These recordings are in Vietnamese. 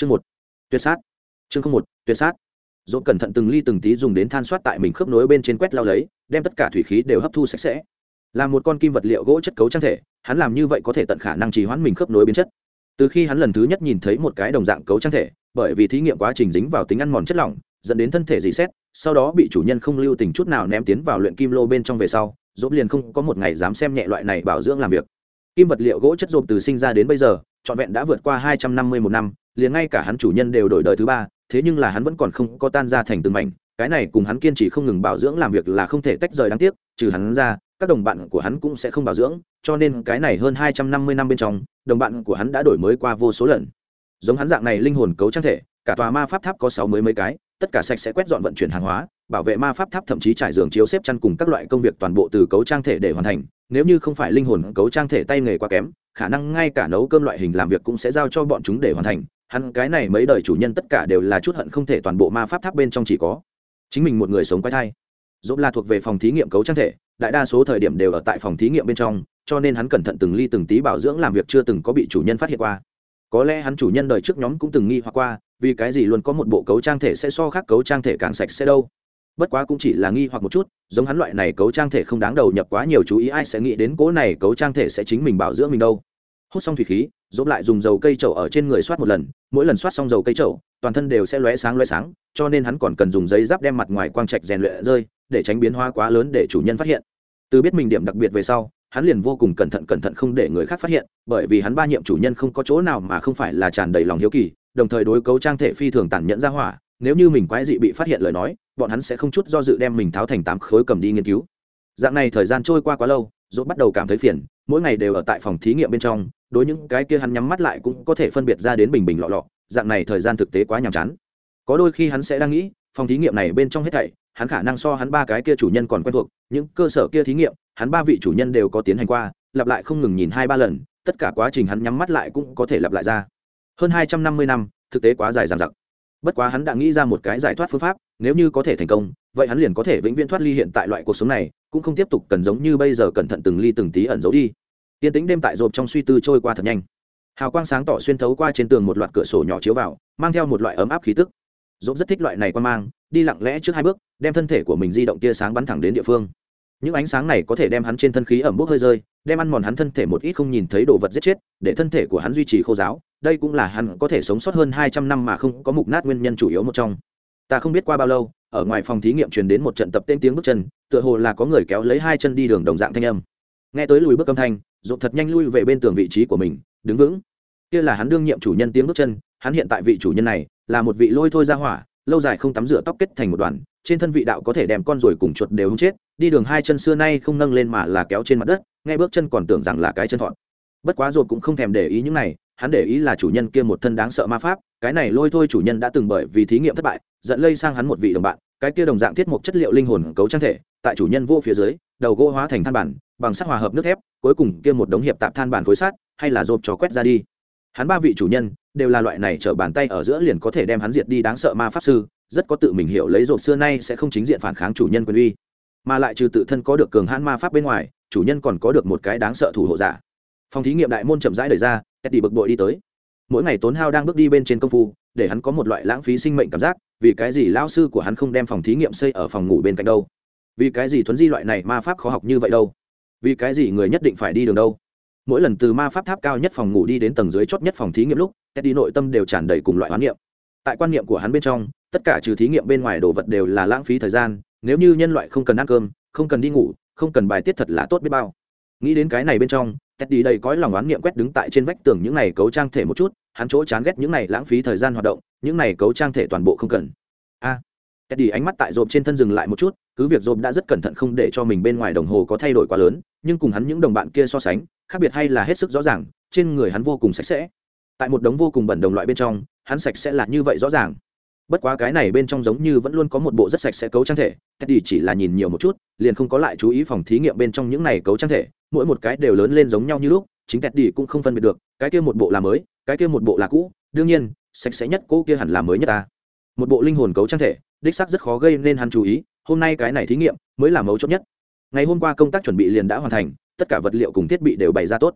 chương một, tuyệt sát. Chương không một, tuyệt sát. Dốt cẩn thận từng ly từng tí dùng đến than soát tại mình khớp nối bên trên quét lao lấy, đem tất cả thủy khí đều hấp thu sạch sẽ. Là một con kim vật liệu gỗ chất cấu trang thể, hắn làm như vậy có thể tận khả năng trì hoãn mình khớp nối biến chất. Từ khi hắn lần thứ nhất nhìn thấy một cái đồng dạng cấu trang thể, bởi vì thí nghiệm quá trình dính vào tính ăn mòn chất lỏng, dẫn đến thân thể dì xét, sau đó bị chủ nhân không lưu tình chút nào ném tiến vào luyện kim lô bên trong về sau dốt liền không có một ngày dám xem nhẹ loại này bảo dưỡng làm việc. Kim vật liệu gỗ chất dồn từ sinh ra đến bây giờ trọn vẹn đã vượt qua hai trăm năm mươi một năm, liền ngay cả hắn chủ nhân đều đổi đời thứ ba, thế nhưng là hắn vẫn còn không có tan ra thành từng mảnh, cái này cùng hắn kiên trì không ngừng bảo dưỡng làm việc là không thể tách rời đáng tiếc, trừ hắn ra, các đồng bạn của hắn cũng sẽ không bảo dưỡng, cho nên cái này hơn hai trăm năm mươi năm bên trong, đồng bạn của hắn đã đổi mới qua vô số lần. Giống hắn dạng này linh hồn cấu trang thể, cả tòa ma pháp tháp có sáu mươi mấy cái, tất cả sạch sẽ quét dọn vận chuyển hàng hóa, bảo vệ ma pháp tháp thậm chí trải giường chiếu xếp chăn cùng các loại công việc toàn bộ từ cấu trang thể để hoàn thành, nếu như không phải linh hồn cấu trang thể tay nghề quá kém khả năng ngay cả nấu cơm loại hình làm việc cũng sẽ giao cho bọn chúng để hoàn thành. Hắn cái này mấy đời chủ nhân tất cả đều là chút hận không thể toàn bộ ma pháp tháp bên trong chỉ có. Chính mình một người sống quái thai. Dốt là thuộc về phòng thí nghiệm cấu trang thể, đại đa số thời điểm đều ở tại phòng thí nghiệm bên trong, cho nên hắn cẩn thận từng ly từng tí bảo dưỡng làm việc chưa từng có bị chủ nhân phát hiện qua. Có lẽ hắn chủ nhân đời trước nhóm cũng từng nghi hoặc qua, vì cái gì luôn có một bộ cấu trang thể sẽ so khác cấu trang thể càng sạch sẽ đâu bất quá cũng chỉ là nghi hoặc một chút, giống hắn loại này cấu trang thể không đáng đầu nhập quá nhiều chú ý, ai sẽ nghĩ đến cố này cấu trang thể sẽ chính mình bảo dưỡng mình đâu. Hút xong thủy khí dốt lại dùng dầu cây trậu ở trên người soát một lần, mỗi lần soát xong dầu cây trậu toàn thân đều sẽ lóe sáng lóe sáng, cho nên hắn còn cần dùng giấy giáp đem mặt ngoài quang trạch rèn luyện rơi, để tránh biến hóa quá lớn để chủ nhân phát hiện. Từ biết mình điểm đặc biệt về sau, hắn liền vô cùng cẩn thận cẩn thận không để người khác phát hiện, bởi vì hắn ba nhiệm chủ nhân không có chỗ nào mà không phải là tràn đầy lòng hiếu kỳ, đồng thời đối cấu trang thể phi thường tàn nhẫn ra hỏa, nếu như mình quái dị bị phát hiện lời nói bọn hắn sẽ không chút do dự đem mình tháo thành tám khối cầm đi nghiên cứu. Dạng này thời gian trôi qua quá lâu dốt bắt đầu cảm thấy phiền, mỗi ngày đều ở tại phòng thí nghiệm bên trong, đối những cái kia hắn nhắm mắt lại cũng có thể phân biệt ra đến bình bình lọ lọ, dạng này thời gian thực tế quá nhàm chán. Có đôi khi hắn sẽ đang nghĩ, phòng thí nghiệm này bên trong hết thảy, hắn khả năng so hắn ba cái kia chủ nhân còn quen thuộc, những cơ sở kia thí nghiệm, hắn ba vị chủ nhân đều có tiến hành qua, lặp lại không ngừng nhìn hai ba lần, tất cả quá trình hắn nhắm mắt lại cũng có thể lặp lại ra. Hơn hai trăm năm mươi năm, thực tế quá dài dằng dặc bất quá hắn đã nghĩ ra một cái giải thoát phương pháp, nếu như có thể thành công, vậy hắn liền có thể vĩnh viễn thoát ly hiện tại loại cuộc sống này, cũng không tiếp tục cần giống như bây giờ cẩn thận từng ly từng tí ẩn giấu đi. Tiên tính đêm tại rộp trong suy tư trôi qua thật nhanh. Hào quang sáng tỏ xuyên thấu qua trên tường một loạt cửa sổ nhỏ chiếu vào, mang theo một loại ấm áp khí tức. Rộp rất thích loại này quan mang, đi lặng lẽ trước hai bước, đem thân thể của mình di động tia sáng bắn thẳng đến địa phương. Những ánh sáng này có thể đem hắn trên thân khí ẩm bốc hơi rơi, đem ăn mòn hắn thân thể một ít không nhìn thấy đồ vật giết chết, để thân thể của hắn duy trì khô giáo đây cũng là hắn có thể sống sót hơn hai trăm năm mà không có mục nát nguyên nhân chủ yếu một trong. Ta không biết qua bao lâu, ở ngoài phòng thí nghiệm truyền đến một trận tập tên tiếng bước chân, tựa hồ là có người kéo lấy hai chân đi đường đồng dạng thanh âm. Nghe tới lùi bước âm thanh rộp thật nhanh lui về bên tường vị trí của mình, đứng vững. Kia là hắn đương nhiệm chủ nhân tiếng bước chân, hắn hiện tại vị chủ nhân này, là một vị lôi thôi ra hỏa, lâu dài không tắm rửa tóc kết thành một đoàn, trên thân vị đạo có thể đem con rồi cùng chuột đều không chết, đi đường hai chân xưa nay không nâng lên mà là kéo trên mặt đất, nghe bước chân còn tưởng rằng là cái chân thọn. Bất quá rồi cũng không thèm để ý những này hắn để ý là chủ nhân kia một thân đáng sợ ma pháp, cái này lôi thôi chủ nhân đã từng bởi vì thí nghiệm thất bại dẫn lây sang hắn một vị đồng bạn, cái kia đồng dạng thiết mục chất liệu linh hồn cấu trang thể, tại chủ nhân vô phía dưới, đầu gỗ hóa thành than bản, bằng sắt hòa hợp nước thép, cuối cùng kia một đống hiệp tạp than bản khối sắt, hay là rộp cho quét ra đi. Hắn ba vị chủ nhân, đều là loại này chở bàn tay ở giữa liền có thể đem hắn diệt đi đáng sợ ma pháp sư, rất có tự mình hiểu lấy rộp xưa nay sẽ không chính diện phản kháng chủ nhân quyền uy. Mà lại trừ tự thân có được cường hãn ma pháp bên ngoài, chủ nhân còn có được một cái đáng sợ thủ hộ giả phòng thí nghiệm đại môn chậm rãi đời ra, teddy bực bội đi tới. Mỗi ngày tốn hao đang bước đi bên trên công phu, để hắn có một loại lãng phí sinh mệnh cảm giác, vì cái gì lao sư của hắn không đem phòng thí nghiệm xây ở phòng ngủ bên cạnh đâu? Vì cái gì thuấn di loại này ma pháp khó học như vậy đâu? Vì cái gì người nhất định phải đi đường đâu? Mỗi lần từ ma pháp tháp cao nhất phòng ngủ đi đến tầng dưới chót nhất phòng thí nghiệm lúc, teddy nội tâm đều tràn đầy cùng loại hoán niệm. Tại quan niệm của hắn bên trong, tất cả trừ thí nghiệm bên ngoài đồ vật đều là lãng phí thời gian, nếu như nhân loại không cần ăn cơm, không cần đi ngủ, không cần bài tiết thật là tốt biết bao. Nghĩ đến cái này bên trong teddy đầy cõi lòng oán niệm quét đứng tại trên vách tường những này cấu trang thể một chút hắn chỗ chán ghét những này lãng phí thời gian hoạt động những này cấu trang thể toàn bộ không cần. A. À, teddy ánh mắt tại rộp trên thân dừng lại một chút cứ việc rộp đã rất cẩn thận không để cho mình bên ngoài đồng hồ có thay đổi quá lớn nhưng cùng hắn những đồng bạn kia so sánh khác biệt hay là hết sức rõ ràng trên người hắn vô cùng sạch sẽ. Tại một đống vô cùng bẩn đồng loại bên trong hắn sạch sẽ là như vậy rõ ràng bất quá cái này bên trong giống như vẫn luôn có một bộ rất sạch sẽ cấu trang thể, teddy chỉ là nhìn nhiều một chút, liền không có lại chú ý phòng thí nghiệm bên trong những này cấu trang thể, mỗi một cái đều lớn lên giống nhau như lúc, chính teddy cũng không phân biệt được, cái kia một bộ là mới, cái kia một bộ là cũ, đương nhiên, sạch sẽ nhất cũ kia hẳn là mới nhất ta. Một bộ linh hồn cấu trang thể, đích xác rất khó gây nên hắn chú ý, hôm nay cái này thí nghiệm mới là mấu chốt nhất. Ngày hôm qua công tác chuẩn bị liền đã hoàn thành, tất cả vật liệu cùng thiết bị đều bày ra tốt.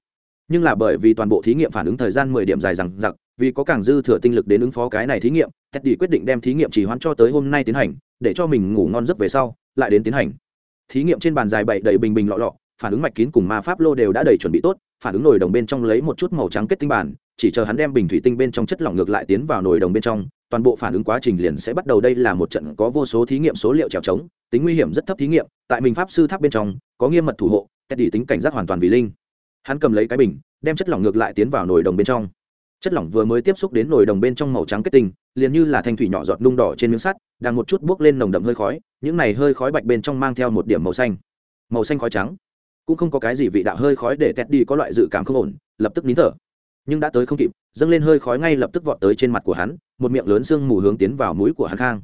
Nhưng là bởi vì toàn bộ thí nghiệm phản ứng thời gian mười điểm dài rằng giặc vì có càng dư thừa tinh lực đến ứng phó cái này thí nghiệm, teddy quyết định đem thí nghiệm chỉ hoãn cho tới hôm nay tiến hành, để cho mình ngủ ngon giấc về sau, lại đến tiến hành. Thí nghiệm trên bàn dài bậy đầy bình bình lọ lọ, phản ứng mạch kín cùng ma pháp lô đều đã đầy chuẩn bị tốt, phản ứng nồi đồng bên trong lấy một chút màu trắng kết tinh bản, chỉ chờ hắn đem bình thủy tinh bên trong chất lỏng ngược lại tiến vào nồi đồng bên trong, toàn bộ phản ứng quá trình liền sẽ bắt đầu. Đây là một trận có vô số thí nghiệm số liệu trèo trống, tính nguy hiểm rất thấp thí nghiệm, tại mình pháp sư tháp bên trong, có nghiêm mật thủ hộ cách đi tính cảnh giác hoàn toàn vì linh. Hắn cầm lấy cái bình, đem chất lỏng ngược lại tiến vào nồi đồng bên trong chất lỏng vừa mới tiếp xúc đến nồi đồng bên trong màu trắng kết tinh, liền như là thanh thủy nhỏ giọt nung đỏ trên miếng sắt, đang một chút buốc lên nồng đậm hơi khói, những này hơi khói bạch bên trong mang theo một điểm màu xanh. Màu xanh khói trắng. Cũng không có cái gì vị đạo hơi khói để tét đi, có loại dự cảm không ổn, lập tức nín thở. Nhưng đã tới không kịp, dâng lên hơi khói ngay lập tức vọt tới trên mặt của hắn, một miệng lớn sương mù hướng tiến vào mũi của hắn khang.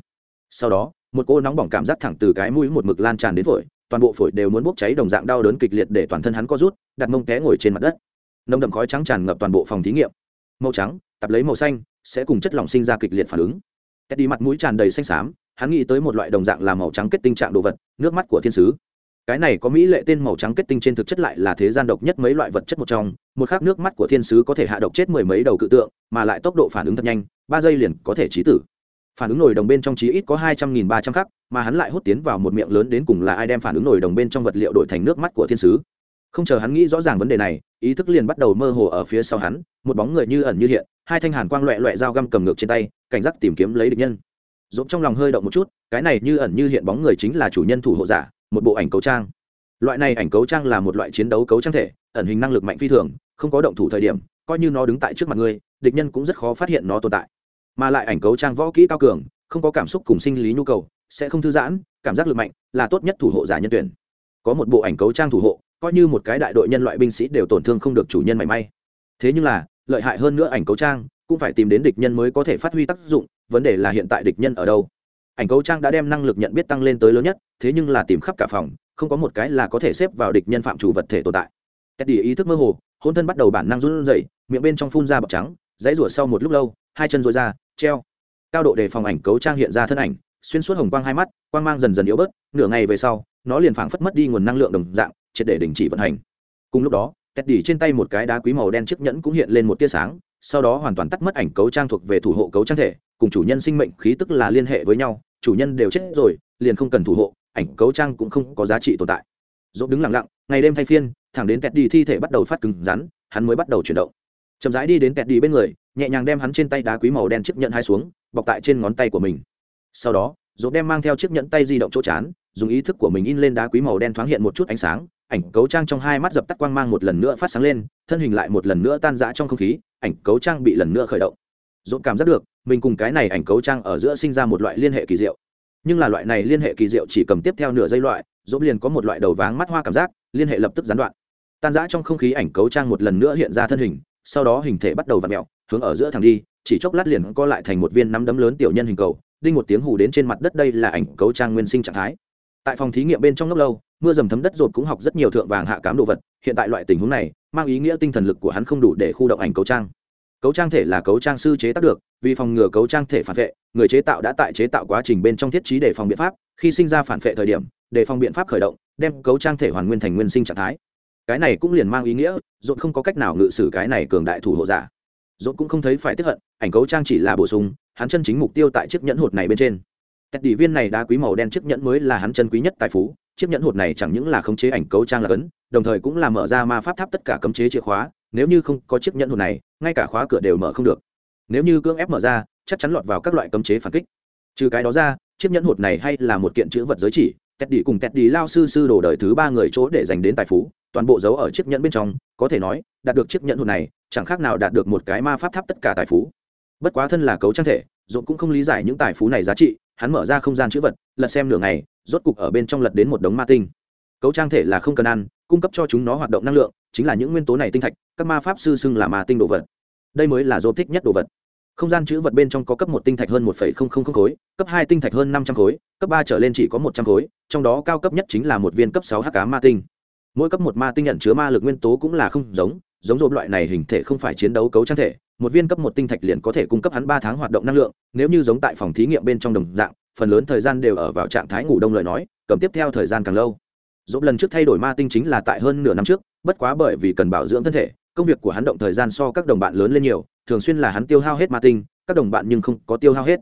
Sau đó, một cô nóng bỏng cảm giác thẳng từ cái mũi một mực lan tràn đến phổi, toàn bộ phổi đều muốn bốc cháy đồng dạng đau đớn kịch liệt để toàn thân hắn có rút, đặt mông té ngồi trên mặt đất. Nồng đậm khói trắng tràn ngập toàn bộ phòng thí nghiệm màu trắng, tập lấy màu xanh, sẽ cùng chất lỏng sinh ra kịch liệt phản ứng. Teddy mặt mũi tràn đầy xanh xám, hắn nghĩ tới một loại đồng dạng là màu trắng kết tinh trạng đồ vật, nước mắt của thiên sứ. Cái này có mỹ lệ tên màu trắng kết tinh trên thực chất lại là thế gian độc nhất mấy loại vật chất một trong, một khác nước mắt của thiên sứ có thể hạ độc chết mười mấy đầu cự tượng, mà lại tốc độ phản ứng thật nhanh, ba giây liền có thể trí tử. Phản ứng nổi đồng bên trong chí ít có hai trăm nghìn ba trăm khắc, mà hắn lại hút tiến vào một miệng lớn đến cùng là ai đem phản ứng nổi đồng bên trong vật liệu đổi thành nước mắt của thiên sứ không chờ hắn nghĩ rõ ràng vấn đề này, ý thức liền bắt đầu mơ hồ ở phía sau hắn, một bóng người như ẩn như hiện, hai thanh hàn quang loẹ loẹ dao găm cầm ngược trên tay, cảnh giác tìm kiếm lấy địch nhân. Dũng trong lòng hơi động một chút, cái này như ẩn như hiện bóng người chính là chủ nhân thủ hộ giả, một bộ ảnh cấu trang. Loại này ảnh cấu trang là một loại chiến đấu cấu trang thể, ẩn hình năng lực mạnh phi thường, không có động thủ thời điểm, coi như nó đứng tại trước mặt ngươi, địch nhân cũng rất khó phát hiện nó tồn tại. Mà lại ảnh cấu trang võ kỹ cao cường, không có cảm xúc cùng sinh lý nhu cầu, sẽ không thư giãn, cảm giác lực mạnh là tốt nhất thủ hộ giả nhân tuyển. Có một bộ ảnh cấu trang thủ hộ coi như một cái đại đội nhân loại binh sĩ đều tổn thương không được chủ nhân mảy may. Thế nhưng là, lợi hại hơn nữa ảnh cấu trang, cũng phải tìm đến địch nhân mới có thể phát huy tác dụng, vấn đề là hiện tại địch nhân ở đâu. Ảnh cấu trang đã đem năng lực nhận biết tăng lên tới lớn nhất, thế nhưng là tìm khắp cả phòng, không có một cái là có thể xếp vào địch nhân phạm chủ vật thể tồn tại. Teddy ý thức mơ hồ, hôn thân bắt đầu bản năng run rẩy, miệng bên trong phun ra bọc trắng, dãy rủa sau một lúc lâu, hai chân rối ra, treo. Cao độ đề phòng ảnh cấu trang hiện ra thân ảnh, xuyên suốt hồng quang hai mắt, quang mang dần dần yếu bớt, nửa ngày về sau, nó liền phảng phất mất đi nguồn năng lượng đồng dạng triệt để đình chỉ vận hành. Cùng lúc đó, Teddy trên tay một cái đá quý màu đen chiếc nhẫn cũng hiện lên một tia sáng, sau đó hoàn toàn tắt mất ảnh cấu trang thuộc về thủ hộ cấu trang thể, cùng chủ nhân sinh mệnh khí tức là liên hệ với nhau, chủ nhân đều chết rồi, liền không cần thủ hộ, ảnh cấu trang cũng không có giá trị tồn tại. Dốt đứng lặng lặng, ngày đêm thay phiên, thẳng đến tẹt đi thi thể bắt đầu phát cứng rắn, hắn mới bắt đầu chuyển động. Chậm rãi đi đến tẹt đi bên người, nhẹ nhàng đem hắn trên tay đá quý màu đen chiếc nhẫn hai xuống, bọc tại trên ngón tay của mình. Sau đó, dốt đem mang theo chiếc nhẫn tay di động chỗ chán, dùng ý thức của mình in lên đá quý màu đen thoáng hiện một chút ánh sáng ảnh cấu trang trong hai mắt dập tắt quang mang một lần nữa phát sáng lên, thân hình lại một lần nữa tan rã trong không khí, ảnh cấu trang bị lần nữa khởi động. Dốt cảm giác được, mình cùng cái này ảnh cấu trang ở giữa sinh ra một loại liên hệ kỳ diệu. Nhưng là loại này liên hệ kỳ diệu chỉ cầm tiếp theo nửa giây loại dỗ liền có một loại đầu váng mắt hoa cảm giác, liên hệ lập tức gián đoạn. Tan rã trong không khí ảnh cấu trang một lần nữa hiện ra thân hình, sau đó hình thể bắt đầu vặn mẹo hướng ở giữa thẳng đi, chỉ chốc lát liền co lại thành một viên nắm đấm lớn tiểu nhân hình cầu, đinh một tiếng hù đến trên mặt đất đây là ảnh cấu trang nguyên sinh trạng thái tại phòng thí nghiệm bên trong lúc lâu, mưa dầm thấm đất rột cũng học rất nhiều thượng vàng hạ cám đồ vật, hiện tại loại tình huống này, mang ý nghĩa tinh thần lực của hắn không đủ để khu động ảnh cấu trang. Cấu trang thể là cấu trang sư chế tác được, vì phòng ngừa cấu trang thể phản vệ, người chế tạo đã tại chế tạo quá trình bên trong thiết trí để phòng biện pháp, khi sinh ra phản vệ thời điểm, để phòng biện pháp khởi động, đem cấu trang thể hoàn nguyên thành nguyên sinh trạng thái. Cái này cũng liền mang ý nghĩa dốt không có cách nào ngự sử cái này cường đại thủ hộ giả. Dốt cũng không thấy phải tiếp hận, ảnh cấu trang chỉ là bổ sung, hắn chân chính mục tiêu tại chiếc nhẫn hột này bên trên. Tẹt đỉ viên này đá quý màu đen chiếc nhẫn mới là hắn chân quý nhất tài phú, chiếc nhẫn hột này chẳng những là khống chế ảnh cấu trang là cấn, đồng thời cũng là mở ra ma pháp tháp tất cả cấm chế chìa khóa, nếu như không có chiếc nhẫn hột này, ngay cả khóa cửa đều mở không được. Nếu như cưỡng ép mở ra, chắc chắn lọt vào các loại cấm chế phản kích. Trừ cái đó ra, chiếc nhẫn hột này hay là một kiện chữ vật giới chỉ, tẹt đi cùng tẹt đi lao sư sư đồ đời thứ ba người chỗ để dành đến tài phú, toàn bộ dấu ở chiếc nhẫn bên trong, có thể nói, đạt được chiếc nhẫn hột này, chẳng khác nào đạt được một cái ma pháp tháp tất cả tài phú. Bất quá thân là cấu trang thể dũng cũng không lý giải những tài phú này giá trị hắn mở ra không gian chữ vật, lật xem nửa ngày, rốt cục ở bên trong lật đến một đống ma tinh. Cấu trang thể là không cần ăn, cung cấp cho chúng nó hoạt động năng lượng, chính là những nguyên tố này tinh thạch, các ma pháp sư xưng là ma tinh đồ vật. Đây mới là dô thích nhất đồ vật. Không gian chữ vật bên trong có cấp một tinh thạch hơn một khối, cấp hai tinh thạch hơn năm trăm khối, cấp ba trở lên chỉ có một trăm khối, trong đó cao cấp nhất chính là một viên cấp sáu h cá ma tinh. Mỗi cấp một ma tinh nhận chứa ma lực nguyên tố cũng là không giống giống dồn loại này hình thể không phải chiến đấu cấu trang thể một viên cấp một tinh thạch liền có thể cung cấp hắn ba tháng hoạt động năng lượng, nếu như giống tại phòng thí nghiệm bên trong đồng dạng, phần lớn thời gian đều ở vào trạng thái ngủ đông lời nói, cầm tiếp theo thời gian càng lâu. Dốt lần trước thay đổi ma tinh chính là tại hơn nửa năm trước, bất quá bởi vì cần bảo dưỡng thân thể, công việc của hắn động thời gian so các đồng bạn lớn lên nhiều, thường xuyên là hắn tiêu hao hết ma tinh, các đồng bạn nhưng không có tiêu hao hết.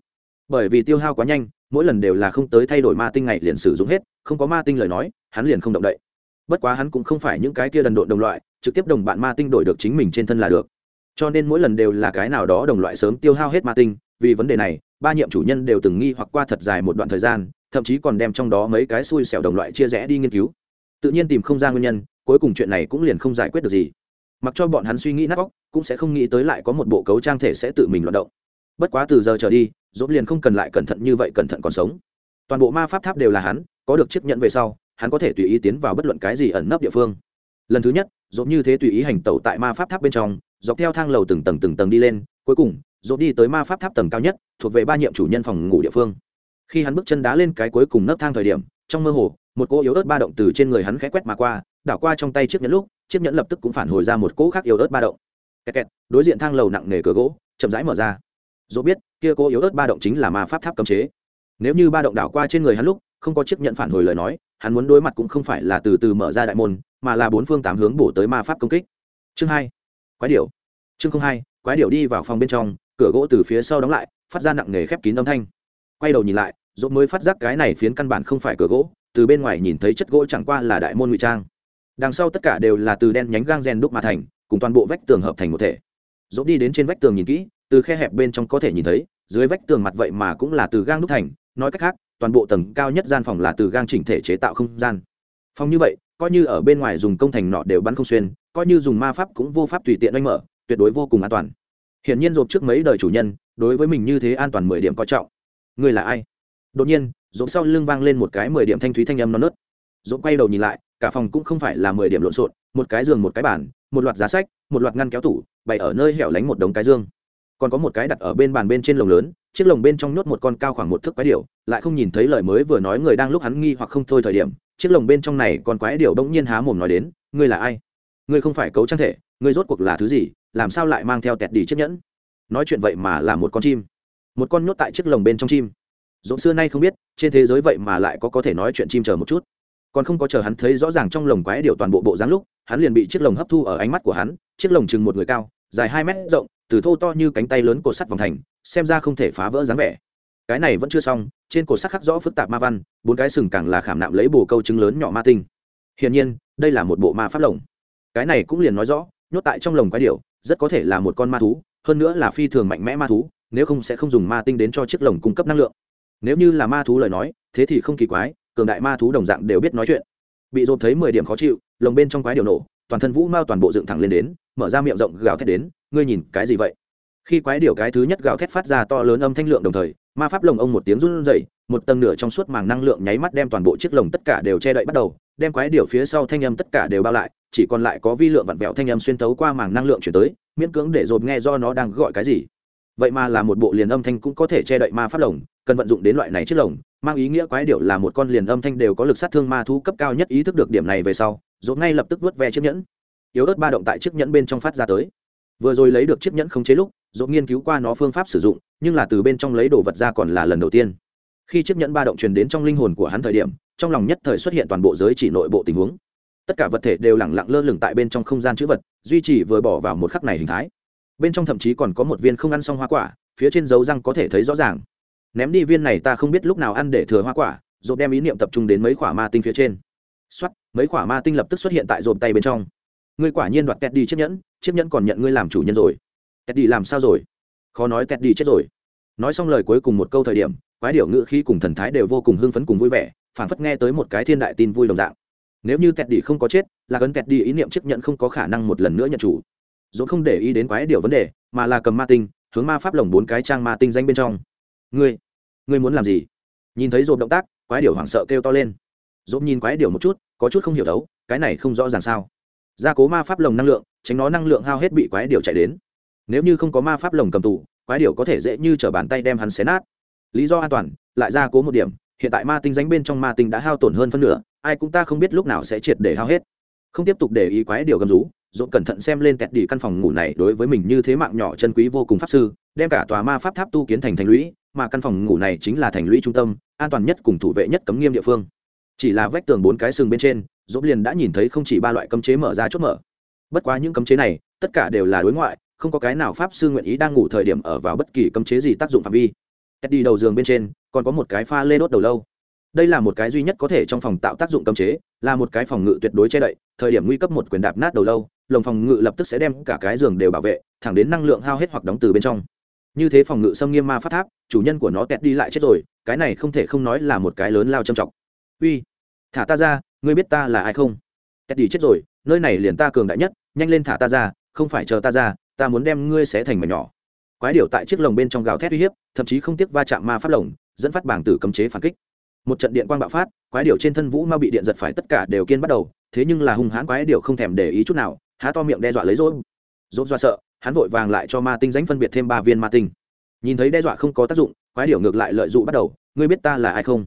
Bởi vì tiêu hao quá nhanh, mỗi lần đều là không tới thay đổi ma tinh ngày liền sử dụng hết, không có ma tinh lời nói, hắn liền không động đậy. Bất quá hắn cũng không phải những cái kia đần độn đồng loại, trực tiếp đồng bạn ma tinh đổi được chính mình trên thân là được cho nên mỗi lần đều là cái nào đó đồng loại sớm tiêu hao hết ma tinh, vì vấn đề này, ba nhiệm chủ nhân đều từng nghi hoặc qua thật dài một đoạn thời gian, thậm chí còn đem trong đó mấy cái xui xẻo đồng loại chia rẽ đi nghiên cứu. Tự nhiên tìm không ra nguyên nhân, cuối cùng chuyện này cũng liền không giải quyết được gì. Mặc cho bọn hắn suy nghĩ nát óc, cũng sẽ không nghĩ tới lại có một bộ cấu trang thể sẽ tự mình loạt động. Bất quá từ giờ trở đi, dốt liền không cần lại cẩn thận như vậy cẩn thận còn sống. Toàn bộ ma pháp tháp đều là hắn, có được chiếc nhận về sau, hắn có thể tùy ý tiến vào bất luận cái gì ẩn nấp địa phương. Lần thứ nhất, dốt như thế tùy ý hành tẩu tại ma pháp tháp bên trong dọc theo thang lầu từng tầng từng tầng đi lên, cuối cùng dốt đi tới ma pháp tháp tầng cao nhất, thuộc về ba nhiệm chủ nhân phòng ngủ địa phương. Khi hắn bước chân đá lên cái cuối cùng nấc thang thời điểm, trong mơ hồ, một cỗ yếu ớt ba động từ trên người hắn khẽ quét mà qua, đảo qua trong tay chiếc nhẫn lúc, chiếc nhẫn lập tức cũng phản hồi ra một cỗ khác yếu ớt ba động. Kẹt kẹt, đối diện thang lầu nặng nề cửa gỗ, chậm rãi mở ra. Dỗ biết, kia cỗ yếu ớt ba động chính là ma pháp tháp cấm chế. Nếu như ba động đảo qua trên người hắn lúc, không có chiếc nhẫn phản hồi lời nói, hắn muốn đối mặt cũng không phải là từ từ mở ra đại môn, mà là bốn phương tám hướng bổ tới ma pháp công kích. Chương hai quái điểu. Chương không hai, quái điểu đi vào phòng bên trong, cửa gỗ từ phía sau đóng lại, phát ra nặng nề khép kín âm thanh. Quay đầu nhìn lại, dỗ mới phát giác cái này phiến căn bản không phải cửa gỗ, từ bên ngoài nhìn thấy chất gỗ chẳng qua là đại môn ngụy trang. Đằng sau tất cả đều là từ đen nhánh gang rèn đúc mà thành, cùng toàn bộ vách tường hợp thành một thể. Dỗ đi đến trên vách tường nhìn kỹ, từ khe hẹp bên trong có thể nhìn thấy, dưới vách tường mặt vậy mà cũng là từ gang đúc thành, nói cách khác, toàn bộ tầng cao nhất gian phòng là từ gang chỉnh thể chế tạo không gian. Phòng như vậy, coi như ở bên ngoài dùng công thành nọ đều bắn không xuyên coi như dùng ma pháp cũng vô pháp tùy tiện oanh mở, tuyệt đối vô cùng an toàn. Hiển nhiên rộp trước mấy đời chủ nhân, đối với mình như thế an toàn mười điểm coi trọng. Người là ai? Đột nhiên, rộp sau lưng vang lên một cái mười điểm thanh thúy thanh âm non nớt. Rộp quay đầu nhìn lại, cả phòng cũng không phải là mười điểm lộn xộn, một cái giường, một cái bàn, một loạt giá sách, một loạt ngăn kéo tủ, bày ở nơi hẻo lánh một đống cái dương. Còn có một cái đặt ở bên bàn bên trên lồng lớn, chiếc lồng bên trong nhốt một con cao khoảng một thước quái điểu, lại không nhìn thấy lời mới vừa nói người đang lúc hắn nghi hoặc không thôi thời điểm, chiếc lồng bên trong này còn quái điểu bỗng nhiên há mồm nói đến, ngươi là ai? Ngươi không phải cấu trang thể, ngươi rốt cuộc là thứ gì, làm sao lại mang theo tẹt đi chiếc nhẫn? Nói chuyện vậy mà là một con chim. Một con nhốt tại chiếc lồng bên trong chim. Dũng xưa nay không biết, trên thế giới vậy mà lại có có thể nói chuyện chim chờ một chút. Còn không có chờ hắn thấy rõ ràng trong lồng quái điệu toàn bộ bộ dáng lúc, hắn liền bị chiếc lồng hấp thu ở ánh mắt của hắn, chiếc lồng chừng một người cao, dài hai mét rộng, từ thô to như cánh tay lớn cột sắt vòng thành, xem ra không thể phá vỡ dáng vẻ. Cái này vẫn chưa xong, trên cột sắt khắc rõ phức tạp ma văn, bốn cái sừng càng là khảm nạm lấy bồ câu trứng lớn nhỏ ma tinh. Hiển nhiên, đây là một bộ ma pháp lồng cái này cũng liền nói rõ, nhốt tại trong lồng quái điệu rất có thể là một con ma thú, hơn nữa là phi thường mạnh mẽ ma thú, nếu không sẽ không dùng ma tinh đến cho chiếc lồng cung cấp năng lượng. Nếu như là ma thú lời nói, thế thì không kỳ quái, cường đại ma thú đồng dạng đều biết nói chuyện. Bị dồn thấy mười điểm khó chịu, lồng bên trong quái điều nổ, toàn thân vũ mao toàn bộ dựng thẳng lên đến, mở ra miệng rộng gào thét đến, ngươi nhìn cái gì vậy? Khi quái điều cái thứ nhất gào thét phát ra to lớn âm thanh lượng đồng thời ma pháp lồng ông một tiếng run rẩy, một tầng nửa trong suốt màng năng lượng nháy mắt đem toàn bộ chiếc lồng tất cả đều che đậy bắt đầu, đem quái điều phía sau thanh âm tất cả đều bao lại, chỉ còn lại có vi lượng vặn vẹo thanh âm xuyên tấu qua màng năng lượng chuyển tới, miễn cưỡng để dồn nghe do nó đang gọi cái gì. Vậy mà là một bộ liền âm thanh cũng có thể che đậy ma pháp lồng, cần vận dụng đến loại này chiếc lồng, mang ý nghĩa quái điệu là một con liền âm thanh đều có lực sát thương ma thú cấp cao nhất ý thức được điểm này về sau dồn ngay lập tức vớt ve chiếc nhẫn. Yếu ớt ba động tại chiếc nhẫn bên trong phát ra tới. Vừa rồi lấy được chiếc nhẫn không chế lúc dỗ nghiên cứu qua nó phương pháp sử dụng, nhưng là từ bên trong lấy đồ vật ra còn là lần đầu tiên. Khi chiếc nhẫn ba động truyền đến trong linh hồn của hắn thời điểm, trong lòng nhất thời xuất hiện toàn bộ giới chỉ nội bộ tình huống. Tất cả vật thể đều lẳng lặng lơ lửng tại bên trong không gian chữ vật, duy trì vừa bỏ vào một khắc này hình thái. Bên trong thậm chí còn có một viên không ăn xong hoa quả, phía trên dấu răng có thể thấy rõ ràng. Ném đi viên này ta không biết lúc nào ăn để thừa hoa quả rồi đem ý niệm tập trung đến mấy quả ma tinh phía trên. X mấy quả ma tinh lập tức xuất hiện tại dồn tay bên trong. Ngươi quả nhiên đoạt kẹt đi chiếc nhẫn chiếc nhẫn còn nhận ngươi làm chủ nhân rồi teddy đi làm sao rồi? Khó nói teddy đi chết rồi. Nói xong lời cuối cùng một câu thời điểm, quái điệu ngữ khí cùng thần thái đều vô cùng hưng phấn cùng vui vẻ phản phất nghe tới một cái thiên đại tin vui đồng dạng. Nếu như teddy đi không có chết, là cấn teddy đi ý niệm chấp nhận không có khả năng một lần nữa nhận chủ. Dỗ không để ý đến quái điểu vấn đề, mà là cầm ma tinh, hướng ma pháp lồng bốn cái trang ma tinh danh bên trong. Ngươi ngươi muốn làm gì? Nhìn thấy dồn động tác, quái điểu hoảng sợ kêu to lên. Dồn nhìn quái điểu một chút, có chút không hiểu đấu cái này không rõ ràng sao. Gia cố ma pháp lồng năng lượng, tránh nó năng lượng hao hết bị quái điểu chạy đến nếu như không có ma pháp lồng cầm tù, quái điệu có thể dễ như t bàn tay đem hắn xé nát. Lý do an toàn, lại ra cố một điểm, hiện tại ma tinh ránh bên trong ma tinh đã hao tổn hơn phân nửa, ai cũng ta không biết lúc nào sẽ triệt để hao hết. Không tiếp tục để ý quái điều gầm rú, dồn cẩn thận xem lên kẹt đi căn phòng ngủ này đối với mình như thế mạng nhỏ chân quý vô cùng pháp sư, đem cả tòa ma pháp tháp tu kiến thành thành lũy, mà căn phòng ngủ này chính là thành lũy trung tâm, an toàn nhất cùng thủ vệ nhất cấm nghiêm địa phương. Chỉ là vách tường bốn cái sừng bên trên dốt liền đã nhìn thấy không chỉ ba loại cấm chế mở ra chốt mở. Bất quá những cấm chế này, tất cả đều là đối ngoại không có cái nào pháp sư nguyện ý đang ngủ thời điểm ở vào bất kỳ cấm chế gì tác dụng phạm vi. Teddy đầu giường bên trên, còn có một cái pha lê đốt đầu lâu. Đây là một cái duy nhất có thể trong phòng tạo tác dụng cấm chế, là một cái phòng ngự tuyệt đối che đậy, thời điểm nguy cấp một quyền đạp nát đầu lâu, lồng phòng ngự lập tức sẽ đem cả cái giường đều bảo vệ, thẳng đến năng lượng hao hết hoặc đóng từ bên trong. Như thế phòng ngự xâm nghiêm ma phát tháp, chủ nhân của nó tẹt đi lại chết rồi, cái này không thể không nói là một cái lớn lao trầm trọng. Uy, thả ta ra, ngươi biết ta là ai không? Tẹt đi chết rồi, nơi này liền ta cường đại nhất, nhanh lên thả ta ra, không phải chờ ta ra ta muốn đem ngươi xé thành mảnh nhỏ. Quái điểu tại chiếc lồng bên trong gào thét uy hiếp, thậm chí không tiếc va chạm ma pháp lồng, dẫn phát bảng tử cấm chế phản kích. Một trận điện quang bạo phát, quái điểu trên thân vũ ma bị điện giật phải tất cả đều kiên bắt đầu, thế nhưng là hung hãn quái điểu không thèm để ý chút nào, há to miệng đe dọa lấy rốt rốt do sợ, hắn vội vàng lại cho ma tinh danh phân biệt thêm ba viên ma tinh. Nhìn thấy đe dọa không có tác dụng, quái điểu ngược lại lợi dụng bắt đầu, ngươi biết ta là ai không?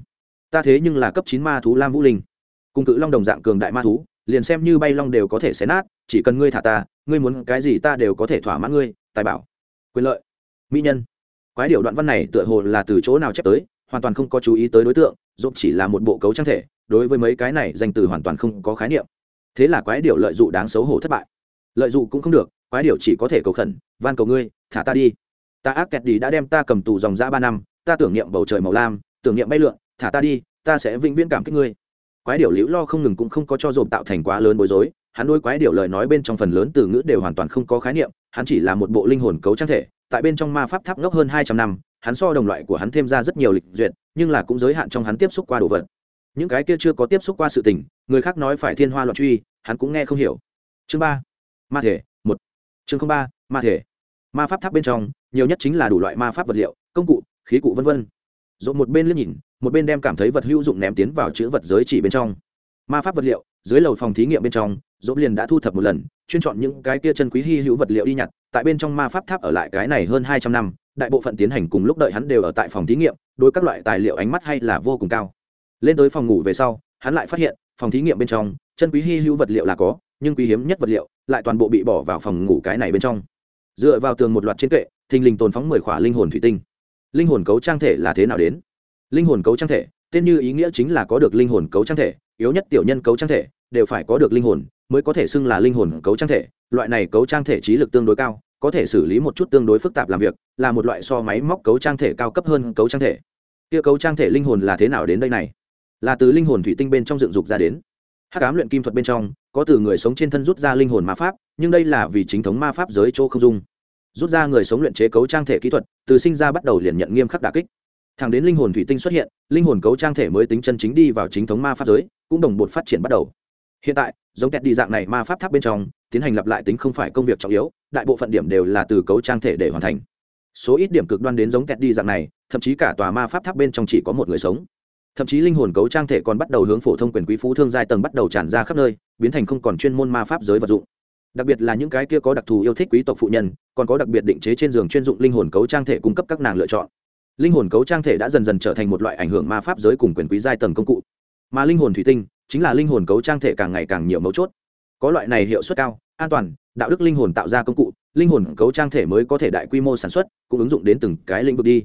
Ta thế nhưng là cấp chín ma thú lam vũ linh. Cùng cự long đồng dạng cường đại ma thú, liền xem như bay long đều có thể xé nát, chỉ cần ngươi thả ta ngươi muốn cái gì ta đều có thể thỏa mãn ngươi, tài bảo, quyền lợi. Mỹ nhân. Quái điệu đoạn văn này tựa hồ là từ chỗ nào chép tới, hoàn toàn không có chú ý tới đối tượng dộp chỉ là một bộ cấu trang thể, đối với mấy cái này danh từ hoàn toàn không có khái niệm. Thế là quái điệu lợi dụng đáng xấu hổ thất bại. Lợi dụng cũng không được, quái điệu chỉ có thể cầu khẩn, van cầu ngươi, thả ta đi. Ta ác kẹt đi đã đem ta cầm tù dòng ra ba năm, ta tưởng niệm bầu trời màu lam, tưởng niệm bay lượn, thả ta đi, ta sẽ vĩnh viễn cảm kích ngươi. Quái điệu liễu lo không ngừng cũng không có cho dồn tạo thành quá lớn bối rối hắn đôi quái điệu lời nói bên trong phần lớn từ ngữ đều hoàn toàn không có khái niệm, hắn chỉ là một bộ linh hồn cấu trang thể, tại bên trong ma pháp tháp ngốc hơn hai trăm năm, hắn so đồng loại của hắn thêm ra rất nhiều lịch duyệt, nhưng là cũng giới hạn trong hắn tiếp xúc qua đồ vật. Những cái kia chưa có tiếp xúc qua sự tình, người khác nói phải thiên hoa loạn truy, hắn cũng nghe không hiểu. Chương ba, ma thể, một. Chương ba, ma thể. Ma pháp tháp bên trong, nhiều nhất chính là đủ loại ma pháp vật liệu, công cụ, khí cụ v v dội một bên liếc nhìn, một bên đem cảm thấy vật hữu dụng ném tiến vào chữ vật giới chỉ bên trong. Ma pháp vật liệu, dưới lầu phòng thí nghiệm bên trong dốt liền đã thu thập một lần, chuyên chọn những cái kia chân quý hy hữu vật liệu đi nhặt, tại bên trong ma pháp tháp ở lại cái này hơn hai trăm năm, đại bộ phận tiến hành cùng lúc đợi hắn đều ở tại phòng thí nghiệm, đối các loại tài liệu ánh mắt hay là vô cùng cao. Lên tới phòng ngủ về sau, hắn lại phát hiện, phòng thí nghiệm bên trong, chân quý hy hữu vật liệu là có, nhưng quý hiếm nhất vật liệu lại toàn bộ bị bỏ vào phòng ngủ cái này bên trong. Dựa vào tường một loạt trên kệ, thình lình tồn phóng mười khỏa linh hồn thủy tinh. Linh hồn cấu trang thể là thế nào đến? Linh hồn cấu trang thể, tên như ý nghĩa chính là có được linh hồn cấu trang thể yếu nhất tiểu nhân cấu trang thể, đều phải có được linh hồn, mới có thể xưng là linh hồn cấu trang thể. Loại này cấu trang thể trí lực tương đối cao, có thể xử lý một chút tương đối phức tạp làm việc, là một loại so máy móc cấu trang thể cao cấp hơn cấu trang thể. Kia cấu trang thể linh hồn là thế nào đến đây này? Là từ linh hồn thủy tinh bên trong dựng dục ra đến. Hắc ám luyện kim thuật bên trong, có từ người sống trên thân rút ra linh hồn ma pháp, nhưng đây là vì chính thống ma pháp giới chỗ không dung. Rút ra người sống luyện chế cấu trang thể kỹ thuật, từ sinh ra bắt đầu liền nhận nghiêm khắc đà kích thẳng đến linh hồn thủy tinh xuất hiện, linh hồn cấu trang thể mới tính chân chính đi vào chính thống ma pháp giới, cũng đồng bột phát triển bắt đầu. Hiện tại, giống kẹt đi dạng này ma pháp tháp bên trong, tiến hành lặp lại tính không phải công việc trọng yếu, đại bộ phận điểm đều là từ cấu trang thể để hoàn thành. Số ít điểm cực đoan đến giống kẹt đi dạng này, thậm chí cả tòa ma pháp tháp bên trong chỉ có một người sống. Thậm chí linh hồn cấu trang thể còn bắt đầu hướng phổ thông quyền quý phú thương giai tầng bắt đầu tràn ra khắp nơi, biến thành không còn chuyên môn ma pháp giới vật dụng. Đặc biệt là những cái kia có đặc thù yêu thích quý tộc phụ nhân, còn có đặc biệt định chế trên giường chuyên dụng linh hồn cấu trang thể cung cấp các nàng lựa chọn linh hồn cấu trang thể đã dần dần trở thành một loại ảnh hưởng ma pháp giới cùng quyền quý giai tầng công cụ. Mà linh hồn thủy tinh chính là linh hồn cấu trang thể càng ngày càng nhiều mấu chốt. Có loại này hiệu suất cao, an toàn, đạo đức linh hồn tạo ra công cụ, linh hồn cấu trang thể mới có thể đại quy mô sản xuất, cũng ứng dụng đến từng cái lĩnh vực đi.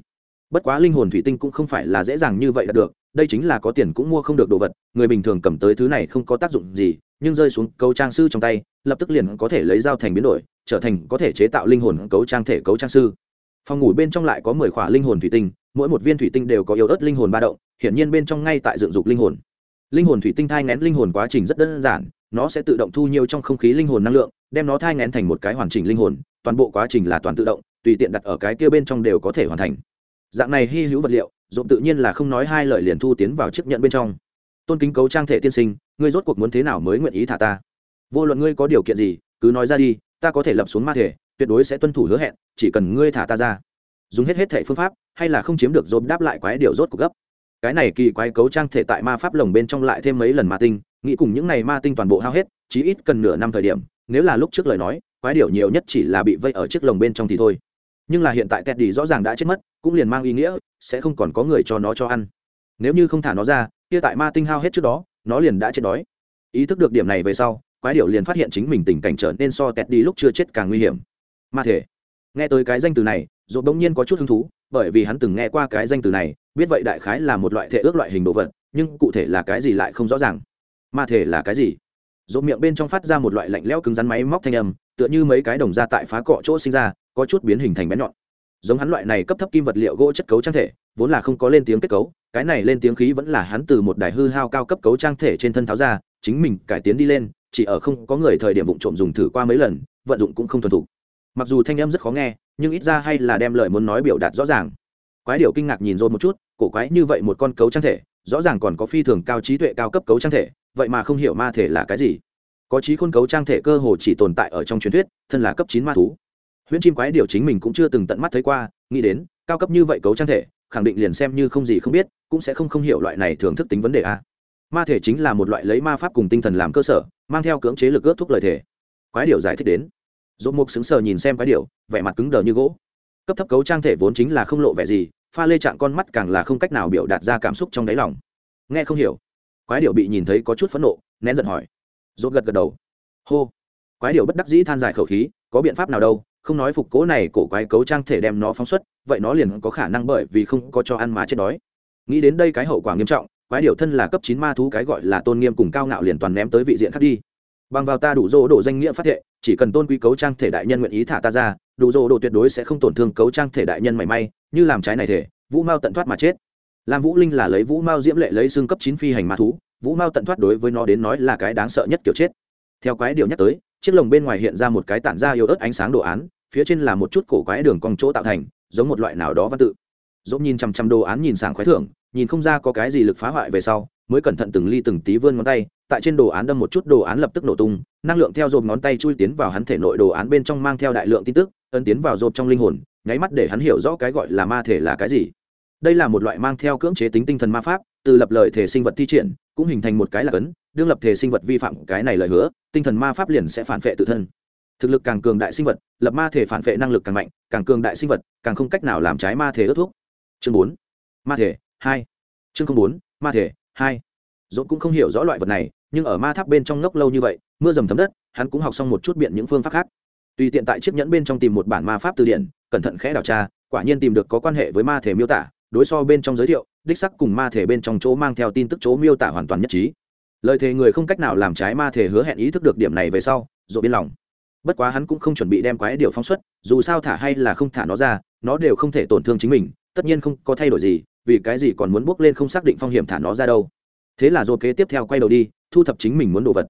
Bất quá linh hồn thủy tinh cũng không phải là dễ dàng như vậy đạt được, đây chính là có tiền cũng mua không được đồ vật, người bình thường cầm tới thứ này không có tác dụng gì, nhưng rơi xuống cấu trang sư trong tay, lập tức liền có thể lấy dao thành biến đổi, trở thành có thể chế tạo linh hồn cấu trang thể cấu trang sư phòng ngủ bên trong lại có mười khỏa linh hồn thủy tinh, mỗi một viên thủy tinh đều có yếu ớt linh hồn ba động, hiển nhiên bên trong ngay tại dựng dục linh hồn. Linh hồn thủy tinh thai ngén linh hồn quá trình rất đơn giản, nó sẽ tự động thu nhiều trong không khí linh hồn năng lượng, đem nó thai ngén thành một cái hoàn chỉnh linh hồn, toàn bộ quá trình là toàn tự động, tùy tiện đặt ở cái kia bên trong đều có thể hoàn thành. Dạng này hy hữu vật liệu dộn tự nhiên là không nói hai lời liền thu tiến vào chiếc nhận bên trong. Tôn kính cấu trang thể tiên sinh, ngươi rốt cuộc muốn thế nào mới nguyện ý thả ta? Vô luận ngươi có điều kiện gì, cứ nói ra đi, ta có thể lập xuống ma thể tuyệt đối sẽ tuân thủ hứa hẹn, chỉ cần ngươi thả ta ra. Dùng hết hết thể phương pháp, hay là không chiếm được dồn đáp lại quái điều rốt cuộc gấp. Cái này kỳ quái cấu trang thể tại ma pháp lồng bên trong lại thêm mấy lần ma tinh, nghĩ cùng những này ma tinh toàn bộ hao hết, chí ít cần nửa năm thời điểm, nếu là lúc trước lời nói, quái điều nhiều nhất chỉ là bị vây ở chiếc lồng bên trong thì thôi. Nhưng là hiện tại teddy rõ ràng đã chết mất, cũng liền mang ý nghĩa, sẽ không còn có người cho nó cho ăn. Nếu như không thả nó ra, kia tại ma tinh hao hết trước đó, nó liền đã chết đói. Ý thức được điểm này về sau, quái điệu liền phát hiện chính mình tình cảnh trở nên so tẹt đi lúc chưa chết càng nguy hiểm ma thể. Nghe tới cái danh từ này dỗ bỗng nhiên có chút hứng thú, bởi vì hắn từng nghe qua cái danh từ này, biết vậy đại khái là một loại thể ước loại hình đồ vật, nhưng cụ thể là cái gì lại không rõ ràng. Ma thể là cái gì? Dỗ miệng bên trong phát ra một loại lạnh lẽo cứng rắn máy móc thanh âm, tựa như mấy cái đồng ra tại phá cọ chỗ sinh ra, có chút biến hình thành bén nhọn. Giống hắn loại này cấp thấp kim vật liệu gỗ chất cấu trang thể, vốn là không có lên tiếng kết cấu, cái này lên tiếng khí vẫn là hắn từ một đài hư hao cao cấp cấu trang thể trên thân tháo ra, chính mình cải tiến đi lên, chỉ ở không có người thời điểm vụ trộm dùng thử qua mấy lần, vận dụng cũng không thuần thục mặc dù thanh âm rất khó nghe, nhưng ít ra hay là đem lời muốn nói biểu đạt rõ ràng. Quái điệu kinh ngạc nhìn rồi một chút, cổ quái như vậy một con cấu trang thể, rõ ràng còn có phi thường cao trí tuệ cao cấp cấu trang thể, vậy mà không hiểu ma thể là cái gì? Có trí khôn cấu trang thể cơ hồ chỉ tồn tại ở trong truyền thuyết, thân là cấp chín ma thú. Huyễn chim quái điều chính mình cũng chưa từng tận mắt thấy qua, nghĩ đến, cao cấp như vậy cấu trang thể, khẳng định liền xem như không gì không biết, cũng sẽ không không hiểu loại này thường thức tính vấn đề a. Ma thể chính là một loại lấy ma pháp cùng tinh thần làm cơ sở, mang theo cưỡng chế lực ước thúc lời thể. Quái điều giải thích đến dỗ mục sững sờ nhìn xem quái điều vẻ mặt cứng đờ như gỗ. Cấp thấp cấu trang thể vốn chính là không lộ vẻ gì, pha lê trạng con mắt càng là không cách nào biểu đạt ra cảm xúc trong đáy lòng. Nghe không hiểu. Quái điệu bị nhìn thấy có chút phẫn nộ, nén giận hỏi. Dốt gật gật đầu. Hô. Quái điệu bất đắc dĩ than dài khẩu khí, có biện pháp nào đâu, không nói phục cố này cổ quái cấu trang thể đem nó phóng xuất, vậy nó liền có khả năng bởi vì không có cho ăn mà chết đói. Nghĩ đến đây cái hậu quả nghiêm trọng, quái điệu thân là cấp chín ma thú cái gọi là tôn nghiêm cùng cao ngạo liền toàn ném tới vị diện khác đi. Bằng vào ta đủ dỗ độ danh nghĩa phát hệ chỉ cần tôn quý cấu trang thể đại nhân nguyện ý thả ta ra, đủ dỗ độ tuyệt đối sẽ không tổn thương cấu trang thể đại nhân mảy may, như làm trái này thể, vũ mao tận thoát mà chết. Lam vũ linh là lấy vũ mao diễm lệ lấy xương cấp chín phi hành ma thú, vũ mao tận thoát đối với nó đến nói là cái đáng sợ nhất kiểu chết. Theo quái điều nhắc tới, chiếc lồng bên ngoài hiện ra một cái tản ra yếu ớt ánh sáng đồ án, phía trên là một chút cổ quái đường cong chỗ tạo thành, giống một loại nào đó văn tự. Dũng nhìn chằm chằm đồ án nhìn sảng khoái thưởng, nhìn không ra có cái gì lực phá hoại về sau, mới cẩn thận từng ly từng tí vươn ngón tay tại trên đồ án đâm một chút đồ án lập tức nổ tung, năng lượng theo dồn ngón tay chui tiến vào hắn thể nội đồ án bên trong mang theo đại lượng tin tức, ấn tiến vào dồn trong linh hồn, nháy mắt để hắn hiểu rõ cái gọi là ma thể là cái gì. Đây là một loại mang theo cưỡng chế tính tinh thần ma pháp, từ lập lời thể sinh vật thi triển, cũng hình thành một cái là cấn đương lập thể sinh vật vi phạm cái này lời hứa, tinh thần ma pháp liền sẽ phản vệ tự thân. Thực lực càng cường đại sinh vật, lập ma thể phản vệ năng lực càng mạnh, càng cường đại sinh vật, càng không cách nào làm trái ma thể ước thuốc chương bốn, ma thể, hai. Chương bốn, ma thể, hai. Dốt cũng không hiểu rõ loại vật này nhưng ở ma tháp bên trong ngốc lâu như vậy, mưa dầm thấm đất, hắn cũng học xong một chút biện những phương pháp khác. Tùy tiện tại chiếc nhẫn bên trong tìm một bản ma pháp từ điển, cẩn thận khẽ đào tra, quả nhiên tìm được có quan hệ với ma thể miêu tả, đối so bên trong giới thiệu, đích sắc cùng ma thể bên trong chỗ mang theo tin tức chỗ miêu tả hoàn toàn nhất trí. Lời thề người không cách nào làm trái ma thể hứa hẹn ý thức được điểm này về sau rồi biên lòng. Bất quá hắn cũng không chuẩn bị đem quái điều phóng xuất, dù sao thả hay là không thả nó ra, nó đều không thể tổn thương chính mình, tất nhiên không có thay đổi gì, vì cái gì còn muốn bước lên không xác định phong hiểm thả nó ra đâu. Thế là rồi kế tiếp theo quay đầu đi thu thập chính mình muốn đồ vật.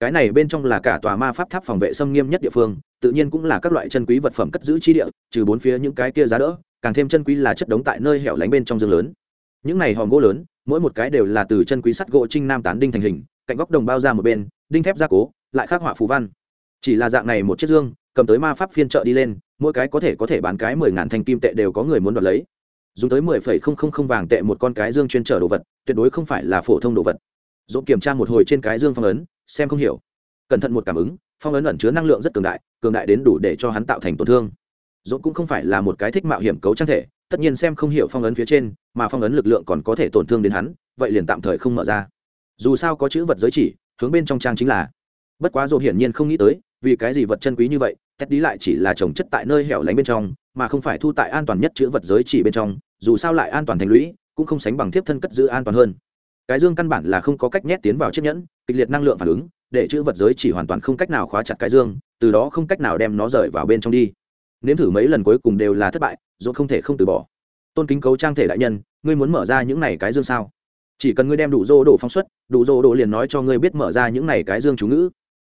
Cái này bên trong là cả tòa ma pháp tháp phòng vệ xâm nghiêm nhất địa phương, tự nhiên cũng là các loại chân quý vật phẩm cất giữ chi địa, trừ bốn phía những cái kia giá đỡ, càng thêm chân quý là chất đống tại nơi hẻo lánh bên trong dương lớn. Những này hòm gỗ lớn, mỗi một cái đều là từ chân quý sắt gỗ trinh nam tán đinh thành hình, cạnh góc đồng bao ra một bên, đinh thép gia cố, lại khắc họa phù văn. Chỉ là dạng này một chiếc dương, cầm tới ma pháp phiên chợ đi lên, mỗi cái có thể có thể bán cái mười ngàn thanh kim tệ đều có người muốn đoạt lấy. Dùng tới mười phẩy không không không vàng tệ một con cái dương chuyên chở đồ vật, tuyệt đối không phải là phổ thông đồ vật dỗ kiểm tra một hồi trên cái dương phong ấn, xem không hiểu. Cẩn thận một cảm ứng, phong ấn ẩn chứa năng lượng rất cường đại cường đại đến đủ để cho hắn tạo thành tổn thương. Dỗ cũng không phải là một cái thích mạo hiểm cấu trang thể, tất nhiên xem không hiểu phong ấn phía trên, mà phong ấn lực lượng còn có thể tổn thương đến hắn, vậy liền tạm thời không mở ra. Dù sao có chữ vật giới chỉ, hướng bên trong trang chính là. Bất quá dỗ hiển nhiên không nghĩ tới, vì cái gì vật chân quý như vậy tét đi lại chỉ là trồng chất tại nơi hẻo lánh bên trong, mà không phải thu tại an toàn nhất chữ vật giới chỉ bên trong, dù sao lại an toàn thành lũy, cũng không sánh bằng thiếp thân cất giữ an toàn hơn cái dương căn bản là không có cách nhét tiến vào chiếc nhẫn, kịch liệt năng lượng phản ứng, để chữ vật giới chỉ hoàn toàn không cách nào khóa chặt cái dương, từ đó không cách nào đem nó rời vào bên trong đi. Nếm thử mấy lần cuối cùng đều là thất bại dốt không thể không từ bỏ. Tôn kính cấu trang thể đại nhân, ngươi muốn mở ra những này cái dương sao? Chỉ cần ngươi đem đủ dô đồ phóng xuất, đủ dô đồ liền nói cho ngươi biết mở ra những này cái dương chú ngữ.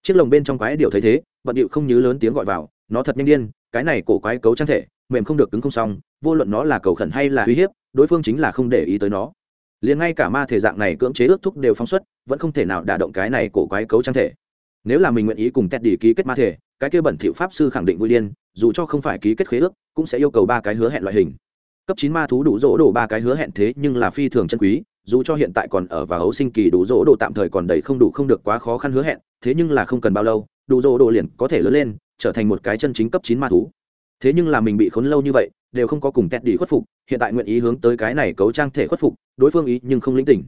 Chiếc lồng bên trong quái điều thấy thế, bận điệu không nhớ lớn tiếng gọi vào, nó thật nhanh điên, cái này cổ quái cấu trang thể, mềm không được cứng không xong, vô luận nó là cầu khẩn hay là uy hiếp, đối phương chính là không để ý tới nó liền ngay cả ma thể dạng này cưỡng chế ước thúc đều phóng xuất, vẫn không thể nào đả động cái này cổ quái cấu trang thể. Nếu là mình nguyện ý cùng teddy ký kết ma thể, cái kia bẩn thiệu pháp sư khẳng định vui điên, dù cho không phải ký kết khế ước, cũng sẽ yêu cầu ba cái hứa hẹn loại hình. Cấp chín ma thú đủ rỗ đổ ba cái hứa hẹn thế nhưng là phi thường chân quý, dù cho hiện tại còn ở và hấu sinh kỳ đủ rỗ đồ tạm thời còn đầy không đủ không được quá khó khăn hứa hẹn, thế nhưng là không cần bao lâu, đủ rỗ đồ liền có thể lớn lên, trở thành một cái chân chính cấp chín ma thú. Thế nhưng là mình bị khốn lâu như vậy đều không có cùng tẹt đi khuất phục, hiện tại nguyện ý hướng tới cái này cấu trang thể khuất phục, đối phương ý nhưng không linh tỉnh.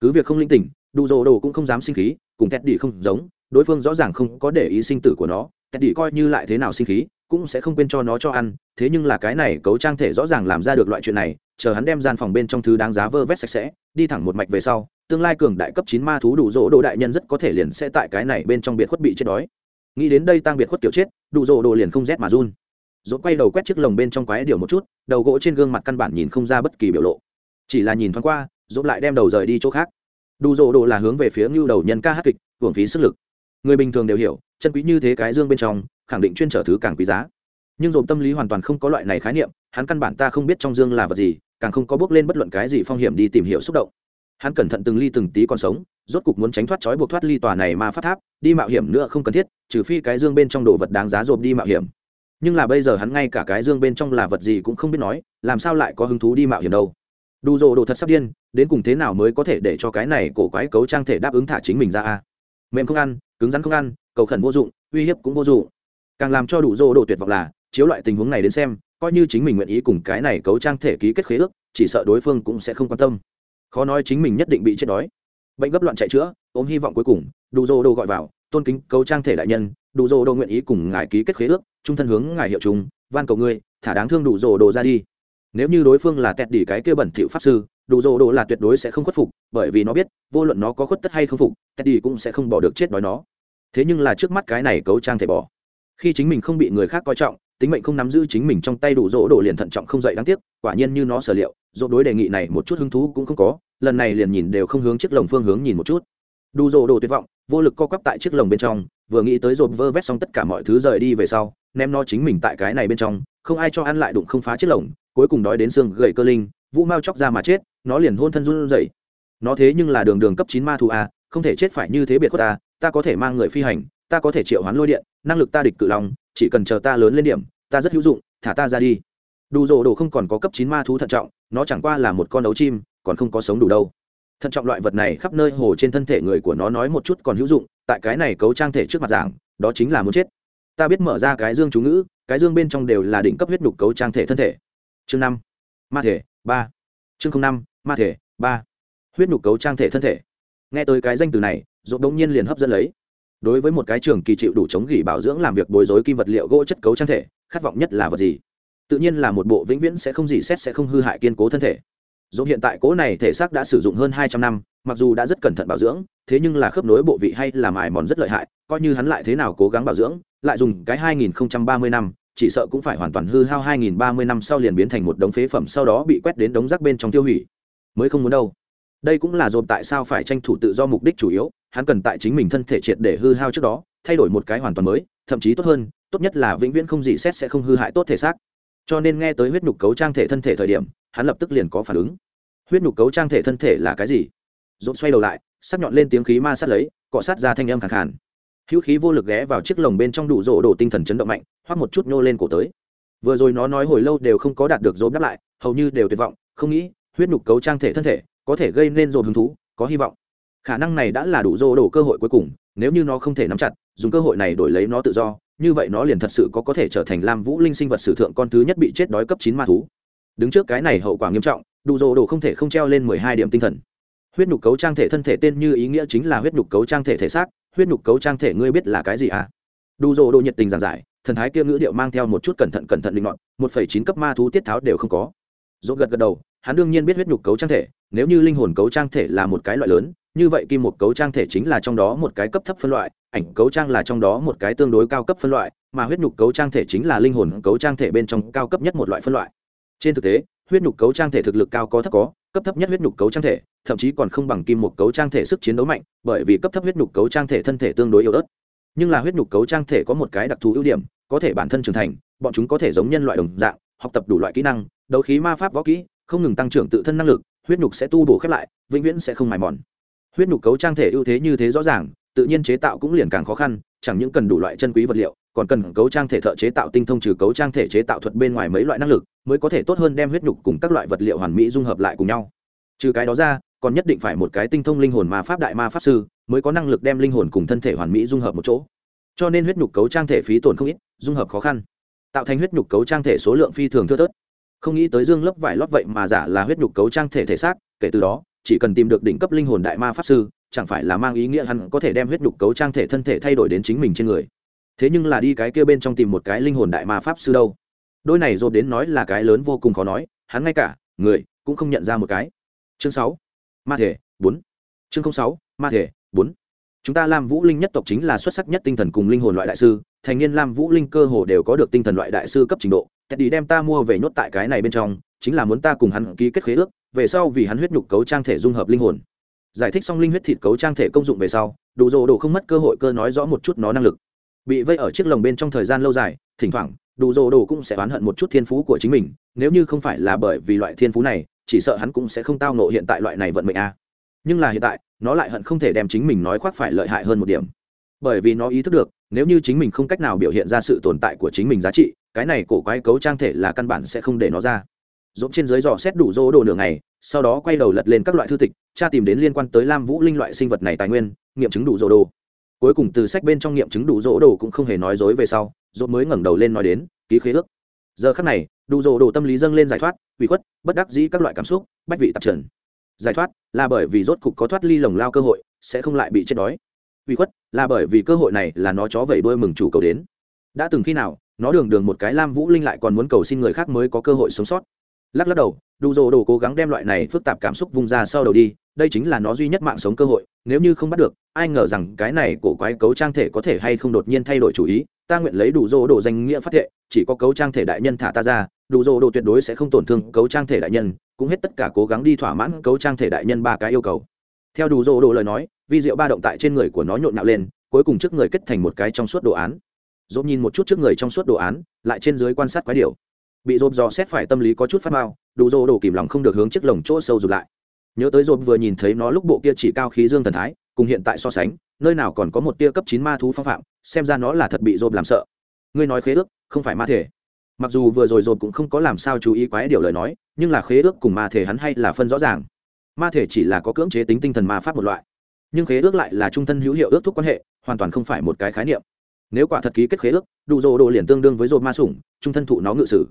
Cứ việc không linh tỉnh đủ rỗ đồ cũng không dám sinh khí, cùng tẹt đi không giống, đối phương rõ ràng không có để ý sinh tử của nó, tẹt đi coi như lại thế nào sinh khí, cũng sẽ không quên cho nó cho ăn, thế nhưng là cái này cấu trang thể rõ ràng làm ra được loại chuyện này, chờ hắn đem gian phòng bên trong thứ đáng giá vơ vét sạch sẽ, đi thẳng một mạch về sau, tương lai cường đại cấp chín ma thú đủ rỗ đồ đại nhân rất có thể liền sẽ tại cái này bên trong biệt khuất bị chết đói. Nghĩ đến đây tăng biệt khuất kiểu chết đủ dỗ đồ liền không rét mà run dốt quay đầu quét chiếc lồng bên trong quái điều một chút, đầu gỗ trên gương mặt căn bản nhìn không ra bất kỳ biểu lộ. Chỉ là nhìn thoáng qua dốt lại đem đầu rời đi chỗ khác. Đủ rồ đồ là hướng về phía ngưu đầu nhân ca hát kịch, hưởng phí sức lực. Người bình thường đều hiểu, chân quý như thế cái dương bên trong, khẳng định chuyên trở thứ càng quý giá. Nhưng dồn tâm lý hoàn toàn không có loại này khái niệm, hắn căn bản ta không biết trong dương là vật gì, càng không có bước lên bất luận cái gì phong hiểm đi tìm hiểu xúc động. Hắn cẩn thận từng ly từng tí còn sống, rốt cục muốn tránh thoát trói buộc thoát ly tòa này mà phát tháp, đi mạo hiểm nữa không cần thiết, trừ phi cái dương bên trong đồ vật đáng giá rộp đi mạo hiểm nhưng là bây giờ hắn ngay cả cái dương bên trong là vật gì cũng không biết nói, làm sao lại có hứng thú đi mạo hiểm đâu? Đủ rồ đồ thật sắp điên, đến cùng thế nào mới có thể để cho cái này cổ quái cấu trang thể đáp ứng thả chính mình ra a? Mềm không ăn, cứng rắn không ăn, cầu khẩn vô dụng, uy hiếp cũng vô dụng. Càng làm cho đủ rồ đồ tuyệt vọng là, chiếu loại tình huống này đến xem, coi như chính mình nguyện ý cùng cái này cấu trang thể ký kết khế ước, chỉ sợ đối phương cũng sẽ không quan tâm. Khó nói chính mình nhất định bị chết đói. Bệnh gấp loạn chạy chữa, ôm hy vọng cuối cùng đủ rồ đồ gọi vào, tôn kính cấu trang thể đại nhân đủ rồ đồ nguyện ý cùng ngài ký kết khế ước trung thân hướng ngài hiệu chúng van cầu ngươi, thả đáng thương đủ rồ đồ ra đi. Nếu như đối phương là tẹt đỉ cái kia bẩn thỉu pháp sư, đủ rồ đồ là tuyệt đối sẽ không khuất phục, bởi vì nó biết, vô luận nó có khuất tất hay không phục, tẹt đỉ cũng sẽ không bỏ được chết đói nó. Thế nhưng là trước mắt cái này cấu trang thể bỏ. Khi chính mình không bị người khác coi trọng, tính mệnh không nắm giữ chính mình trong tay đủ rỗ đồ liền thận trọng không dậy đáng tiếc, quả nhiên như nó sở liệu dỗ đối đề nghị này một chút hứng thú cũng không có, lần này liền nhìn đều không hướng chiếc lồng phương hướng nhìn một chút. Đủ rỗ đồ tuyệt vọng, vô lực co quắp tại chiếc lồng bên trong, vừa nghĩ tới rộp vơ vét xong tất cả mọi thứ rời đi về sau ném nó chính mình tại cái này bên trong, không ai cho ăn lại đụng không phá chiếc lồng, cuối cùng đói đến xương gầy cơ linh, vũ mau chóc ra mà chết, nó liền hôn thân run rẩy. Nó thế nhưng là đường đường cấp chín ma thù a, không thể chết phải như thế biệt của ta ta có thể mang người phi hành, ta có thể triệu hoán lôi điện, năng lực ta địch cự lòng chỉ cần chờ ta lớn lên điểm, ta rất hữu dụng, thả ta ra đi. Đủ rồ đồ không còn có cấp chín ma thú thận trọng, nó chẳng qua là một con đấu chim, còn không có sống đủ đâu. Thận trọng loại vật này khắp nơi hồ trên thân thể người của nó nói một chút còn hữu dụng, tại cái này cấu trang thể trước mặt giảng đó chính là muốn chết ta biết mở ra cái dương chú ngữ, cái dương bên trong đều là đỉnh cấp huyết nhục cấu trang thể thân thể. Chương năm, ma thể, ba. Chương năm, ma thể, ba. Huyết nhục cấu trang thể thân thể. Nghe tới cái danh từ này, dột đống nhiên liền hấp dẫn lấy. Đối với một cái trường kỳ chịu đủ chống gỉ bảo dưỡng làm việc bồi dối kim vật liệu gỗ chất cấu trang thể, khát vọng nhất là vật gì? Tự nhiên là một bộ vĩnh viễn sẽ không gì xét sẽ không hư hại kiên cố thân thể. Dồn hiện tại cố này thể xác đã sử dụng hơn hai trăm năm, mặc dù đã rất cẩn thận bảo dưỡng, thế nhưng là khớp nối bộ vị hay là mài mòn rất lợi hại, coi như hắn lại thế nào cố gắng bảo dưỡng lại dùng cái hai nghìn ba mươi năm, chỉ sợ cũng phải hoàn toàn hư hao hai nghìn ba mươi năm sau liền biến thành một đống phế phẩm sau đó bị quét đến đống rác bên trong tiêu hủy. Mới không muốn đâu. Đây cũng là dồn tại sao phải tranh thủ tự do mục đích chủ yếu, hắn cần tại chính mình thân thể triệt để hư hao trước đó, thay đổi một cái hoàn toàn mới, thậm chí tốt hơn, tốt nhất là vĩnh viễn không gì xét sẽ không hư hại tốt thể xác. Cho nên nghe tới huyết nhục cấu trang thể thân thể thời điểm, hắn lập tức liền có phản ứng. Huyết nhục cấu trang thể thân thể là cái gì? Dồn xoay đầu lại, sắc nhọn lên tiếng khí ma sát lấy, cọ sát ra thanh âm khàn khàn hữu khí vô lực ghé vào chiếc lồng bên trong đủ rỗ đổ tinh thần chấn động mạnh hoặc một chút nhô lên cổ tới. Vừa rồi nó nói hồi lâu đều không có đạt được dỗ đáp lại, hầu như đều tuyệt vọng, không nghĩ, huyết nhục cấu trang thể thân thể, có thể gây nên dồn hứng thú, có hy vọng. Khả năng này đã là đủ dỗ đổ cơ hội cuối cùng, nếu như nó không thể nắm chặt, dùng cơ hội này đổi lấy nó tự do, như vậy nó liền thật sự có có thể trở thành lam vũ linh sinh vật sử thượng con thứ nhất bị chết đói cấp chín ma thú. Đứng trước cái này hậu quả nghiêm trọng, đủ dỗ đổ không thể không treo lên mười hai điểm tinh thần. Huyết nhục cấu trang thể thân thể tên như ý nghĩa chính là huyết nhục cấu trang thể thể xác huyết nhục cấu trang thể ngươi biết là cái gì à đủ dô đồ nhiệt tình giảng giải, thần thái kia ngữ điệu mang theo một chút cẩn thận cẩn thận linh loạn. một phẩy chín cấp ma thú tiết tháo đều không có dỗ gật gật đầu, hắn đương nhiên biết huyết nhục cấu trang thể, nếu như linh hồn cấu trang thể là một cái loại lớn, như vậy kim một cấu trang thể chính là trong đó một cái cấp thấp phân loại, ảnh cấu trang là trong đó một cái tương đối cao cấp phân loại, mà huyết nhục cấu trang thể chính là linh hồn cấu trang thể bên trong cao cấp nhất một loại phân loại trên thực tế, huyết nhục cấu trang thể thực lực cao có thấp có, cấp thấp nhất huyết nhục cấu trang thể thậm chí còn không bằng kim một cấu trang thể sức chiến đấu mạnh, bởi vì cấp thấp huyết nhục cấu trang thể thân thể tương đối yếu ớt. Nhưng là huyết nhục cấu trang thể có một cái đặc thù ưu điểm, có thể bản thân trưởng thành, bọn chúng có thể giống nhân loại đồng dạng, học tập đủ loại kỹ năng, đấu khí ma pháp võ kỹ, không ngừng tăng trưởng tự thân năng lực, huyết nhục sẽ tu bổ khép lại, vĩnh viễn sẽ không mài mòn. Huyết nhục cấu trang thể ưu thế như thế rõ ràng, tự nhiên chế tạo cũng liền càng khó khăn, chẳng những cần đủ loại chân quý vật liệu, còn cần cấu trang thể thợ chế tạo tinh thông trừ cấu trang thể chế tạo thuật bên ngoài mấy loại năng lực, mới có thể tốt hơn đem huyết nhục cùng các loại vật liệu hoàn mỹ dung hợp lại cùng nhau. Trừ cái đó ra còn nhất định phải một cái tinh thông linh hồn ma pháp đại ma pháp sư mới có năng lực đem linh hồn cùng thân thể hoàn mỹ dung hợp một chỗ. Cho nên huyết nhục cấu trang thể phí tổn không ít, dung hợp khó khăn. Tạo thành huyết nhục cấu trang thể số lượng phi thường thưa thớt. Không nghĩ tới dương lớp vải lót vậy mà giả là huyết nhục cấu trang thể thể xác, kể từ đó, chỉ cần tìm được đỉnh cấp linh hồn đại ma pháp sư, chẳng phải là mang ý nghĩa hắn có thể đem huyết nhục cấu trang thể thân thể thay đổi đến chính mình trên người. Thế nhưng là đi cái kia bên trong tìm một cái linh hồn đại ma pháp sư đâu. Đôi này dồn đến nói là cái lớn vô cùng khó nói, hắn ngay cả người cũng không nhận ra một cái. Chương sáu ma thể, bốn. Chương sáu, ma thể, bốn. Chúng ta lam vũ linh nhất tộc chính là xuất sắc nhất tinh thần cùng linh hồn loại đại sư, thành niên lam vũ linh cơ hồ đều có được tinh thần loại đại sư cấp trình độ. Teddy đem ta mua về nhốt tại cái này bên trong, chính là muốn ta cùng hắn ký kết khế ước, về sau vì hắn huyết nhục cấu trang thể dung hợp linh hồn. Giải thích xong linh huyết thịt cấu trang thể công dụng về sau đủ rồ đồ không mất cơ hội cơ nói rõ một chút nó năng lực. Bị vây ở chiếc lồng bên trong thời gian lâu dài, thỉnh thoảng đủ rồ đồ cũng sẽ oán hận một chút thiên phú của chính mình, nếu như không phải là bởi vì loại thiên phú này chỉ sợ hắn cũng sẽ không tao nộ hiện tại loại này vận mệnh a. Nhưng là hiện tại, nó lại hận không thể đem chính mình nói khoác phải lợi hại hơn một điểm. Bởi vì nó ý thức được, nếu như chính mình không cách nào biểu hiện ra sự tồn tại của chính mình giá trị, cái này cổ quái cấu trang thể là căn bản sẽ không để nó ra. Dỗm trên dưới dò xét đủ dô đồ nửa ngày, sau đó quay đầu lật lên các loại thư tịch cha tìm đến liên quan tới lam vũ linh loại sinh vật này tài nguyên, nghiệm chứng đủ dô đồ. Cuối cùng từ sách bên trong nghiệm chứng đủ dỗ đồ cũng không hề nói dối về sau, dỗ mới ngẩng đầu lên nói đến, ký khế ước. Giờ khắc này, đủ dỗ đồ tâm lý dâng lên giải thoát ủy khuất, bất đắc dĩ các loại cảm xúc, bách vị tạp trần. Giải thoát là bởi vì rốt cục có thoát ly lồng lao cơ hội, sẽ không lại bị chết đói. Ủy khuất là bởi vì cơ hội này là nó chó vẩy đuôi mừng chủ cầu đến. Đã từng khi nào, nó đường đường một cái lam vũ linh lại còn muốn cầu xin người khác mới có cơ hội sống sót. Lắc lắc đầu, đủ dồ đồ cố gắng đem loại này phức tạp cảm xúc vung ra sau đầu đi, đây chính là nó duy nhất mạng sống cơ hội, nếu như không bắt được, ai ngờ rằng cái này cổ quái cấu trang thể có thể hay không đột nhiên thay đổi chủ ý ta nguyện lấy đủ dồ đồ danh nghĩa phát thệ, chỉ có cấu trang thể đại nhân thả ta ra, đủ dồ đồ tuyệt đối sẽ không tổn thương cấu trang thể đại nhân, cũng hết tất cả cố gắng đi thỏa mãn cấu trang thể đại nhân ba cái yêu cầu. Theo đủ dồ đồ lời nói, vi diệu ba động tại trên người của nó nhộn nạo lên, cuối cùng trước người kết thành một cái trong suốt đồ án. Dốt nhìn một chút trước người trong suốt đồ án, lại trên dưới quan sát quái điều bị dồn dò xét phải tâm lý có chút phát mao đủ dô đồ kìm lòng không được hướng chiếc lồng chỗ sâu rụt lại. Nhớ tới dồn vừa nhìn thấy nó lúc bộ kia chỉ cao khí dương thần thái cùng hiện tại so sánh, nơi nào còn có một tia cấp chín ma thú phong phạm, xem ra nó là thật bị dồn làm sợ. Ngươi nói khế ước, không phải ma thể. Mặc dù vừa rồi dồn cũng không có làm sao chú ý quái điều lời nói, nhưng là khế ước cùng ma thể hắn hay là phân rõ ràng. Ma thể chỉ là có cưỡng chế tính tinh thần ma pháp một loại. Nhưng khế ước lại là trung thân hữu hiệu ước thúc quan hệ, hoàn toàn không phải một cái khái niệm. Nếu quả thật ký kết khế ước, đủ dồ đồ liền tương đương với dồn ma sủng, trung thân thụ nó ngự sử.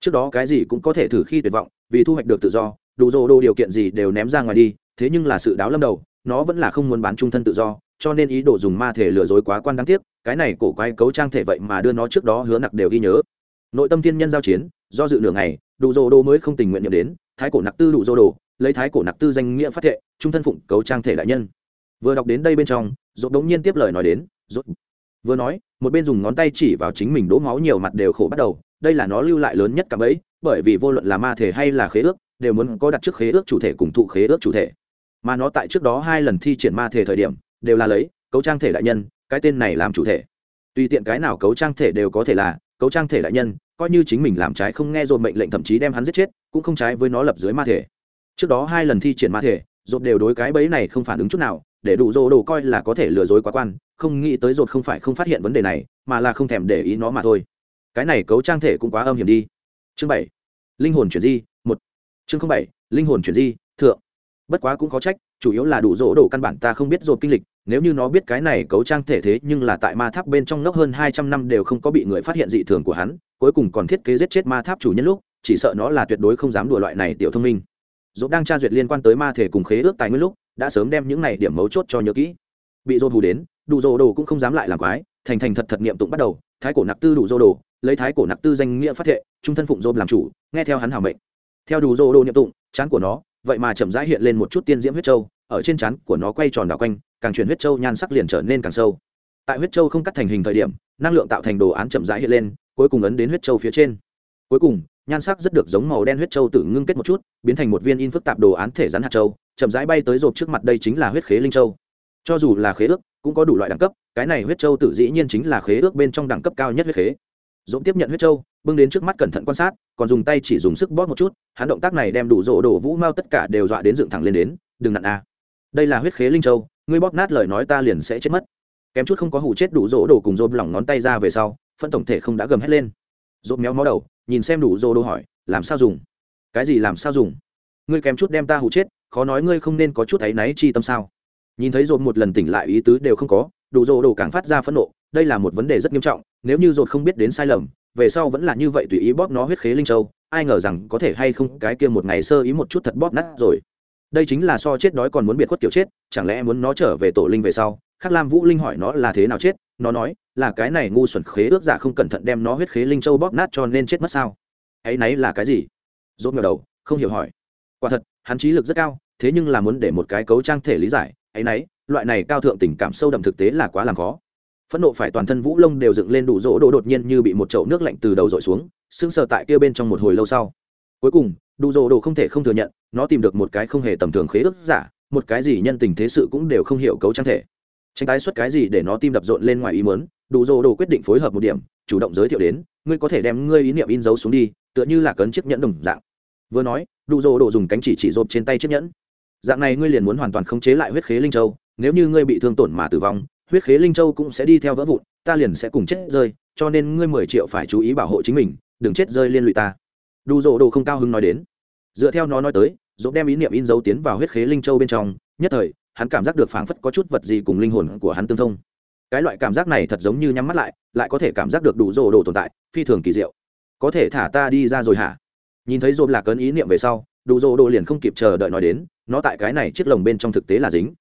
Trước đó cái gì cũng có thể thử khi tuyệt vọng, vì thu hoạch được tự do, đủ dồ đồ điều kiện gì đều ném ra ngoài đi, thế nhưng là sự đáo lâm đầu nó vẫn là không muốn bán trung thân tự do, cho nên ý đồ dùng ma thể lừa dối quá quan đáng tiếc, cái này cổ quái cấu trang thể vậy mà đưa nó trước đó hứa nặc đều ghi nhớ. Nội tâm thiên nhân giao chiến, do dự nửa ngày, đủ dô đồ mới không tình nguyện nhậm đến, thái cổ nặc tư đủ dô đồ, lấy thái cổ nặc tư danh nghĩa phát thệ, trung thân phụng cấu trang thể đại nhân. Vừa đọc đến đây bên trong dốt đống nhiên tiếp lời nói đến dốt vừa nói, một bên dùng ngón tay chỉ vào chính mình đỗ máu nhiều mặt đều khổ bắt đầu, đây là nó lưu lại lớn nhất cả bấy bởi vì vô luận là ma thể hay là khế ước, đều muốn có đặt trước khế ước chủ thể cùng thụ khế ước chủ thể mà nó tại trước đó hai lần thi triển ma thể thời điểm, đều là lấy, cấu trang thể đại nhân, cái tên này làm chủ thể. Tùy tiện cái nào cấu trang thể đều có thể là, cấu trang thể đại nhân, coi như chính mình làm trái không nghe dồn mệnh lệnh thậm chí đem hắn giết chết, cũng không trái với nó lập dưới ma thể. Trước đó hai lần thi triển ma thể dồn đều đối cái bẫy này không phản ứng chút nào, để đủ dô đồ coi là có thể lừa dối quá quan, không nghĩ tới dột không phải không phát hiện vấn đề này, mà là không thèm để ý nó mà thôi. Cái này cấu trang thể cũng quá âm hiểm đi. Chương bảy, linh hồn chuyển di, một. Chương bảy, linh hồn chuyển di, thượng bất quá cũng có trách, chủ yếu là đủ rỗ đồ căn bản ta không biết rộp kinh lịch, nếu như nó biết cái này cấu trang thể thế nhưng là tại ma tháp bên trong ngốc hơn hai trăm năm đều không có bị người phát hiện dị thường của hắn, cuối cùng còn thiết kế giết chết ma tháp chủ nhân lúc, chỉ sợ nó là tuyệt đối không dám đùa loại này tiểu thông minh. Dốt đang tra duyệt liên quan tới ma thể cùng khế ước tài nguyên lúc, đã sớm đem những này điểm mấu chốt cho nhớ kỹ. Bị dô hù đến, đủ dô đồ cũng không dám lại làm quái, thành thành thật thật nghiệm tụng bắt đầu, thái cổ nặc tư đủ dô đồ lấy thái cổ nặc tư danh nghĩa phát thệ, trung thân phụng dô làm chủ, nghe theo hắn hảo mệnh. Theo đủ dô đồ nghiệm tụng, chán của nó vậy mà chậm rãi hiện lên một chút tiên diễm huyết châu, ở trên chán của nó quay tròn đảo quanh, càng chuyển huyết châu nhan sắc liền trở nên càng sâu. Tại huyết châu không cắt thành hình thời điểm, năng lượng tạo thành đồ án chậm rãi hiện lên, cuối cùng ấn đến huyết châu phía trên. Cuối cùng, nhan sắc rất được giống màu đen huyết châu tự ngưng kết một chút, biến thành một viên in phức tạp đồ án thể rắn hạt châu, chậm rãi bay tới rộp trước mặt đây chính là huyết khế linh châu. Cho dù là khế ước, cũng có đủ loại đẳng cấp, cái này huyết châu tự dĩ nhiên chính là khế ước bên trong đẳng cấp cao nhất huyết khế dũng tiếp nhận huyết châu bưng đến trước mắt cẩn thận quan sát, còn dùng tay chỉ dùng sức bóp một chút, hắn động tác này đem đủ rỗ đổ vũ mao tất cả đều dọa đến dựng thẳng lên đến, đừng nặn a đây là huyết khế linh châu ngươi bóp nát lời nói ta liền sẽ chết mất. Kém chút không có hủ chết đủ rỗ đổ cùng rôm lỏng ngón tay ra về sau, phân tổng thể không đã gầm hết lên. Rôm méo mó đầu, nhìn xem đủ rỗ đồ hỏi, làm sao dùng? Cái gì làm sao dùng? Ngươi kém chút đem ta hủ chết, khó nói ngươi không nên có chút áy náy chi tâm sao. Nhìn thấy dồn một lần tỉnh lại ý tứ đều không có, đủ rỗ đồ càng phát ra phẫn nộ đây là một vấn đề rất nghiêm trọng, nếu như dột không biết đến sai lầm, về sau vẫn là như vậy tùy ý bóp nó huyết khế linh châu, ai ngờ rằng có thể hay không cái kia một ngày sơ ý một chút thật bóp nát rồi. Đây chính là so chết đói còn muốn biệt khuất kiểu chết, chẳng lẽ muốn nó trở về tổ linh về sau? Khắc lam vũ linh hỏi nó là thế nào chết, nó nói là cái này ngu xuẩn khế ước giả không cẩn thận đem nó huyết khế linh châu bóp nát cho nên chết mất sao? Ấy nấy là cái gì? Dốt ngờ đầu, không hiểu hỏi. Quả thật, hắn trí lực rất cao, thế nhưng là muốn để một cái cấu trang thể lý giải, ấy nấy, loại này cao thượng tình cảm sâu đậm thực tế là quá làm khó phẫn nộ phải toàn thân vũ lông đều dựng lên đủ rỗ đồ đột nhiên như bị một chậu nước lạnh từ đầu dội xuống, sững sờ tại kia bên trong một hồi lâu sau. Cuối cùng, đủ rỗ đồ không thể không thừa nhận, nó tìm được một cái không hề tầm thường khế ước giả, một cái gì nhân tình thế sự cũng đều không hiểu cấu trang thể. Tránh tái xuất cái gì để nó tim đập rộn lên ngoài ý mớn đủ rỗ đồ quyết định phối hợp một điểm, chủ động giới thiệu đến, ngươi có thể đem ngươi ý niệm in dấu xuống đi, tựa như là cấn chiếc nhẫn đồng dạng. Vừa nói, đủ rỗ đồ dùng cánh chỉ chỉ rộp trên tay chiếc nhẫn. Dạng này ngươi liền muốn hoàn toàn khống chế lại huyết khế linh châu, nếu như ngươi bị thương tổn mà tử vong huyết khế linh châu cũng sẽ đi theo vỡ vụn, ta liền sẽ cùng chết rơi, cho nên ngươi mười triệu phải chú ý bảo hộ chính mình, đừng chết rơi liên lụy ta. Đủ rộ đồ không cao hứng nói đến. Dựa theo nó nói tới, dỗ đem ý niệm in dấu tiến vào huyết khế linh châu bên trong, nhất thời, hắn cảm giác được phảng phất có chút vật gì cùng linh hồn của hắn tương thông. Cái loại cảm giác này thật giống như nhắm mắt lại lại có thể cảm giác được đủ rộ đồ tồn tại, phi thường kỳ diệu. Có thể thả ta đi ra rồi hả? Nhìn thấy dồn là cơn ý niệm về sau đủ rộ đồ liền không kịp chờ đợi nói đến, nó tại cái này chiếc lồng bên trong thực tế là dính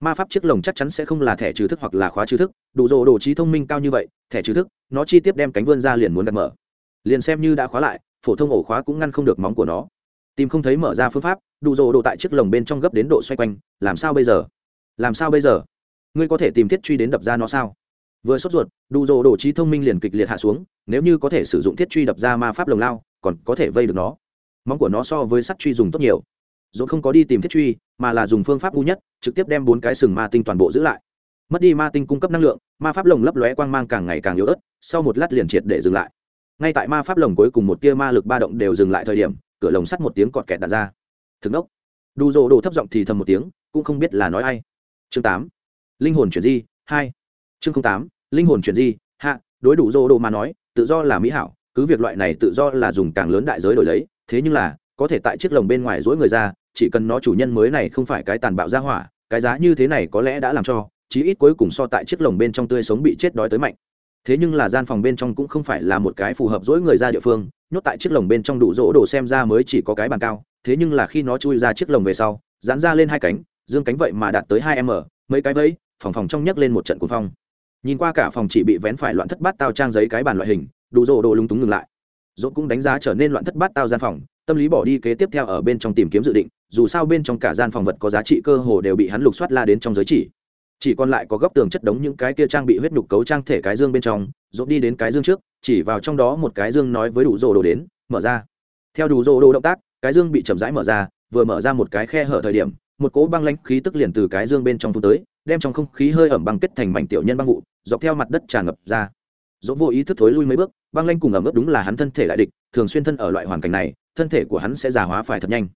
ma pháp chiếc lồng chắc chắn sẽ không là thẻ trừ thức hoặc là khóa trừ thức, đủ rồ đồ trí thông minh cao như vậy, thẻ trừ thức, nó chi tiết đem cánh vươn ra liền muốn đặt mở. Liền xem như đã khóa lại, phổ thông ổ khóa cũng ngăn không được móng của nó. Tìm không thấy mở ra phương pháp, đủ rồ đồ tại chiếc lồng bên trong gấp đến độ xoay quanh, làm sao bây giờ? Làm sao bây giờ? Ngươi có thể tìm thiết truy đến đập ra nó sao? Vừa sốt ruột, đủ rồ đồ trí thông minh liền kịch liệt hạ xuống, nếu như có thể sử dụng thiết truy đập ra ma pháp lồng lao, còn có thể vây được nó. Móng của nó so với sắt truy dùng tốt nhiều dồn không có đi tìm thiết truy, mà là dùng phương pháp ngu nhất, trực tiếp đem bốn cái sừng ma tinh toàn bộ giữ lại. Mất đi ma tinh cung cấp năng lượng, ma pháp lồng lấp lóe quang mang càng ngày càng yếu ớt, sau một lát liền triệt để dừng lại. Ngay tại ma pháp lồng cuối cùng một tia ma lực ba động đều dừng lại thời điểm, cửa lồng sắt một tiếng cọt kẹt đặt ra. Thực đốc đủ rồ đồ thấp giọng thì thầm một tiếng, cũng không biết là nói ai. Chương tám. Linh hồn chuyển di, hai. Chương tám, linh hồn chuyển di, hạ, đối đủ rồ đồ mà nói, tự do là mỹ hảo, cứ việc loại này tự do là dùng càng lớn đại giới đổi lấy, thế nhưng là, có thể tại chiếc lồng bên ngoài dối người ra chỉ cần nó chủ nhân mới này không phải cái tàn bạo ra hỏa, cái giá như thế này có lẽ đã làm cho, chí ít cuối cùng so tại chiếc lồng bên trong tươi sống bị chết đói tới mạnh. Thế nhưng là gian phòng bên trong cũng không phải là một cái phù hợp dỗi người ra địa phương, nhốt tại chiếc lồng bên trong đủ rỗ đồ xem ra mới chỉ có cái bàn cao, thế nhưng là khi nó chui ra chiếc lồng về sau dán ra lên hai cánh, dương cánh vậy mà đạt tới hai m, mấy cái vẫy, phòng phòng trong nhấc lên một trận cuồng phong. Nhìn qua cả phòng chỉ bị vén phải loạn thất bát tao trang giấy cái bàn loại hình, đủ rỗ đồ lúng túng ngừng lại. Dốt cũng đánh giá trở nên loạn thất bát tao gian phòng, tâm lý bỏ đi kế tiếp theo ở bên trong tìm kiếm dự định dù sao bên trong cả gian phòng vật có giá trị cơ hồ đều bị hắn lục soát la đến trong giới chỉ. Chỉ còn lại có góc tường chất đống những cái kia trang bị huyết nhục cấu trang thể cái dương bên trong dốt đi đến cái dương trước, chỉ vào trong đó một cái dương nói với đủ rồ đồ đến, mở ra. Theo đủ rồ đồ động tác, cái dương bị chậm rãi mở ra, vừa mở ra một cái khe hở thời điểm, một cỗ băng lãnh khí tức liền từ cái dương bên trong phun tới, đem trong không khí hơi ẩm băng kết thành mảnh tiểu nhân băng vụ, dọc theo mặt đất tràn ngập ra. Dỗ vô ý thức thối lui mấy bước, băng lanh cùng ẩm ướt đúng là hắn thân thể lại địch, thường xuyên thân ở loại hoàn cảnh này, thân thể của hắn sẽ già hóa phải thật nhanh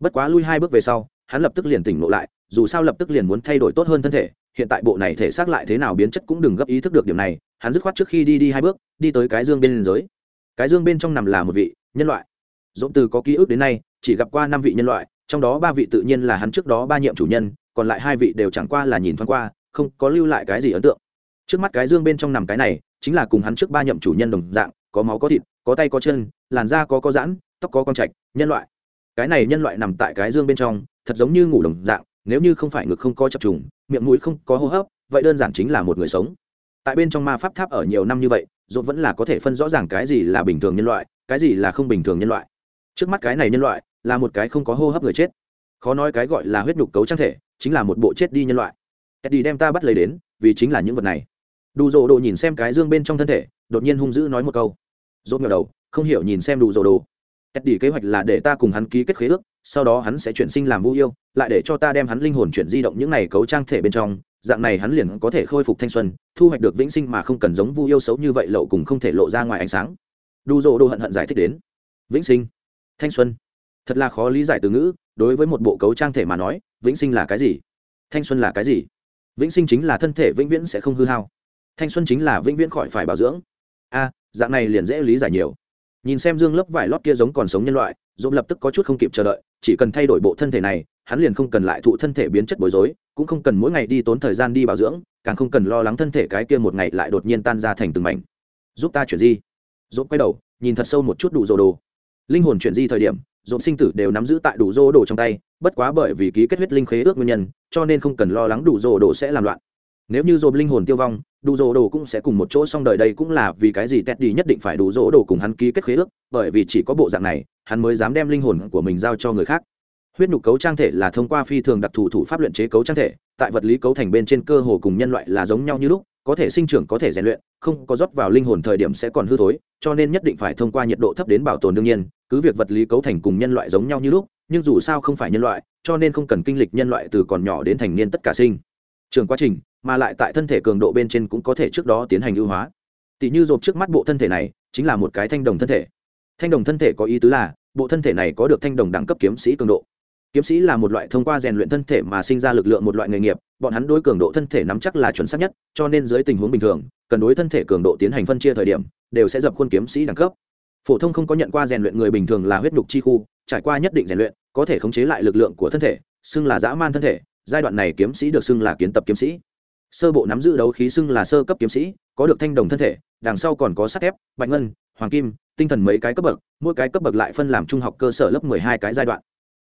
bất quá lui hai bước về sau, hắn lập tức liền tỉnh ngộ lại, dù sao lập tức liền muốn thay đổi tốt hơn thân thể, hiện tại bộ này thể xác lại thế nào biến chất cũng đừng gấp ý thức được điểm này, hắn dứt khoát trước khi đi đi hai bước, đi tới cái dương bên giới cái dương bên trong nằm là một vị nhân loại. Dỗ từ có ký ức đến nay, chỉ gặp qua năm vị nhân loại, trong đó ba vị tự nhiên là hắn trước đó ba nhiệm chủ nhân, còn lại hai vị đều chẳng qua là nhìn thoáng qua, không có lưu lại cái gì ấn tượng. Trước mắt cái dương bên trong nằm cái này, chính là cùng hắn trước ba nhậm chủ nhân đồng dạng, có máu có thịt, có tay có chân, làn da có có giãn tóc có con trạch, nhân loại cái này nhân loại nằm tại cái dương bên trong, thật giống như ngủ đồng dạng, nếu như không phải ngực không có chập trùng, miệng mũi không có hô hấp, vậy đơn giản chính là một người sống. Tại bên trong ma pháp tháp ở nhiều năm như vậy dốt vẫn là có thể phân rõ ràng cái gì là bình thường nhân loại, cái gì là không bình thường nhân loại. Trước mắt cái này nhân loại, là một cái không có hô hấp người chết. Khó nói cái gọi là huyết nhục cấu trang thể, chính là một bộ chết đi nhân loại. Eddie đem ta bắt lấy đến, vì chính là những vật này. Đủ rồ đồ nhìn xem cái dương bên trong thân thể, đột nhiên hung dữ nói một câu. Dốt ngờ đầu, không hiểu nhìn xem đủ rồ đồ eddie kế hoạch là để ta cùng hắn ký kết khế ước, sau đó hắn sẽ chuyển sinh làm Vu yêu, lại để cho ta đem hắn linh hồn chuyển di động những này cấu trang thể bên trong, dạng này hắn liền có thể khôi phục thanh xuân, thu hoạch được vĩnh sinh mà không cần giống vu yêu xấu như vậy lậu cùng không thể lộ ra ngoài ánh sáng. Đu Dụ đồ hận hận giải thích đến. Vĩnh sinh, thanh xuân. Thật là khó lý giải từ ngữ, đối với một bộ cấu trang thể mà nói, vĩnh sinh là cái gì? Thanh xuân là cái gì? Vĩnh sinh chính là thân thể vĩnh viễn sẽ không hư hao. Thanh xuân chính là vĩnh viễn khỏi phải bảo dưỡng. A, dạng này liền dễ lý giải nhiều nhìn xem dương lớp vải lót kia giống còn sống nhân loại, dũng lập tức có chút không kịp chờ đợi, chỉ cần thay đổi bộ thân thể này, hắn liền không cần lại thụ thân thể biến chất bối rối, cũng không cần mỗi ngày đi tốn thời gian đi bảo dưỡng, càng không cần lo lắng thân thể cái kia một ngày lại đột nhiên tan ra thành từng mảnh. Giúp ta chuyển di. Dũng quay đầu, nhìn thật sâu một chút đủ rồ đồ. Linh hồn chuyển di thời điểm dồn sinh tử đều nắm giữ tại đủ rồ đồ trong tay, bất quá bởi vì ký kết huyết linh khế ước nguyên nhân, cho nên không cần lo lắng đủ rồ đồ sẽ làm loạn nếu như dồn linh hồn tiêu vong, đủ dỗ đồ cũng sẽ cùng một chỗ xong đời đây cũng là vì cái gì tét đi nhất định phải đủ dỗ đồ cùng hắn ký kết khế ước, bởi vì chỉ có bộ dạng này, hắn mới dám đem linh hồn của mình giao cho người khác. Huyết nhục cấu trang thể là thông qua phi thường đặc thù thủ pháp luyện chế cấu trang thể, tại vật lý cấu thành bên trên cơ hồ cùng nhân loại là giống nhau như lúc, có thể sinh trưởng, có thể rèn luyện, không có rót vào linh hồn thời điểm sẽ còn hư thối, cho nên nhất định phải thông qua nhiệt độ thấp đến bảo tồn đương nhiên, cứ việc vật lý cấu thành cùng nhân loại giống nhau như lúc, nhưng dù sao không phải nhân loại, cho nên không cần kinh lịch nhân loại từ còn nhỏ đến thành niên tất cả sinh. Trường quá trình mà lại tại thân thể cường độ bên trên cũng có thể trước đó tiến hành ưu hóa. Tỷ như rộp trước mắt bộ thân thể này chính là một cái thanh đồng thân thể. Thanh đồng thân thể có ý tứ là, bộ thân thể này có được thanh đồng đẳng cấp kiếm sĩ cường độ. Kiếm sĩ là một loại thông qua rèn luyện thân thể mà sinh ra lực lượng một loại nghề nghiệp, bọn hắn đối cường độ thân thể nắm chắc là chuẩn xác nhất, cho nên dưới tình huống bình thường, cần đối thân thể cường độ tiến hành phân chia thời điểm, đều sẽ dập khuôn kiếm sĩ đẳng cấp. Phổ thông không có nhận qua rèn luyện người bình thường là huyết nhục chi khu, trải qua nhất định rèn luyện, có thể khống chế lại lực lượng của thân thể, xưng là dã man thân thể, giai đoạn này kiếm sĩ được xưng là kiến tập kiếm sĩ sơ bộ nắm giữ đấu khí xưng là sơ cấp kiếm sĩ, có được thanh đồng thân thể, đằng sau còn có sắt thép, bạch ngân, hoàng kim, tinh thần mấy cái cấp bậc, mỗi cái cấp bậc lại phân làm trung học cơ sở lớp mười hai cái giai đoạn.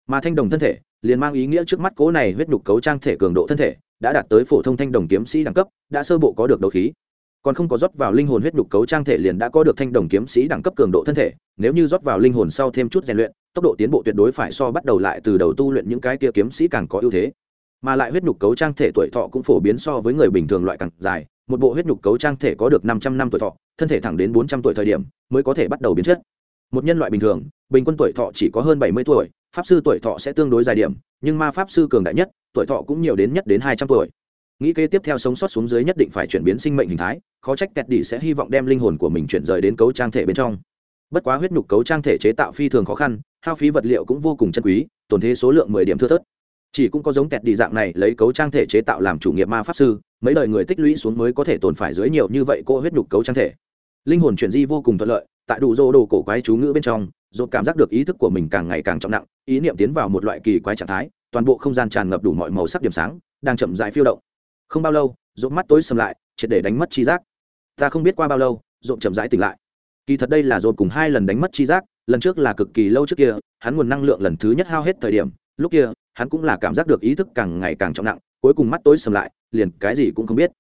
Mà thanh đồng thân thể liền mang ý nghĩa trước mắt cố này huyết nhục cấu trang thể cường độ thân thể, đã đạt tới phổ thông thanh đồng kiếm sĩ đẳng cấp, đã sơ bộ có được đấu khí. Còn không có rót vào linh hồn huyết nhục cấu trang thể liền đã có được thanh đồng kiếm sĩ đẳng cấp cường độ thân thể, nếu như rót vào linh hồn sau thêm chút rèn luyện, tốc độ tiến bộ tuyệt đối phải so bắt đầu lại từ đầu tu luyện những cái kia kiếm sĩ càng có ưu thế mà lại huyết nhục cấu trang thể tuổi thọ cũng phổ biến so với người bình thường loại càng dài. Một bộ huyết nhục cấu trang thể có được năm trăm năm tuổi thọ, thân thể thẳng đến bốn trăm tuổi thời điểm mới có thể bắt đầu biến chất. Một nhân loại bình thường, bình quân tuổi thọ chỉ có hơn bảy mươi tuổi, pháp sư tuổi thọ sẽ tương đối dài điểm, nhưng ma pháp sư cường đại nhất, tuổi thọ cũng nhiều đến nhất đến hai trăm tuổi. Nghĩ kế tiếp theo sống sót xuống dưới nhất định phải chuyển biến sinh mệnh hình thái, khó trách kẹt đi sẽ hy vọng đem linh hồn của mình chuyển rời đến cấu trang thể bên trong. Bất quá huyết nhục cấu trang thể chế tạo phi thường khó khăn, hao phí vật liệu cũng vô cùng chân quý, tổn thế số lượng mười điểm thưa thớt chỉ cũng có giống kẹt đi dạng này lấy cấu trang thể chế tạo làm chủ nghiệp ma pháp sư, mấy đời người tích lũy xuống mới có thể tồn phải dưới nhiều như vậy cô huyết nhục cấu trang thể. Linh hồn chuyển di vô cùng thuận lợi, tại đủ dô đồ cổ quái chú ngữ bên trong, dột cảm giác được ý thức của mình càng ngày càng trọng nặng, ý niệm tiến vào một loại kỳ quái trạng thái, toàn bộ không gian tràn ngập đủ mọi màu sắc điểm sáng, đang chậm dại phiêu động. Không bao lâu, dột mắt tối sầm lại, triệt để đánh mất chi giác. Ta không biết qua bao lâu, dột chậm rãi tỉnh lại. Kỳ thật đây là dột cùng hai lần đánh mất chi giác, lần trước là cực kỳ lâu trước kia, hắn nguồn năng lượng lần thứ nhất hao hết thời điểm, lúc kia hắn cũng là cảm giác được ý thức càng ngày càng trọng nặng, cuối cùng mắt tối sầm lại, liền cái gì cũng không biết.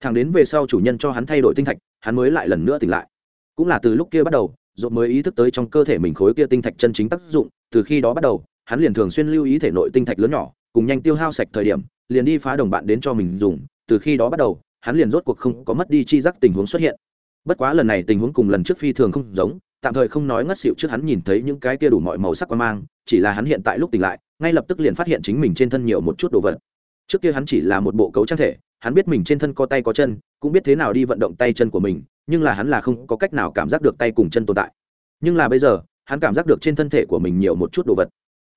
Thằng đến về sau chủ nhân cho hắn thay đổi tinh thạch, hắn mới lại lần nữa tỉnh lại. Cũng là từ lúc kia bắt đầu dột mới ý thức tới trong cơ thể mình khối kia tinh thạch chân chính tác dụng, từ khi đó bắt đầu, hắn liền thường xuyên lưu ý thể nội tinh thạch lớn nhỏ, cùng nhanh tiêu hao sạch thời điểm, liền đi phá đồng bạn đến cho mình dùng. Từ khi đó bắt đầu, hắn liền rốt cuộc không có mất đi chi giác tình huống xuất hiện. Bất quá lần này tình huống cùng lần trước phi thường không giống, tạm thời không nói ngất xịu trước hắn nhìn thấy những cái kia đủ mọi màu sắc quan mang, chỉ là hắn hiện tại lúc tỉnh lại ngay lập tức liền phát hiện chính mình trên thân nhiều một chút đồ vật. Trước kia hắn chỉ là một bộ cấu trang thể, hắn biết mình trên thân có tay có chân, cũng biết thế nào đi vận động tay chân của mình, nhưng là hắn là không có cách nào cảm giác được tay cùng chân tồn tại. Nhưng là bây giờ, hắn cảm giác được trên thân thể của mình nhiều một chút đồ vật.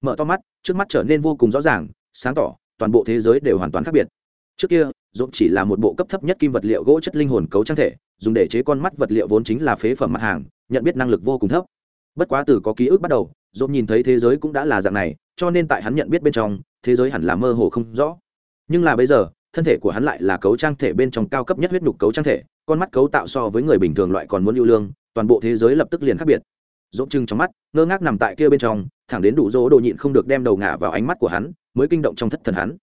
Mở to mắt, trước mắt trở nên vô cùng rõ ràng, sáng tỏ, toàn bộ thế giới đều hoàn toàn khác biệt. Trước kia dốt chỉ là một bộ cấp thấp nhất kim vật liệu gỗ chất linh hồn cấu trang thể, dùng để chế con mắt vật liệu vốn chính là phế phẩm mặt hàng, nhận biết năng lực vô cùng thấp. Bất quá từ có ký ức bắt đầu dốt nhìn thấy thế giới cũng đã là dạng này cho nên tại hắn nhận biết bên trong, thế giới hẳn là mơ hồ không rõ. Nhưng là bây giờ, thân thể của hắn lại là cấu trang thể bên trong cao cấp nhất huyết nhục cấu trang thể, con mắt cấu tạo so với người bình thường loại còn muốn lưu lương, toàn bộ thế giới lập tức liền khác biệt. Dỗ trưng trong mắt, ngơ ngác nằm tại kia bên trong, thẳng đến đủ dỗ đồ nhịn không được đem đầu ngả vào ánh mắt của hắn, mới kinh động trong thất thần hắn.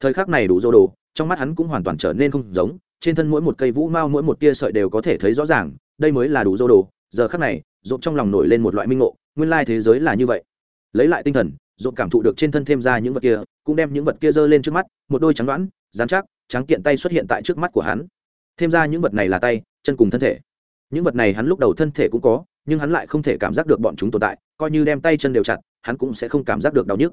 Thời khắc này đủ dỗ đồ, trong mắt hắn cũng hoàn toàn trở nên không giống, trên thân mỗi một cây vũ mao mỗi một tia sợi đều có thể thấy rõ ràng, đây mới là đủ dỗ đồ. Giờ khắc này dỗ trong lòng nổi lên một loại minh ngộ, nguyên lai thế giới là như vậy. Lấy lại tinh thần dỗ cảm thụ được trên thân thêm ra những vật kia, cũng đem những vật kia giơ lên trước mắt, một đôi trắng đoãn dán chắc, trắng kiện tay xuất hiện tại trước mắt của hắn. Thêm ra những vật này là tay, chân cùng thân thể. Những vật này hắn lúc đầu thân thể cũng có, nhưng hắn lại không thể cảm giác được bọn chúng tồn tại, coi như đem tay chân đều chặt, hắn cũng sẽ không cảm giác được đau nhức.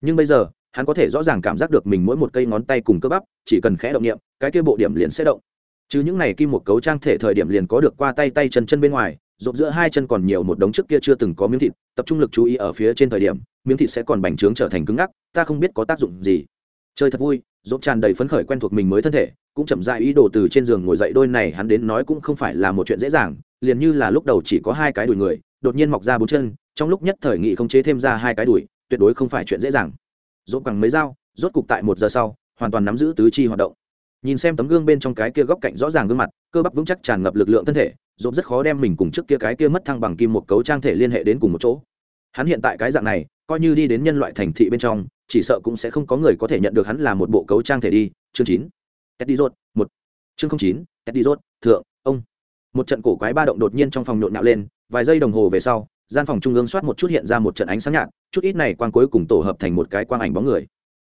Nhưng bây giờ, hắn có thể rõ ràng cảm giác được mình mỗi một cây ngón tay cùng cơ bắp, chỉ cần khẽ động niệm, cái kia bộ điểm liền sẽ động. Chứ những này kim một cấu trang thể thời điểm liền có được qua tay tay chân chân bên ngoài rộp giữa hai chân còn nhiều một đống trước kia chưa từng có miếng thịt, tập trung lực chú ý ở phía trên thời điểm miếng thịt sẽ còn bành trướng trở thành cứng ngắc, ta không biết có tác dụng gì. Chơi thật vui dỗ tràn đầy phấn khởi quen thuộc mình mới thân thể, cũng chậm dại ý đồ từ trên giường ngồi dậy đôi này hắn đến nói cũng không phải là một chuyện dễ dàng, liền như là lúc đầu chỉ có hai cái đùi người, đột nhiên mọc ra bốn chân, trong lúc nhất thời nghị không chế thêm ra hai cái đùi, tuyệt đối không phải chuyện dễ dàng. Rốt bằng mấy dao, rốt cục tại một giờ sau, hoàn toàn nắm giữ tứ chi hoạt động. Nhìn xem tấm gương bên trong cái kia góc cạnh rõ ràng gương mặt, cơ bắp vững chắc tràn ngập lực lượng thân thể rốt rất khó đem mình cùng trước kia cái kia mất thăng bằng kim một cấu trang thể liên hệ đến cùng một chỗ. Hắn hiện tại cái dạng này coi như đi đến nhân loại thành thị bên trong chỉ sợ cũng sẽ không có người có thể nhận được hắn là một bộ cấu trang thể đi. Chương chín. Teddy Rốt, một. Chương không chín Teddy Rốt, thượng ông. Một trận cổ quái ba động đột nhiên trong phòng nhộn nhạo lên vài giây đồng hồ về sau gian phòng trung ương soát một chút hiện ra một trận ánh sáng nhạt chút ít này quang cuối cùng tổ hợp thành một cái quang ảnh bóng người.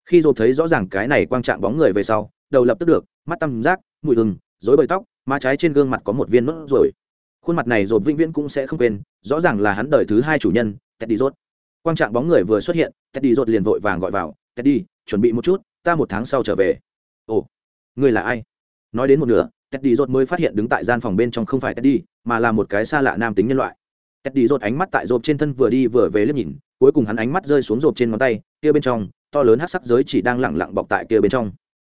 Khi dồn thấy rõ ràng cái này quang trạng bóng người về sau đầu lập tức được mắt tăm giác mùi hừng rối bời tóc má trái trên gương mặt có một viên nốt rồi khuôn mặt này dồn vĩnh viễn cũng sẽ không quên rõ ràng là hắn đời thứ hai chủ nhân teddy rốt quang trạng bóng người vừa xuất hiện, teddy rốt liền vội vàng gọi vào, teddy, chuẩn bị một chút, ta một tháng sau trở về. Ồ người là ai? Nói đến một nửa, teddy rốt mới phát hiện đứng tại gian phòng bên trong không phải teddy, mà là một cái xa lạ nam tính nhân loại. Teddy rốt ánh mắt tại rộp trên thân vừa đi vừa về liếc nhìn, cuối cùng hắn ánh mắt rơi xuống rộp trên ngón tay, kia bên trong, to lớn hắc sắc giới chỉ đang lặng lặng bọc tại kia bên trong.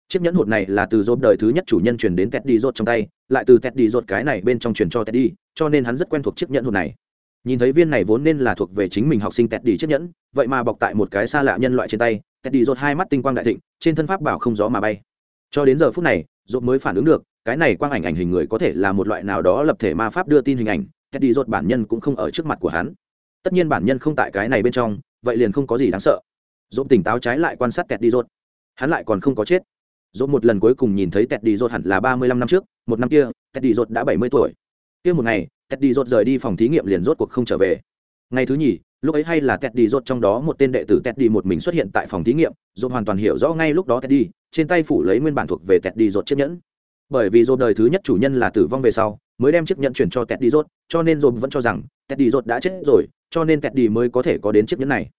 Chiếc nhẫn hột này là từ rộp đời thứ nhất chủ nhân truyền đến teddy rốt trong tay, lại từ teddy rốt cái này bên trong truyền cho teddy, cho nên hắn rất quen thuộc chiếc nhẫn hột này nhìn thấy viên này vốn nên là thuộc về chính mình học sinh teddy chiếc nhẫn, vậy mà bọc tại một cái xa lạ nhân loại trên tay tẹt đi rột hai mắt tinh quang đại thịnh, trên thân pháp bảo không gió mà bay. Cho đến giờ phút này, rột mới phản ứng được, cái này quang ảnh ảnh hình người có thể là một loại nào đó lập thể ma pháp đưa tin hình ảnh tẹt đi rột bản nhân cũng không ở trước mặt của hắn. Tất nhiên bản nhân không tại cái này bên trong, vậy liền không có gì đáng sợ. Dốt tỉnh táo trái lại quan sát tẹt đi rột. Hắn lại còn không có chết. Dốt một lần cuối cùng nhìn thấy tẹt đi rột hẳn là ba mươi lăm năm trước, một năm kia tẹt đi rột đã bảy mươi tuổi. Kia một ngày teddy rốt rời đi phòng thí nghiệm liền rốt cuộc không trở về. Ngày thứ nhì, lúc ấy hay là teddy rốt trong đó một tên đệ tử teddy một mình xuất hiện tại phòng thí nghiệm rốt hoàn toàn hiểu rõ ngay lúc đó teddy, trên tay phủ lấy nguyên bản thuộc về teddy rốt chiếc nhẫn. Bởi vì rốt đời thứ nhất chủ nhân là tử vong về sau, mới đem chiếc nhẫn chuyển cho teddy rốt cho nên rốt vẫn cho rằng teddy rốt đã chết rồi, cho nên teddy mới có thể có đến chiếc nhẫn này.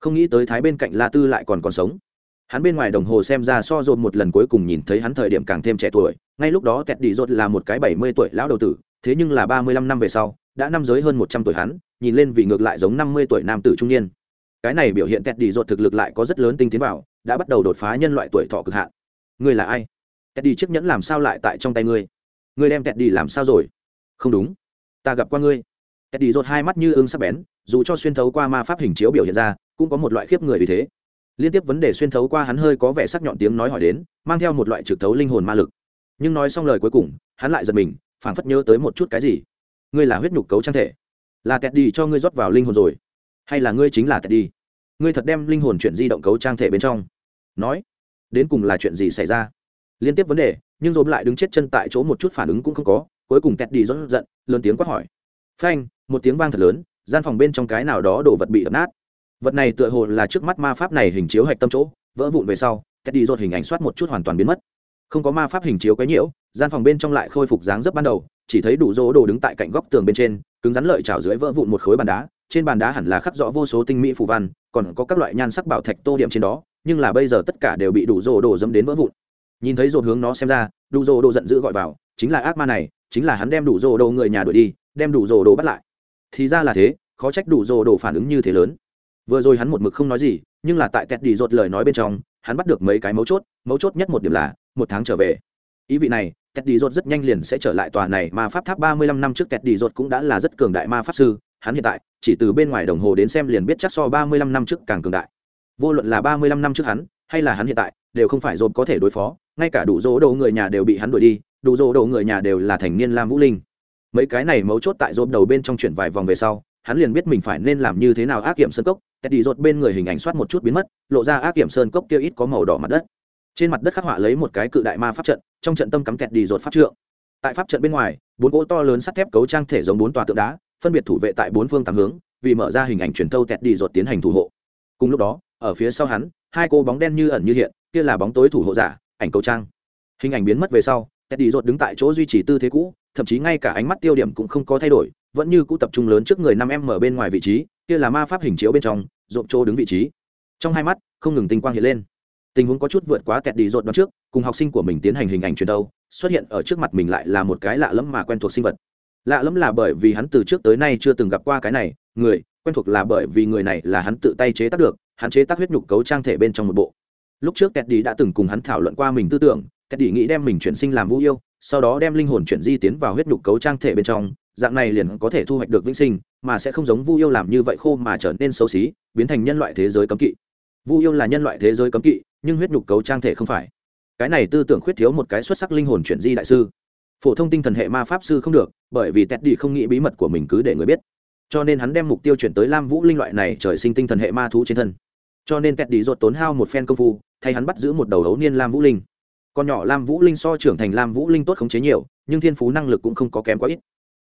Không nghĩ tới thái bên cạnh la tư lại còn còn sống. Hắn bên ngoài đồng hồ xem ra so dồn một lần cuối cùng nhìn thấy hắn thời điểm càng thêm trẻ tuổi, ngay lúc đó teddy rốt là một cái bảy mươi tuổi lão đầu tử thế nhưng là ba mươi lăm năm về sau, đã năm giới hơn một trăm tuổi hắn, nhìn lên vì ngược lại giống năm mươi tuổi nam tử trung niên. Cái này biểu hiện teddy rốt thực lực lại có rất lớn tinh tiến vào, đã bắt đầu đột phá nhân loại tuổi thọ cực hạn. Ngươi là ai? Teddy chiếc nhẫn làm sao lại tại trong tay ngươi? Ngươi đem teddy làm sao rồi? Không đúng. Ta gặp qua ngươi. Teddy rốt hai mắt như ương sắc bén, dù cho xuyên thấu qua ma pháp hình chiếu biểu hiện ra, cũng có một loại khiếp người vì thế. Liên tiếp vấn đề xuyên thấu qua hắn hơi có vẻ sắc nhọn tiếng nói hỏi đến, mang theo một loại trực thấu linh hồn ma lực. Nhưng nói xong lời cuối cùng, hắn lại giật mình phảng phất nhớ tới một chút cái gì. Ngươi là huyết nhục cấu trang thể. Là kẹt đi cho ngươi rót vào linh hồn rồi. Hay là ngươi chính là kẹt đi ngươi thật đem linh hồn chuyện di động cấu trang thể bên trong. Nói, đến cùng là chuyện gì xảy ra? Liên tiếp vấn đề, nhưng dồn lại đứng chết chân tại chỗ một chút phản ứng cũng không có, cuối cùng kẹt đi rất giận, lớn tiếng quát hỏi. Phanh, một tiếng vang thật lớn, gian phòng bên trong cái nào đó đổ vật bị đập nát. Vật này tựa hồ là trước mắt ma pháp này hình chiếu hạch tâm chỗ, vỡ vụn về sau kẹt đi rột hình ảnh soát một chút hoàn toàn biến mất không có ma pháp hình chiếu quấy nhiễu, gian phòng bên trong lại khôi phục dáng dấp ban đầu, chỉ thấy đủ rỗ đồ đứng tại cạnh góc tường bên trên, cứng rắn lợi chảo dưới vỡ vụn một khối bàn đá, trên bàn đá hẳn là khắc rõ vô số tinh mỹ phù văn, còn có các loại nhan sắc bảo thạch tô điểm trên đó, nhưng là bây giờ tất cả đều bị đủ rỗ đồ dẫm đến vỡ vụn. Nhìn thấy rột hướng nó xem ra, đủ rỗ đồ giận dữ gọi vào, chính là ác ma này, chính là hắn đem đủ rỗ đồ người nhà đuổi đi, đem đủ rỗ đồ bắt lại. Thì ra là thế, khó trách đủ rỗ đồ phản ứng như thế lớn. Vừa rồi hắn một mực không nói gì, nhưng là tại kẹt đi rột lời nói bên trong hắn bắt được mấy cái mấu chốt mấu chốt nhất một điểm là, một tháng trở về. Ý vị này tẹt đi rột rất nhanh liền sẽ trở lại tòa này mà pháp tháp ba mươi lăm năm trước tẹt đi rột cũng đã là rất cường đại ma pháp sư, hắn hiện tại, chỉ từ bên ngoài đồng hồ đến xem liền biết chắc so ba mươi lăm năm trước càng cường đại. Vô luận là ba mươi lăm năm trước hắn, hay là hắn hiện tại, đều không phải rột có thể đối phó, ngay cả đủ dỗ đầu người nhà đều bị hắn đuổi đi, đủ dỗ đầu người nhà đều là thành niên lam vũ linh. Mấy cái này mấu chốt tại rột đầu bên trong chuyển vài vòng về sau, hắn liền biết mình phải nên làm như thế nào ác kiểm sân cốc teddy rột bên người hình ảnh soát một chút biến mất, lộ ra ác kiểm sơn cốc kia ít có màu đỏ mặt đất. Trên mặt đất khắc họa lấy một cái cự đại ma pháp trận, trong trận tâm cắm teddy rột pháp trượng. Tại pháp trận bên ngoài, bốn cỗ to lớn sắt thép cấu trang thể giống bốn tòa tượng đá, phân biệt thủ vệ tại bốn phương tám hướng, vì mở ra hình ảnh truyền thâu teddy rột tiến hành thủ hộ. Cùng lúc đó, ở phía sau hắn, hai cô bóng đen như ẩn như hiện, kia là bóng tối thủ hộ giả, ảnh cầu trang. Hình ảnh biến mất về sau, teddy rột đứng tại chỗ duy trì tư thế cũ, thậm chí ngay cả ánh mắt tiêu điểm cũng không có thay đổi vẫn như cũ tập trung lớn trước người năm em mở bên ngoài vị trí, kia là ma pháp hình chiếu bên trong rộp chỗ đứng vị trí. Trong hai mắt, không ngừng tinh quang hiện lên. Tình huống có chút vượt quá kẹt đi rộn đoạn trước, cùng học sinh của mình tiến hành hình ảnh truyền đâu, xuất hiện ở trước mặt mình lại là một cái lạ lẫm mà quen thuộc sinh vật. Lạ lẫm là bởi vì hắn từ trước tới nay chưa từng gặp qua cái này, người, quen thuộc là bởi vì người này là hắn tự tay chế tác được, hắn chế tác huyết nhục cấu trang thể bên trong một bộ. Lúc trước kẹt đi đã từng cùng hắn thảo luận qua mình tư tưởng, kẹt đi nghĩ đem mình chuyển sinh làm vũ yêu, sau đó đem linh hồn chuyển di tiến vào huyết nhục cấu trang thể bên trong dạng này liền có thể thu hoạch được vĩnh sinh, mà sẽ không giống vu yêu làm như vậy khô mà trở nên xấu xí, biến thành nhân loại thế giới cấm kỵ. Vu yêu là nhân loại thế giới cấm kỵ, nhưng huyết nhục cấu trang thể không phải. Cái này tư tưởng khuyết thiếu một cái xuất sắc linh hồn chuyển di đại sư. Phổ thông tinh thần hệ ma pháp sư không được, bởi vì teddy không nghĩ bí mật của mình cứ để người biết. Cho nên hắn đem mục tiêu chuyển tới lam vũ linh loại này trời sinh tinh thần hệ ma thú trên thân. Cho nên teddy ruột tốn hao một phen công phu, thay hắn bắt giữ một đầu hấu niên lam vũ linh. Con nhỏ lam vũ linh so trưởng thành lam vũ linh tốt khống chế nhiều, nhưng thiên phú năng lực cũng không có kém quá ít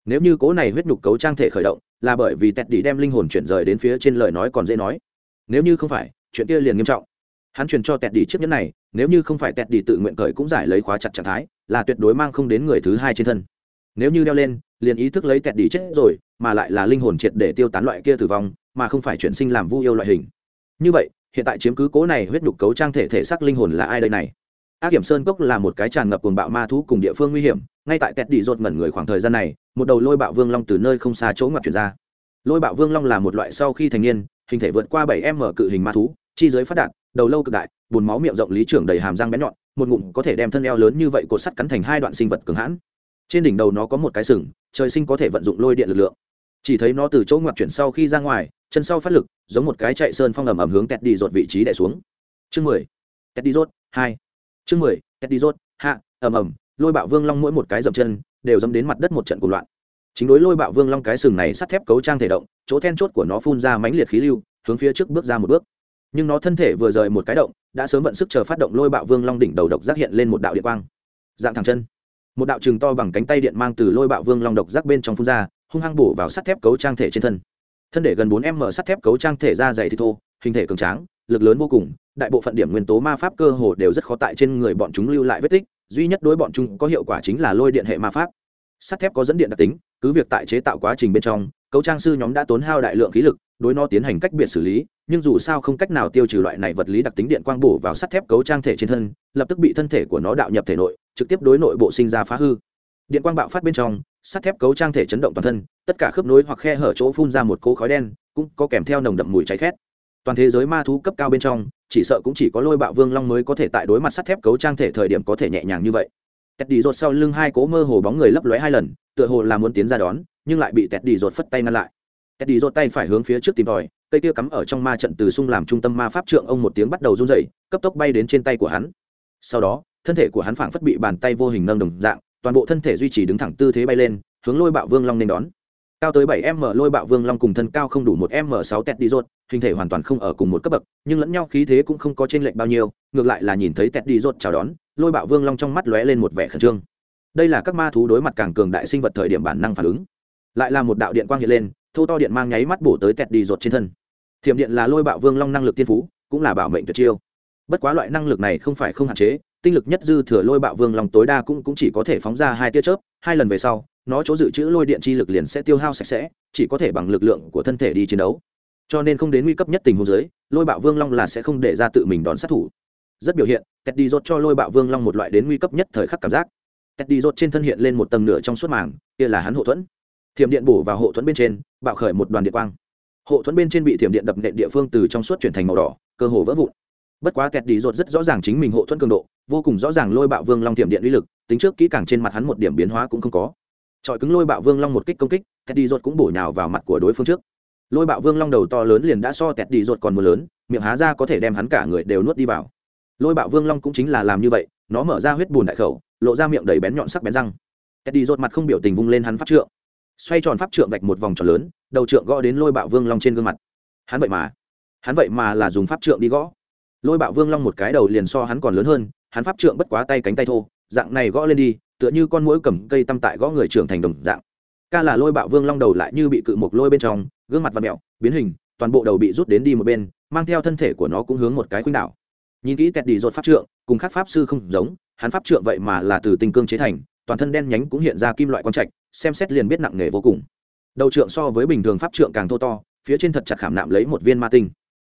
nếu như cố này huyết nhục cấu trang thể khởi động, là bởi vì tẹt đi đem linh hồn chuyển rời đến phía trên lời nói còn dễ nói. Nếu như không phải, chuyện kia liền nghiêm trọng. Hắn truyền cho tẹt đi chiếc nhẫn này, nếu như không phải tẹt đi tự nguyện cởi cũng giải lấy khóa chặt trạng thái, là tuyệt đối mang không đến người thứ hai trên thân. Nếu như đeo lên, liền ý thức lấy tẹt đi chết rồi, mà lại là linh hồn triệt để tiêu tán loại kia tử vong, mà không phải chuyển sinh làm vu yêu loại hình. Như vậy, hiện tại chiếm cứ cố này huyết nhục cấu trang thể thể xác linh hồn là ai đây này? Ác hiểm sơn cốc là một cái tràn ngập cuồng bạo ma thú cùng địa phương nguy hiểm, ngay tại tẹt đi rột ngẩn người khoảng thời gian này, một đầu lôi bạo vương long từ nơi không xa chỗ ngoặt chuyển ra. Lôi bạo vương long là một loại sau khi thành niên, hình thể vượt qua bảy m cự hình ma thú, chi giới phát đạt, đầu lâu cực đại bùn máu miệng rộng lý trưởng đầy hàm răng bén nhọn, một ngụm có thể đem thân eo lớn như vậy cột sắt cắn thành hai đoạn sinh vật cường hãn. Trên đỉnh đầu nó có một cái sừng, trời sinh có thể vận dụng lôi điện lực lượng. Chỉ thấy nó từ chỗ ngoặt chuyển sau khi ra ngoài, chân sau phát lực, giống một cái chạy sơn phong ẩm ẩm hướng tẹt đi rột vị trí đè xuống. Chương mười. Tẹt đi rột, hai chương mười két đi rốt. Hạ, ầm ầm, lôi bạo vương long mỗi một cái dậm chân, đều dẫm đến mặt đất một trận cuộc loạn. Chính đối lôi bạo vương long cái sừng này sắt thép cấu trang thể động, chỗ then chốt của nó phun ra mãnh liệt khí lưu, hướng phía trước bước ra một bước. Nhưng nó thân thể vừa rời một cái động, đã sớm vận sức chờ phát động lôi bạo vương long đỉnh đầu độc giác hiện lên một đạo điện quang. Dạng thẳng chân. Một đạo trường to bằng cánh tay điện mang từ lôi bạo vương long độc giác bên trong phun ra, hung hăng bổ vào sắt thép cấu trang thể trên thân. Thân để gần bốn m sắt thép cấu trang thể ra dày thì thô, hình thể cường tráng lực lớn vô cùng, đại bộ phận điểm nguyên tố ma pháp cơ hồ đều rất khó tại trên người bọn chúng lưu lại vết tích, duy nhất đối bọn chúng có hiệu quả chính là lôi điện hệ ma pháp. Sắt thép có dẫn điện đặc tính, cứ việc tại chế tạo quá trình bên trong, cấu trang sư nhóm đã tốn hao đại lượng khí lực, đối nó tiến hành cách biệt xử lý, nhưng dù sao không cách nào tiêu trừ loại này vật lý đặc tính điện quang bổ vào sắt thép cấu trang thể trên thân, lập tức bị thân thể của nó đạo nhập thể nội, trực tiếp đối nội bộ sinh ra phá hư. Điện quang bạo phát bên trong, sắt thép cấu trang thể chấn động toàn thân, tất cả khớp nối hoặc khe hở chỗ phun ra một cỗ khói đen, cũng có kèm theo nồng đậm mùi cháy khét toàn thế giới ma thú cấp cao bên trong, chỉ sợ cũng chỉ có lôi bạo vương long mới có thể tại đối mặt sắt thép cấu trang thể thời điểm có thể nhẹ nhàng như vậy. Tẹt đi rột sau lưng hai cố mơ hồ bóng người lấp lóe hai lần, tựa hồ là muốn tiến ra đón, nhưng lại bị tẹt đi rột phất tay ngăn lại. Tẹt đi rột tay phải hướng phía trước tìm tòi, cây kia cắm ở trong ma trận từ sung làm trung tâm ma pháp trượng ông một tiếng bắt đầu run dậy cấp tốc bay đến trên tay của hắn. Sau đó, thân thể của hắn phảng phất bị bàn tay vô hình nâng đồng dạng, toàn bộ thân thể duy trì đứng thẳng tư thế bay lên, hướng lôi bạo vương long nên đón cao tới bảy m lôi bạo vương long cùng thân cao không đủ một m sáu tẹt đi rột hình thể hoàn toàn không ở cùng một cấp bậc, nhưng lẫn nhau khí thế cũng không có t r ê n lệch bao nhiêu, ngược lại là nhìn thấy tẹt đi rột chào đón, lôi bạo vương long trong mắt lóe lên một vẻ khẩn trương. Đây là các ma thú đối mặt càng cường đại sinh vật thời điểm bản năng phản ứng. Lại là một đạo điện quang hiện lên, thô to điện mang nháy mắt bổ tới tẹt đi rột trên thân. Thiểm điện là lôi bạo vương long năng lực tiên phú, cũng là bảo mệnh tuyệt chiêu. Bất quá loại năng lực này không phải không hạn chế tinh lực nhất dư thừa lôi bạo vương long tối đa cũng, cũng chỉ có thể phóng ra hai tia chớp hai lần về sau nó chỗ dự trữ lôi điện chi lực liền sẽ tiêu hao sạch sẽ chỉ có thể bằng lực lượng của thân thể đi chiến đấu. Cho nên không đến nguy cấp nhất tình huống giới lôi bạo vương long là sẽ không để ra tự mình đón sát thủ. Rất biểu hiện kẹt đi rốt cho lôi bạo vương long một loại đến nguy cấp nhất thời khắc cảm giác. Kẹt đi rốt trên thân hiện lên một tầng nửa trong suốt màng kia là hắn hộ thuẫn. Thiểm điện bổ vào hộ thuẫn bên trên bạo khởi một đoàn điện quang. Hộ thuẫn bên trên bị thiểm điện đập nện địa phương từ trong suốt chuyển thành màu đỏ cơ hồ vỡ vụn bất quá kẹt đi rột rất rõ ràng chính mình hộ thuẫn cường độ, vô cùng rõ ràng lôi bạo vương long thiểm điện uy lực, tính trước kỹ càng trên mặt hắn một điểm biến hóa cũng không có. Trọi cứng lôi bạo vương long một kích công kích kẹt đi rột cũng bổ nhào vào mặt của đối phương trước. Lôi bạo vương long đầu to lớn liền đã so kẹt đi rột còn mưa lớn, miệng há ra có thể đem hắn cả người đều nuốt đi vào. Lôi bạo vương long cũng chính là làm như vậy, nó mở ra huyết bùn đại khẩu, lộ ra miệng đầy bén nhọn sắc bén răng. Kẹt đi rột mặt không biểu tình vung lên hắn pháp trượng. Xoay tròn pháp trượng vạch một vòng tròn lớn, đầu trượng gõ đến lôi bạo vương long trên gương mặt. Hắn vậy mà, hắn vậy mà là dùng pháp trượng đi gõ lôi bạo vương long một cái đầu liền so hắn còn lớn hơn, hắn pháp trượng bất quá tay cánh tay thô, dạng này gõ lên đi, tựa như con mũi cầm cây tăm tại gõ người trưởng thành đồng dạng. Ca là lôi bạo vương long đầu lại như bị cự một lôi bên trong, gương mặt và mẹo biến hình, toàn bộ đầu bị rút đến đi một bên, mang theo thân thể của nó cũng hướng một cái khuynh đảo. Nhìn kỹ tẹt đi rột pháp trượng, cùng các pháp sư không giống, hắn pháp trượng vậy mà là từ tinh cương chế thành, toàn thân đen nhánh cũng hiện ra kim loại quang trạch, xem xét liền biết nặng nề vô cùng. Đầu trượng so với bình thường pháp trượng càng thô to, phía trên thật chặt khảm nạm lấy một viên ma tinh.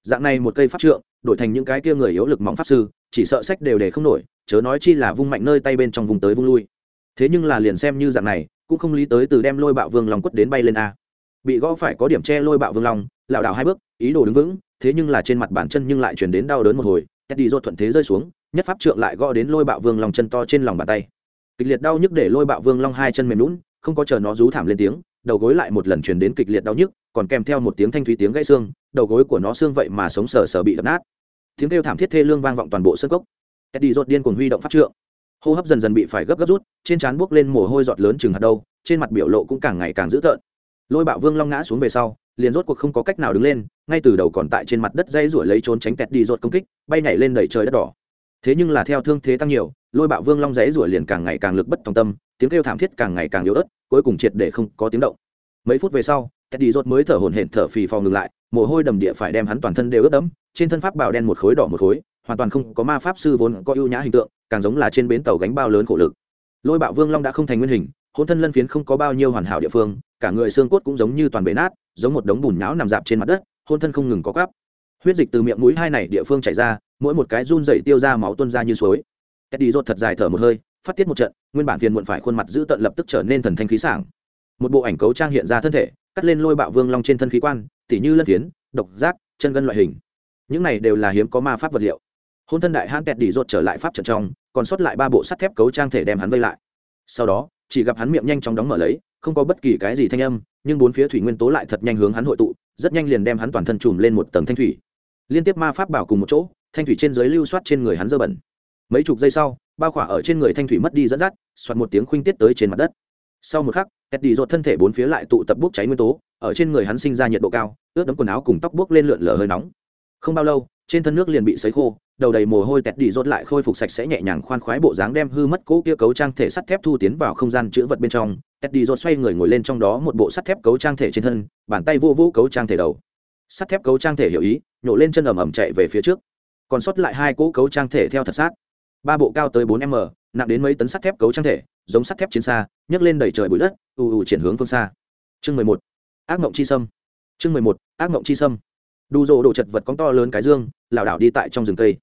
Dạng này một cây pháp trượng đổi thành những cái kia người yếu lực mỏng pháp sư, chỉ sợ sách đều để không nổi, chớ nói chi là vung mạnh nơi tay bên trong vùng tới vung lui. Thế nhưng là liền xem như dạng này, cũng không lý tới từ đem lôi bạo vương lòng quất đến bay lên a. Bị gõ phải có điểm che lôi bạo vương long, lảo đảo hai bước, ý đồ đứng vững, thế nhưng là trên mặt bản chân nhưng lại chuyển đến đau đớn một hồi, teddy dột thuận thế rơi xuống, nhất pháp trượng lại gõ đến lôi bạo vương long chân to trên lòng bàn tay. Kịch liệt đau nhức để lôi bạo vương long hai chân mềm lún không có chờ nó rú thảm lên tiếng, đầu gối lại một lần chuyển đến kịch liệt đau nhức, còn kèm theo một tiếng thanh thúy tiếng gãy xương, đầu gối của nó xương vậy mà sống sờ sờ bị đập nát tiếng kêu thảm thiết thê lương vang vọng toàn bộ sân cốc. Teddy rốt điên cuồng huy động pháp trượng. Hô hấp dần dần bị phải gấp gấp rút, trên trán buốc lên mồ hôi giọt lớn chừng hạt đâu trên mặt biểu lộ cũng càng ngày càng dữ tợn. Lôi bạo vương long ngã xuống về sau, liền rốt cuộc không có cách nào đứng lên, ngay từ đầu còn tại trên mặt đất dây ruổi lấy trốn tránh tẹt đi rột công kích, bay nhảy lên đẩy trời đất đỏ. Thế nhưng là theo thương thế tăng nhiều, lôi bạo vương long dãy ruổi liền càng ngày càng lực bất tòng tâm, tiếng kêu thảm thiết càng ngày càng yếu ớt, cuối cùng triệt để không có tiếng động. Mấy phút về sau tẹt đi rột mới thở hổn hển thở phì phò ngừng lại, mồ hôi đầm địa phải đem hắn toàn thân đều ướt đẫm trên thân pháp bảo đen một khối đỏ một khối, hoàn toàn không có ma pháp sư vốn có ưu nhã hình tượng, càng giống là trên bến tàu gánh bao lớn khổ lực. Lôi bạo vương long đã không thành nguyên hình, hôn thân lân phiến không có bao nhiêu hoàn hảo địa phương, cả người xương cốt cũng giống như toàn bể nát, giống một đống bùn nhão nằm dạp trên mặt đất, hôn thân không ngừng có cắp huyết dịch từ miệng mũi hai này địa phương chảy ra, mỗi một cái run dậy tiêu ra máu tuân ra như suối. Eddie rột thật dài thở một hơi, phát tiết một trận, nguyên bản phiền muộn phải khuôn mặt giữ tận lập tức trở nên thần thanh khí sảng. Một bộ ảnh cấu trang hiện ra thân thể, cắt lên lôi bạo vương long trên thân khí quan, tỉ như lân phiến, độc giác, chân gân loại hình những này đều là hiếm có ma pháp vật liệu. Hôn thân đại hãn kẹt đi rột trở lại pháp trận trong, còn sót lại ba bộ sắt thép cấu trang thể đem hắn vây lại. Sau đó, chỉ gặp hắn miệng nhanh chóng đóng mở lấy, không có bất kỳ cái gì thanh âm, nhưng bốn phía thủy nguyên tố lại thật nhanh hướng hắn hội tụ, rất nhanh liền đem hắn toàn thân trùm lên một tầng thanh thủy. Liên tiếp ma pháp bảo cùng một chỗ, thanh thủy trên dưới lưu soát trên người hắn dơ bẩn. Mấy chục giây sau, bao khỏa ở trên người thanh thủy mất đi dẫn dắt soạt một tiếng khuynh tiết tới trên mặt đất. Sau một khắc kẹt đi rột thân thể bốn phía lại tụ tập bốc cháy nguyên tố, ở trên người hắn sinh ra nhiệt độ cao, ướt đấm quần áo cùng tóc bốc lên lượn lờ hơi nóng không bao lâu, trên thân nước liền bị sấy khô, đầu đầy mồ hôi tẹt đi rốt lại khôi phục sạch sẽ nhẹ nhàng khoan khoái bộ dáng đem hư mất cỗ kia cấu trang thể sắt thép thu tiến vào không gian chữ vật bên trong. Tẹt đi rốt xoay người ngồi lên trong đó một bộ sắt thép cấu trang thể trên thân, bàn tay vô vô cấu trang thể đầu. Sắt thép cấu trang thể hiểu ý, nhổ lên chân ầm ầm chạy về phía trước. Còn sót lại hai cỗ cấu trang thể theo thật sát. Ba bộ cao tới bốn m, nặng đến mấy tấn sắt thép cấu trang thể, giống sắt thép chiến xa, nhấc lên đẩy trời bụi đất, ù ù chuyển hướng phương xa. Chương mười một, ác mộng chi sâm. Chương mười một, ác mộng chi sâm đủ rộ đồ chật vật cóng to lớn cái dương, lảo đảo đi tại trong rừng cây.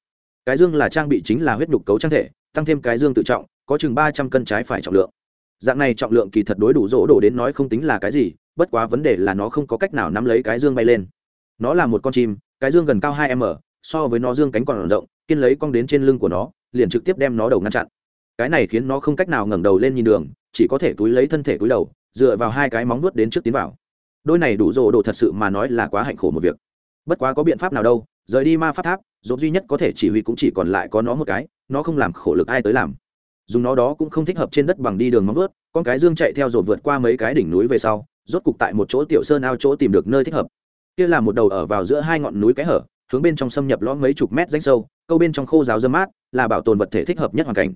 Cái dương là trang bị chính là huyết nhục cấu trang thể, tăng thêm cái dương tự trọng, có chừng ba trăm cân trái phải trọng lượng. Dạng này trọng lượng kỳ thật đối đủ rỗ đổ đến nói không tính là cái gì, bất quá vấn đề là nó không có cách nào nắm lấy cái dương bay lên. Nó là một con chim, cái dương gần cao hai m, so với nó dương cánh còn rộng, kiên lấy cong đến trên lưng của nó, liền trực tiếp đem nó đầu ngăn chặn. Cái này khiến nó không cách nào ngẩng đầu lên nhìn đường, chỉ có thể túi lấy thân thể túi đầu, dựa vào hai cái móng vuốt đến trước tiến vào. Đôi này đủ rỗ đồ thật sự mà nói là quá hạnh khổ một việc bất quá có biện pháp nào đâu, rời đi ma pháp tháp dốt duy nhất có thể chỉ huy cũng chỉ còn lại có nó một cái, nó không làm khổ lực ai tới làm. Dùng nó đó cũng không thích hợp trên đất bằng đi đường móng vớt con cái dương chạy theo rồi vượt qua mấy cái đỉnh núi về sau, rốt cục tại một chỗ tiểu sơn ao chỗ tìm được nơi thích hợp. Kia là một đầu ở vào giữa hai ngọn núi cái hở, hướng bên trong xâm nhập lõm mấy chục mét rãnh sâu, câu bên trong khô giáo dơ mát, là bảo tồn vật thể thích hợp nhất hoàn cảnh.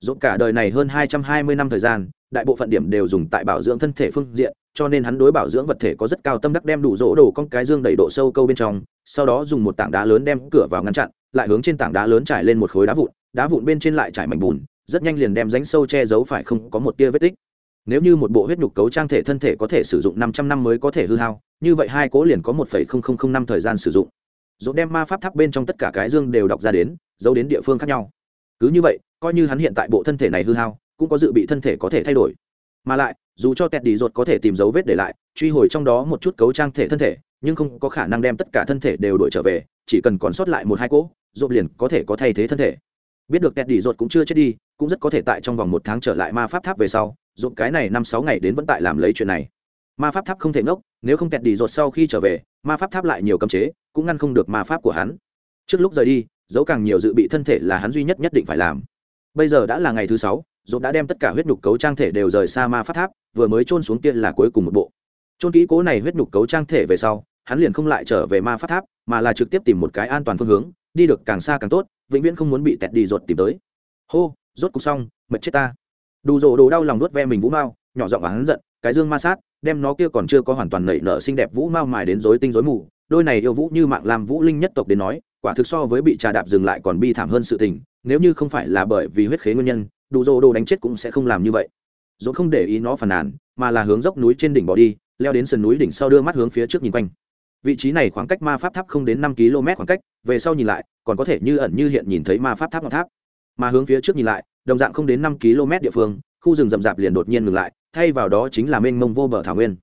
Dốt cả đời này hơn hai trăm hai mươi năm thời gian, đại bộ phận điểm đều dùng tại bảo dưỡng thân thể phương diện cho nên hắn đối bảo dưỡng vật thể có rất cao tâm đắc đem đủ rỗ đồ con cái dương đầy độ sâu câu bên trong, sau đó dùng một tảng đá lớn đem cửa vào ngăn chặn, lại hướng trên tảng đá lớn trải lên một khối đá vụn đá vụn bên trên lại trải mảnh bùn, rất nhanh liền đem rãnh sâu che giấu phải không có một tia vết tích. Nếu như một bộ huyết nhục cấu trang thể thân thể có thể sử dụng năm trăm năm mới có thể hư hao, như vậy hai cố liền có một phẩy không không không năm thời gian sử dụng. Dỗ đem ma pháp tháp bên trong tất cả cái dương đều đọc ra đến, giấu đến địa phương khác nhau. Cứ như vậy, coi như hắn hiện tại bộ thân thể này hư hao, cũng có dự bị thân thể có thể thay đổi mà lại, dù cho tẹt đi rột có thể tìm dấu vết để lại, truy hồi trong đó một chút cấu trang thể thân thể, nhưng không có khả năng đem tất cả thân thể đều đổi trở về, chỉ cần còn sót lại một hai cỗ rộp liền có thể có thay thế thân thể. Biết được tẹt đi rột cũng chưa chết đi, cũng rất có thể tại trong vòng một tháng trở lại ma pháp tháp về sau rộp cái này năm sáu ngày đến vẫn tại làm lấy chuyện này. Ma pháp tháp không thể ngốc, nếu không tẹt đi rột sau khi trở về, ma pháp tháp lại nhiều cấm chế, cũng ngăn không được ma pháp của hắn. Trước lúc rời đi, dấu càng nhiều dự bị thân thể là hắn duy nhất nhất định phải làm. Bây giờ đã là ngày thứ sáu dốt đã đem tất cả huyết nhục cấu trang thể đều rời xa ma Phát tháp, vừa mới trôn xuống kia là cuối cùng một bộ. Trôn kỹ cố này huyết nhục cấu trang thể về sau, hắn liền không lại trở về ma Phát tháp, mà là trực tiếp tìm một cái an toàn phương hướng, đi được càng xa càng tốt, vĩnh viễn không muốn bị tẹt đi ruột tìm tới. Hô, rốt cục xong, mệt chết ta. Đủ rồ đồ đau lòng nuốt ve mình vũ mao, nhỏ giọng hắn giận, cái dương ma sát, đem nó kia còn chưa có hoàn toàn nảy nở xinh đẹp vũ mao mài đến rối tinh rối mù, đôi này yêu vũ như mạng làm vũ linh nhất tộc đến nói, quả thực so với bị trà đạp dừng lại còn bi thảm hơn sự tình, nếu như không phải là bởi vì huyết khế nguyên nhân đủ rồ đồ đánh chết cũng sẽ không làm như vậy. Dốt không để ý nó phàn nàn, mà là hướng dốc núi trên đỉnh bỏ đi, leo đến sườn núi đỉnh sau đưa mắt hướng phía trước nhìn quanh. Vị trí này khoảng cách ma pháp tháp không đến năm km khoảng cách, về sau nhìn lại, còn có thể như ẩn như hiện nhìn thấy ma pháp tháp ngọn tháp. Mà hướng phía trước nhìn lại, đồng dạng không đến năm km địa phương, khu rừng rậm rạp liền đột nhiên ngừng lại, thay vào đó chính là mênh mông vô bờ thảo nguyên.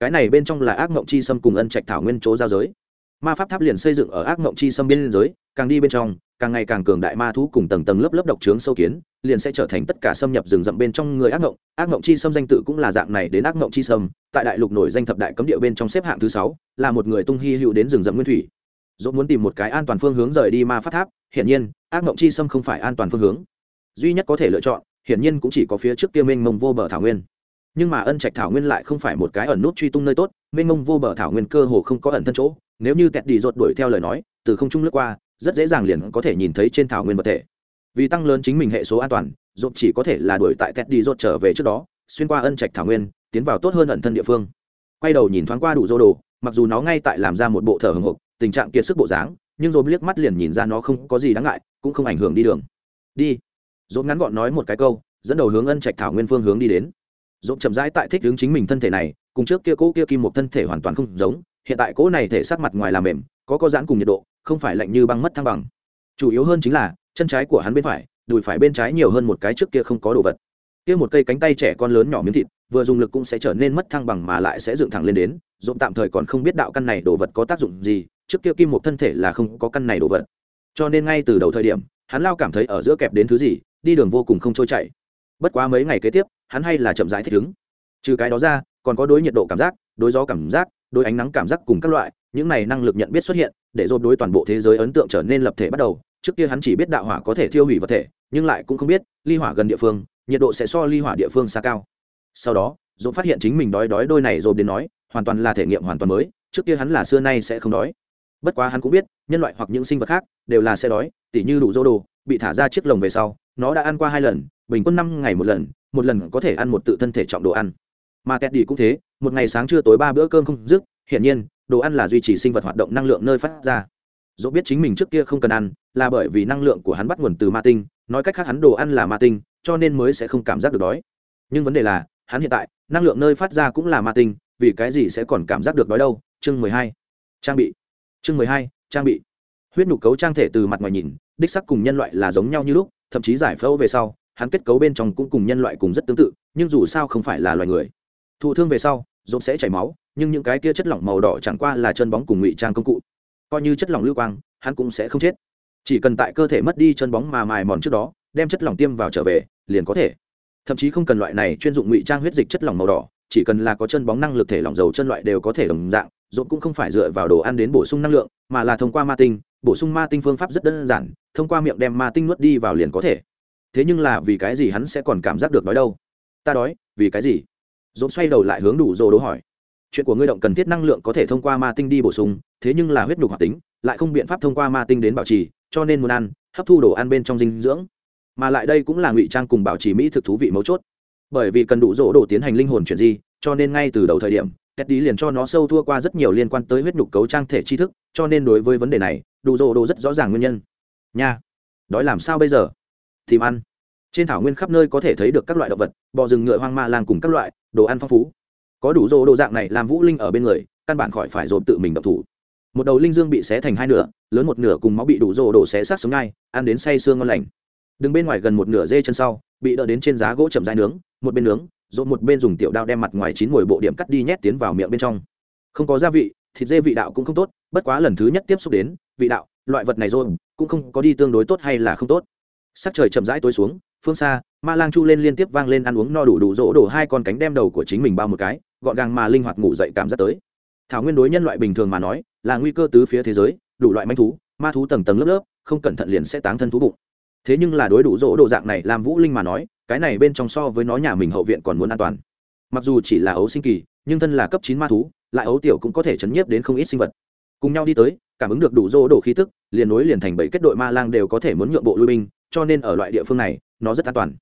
Cái này bên trong là ác mộng chi sâm cùng ân trạch thảo nguyên chỗ giao giới. Ma pháp tháp liền xây dựng ở ác mộng chi xâm biên giới, càng đi bên trong, càng ngày càng cường đại ma thú cùng tầng tầng lớp lớp độc trướng sâu kiến liền sẽ trở thành tất cả xâm nhập rừng rậm bên trong người ác ngộng. Ác ngộng chi xâm danh tự cũng là dạng này đến ác ngộng chi xâm. Tại đại lục nổi danh thập đại cấm địa bên trong xếp hạng thứ sáu, là một người tung hy hữu đến rừng rậm nguyên thủy. Dốt muốn tìm một cái an toàn phương hướng rời đi ma pháp tháp, hiển nhiên, ác ngộng chi xâm không phải an toàn phương hướng. Duy nhất có thể lựa chọn, hiển nhiên cũng chỉ có phía trước kia mênh mông vô bờ thảo nguyên. Nhưng mà ân trạch thảo nguyên lại không phải một cái ẩn nút truy tung nơi tốt, mênh mông vô bờ thảo nguyên cơ hồ không có ẩn thân chỗ. Nếu như kẹt đi rột đuổi theo lời nói, từ không trung lướt qua, rất dễ dàng liền có thể nhìn thấy trên thảo nguyên vật thể vì tăng lớn chính mình hệ số an toàn rột chỉ có thể là đuổi tại kẹt đi rột trở về trước đó, xuyên qua ân trạch thảo nguyên, tiến vào tốt hơn ẩn thân địa phương. Quay đầu nhìn thoáng qua đủ dô đồ, mặc dù nó ngay tại làm ra một bộ thở hồng hộc tình trạng kiệt sức bộ dáng, nhưng rồi liếc mắt liền nhìn ra nó không có gì đáng ngại, cũng không ảnh hưởng đi đường. Đi. Dốt ngắn gọn nói một cái câu, dẫn đầu hướng ân trạch thảo nguyên phương hướng đi đến. Dốt chậm rãi tại thích hướng chính mình thân thể này, cùng trước kia cỗ kia kim một thân thể hoàn toàn không giống, hiện tại cỗ này thể sắc mặt ngoài là mềm, có có giãn cùng nhiệt độ, không phải lạnh như băng mất thăng bằng. Chủ yếu hơn chính là chân trái của hắn bên phải, đùi phải bên trái nhiều hơn một cái trước kia không có đồ vật. Kia một cây cánh tay trẻ con lớn nhỏ miếng thịt, vừa dùng lực cũng sẽ trở nên mất thăng bằng mà lại sẽ dựng thẳng lên đến dồn tạm thời còn không biết đạo căn này đồ vật có tác dụng gì, trước kia kim một thân thể là không có căn này đồ vật. Cho nên ngay từ đầu thời điểm, hắn lao cảm thấy ở giữa kẹp đến thứ gì, đi đường vô cùng không trôi chảy. Bất quá mấy ngày kế tiếp, hắn hay là chậm rãi thích ứng. Trừ cái đó ra, còn có đối nhiệt độ cảm giác, đối gió cảm giác, đối ánh nắng cảm giác cùng các loại, những này năng lực nhận biết xuất hiện, để dồn đối toàn bộ thế giới ấn tượng trở nên lập thể bắt đầu trước kia hắn chỉ biết đạo hỏa có thể thiêu hủy vật thể, nhưng lại cũng không biết, ly hỏa gần địa phương, nhiệt độ sẽ so ly hỏa địa phương xa cao. Sau đó dồn phát hiện chính mình đói đói đôi này dồn đến nói, hoàn toàn là thể nghiệm hoàn toàn mới, trước kia hắn là xưa nay sẽ không đói. Bất quá hắn cũng biết, nhân loại hoặc những sinh vật khác, đều là sẽ đói, tỉ như đủ dô đồ, bị thả ra chiếc lồng về sau, nó đã ăn qua hai lần, bình quân năm ngày một lần một lần có thể ăn một tự thân thể trọng đồ ăn. Mà kẹt đi cũng thế, một ngày sáng trưa tối ba bữa cơm không dứt, hiển nhiên, đồ ăn là duy trì sinh vật hoạt động năng lượng nơi phát ra dẫu biết chính mình trước kia không cần ăn, là bởi vì năng lượng của hắn bắt nguồn từ ma tinh, nói cách khác hắn đồ ăn là ma tinh, cho nên mới sẽ không cảm giác được đói. Nhưng vấn đề là, hắn hiện tại, năng lượng nơi phát ra cũng là ma tinh, vì cái gì sẽ còn cảm giác được đói đâu? Chương mười hai. Trang bị. Chương mười hai, trang bị. Huyết nhục cấu trang thể từ mặt ngoài nhìn, đích sắc cùng nhân loại là giống nhau như lúc, thậm chí giải phẫu về sau, hắn kết cấu bên trong cũng cùng nhân loại cùng rất tương tự, nhưng dù sao không phải là loài người. Thụ thương về sau dồn sẽ chảy máu, nhưng những cái kia chất lỏng màu đỏ chẳng qua là chân bóng cùng ngụy trang công cụ coi như chất lỏng lưu quang, hắn cũng sẽ không chết. Chỉ cần tại cơ thể mất đi chân bóng mà mài mòn trước đó, đem chất lỏng tiêm vào trở về, liền có thể. Thậm chí không cần loại này chuyên dụng ngụy trang huyết dịch chất lỏng màu đỏ, chỉ cần là có chân bóng năng lực thể lỏng dầu chân loại đều có thể đồng dạng dồn cũng không phải dựa vào đồ ăn đến bổ sung năng lượng, mà là thông qua ma tinh, bổ sung ma tinh phương pháp rất đơn giản, thông qua miệng đem ma tinh nuốt đi vào liền có thể. Thế nhưng là vì cái gì hắn sẽ còn cảm giác được đói đâu? Ta đói, vì cái gì? Dồn xoay đầu lại hướng đủ dồ đố hỏi chuyện của ngươi động cần thiết năng lượng có thể thông qua ma tinh đi bổ sung, thế nhưng là huyết nhục hoạt tính, lại không biện pháp thông qua ma tinh đến bảo trì, cho nên muốn ăn, hấp thu đồ ăn bên trong dinh dưỡng. Mà lại đây cũng là ngụy trang cùng bảo trì mỹ thực thú vị mấu chốt. Bởi vì cần đủ rỗ đồ tiến hành linh hồn chuyển di, cho nên ngay từ đầu thời điểm kết đi liền cho nó sâu thua qua rất nhiều liên quan tới huyết nhục cấu trang thể tri thức, cho nên đối với vấn đề này, đủ rỗ đồ rất rõ ràng nguyên nhân. Nha, đói làm sao bây giờ? Tìm ăn. Trên thảo nguyên khắp nơi có thể thấy được các loại động vật, bò rừng ngựa hoang ma lang cùng các loại, đồ ăn phong phú có đủ rô đồ dạng này làm vũ linh ở bên người, căn bản khỏi phải dồn tự mình động thủ. Một đầu linh dương bị xé thành hai nửa, lớn một nửa cùng máu bị đủ rô đồ xé sát sống ngay, ăn đến say xương ngon lành. Đứng bên ngoài gần một nửa dê chân sau, bị đỡ đến trên giá gỗ chậm dai nướng, một bên nướng dồn một bên dùng tiểu đao đem mặt ngoài chín mùi bộ điểm cắt đi nhét tiến vào miệng bên trong. Không có gia vị, thịt dê vị đạo cũng không tốt, bất quá lần thứ nhất tiếp xúc đến, vị đạo, loại vật này rồi, cũng không có đi tương đối tốt hay là không tốt. Sắc trời chậm rãi tối xuống phương xa, ma lang chu lên liên tiếp vang lên ăn uống no đủ đủ rỗ đổ hai con cánh đem đầu của chính mình bao một cái, gọn gàng mà linh hoạt ngủ dậy cảm giác tới. Thảo nguyên đối nhân loại bình thường mà nói, là nguy cơ tứ phía thế giới, đủ loại manh thú, ma thú tầng tầng lớp lớp, không cẩn thận liền sẽ táng thân thú bụng. Thế nhưng là đối đủ rỗ đồ dạng này làm vũ linh mà nói, cái này bên trong so với nó nhà mình hậu viện còn muốn an toàn. Mặc dù chỉ là ấu sinh kỳ, nhưng thân là cấp chín ma thú, lại ấu tiểu cũng có thể chấn nhiếp đến không ít sinh vật. Cùng nhau đi tới, cảm ứng được đủ rỗ đồ khí tức, liền nối liền thành bảy kết đội ma lang đều có thể muốn nhượng bộ lui binh cho nên ở loại địa phương này, nó rất an toàn.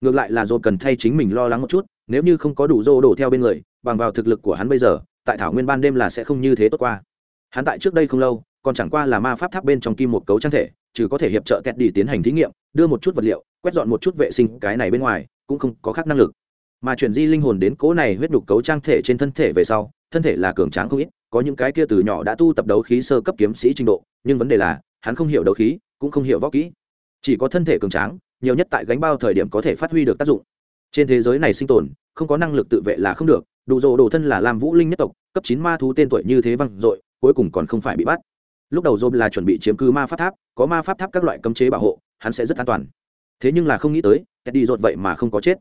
Ngược lại là dồn cần thay chính mình lo lắng một chút, nếu như không có đủ dô đồ theo bên người, bằng vào thực lực của hắn bây giờ, tại thảo nguyên ban đêm là sẽ không như thế tốt qua. Hắn tại trước đây không lâu, còn chẳng qua là ma pháp tháp bên trong kim một cấu trang thể, trừ có thể hiệp trợ kẹt đi tiến hành thí nghiệm, đưa một chút vật liệu, quét dọn một chút vệ sinh, cái này bên ngoài, cũng không có khác năng lực. Mà chuyển di linh hồn đến cố này huyết đục cấu trang thể trên thân thể về sau, thân thể là cường tráng không ít, có những cái kia từ nhỏ đã tu tập đấu khí sơ cấp kiếm sĩ trình độ, nhưng vấn đề là, hắn không hiểu đấu khí, cũng không hiểu võ kỹ chỉ có thân thể cường tráng, nhiều nhất tại gánh bao thời điểm có thể phát huy được tác dụng. Trên thế giới này sinh tồn, không có năng lực tự vệ là không được, đủ rộ đồ thân là lam vũ linh nhất tộc, cấp chín ma thú tên tuổi như thế văng dội, cuối cùng còn không phải bị bắt. Lúc đầu dôm là chuẩn bị chiếm cứ ma pháp tháp, có ma pháp tháp các loại cấm chế bảo hộ, hắn sẽ rất an toàn. Thế nhưng là không nghĩ tới kẹt đi rột vậy mà không có chết.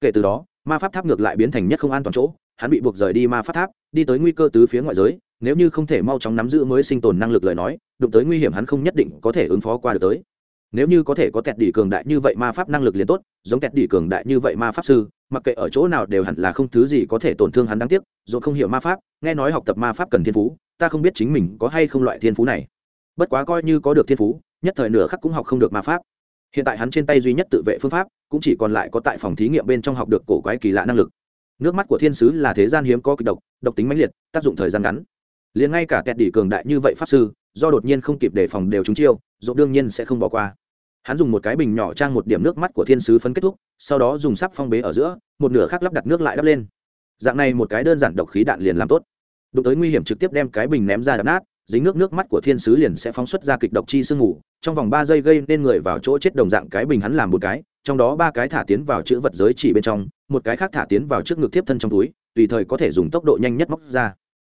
Kể từ đó, ma pháp tháp ngược lại biến thành nhất không an toàn chỗ, hắn bị buộc rời đi ma pháp tháp, đi tới nguy cơ tứ phía ngoại giới, nếu như không thể mau chóng nắm giữ mới sinh tồn năng lực lời nói, đụng tới nguy hiểm hắn không nhất định có thể ứng phó qua được tới nếu như có thể có kẹt đỉ cường đại như vậy ma pháp năng lực liền tốt, giống kẹt đỉ cường đại như vậy ma pháp sư, mặc kệ ở chỗ nào đều hẳn là không thứ gì có thể tổn thương hắn đáng tiếc, dù không hiểu ma pháp, nghe nói học tập ma pháp cần thiên phú, ta không biết chính mình có hay không loại thiên phú này. Bất quá coi như có được thiên phú, nhất thời nửa khắc cũng học không được ma pháp. Hiện tại hắn trên tay duy nhất tự vệ phương pháp, cũng chỉ còn lại có tại phòng thí nghiệm bên trong học được cổ quái kỳ lạ năng lực. Nước mắt của thiên sứ là thế gian hiếm có kịch độc độc tính mãnh liệt, tác dụng thời gian ngắn. Liền ngay cả kẹt đỉ cường đại như vậy pháp sư, do đột nhiên không kịp đề phòng đều trúng chiêu dỗ đương nhiên sẽ không bỏ qua hắn dùng một cái bình nhỏ trang một điểm nước mắt của thiên sứ phấn kết thúc, sau đó dùng sắp phong bế ở giữa, một nửa khác lắp đặt nước lại đắp lên. Dạng này một cái đơn giản độc khí đạn liền làm tốt. Đụng tới nguy hiểm trực tiếp đem cái bình ném ra đập nát, dính nước nước mắt của thiên sứ liền sẽ phóng xuất ra kịch độc chi sương ngủ trong vòng ba giây gây nên người vào chỗ chết đồng dạng cái bình hắn làm một cái, trong đó ba cái thả tiến vào chữ vật giới chỉ bên trong, một cái khác thả tiến vào trước ngực tiếp thân trong túi, tùy thời có thể dùng tốc độ nhanh nhất móc ra.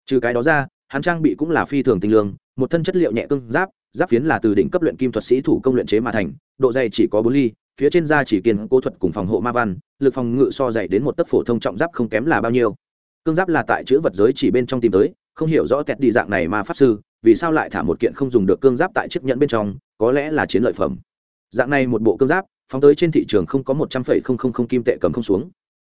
Trừ cái đó ra, hắn trang bị cũng là phi thường tinh lương, một thân chất liệu nhẹ cưng giáp giáp phiến là từ đỉnh cấp luyện kim thuật sĩ thủ công luyện chế mà thành, độ dày chỉ có bốn ly, phía trên da chỉ kiên cố thuật cùng phòng hộ ma văn, lực phòng ngự so dày đến một tấc phổ thông trọng giáp không kém là bao nhiêu. Cương giáp là tại chữ vật giới chỉ bên trong tìm tới, không hiểu rõ kẹt đi dạng này mà pháp sư, vì sao lại thả một kiện không dùng được cương giáp tại chiếc nhẫn bên trong, có lẽ là chiến lợi phẩm. Dạng này một bộ cương giáp, phóng tới trên thị trường không có một trăm phẩy không không không kim tệ cầm không xuống.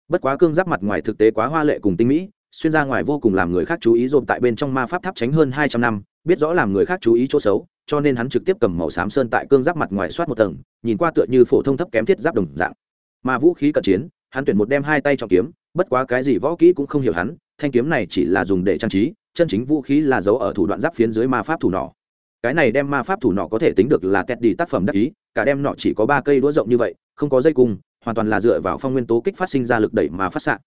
Bất quá cương giáp mặt ngoài thực tế quá hoa lệ cùng tinh mỹ xuyên ra ngoài vô cùng làm người khác chú ý dồn tại bên trong ma pháp tháp tránh hơn hai trăm năm, biết rõ làm người khác chú ý chỗ xấu, cho nên hắn trực tiếp cầm màu xám sơn tại cương giáp mặt ngoài soát một tầng, nhìn qua tựa như phổ thông thấp kém thiết giáp đồng dạng. Mà vũ khí cận chiến, hắn tuyển một đem hai tay trọng kiếm, bất quá cái gì võ kỹ cũng không hiểu hắn, thanh kiếm này chỉ là dùng để trang trí, chân chính vũ khí là giấu ở thủ đoạn giáp phiến dưới ma pháp thủ nỏ. Cái này đem ma pháp thủ nỏ có thể tính được là kẹt đi tác phẩm đắc ý, cả đem nọ chỉ có ba cây đũa rộng như vậy, không có dây cung, hoàn toàn là dựa vào phong nguyên tố kích phát sinh ra lực đẩy mà phát xạ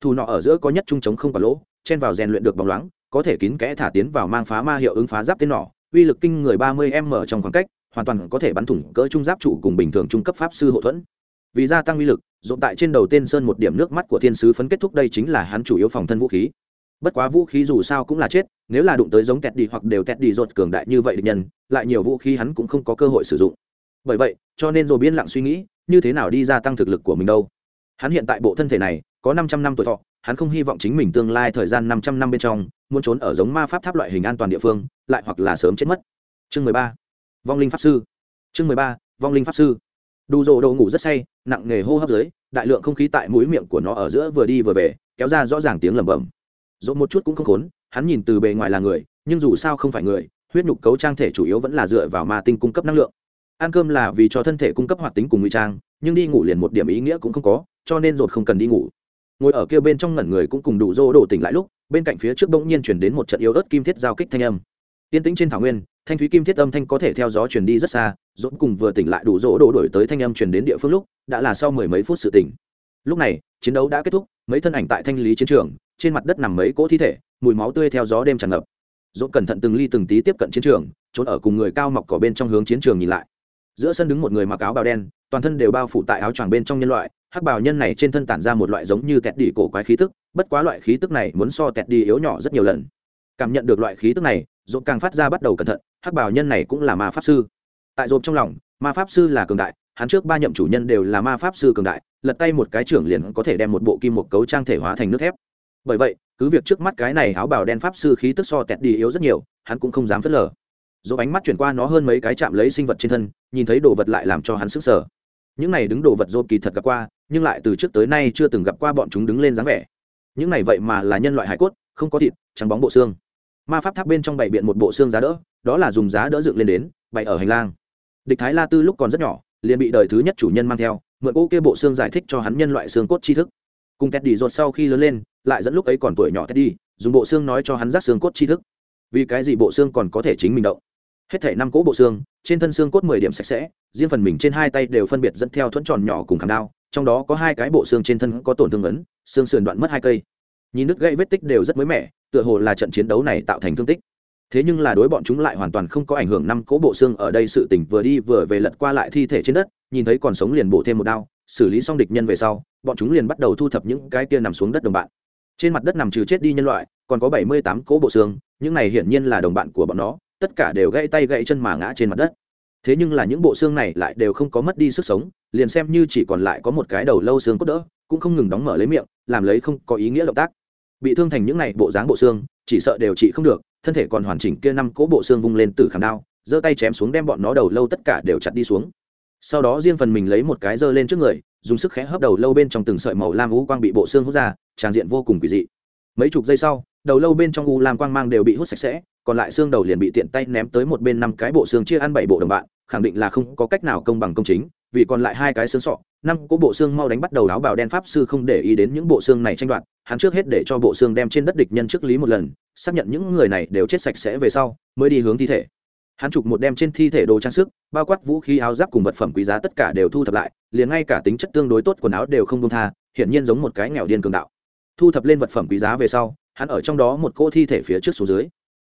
thủ nọ ở giữa có nhất trung chống không có lỗ, chen vào rèn luyện được bóng loáng, có thể kín kẽ thả tiến vào mang phá ma hiệu ứng phá giáp tên nỏ uy lực kinh người ba mươi m trong khoảng cách, hoàn toàn có thể bắn thủng cỡ trung giáp trụ cùng bình thường trung cấp pháp sư hậu thuẫn. Vì gia tăng uy lực dồn tại trên đầu tên sơn một điểm nước mắt của thiên sứ phấn kết thúc đây chính là hắn chủ yếu phòng thân vũ khí. Bất quá vũ khí dù sao cũng là chết, nếu là đụng tới giống tẹt đi hoặc đều tẹt đi rột cường đại như vậy địch nhân, lại nhiều vũ khí hắn cũng không có cơ hội sử dụng. Bởi vậy, cho nên rồi biên lặng suy nghĩ, như thế nào đi gia tăng thực lực của mình đâu? Hắn hiện tại bộ thân thể này có năm trăm năm tuổi thọ, hắn không hy vọng chính mình tương lai thời gian năm trăm năm bên trong, muốn trốn ở giống ma pháp tháp loại hình an toàn địa phương, lại hoặc là sớm chết mất. Chương mười ba, vong linh pháp sư. Chương mười ba, vong linh pháp sư. Đủ rồ đầu ngủ rất say, nặng nghề hô hấp dưới, đại lượng không khí tại mũi miệng của nó ở giữa vừa đi vừa về, kéo ra rõ ràng tiếng lẩm bẩm. Dỗ một chút cũng không khốn, hắn nhìn từ bề ngoài là người, nhưng dù sao không phải người, huyết nhục cấu trang thể chủ yếu vẫn là dựa vào ma tinh cung cấp năng lượng. Ăn cơm là vì cho thân thể cung cấp hoạt tính cùng ngụy trang, nhưng đi ngủ liền một điểm ý nghĩa cũng không có, cho nên rột không cần đi ngủ ngồi ở kia bên trong ngẩn người cũng cùng đủ rô đổ tỉnh lại lúc, bên cạnh phía trước bỗng nhiên chuyển đến một trận yếu ớt kim thiết giao kích thanh âm. Tiên tĩnh trên thảo nguyên, thanh thúy kim thiết âm thanh có thể theo gió chuyển đi rất xa dỗ cùng vừa tỉnh lại đủ dỗ đổ đổi tới thanh âm chuyển đến địa phương lúc, đã là sau mười mấy phút sự tỉnh. Lúc này, chiến đấu đã kết thúc, mấy thân ảnh tại thanh lý chiến trường, trên mặt đất nằm mấy cỗ thi thể, mùi máu tươi theo gió đêm tràn ngập. Dỗ cẩn thận từng ly từng tí tiếp cận chiến trường, trốn ở cùng người cao mọc cỏ bên trong hướng chiến trường nhìn lại. Giữa sân đứng một người mặc áo bào đen, toàn thân đều bao phủ tại áo choàng bên trong nhân loại hắc bào nhân này trên thân tản ra một loại giống như tẹt đi cổ quái khí tức, bất quá loại khí tức này muốn so tẹt đi yếu nhỏ rất nhiều lần. Cảm nhận được loại khí tức này dồn càng phát ra bắt đầu cẩn thận, hắc bào nhân này cũng là ma pháp sư. Tại dồn trong lòng, ma pháp sư là cường đại, hắn trước ba nhậm chủ nhân đều là ma pháp sư cường đại, lật tay một cái trưởng liền có thể đem một bộ kim một cấu trang thể hóa thành nước thép. Bởi vậy, cứ việc trước mắt cái này áo bào đen pháp sư khí tức so tẹt đi yếu rất nhiều, hắn cũng không dám phớt lờ. Dỗ ánh mắt chuyển qua nó hơn mấy cái chạm lấy sinh vật trên thân, nhìn thấy đồ vật lại làm cho hắn sức sở những này đứng đồ vật dô kỳ thật gặp qua nhưng lại từ trước tới nay chưa từng gặp qua bọn chúng đứng lên dáng vẻ. Những này vậy mà là nhân loại hải cốt, không có thịt, trắng bóng bộ xương. Ma pháp tháp bên trong bày biện một bộ xương giá đỡ, đó là dùng giá đỡ dựng lên đến, bày ở hành lang. Địch thái la tư lúc còn rất nhỏ, liền bị đời thứ nhất chủ nhân mang theo, mượn cỗ kia bộ xương giải thích cho hắn nhân loại xương cốt tri thức. Cùng teddy ruột sau khi lớn lên, lại dẫn lúc ấy còn tuổi nhỏ teddy, dùng bộ xương nói cho hắn rác xương cốt tri thức. Vì cái gì bộ xương còn có thể chính mình động? Hết thể năm cỗ bộ xương, trên thân xương cốt mười điểm sạch sẽ, riêng phần mình trên hai tay đều phân biệt dẫn theo thuẫn tròn nhỏ cùng khảm đao trong đó có hai cái bộ xương trên thân có tổn thương ấn, xương sườn đoạn mất hai cây. Nhìn nước gãy vết tích đều rất mới mẻ, tựa hồ là trận chiến đấu này tạo thành thương tích. Thế nhưng là đối bọn chúng lại hoàn toàn không có ảnh hưởng năm cỗ bộ xương ở đây sự tỉnh vừa đi vừa về lật qua lại thi thể trên đất, nhìn thấy còn sống liền bổ thêm một đao, xử lý xong địch nhân về sau, bọn chúng liền bắt đầu thu thập những cái kia nằm xuống đất đồng bạn. Trên mặt đất nằm trừ chết đi nhân loại, còn có bảy mươi tám cỗ bộ xương, những này hiển nhiên là đồng bạn của bọn nó, tất cả đều gãy tay gãy chân mà ngã trên mặt đất thế nhưng là những bộ xương này lại đều không có mất đi sức sống, liền xem như chỉ còn lại có một cái đầu lâu xương cốt đỡ, cũng không ngừng đóng mở lấy miệng, làm lấy không có ý nghĩa động tác. Bị thương thành những này bộ dáng bộ xương, chỉ sợ đều trị không được, thân thể còn hoàn chỉnh kia năm cỗ bộ xương vung lên từ khảm đao, giơ tay chém xuống đem bọn nó đầu lâu tất cả đều chặt đi xuống. Sau đó riêng phần mình lấy một cái giơ lên trước người, dùng sức khẽ hấp đầu lâu bên trong từng sợi màu lam u quang bị bộ xương hút ra, tràn diện vô cùng quỷ dị. Mấy chục giây sau, đầu lâu bên trong u lam quang mang đều bị hút sạch sẽ còn lại xương đầu liền bị tiện tay ném tới một bên năm cái bộ xương chia ăn bảy bộ đồng bạn, khẳng định là không có cách nào công bằng công chính, vì còn lại hai cái xương sọ, năm cỗ bộ xương mau đánh bắt đầu áo bào đen pháp sư không để ý đến những bộ xương này tranh đoạt, hắn trước hết để cho bộ xương đem trên đất địch nhân trước lý một lần, xác nhận những người này đều chết sạch sẽ về sau, mới đi hướng thi thể. Hắn chụp một đem trên thi thể đồ trang sức, bao quát vũ khí áo giáp cùng vật phẩm quý giá tất cả đều thu thập lại, liền ngay cả tính chất tương đối tốt quần áo đều không công tha, hiển nhiên giống một cái nghèo điên cường đạo. Thu thập lên vật phẩm quý giá về sau, hắn ở trong đó một cỗ thi thể phía trước xuống dưới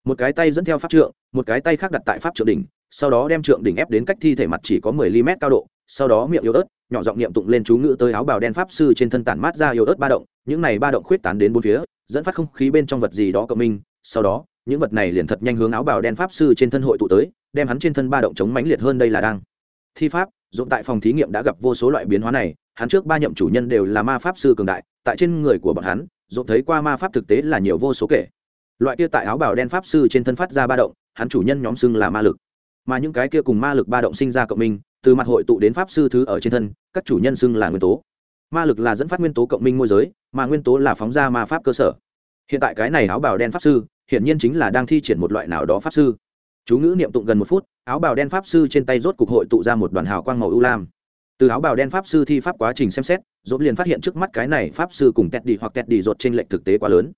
một cái tay dẫn theo pháp trượng, một cái tay khác đặt tại pháp trượng đỉnh, sau đó đem trượng đỉnh ép đến cách thi thể mặt chỉ có mười ly mét cao độ, sau đó miệng yếu ớt, nhỏ giọng niệm tụng lên chú ngữ tới áo bào đen pháp sư trên thân tản mát ra yếu ớt ba động, những này ba động khuyết tán đến bốn phía, dẫn phát không khí bên trong vật gì đó cộng minh, sau đó, những vật này liền thật nhanh hướng áo bào đen pháp sư trên thân hội tụ tới, đem hắn trên thân ba động chống mãnh liệt hơn đây là đang. Thi pháp, dụng tại phòng thí nghiệm đã gặp vô số loại biến hóa này, hắn trước ba nhậm chủ nhân đều là ma pháp sư cường đại, tại trên người của bọn hắn, dụng thấy qua ma pháp thực tế là nhiều vô số kể loại kia tại áo bào đen pháp sư trên thân phát ra ba động, hắn chủ nhân nhóm xưng là ma lực. Mà những cái kia cùng ma lực ba động sinh ra cộng minh, từ mặt hội tụ đến pháp sư thứ ở trên thân, các chủ nhân xưng là nguyên tố. Ma lực là dẫn phát nguyên tố cộng minh môi giới, mà nguyên tố là phóng ra ma pháp cơ sở. Hiện tại cái này áo bào đen pháp sư, hiển nhiên chính là đang thi triển một loại nào đó pháp sư. Chú ngữ niệm tụng gần một phút, áo bào đen pháp sư trên tay rốt cục hội tụ ra một đoàn hào quang màu ưu lam. Từ áo bào đen pháp sư thi pháp quá trình xem xét dốt liền phát hiện trước mắt cái này pháp sư cùng tẹt đi hoặc tẹt đi rột trên lệnh thực tế quá lớn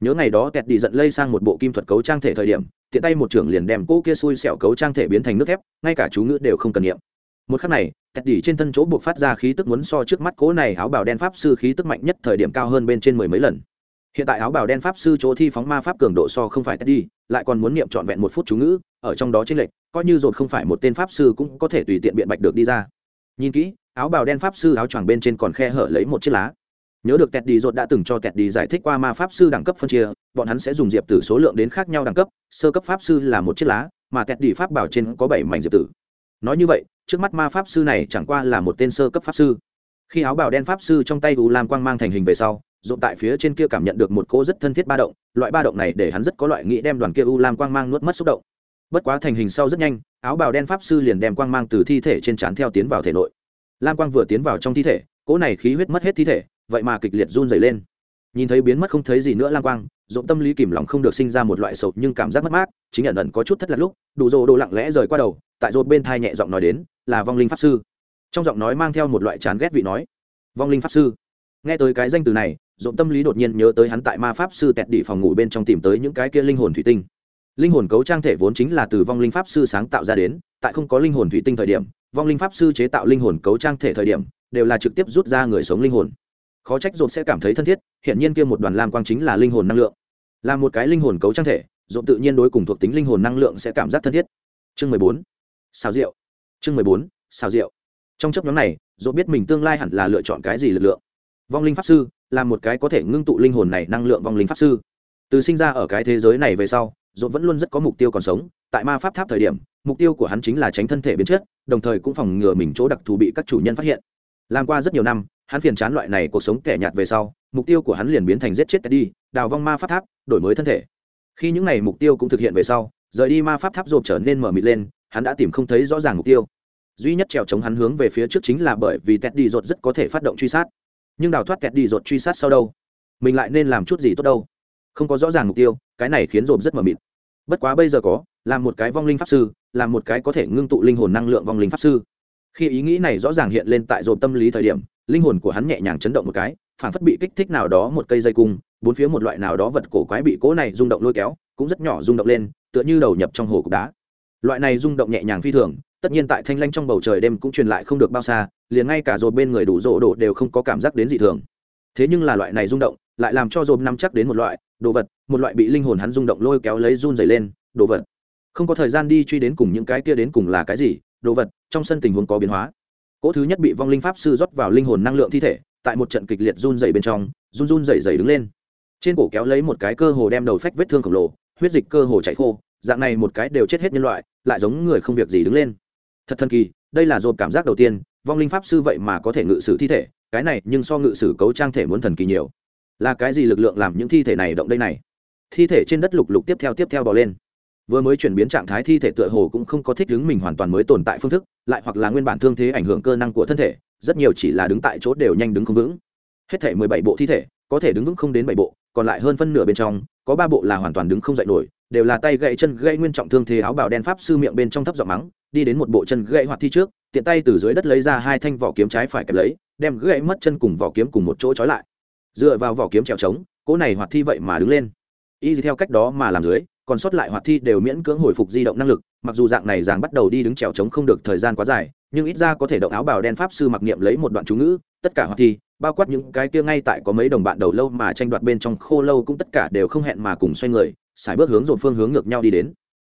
nhớ ngày đó tẹt đi giận lây sang một bộ kim thuật cấu trang thể thời điểm, tiện tay một trưởng liền đem cỗ kia xui xẻo cấu trang thể biến thành nước thép, ngay cả chú ngữ đều không cần niệm. Một khắc này, tẹt đi trên thân chỗ buộc phát ra khí tức muốn so trước mắt cỗ này áo bào đen pháp sư khí tức mạnh nhất thời điểm cao hơn bên trên mười mấy lần. Hiện tại áo bào đen pháp sư chỗ thi phóng ma pháp cường độ so không phải tẹt đi, lại còn muốn niệm trọn vẹn một phút chú ngữ, ở trong đó trên lệnh coi như dột không phải một tên pháp sư cũng có thể tùy tiện biện bạch được đi ra. Nhìn kỹ, áo bào đen pháp sư áo choàng bên trên còn khe hở lấy một chiếc lá nhớ được tẹt đi dột đã từng cho tẹt đi giải thích qua ma pháp sư đẳng cấp phân chia, bọn hắn sẽ dùng diệp tử số lượng đến khác nhau đẳng cấp, sơ cấp pháp sư là một chiếc lá, mà tẹt đi pháp bảo trên có bảy mảnh diệp tử. Nói như vậy, trước mắt ma pháp sư này chẳng qua là một tên sơ cấp pháp sư. Khi áo bào đen pháp sư trong tay u lam quang mang thành hình về sau dộn tại phía trên kia cảm nhận được một cô rất thân thiết ba động, loại ba động này để hắn rất có loại nghĩ đem đoàn kia u lam quang mang nuốt mất xúc động. Bất quá thành hình sau rất nhanh, áo bào đen pháp sư liền đem quang mang từ thi thể trên trán theo tiến vào thể nội. Lam quang vừa tiến vào trong thi thể, cỗ này khí huyết mất hết thi thể vậy mà kịch liệt run dày lên. Nhìn thấy biến mất không thấy gì nữa lam quang dộn tâm lý kìm lòng không được sinh ra một loại sầu nhưng cảm giác mất mát, chính ẩn ẩn có chút thất lạc lúc, đủ rồ đồ lặng lẽ rời qua đầu, tại rột bên thai nhẹ giọng nói đến, là vong linh pháp sư. Trong giọng nói mang theo một loại chán ghét vị nói, vong linh pháp sư. Nghe tới cái danh từ này dộn tâm lý đột nhiên nhớ tới hắn tại ma pháp sư tẹt đỉ phòng ngủ bên trong tìm tới những cái kia linh hồn thủy tinh. Linh hồn cấu trang thể vốn chính là từ vong linh pháp sư sáng tạo ra đến, tại không có linh hồn thủy tinh thời điểm, vong linh pháp sư chế tạo linh hồn cấu trang thể thời điểm, đều là trực tiếp rút ra người sống linh hồn khó trách dồn sẽ cảm thấy thân thiết hiện nhiên kia một đoàn lam quang chính là linh hồn năng lượng. Là một cái linh hồn cấu trang thể dồn tự nhiên đối cùng thuộc tính linh hồn năng lượng sẽ cảm giác thân thiết. Chương mười bốn, xào rượu. Chương mười bốn, xào rượu. Trong chấp nhóm này dồn biết mình tương lai hẳn là lựa chọn cái gì lực lượng. Vong linh pháp sư, là một cái có thể ngưng tụ linh hồn này năng lượng vong linh pháp sư. Từ sinh ra ở cái thế giới này về sau dồn vẫn luôn rất có mục tiêu còn sống. Tại ma pháp tháp thời điểm, mục tiêu của hắn chính là tránh thân thể biến chất, đồng thời cũng phòng ngừa mình chỗ đặc thù bị các chủ nhân phát hiện. Làm qua rất nhiều năm hắn phiền chán loại này cuộc sống kẻ nhạt về sau, mục tiêu của hắn liền biến thành giết chết đi đào vong ma pháp tháp, đổi mới thân thể. Khi những n à y mục tiêu cũng thực hiện về sau, rời đi ma pháp tháp rộp trở nên mở mịt lên, hắn đã tìm không thấy rõ ràng mục tiêu. Duy nhất trèo chống hắn hướng về phía trước chính là bởi vì Teddy đi rột rất có thể phát động truy sát. Nhưng đào thoát Teddy đi rột truy sát sau đâu? Mình lại nên làm chút gì tốt đâu? Không có rõ ràng mục tiêu, cái này khiến rộp rất mờ mịt. Bất quá bây giờ có, làm một cái vong linh pháp sư, làm một cái có thể ngưng tụ linh hồn năng lượng vong linh pháp sư. Khi ý nghĩ này rõ ràng hiện lên tại rộp tâm lý thời điểm linh hồn của hắn nhẹ nhàng chấn động một cái phản phất bị kích thích nào đó một cây dây cung, bốn phía một loại nào đó vật cổ quái bị cỗ này rung động lôi kéo, cũng rất nhỏ rung động lên, tựa như đầu nhập trong hồ cục đá. Loại này rung động nhẹ nhàng phi thường, tất nhiên tại thanh lanh trong bầu trời đêm cũng truyền lại không được bao xa, liền ngay cả rồi bên người đủ rộ đổ đều không có cảm giác đến dị thường. Thế nhưng là loại này rung động, lại làm cho dồn nắm chắc đến một loại, đồ vật, một loại bị linh hồn hắn rung động lôi kéo lấy run dày lên, đồ vật. Không có thời gian đi truy đến cùng những cái kia đến cùng là cái gì, đồ vật, trong sân tình huống có biến hóa cỗ thứ nhất bị vong linh pháp sư rót vào linh hồn năng lượng thi thể, tại một trận kịch liệt run dày bên trong, run run dày dày đứng lên. Trên cổ kéo lấy một cái cơ hồ đem đầu phách vết thương khổng lồ, huyết dịch cơ hồ chảy khô, dạng này một cái đều chết hết nhân loại, lại giống người không việc gì đứng lên. Thật thần kỳ, đây là dồn cảm giác đầu tiên, vong linh pháp sư vậy mà có thể ngự sử thi thể, cái này nhưng so ngự sử cấu trang thể muốn thần kỳ nhiều. Là cái gì lực lượng làm những thi thể này động đây này? Thi thể trên đất lục lục tiếp theo tiếp theo bò lên. Vừa mới chuyển biến trạng thái thi thể tựa hồ cũng không có thích ứng mình hoàn toàn mới tồn tại phương thức lại hoặc là nguyên bản thương thế ảnh hưởng cơ năng của thân thể, rất nhiều chỉ là đứng tại chỗ đều nhanh đứng không vững. Hết thể mười bảy bộ thi thể, có thể đứng vững không đến bảy bộ, còn lại hơn phân nửa bên trong, có ba bộ là hoàn toàn đứng không dậy nổi, đều là tay gãy chân gãy nguyên trọng thương thế áo bào đen pháp sư miệng bên trong thấp giọng mắng, đi đến một bộ chân gãy hoạt thi trước, tiện tay từ dưới đất lấy ra hai thanh vỏ kiếm trái phải kẹp lấy, đem gãy mất chân cùng vỏ kiếm cùng một chỗ trói lại. Dựa vào vỏ kiếm trèo trống, cỗ này hoạt thi vậy mà đứng lên. Y theo cách đó mà làm dưới còn sót lại hoạt thi đều miễn cưỡng hồi phục di động năng lực, mặc dù dạng này giàng bắt đầu đi đứng trèo trống không được thời gian quá dài, nhưng ít ra có thể động áo bào đen pháp sư mặc niệm lấy một đoạn chú ngữ, tất cả hoạt thi, bao quát những cái kia ngay tại có mấy đồng bạn đầu lâu mà tranh đoạt bên trong khô lâu cũng tất cả đều không hẹn mà cùng xoay người, xài bước hướng dồn phương hướng ngược nhau đi đến.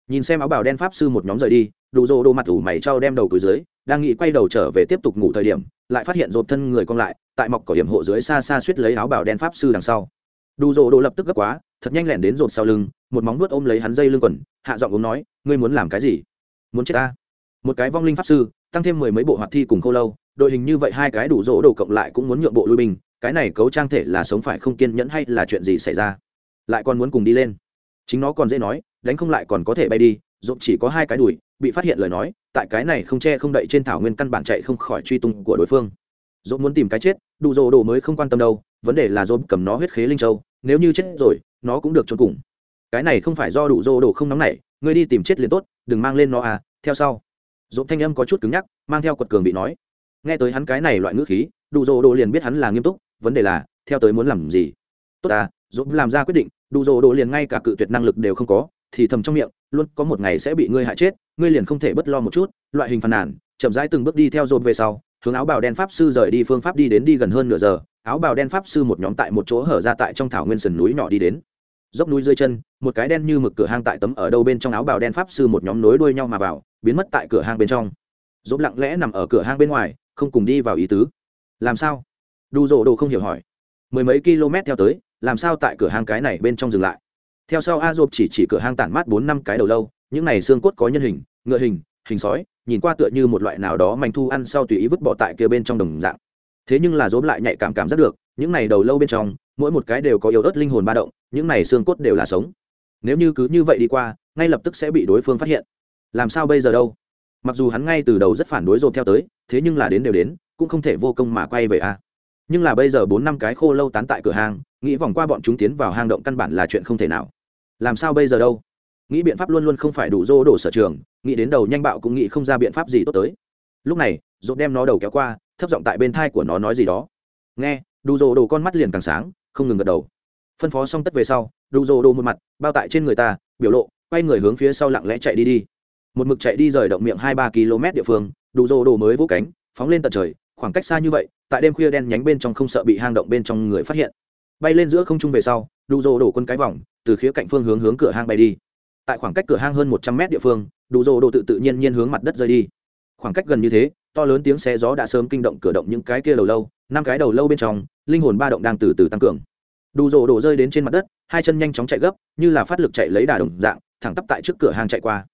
Nhìn xem áo bào đen pháp sư một nhóm rời đi, đủ rô đô mặt ủ mày trao đem đầu túi dưới, đang nghĩ quay đầu trở về tiếp tục ngủ thời điểm, lại phát hiện dồn thân người cong lại, tại mọc cỏ hiểm hộ dưới xa xa suýt lấy áo bào đen pháp sư đằng sau. Đủ rô đô lập tức gấp quá thật nhanh lẹn đến rột sau lưng, một móng vuốt ôm lấy hắn dây lưng quần, hạ giọng ống nói, ngươi muốn làm cái gì? Muốn chết ta? Một cái vong linh pháp sư, tăng thêm mười mấy bộ hoạt thi cùng khô lâu, đội hình như vậy hai cái đủ rỗ đồ cộng lại cũng muốn nhượng bộ lui binh, cái này cấu trang thể là sống phải không kiên nhẫn hay là chuyện gì xảy ra? Lại còn muốn cùng đi lên. Chính nó còn dễ nói, đánh không lại còn có thể bay đi dộp chỉ có hai cái đùi, bị phát hiện lời nói, tại cái này không che không đậy trên thảo nguyên căn bản chạy không khỏi truy tung của đối phương. Dộp muốn tìm cái chết, đủ rỗ đồ mới không quan tâm đâu, vấn đề là dộp cầm nó huyết khế linh châu nếu như chết rồi, nó cũng được trốn cùng. Cái này không phải do đủ Dô đồ không nóng nảy, ngươi đi tìm chết liền tốt, đừng mang lên nó à theo sau. Dỗ thanh âm có chút cứng nhắc, mang theo quật cường bị nói. Nghe tới hắn cái này loại ngữ khí, đủ Dô đồ liền biết hắn là nghiêm túc, vấn đề là, theo tới muốn làm gì? Tốt à dỗ làm ra quyết định, đủ Dô đồ liền ngay cả cự tuyệt năng lực đều không có, thì thầm trong miệng, luôn có một ngày sẽ bị ngươi hại chết, ngươi liền không thể bất lo một chút, loại hình phàn nàn, chậm rãi từng bước đi theo dồn về sau hướng áo bào đen pháp sư rời đi phương pháp đi đến đi gần hơn nửa giờ, áo bào đen pháp sư một nhóm tại một chỗ hở ra tại trong thảo nguyên sườn núi nhỏ đi đến. Dốc núi dưới chân, một cái đen như mực cửa hang tại tấm ở đâu bên trong áo bào đen pháp sư một nhóm nối đuôi nhau mà vào, biến mất tại cửa hang bên trong. Dốc lặng lẽ nằm ở cửa hang bên ngoài, không cùng đi vào ý tứ. Làm sao? Đu rộ đồ không hiểu hỏi. Mười mấy km theo tới, làm sao tại cửa hang cái này bên trong dừng lại? Theo sau a dộp chỉ chỉ cửa hang tản mát bốn năm cái đầu lâu, những này xương cốt có nhân hình, ngựa hình hình sói, nhìn qua tựa như một loại nào đó manh thu ăn sau tùy ý vứt bỏ tại kia bên trong đồng dạng. Thế nhưng là dốm lại nhạy cảm cảm giác được, những này đầu lâu bên trong, mỗi một cái đều có yếu ớt linh hồn ba động, những này xương cốt đều là sống. Nếu như cứ như vậy đi qua, ngay lập tức sẽ bị đối phương phát hiện. Làm sao bây giờ đâu? Mặc dù hắn ngay từ đầu rất phản đối dồn theo tới, thế nhưng là đến đều đến, cũng không thể vô công mà quay về a à. nhưng là bây giờ bốn năm cái khô lâu tán tại cửa hàng, nghĩ vòng qua bọn chúng tiến vào hang động căn bản là chuyện không thể nào. Làm sao bây giờ đâu? Nghĩ biện pháp luôn luôn không phải đủ dô đổ sở trường, nghĩ đến đầu nhanh bạo cũng nghĩ không ra biện pháp gì tốt tới. Lúc này dồn đem nó đầu kéo qua, thấp giọng tại bên thai của nó nói gì đó. Nghe, đủ dô đổ con mắt liền càng sáng, không ngừng gật đầu. Phân phó xong tất về sau, đủ dô đổ một mặt, bao tại trên người ta, biểu lộ, quay người hướng phía sau lặng lẽ chạy đi đi. Một mực chạy đi rời động miệng hai ba km địa phương, đủ dô đổ mới vỗ cánh, phóng lên tận trời, khoảng cách xa như vậy, tại đêm khuya đen nhánh bên trong không sợ bị hang động bên trong người phát hiện. Bay lên giữa không trung về sau, đủ dô đổ quân cái vòng, từ khía cạnh phương hướng hướng cửa hang bay đi tại khoảng cách cửa hang hơn một trăm mét địa phương, đủ rồ đồ tự tự nhiên nhiên hướng mặt đất rơi đi. Khoảng cách gần như thế, to lớn tiếng xe gió đã sớm kinh động cửa động những cái kia đầu lâu, năm cái đầu lâu bên trong, linh hồn ba động đang từ từ tăng cường. Đủ rồ đổ rơi đến trên mặt đất, hai chân nhanh chóng chạy gấp, như là phát lực chạy lấy đà đồng dạng, thẳng tắp tại trước cửa hang chạy qua.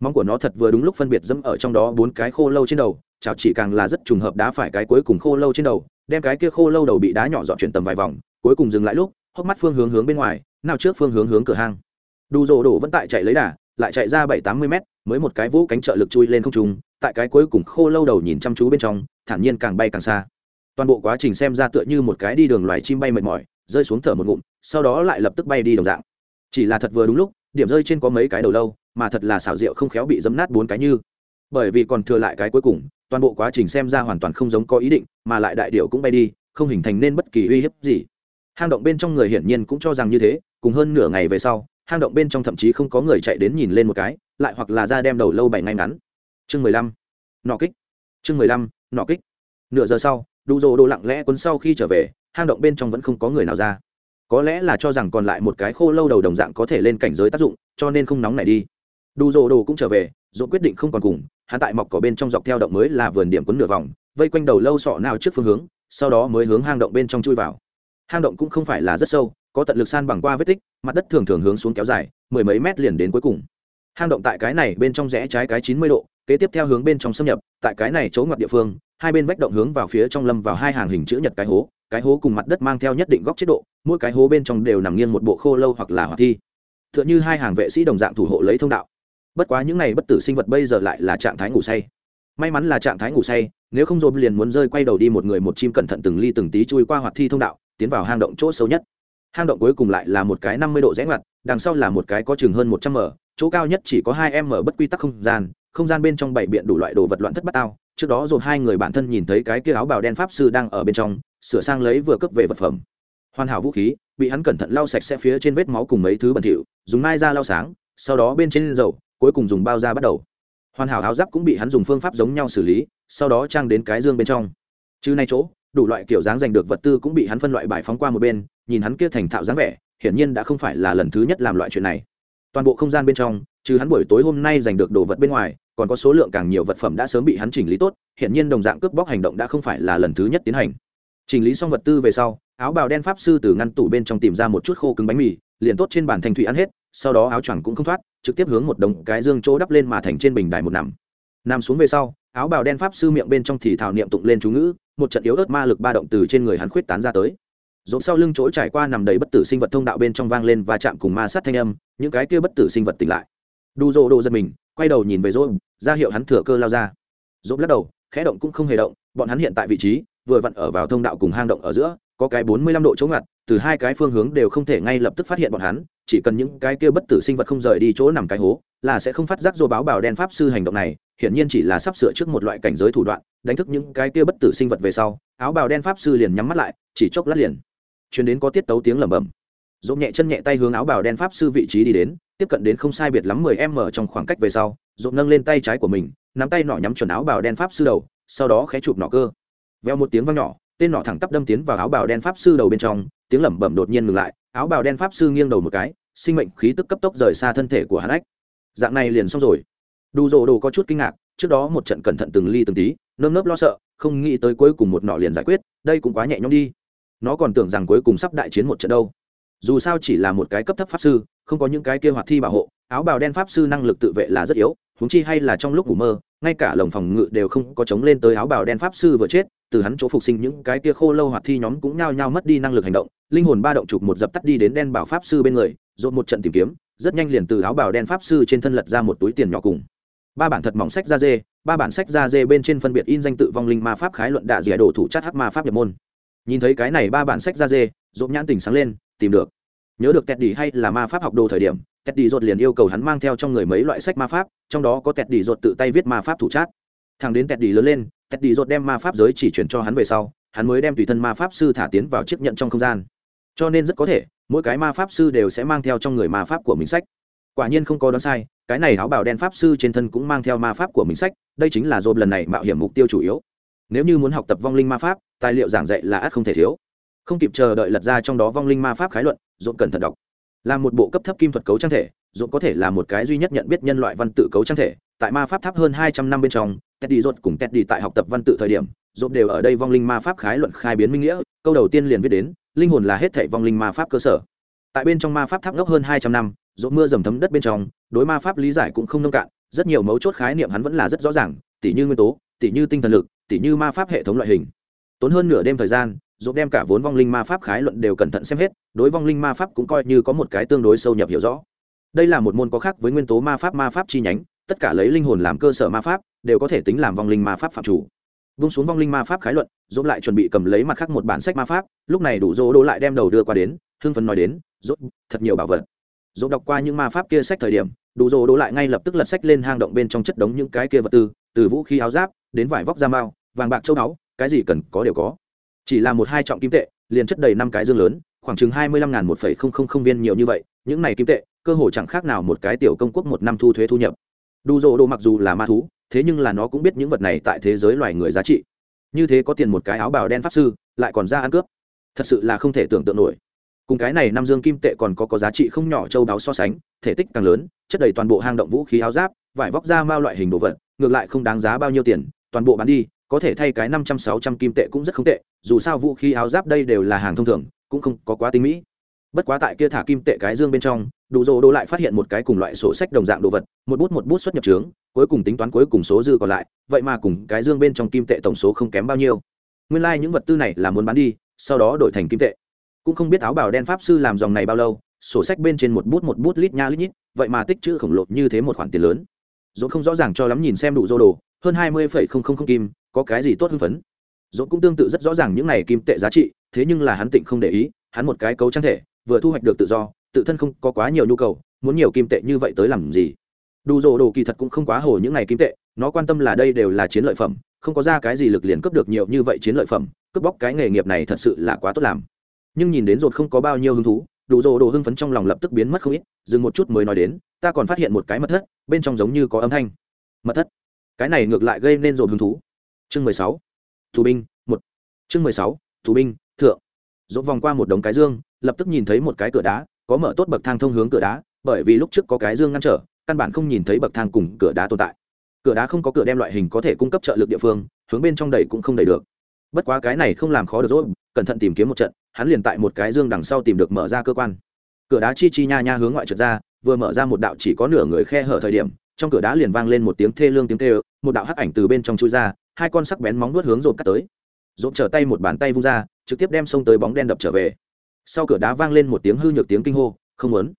Móng của nó thật vừa đúng lúc phân biệt dẫm ở trong đó bốn cái khô lâu trên đầu, chảo chỉ càng là rất trùng hợp đá phải cái cuối cùng khô lâu trên đầu, đem cái kia khô lâu đầu bị đá nhỏ dọn chuyển tầm vài vòng, cuối cùng dừng lại lúc, hốc mắt phương hướng hướng bên ngoài, nào trước phương hướng hướng cửa hang đủ rồ đổ vẫn tại chạy lấy đà, lại chạy ra bảy tám mươi mét, mới một cái vũ cánh trợ lực chui lên không trung, tại cái cuối cùng khô lâu đầu nhìn chăm chú bên trong, thản nhiên càng bay càng xa. Toàn bộ quá trình xem ra tựa như một cái đi đường loài chim bay mệt mỏi, rơi xuống thở một ngụm, sau đó lại lập tức bay đi đồng dạng. Chỉ là thật vừa đúng lúc, điểm rơi trên có mấy cái đầu lâu, mà thật là xảo diệu không khéo bị dấm nát bốn cái như. Bởi vì còn thừa lại cái cuối cùng, toàn bộ quá trình xem ra hoàn toàn không giống có ý định, mà lại đại điệu cũng bay đi, không hình thành nên bất kỳ uy hiếp gì. Hang động bên trong người hiển nhiên cũng cho rằng như thế, cùng hơn nửa ngày về sau hang động bên trong thậm chí không có người chạy đến nhìn lên một cái, lại hoặc là ra đem đầu lâu bảy ngay ngắn. Chương mười lăm, nọ kích. Chương mười lăm, nọ kích. Nửa giờ sau, đủ rồ đồ lặng lẽ quấn sau khi trở về, hang động bên trong vẫn không có người nào ra. Có lẽ là cho rằng còn lại một cái khô lâu đầu đồng dạng có thể lên cảnh giới tác dụng, cho nên không nóng này đi. Đủ rồ đồ cũng trở về dỗ quyết định không còn cùng, hắn tại mọc cỏ bên trong dọc theo động mới là vườn điểm quấn nửa vòng, vây quanh đầu lâu sọ nào trước phương hướng, sau đó mới hướng hang động bên trong chui vào. Hang động cũng không phải là rất sâu có tận lực san bằng qua vết tích, mặt đất thường thường hướng xuống kéo dài, mười mấy mét liền đến cuối cùng. Hang động tại cái này bên trong rẽ trái cái chín mươi độ, kế tiếp theo hướng bên trong xâm nhập, tại cái này chỗ ngoặt địa phương, hai bên vách động hướng vào phía trong lâm vào hai hàng hình chữ nhật cái hố cái hố cùng mặt đất mang theo nhất định góc chế độ, mỗi cái hố bên trong đều nằm nghiêng một bộ khô lâu hoặc là hoạt thi. T h ư ợ n h ư hai hàng vệ sĩ đồng dạng thủ hộ lấy thông đạo. Bất quá những n à y bất tử sinh vật bây giờ lại là trạng thái ngủ say. May mắn là trạng thái ngủ say, nếu không dồn liền muốn rơi quay đầu đi một người một chim cẩn thận từng ly từng tí chui qua hoạt thi thông đạo, tiến vào hang động chỗ sâu nhất hang động cuối cùng lại là một cái năm mươi độ rẽ ngoặt, đằng sau là một cái có chừng hơn một trăm m, chỗ cao nhất chỉ có hai m bất quy tắc không gian không gian bên trong bảy biện đủ loại đồ vật loạn thất bát tao trước đó rồi hai người bản thân nhìn thấy cái kia áo bào đen pháp sư đang ở bên trong, sửa sang lấy vừa cấp về vật phẩm. Hoàn hảo vũ khí, bị hắn cẩn thận lau sạch sẽ phía trên vết máu cùng mấy thứ bẩn thỉu, dùng mai ra lau sáng, sau đó bên trên dầu, cuối cùng dùng bao da bắt đầu. Hoàn hảo áo giáp cũng bị hắn dùng phương pháp giống nhau xử lý, sau đó trang đến cái dương bên trong. Chứ nay chỗ đủ loại kiểu dáng giành được vật tư cũng bị hắn phân loại bài phóng qua một bên, nhìn hắn kia thành thạo dáng vẻ, hiển nhiên đã không phải là lần thứ nhất làm loại chuyện này. Toàn bộ không gian bên trong, trừ hắn buổi tối hôm nay giành được đồ vật bên ngoài, còn có số lượng càng nhiều vật phẩm đã sớm bị hắn chỉnh lý tốt, hiển nhiên đồng dạng cướp bóc hành động đã không phải là lần thứ nhất tiến hành. Chỉnh lý xong vật tư về sau, áo bào đen pháp sư từ ngăn tủ bên trong tìm ra một chút khô cứng bánh mì, liền tốt trên bàn thanh thủy ăn hết, sau đó áo choàng cũng không thoát, trực tiếp hướng một đồng cái dương chỗ đắp lên mà thành trên bình đài một nằm. Nằm xuống về sau áo bào đen pháp sư miệng bên trong thì thảo niệm tụng lên chú ngữ, một trận yếu ớt ma lực ba động từ trên người hắn khuyết tán ra tới. Dồn sau lưng chỗ trải qua nằm đầy bất tử sinh vật thông đạo bên trong vang lên và chạm cùng ma sát thanh âm, những cái kia bất tử sinh vật tỉnh lại. Đu dô đồ giật mình, quay đầu nhìn về dô, ra hiệu hắn thừa cơ lao ra. Dỗ lắc đầu, khẽ động cũng không hề động, bọn hắn hiện tại vị trí, vừa vặn ở vào thông đạo cùng hang động ở giữa, có cái bốn mươi lăm độ chống ngặt, từ hai cái phương hướng đều không thể ngay lập tức phát hiện bọn hắn chỉ cần những cái kia bất tử sinh vật không rời đi chỗ nằm cái hố, là sẽ không phát giác dô báo bảo đen pháp sư hành động này, hiển nhiên chỉ là sắp sửa trước một loại cảnh giới thủ đoạn, đánh thức những cái kia bất tử sinh vật về sau, áo bào đen pháp sư liền nhắm mắt lại, chỉ chốc lát liền, chuyến đến có tiết tấu tiếng lẩm bẩm. Dỗ nhẹ chân nhẹ tay hướng áo bào đen pháp sư vị trí đi đến, tiếp cận đến không sai biệt lắm mười m trong khoảng cách về sau, dỗ nâng lên tay trái của mình, nắm tay nỏ nhắm chuẩn áo bào đen pháp sư đầu, sau đó khé chụp nỏ cơ. Veo một tiếng vang nhỏ tên nọ thẳng tắp đâm tiến vào áo bào đen pháp sư đầu bên trong, tiếng lẩm bẩm đột nhiên ngừng lại, áo bào đen pháp sư nghiêng đầu một cái, sinh mệnh khí tức cấp tốc rời xa thân thể của hắn ách. Dạng này liền xong rồi. Đủ rồ đồ có chút kinh ngạc, trước đó một trận cẩn thận từng ly từng tí, nơm nớp lo sợ, không nghĩ tới cuối cùng một nọ liền giải quyết, đây cũng quá nhẹ nhõm đi. Nó còn tưởng rằng cuối cùng sắp đại chiến một trận đâu. Dù sao chỉ là một cái cấp thấp pháp sư, không có những cái kia hoạt thi bảo hộ, áo bào đen pháp sư năng lực tự vệ là rất yếu, huống chi hay là trong lúc ngủ mơ, ngay cả lồng phòng ngự đều không có chống lên tới áo bào đen pháp sư vừa chết từ hắn chỗ phục sinh những cái kia khô lâu hoạt thi nhóm cũng nhao nhao mất đi năng lực hành động, linh hồn ba động chụp một dập tắt đi đến đen bảo pháp sư bên người dồn một trận tìm kiếm, rất nhanh liền từ áo bảo đen pháp sư trên thân lật ra một túi tiền nhỏ cùng. Ba bản thật mỏng sách da dê, ba bản sách da dê bên trên phân biệt in danh tự vong linh ma pháp khái luận đạ dẻ đổ thủ chất hắc ma pháp nhập môn. Nhìn thấy cái này ba bản sách da dê dồn nhãn tỉnh sáng lên, tìm được. Nhớ được tẹt đi hay là ma pháp học đồ thời điểm tẹt đi dột liền yêu cầu hắn mang theo trong người mấy loại sách ma pháp, trong đó có tẹt đi dột tự tay viết ma pháp thủ chát thằng đến tẹt đi lớn lên tẹt đi rột đem ma pháp giới chỉ chuyển cho hắn về sau, hắn mới đem tùy thân ma pháp sư thả tiến vào chiếc nhận trong không gian. Cho nên rất có thể, mỗi cái ma pháp sư đều sẽ mang theo trong người ma pháp của mình sách. Quả nhiên không có đoán sai, cái này áo bào đen pháp sư trên thân cũng mang theo ma pháp của mình sách, đây chính là dồn lần này mạo hiểm mục tiêu chủ yếu. Nếu như muốn học tập vong linh ma pháp, tài liệu giảng dạy là ắt không thể thiếu. Không kịp chờ đợi lật ra trong đó vong linh ma pháp khái luận dồn cẩn thận đọc. Là một bộ cấp thấp kim thuật cấu trang thể dồn có thể là một cái duy nhất nhận biết nhân loại văn tự cấu trang thể tại ma pháp tháp hơn hai trăm năm bên trong teddy rốt cùng teddy tại học tập văn tự thời điểm rốt đều ở đây vong linh ma pháp khái luận khai biến minh nghĩa câu đầu tiên liền viết đến linh hồn là hết thảy vong linh ma pháp cơ sở tại bên trong ma pháp tháp ngốc hơn hai trăm năm rốt mưa dầm thấm đất bên trong đối ma pháp lý giải cũng không nông cạn rất nhiều mấu chốt khái niệm hắn vẫn là rất rõ ràng tỉ như nguyên tố tỉ như tinh thần lực tỉ như ma pháp hệ thống loại hình tốn hơn nửa đêm thời gian rốt đem cả vốn vong linh ma pháp khái luận đều cẩn thận xem hết đối vong linh ma pháp cũng coi như có một cái tương đối sâu nhập hiểu rõ đây là một môn có khác với nguyên tố ma pháp ma pháp chi nhánh tất cả lấy linh hồn làm cơ sở ma pháp, đều có thể tính làm vong linh ma pháp phạm chủ. Vung xuống vong linh ma pháp khái luận dốt lại chuẩn bị cầm lấy mặt khác một bản sách ma pháp, lúc này đủ dỗ đỗ lại đem đầu đưa qua đến, hưng phấn nói đến dốt thật nhiều bảo vật. Dốt đọc qua những ma pháp kia sách thời điểm, đủ dỗ đỗ lại ngay lập tức lật sách lên hang động bên trong chất đống những cái kia vật tư, từ vũ khí áo giáp, đến vải vóc da mao, vàng bạc châu báu, cái gì cần có đều có. Chỉ là một hai trọng kim tệ, liền chất đầy năm cái dương lớn, khoảng chừng hai mươi lăm ngàn một phẩy không không không viên nhiều như vậy, những này kim tệ, cơ hồ chẳng khác nào một cái tiểu công quốc một năm thu thuế thu nhập đủ dỗ đồ mặc dù là ma thú, thế nhưng là nó cũng biết những vật này tại thế giới loài người giá trị. Như thế có tiền một cái áo bào đen pháp sư, lại còn ra ăn cướp. Thật sự là không thể tưởng tượng nổi. Cùng cái này năm dương kim tệ còn có có giá trị không nhỏ châu đáo so sánh, thể tích càng lớn, chất đầy toàn bộ hang động vũ khí áo giáp, vải vóc da mao loại hình đồ vật, ngược lại không đáng giá bao nhiêu tiền, toàn bộ bán đi, có thể thay cái năm trăm, sáu trăm kim tệ cũng rất không tệ, dù sao vũ khí áo giáp đây đều là hàng thông thường, cũng không có quá tinh mỹ bất quá tại kia thả kim tệ cái dương bên trong, đủ rồ đồ lại phát hiện một cái cùng loại sổ sách đồng dạng đồ vật, một bút một bút xuất nhập trướng, cuối cùng tính toán cuối cùng số dư còn lại, vậy mà cùng cái dương bên trong kim tệ tổng số không kém bao nhiêu. Nguyên lai、like、những vật tư này là muốn bán đi, sau đó đổi thành kim tệ. Cũng không biết áo bào đen pháp sư làm dòng này bao lâu, sổ sách bên trên một bút một bút lít nha lít nhít, vậy mà tích chữ khổng lồ như thế một khoản tiền lớn. Dỗ không rõ ràng cho lắm nhìn xem đủ dô đồ, hơn hai mươi phẩy không không không kim, có cái gì tốt hưng phấn. Dỗ cũng tương tự rất rõ ràng những này kim tệ giá trị, thế nhưng là hắn tịnh không để ý, hắn một cái cấu trang thể vừa thu hoạch được tự do, tự thân không có quá nhiều nhu cầu, muốn nhiều kim tệ như vậy tới làm gì? Đủ rồ đồ kỳ thật cũng không quá hồ những ngày kim tệ, nó quan tâm là đây đều là chiến lợi phẩm, không có ra cái gì lực liền cướp được nhiều như vậy chiến lợi phẩm, cướp bóc cái nghề nghiệp này thật sự là quá tốt làm. Nhưng nhìn đến rột không có bao nhiêu hứng thú, đủ rồ đồ hưng phấn trong lòng lập tức biến mất không ít, dừng một chút mới nói đến, ta còn phát hiện một cái mật thất, bên trong giống như có âm thanh. Mật thất? Cái này ngược lại gây nên rột hứng thú. Chương mười sáu. Tù binh, một. Chương mười sáu. Tù binh, thượng. Dốt vòng qua một đống cái dương lập tức nhìn thấy một cái cửa đá có mở tốt bậc thang thông hướng cửa đá bởi vì lúc trước có cái dương ngăn trở căn bản không nhìn thấy bậc thang cùng cửa đá tồn tại. Cửa đá không có cửa đem loại hình có thể cung cấp trợ lực địa phương hướng bên trong đầy cũng không đầy được. Bất quá cái này không làm khó được rồi, cẩn thận tìm kiếm một trận hắn liền tại một cái dương đằng sau tìm được mở ra cơ quan. Cửa đá chi chi nha nha hướng ngoại trượt ra vừa mở ra một đạo chỉ có nửa người khe hở thời điểm trong cửa đá liền vang lên một tiếng thê lương tiếng kêu một đạo hắc ảnh từ bên trong chui ra hai con sắc bén móng vuốt hướng rộp cắt tới. Rộp trở tay một bàn tay vung ra trực tiếp đem xông tới bóng đen đập trở về sau cửa đá vang lên một tiếng hư nhược tiếng kinh hô, không muốn.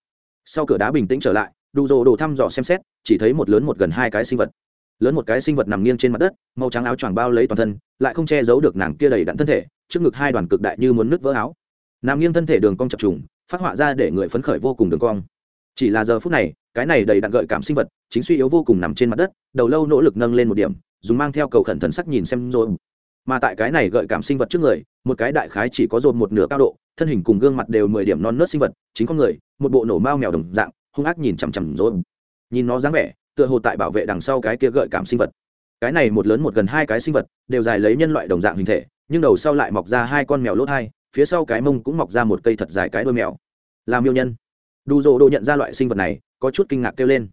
Sau cửa đá bình tĩnh trở lại, đủ rồ đồ thăm dò xem xét, chỉ thấy một lớn một gần hai cái sinh vật. Lớn một cái sinh vật nằm nghiêng trên mặt đất, màu trắng áo choàng bao lấy toàn thân, lại không che giấu được nàng kia đầy đặn thân thể, trước ngực hai đoàn cực đại như muốn nứt vỡ áo. Nằm nghiêng thân thể đường cong chập trùng, phát họa ra để người phấn khởi vô cùng đường cong. Chỉ là giờ phút này, cái này đầy đặn gợi cảm sinh vật, chính suy yếu vô cùng nằm trên mặt đất, đầu lâu nỗ lực nâng lên một điểm, dùng mang theo cầu khẩn thần sắc nhìn xem rồi. Mà tại cái này gợi cảm sinh vật trước người, một cái đại khái chỉ có dồn một nửa cao độ thân hình cùng gương mặt đều mười điểm non nớt sinh vật, chính con người, một bộ nổ mao mèo đồng dạng, hung ác nhìn chằm chằm rồi. Nhìn nó dáng vẻ, tựa hồ tại bảo vệ đằng sau cái kia gợi cảm sinh vật. Cái này một lớn một gần hai cái sinh vật, đều dài lấy nhân loại đồng dạng hình thể, nhưng đầu sau lại mọc ra hai con mèo lốt hai, phía sau cái mông cũng mọc ra một cây thật dài cái đôi mèo. Là miêu nhân. Đủ dỗ độ nhận ra loại sinh vật này, có chút kinh ngạc kêu lên.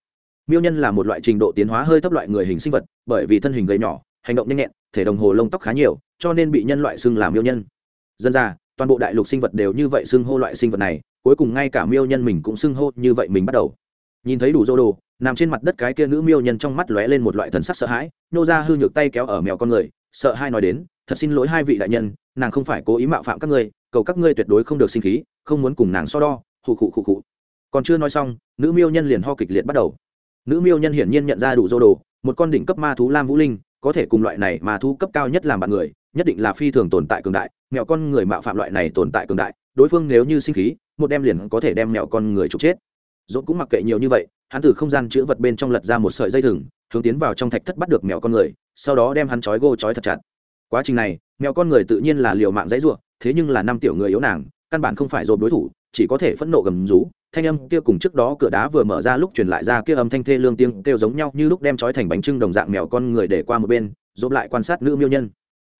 Miêu nhân là một loại trình độ tiến hóa hơi thấp loại người hình sinh vật, bởi vì thân hình gầy nhỏ, hành động nhanh nhẹn, thể đồng hồ lông tóc khá nhiều, cho nên bị nhân loại xưng là miêu nhân. Dân ra toàn bộ đại lục sinh vật đều như vậy xưng hô loại sinh vật này, cuối cùng ngay cả miêu nhân mình cũng xưng hô như vậy mình bắt đầu. Nhìn thấy đủ dô đồ, nằm trên mặt đất cái kia nữ miêu nhân trong mắt lóe lên một loại thần sắc sợ hãi nô ra hư nhược tay kéo ở mèo con người, sợ hai nói đến, thật xin lỗi hai vị đại nhân, nàng không phải cố ý mạo phạm các ngươi, cầu các ngươi tuyệt đối không được sinh khí, không muốn cùng nàng so đo, khụ khụ khụ khụ. Còn chưa nói xong, nữ miêu nhân liền ho kịch liệt bắt đầu. Nữ miêu nhân hiển nhiên nhận ra đủ dô đồ, một con đỉnh cấp ma thú lam vũ linh, có thể cùng loại này mà thú cấp cao nhất làm bạn người nhất định là phi thường tồn tại cường đại, mẹo con người mạo phạm loại này tồn tại cường đại, đối phương nếu như sinh khí, một đem liền có thể đem mẹo con người trục chết. Dốt cũng mặc kệ nhiều như vậy, hắn từ không gian chữ vật bên trong lật ra một sợi dây thừng, hướng tiến vào trong thạch thất bắt được mèo con người, sau đó đem hắn trói gô trói thật chặt. Quá trình này mèo con người tự nhiên là liều mạng dãy ruộng thế nhưng là năm tiểu người yếu nàng, căn bản không phải dồn đối thủ, chỉ có thể phẫn nộ gầm rú. Thanh âm kia cùng trước đó cửa đá vừa mở ra lúc truyền lại ra kia âm thanh thê lương tiếng kêu giống nhau như lúc đem trói thành bánh trưng đồng dạng mèo con người để qua một bên dồn lại quan sát nữ miêu nhân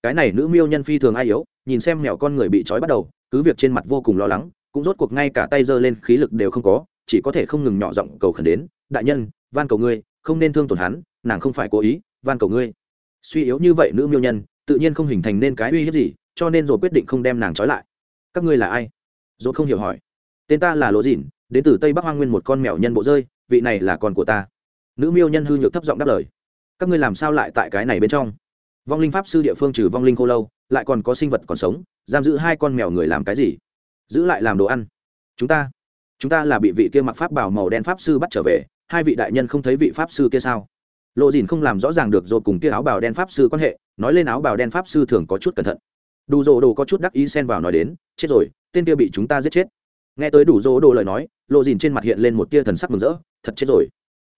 cái này nữ miêu nhân phi thường ai yếu, nhìn xem mèo con người bị trói bắt đầu, cứ việc trên mặt vô cùng lo lắng, cũng rốt cuộc ngay cả tay giơ lên khí lực đều không có, chỉ có thể không ngừng nhỏ giọng cầu khẩn đến, đại nhân, van cầu ngươi, không nên thương tổn hắn, nàng không phải cố ý, van cầu ngươi. Suy yếu như vậy nữ miêu nhân, tự nhiên không hình thành nên cái uy hiếp gì, cho nên rồi quyết định không đem nàng trói lại. Các ngươi là ai? Rồi không hiểu hỏi. Tên ta là lỗ dỉn đến từ tây bắc hoang nguyên một con mèo nhân bộ rơi, vị này là con của ta. Nữ miêu nhân hư nhược thấp giọng đáp lời. Các ngươi làm sao lại tại cái này bên trong? Vong linh pháp sư địa phương trừ vong linh khô lâu, lại còn có sinh vật còn sống, giam giữ hai con mèo người làm cái gì? Giữ lại làm đồ ăn. Chúng ta chúng ta là bị vị kia mặc pháp bảo màu đen pháp sư bắt trở về, hai vị đại nhân không thấy vị pháp sư kia sao? Lộ dìn không làm rõ ràng được rồi cùng kia áo bào đen pháp sư quan hệ, nói lên áo bào đen pháp sư thường có chút cẩn thận. Đủ rồ đồ có chút đắc ý xen vào nói đến, chết rồi, tên kia bị chúng ta giết chết. Nghe tới đủ rồ đồ lời nói, lộ dìn trên mặt hiện lên một tia thần sắc mừng rỡ, thật chết rồi.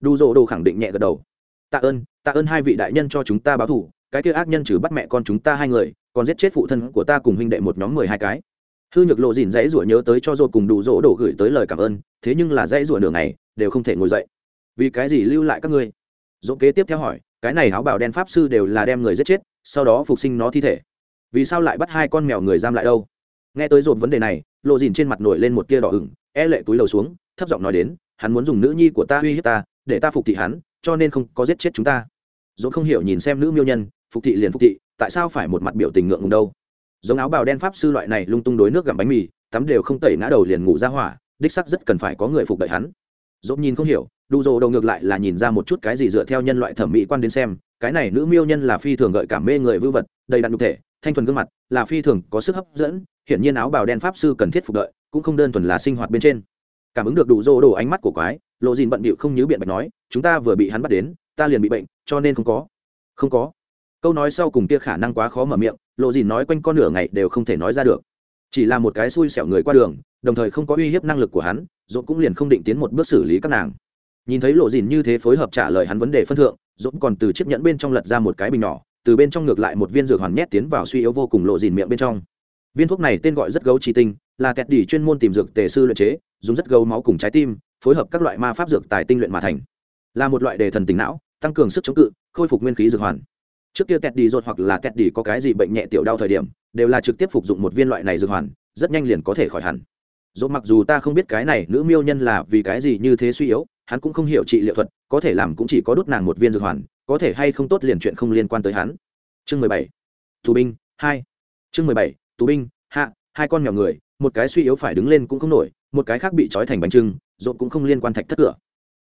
Đủ rồ đồ khẳng định nhẹ gật đầu. Tạ ơn tạ ơn hai vị đại nhân cho chúng ta báo thù cái kia ác nhân trừ bắt mẹ con chúng ta hai người, còn giết chết phụ thân của ta cùng huynh đệ một nhóm mười hai cái. Hư nhược lộ dìn dãy rủa nhớ tới cho rồi cùng đủ rỗ đổ gửi tới lời cảm ơn, thế nhưng là dãy rủa nửa ngày, đều không thể ngồi dậy. Vì cái gì lưu lại các ngươi? Dỗ kế tiếp theo hỏi, cái này háo bảo đen pháp sư đều là đem người giết chết, sau đó phục sinh nó thi thể. Vì sao lại bắt hai con mèo người giam lại đâu? Nghe tới dột vấn đề này, lộ dìn trên mặt nổi lên một tia đỏ ửng e lệ túi đầu xuống, thấp giọng nói đến, hắn muốn dùng nữ nhi của ta uy hiếp ta, để ta phục thị hắn, cho nên không có giết chết chúng ta. Dỗ không hiểu nhìn xem nữ miêu nhân phục thị liền phục thị, tại sao phải một mặt biểu tình ngượng ngùng đâu? Giống áo bào đen pháp sư loại này lung tung đối nước gặm bánh mì, tắm đều không tẩy ngã đầu liền ngủ ra hỏa, đích sắc rất cần phải có người phục đợi hắn. Dốt nhìn không hiểu đủ dồ đầu ngược lại là nhìn ra một chút cái gì dựa theo nhân loại thẩm mỹ quan đến xem, cái này nữ miêu nhân là phi thường gợi cảm mê người vư vật, đầy đặn nhục thể, thanh thuần gương mặt, là phi thường có sức hấp dẫn, hiển nhiên áo bào đen pháp sư cần thiết phục đợi, cũng không đơn thuần là sinh hoạt bên trên. Cảm ứng được đủ dồ đồ ánh mắt của quái, lộ dìn bận bịu không nhớ biện bạch nói, chúng ta vừa bị hắn bắt đến, ta liền bị bệnh, cho nên không có. Không có câu nói sau cùng kia khả năng quá khó mở miệng, lộ dìn nói quanh con nửa ngày đều không thể nói ra được. Chỉ là một cái xui xẻo người qua đường, đồng thời không có uy hiếp năng lực của hắn dốt cũng liền không định tiến một bước xử lý các nàng. Nhìn thấy lộ dìn như thế phối hợp trả lời hắn vấn đề phân thượng dốt còn từ chiếc nhẫn bên trong lật ra một cái bình nhỏ, từ bên trong ngược lại một viên dược hoàn nhét tiến vào suy yếu vô cùng lộ dìn miệng bên trong. Viên thuốc này tên gọi rất gấu chi tinh, là kẹt đỉ chuyên môn tìm dược tề sư luyện chế, dùng rất gấu máu cùng trái tim, phối hợp các loại ma pháp dược tài tinh luyện mà thành. Là một loại đề thần tính não, tăng cường sức chống cự, khôi phục nguyên khí dược hoàn trước kia kẹt đi rột hoặc là kẹt đi có cái gì bệnh nhẹ tiểu đau thời điểm, đều là trực tiếp phục dụng một viên loại này dược hoàn, rất nhanh liền có thể khỏi hẳn. Dốt mặc dù ta không biết cái này nữ miêu nhân là vì cái gì như thế suy yếu, hắn cũng không hiểu trị liệu thuật, có thể làm cũng chỉ có đốt nàng một viên dược hoàn, có thể hay không tốt liền chuyện không liên quan tới hắn. Chương mười bảy. Tù binh, hai. Chương mười bảy. Tù binh, hạ, hai con nhỏ người, một cái suy yếu phải đứng lên cũng không nổi, một cái khác bị trói thành bánh trưng dốt cũng không liên quan thạch thất cửa.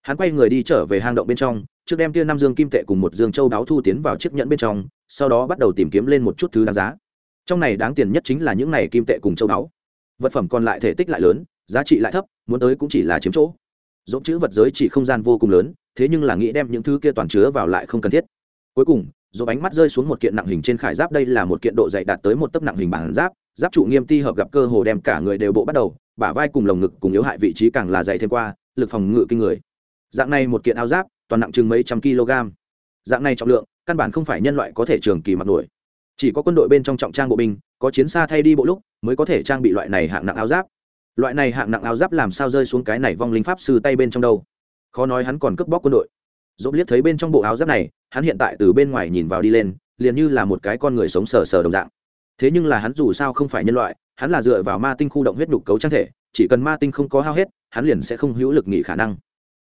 Hắn quay người đi trở về hang động bên trong trước đem tia năm dương kim tệ cùng một dương châu đáo thu tiến vào chiếc nhẫn bên trong, sau đó bắt đầu tìm kiếm lên một chút thứ đáng giá. Trong này đáng tiền nhất chính là những này kim tệ cùng châu đáo. Vật phẩm còn lại thể tích lại lớn, giá trị lại thấp, muốn tới cũng chỉ là chiếm chỗ. Dỗm chữ vật giới chỉ không gian vô cùng lớn, thế nhưng là nghĩ đem những thứ kia toàn chứa vào lại không cần thiết. Cuối cùng dỗ ánh mắt rơi xuống một kiện nặng hình trên khải giáp, đây là một kiện độ dày đạt tới một tấc nặng hình bản giáp giáp trụ nghiêm ti hợp gặp cơ hồ đem cả người đều bộ bắt đầu, bả vai cùng lồng ngực cùng yếu hại vị trí càng là dày thêm qua, lực phòng ngự kinh người. Dạng này một kiện áo giáp toàn nặng chừng mấy trăm kg. Dạng này trọng lượng, căn bản không phải nhân loại có thể trường kỳ mặc nổi. Chỉ có quân đội bên trong trọng trang bộ binh, có chiến xa thay đi bộ lúc, mới có thể trang bị loại này hạng nặng áo giáp. Loại này hạng nặng áo giáp làm sao rơi xuống cái này vong linh pháp sư tay bên trong đâu? Khó nói hắn còn cướp bóc quân đội. Dỗ liếc thấy bên trong bộ áo giáp này, hắn hiện tại từ bên ngoài nhìn vào đi lên, liền như là một cái con người sống sờ sờ đồng dạng. Thế nhưng là hắn dù sao không phải nhân loại, hắn là dựa vào ma tinh khu động huyết đục cấu trang thể, chỉ cần ma tinh không có hao hết, hắn liền sẽ không hữu lực nghỉ khả năng.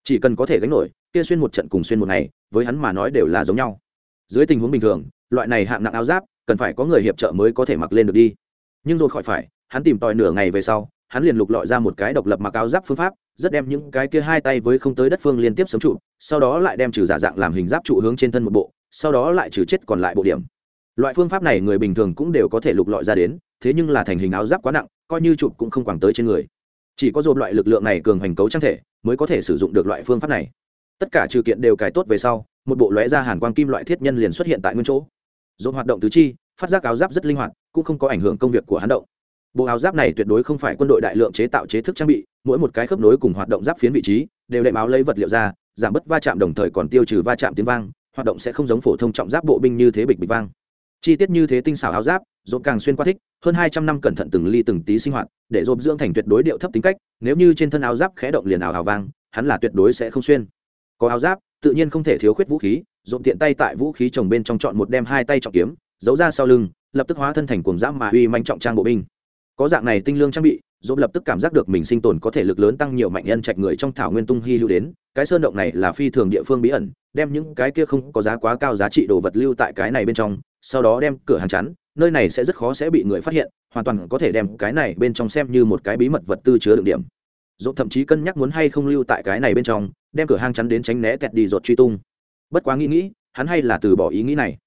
Chỉ cần có thể gánh nổi kia xuyên một trận cùng xuyên một ngày, với hắn mà nói đều là giống nhau. Dưới tình huống bình thường, loại này hạng nặng áo giáp, cần phải có người hiệp trợ mới có thể mặc lên được đi. Nhưng rồi khỏi phải, hắn tìm tòi nửa ngày về sau, hắn liền lục lọi ra một cái độc lập mặc áo giáp phương pháp, rất đem những cái kia hai tay với không tới đất phương liên tiếp sống trụ, sau đó lại đem trừ giả dạng làm hình giáp trụ hướng trên thân một bộ, sau đó lại trừ chết còn lại bộ điểm. Loại phương pháp này người bình thường cũng đều có thể lục lọi ra đến, thế nhưng là thành hình áo giáp quá nặng, coi như chụp cũng không quẳng tới trên người. Chỉ có dồn loại lực lượng này cường hành cấu trang thể, mới có thể sử dụng được loại phương pháp này tất cả trừ kiện đều cải tốt về sau, một bộ lóe ra hàn quang kim loại thiết nhân liền xuất hiện tại nguyên chỗ. Dồn hoạt động tứ chi, phát giác áo giáp rất linh hoạt, cũng không có ảnh hưởng công việc của hắn động. Bộ áo giáp này tuyệt đối không phải quân đội đại lượng chế tạo chế thức trang bị, mỗi một cái khớp nối cùng hoạt động giáp phiến vị trí, đều đệm áo lấy vật liệu ra, giảm bớt va chạm đồng thời còn tiêu trừ va chạm tiếng vang, hoạt động sẽ không giống phổ thông trọng giáp bộ binh như thế bịch bịch vang. Chi tiết như thế tinh xảo áo giáp dồn càng xuyên qua thích, hơn hai trăm năm cẩn thận từng ly từng tí sinh hoạt, để dồn dưỡng thành tuyệt đối điệu thấp tính cách, nếu như trên thân áo giáp khẽ động liền ảo hào vang, hắn là tuyệt đối sẽ không xuyên có áo giáp, tự nhiên không thể thiếu khuyết vũ khí dồn tiện tay tại vũ khí chồng bên trong chọn một đem hai tay trọng kiếm, giấu ra sau lưng, lập tức hóa thân thành cuồng giáp mà uy manh trọng trang bộ binh. Có dạng này tinh lương trang bị dồn lập tức cảm giác được mình sinh tồn có thể lực lớn tăng nhiều mạnh nhân trạch người trong thảo nguyên tung hy lưu đến, cái sơn động này là phi thường địa phương bí ẩn, đem những cái kia không có giá quá cao giá trị đồ vật lưu tại cái này bên trong, sau đó đem cửa hàng chắn, nơi này sẽ rất khó sẽ bị người phát hiện, hoàn toàn có thể đem cái này bên trong xem như một cái bí mật vật tư chứa đựng điểm dốt thậm chí cân nhắc muốn hay không lưu tại cái này bên trong, đem cửa hang chắn đến tránh né tẹt đi dột truy tung. Bất quá nghĩ nghĩ, hắn hay là từ bỏ ý nghĩ này.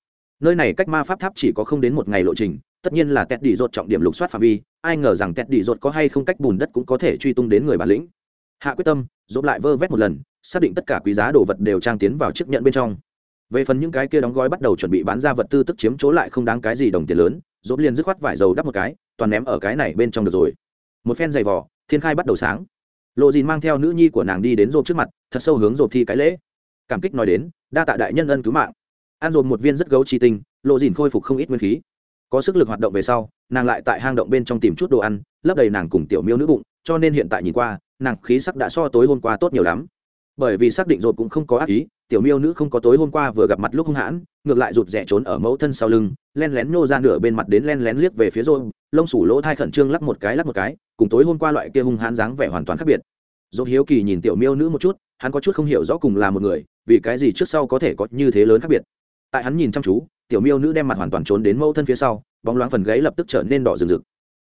Nơi này cách ma pháp tháp chỉ có không đến một ngày lộ trình, tất nhiên là tẹt đi dột trọng điểm lục soát phạm vi, ai ngờ rằng tẹt đi dột có hay không cách bùn đất cũng có thể truy tung đến người bản lĩnh. Hạ quyết tâm dột lại vơ vét một lần, xác định tất cả quý giá đồ vật đều trang tiến vào chiếc nhận bên trong. Về phần những cái kia đóng gói bắt đầu chuẩn bị bán ra vật tư tức chiếm chỗ lại không đáng cái gì đồng tiền lớn dốt liền dứt khoát vải dầu đắp một cái, toàn ném ở cái này bên trong được rồi. Một phen giày vỏ thiên khai bắt đầu sáng lộ dìn mang theo nữ nhi của nàng đi đến rộp trước mặt, thật sâu hướng rộp thi cái lễ. Cảm kích nói đến, đa tạ đại nhân ân cứu mạng. Ăn rộp một viên rất gấu chi tinh, lộ dìn khôi phục không ít nguyên khí. Có sức lực hoạt động về sau, nàng lại tại hang động bên trong tìm chút đồ ăn, lấp đầy nàng cùng tiểu miêu nữ bụng, cho nên hiện tại nhìn qua, nàng khí sắc đã so tối hôm qua tốt nhiều lắm. Bởi vì xác định rộp cũng không có ác ý tiểu miêu nữ không có tối hôm qua vừa gặp mặt lúc hung hãn, ngược lại rụt rẽ trốn ở mẫu thân sau lưng, len lén nhô ra nửa bên mặt đến len lén liếc về phía rộp lông sủ lỗ thai khẩn trương lắc một cái lắc một cái, cùng tối hôm qua loại kia hung hãn dáng vẻ hoàn toàn khác biệt. Dốt hiếu kỳ nhìn tiểu miêu nữ một chút, hắn có chút không hiểu rõ cùng là một người, vì cái gì trước sau có thể có như thế lớn khác biệt. Tại hắn nhìn chăm chú, tiểu miêu nữ đem mặt hoàn toàn trốn đến mẫu thân phía sau, bóng loáng phần gáy lập tức trở nên đỏ rừng rực.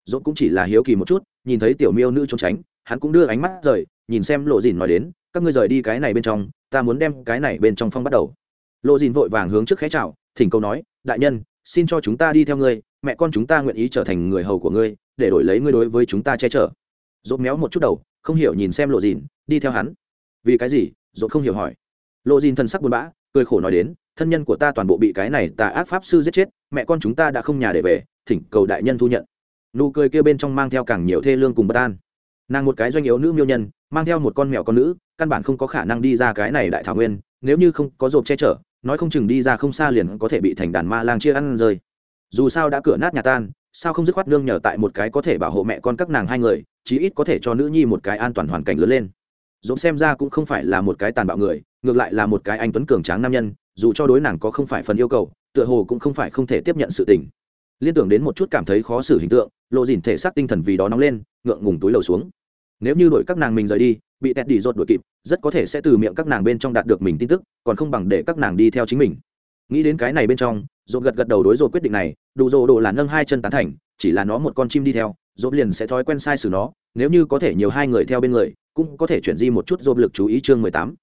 Dốt cũng chỉ là hiếu kỳ một chút, nhìn thấy tiểu miêu nữ trốn tránh, hắn cũng đưa ánh mắt rời, nhìn xem lộ dìn nói đến, các ngươi rời đi cái này bên trong ta muốn đem cái này bên trong phong bắt đầu. Lộ dìn vội vàng hướng trước khẽ chào, thỉnh cầu nói, đại nhân, xin cho chúng ta đi theo ngươi, mẹ con chúng ta nguyện ý trở thành người hầu của ngươi, để đổi lấy ngươi đối với chúng ta che chở. Dốt méo một chút đầu, không hiểu nhìn xem lộ dìn, đi theo hắn. Vì cái gì? Dốt không hiểu hỏi. Lộ dìn thân sắc buồn bã, cười khổ nói đến, thân nhân của ta toàn bộ bị cái này tà ác pháp sư giết chết, mẹ con chúng ta đã không nhà để về, thỉnh cầu đại nhân thu nhận. Nụ cười kia bên trong mang theo càng nhiều thê lương cùng bất an nàng một cái doanh yếu nữ miêu nhân, mang theo một con mèo con nữ, căn bản không có khả năng đi ra cái này đại thảo nguyên, nếu như không có rộp che chở, nói không chừng đi ra không xa liền có thể bị thành đàn ma lang chia ăn rơi. Dù sao đã cửa nát nhà tan, sao không dứt khoát nương nhờ tại một cái có thể bảo hộ mẹ con các nàng hai người, chí ít có thể cho nữ nhi một cái an toàn hoàn cảnh lớn lên. Dũng xem ra cũng không phải là một cái tàn bạo người, ngược lại là một cái anh tuấn cường tráng nam nhân, dù cho đối nàng có không phải phần yêu cầu, tựa hồ cũng không phải không thể tiếp nhận sự tình. Liên tưởng đến một chút cảm thấy khó xử hình tượng, lộ dìn thể xác tinh thần vì đó nóng lên, ngượng ngùng túi lầu xuống nếu như đội các nàng mình rời đi, bị tẹt đi rột đuổi kịp, rất có thể sẽ từ miệng các nàng bên trong đạt được mình tin tức, còn không bằng để các nàng đi theo chính mình. Nghĩ đến cái này bên trong rột gật gật đầu đối rột quyết định này, đủ dồ đồ là nâng hai chân tán thành, chỉ là nó một con chim đi theo rột liền sẽ thói quen sai xử nó, nếu như có thể nhiều hai người theo bên người, cũng có thể chuyển di một chút dồn lực chú ý chương mười tám.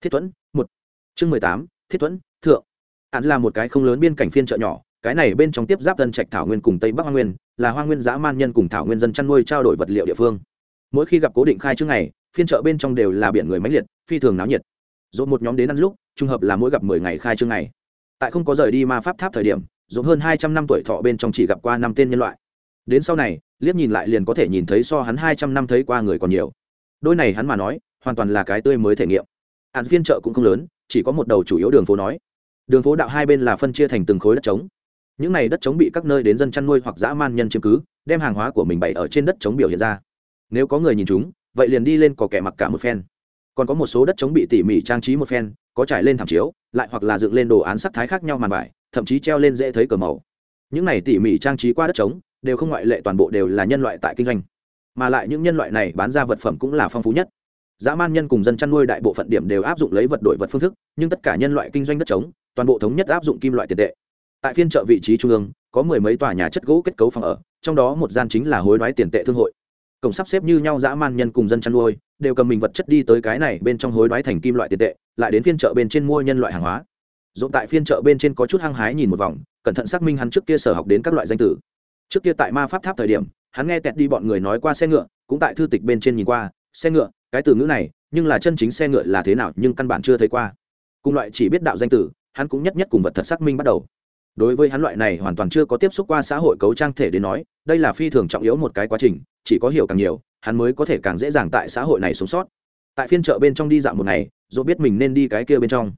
Thiết thuẫn, một. Chương mười tám, thiết thuẫn, thượng. Hắn là một cái không lớn biên cảnh phiên chợ nhỏ, cái này bên trong tiếp giáp dân trạch thảo nguyên cùng tây bắc hoa nguyên, là hoa nguyên dã man nhân cùng thảo nguyên dân chăn nuôi trao đổi vật liệu địa phương mỗi khi gặp cố định khai trước ngày phiên chợ bên trong đều là biển người máy liệt, phi thường náo nhiệt. Dồn một nhóm đến ăn lúc, trùng hợp là mỗi gặp mười ngày khai trương ngày tại không có rời đi ma pháp tháp thời điểm dồn hơn hai trăm năm tuổi thọ bên trong chỉ gặp qua năm tên nhân loại. Đến sau này, liếc nhìn lại liền có thể nhìn thấy so hắn hai trăm năm thấy qua người còn nhiều. Đôi này hắn mà nói, hoàn toàn là cái tươi mới thể nghiệm. Hạn phiên chợ cũng không lớn, chỉ có một đầu chủ yếu đường phố nói. Đường phố đạo hai bên là phân chia thành từng khối đất trống. Những này đất trống bị các nơi đến dân chăn nuôi hoặc dã man nhân chiếm cứ, đem hàng hóa của mình bày ở trên đất trống biểu hiện ra nếu có người nhìn chúng, vậy liền đi lên có kẻ mặc cả một phen. Còn có một số đất trống bị tỉ mỉ trang trí một phen, có trải lên thảm chiếu, lại hoặc là dựng lên đồ án sắc thái khác nhau màn vải, thậm chí treo lên dễ thấy cờ màu. Những này tỉ mỉ trang trí qua đất trống đều không ngoại lệ toàn bộ đều là nhân loại tại kinh doanh. Mà lại những nhân loại này bán ra vật phẩm cũng là phong phú nhất. Dã man nhân cùng dân chăn nuôi đại bộ phận điểm đều áp dụng lấy vật đổi vật phương thức, nhưng tất cả nhân loại kinh doanh đất trống toàn bộ thống nhất áp dụng kim loại tiền tệ. Tại phiên chợ vị trí trung ương, có mười mấy tòa nhà chất gỗ kết cấu phòng ở, trong đó một gian chính là hối đoái tiền tệ thương hội cổng sắp xếp như nhau dã man nhân cùng dân chăn nuôi, đều cầm mình vật chất đi tới cái này bên trong hối đoái thành kim loại tiền tệ, lại đến phiên chợ bên trên mua nhân loại hàng hóa. Dũng tại phiên chợ bên trên có chút hăng hái nhìn một vòng, cẩn thận xác minh hắn trước kia sở học đến các loại danh tử trước kia tại ma pháp tháp thời điểm, hắn nghe tẹt đi bọn người nói qua xe ngựa, cũng tại thư tịch bên trên nhìn qua, xe ngựa, cái từ ngữ này, nhưng là chân chính xe ngựa là thế nào nhưng căn bản chưa thấy qua. Cùng loại chỉ biết đạo danh tử hắn cũng nhất nhất cùng vật thật xác minh bắt đầu. Đối với hắn loại này hoàn toàn chưa có tiếp xúc qua xã hội cấu trang thể đến nói, đây là phi thường trọng yếu một cái quá trình chỉ có hiểu càng nhiều, hắn mới có thể càng dễ dàng tại xã hội này sống sót. Tại phiên chợ bên trong đi dạo một ngày dỗ biết mình nên đi cái kia bên trong.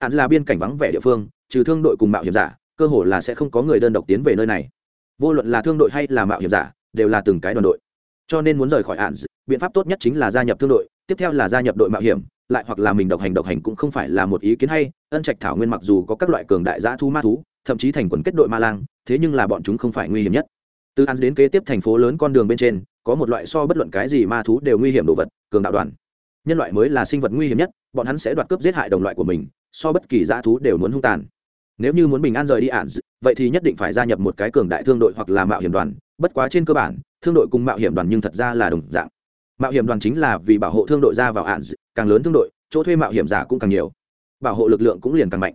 Hắn là biên cảnh vắng vẻ địa phương, trừ thương đội cùng mạo hiểm giả, cơ hồ là sẽ không có người đơn độc tiến về nơi này. Vô luận là thương đội hay là mạo hiểm giả, đều là từng cái đoàn đội. Cho nên muốn rời khỏi hạn biện pháp tốt nhất chính là gia nhập thương đội, tiếp theo là gia nhập đội mạo hiểm, lại hoặc là mình độc hành độc hành cũng không phải là một ý kiến hay, ân trạch thảo nguyên mặc dù có các loại cường đại giã thu ma thú, thậm chí thành quần kết đội ma lang, thế nhưng là bọn chúng không phải nguy hiểm nhất. Từ ăn đến kế tiếp thành phố lớn con đường bên trên có một loại so bất luận cái gì ma thú đều nguy hiểm đồ vật, cường đạo đoàn. Nhân loại mới là sinh vật nguy hiểm nhất, bọn hắn sẽ đoạt cướp giết hại đồng loại của mình, so bất kỳ dã thú đều muốn hung tàn. Nếu như muốn bình an rời đi ạn vậy thì nhất định phải gia nhập một cái cường đại thương đội hoặc là mạo hiểm đoàn, bất quá trên cơ bản, thương đội cùng mạo hiểm đoàn nhưng thật ra là đồng dạng. Mạo hiểm đoàn chính là vì bảo hộ thương đội ra vào ạn càng lớn thương đội, chỗ thuê mạo hiểm giả cũng càng nhiều. Bảo hộ lực lượng cũng liền càng mạnh.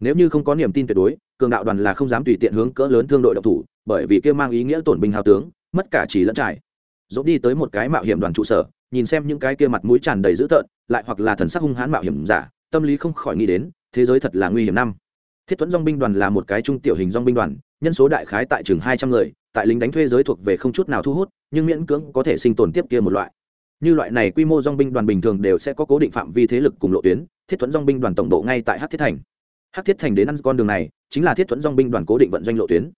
Nếu như không có niềm tin tuyệt đối, cường đạo đoàn là không dám tùy tiện hướng cỡ lớn thương đội độc thủ, bởi vì kia mang ý nghĩa tổn binh hào tướng, mất cả chỉ lẫn trải dốt đi tới một cái mạo hiểm đoàn trụ sở, nhìn xem những cái kia mặt mũi tràn đầy dữ tợn, lại hoặc là thần sắc hung hãn mạo hiểm giả, tâm lý không khỏi nghĩ đến, thế giới thật là nguy hiểm năm. Thiết thuẫn dong binh đoàn là một cái trung tiểu hình dong binh đoàn, nhân số đại khái tại chừng hai trăm người, tại lính đánh thuê giới thuộc về không chút nào thu hút, nhưng miễn cưỡng có thể sinh tồn tiếp kia một loại. Như loại này quy mô dong binh đoàn bình thường đều sẽ có cố định phạm vi thế lực cùng lộ tuyến, thiết thuẫn dong binh đoàn tổng bộ ngay tại hát thiết thành. Hát thiết thành đến ăn con đường này, chính là thiết thuẫn dong binh đoàn cố định vận doanh lộ tuyến.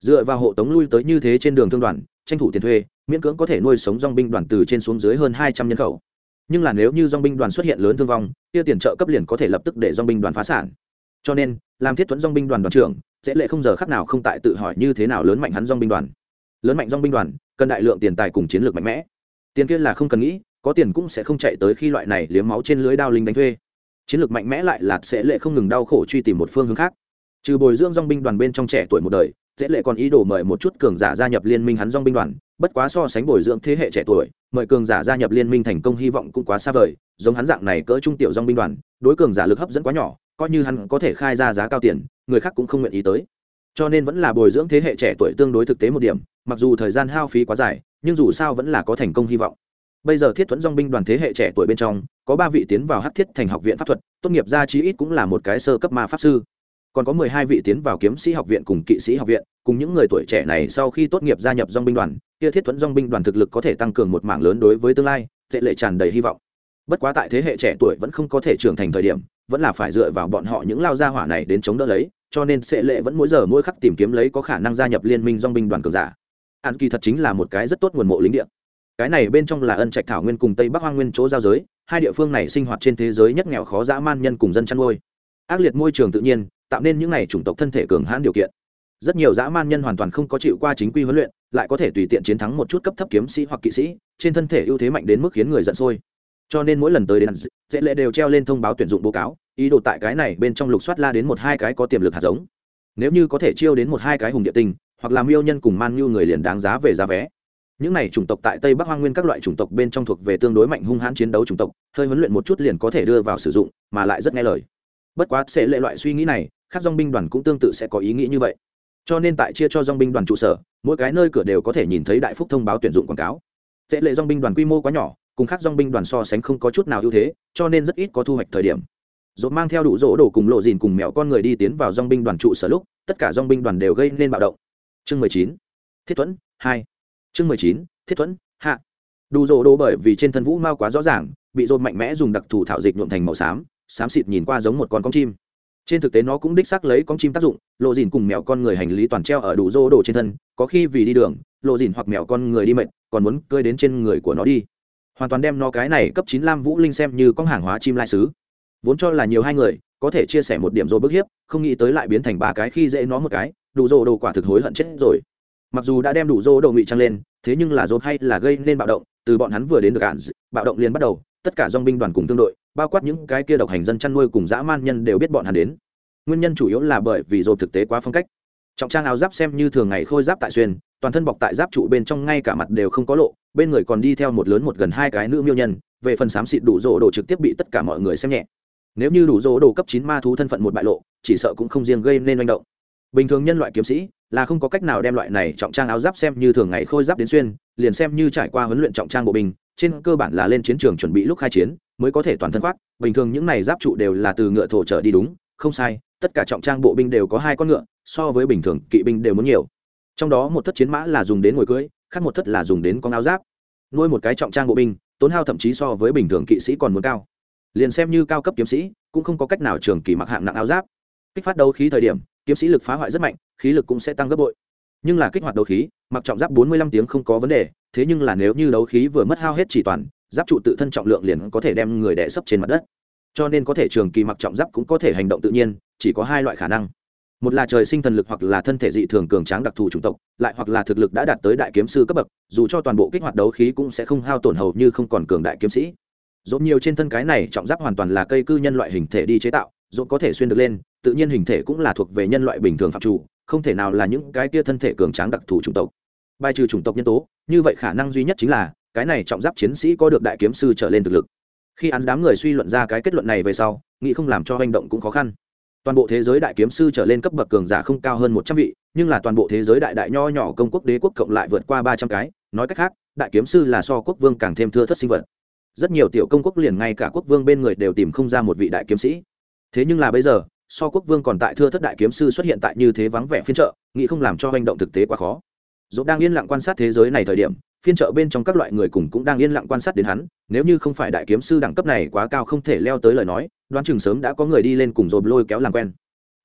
Dựa vào hộ tống lui tới như thế trên đường thương đoàn, tranh thủ tiền thuê miễn cưỡng có thể nuôi sống dong binh đoàn từ trên xuống dưới hơn hai trăm nhân khẩu. Nhưng là nếu như dong binh đoàn xuất hiện lớn thương vong, kia tiền trợ cấp liền có thể lập tức để dong binh đoàn phá sản. Cho nên, làm thiết thuẫn dong binh đoàn đoàn trưởng, dễ lệ không giờ khắc nào không tại tự hỏi như thế nào lớn mạnh hắn dong binh đoàn. Lớn mạnh dong binh đoàn, cần đại lượng tiền tài cùng chiến lược mạnh mẽ. Tiền kia là không cần nghĩ, có tiền cũng sẽ không chạy tới khi loại này liếm máu trên lưới đao linh đánh thuê. Chiến lược mạnh mẽ lại là sẽ lệ không ngừng đau khổ truy tìm một phương hướng khác. Trừ bồi dưỡng dong binh đoàn bên trong trẻ tuổi một đời, dễ lệ còn ý đồ mời một chút cường giả gia nhập liên minh hắn dong binh đoàn bất quá so sánh bồi dưỡng thế hệ trẻ tuổi, mời cường giả gia nhập liên minh thành công hy vọng cũng quá xa vời, giống hắn dạng này cỡ trung tiểu dong binh đoàn, đối cường giả lực hấp dẫn quá nhỏ, coi như hắn có thể khai ra giá cao tiền, người khác cũng không nguyện ý tới. Cho nên vẫn là bồi dưỡng thế hệ trẻ tuổi tương đối thực tế một điểm, mặc dù thời gian hao phí quá dài, nhưng dù sao vẫn là có thành công hy vọng. Bây giờ thiết thuẫn dong binh đoàn thế hệ trẻ tuổi bên trong, có ba vị tiến vào hát thiết thành học viện pháp thuật, tốt nghiệp ra chí ít cũng là một cái sơ cấp ma pháp sư. Còn có mười hai vị tiến vào kiếm sĩ học viện cùng kỵ sĩ học viện, cùng những người tuổi trẻ này sau khi tốt nghiệp gia nhập dong binh đoàn kia thiết thuẫn dong binh đoàn thực lực có thể tăng cường một mảng lớn đối với tương lai, tệ lệ tràn đầy hy vọng. Bất quá tại thế hệ trẻ tuổi vẫn không có thể trưởng thành thời điểm, vẫn là phải dựa vào bọn họ những lao gia hỏa này đến chống đỡ lấy, cho nên sệ lệ vẫn mỗi giờ mỗi khắc tìm kiếm lấy có khả năng gia nhập liên minh dong binh đoàn cường giả. An kỳ thật chính là một cái rất tốt nguồn mộ lính địa. Cái này bên trong là ân trạch thảo nguyên cùng tây bắc hoang nguyên chỗ giao giới, hai địa phương này sinh hoạt trên thế giới nhất nghèo khó dã man nhân cùng dân chăn nuôi. Ác liệt môi trường tự nhiên, tạo nên những n à y chủng tộc thân thể cường hãn điều kiện rất nhiều dã man nhân hoàn toàn không có chịu qua chính quy huấn luyện, lại có thể tùy tiện chiến thắng một chút cấp thấp kiếm sĩ hoặc kỵ sĩ, trên thân thể ưu thế mạnh đến mức khiến người giận sôi. Cho nên mỗi lần tới đến, dễ lệ đều treo lên thông báo tuyển dụng báo cáo, ý đồ tại cái này bên trong lục soát la đến một hai cái có tiềm lực hạt giống. Nếu như có thể chiêu đến một hai cái hùng địa tinh, hoặc làm yêu nhân cùng man như người liền đáng giá về giá vé. Những này chủng tộc tại tây bắc hoang nguyên các loại chủng tộc bên trong thuộc về tương đối mạnh hung hãn chiến đấu chủng tộc, hơi huấn luyện một chút liền có thể đưa vào sử dụng, mà lại rất nghe lời. Bất quá sẽ lệ loại suy nghĩ này các dong binh đoàn cũng tương tự sẽ có ý nghĩ như vậy cho nên tại chia cho dong binh đoàn trụ sở, mỗi cái nơi cửa đều có thể nhìn thấy đại phúc thông báo tuyển dụng quảng cáo. Tệ lệ dong binh đoàn quy mô quá nhỏ, cùng khác dong binh đoàn so sánh không có chút nào ưu thế, cho nên rất ít có thu hoạch thời điểm. Dốt mang theo đủ rỗ đổ cùng lộ dìn cùng mẹo con người đi tiến vào dong binh đoàn trụ sở lúc, tất cả dong binh đoàn đều gây nên bạo động. Chương mười chín, thiết thuẫn hai. Chương mười chín, thiết thuẫn hạ. Đủ rỗ đổ bởi vì trên thân vũ mao quá rõ ràng, bị dồn mạnh mẽ dùng đặc thù thảo dịch nhuộm thành màu xám xám xịt nhìn qua giống một con con chim trên thực tế nó cũng đích xác lấy con chim tác dụng, lộ dìn cùng mèo con người hành lý toàn treo ở đủ rô đồ trên thân, có khi vì đi đường, lộ dìn hoặc mèo con người đi mệt, còn muốn cơi đến trên người của nó đi. Hoàn toàn đem nó cái này cấp chín lam vũ linh xem như con hàng hóa chim lai sứ vốn cho là nhiều hai người, có thể chia sẻ một điểm rồi bức hiếp, không nghĩ tới lại biến thành ba cái khi dễ nó một cái, đủ rô đồ quả thực hối hận chết rồi. Mặc dù đã đem đủ rô đồ ngụy trăng lên, thế nhưng là rốt hay là gây nên bạo động, từ bọn hắn vừa đến được ạn bạo động liền bắt đầu, tất cả dong binh đoàn cùng tương đội bao quát những cái kia độc hành dân chăn nuôi cùng dã man nhân đều biết bọn hắn đến. Nguyên nhân chủ yếu là bởi vì dồn thực tế quá phong cách. Trọng trang áo giáp xem như thường ngày khôi giáp tại xuyên, toàn thân bọc tại giáp trụ bên trong ngay cả mặt đều không có lộ, bên người còn đi theo một lớn một gần hai cái nữ miêu nhân, về phần xám xịt đủ rỗ đồ trực tiếp bị tất cả mọi người xem nhẹ. Nếu như đủ rỗ đồ cấp chín ma thú thân phận một bại lộ, chỉ sợ cũng không riêng gây nên manh động. Bình thường nhân loại kiếm sĩ là không có cách nào đem loại này trọng trang áo giáp xem như thường ngày khôi giáp đến xuyên, liền xem như trải qua huấn luyện trọng trang bộ binh, trên cơ bản là lên chiến trường chuẩn bị lúc khai chiến mới có thể toàn thân khoác. Bình thường những này giáp trụ đều là từ ngựa thổ trở đi đúng, không sai, tất cả trọng trang bộ binh đều có hai con ngựa, so với bình thường, kỵ binh đều muốn nhiều. Trong đó một thất chiến mã là dùng đến ngồi cưới, khác một thất là dùng đến con áo giáp. Nuôi một cái trọng trang bộ binh, tốn hao thậm chí so với bình thường kỵ sĩ còn muốn cao. Liền xem như cao cấp kiếm sĩ, cũng không có cách nào trường kỳ mặc hạng nặng áo giáp. Kích phát đấu khí thời điểm, kiếm sĩ lực phá hoại rất mạnh, khí lực cũng sẽ tăng gấp bội. Nhưng là kích hoạt đấu khí, mặc trọng giáp bốn mươi lăm tiếng không có vấn đề, thế nhưng là nếu như đấu khí vừa mất hao hết chỉ toàn giáp trụ tự thân trọng lượng liền có thể đem người đè sấp trên mặt đất. Cho nên có thể trường kỳ mặc trọng giáp cũng có thể hành động tự nhiên, chỉ có hai loại khả năng. Một là trời sinh thần lực hoặc là thân thể dị thường cường tráng đặc thù chủng tộc, lại hoặc là thực lực đã đạt tới đại kiếm sư cấp bậc, dù cho toàn bộ kích hoạt đấu khí cũng sẽ không hao tổn hầu như không còn cường đại kiếm sĩ. Dồn nhiều trên thân cái này trọng giáp hoàn toàn là cây cư nhân loại hình thể đi chế tạo dồn có thể xuyên được lên, tự nhiên hình thể cũng là thuộc về nhân loại bình thường phạm chủ, không thể nào là những cái tia thân thể cường tráng đặc thù chủng tộc. Bài trừ chủng tộc nhân tố, như vậy khả năng duy nhất chính là cái này trọng giáp chiến sĩ có được đại kiếm sư trở lên thực lực. Khi ăn đám người suy luận ra cái kết luận này về sau, nghĩ không làm cho hành động cũng khó khăn. Toàn bộ thế giới đại kiếm sư trở lên cấp bậc cường giả không cao hơn một trăm vị, nhưng là toàn bộ thế giới đại đại nho nhỏ công quốc đế quốc cộng lại vượt qua ba trăm cái. Nói cách khác, đại kiếm sư là so quốc vương càng thêm thưa thất sinh vật. Rất nhiều tiểu công quốc liền ngay cả quốc vương bên người đều tìm không ra một vị đại kiếm sĩ. Thế nhưng là bây giờ, so quốc vương còn tại thưa thất đại kiếm sư xuất hiện tại như thế vắng vẻ phiên trợ nghĩ không làm cho hành động thực tế quá khó. Dốt đang yên lặng quan sát thế giới này thời điểm phiên trợ bên trong các loại người cùng cũng đang yên lặng quan sát đến hắn, nếu như không phải đại kiếm sư đẳng cấp này quá cao không thể leo tới lời nói, đoán chừng sớm đã có người đi lên cùng dồn lôi kéo làm quen.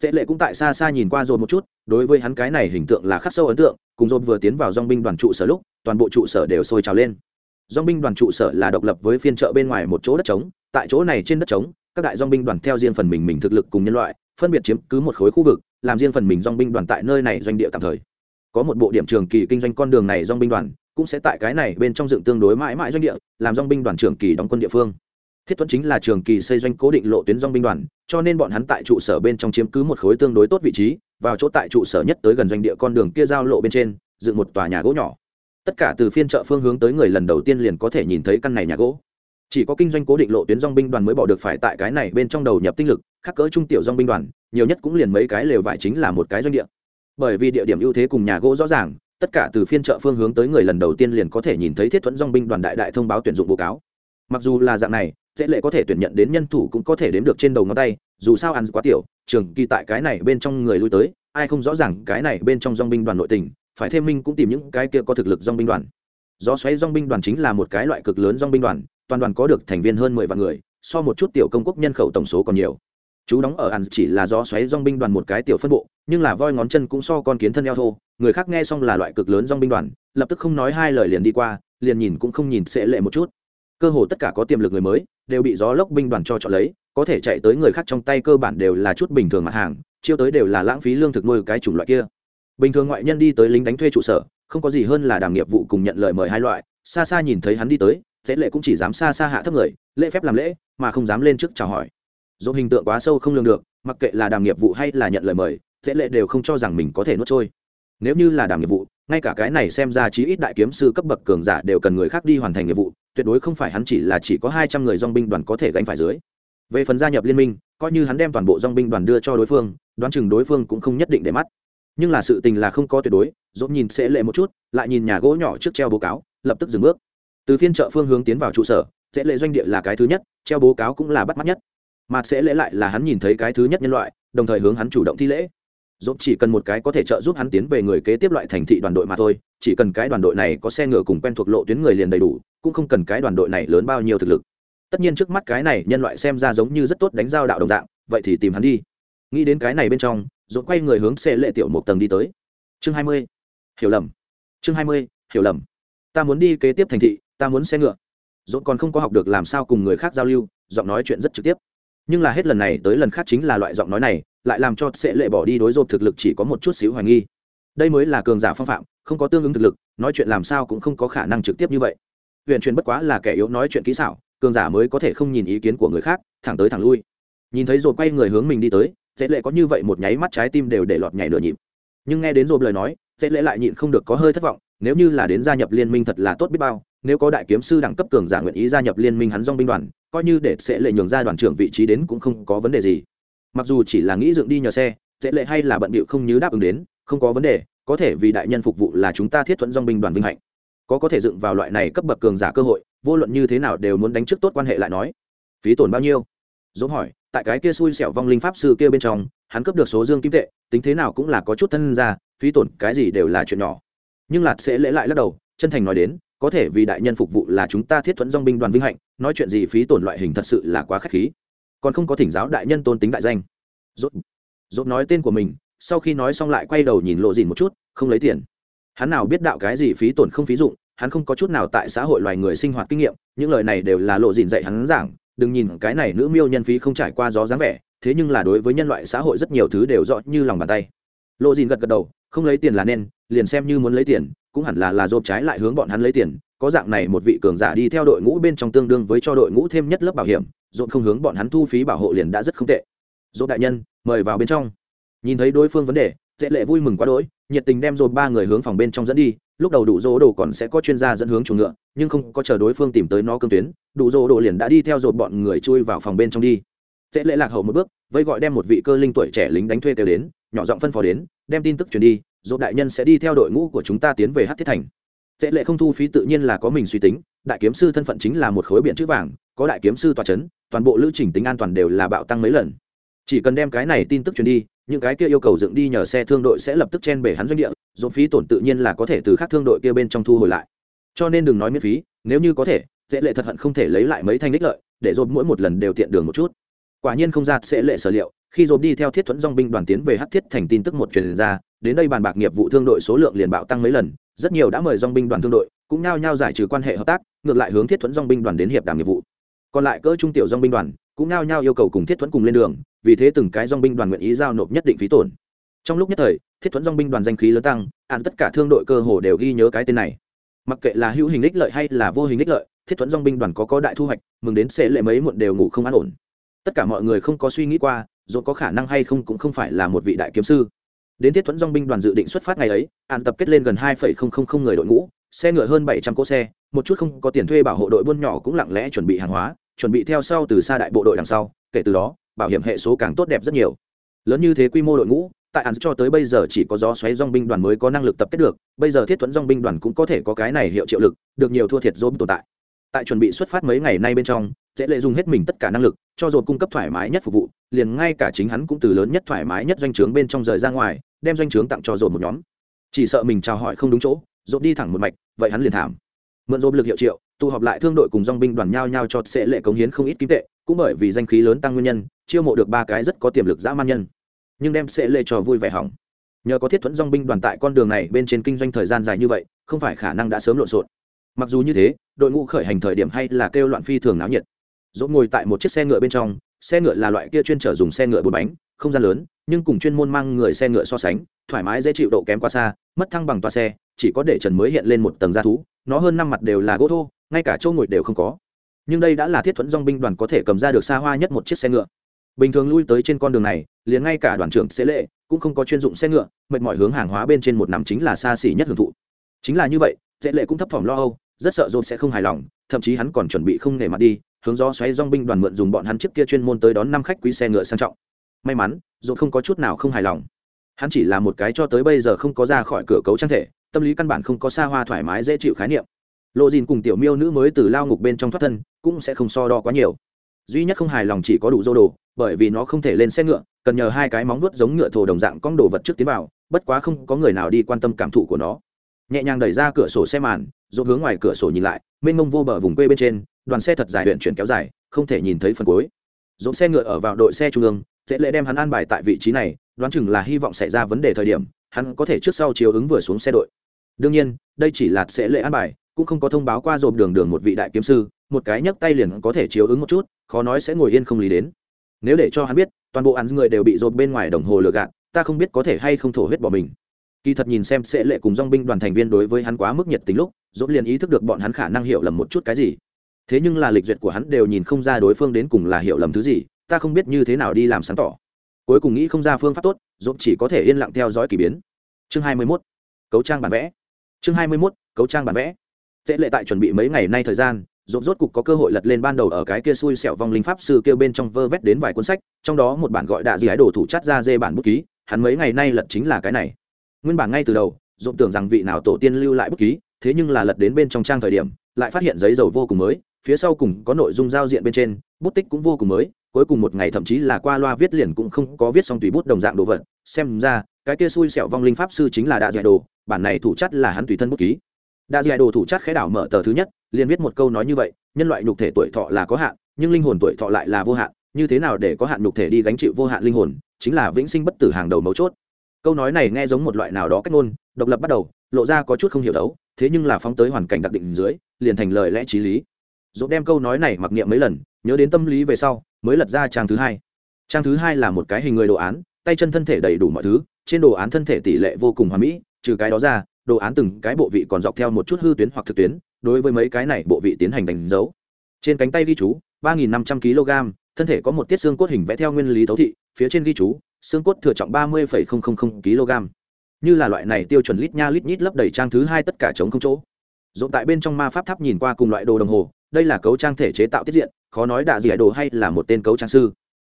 Tệ lệ cũng tại xa xa nhìn qua dồn một chút, đối với hắn cái này hình tượng là khắc sâu ấn tượng, cùng dồn vừa tiến vào dong binh đoàn trụ sở lúc, toàn bộ trụ sở đều sôi trào lên. Dong binh đoàn trụ sở là độc lập với phiên trợ bên ngoài một chỗ đất trống, tại chỗ này trên đất trống, các đại dong binh đoàn theo riêng phần mình mình thực lực cùng nhân loại, phân biệt chiếm cứ một khối khu vực, làm riêng phần mình dong binh đoàn tại nơi này doanh địa tạm thời. Có một bộ điểm trường kỳ kinh doanh con đường này dong binh đoàn cũng sẽ tại cái này bên trong dựng tương đối mãi mãi doanh địa, làm dong binh đoàn trưởng kỳ đóng quân địa phương. Thiết thuẫn chính là trường kỳ xây doanh cố định lộ tuyến dong binh đoàn, cho nên bọn hắn tại trụ sở bên trong chiếm cứ một khối tương đối tốt vị trí, vào chỗ tại trụ sở nhất tới gần doanh địa con đường kia giao lộ bên trên, dựng một tòa nhà gỗ nhỏ. Tất cả từ phiên chợ phương hướng tới người lần đầu tiên liền có thể nhìn thấy căn này nhà gỗ. Chỉ có kinh doanh cố định lộ tuyến dong binh đoàn mới bỏ được phải tại cái này bên trong đầu nhập tinh lực, khắc cỡ trung tiểu dong binh đoàn, nhiều nhất cũng liền mấy cái lều vải chính là một cái doanh địa. Bởi vì địa điểm ưu thế cùng nhà gỗ rõ ràng tất cả từ phiên chợ phương hướng tới người lần đầu tiên liền có thể nhìn thấy thiết thuẫn dong binh đoàn đại đại thông báo tuyển dụng bố cáo. Mặc dù là dạng này, dễ lệ có thể tuyển nhận đến nhân thủ cũng có thể đếm được trên đầu ngón tay, dù sao ăn quá tiểu, trường kỳ tại cái này bên trong người lui tới, ai không rõ ràng cái này bên trong dong binh đoàn nội tình, phải thêm minh cũng tìm những cái kia có thực lực dong binh đoàn. Gió xoáy dong binh đoàn chính là một cái loại cực lớn dong binh đoàn, toàn đoàn có được thành viên hơn mười vạn người, so một chút tiểu công quốc nhân khẩu tổng số còn nhiều. Chú đóng ở ăn chỉ là gió xoáy dong binh đoàn một cái tiểu phân bộ, nhưng là voi ngón chân cũng so con kiến thân eo thô người khác nghe xong là loại cực lớn dong binh đoàn, lập tức không nói hai lời liền đi qua, liền nhìn cũng không nhìn sẽ lệ một chút. Cơ hồ tất cả có tiềm lực người mới, đều bị gió lốc binh đoàn cho chọn lấy, có thể chạy tới người khác trong tay cơ bản đều là chút bình thường mặt hàng, chiêu tới đều là lãng phí lương thực nuôi cái chủng loại kia. Bình thường ngoại nhân đi tới lính đánh thuê trụ sở, không có gì hơn là đàm nghiệp vụ cùng nhận lời mời hai loại, xa xa nhìn thấy hắn đi tới thế lệ cũng chỉ dám xa xa hạ thấp người, lễ phép làm lễ, mà không dám lên trước chào hỏi. Dù hình tượng quá sâu không lường được, mặc kệ là đàm nghiệp vụ hay là nhận lời mời thế lệ đều không cho rằng mình có thể nuốt trôi nếu như là đảm nhiệm vụ, ngay cả cái này xem ra chí ít đại kiếm sư cấp bậc cường giả đều cần người khác đi hoàn thành nhiệm vụ, tuyệt đối không phải hắn chỉ là chỉ có hai trăm người dong binh đoàn có thể gánh phải dưới. Về phần gia nhập liên minh, coi như hắn đem toàn bộ dong binh đoàn đưa cho đối phương, đoán chừng đối phương cũng không nhất định để mắt. Nhưng là sự tình là không có tuyệt đối, dốt nhìn sẽ lệ một chút, lại nhìn nhà gỗ nhỏ trước treo báo cáo, lập tức dừng bước. Từ phiên chợ phương hướng tiến vào trụ sở, sẽ lệ doanh địa là cái thứ nhất, treo báo cáo cũng là bắt mắt nhất. Mà sẽ lễ lại là hắn nhìn thấy cái thứ nhất nhân loại, đồng thời hướng hắn chủ động thi lễ dốt chỉ cần một cái có thể trợ giúp hắn tiến về người kế tiếp loại thành thị đoàn đội mà thôi, chỉ cần cái đoàn đội này có xe ngựa cùng quen thuộc lộ tuyến người liền đầy đủ, cũng không cần cái đoàn đội này lớn bao nhiêu thực lực. Tất nhiên trước mắt cái này nhân loại xem ra giống như rất tốt đánh giao đạo đồng dạng, vậy thì tìm hắn đi. Nghĩ đến cái này bên trong dốt quay người hướng xe lệ tiểu một tầng đi tới. Chương hai mươi. Hiểu lầm. Chương hai mươi, hiểu lầm. Ta muốn đi kế tiếp thành thị, ta muốn xe ngựa. Dốt còn không có học được làm sao cùng người khác giao lưu, giọng nói chuyện rất trực tiếp nhưng là hết lần này tới lần khác chính là loại giọng nói này, lại làm cho sệ lệ bỏ đi đối dồn thực lực chỉ có một chút xíu hoài nghi. Đây mới là cường giả phong phạm, không có tương ứng thực lực, nói chuyện làm sao cũng không có khả năng trực tiếp như vậy. Huyện truyền bất quá là kẻ yếu nói chuyện kỹ xảo, cường giả mới có thể không nhìn ý kiến của người khác, thẳng tới thẳng lui. Nhìn thấy rồi quay người hướng mình đi tới dễ lệ có như vậy một nháy mắt trái tim đều để lọt nhảy nửa nhịp. Nhưng nghe đến rồi lời nói dễ lệ lại nhịn không được có hơi thất vọng nếu như là đến gia nhập liên minh thật là tốt biết bao, nếu có đại kiếm sư đẳng cấp cường giả nguyện ý gia nhập liên minh hắn dong binh đoàn, coi như để sẽ lệ nhường ra đoàn trưởng vị trí đến cũng không có vấn đề gì. Mặc dù chỉ là nghĩ dựng đi nhờ xe, sẽ lệ hay là bận bịu không như đáp ứng đến, không có vấn đề, có thể vì đại nhân phục vụ là chúng ta thiết thuận dong binh đoàn vinh hạnh. Có có thể dựng vào loại này cấp bậc cường giả cơ hội, vô luận như thế nào đều muốn đánh trước tốt quan hệ lại nói. Phí tổn bao nhiêu? Dỗ hỏi, tại cái kia xui xẻo vong linh pháp sư kia bên trong, hắn cấp được số dương kim tệ, tính thế nào cũng là có chút thân ra, phí tổn cái gì đều là chuyện nhỏ nhưng lạt sẽ lễ lại lắc đầu, chân thành nói đến, có thể vì đại nhân phục vụ là chúng ta thiết thuẫn dong binh đoàn vinh hạnh, nói chuyện gì phí tổn loại hình thật sự là quá k h á c h khí. Còn không có thỉnh giáo đại nhân tôn tính đại danh. Dốt dốt nói tên của mình, sau khi nói xong lại quay đầu nhìn lộ dìn một chút, không lấy tiền. Hắn nào biết đạo cái gì phí tổn không phí dụng, hắn không có chút nào tại xã hội loài người sinh hoạt kinh nghiệm, những lời này đều là lộ dìn dạy hắn giảng, đừng nhìn cái này nữ miêu nhân phí không trải qua gió dáng vẻ, thế nhưng là đối với nhân loại xã hội rất nhiều thứ đều rõ như lòng bàn tay. Lộ dìn gật gật đầu, không lấy tiền là nên liền xem như muốn lấy tiền, cũng hẳn là là dộp trái lại hướng bọn hắn lấy tiền, có dạng này một vị cường giả đi theo đội ngũ bên trong tương đương với cho đội ngũ thêm nhất lớp bảo hiểm, dộp không hướng bọn hắn thu phí bảo hộ liền đã rất không tệ. Dộp đại nhân, mời vào bên trong. Nhìn thấy đối phương vấn đề, tệ lệ vui mừng quá đỗi, nhiệt tình đem dồn ba người hướng phòng bên trong dẫn đi, lúc đầu đủ dỗ đồ còn sẽ có chuyên gia dẫn hướng chuồng ngựa, nhưng không có chờ đối phương tìm tới nó cương tuyến, đủ dỗ đồ liền đã đi theo dồn bọn người chui vào phòng bên trong đi. Tệ lệ lạc hậu một bước vây gọi đem một vị cơ linh tuổi trẻ lính đánh thuê kêu đến, nhỏ giọng phân phó đến, đem tin tức truyền đi dỗ đại nhân sẽ đi theo đội ngũ của chúng ta tiến về hát thiết thành. Tệ lệ không thu phí tự nhiên là có mình suy tính, đại kiếm sư thân phận chính là một khối biện chữ vàng, có đại kiếm sư tòa c h ấ n toàn bộ lữ trình tính an toàn đều là bạo tăng mấy lần. Chỉ cần đem cái này tin tức truyền đi, những cái kia yêu cầu dựng đi nhờ xe thương đội sẽ lập tức chen bể hắn doanh địa dồn phí tổn tự nhiên là có thể từ các thương đội kia bên trong thu hồi lại. Cho nên đừng nói miễn phí, nếu như có thể, tệ lệ thật hận không thể lấy lại mấy thanh đích lợi, để dồn mỗi một lần đều tiện đường một chút. Quả nhiên không ra sẽ lệ sở liệu khi dồn đi theo thiết thuẫn dong binh đoàn tiến về hát thiết thành tin tức một truyền ra, đến đây bàn bạc nghiệp vụ thương đội số lượng liền bạo tăng mấy lần, rất nhiều đã mời dong binh đoàn thương đội, cũng nhao nhao giải trừ quan hệ hợp tác, ngược lại hướng thiết thuẫn dong binh đoàn đến hiệp đàm nghiệp vụ. Còn lại cỡ trung tiểu dong binh đoàn cũng nhao nhao yêu cầu cùng thiết thuẫn cùng lên đường, vì thế từng cái dong binh đoàn nguyện ý giao nộp nhất định phí tổn. Trong lúc nhất thời, thiết thuẫn dong binh đoàn danh khí lớn tăng, án tất cả thương đội cơ hồ đều ghi nhớ cái tên này. Mặc kệ là hữu hình ích lợi hay là vô hình ích lợi, thiết thuẫn dong binh đoàn có có đại thu hoạch, mừng đến sẽ lệ mấy muộn đều ngủ không an ổn. Tất cả mọi người không có suy nghĩ qua dù có khả năng hay không cũng không phải là một vị đại kiếm sư. Đến thiết thuẫn dong binh đoàn dự định xuất phát ngày ấy, an tập kết lên gần hai người đội ngũ, xe ngựa hơn bảy trăm cỗ xe, một chút không có tiền thuê bảo hộ đội buôn nhỏ cũng lặng lẽ chuẩn bị hàng hóa, chuẩn bị theo sau từ xa đại bộ đội đằng sau, kể từ đó, bảo hiểm hệ số càng tốt đẹp rất nhiều. Lớn như thế quy mô đội ngũ, tại an cho tới bây giờ chỉ có gió xoáy dong binh đoàn mới có năng lực tập kết được, bây giờ thiết thuẫn dong binh đoàn cũng có thể có cái này hiệu triệu lực, được nhiều thua thiệt dôm tồn tại. Tại chuẩn bị xuất phát mấy ngày nay bên trong dễ lệ dùng hết mình tất cả năng lực, cho dồn cung cấp thoải mái nhất phục vụ, liền ngay cả chính hắn cũng từ lớn nhất thoải mái nhất doanh trướng bên trong rời ra ngoài, đem doanh trướng tặng cho dồn một nhóm. Chỉ sợ mình chào hỏi không đúng chỗ, dồn đi thẳng một mạch, vậy hắn liền thảm. Mượn dồn lực hiệu triệu, tụ họp lại thương đội cùng dong binh đoàn nhau nhau cho sẽ lệ cống hiến không ít kim tệ, cũng bởi vì danh khí lớn tăng nguyên nhân, chiêu mộ được ba cái rất có tiềm lực dã man nhân. Nhưng đem sẽ lệ cho vui vẻ hỏng. Nhờ có thiết thuẫn dong binh đoàn tại con đường này bên trên kinh doanh thời gian dài như vậy, không phải khả năng đã sớm lộn xộn. Mặc dù như thế, đội ngũ khởi hành thời điểm hay là kêu loạn phi thường náo nhiệt dỗ ngồi tại một chiếc xe ngựa bên trong, xe ngựa là loại kia chuyên trở dùng xe ngựa bốn bánh, không gian lớn, nhưng cùng chuyên môn mang người xe ngựa so sánh, thoải mái dễ chịu độ kém quá xa, mất thăng bằng toa xe, chỉ có để trần mới hiện lên một tầng da thú, nó hơn năm mặt đều là gỗ thô, ngay cả chỗ ngồi đều không có. Nhưng đây đã là thiết thuẫn dong binh đoàn có thể cầm ra được xa hoa nhất một chiếc xe ngựa. Bình thường lui tới trên con đường này, liền ngay cả đoàn trưởng xế lệ cũng không có chuyên dụng xe ngựa, mệt mỏi hướng hàng hóa bên trên một nằm chính là xa xỉ nhất hưởng thụ. Chính là như vậy xế lệ cũng thấp thỏm lo âu, rất sợ dồn sẽ không hài lòng, thậm chí hắn còn chuẩn bị không nể mặt đi hướng gió xoáy dong binh đoàn mượn dùng bọn hắn trước kia chuyên môn tới đón năm khách quý xe ngựa sang trọng. May mắn dồn không có chút nào không hài lòng. Hắn chỉ là một cái cho tới bây giờ không có ra khỏi cửa cấu trang thể, tâm lý căn bản không có xa hoa thoải mái dễ chịu khái niệm. Lộ dìn cùng tiểu miêu nữ mới từ lao ngục bên trong thoát thân, cũng sẽ không so đo quá nhiều. Duy nhất không hài lòng chỉ có đủ dô đồ, bởi vì nó không thể lên xe ngựa, cần nhờ hai cái móng vuốt giống ngựa thổ đồng dạng con đồ vật trước tiến vào, bất quá không có người nào đi quan tâm cảm thụ của nó. Nhẹ nhàng đẩy ra cửa sổ xe màn dỗ hướng ngoài cửa sổ nhìn lại, mênh mông vô bờ vùng quê bên trên đoàn xe thật dài huyện chuyển kéo dài, không thể nhìn thấy phần cuối. Dỗ xe ngựa ở vào đội xe trung ương, dễ lễ đem hắn an bài tại vị trí này, đoán chừng là hy vọng xảy ra vấn đề thời điểm, hắn có thể trước sau chiếu ứng vừa xuống xe đội. Đương nhiên, đây chỉ là sẽ lễ an bài, cũng không có thông báo qua dồn đường đường một vị đại kiếm sư, một cái nhấc tay liền có thể chiếu ứng một chút, khó nói sẽ ngồi yên không lý đến. Nếu để cho hắn biết, toàn bộ hắn người đều bị dồn bên ngoài đồng hồ lừa gạt, ta không biết có thể hay không thổ huyết bỏ mình. Kỳ thật nhìn xem sẽ lệ cùng dong binh đoàn thành viên đối với hắn quá mức nhiệt tình lúc dồn liền ý thức được bọn hắn khả năng hiểu lầm một chút cái gì thế nhưng là lịch duyệt của hắn đều nhìn không ra đối phương đến cùng là hiểu lầm thứ gì, ta không biết như thế nào đi làm sáng tỏ cuối cùng nghĩ không ra phương pháp tốt, dũng chỉ có thể yên lặng theo dõi k ỳ biến chương hai mươi 21. cấu trang bản vẽ chương hai mươi 21. cấu trang bản vẽ tệ lệ tại chuẩn bị mấy ngày nay thời gian rốt rốt cục có cơ hội lật lên ban đầu ở cái kia xui xẻo vong linh pháp sư kêu bên trong vơ vét đến vài cuốn sách, trong đó một bản gọi đạ gì ái đồ thủ chát ra dê bản bút ký, hắn mấy ngày nay lật chính là cái này nguyên bản ngay từ đầu dộn tưởng rằng vị nào tổ tiên lưu lại bút ký, thế nhưng là lật đến bên trong trang thời điểm, lại phát hiện giấy dầu vô cùng mới phía sau cùng có nội dung giao diện bên trên, bút tích cũng vô cùng mới, cuối cùng một ngày thậm chí là qua loa viết liền cũng không có viết xong tùy bút đồng dạng đồ vật. Xem ra, cái kia xui xẻo vong linh pháp sư chính là đạ giải đồ, bản này thủ chất là hắn tùy thân bút ký. Đạ giải đồ thủ chất khẽ đảo mở tờ thứ nhất, liền viết một câu nói như vậy, nhân loại nhục thể tuổi thọ là có hạn, nhưng linh hồn tuổi thọ lại là vô hạn, như thế nào để có hạn nhục thể đi gánh chịu vô hạn linh hồn, chính là vĩnh sinh bất tử hàng đầu mấu chốt. Câu nói này nghe giống một loại nào đó cách ngôn, độc lập bắt đầu, lộ ra có chút không hiểu đấu, thế nhưng là phóng tới hoàn cảnh đặc định dưới, liền thành lời lẽ t r í lý dỗ đem câu nói này mặc niệm mấy lần, nhớ đến tâm lý về sau, mới lật ra trang thứ hai. Trang thứ hai là một cái hình người đồ án, tay chân thân thể đầy đủ mọi thứ, trên đồ án thân thể tỷ lệ vô cùng hoà mỹ, trừ cái đó ra, đồ án từng cái bộ vị còn dọc theo một chút hư tuyến hoặc thực tuyến, đối với mấy cái này bộ vị tiến hành đánh dấu. Trên cánh tay ghi chú, ba nghìn năm trăm kg, thân thể có một tiết xương cốt hình vẽ theo nguyên lý thấu thị, phía trên ghi chú, xương cốt thừa trọng ba mươi kg. Như là loại này tiêu chuẩn lít nha lít nhít lấp đầy trang thứ hai tất cả chống không chỗ. Dồn tại bên trong ma pháp tháp nhìn qua cùng loại đồ đồng hồ đây là cấu trang thể chế tạo tiết diện, khó nói đạ gì đồ hay là một tên cấu trang sư.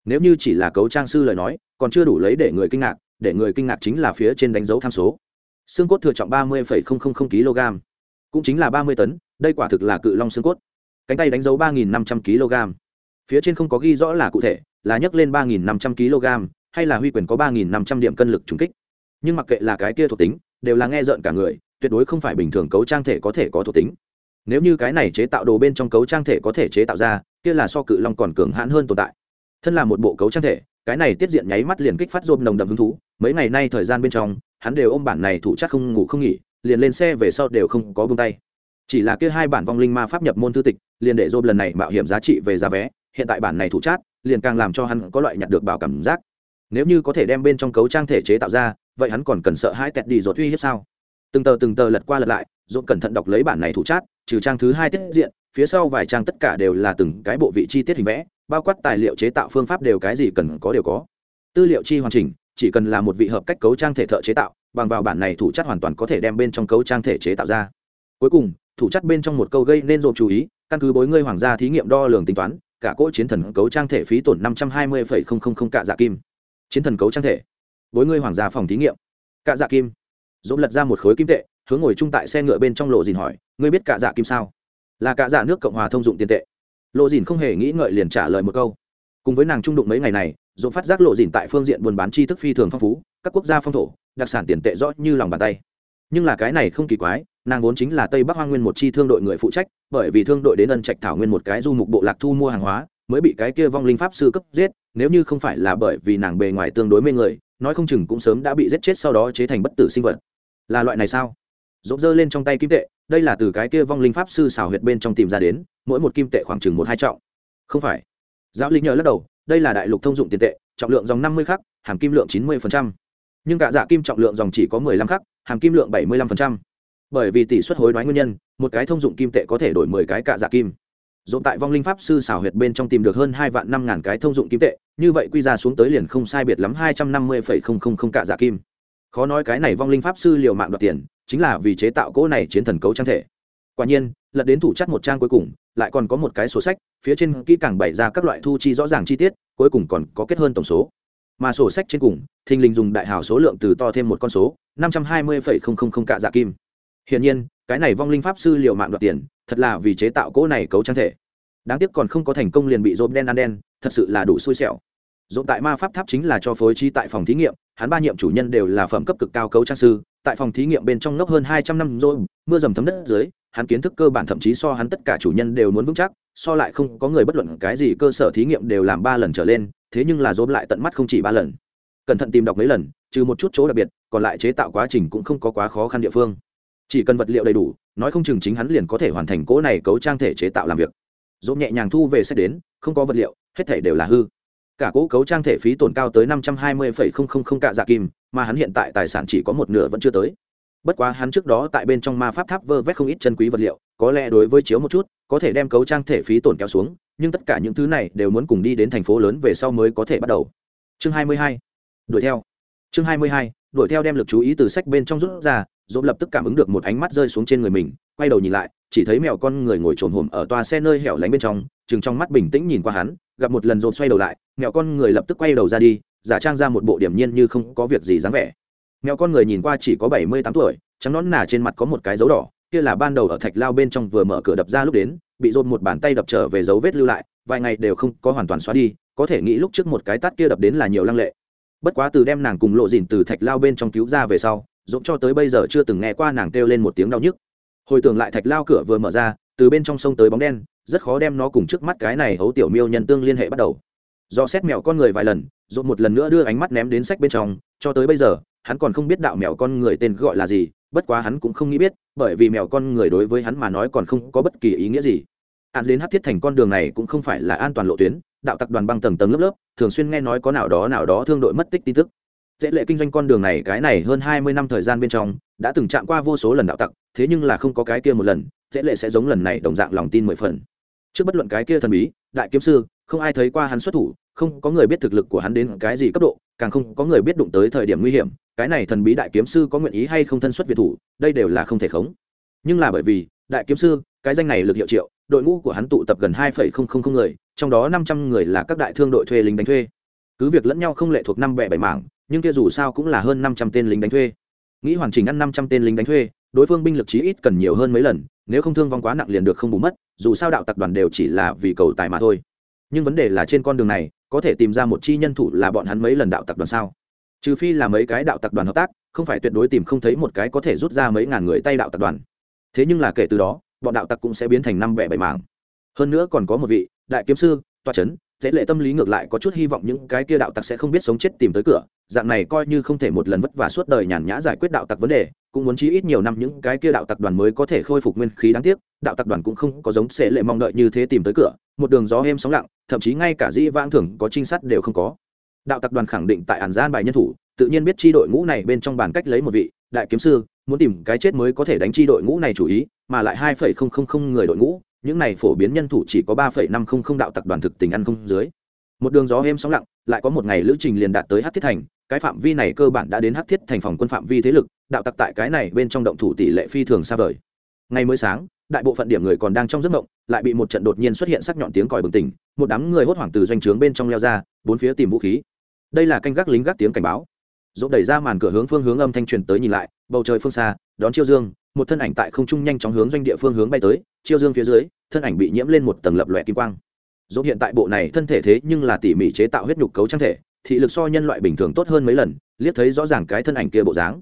Nếu như chỉ là cấu trang sư lời nói, còn chưa đủ lấy để người kinh ngạc, để người kinh ngạc chính là phía trên đánh dấu tham số. Xương cốt thừa trọng ba mươi kg, cũng chính là ba mươi tấn, đây quả thực là cự long xương cốt. Cánh tay đánh dấu ba năm trăm kg. Phía trên không có ghi rõ là cụ thể, là nhấc lên ba năm trăm kg, hay là huy quyền có ba năm trăm điểm cân lực trùng kích. Nhưng mặc kệ là cái kia thuộc tính, đều là nghe rợn cả người, tuyệt đối không phải bình thường cấu trang thể có thể có thuộc tính nếu như cái này chế tạo đồ bên trong cấu trang thể có thể chế tạo ra, kia là so cự long còn cường hãn hơn tồn tại. Thân là một bộ cấu trang thể, cái này tiết diện nháy mắt liền kích phát dôm nồng đậm hứng thú. Mấy ngày nay thời gian bên trong, hắn đều ôm bản này thủ chắc không ngủ không nghỉ, liền lên xe về sau đều không có bông tay. Chỉ là kia hai bản vong linh ma pháp nhập môn thư tịch, liền để dôm lần này mạo hiểm giá trị về giá vé, hiện tại bản này thủ chát liền càng làm cho hắn có loại nhặt được bảo cảm giác. Nếu như có thể đem bên trong cấu trang thể chế tạo ra, vậy hắn còn cần sợ hai tẹt đi dột uy hiếp sao? Từng tờ từng tờ lật qua lật lại dồn cẩn thận đọc lấy bản này thủ chát trừ trang thứ hai tiết diện, phía sau vài trang tất cả đều là từng cái bộ vị chi tiết hình vẽ, bao quát tài liệu chế tạo phương pháp đều cái gì cần có đều có. Tư liệu chi hoàn chỉnh, chỉ cần là một vị hợp cách cấu trang thể thợ chế tạo, bằng vào bản này thủ chất hoàn toàn có thể đem bên trong cấu trang thể chế tạo ra. Cuối cùng, thủ chất bên trong một câu gây nên dồn chú ý, căn cứ bối ngươi hoàng gia thí nghiệm đo lường tính toán, cả cỗ chiến thần cấu trang thể phí tổn năm trăm hai mươi cạ dạ kim. Chiến thần cấu trang thể. Bối ngươi hoàng gia phòng thí nghiệm. Cạ dạ kim. Dỗ lật ra một khối kim tệ hướng ngồi chung tại xe ngựa bên trong lộ dìn hỏi, ngươi biết cạ dạ kim sao? Là cạ dạ nước cộng hòa thông dụng tiền tệ. Lộ dìn không hề nghĩ ngợi liền trả lời một câu. Cùng với nàng trung đụng mấy ngày này, dồn phát giác lộ dìn tại phương diện buôn bán tri thức phi thường phong phú, các quốc gia phong thổ, đặc sản tiền tệ rõ như lòng bàn tay. Nhưng là cái này không kỳ quái, nàng vốn chính là tây bắc hoa nguyên một chi thương đội người phụ trách, bởi vì thương đội đến ân trạch thảo nguyên một cái du mục bộ lạc thu mua hàng hóa, mới bị cái kia vong linh pháp sư cấp giết, nếu như không phải là bởi vì nàng bề ngoài tương đối mê người, nói không chừng cũng sớm đã bị giết chết sau đó chế thành bất tử sinh vật. Là loại này sao? Rộp dơ lên trong tay kim tệ, đây là từ cái kia vong linh pháp sư xảo huyệt bên trong tìm ra đến, mỗi một kim tệ khoảng chừng một hai trọng. Không phải. Giáo lý nhờ lắc đầu, đây là đại lục thông dụng tiền tệ, trọng lượng dòng năm mươi khắc, hàm kim lượng chín mươi nhưng cả dạ kim trọng lượng dòng chỉ có mười lăm khắc, hàm kim lượng bảy mươi lăm bởi vì tỷ suất hối đoái nguyên nhân, một cái thông dụng kim tệ có thể đổi mười cái cả dạ kim. Dồn tại vong linh pháp sư xảo huyệt bên trong tìm được hơn hai vạn năm ngàn cái thông dụng kim tệ, như vậy quy ra xuống tới liền không sai biệt lắm hai trăm năm mươi phẩy không không không cả dạ kim. Khó nói cái này vong linh pháp sư liều mạng đoạt tiền chính là vì chế tạo cỗ này chiến thần cấu trang thể. Quả nhiên, lật đến thủ chất một trang cuối cùng, lại còn có một cái sổ sách, phía trên kỹ càng bày ra các loại thu chi rõ ràng chi tiết, cuối cùng còn có kết hơn tổng số. Mà sổ sách trên cùng, thình lình dùng đại hào số lượng từ to thêm một con số, năm trăm hai mươi phẩy không không không cạ dạ kim. Hiển nhiên, cái này vong linh pháp sư liều mạng đoạt tiền, thật là vì chế tạo cỗ này cấu trang thể. Đáng tiếc còn không có thành công liền bị dồn đen ăn đen, thật sự là đủ xui xẻo. Dồn tại ma pháp tháp chính là cho phối chi tại phòng thí nghiệm, hắn ba nhiệm chủ nhân đều là phẩm cấp cực cao cấu trang sư tại phòng thí nghiệm bên trong ngốc hơn hai trăm năm rồi, mưa dầm thấm đất dưới, hắn kiến thức cơ bản thậm chí so hắn tất cả chủ nhân đều muốn vững chắc, so lại không có người bất luận cái gì cơ sở thí nghiệm đều làm ba lần trở lên, thế nhưng là dồn lại tận mắt không chỉ ba lần. Cẩn thận tìm đọc mấy lần, trừ một chút chỗ đặc biệt, còn lại chế tạo quá trình cũng không có quá khó khăn địa phương. Chỉ cần vật liệu đầy đủ, nói không chừng chính hắn liền có thể hoàn thành cỗ này cấu trang thể chế tạo làm việc. Dồn nhẹ nhàng thu về sẽ đến, không có vật liệu, hết thể đều là hư cả cỗ cấu trang thể phí tổn cao tới năm trăm hai mươi không không không cạ dạ kim, mà hắn hiện tại tài sản chỉ có một nửa vẫn chưa tới bất quá hắn trước đó tại bên trong ma pháp tháp vơ vét không ít chân quý vật liệu, có lẽ đối với chiếu một chút, có thể đem cấu trang thể phí tổn kéo xuống, nhưng tất cả những thứ này đều muốn cùng đi đến thành phố lớn về sau mới có thể bắt đầu chương 22. đuổi theo chương 22. đuổi theo đem lực chú ý từ sách bên trong rút ra dồn lập tức cảm ứng được một ánh mắt rơi xuống trên người mình, quay đầu nhìn lại, chỉ thấy mèo con người ngồi trồn hồm ở toa xe nơi hẻo lánh bên trong, chừng trong mắt bình tĩnh nhìn qua hắn, gặp một lần dồn xoay đầu lại mèo con người lập tức quay đầu ra đi, giả trang ra một bộ điểm nhiên như không có việc gì dáng vẻ. Mèo con người nhìn qua chỉ có bảy mươi tám tuổi, trắng nón nà trên mặt có một cái dấu đỏ, kia là ban đầu ở thạch lao bên trong vừa mở cửa đập ra lúc đến, bị dồn một bàn tay đập trở về dấu vết lưu lại, vài ngày đều không có hoàn toàn xóa đi, có thể nghĩ lúc trước một cái tát kia đập đến là nhiều lăng lệ. Bất quá từ đem nàng cùng lộ dìn từ thạch lao bên trong cứu ra về sau dũng cho tới bây giờ chưa từng nghe qua nàng kêu lên một tiếng đau nhức. Hồi tưởng lại thạch lao cửa vừa mở ra, từ bên trong sông tới bóng đen, rất khó đem nó cùng trước mắt cái này hấu tiểu miêu nhân tương liên hệ bắt đầu do xét mèo con người vài lần dồn một lần nữa đưa ánh mắt ném đến sách bên trong, cho tới bây giờ, hắn còn không biết đạo mèo con người tên gọi là gì, bất quá hắn cũng không nghĩ biết, bởi vì mèo con người đối với hắn mà nói còn không có bất kỳ ý nghĩa gì. Hắn đến hát thiết thành con đường này cũng không phải là an toàn lộ tuyến, đạo tặc đoàn băng tầng tầng lớp lớp, thường xuyên nghe nói có nào đó nào đó thương đội mất tích tin tức. Dễ lệ kinh doanh con đường này cái này hơn hai mươi năm thời gian bên trong, đã từng chạm qua vô số lần đạo tặc, thế nhưng là không có cái kia một lần dễ lệ sẽ giống lần này đồng dạng lòng tin mười phần. Trước bất luận cái kia thần bí, đại kiếm sư không ai thấy qua hắn xuất thủ, không có người biết thực lực của hắn đến cái gì cấp độ, càng không có người biết đụng tới thời điểm nguy hiểm, cái này thần bí đại kiếm sư có nguyện ý hay không thân xuất việt thủ, đây đều là không thể khống. Nhưng là bởi vì, đại kiếm sư, cái danh này lực hiệu triệu, đội ngũ của hắn tụ tập gần hai phẩy không không không người, trong đó năm trăm người là các đại thương đội thuê lính đánh thuê. Cứ việc lẫn nhau không lệ thuộc năm bẻ bảy mảng, nhưng kia dù sao cũng là hơn năm trăm tên lính đánh thuê. Nghĩ hoàn chỉnh ăn năm trăm tên lính đánh thuê, đối phương binh lực chí ít cần nhiều hơn mấy lần, nếu không thương vong quá nặng liền được không bù mất, dù sao đạo tặc đoàn đều chỉ là vì cầu tài mà thôi nhưng vấn đề là trên con đường này, có thể tìm ra một chi nhân thủ là bọn hắn mấy lần đạo tặc đoàn sao? Trừ phi là mấy cái đạo tặc đoàn hợp tác, không phải tuyệt đối tìm không thấy một cái có thể rút ra mấy ngàn người tay đạo tặc đoàn. Thế nhưng là kể từ đó, bọn đạo tặc cũng sẽ biến thành năm bẻ bảy mảng. Hơn nữa còn có một vị, đại kiếm sư, toa c h ấ n thế lệ tâm lý ngược lại có chút hy vọng những cái kia đạo tặc sẽ không biết sống chết tìm tới cửa, dạng này coi như không thể một lần vất vả suốt đời nhàn nhã giải quyết đạo tặc vấn đề, cũng muốn chí ít nhiều năm những cái kia đạo tặc đoàn mới có thể khôi phục nguyên khí đáng tiếc, đạo tặc đoàn cũng không có giống sẽ lệ mong đợi như thế tìm tới cửa, một đường gió êm sóng lặng, thậm chí ngay cả dĩ vãng thường có trinh sát đều không có. Đạo tặc đoàn khẳng định tại ản gian bài nhân thủ, tự nhiên biết chi đội ngũ này bên trong bàn cách lấy một vị, đại kiếm sư, muốn tìm cái chết mới có thể đánh chi đội ngũ này chủ ý, mà lại hai phẩy không không không người đội ngũ những này phổ biến nhân thủ chỉ có ba phẩy năm không không đạo tặc đoàn thực tình ăn không dưới. Một đường gió êm sóng lặng, lại có một ngày lữ trình liền đạt tới hát thiết thành, cái phạm vi này cơ bản đã đến hát thiết thành phòng quân phạm vi thế lực, đạo tặc tại cái này bên trong động thủ tỷ lệ phi thường xa vời. Ngày mới sáng, đại bộ phận điểm người còn đang trong giấc mộng, lại bị một trận đột nhiên xuất hiện sắc nhọn tiếng còi bừng tỉnh, một đám người hốt hoảng từ doanh trướng bên trong leo ra, bốn phía tìm vũ khí. Đây là canh gác lính gác tiếng cảnh báo. Dỗ đẩy ra màn cửa hướng phương hướng âm thanh truyền tới nhìn lại, bầu trời phương xa, đón chiêu dương một thân ảnh tại không trung nhanh chóng hướng doanh địa phương hướng bay tới, chiêu dương phía dưới, thân ảnh bị nhiễm lên một tầng lập lòe kim quang. Dỗ hiện tại bộ này thân thể thế nhưng là tỉ mỉ chế tạo huyết nhục cấu trang thể, thị lực so nhân loại bình thường tốt hơn mấy lần, liếc thấy rõ ràng cái thân ảnh kia bộ dáng.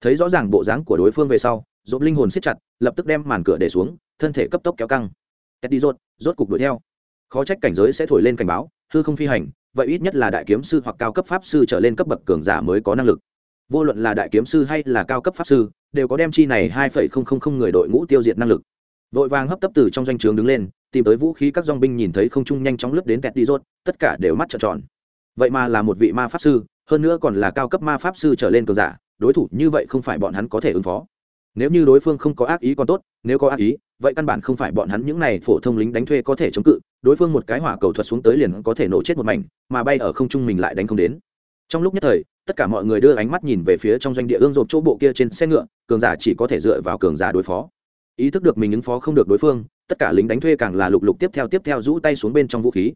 Thấy rõ ràng bộ dáng của đối phương về sau dốt linh hồn siết chặt, lập tức đem màn cửa để xuống, thân thể cấp tốc kéo căng. Teddy rốt rốt cục đuổi theo. Khó trách cảnh giới sẽ thổi lên cảnh báo, hư không phi hành, vậy ít nhất là đại kiếm sư hoặc cao cấp pháp sư trở lên cấp bậc cường giả mới có năng lực vô luận là đại kiếm sư hay là cao cấp pháp sư, đều có đem chi này hai phẩy không không không người đội ngũ tiêu diệt năng lực. Vội vàng hấp tấp từ trong doanh trường đứng lên, tìm tới vũ khí các dong binh nhìn thấy không trung nhanh chóng lướt đến tẹt đi rốt, tất cả đều mắt trợn tròn. Vậy mà là một vị ma pháp sư, hơn nữa còn là cao cấp ma pháp sư trở lên cường giả, đối thủ như vậy không phải bọn hắn có thể ứng phó. Nếu như đối phương không có ác ý còn tốt, nếu có ác ý, vậy căn bản không phải bọn hắn những này phổ thông lính đánh thuê có thể chống cự, đối phương một cái hỏa cầu thuật xuống tới liền có thể nổ chết một mảnh, mà bay ở không trung mình lại đánh không đến trong lúc nhất thời, tất cả mọi người đưa ánh mắt nhìn về phía trong doanh địa ương rộp chỗ bộ kia trên xe ngựa, cường giả chỉ có thể dựa vào cường giả đối phó. Ý thức được mình ứng phó không được đối phương, tất cả lính đánh thuê càng là lục lục tiếp theo tiếp theo rũ tay xuống bên trong vũ khí.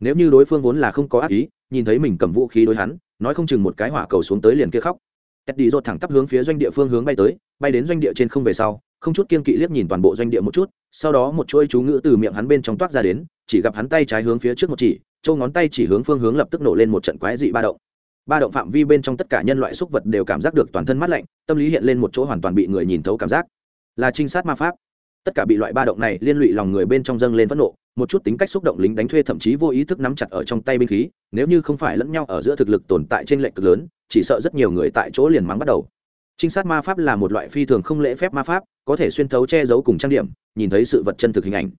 Nếu như đối phương vốn là không có ác ý, nhìn thấy mình cầm vũ khí đối hắn, nói không chừng một cái hỏa cầu xuống tới liền kia khóc. Tét đi rột thẳng tắp hướng phía doanh địa phương hướng bay tới, bay đến doanh địa trên không về sau, không chút kiên kỵ liếc nhìn toàn bộ doanh địa một chút, sau đó một chuỗi chú ngữ từ miệng hắn bên trong toát ra đến, chỉ gặp hắn tay trái hướng phía trước một chỉ, châu ngón tay chỉ hướng phương hướng lập tức nổ lên một trận quái dị ba động ba động phạm vi bên trong tất cả nhân loại súc vật đều cảm giác được toàn thân mát lạnh, tâm lý hiện lên một chỗ hoàn toàn bị người nhìn thấu cảm giác. Là trinh sát ma pháp. Tất cả bị loại ba động này liên lụy lòng người bên trong dâng lên phẫn nộ, một chút tính cách xúc động lính đánh thuê thậm chí vô ý thức nắm chặt ở trong tay binh khí, nếu như không phải lẫn nhau ở giữa thực lực tồn tại trên lệnh cực lớn, chỉ sợ rất nhiều người tại chỗ liền mắng bắt đầu. Trinh sát ma pháp là một loại phi thường không lễ phép ma pháp, có thể xuyên thấu che giấu cùng trang điểm, nhìn thấy sự vật chân thực hình ảnh,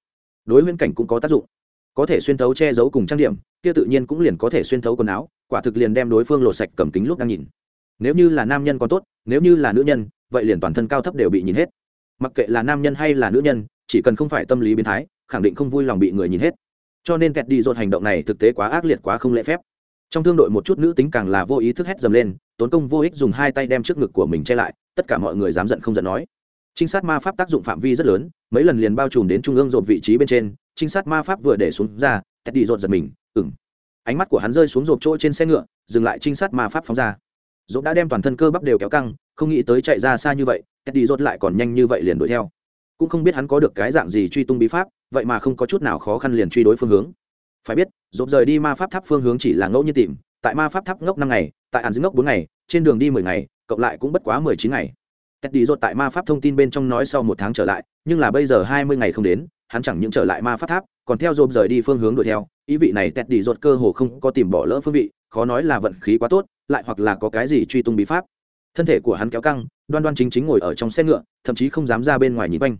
đối huyễn cảnh cũng có tác dụng. Có thể xuyên thấu che giấu cùng trang điểm, kia tự nhiên cũng liền có thể xuyên thấu quần áo quả thực liền đem đối phương lột sạch cầm kính lúc đang nhìn. Nếu như là nam nhân còn tốt, nếu như là nữ nhân, vậy liền toàn thân cao thấp đều bị nhìn hết. Mặc kệ là nam nhân hay là nữ nhân, chỉ cần không phải tâm lý biến thái, khẳng định không vui lòng bị người nhìn hết. Cho nên kẹt đi dột hành động này thực tế quá ác liệt, quá không lễ phép. Trong thương đội một chút nữ tính càng là vô ý thức hét dầm lên, tốn công vô ích dùng hai tay đem trước ngực của mình che lại, tất cả mọi người dám giận không giận nói. Trinh sát ma pháp tác dụng phạm vi rất lớn, mấy lần liền bao trùm đến trung ương dột vị trí bên trên, trinh sát ma pháp vừa để xuống ra kẹt đi dột giật mình ừng ánh mắt của hắn rơi xuống rộp chỗ trên xe ngựa, dừng lại trinh sát ma pháp phóng ra. Dốt đã đem toàn thân cơ bắp đều kéo căng, không nghĩ tới chạy ra xa như vậy kẹt đi dột lại còn nhanh như vậy liền đuổi theo. Cũng không biết hắn có được cái dạng gì truy tung bí pháp, vậy mà không có chút nào khó khăn liền truy đối phương hướng. Phải biết dốt rời đi ma pháp tháp phương hướng chỉ là ngẫu nhiên tìm, tại ma pháp tháp ngốc năm ngày, tại hàn dính ngốc bốn ngày, trên đường đi mười ngày, cộng lại cũng bất quá mười chín ngày. Kẹt đi dột tại ma pháp thông tin bên trong nói sau một tháng trở lại, nhưng là bây giờ hai mươi ngày không đến, hắn chẳng những trở lại ma pháp tháp, còn theo dồn rời đi phương hướng đuổi theo ý vị này tẹt đi ruột cơ hồ không có tìm bỏ lỡ phương vị, khó nói là vận khí quá tốt, lại hoặc là có cái gì truy tung bí pháp. Thân thể của hắn kéo căng, đoan đoan chính chính ngồi ở trong xe ngựa, thậm chí không dám ra bên ngoài nhìn quanh.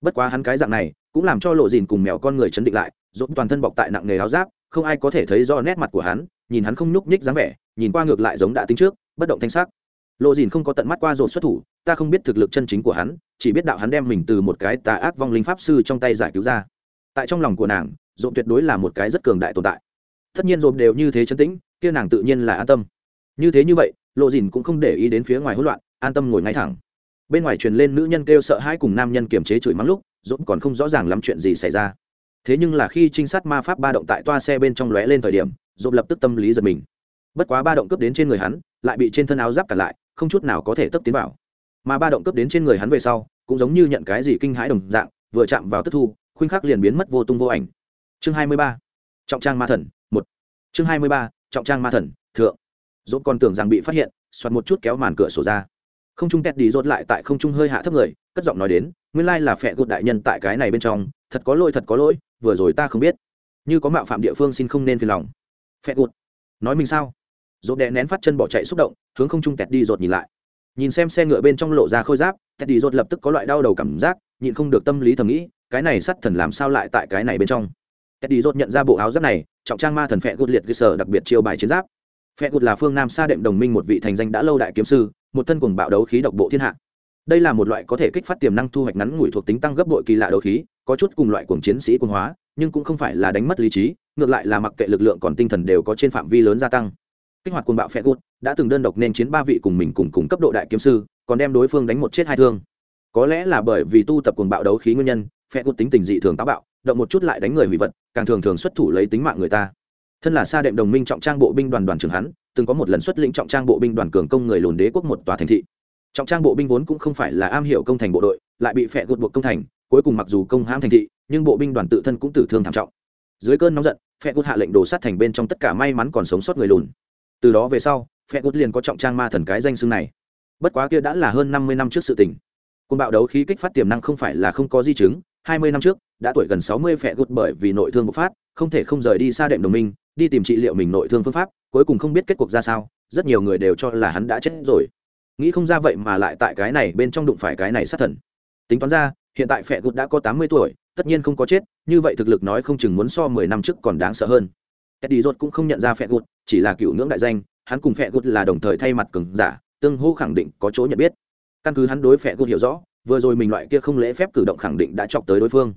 Bất quá hắn cái dạng này, cũng làm cho lộ dìn cùng mèo con người chấn định lại dốt toàn thân bọc tại nặng nghề áo giáp, không ai có thể thấy do nét mặt của hắn, nhìn hắn không nhúc nhích dáng vẻ, nhìn qua ngược lại giống đã tính trước, bất động thanh sắc. Lộ dìn không có tận mắt qua dồn xuất thủ, ta không biết thực lực chân chính của hắn, chỉ biết đạo hắn đem mình từ một cái tà ác vong linh pháp sư trong tay giải cứu ra. Tại trong lòng của nàng dồn tuyệt đối là một cái rất cường đại tồn tại. Tất nhiên dồn đều như thế chấn tĩnh, kia nàng tự nhiên là an tâm. Như thế như vậy, lộ dìn cũng không để ý đến phía ngoài hỗn loạn, an tâm ngồi ngay thẳng. Bên ngoài truyền lên nữ nhân kêu sợ hãi cùng nam nhân kiềm chế chửi mắng lúc dồn còn không rõ ràng lắm chuyện gì xảy ra. Thế nhưng là khi trinh sát ma pháp ba động tại toa xe bên trong lóe lên thời điểm dồn lập tức tâm lý giật mình. Bất quá ba động cướp đến trên người hắn, lại bị trên thân áo giáp cả lại, không chút nào có thể tấp tiến vào. Mà ba động cướp đến trên người hắn về sau, cũng giống như nhận cái gì kinh hãi đồng dạng, vừa chạm vào tức thu, khuynh khắc liền biến mất vô tung vô ảnh chương hai mươi ba, trọng trang ma thần, một. Chương hai mươi ba, trọng trang ma thần, thượng. Dốt còn tưởng rằng bị phát hiện, soạt một chút kéo màn cửa sổ ra. Không trung tẹt đi rốt lại tại không trung hơi hạ thấp người, cất giọng nói đến, nguyên lai là phệ gột đại nhân tại cái này bên trong, thật có lỗi, thật có lỗi, vừa rồi ta không biết. Như có mạo phạm địa phương xin không nên phiền lòng. Phệ gột. Nói mình sao? Dốt đè nén phát chân bỏ chạy xúc động, hướng không trung tẹt đi rột nhìn lại. Nhìn xem xe ngựa bên trong lộ ra khôi giáp tẹt đi rột lập tức có loại đau đầu cảm giác, nhịn không được tâm lý thầm nghĩ, cái này sắt thần làm sao lại tại cái này bên trong? Teddy đi nhận ra bộ áo giáp này, trọng trang ma thần phệ gút liệt cơ sở đặc biệt chiêu bài chiến giáp. Phệ gút là phương nam sa đệm đồng minh một vị thành danh đã lâu đại kiếm sư, một thân cùng bạo đấu khí độc bộ thiên hạ. Đây là một loại có thể kích phát tiềm năng thu hoạch ngắn ngủi thuộc tính tăng gấp bội kỳ lạ đấu khí, có chút cùng loại cuồng chiến sĩ quân hóa, nhưng cũng không phải là đánh mất lý trí, ngược lại là mặc kệ lực lượng còn tinh thần đều có trên phạm vi lớn gia tăng. Kích hoạt cuồng bạo phệ gút đã từng đơn độc nên chiến ba vị cùng mình cùng cùng cấp độ đại kiếm sư, còn đem đối phương đánh một chết hai thương. Có lẽ là bởi vì tu tập cuồng bạo đấu khí nguyên nhân phệ gút tính tình dị thường táo bạo động một chút lại đánh người hủy vật, càng thường thường xuất thủ lấy tính mạng người ta. Thân là sa đệm đồng minh trọng trang bộ binh đoàn đoàn trưởng hắn, từng có một lần xuất lĩnh trọng trang bộ binh đoàn cường công người lùn đế quốc một tòa thành thị. Trọng trang bộ binh vốn cũng không phải là am hiểu công thành bộ đội, lại bị phẹ gột buộc công thành, cuối cùng mặc dù công hãm thành thị, nhưng bộ binh đoàn tự thân cũng tử thương thảm trọng. Dưới cơn nóng giận phẹ gột hạ lệnh đổ sát thành bên trong tất cả may mắn còn sống sót người lùn. Từ đó về sau phe gột liền có trọng trang ma thần cái danh xưng này. Bất quá kia đã là hơn năm mươi năm trước sự tình. Côn bạo đấu khí kích phát tiềm năng không phải là không có di chứng hai mươi năm trước, đã tuổi gần sáu mươi phẹ gút bởi vì nội thương bộc phát, không thể không rời đi xa đệm đồng minh, đi tìm trị liệu mình nội thương phương pháp, cuối cùng không biết kết cuộc ra sao, rất nhiều người đều cho là hắn đã chết rồi. Nghĩ không ra vậy mà lại tại cái này bên trong đụng phải cái này sát thần. Tính toán ra, hiện tại phẹ gút đã có tám mươi tuổi, tất nhiên không có chết, như vậy thực lực nói không chừng muốn so mười năm trước còn đáng sợ hơn. Teddy rốt cũng không nhận ra phệ gút chỉ là cựu ngưỡng đại danh, hắn cùng phệ gút là đồng thời thay mặt cường giả, tương hô khẳng định có chỗ nhận biết. Căn cứ hắn đối phệ gút hiểu rõ vừa rồi mình loại kia không lễ phép cử động khẳng định đã chọc tới đối phương.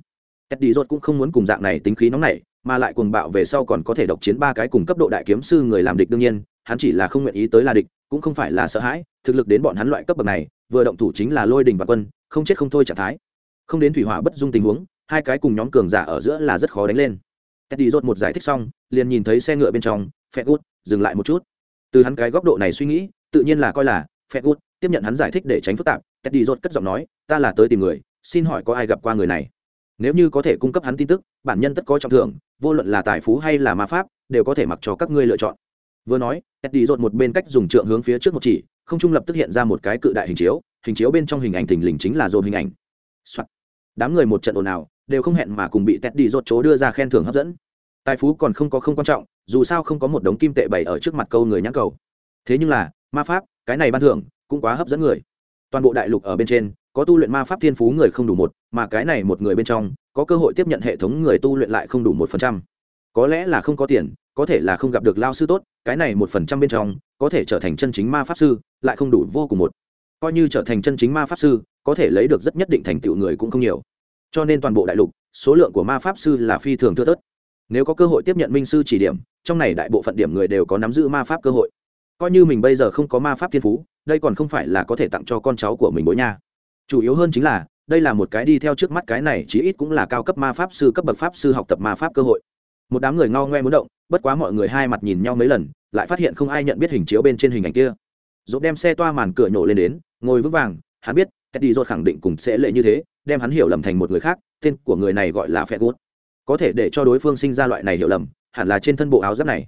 Eddie rốt cũng không muốn cùng dạng này tính khí nóng nảy mà lại cuồng bạo về sau còn có thể độc chiến ba cái cùng cấp độ đại kiếm sư người làm địch đương nhiên, hắn chỉ là không nguyện ý tới là địch, cũng không phải là sợ hãi, thực lực đến bọn hắn loại cấp bậc này, vừa động thủ chính là lôi đình và quân, không chết không thôi trạng thái. Không đến thủy hỏa bất dung tình huống, hai cái cùng nhóm cường giả ở giữa là rất khó đánh lên. Eddie rốt một giải thích xong, liền nhìn thấy xe ngựa bên trong phe gút dừng lại một chút. Từ hắn cái góc độ này suy nghĩ, tự nhiên là coi là phe gút tiếp nhận hắn giải thích để tránh phức tạp teddy rột cất giọng nói, ta là tới tìm người, xin hỏi có ai gặp qua người này? Nếu như có thể cung cấp hắn tin tức, bản nhân tất có trọng thưởng, vô luận là tài phú hay là ma pháp, đều có thể mặc cho các ngươi lựa chọn. Vừa nói, Teddy rột một bên cách dùng trượng hướng phía trước một chỉ, không trung lập tức hiện ra một cái cự đại hình chiếu hình chiếu bên trong hình ảnh thình lình chính là dồn hình ảnh、Soạn. đám người một trận ồn ào, đều không hẹn mà cùng bị teddy rột chỗ đưa ra khen thưởng hấp dẫn. Tài phú còn không có không quan trọng, dù sao không có một đống kim tệ bày ở trước mặt câu người nhãn cầu. Thế nhưng là, ma pháp, cái này ban thưởng, cũng quá hấp dẫn người toàn bộ đại lục ở bên trên, có tu luyện ma pháp thiên phú người không đủ một, mà cái này một người bên trong, có cơ hội tiếp nhận hệ thống người tu luyện lại không đủ một phần trăm. Có lẽ là không có tiền, có thể là không gặp được lao sư tốt, cái này một phần trăm bên trong, có thể trở thành chân chính ma pháp sư, lại không đủ vô cùng một. Coi như trở thành chân chính ma pháp sư, có thể lấy được rất nhất định thành tựu người cũng không nhiều. Cho nên toàn bộ đại lục, số lượng của ma pháp sư là phi thường thưa thớt. Nếu có cơ hội tiếp nhận minh sư chỉ điểm, trong này đại bộ phận điểm người đều có nắm giữ ma pháp cơ hội. Coi như mình bây giờ không có ma pháp thiên phú đây còn không phải là có thể tặng cho con cháu của mình bối nha. Chủ yếu hơn chính là, đây là một cái đi theo trước mắt cái này, chí ít cũng là cao cấp ma pháp sư, cấp bậc pháp sư học tập ma pháp cơ hội. Một đám người ngao ngoe muốn động, bất quá mọi người hai mặt nhìn nhau mấy lần, lại phát hiện không ai nhận biết hình chiếu bên trên hình ảnh kia. Dốt đem xe toa màn cửa nhổ lên đến, ngồi vững vàng, hắn biết, teddy dốt khẳng định cùng sẽ lệ như thế, đem hắn hiểu lầm thành một người khác, tên của người này gọi là phe gút có thể để cho đối phương sinh ra loại này hiểu lầm, hẳn là trên thân bộ áo giáp này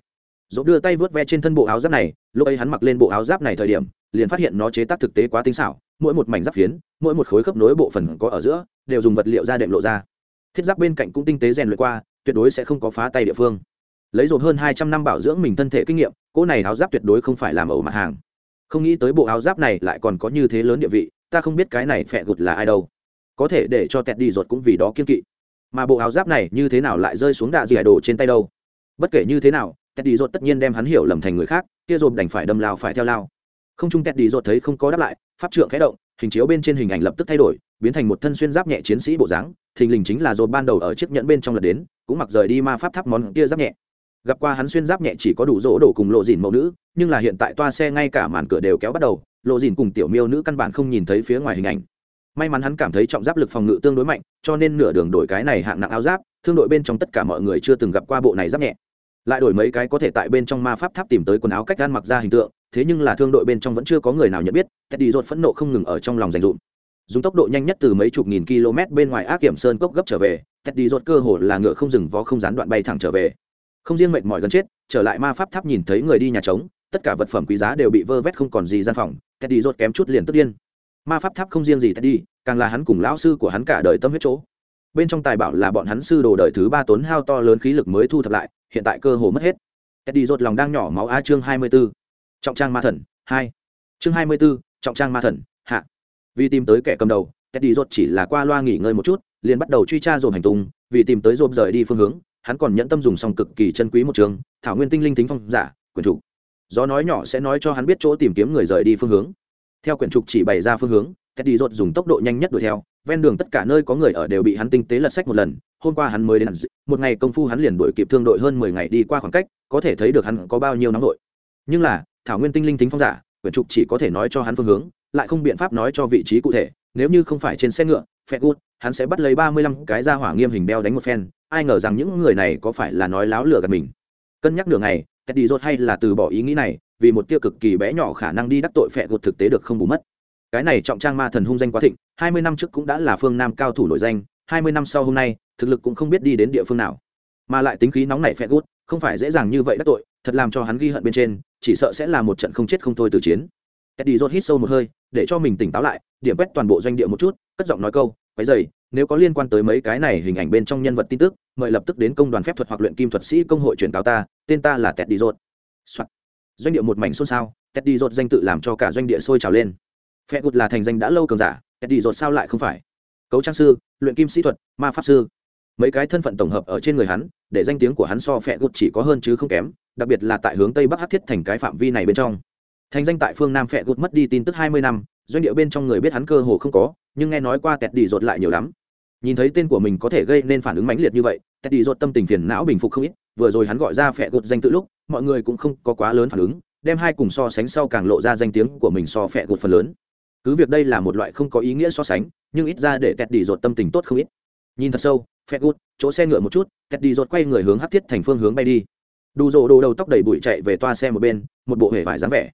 dốt đưa tay vớt ve trên thân bộ áo giáp này, lúc ấy hắn mặc lên bộ áo giáp này thời điểm, liền phát hiện nó chế tác thực tế quá tinh xảo, mỗi một mảnh giáp phiến, mỗi một khối khớp nối bộ phận có ở giữa, đều dùng vật liệu ra đệm lộ ra. Thiết giáp bên cạnh cũng tinh tế rèn luyện qua, tuyệt đối sẽ không có phá tay địa phương. Lấy dồn hơn hai trăm năm bảo dưỡng mình thân thể kinh nghiệm, cỗ này áo giáp tuyệt đối không phải làm ẩu mặt hàng. Không nghĩ tới bộ áo giáp này lại còn có như thế lớn địa vị, ta không biết cái này phẹ gụt là ai đâu. Có thể để cho tẹt đi ruột cũng vì đó kiên kỵ. Mà bộ áo giáp này như thế nào lại rơi xuống đạ dì đồ trên tay đâu? Bất kể như thế nào tẹt đi ruột tất nhiên đem hắn hiểu lầm thành người khác, kia rồi đành phải đâm lao phải theo lao. Không trung tẹt đi ruột thấy không có đáp lại, pháp trượng khẽ động, hình chiếu bên trên hình ảnh lập tức thay đổi, biến thành một thân xuyên giáp nhẹ chiến sĩ bộ dáng, thình lình chính là rồi ban đầu ở chiếc nhẫn bên trong lật đến, cũng mặc rời đi ma pháp tháp món kia giáp nhẹ. Gặp qua hắn xuyên giáp nhẹ chỉ có đủ rỗ đổ cùng lộ dìn mẫu nữ, nhưng là hiện tại toa xe ngay cả màn cửa đều kéo bắt đầu, lộ dìn cùng tiểu miêu nữ căn bản không nhìn thấy phía ngoài hình ảnh. May mắn hắn cảm thấy trọng giáp lực phòng ngự tương đối mạnh, cho nên nửa đường đổi cái này hạng nặng áo giáp, thương đội bên trong tất cả mọi người chưa từng gặp qua bộ này giáp nhẹ lại đổi mấy cái có thể tại bên trong ma pháp tháp tìm tới quần áo cách gan mặc ra hình tượng, thế nhưng là thương đội bên trong vẫn chưa có người nào nhận biết, teddy rột phẫn nộ không ngừng ở trong lòng dành dụm. Dùng tốc độ nhanh nhất từ mấy chục nghìn km bên ngoài ác kiểm sơn cốc gấp trở về, teddy rột cơ hồ là ngựa không dừng vó không gián đoạn bay thẳng trở về. Không riêng mệt mỏi gần chết, trở lại ma pháp tháp nhìn thấy người đi nhà trống, tất cả vật phẩm quý giá đều bị vơ vét không còn gì gian phòng, teddy rột kém chút liền tức điên. Ma pháp tháp không riêng gì teddy, càng là hắn cùng lão sư của hắn cả đời tâm huyết chỗ. Bên trong tài bảo là bọn hắn sư đồ đời thứ ba tốn hao to lớn khí lực mới thu thập lại hiện tại cơ hồ mất hết. Teddy rột lòng đang nhỏ máu a chương hai mươi 24. trọng trang ma thần hai. Chương hai mươi 24, trọng trang ma thần hạ. Vì tìm tới kẻ cầm đầu teddy rột chỉ là qua loa nghỉ ngơi một chút liền bắt đầu truy tra dồn hành tung vì tìm tới dồn rời đi phương hướng hắn còn nhẫn tâm dùng xong cực kỳ chân quý một trường thảo nguyên tinh linh tính phong giả quyển trục, gió nói nhỏ sẽ nói cho hắn biết chỗ tìm kiếm người rời đi phương hướng. Theo quyển trục chỉ bày ra phương hướng Teddy rột dùng tốc độ nhanh nhất đuổi theo ven đường tất cả nơi có người ở đều bị hắn tinh tế lật sách một lần hôm qua hắn mới đến một ngày công phu hắn liền đổi kịp thương đội hơn mười ngày đi qua khoảng cách, có thể thấy được hắn có bao nhiêu nóng đội nhưng là, thảo nguyên tinh linh tính phong giả, quyển trục chỉ có thể nói cho hắn phương hướng, lại không biện pháp nói cho vị trí cụ thể, nếu như không phải trên xe ngựa, phe gút, hắn sẽ bắt lấy ba mươi lăm cái ra hỏa nghiêm hình đeo đánh một phen, ai ngờ rằng những người này có phải là nói láo lửa gạt mình. Cân nhắc nửa ngày, teddy rốt hay là từ bỏ ý nghĩ này, vì một tiêu cực kỳ bé nhỏ khả năng đi đắc tội phệ gút thực tế được không bù mất. Cái này trọng trang ma thần hung danh quá thịnh, hai mươi năm trước cũng đã là phương nam cao thủ nổi danh, hai mươi năm sau hôm nay thực lực cũng không biết đi đến địa phương nào. Mà lại tính khí nóng nảy phệ gút, không phải dễ dàng như vậy đắc tội, thật làm cho hắn ghi hận bên trên, chỉ sợ sẽ là một trận không chết không thôi từ chiến. Teddy rốt hít sâu một hơi, để cho mình tỉnh táo lại, điểm quét toàn bộ doanh địa một chút, cất giọng nói câu cái dày, nếu có liên quan tới mấy cái này hình ảnh bên trong nhân vật tin tức, mời lập tức đến công đoàn phép thuật hoặc luyện kim thuật sĩ công hội truyền cáo ta, tên ta là teddy rột doanh địa một mảnh xôn xao, teddy rột danh tự làm cho cả doanh địa sôi trào lên. Phe gụt là thành danh đã lâu cường giả, teddy rột sao lại không phải? Cấu trang sư, luyện kim sĩ thuật, ma pháp sư mấy cái thân phận tổng hợp ở trên người hắn, để danh tiếng của hắn so phe gụt chỉ có hơn chứ không kém, đặc biệt là tại hướng tây bắc hát thiết thành cái phạm vi này bên trong. Thành danh tại phương nam phe gụt mất đi tin tức hai mươi năm, doanh địa bên trong người biết hắn cơ hồ không có, nhưng nghe nói qua tẹt đi rột lại nhiều lắm. Nhìn thấy tên của mình có thể gây nên phản ứng mãnh liệt như vậy, tẹt đi rột tâm tình phiền não bình phục không ít, vừa rồi hắn gọi ra phe gụt danh tự lúc, mọi người cũng không có quá lớn phản ứng, đem hai cùng so sánh sau càng lộ ra danh tiếng của mình so phe gụt phần lớn. Cứ việc đây là một loại không có ý nghĩa so sánh, nhưng ít ra để tẹt đi rột tâm tình tốt không ít. Nhìn thật sâu phẹt gút, chỗ xe ngựa một chút kẹt đi rột quay người hướng hắc thiết thành phương hướng bay đi. Đủ rộ đồ đầu tóc đầy bụi chạy về toa xe một bên, một bộ hề vải dáng vẻ.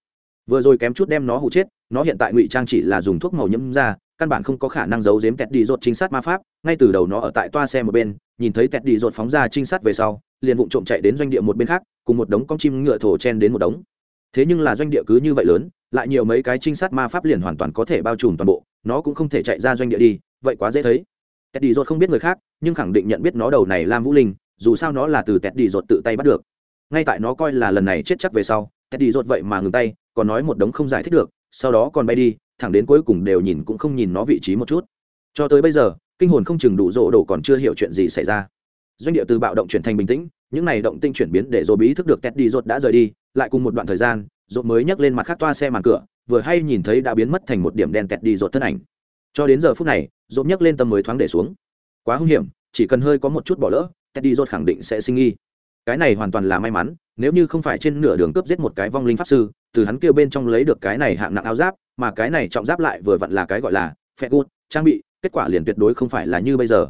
Vừa rồi kém chút đem nó hụ chết, nó hiện tại ngụy trang chỉ là dùng thuốc màu nhẫm ra căn bản không có khả năng giấu giếm tẹt đi rột trinh sát ma pháp. Ngay từ đầu nó ở tại toa xe một bên, nhìn thấy tẹt đi rột phóng ra trinh sát về sau, liền vụng trộm chạy đến doanh địa một bên khác, cùng một đống con chim ngựa thổ chen đến một đống. Thế nhưng là doanh địa cứ như vậy lớn, lại nhiều mấy cái trinh sát ma pháp liền hoàn toàn có thể bao trùm toàn bộ, nó cũng không thể chạy ra doanh địa đi, vậy quá dễ thấy tẹt đi không biết người khác, nhưng khẳng định nhận biết nó đầu này lam vũ linh, dù sao nó là từ tẹt đi tự tay bắt được. Ngay tại nó coi là lần này chết chắc về sau tẹt đi vậy mà ngừng tay, còn nói một đống không giải thích được, sau đó còn bay đi, thẳng đến cuối cùng đều nhìn cũng không nhìn nó vị trí một chút. Cho tới bây giờ, kinh hồn không chừng đủ rộ đổ còn chưa hiểu chuyện gì xảy ra. Doanh địa từ bạo động chuyển thành bình tĩnh, những này động tinh chuyển biến để dồ bí thức được tét đi đã rời đi, lại cùng một đoạn thời gian rột mới nhấc lên mặt khác toa xe màn cửa, vừa hay nhìn thấy đã biến mất thành một điểm đen Teddy đi rột thân ảnh cho đến giờ phút này rột nhấc lên tâm mới thoáng để xuống. Quá hung hiểm, chỉ cần hơi có một chút bỏ lỡ, teddy dốt khẳng định sẽ sinh nghi. Cái này hoàn toàn là may mắn, nếu như không phải trên nửa đường cướp giết một cái vong linh pháp sư, từ hắn kêu bên trong lấy được cái này hạng nặng áo giáp, mà cái này trọng giáp lại vừa vặn là cái gọi là phe gút, trang bị, kết quả liền tuyệt đối không phải là như bây giờ.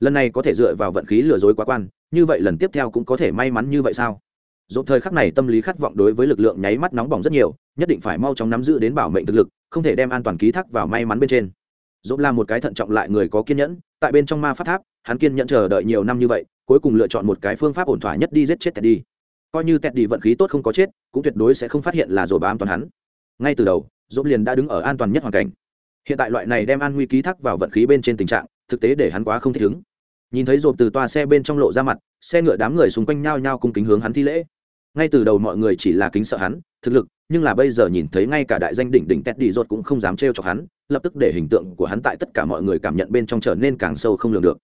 Lần này có thể dựa vào vận khí lừa dối quá quan, như vậy lần tiếp theo cũng có thể may mắn như vậy sao? Dỗ thời khắc này tâm lý khát vọng đối với lực lượng nháy mắt nóng bỏng rất nhiều, nhất định phải mau chóng nắm giữ đến bảo mệnh thực lực, không thể đem an toàn ký thác vào may mắn bên trên dỗ là một cái thận trọng lại người có kiên nhẫn, tại bên trong ma phát tháp, hắn kiên nhẫn chờ đợi nhiều năm như vậy, cuối cùng lựa chọn một cái phương pháp ổn thỏa nhất đi giết chết tẹt đi coi như tẹt đi vận khí tốt không có chết, cũng tuyệt đối sẽ không phát hiện là rồi bám toàn hắn. Ngay từ đầu dỗ liền đã đứng ở an toàn nhất hoàn cảnh. Hiện tại loại này đem an nguy ký thác vào vận khí bên trên tình trạng, thực tế để hắn quá không thích ứng. Nhìn thấy rộp từ toa xe bên trong lộ ra mặt, xe ngựa đám người xung quanh nhao nhao cung kính hướng hắn thi lễ. Ngay từ đầu mọi người chỉ là kính sợ hắn, thực lực, nhưng là bây giờ nhìn thấy ngay cả đại danh đỉnh đỉnh tét đi rột cũng không dám trêu chọc hắn lập tức để hình tượng của hắn tại tất cả mọi người cảm nhận bên trong trở nên càng sâu không lường được.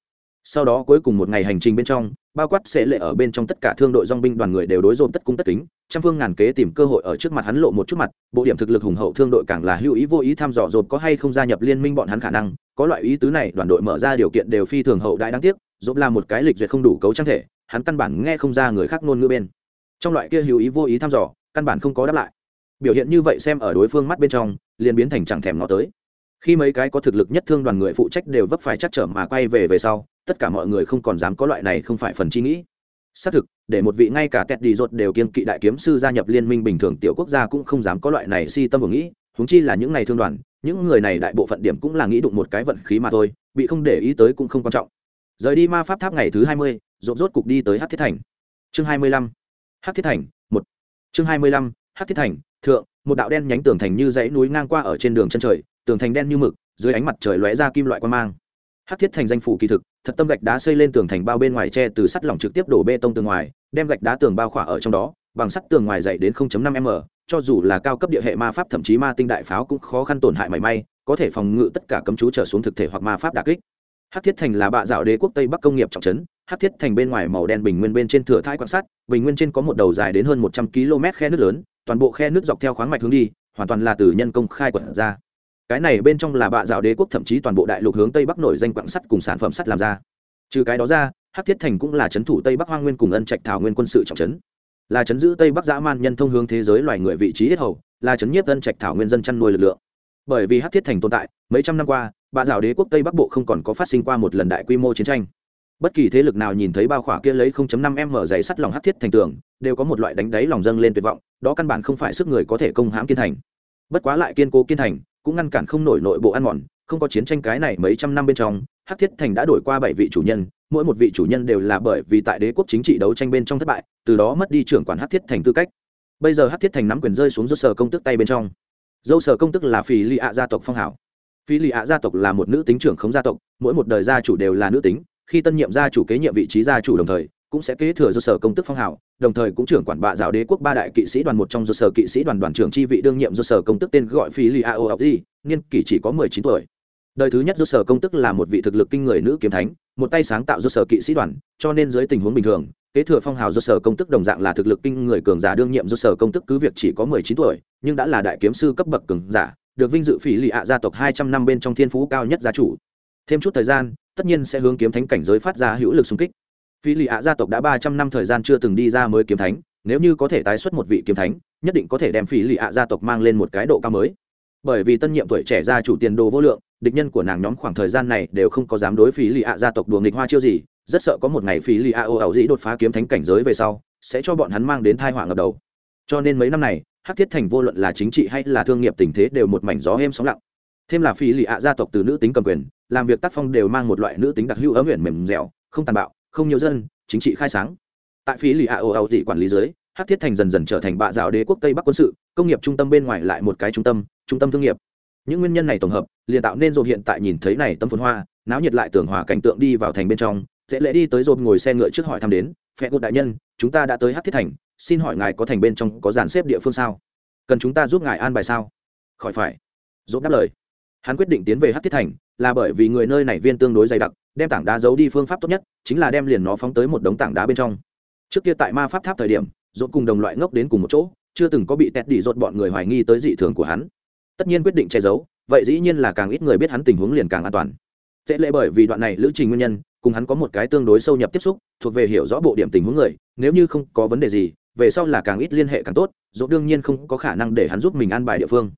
Sau đó cuối cùng một ngày hành trình bên trong, bao quát sẽ lệ ở bên trong tất cả thương đội dong binh đoàn người đều đối dồn tất cung tất kính, trăm phương ngàn kế tìm cơ hội ở trước mặt hắn lộ một chút mặt, bộ điểm thực lực hùng hậu thương đội càng là hữu ý vô ý thăm dò dồn có hay không gia nhập liên minh bọn hắn khả năng, có loại ý tứ này, đoàn đội mở ra điều kiện đều phi thường hậu đại đáng tiếc dồn là một cái lịch duyệt không đủ cấu trang thể, hắn căn bản nghe không ra người khác ngôn ngữ bên. Trong loại kia hữu ý vô ý thăm dò, căn bản không có đáp lại. Biểu hiện như vậy xem ở đối phương mắt bên trong, liền biến thành chẳng thèm ngó tới khi mấy cái có thực lực nhất thương đoàn người phụ trách đều vấp phải chắc trở mà quay về về sau, tất cả mọi người không còn dám có loại này không phải phần chi nghĩ. Xác thực, để một vị ngay cả tẹt đi rột đều kiên kỵ đại kiếm sư gia nhập liên minh bình thường tiểu quốc gia cũng không dám có loại này si tâm vừa nghĩ húng chi là những này thương đoàn, những người này đại bộ phận điểm cũng là nghĩ đụng một cái vận khí mà thôi, bị không để ý tới cũng không quan trọng. Rời đi ma pháp tháp ngày thứ hai mươi, rộn rốt cục đi tới hát thiết thành. Chương hai mươi lăm. Hát thiết thành, một. Chương hai mươi lăm. Hát thiết thành, thượng một đạo đen nhánh tường thành như dãy núi ngang qua ở trên đường chân trời, tường thành đen như mực, dưới ánh mặt trời lóe ra kim loại quan mang. Hát thiết thành danh phủ kỳ thực, thật tâm gạch đá xây lên tường thành bao bên ngoài tre từ sắt lỏng trực tiếp đổ bê tông tường ngoài, đem gạch đá tường bao khỏa ở trong đó, bằng sắt tường ngoài dày đến 0.5 m cho dù là cao cấp địa hệ ma pháp thậm chí ma tinh đại pháo cũng khó khăn tổn hại mảy may, có thể phòng ngự tất cả cấm chú trở xuống thực thể hoặc ma pháp đà kích. Hát thiết thành là bạ dạo đế quốc tây bắc công nghiệp trọng trấn hát thiết thành bên ngoài màu đen bình nguyên bên trên thừa thai quan sát, bình nguyên trên có một đầu dài đến hơn một trăm km khe nước lớn toàn bộ khe nước dọc theo khoáng mạch hướng đi, hoàn toàn là từ nhân công khai quật ra. Cái này bên trong là bạ dạo đế quốc, thậm chí toàn bộ đại lục hướng tây bắc nổi danh quặng sắt cùng sản phẩm sắt làm ra. Trừ cái đó ra, hắc thiết thành cũng là trấn thủ tây bắc hoang nguyên cùng ân trạch thảo nguyên quân sự trọng trấn. Là trấn giữ tây bắc dã man nhân thông hướng thế giới loài người vị trí ít hầu, là trấn nhiếp ân trạch thảo nguyên dân chăn nuôi lực lượng. Bởi vì hắc thiết thành tồn tại, mấy trăm năm qua, bạ dạo đế quốc tây bắc bộ không còn có phát sinh qua một lần đại quy mô chiến tranh bất kỳ thế lực nào nhìn thấy bao khỏa kia lấy 0.5 m dày sắt lòng hắc thiết thành tường, đều có một loại đánh đáy lòng dâng lên tuyệt vọng, đó căn bản không phải sức người có thể công hãm kiên thành. Bất quá lại kiên cố kiên thành, cũng ngăn cản không nổi nội bộ ăn mòn, không có chiến tranh cái này mấy trăm năm bên trong, hắc thiết thành đã đổi qua bảy vị chủ nhân, mỗi một vị chủ nhân đều là bởi vì tại đế quốc chính trị đấu tranh bên trong thất bại, từ đó mất đi trưởng quản hắc thiết thành tư cách. Bây giờ hắc thiết thành nắm quyền rơi xuống dâu sở công tức tay bên trong. Dâu sở công tức là phi lì ạ gia tộc phong hảo. Phi lì ạ gia tộc là một nữ tính trưởng khống gia tộc, mỗi một đời gia chủ đều là nữ tính khi tân nhiệm gia chủ kế nhiệm vị trí gia chủ đồng thời cũng sẽ kế thừa do sở công tức phong hào, đồng thời cũng trưởng quản bạ giáo đế quốc ba đại kỵ sĩ đoàn một trong do sở kỵ sĩ đoàn đoàn trưởng chi vị đương nhiệm do sở công tức tên gọi phi li a o học di niên kỷ chỉ có mười chín tuổi. Đời thứ nhất do sở công tức là một vị thực lực kinh người nữ kiếm thánh một tay sáng tạo do sở kỵ sĩ đoàn cho nên dưới tình huống bình thường kế thừa phong hào do sở công tức đồng dạng là thực lực kinh người cường giả đương nhiệm do sở công tức cứ việc chỉ có mười chín tuổi nhưng đã là đại kiếm sư cấp bậc cường giả được vinh dự phỉ lì ạ gia tộc hai trăm năm bên trong thiên phú cao nhất gia chủ. Thêm chút thời gian tất nhiên sẽ hướng kiếm thánh cảnh giới phát ra hữu lực xung kích. Phi lì ạ gia tộc đã ba trăm năm thời gian chưa từng đi ra mới kiếm thánh, nếu như có thể tái xuất một vị kiếm thánh, nhất định có thể đem Phi lì ạ gia tộc mang lên một cái độ cao mới. Bởi vì tân nhiệm tuổi trẻ gia chủ tiền đồ vô lượng, địch nhân của nàng nhóm khoảng thời gian này đều không có dám đối phí lì ạ gia tộc đùa nghịch hoa chiêu gì, rất sợ có một ngày phí lì ạ ô ảo dĩ đột phá kiếm thánh cảnh giới về sau, sẽ cho bọn hắn mang đến thai họa ngập đầu. Cho nên mấy năm này, hắc thiết thành vô luận là chính trị hay là thương nghiệp tình thế đều một mảnh gió êm sóng lặng. Thêm là phí lì ạ gia tộc từ nữ tính cầm quyền làm việc tác phong đều mang một loại nữ tính đặc hữu ấm nguyện mềm dẻo, không tàn bạo, không nhiều dân, chính trị khai sáng. Tại phí lì a ô ảo dị quản lý dưới Hát thiết thành dần dần trở thành bạ dạo đế quốc tây bắc quân sự, công nghiệp trung tâm bên ngoài lại một cái trung tâm trung tâm thương nghiệp. Những nguyên nhân này tổng hợp, liền tạo nên dồn hiện tại nhìn thấy này tâm phồn hoa, náo nhiệt lại tưởng hòa cảnh tượng đi vào thành bên trong, dễ lễ đi tới dồn ngồi xe ngựa trước hỏi thăm đến phe cốt đại nhân, chúng ta đã tới hát thiết thành, xin hỏi ngài có thành bên trong có dàn xếp địa phương sao? Cần chúng ta giúp ngài an bài sao? Khỏi phải. Dốt đáp lời hắn quyết định tiến về hát thiết thành, là bởi vì người nơi này viên tương đối dày đặc, đem tảng đá giấu đi phương pháp tốt nhất, chính là đem liền nó phóng tới một đống tảng đá bên trong. Trước kia tại ma pháp tháp thời điểm dốt cùng đồng loại ngốc đến cùng một chỗ, chưa từng có bị tét đi dốt bọn người hoài nghi tới dị thường của hắn. Tất nhiên quyết định che giấu, vậy dĩ nhiên là càng ít người biết hắn tình huống liền càng an toàn. Tệ lệ bởi vì đoạn này lữ trình nguyên nhân, cùng hắn có một cái tương đối sâu nhập tiếp xúc, thuộc về hiểu rõ bộ điểm tình huống người, nếu như không có vấn đề gì, về sau là càng ít liên hệ càng tốt dỗ đương nhiên không có khả năng để hắn giúp mình an bài địa phương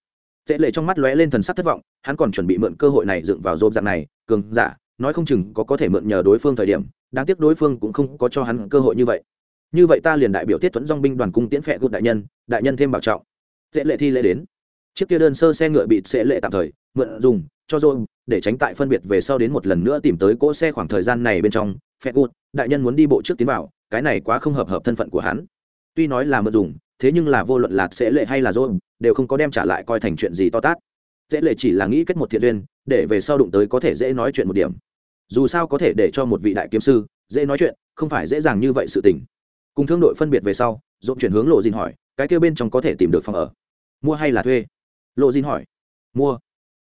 tệ lệ trong mắt lóe lên thần sắc thất vọng, hắn còn chuẩn bị mượn cơ hội này dựng vào dôm dạng này, cường giả, nói không chừng có có thể mượn nhờ đối phương thời điểm, đáng tiếc đối phương cũng không có cho hắn cơ hội như vậy. Như vậy ta liền đại biểu tiết thuẫn dong binh đoàn cung tiễn phệ gục đại nhân đại nhân thêm bảo trọng. Tệ lệ thi lễ đến. Chiếc kia đơn sơ xe ngựa bị sẽ lệ tạm thời mượn dùng, cho rồi để tránh tại phân biệt về sau đến một lần nữa tìm tới cỗ xe khoảng thời gian này bên trong phe gút đại nhân muốn đi bộ trước tiến vào, cái này quá không hợp hợp thân phận của hắn. Tuy nói là mượn dùng, thế nhưng là vô luận là sẽ lệ hay là rồi đều không có đem trả lại coi thành chuyện gì to tát. Dễ lệ chỉ là nghĩ kết một thiện duyên, để về sau đụng tới có thể dễ nói chuyện một điểm. Dù sao có thể để cho một vị đại kiếm sư dễ nói chuyện, không phải dễ dàng như vậy sự tình. Cùng thương đội phân biệt về sau dồn chuyển hướng lộ dìn hỏi, cái kia bên trong có thể tìm được phòng ở? Mua hay là thuê? Lộ dìn hỏi. Mua.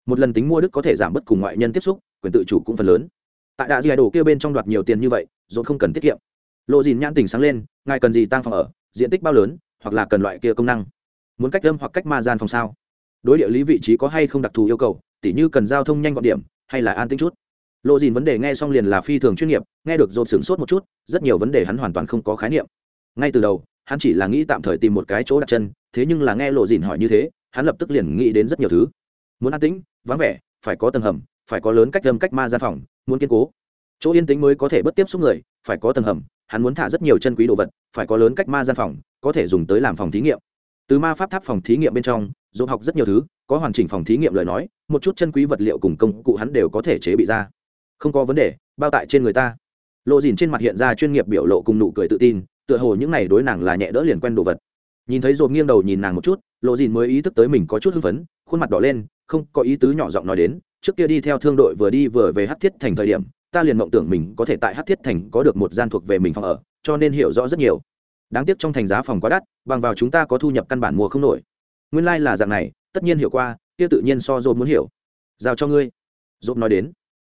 Một lần tính mua đức có thể giảm bớt cùng ngoại nhân tiếp xúc, quyền tự chủ cũng phần lớn. Tại đại di đồ kia bên trong đoạt nhiều tiền như vậy dồn không cần tiết kiệm. Lộ dìn nhãn tình sáng lên, ngài cần gì tăng phòng ở, diện tích bao lớn, hoặc là cần loại kia công năng? Muốn cách âm hoặc cách ma gian phòng sao? Đối địa lý vị trí có hay không đặc thù yêu cầu, tỉ như cần giao thông nhanh gọn điểm, hay là an tính chút? Lộ dìn vấn đề nghe xong liền là phi thường chuyên nghiệp, nghe được dồn sửng sốt một chút, rất nhiều vấn đề hắn hoàn toàn không có khái niệm. Ngay từ đầu, hắn chỉ là nghĩ tạm thời tìm một cái chỗ đặt chân, thế nhưng là nghe lộ dìn hỏi như thế, hắn lập tức liền nghĩ đến rất nhiều thứ. Muốn an tĩnh, vắng vẻ, phải có tầng hầm, phải có lớn cách âm cách ma gian phòng, muốn kiên cố. Chỗ yên tĩnh mới có thể bất tiếp xúc người, phải có tầng hầm, hắn muốn thả rất nhiều chân quý đồ vật, phải có lớn cách ma gian phòng, có thể dùng tới làm phòng thí nghiệm từ ma pháp tháp phòng thí nghiệm bên trong dồn học rất nhiều thứ, có hoàn chỉnh phòng thí nghiệm lời nói, một chút chân quý vật liệu cùng công cụ hắn đều có thể chế bị ra. Không có vấn đề, bao tại trên người ta. Lộ dìn trên mặt hiện ra chuyên nghiệp biểu lộ cùng nụ cười tự tin, tựa hồ những này đối nàng là nhẹ đỡ liền quen đồ vật. Nhìn thấy dồn nghiêng đầu nhìn nàng một chút, lộ dìn mới ý thức tới mình có chút hưng phấn, khuôn mặt đỏ lên, không có ý tứ nhỏ giọng nói đến, trước kia đi theo thương đội vừa đi vừa về hát thiết thành thời điểm, ta liền mộng tưởng mình có thể tại hát thiết thành có được một gian thuộc về mình phòng ở, cho nên hiểu rõ rất nhiều đáng tiếc trong thành giá phòng quá đắt, bằng vào chúng ta có thu nhập căn bản mua không nổi. Nguyên lai、like、là dạng này, tất nhiên hiểu qua, kia tự nhiên so dồn muốn hiểu. Giao cho ngươi. Dồn nói đến.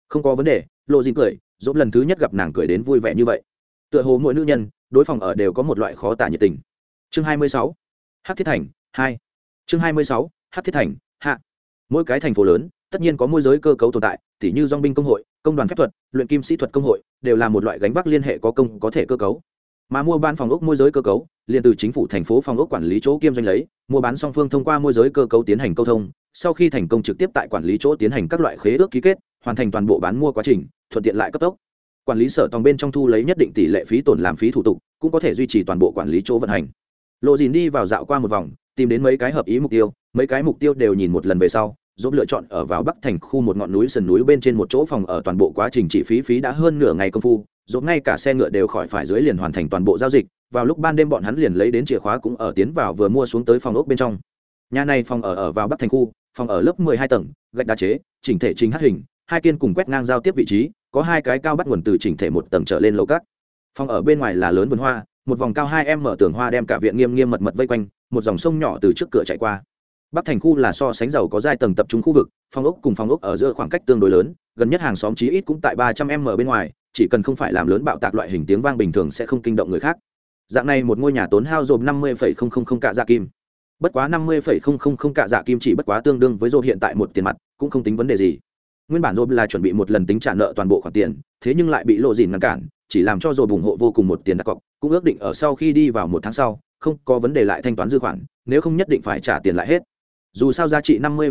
Không có vấn đề. Lộ dịn cười dồn lần thứ nhất gặp nàng cười đến vui vẻ như vậy. Tựa hồ mỗi nữ nhân, đối phòng ở đều có một loại khó tả nhiệt tình. Chương hai mươi sáu hát thiết thành, hai. Chương hai mươi sáu hát thiết thành, hạ. Mỗi cái thành phố lớn, tất nhiên có môi giới cơ cấu tồn tại, tỉ như dong binh công hội, công đoàn phép thuật, luyện kim sĩ thuật công hội, đều là một loại gánh vác liên hệ có công có thể cơ cấu mà mua bán phòng ốc môi giới cơ cấu, liền từ chính phủ thành phố phòng ốc quản lý chỗ kiêm doanh lấy, mua bán song phương thông qua môi giới cơ cấu tiến hành câu thông, sau khi thành công trực tiếp tại quản lý chỗ tiến hành các loại khế ước ký kết, hoàn thành toàn bộ bán mua quá trình, thuận tiện lại cấp tốc. Quản lý sở tòng bên trong thu lấy nhất định tỷ lệ phí tổn làm phí thủ tục, cũng có thể duy trì toàn bộ quản lý chỗ vận hành. Lộ dìn đi vào dạo qua một vòng, tìm đến mấy cái hợp ý mục tiêu, mấy cái mục tiêu đều nhìn một lần về sau, giúp lựa chọn ở vào bắc thành khu một ngọn núi sườn núi bên trên một chỗ phòng ở toàn bộ quá trình chỉ phí phí đã hơn nửa ngày công phu dốt ngay cả xe ngựa đều khỏi phải dưới liền hoàn thành toàn bộ giao dịch, vào lúc ban đêm bọn hắn liền lấy đến chìa khóa cũng ở tiến vào vừa mua xuống tới phòng ốc bên trong. Nhà này phòng ở ở vào bắc thành khu, phòng ở lớp mười hai tầng, gạch đá chế, chỉnh thể chính hát hình, hai kiên cùng quét ngang giao tiếp vị trí, có hai cái cao bắt nguồn từ chỉnh thể một tầng trở lên lầu cát. Phòng ở bên ngoài là lớn vườn hoa, một vòng cao hai em mở tường hoa đem cả viện nghiêm nghiêm mật mật vây quanh, một dòng sông nhỏ từ trước cửa chạy qua. Bắc thành khu là so sánh giàu có giai tầng tập trung khu vực, phòng ốc cùng phòng ốc ở giữa khoảng cách tương đối lớn, gần nhất hàng xóm chí ít cũng tại ba trăm m bên ngoài chỉ cần không phải làm lớn bạo tạc loại hình tiếng vang bình thường sẽ không kinh động người khác. Dạng này một ngôi nhà tốn hao dồn năm mươi cạ dạ kim. Bất quá năm mươi cạ dạ kim chỉ bất quá tương đương với dồn hiện tại một tiền mặt, cũng không tính vấn đề gì. Nguyên bản dồn là chuẩn bị một lần tính trả nợ toàn bộ khoản tiền, thế nhưng lại bị lộ dìn ngăn cản, chỉ làm cho dồn ủng hộ vô cùng một tiền đặt cọc, cũng ước định ở sau khi đi vào một tháng sau, không có vấn đề lại thanh toán dư khoản, nếu không nhất định phải trả tiền lại hết. Dù sao giá trị năm mươi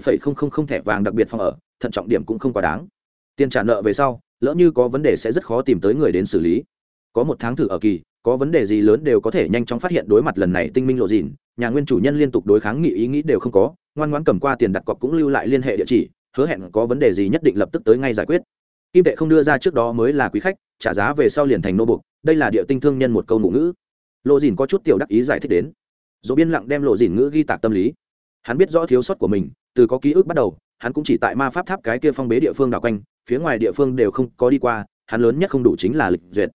thẻ vàng đặc biệt phòng ở, thận trọng điểm cũng không quá đáng. Tiền trả nợ về sau lỡ như có vấn đề sẽ rất khó tìm tới người đến xử lý. Có một tháng thử ở kỳ, có vấn đề gì lớn đều có thể nhanh chóng phát hiện đối mặt lần này tinh minh lộ dìn nhà nguyên chủ nhân liên tục đối kháng nghị ý nghĩ đều không có, ngoan ngoãn cầm qua tiền đặt cọc cũng lưu lại liên hệ địa chỉ, hứa hẹn có vấn đề gì nhất định lập tức tới ngay giải quyết. Kim tệ không đưa ra trước đó mới là quý khách, trả giá về sau liền thành nô buộc đây là địa tinh thương nhân một câu ngụ ngữ. Lộ dìn có chút tiểu đắc ý giải thích đến. Dỗ biên lặng đem lộ dìn ngữ ghi tạc tâm lý. Hắn biết rõ thiếu sót của mình, từ có ký ức bắt đầu, hắn cũng chỉ tại ma pháp tháp cái kia phong bế địa phương đảo quanh phía ngoài địa phương đều không có đi qua, hắn lớn nhất không đủ chính là lịch duyệt.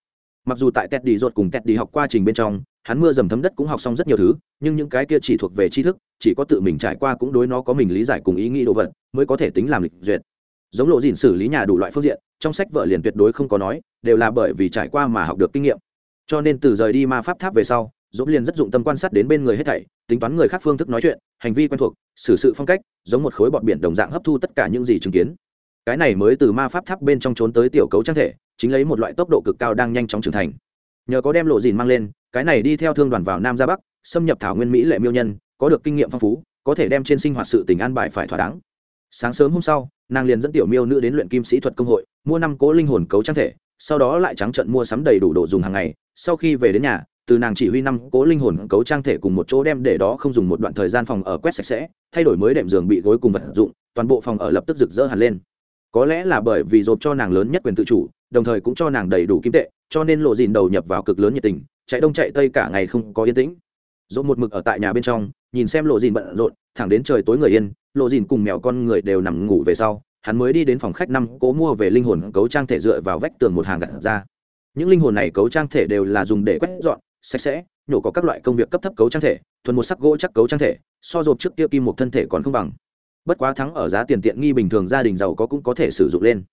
Mặc dù tại ted đi ruột cùng ted đi học qua trình bên trong, hắn mưa dầm thấm đất cũng học xong rất nhiều thứ, nhưng những cái kia chỉ thuộc về tri thức, chỉ có tự mình trải qua cũng đối nó có mình lý giải cùng ý nghĩ đồ vật, mới có thể tính làm lịch duyệt. Giống lộ dìn xử lý nhà đủ loại phương diện, trong sách vợ liền tuyệt đối không có nói, đều là bởi vì trải qua mà học được kinh nghiệm. Cho nên từ rời đi ma pháp tháp về sau, dũng liền rất dụng tâm quan sát đến bên người hết thảy, tính toán người khác phương thức nói chuyện, hành vi quen thuộc, xử sự phong cách, giống một khối bọt biển đồng dạng hấp thu tất cả những gì chứng kiến cái này mới từ ma pháp tháp bên trong trốn tới tiểu cấu trang thể, chính lấy một loại tốc độ cực cao đang nhanh chóng trưởng thành. Nhờ có đem lộ dìn mang lên, cái này đi theo thương đoàn vào nam ra bắc, xâm nhập thảo nguyên mỹ lệ miêu nhân, có được kinh nghiệm phong phú, có thể đem trên sinh hoạt sự tình an bài phải thỏa đáng. Sáng sớm hôm sau, nàng liền dẫn tiểu miêu nữ đến luyện kim sĩ thuật công hội, mua năm cố linh hồn cấu trang thể, sau đó lại trắng trận mua sắm đầy đủ đồ dùng hàng ngày. Sau khi về đến nhà, từ nàng chỉ huy năm cố linh hồn cấu trang thể cùng một chỗ đem để đó không dùng một đoạn thời gian phòng ở quét sạch sẽ, thay đổi mới đệm giường bị gối cùng vật dụng, toàn bộ phòng ở lập tức rực rỡ hẳn lên có lẽ là bởi vì dồn cho nàng lớn nhất quyền tự chủ, đồng thời cũng cho nàng đầy đủ kim tệ, cho nên lộ dìn đầu nhập vào cực lớn nhiệt tình, chạy đông chạy tây cả ngày không có yên tĩnh. Dồn một mực ở tại nhà bên trong, nhìn xem lộ dìn bận rộn, thẳng đến trời tối người yên, lộ dìn cùng mèo con người đều nằm ngủ về sau, hắn mới đi đến phòng khách năm cố mua về linh hồn cấu trang thể dựa vào vách tường một hàng gặt ra. Những linh hồn này cấu trang thể đều là dùng để quét dọn, sạch sẽ, nhổ có các loại công việc cấp thấp cấu trang thể, thuần một sắc gỗ chắc cấu trang thể, so dột trước kia kim một thân thể còn không bằng bất quá thắng ở giá tiền tiện nghi bình thường gia đình giàu có cũng có thể sử dụng lên.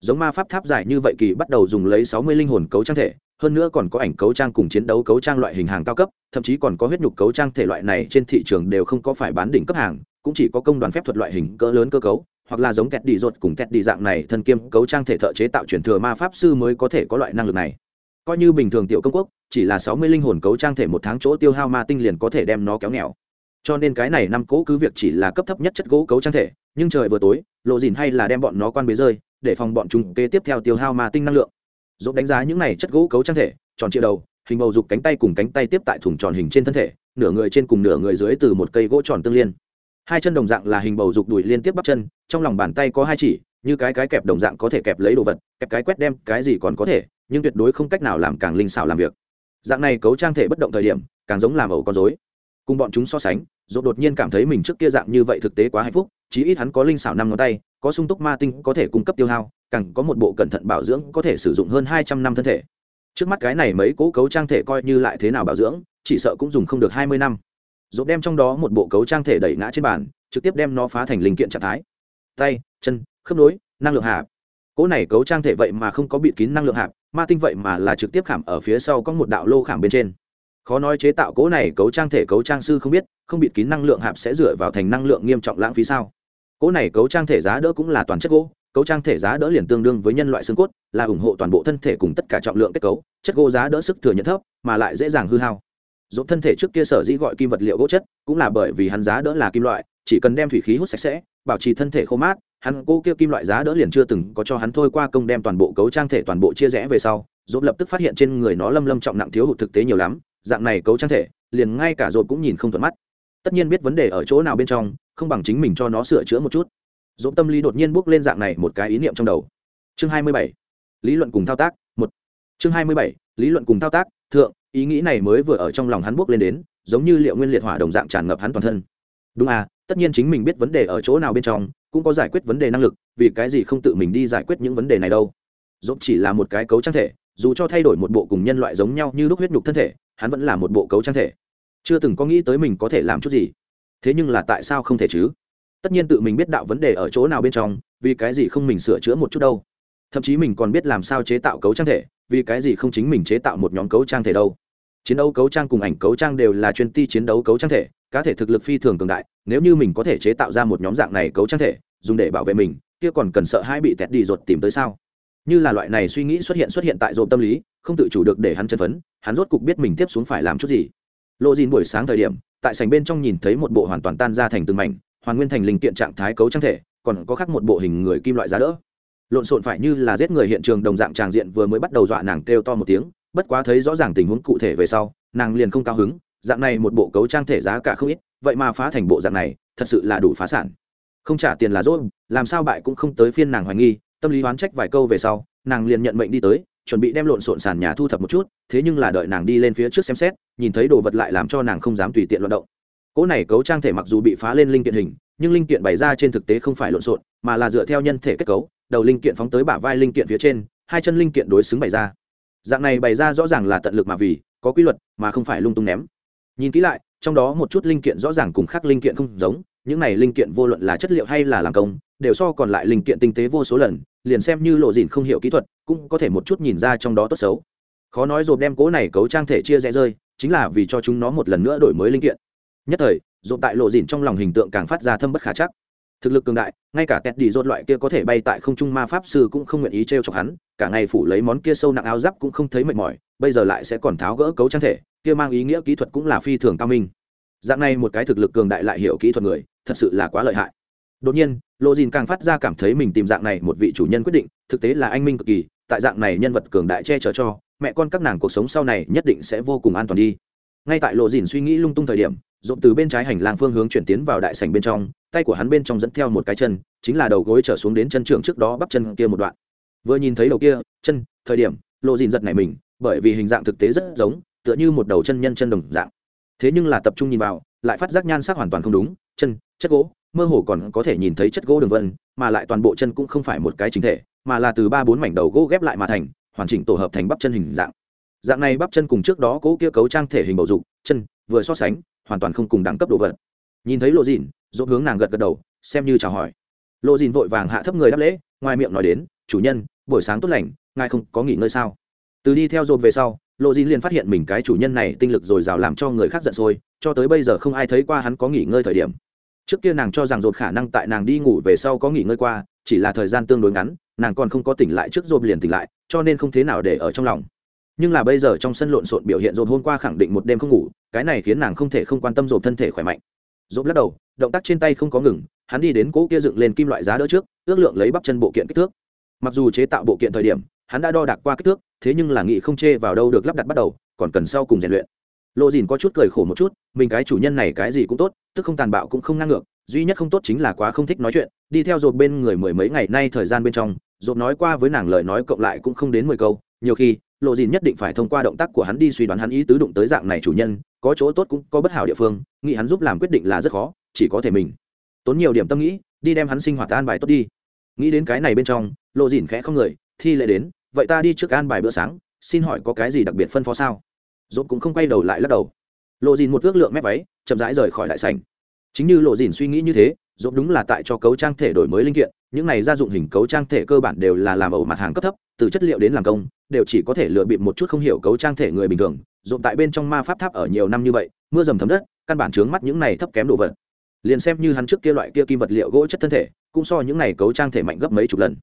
Giống ma pháp tháp dài như vậy kỳ bắt đầu dùng lấy sáu mươi linh hồn cấu trang thể, hơn nữa còn có ảnh cấu trang cùng chiến đấu cấu trang loại hình hàng cao cấp, thậm chí còn có huyết nhục cấu trang thể loại này trên thị trường đều không có phải bán đỉnh cấp hàng, cũng chỉ có công đoàn phép thuật loại hình cỡ lớn cơ cấu, hoặc là giống kẹt đi ruột cùng kẹt đi dạng này thân kiêm cấu trang thể thợ chế tạo truyền thừa ma pháp sư mới có thể có loại năng lực này. Coi như bình thường tiểu công quốc, chỉ là sáu mươi linh hồn cấu trang thể một tháng chỗ tiêu hao ma tinh liền có thể đem nó kéo nghèo cho nên cái này năm cỗ cứ việc chỉ là cấp thấp nhất chất gỗ cấu trang thể, nhưng trời vừa tối, lộ dìn hay là đem bọn nó quan bế rơi, để phòng bọn chúng kế tiếp theo tiêu hao ma tinh năng lượng. Dốt đánh giá những này chất gỗ cấu trang thể, tròn triệu đầu, hình bầu dục cánh tay cùng cánh tay tiếp tại thùng tròn hình trên thân thể, nửa người trên cùng nửa người dưới từ một cây gỗ tròn tương liên. Hai chân đồng dạng là hình bầu dục đùi liên tiếp bắp chân, trong lòng bàn tay có hai chỉ, như cái cái kẹp đồng dạng có thể kẹp lấy đồ vật, kẹp cái quét đem cái gì còn có thể, nhưng tuyệt đối không cách nào làm càng linh xảo làm việc. Dạng này cấu trang thể bất động thời điểm, càng giống làm ẩu con dối cùng bọn chúng so sánh dốt đột nhiên cảm thấy mình trước kia dạng như vậy thực tế quá hạnh phúc, chí ít hắn có linh xảo năm ngón tay, có sung túc ma tinh có thể cung cấp tiêu hao, càng có một bộ cẩn thận bảo dưỡng có thể sử dụng hơn hai trăm năm thân thể. Trước mắt cái này mấy cố cấu trang thể coi như lại thế nào bảo dưỡng, chỉ sợ cũng dùng không được hai mươi năm. Dốt đem trong đó một bộ cấu trang thể đẩy ngã trên bàn, trực tiếp đem nó phá thành linh kiện trạng thái. Tay, chân, khớp nối, năng lượng hạp. Cỗ này cấu trang thể vậy mà không có bịt kín năng lượng hạp, ma tinh vậy mà là trực tiếp khảm ở phía sau có một đạo lô khảm bên trên khó nói chế tạo cỗ này cấu trang thể cấu trang sư không biết, không bịt kín năng lượng hạp sẽ dựa vào thành năng lượng nghiêm trọng lãng phí sao? Cỗ này cấu trang thể giá đỡ cũng là toàn chất gỗ, cấu trang thể giá đỡ liền tương đương với nhân loại xương cốt, là ủng hộ toàn bộ thân thể cùng tất cả trọng lượng kết cấu, chất gỗ giá đỡ sức thừa nhận thấp, mà lại dễ dàng hư hao. Dỗ thân thể trước kia sở dĩ gọi kim vật liệu gỗ chất, cũng là bởi vì hắn giá đỡ là kim loại, chỉ cần đem thủy khí hút sạch sẽ, bảo trì thân thể khô mát, hắn cô kia kim loại giá đỡ liền chưa từng có cho hắn thôi qua công đem toàn bộ cấu trang thể toàn bộ chia rẽ về sau dốt lập tức phát hiện trên người nó lâm lâm trọng nặng thiếu hụt thực tế nhiều lắm dạng này cấu trang thể, liền ngay cả dốt cũng nhìn không thuận mắt. Tất nhiên biết vấn đề ở chỗ nào bên trong, không bằng chính mình cho nó sửa chữa một chút. Dốt tâm lý đột nhiên bước lên dạng này một cái ý niệm trong đầu. Chương 27. lý luận cùng thao tác, một. Chương 27. lý luận cùng thao tác, thượng, ý nghĩ này mới vừa ở trong lòng hắn bước lên đến, giống như liệu nguyên liệt hỏa đồng dạng tràn ngập hắn toàn thân. Đúng à tất nhiên chính mình biết vấn đề ở chỗ nào bên trong, cũng có giải quyết vấn đề năng lực, vì cái gì không tự mình đi giải quyết những vấn đề này đâu. Dốt chỉ là một cái cấu trang thể, dù cho thay đổi một bộ cùng nhân loại giống nhau như lúc huyết nhục thân thể hắn vẫn là một bộ cấu trang thể. Chưa từng có nghĩ tới mình có thể làm chút gì. Thế nhưng là tại sao không thể chứ? Tất nhiên tự mình biết đạo vấn đề ở chỗ nào bên trong, vì cái gì không mình sửa chữa một chút đâu. Thậm chí mình còn biết làm sao chế tạo cấu trang thể, vì cái gì không chính mình chế tạo một nhóm cấu trang thể đâu. Chiến đấu cấu trang cùng ảnh cấu trang đều là chuyên ti chiến đấu cấu trang thể, cá thể thực lực phi thường cường đại, nếu như mình có thể chế tạo ra một nhóm dạng này cấu trang thể, dùng để bảo vệ mình, kia còn cần sợ hai bị tẹt đi ruột tìm tới sao? Như là loại này suy nghĩ xuất hiện xuất hiện tại rộp tâm lý, không tự chủ được để hắn chân phấn, hắn rốt cục biết mình tiếp xuống phải làm chút gì. Lộ dìn buổi sáng thời điểm, tại sảnh bên trong nhìn thấy một bộ hoàn toàn tan ra thành từng mảnh, hoàn nguyên thành linh kiện trạng thái cấu trang thể, còn có khác một bộ hình người kim loại giá đỡ. Lộn xộn phải như là giết người hiện trường đồng dạng tràng diện vừa mới bắt đầu dọa nàng kêu to một tiếng, bất quá thấy rõ ràng tình huống cụ thể về sau, nàng liền không cao hứng, dạng này một bộ cấu trang thể giá cả không ít, vậy mà phá thành bộ dạng này, thật sự là đủ phá sản. Không trả tiền là dốt làm sao bại cũng không tới phiên nàng hoài nghi tâm lý oán trách vài câu về sau, nàng liền nhận mệnh đi tới, chuẩn bị đem lộn xộn sàn nhà thu thập một chút, thế nhưng là đợi nàng đi lên phía trước xem xét, nhìn thấy đồ vật lại làm cho nàng không dám tùy tiện loạt động. Cỗ này cấu trang thể mặc dù bị phá lên linh kiện hình, nhưng linh kiện bày ra trên thực tế không phải lộn xộn, mà là dựa theo nhân thể kết cấu, đầu linh kiện phóng tới bả vai linh kiện phía trên, hai chân linh kiện đối xứng bày ra. Dạng này bày ra rõ ràng là tận lực mà vì, có quy luật, mà không phải lung tung ném. Nhìn kỹ lại, trong đó một chút linh kiện rõ ràng cùng khác linh kiện không giống, những này linh kiện vô luận là chất liệu hay là làm công đều so còn lại linh kiện tinh tế vô số lần, liền xem như lộ dìn không hiểu kỹ thuật, cũng có thể một chút nhìn ra trong đó tốt xấu. Khó nói rồi đem cố này cấu trang thể chia rẽ rơi, chính là vì cho chúng nó một lần nữa đổi mới linh kiện. Nhất thời dồn tại lộ dìn trong lòng hình tượng càng phát ra thâm bất khả chắc. Thực lực cường đại, ngay cả tét đi rốt loại kia có thể bay tại không trung ma pháp sư cũng không nguyện ý t r e o chọc hắn, cả ngày phủ lấy món kia sâu nặng áo giáp cũng không thấy mệt mỏi, bây giờ lại sẽ còn tháo gỡ cấu trang thể, kia mang ý nghĩa kỹ thuật cũng là phi thường cao minh. Dạng này một cái thực lực cường đại lại hiểu kỹ thuật người, thật sự là quá lợi hại. Đột nhiên lộ dìn càng phát ra cảm thấy mình tìm dạng này một vị chủ nhân quyết định, thực tế là anh minh cực kỳ, tại dạng này nhân vật cường đại che chở cho, mẹ con các nàng cuộc sống sau này nhất định sẽ vô cùng an toàn đi. Ngay tại lộ dìn suy nghĩ lung tung thời điểm, rộn từ bên trái hành lang phương hướng chuyển tiến vào đại sảnh bên trong, tay của hắn bên trong dẫn theo một cái chân, chính là đầu gối trở xuống đến chân trưởng trước đó bắp chân kia một đoạn. Vừa nhìn thấy đầu kia, chân, thời điểm, lộ dìn giật này mình, bởi vì hình dạng thực tế rất giống, tựa như một đầu chân nhân chân đồng dạng. Thế nhưng là tập trung nhìn vào, lại phát giác nhan sắc hoàn toàn không đúng, chân, chất gỗ mơ hồ còn có thể nhìn thấy chất gỗ đường vân, mà lại toàn bộ chân cũng không phải một cái chính thể, mà là từ ba bốn mảnh đầu gỗ ghép lại mà thành, hoàn chỉnh tổ hợp thành bắp chân hình dạng. Dạng này bắp chân cùng trước đó cỗ kia cấu trang thể hình bầu dục, chân, vừa so sánh, hoàn toàn không cùng đẳng cấp đồ vật. Nhìn thấy lộ dìn, dỗ hướng nàng gật gật đầu, xem như chào hỏi. Lộ dìn vội vàng hạ thấp người đáp lễ, ngoài miệng nói đến, chủ nhân, buổi sáng tốt lành, ngài không có nghỉ ngơi sao? Từ đi theo dồn về sau, lộ dìn liền phát hiện mình cái chủ nhân này tinh lực dồi dào làm cho người khác giận sôi, cho tới bây giờ không ai thấy qua hắn có nghỉ ngơi thời điểm trước kia nàng cho rằng dồn khả năng tại nàng đi ngủ về sau có nghỉ ngơi qua, chỉ là thời gian tương đối ngắn, nàng còn không có tỉnh lại trước dồn liền tỉnh lại, cho nên không thế nào để ở trong lòng. Nhưng là bây giờ trong sân lộn xộn biểu hiện dồn hôm qua khẳng định một đêm không ngủ, cái này khiến nàng không thể không quan tâm dồn thân thể khỏe mạnh. Dồn lắc đầu, động tác trên tay không có ngừng, hắn đi đến cỗ kia dựng lên kim loại giá đỡ trước, ước lượng lấy bắp chân bộ kiện kích thước. Mặc dù chế tạo bộ kiện thời điểm, hắn đã đo đạc qua kích thước, thế nhưng là nghị không chê vào đâu được lắp đặt bắt đầu, còn cần sau cùng rèn luyện lộ dìn có chút cười khổ một chút, mình cái chủ nhân này cái gì cũng tốt, tức không tàn bạo cũng không ngang ngược, duy nhất không tốt chính là quá không thích nói chuyện, đi theo dột bên người mười mấy ngày nay thời gian bên trong dột nói qua với nàng lời nói cộng lại cũng không đến mười câu, nhiều khi, lộ dìn nhất định phải thông qua động tác của hắn đi suy đoán hắn ý tứ đụng tới dạng này chủ nhân, có chỗ tốt cũng có bất hảo địa phương, nghĩ hắn giúp làm quyết định là rất khó, chỉ có thể mình. Tốn nhiều điểm tâm nghĩ, đi đem hắn sinh hoạt an bài tốt đi. Nghĩ đến cái này bên trong, lộ dìn khẽ không người, thi lệ đến, vậy ta đi trước an bài bữa sáng, xin hỏi có cái gì đặc biệt phân phó sao? Dốt cũng không quay đầu lại lắc đầu. Lộ dìn một ước lượng mép váy, chậm rãi rời khỏi đại sảnh. Chính như lộ dìn suy nghĩ như thế dốt đúng là tại cho cấu trang thể đổi mới linh kiện, những này gia dụng hình cấu trang thể cơ bản đều là làm ẩu mặt hàng cấp thấp, từ chất liệu đến làm công, đều chỉ có thể lựa bịp một chút không hiểu cấu trang thể người bình thường dồn tại bên trong ma pháp tháp ở nhiều năm như vậy, mưa dầm thấm đất, căn bản trướng mắt những này thấp kém đồ vật. Liền xem như hắn trước kia loại kia kim vật liệu gỗ chất thân thể, cũng so những này cấu trang thể mạnh gấp mấy chục lần.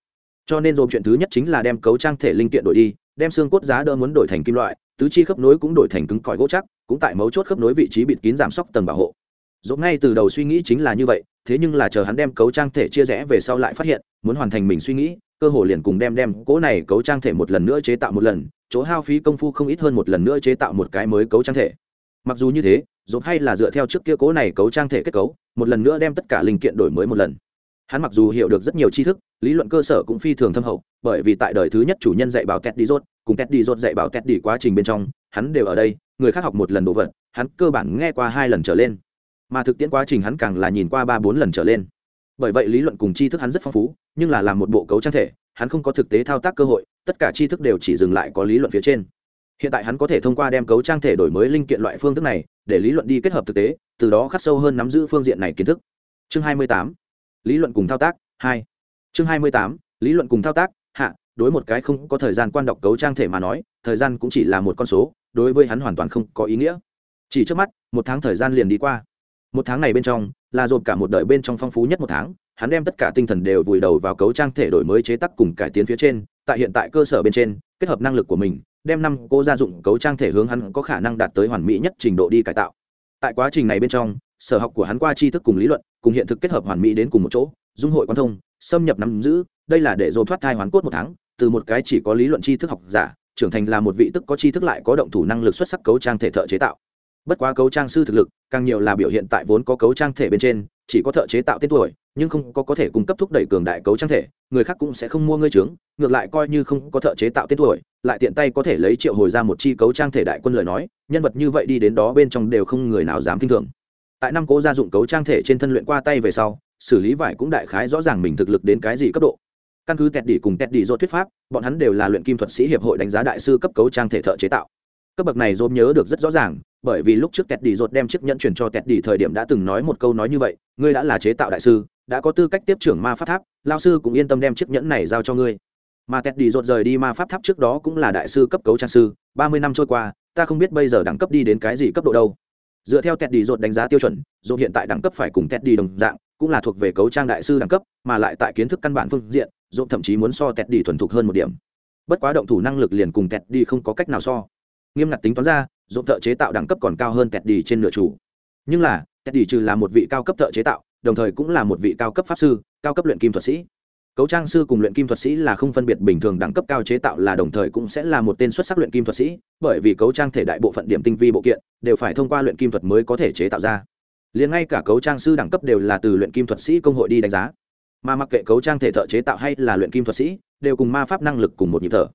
Cho nên dồn chuyện thứ nhất chính là đem cấu trang thể linh kiện đổi đi, đem xương cốt giá đỡ muốn đổi thành kim loại tứ chi khớp nối cũng đổi thành cứng cỏi gỗ chắc, cũng tại mấu chốt khớp nối vị trí bịt kín giảm sốc tầng bảo hộ. Dồn ngay từ đầu suy nghĩ chính là như vậy, thế nhưng là chờ hắn đem cấu trang thể chia rẽ về sau lại phát hiện, muốn hoàn thành mình suy nghĩ, cơ hồ liền cùng đem đem cỗ này cấu trang thể một lần nữa chế tạo một lần, chỗ hao phí công phu không ít hơn một lần nữa chế tạo một cái mới cấu trang thể. Mặc dù như thế dồn hay là dựa theo trước kia cố này cấu trang thể kết cấu, một lần nữa đem tất cả linh kiện đổi mới một lần hắn mặc dù hiểu được rất nhiều tri thức, lý luận cơ sở cũng phi thường thâm hậu, bởi vì tại đời thứ nhất chủ nhân dạy bảo ted đi rốt cùng ted đi rốt dạy bảo ted đi quá trình bên trong, hắn đều ở đây, người khác học một lần đồ vật, hắn cơ bản nghe qua hai lần trở lên. Mà thực tiễn quá trình hắn càng là nhìn qua ba bốn lần trở lên. Bởi vậy lý luận cùng tri thức hắn rất phong phú, nhưng là làm một bộ cấu trang thể, hắn không có thực tế thao tác cơ hội, tất cả tri thức đều chỉ dừng lại có lý luận phía trên. Hiện tại hắn có thể thông qua đem cấu trang thể đổi mới linh kiện loại phương thức này, để lý luận đi kết hợp thực tế, từ đó khắc sâu hơn nắm giữ phương diện này kiến thức. Chương 28 lý luận cùng thao tác hai, chương 28. lý luận cùng thao tác hạ đối một cái không có thời gian quan đọc cấu trang thể mà nói thời gian cũng chỉ là một con số đối với hắn hoàn toàn không có ý nghĩa. Chỉ trước mắt một tháng thời gian liền đi qua. Một tháng này bên trong là dồn cả một đời bên trong phong phú nhất một tháng hắn đem tất cả tinh thần đều vùi đầu vào cấu trang thể đổi mới chế tác cùng cải tiến phía trên tại hiện tại cơ sở bên trên kết hợp năng lực của mình đem năm cô gia dụng cấu trang thể hướng hắn có khả năng đạt tới hoàn mỹ nhất trình độ đi cải tạo. Tại quá trình này bên trong sở học của hắn qua tri thức cùng lý luận, cùng hiện thực kết hợp hoàn mỹ đến cùng một chỗ, dung hội quan thông, xâm nhập nắm giữ, đây là để dồn thoát thai hoàn cốt một tháng, từ một cái chỉ có lý luận tri thức học giả, trưởng thành là một vị tức có tri thức lại có động thủ năng lực xuất sắc cấu trang thể thợ chế tạo. Bất quá cấu trang sư thực lực, càng nhiều là biểu hiện tại vốn có cấu trang thể bên trên, chỉ có thợ chế tạo tên tuổi, nhưng không có có thể cung cấp thúc đẩy cường đại cấu trang thể, người khác cũng sẽ không mua ngươi trướng, ngược lại coi như không có thợ chế tạo tên tuổi, lại tiện tay có thể lấy triệu hồi ra một chi cấu trang thể đại quân lời nói, nhân vật như vậy đi đến đó bên trong đều không người nào dám kinh thường tại năm cố gia dụng cấu trang thể trên thân luyện qua tay về sau, xử lý vải cũng đại khái rõ ràng mình thực lực đến cái gì cấp độ. Căn cứ tẹt đỉ cùng tẹt đỉ do thuyết pháp, bọn hắn đều là luyện kim thuật sĩ hiệp hội đánh giá đại sư cấp cấu trang thể thợ chế tạo. Cấp bậc này dồn nhớ được rất rõ ràng, bởi vì lúc trước tẹt đỉ rột đem chiếc nhẫn chuyển cho tẹt đỉ thời điểm đã từng nói một câu nói như vậy, ngươi đã là chế tạo đại sư, đã có tư cách tiếp trưởng ma pháp tháp lao sư cũng yên tâm đem chiếc nhẫn này giao cho ngươi. Mà tẹt đỉ rột rời đi ma pháp tháp trước đó cũng là đại sư cấp cấu trang sư, ba mươi năm trôi qua, ta không biết bây giờ đẳng cấp đi đến cái gì cấp độ đâu dựa theo tẹt đi đánh giá tiêu chuẩn dột hiện tại đẳng cấp phải cùng tẹt đi đồng dạng, cũng là thuộc về cấu trang đại sư đẳng cấp, mà lại tại kiến thức căn bản phương diện dột thậm chí muốn so tẹt đi thuần thục hơn một điểm. Bất quá động thủ năng lực liền cùng tẹt đi không có cách nào so. Nghiêm ngặt tính toán ra dột thợ chế tạo đẳng cấp còn cao hơn tẹt đi trên nửa chủ. Nhưng là tẹt đi trừ là một vị cao cấp thợ chế tạo, đồng thời cũng là một vị cao cấp pháp sư, cao cấp luyện kim thuật sĩ cấu trang sư cùng luyện kim thuật sĩ là không phân biệt bình thường đẳng cấp cao chế tạo là đồng thời cũng sẽ là một tên xuất sắc luyện kim thuật sĩ, bởi vì cấu trang thể đại bộ phận điểm tinh vi bộ kiện đều phải thông qua luyện kim thuật mới có thể chế tạo ra. Liền ngay cả cấu trang sư đẳng cấp đều là từ luyện kim thuật sĩ công hội đi đánh giá. Mà mặc kệ cấu trang thể thợ chế tạo hay là luyện kim thuật sĩ, đều cùng ma pháp năng lực cùng một nhịp thở.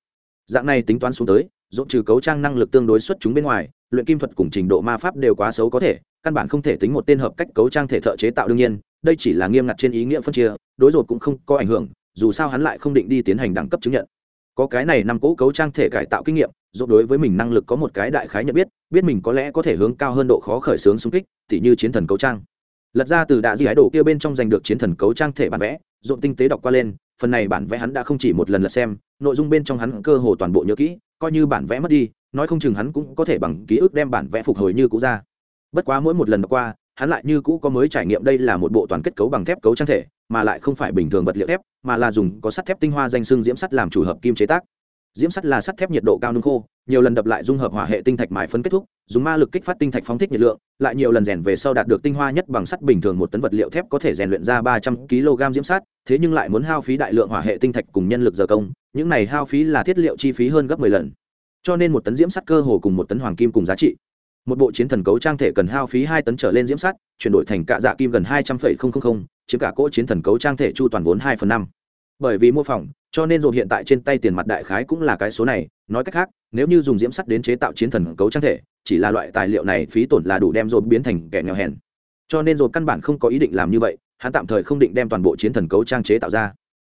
Dạng này tính toán xuống tới dốt trừ cấu trang năng lực tương đối xuất chúng bên ngoài, luyện kim thuật cùng trình độ ma pháp đều quá xấu có thể, căn bản không thể tính một tên hợp cách cấu trang thể thợ chế tạo đương nhiên đây chỉ là nghiêm ngặt trên ý nghĩa phân chia, đối rột cũng không có ảnh hưởng, dù sao hắn lại không định đi tiến hành đẳng cấp chứng nhận. Có cái này năm cỗ cấu trang thể cải tạo kinh nghiệm dốt đối với mình năng lực có một cái đại khái nhận biết biết mình có lẽ có thể hướng cao hơn độ khó khởi xướng xung kích t như chiến thần cấu trang. Lật ra từ đạ di ái đồ kia bên trong giành được chiến thần cấu trang thể bản vẽ dộn tinh tế đọc qua lên, phần này bản vẽ hắn đã không chỉ một lần lật xem, nội dung bên trong hắn cơ hồ toàn bộ nhớ kỹ, coi như bản vẽ mất đi, nói không chừng hắn cũng có thể bằng ký ức đem bản vẽ phục hồi như cũ ra. Bất quá mỗi một lần đọc qua hắn lại như cũ có mới trải nghiệm đây là một bộ toàn kết cấu bằng thép cấu trang thể, mà lại không phải bình thường vật liệu thép, mà là dùng có sắt thép tinh hoa danh xương diễm sắt làm chủ hợp kim chế tác. Diễm sắt là sắt thép nhiệt độ cao nung khô, nhiều lần đập lại dung hợp hỏa hệ tinh thạch mài phấn kết thúc, dùng ma lực kích phát tinh thạch phóng thích nhiệt lượng, lại nhiều lần rèn về sau đạt được tinh hoa nhất bằng sắt bình thường một tấn vật liệu thép có thể rèn luyện ra ba trăm kg diễm sắt, thế nhưng lại muốn hao phí đại lượng hỏa hệ tinh thạch cùng nhân lực giờ công, những này hao phí là thiết liệu chi phí hơn gấp mười lần. Cho nên một tấn diễm sắt cơ hồ cùng một tấn hoàng kim cùng giá trị một bộ chiến thần cấu trang thể cần hao phí hai tấn trở lên diễm sắt, chuyển đổi thành cạ dạ kim gần hai trăm phẩy không không không, chiếm cả cỗ chiến thần cấu trang thể chu toàn vốn hai phần năm. Bởi vì mua phòng cho nên dồn hiện tại trên tay tiền mặt đại khái cũng là cái số này, nói cách khác, nếu như dùng diễm sắt đến chế tạo chiến thần cấu trang thể, chỉ là loại tài liệu này phí tổn là đủ đem dồn biến thành kẻ nghèo hèn. Cho nên dồn căn bản không có ý định làm như vậy, hắn tạm thời không định đem toàn bộ chiến thần cấu trang chế tạo ra.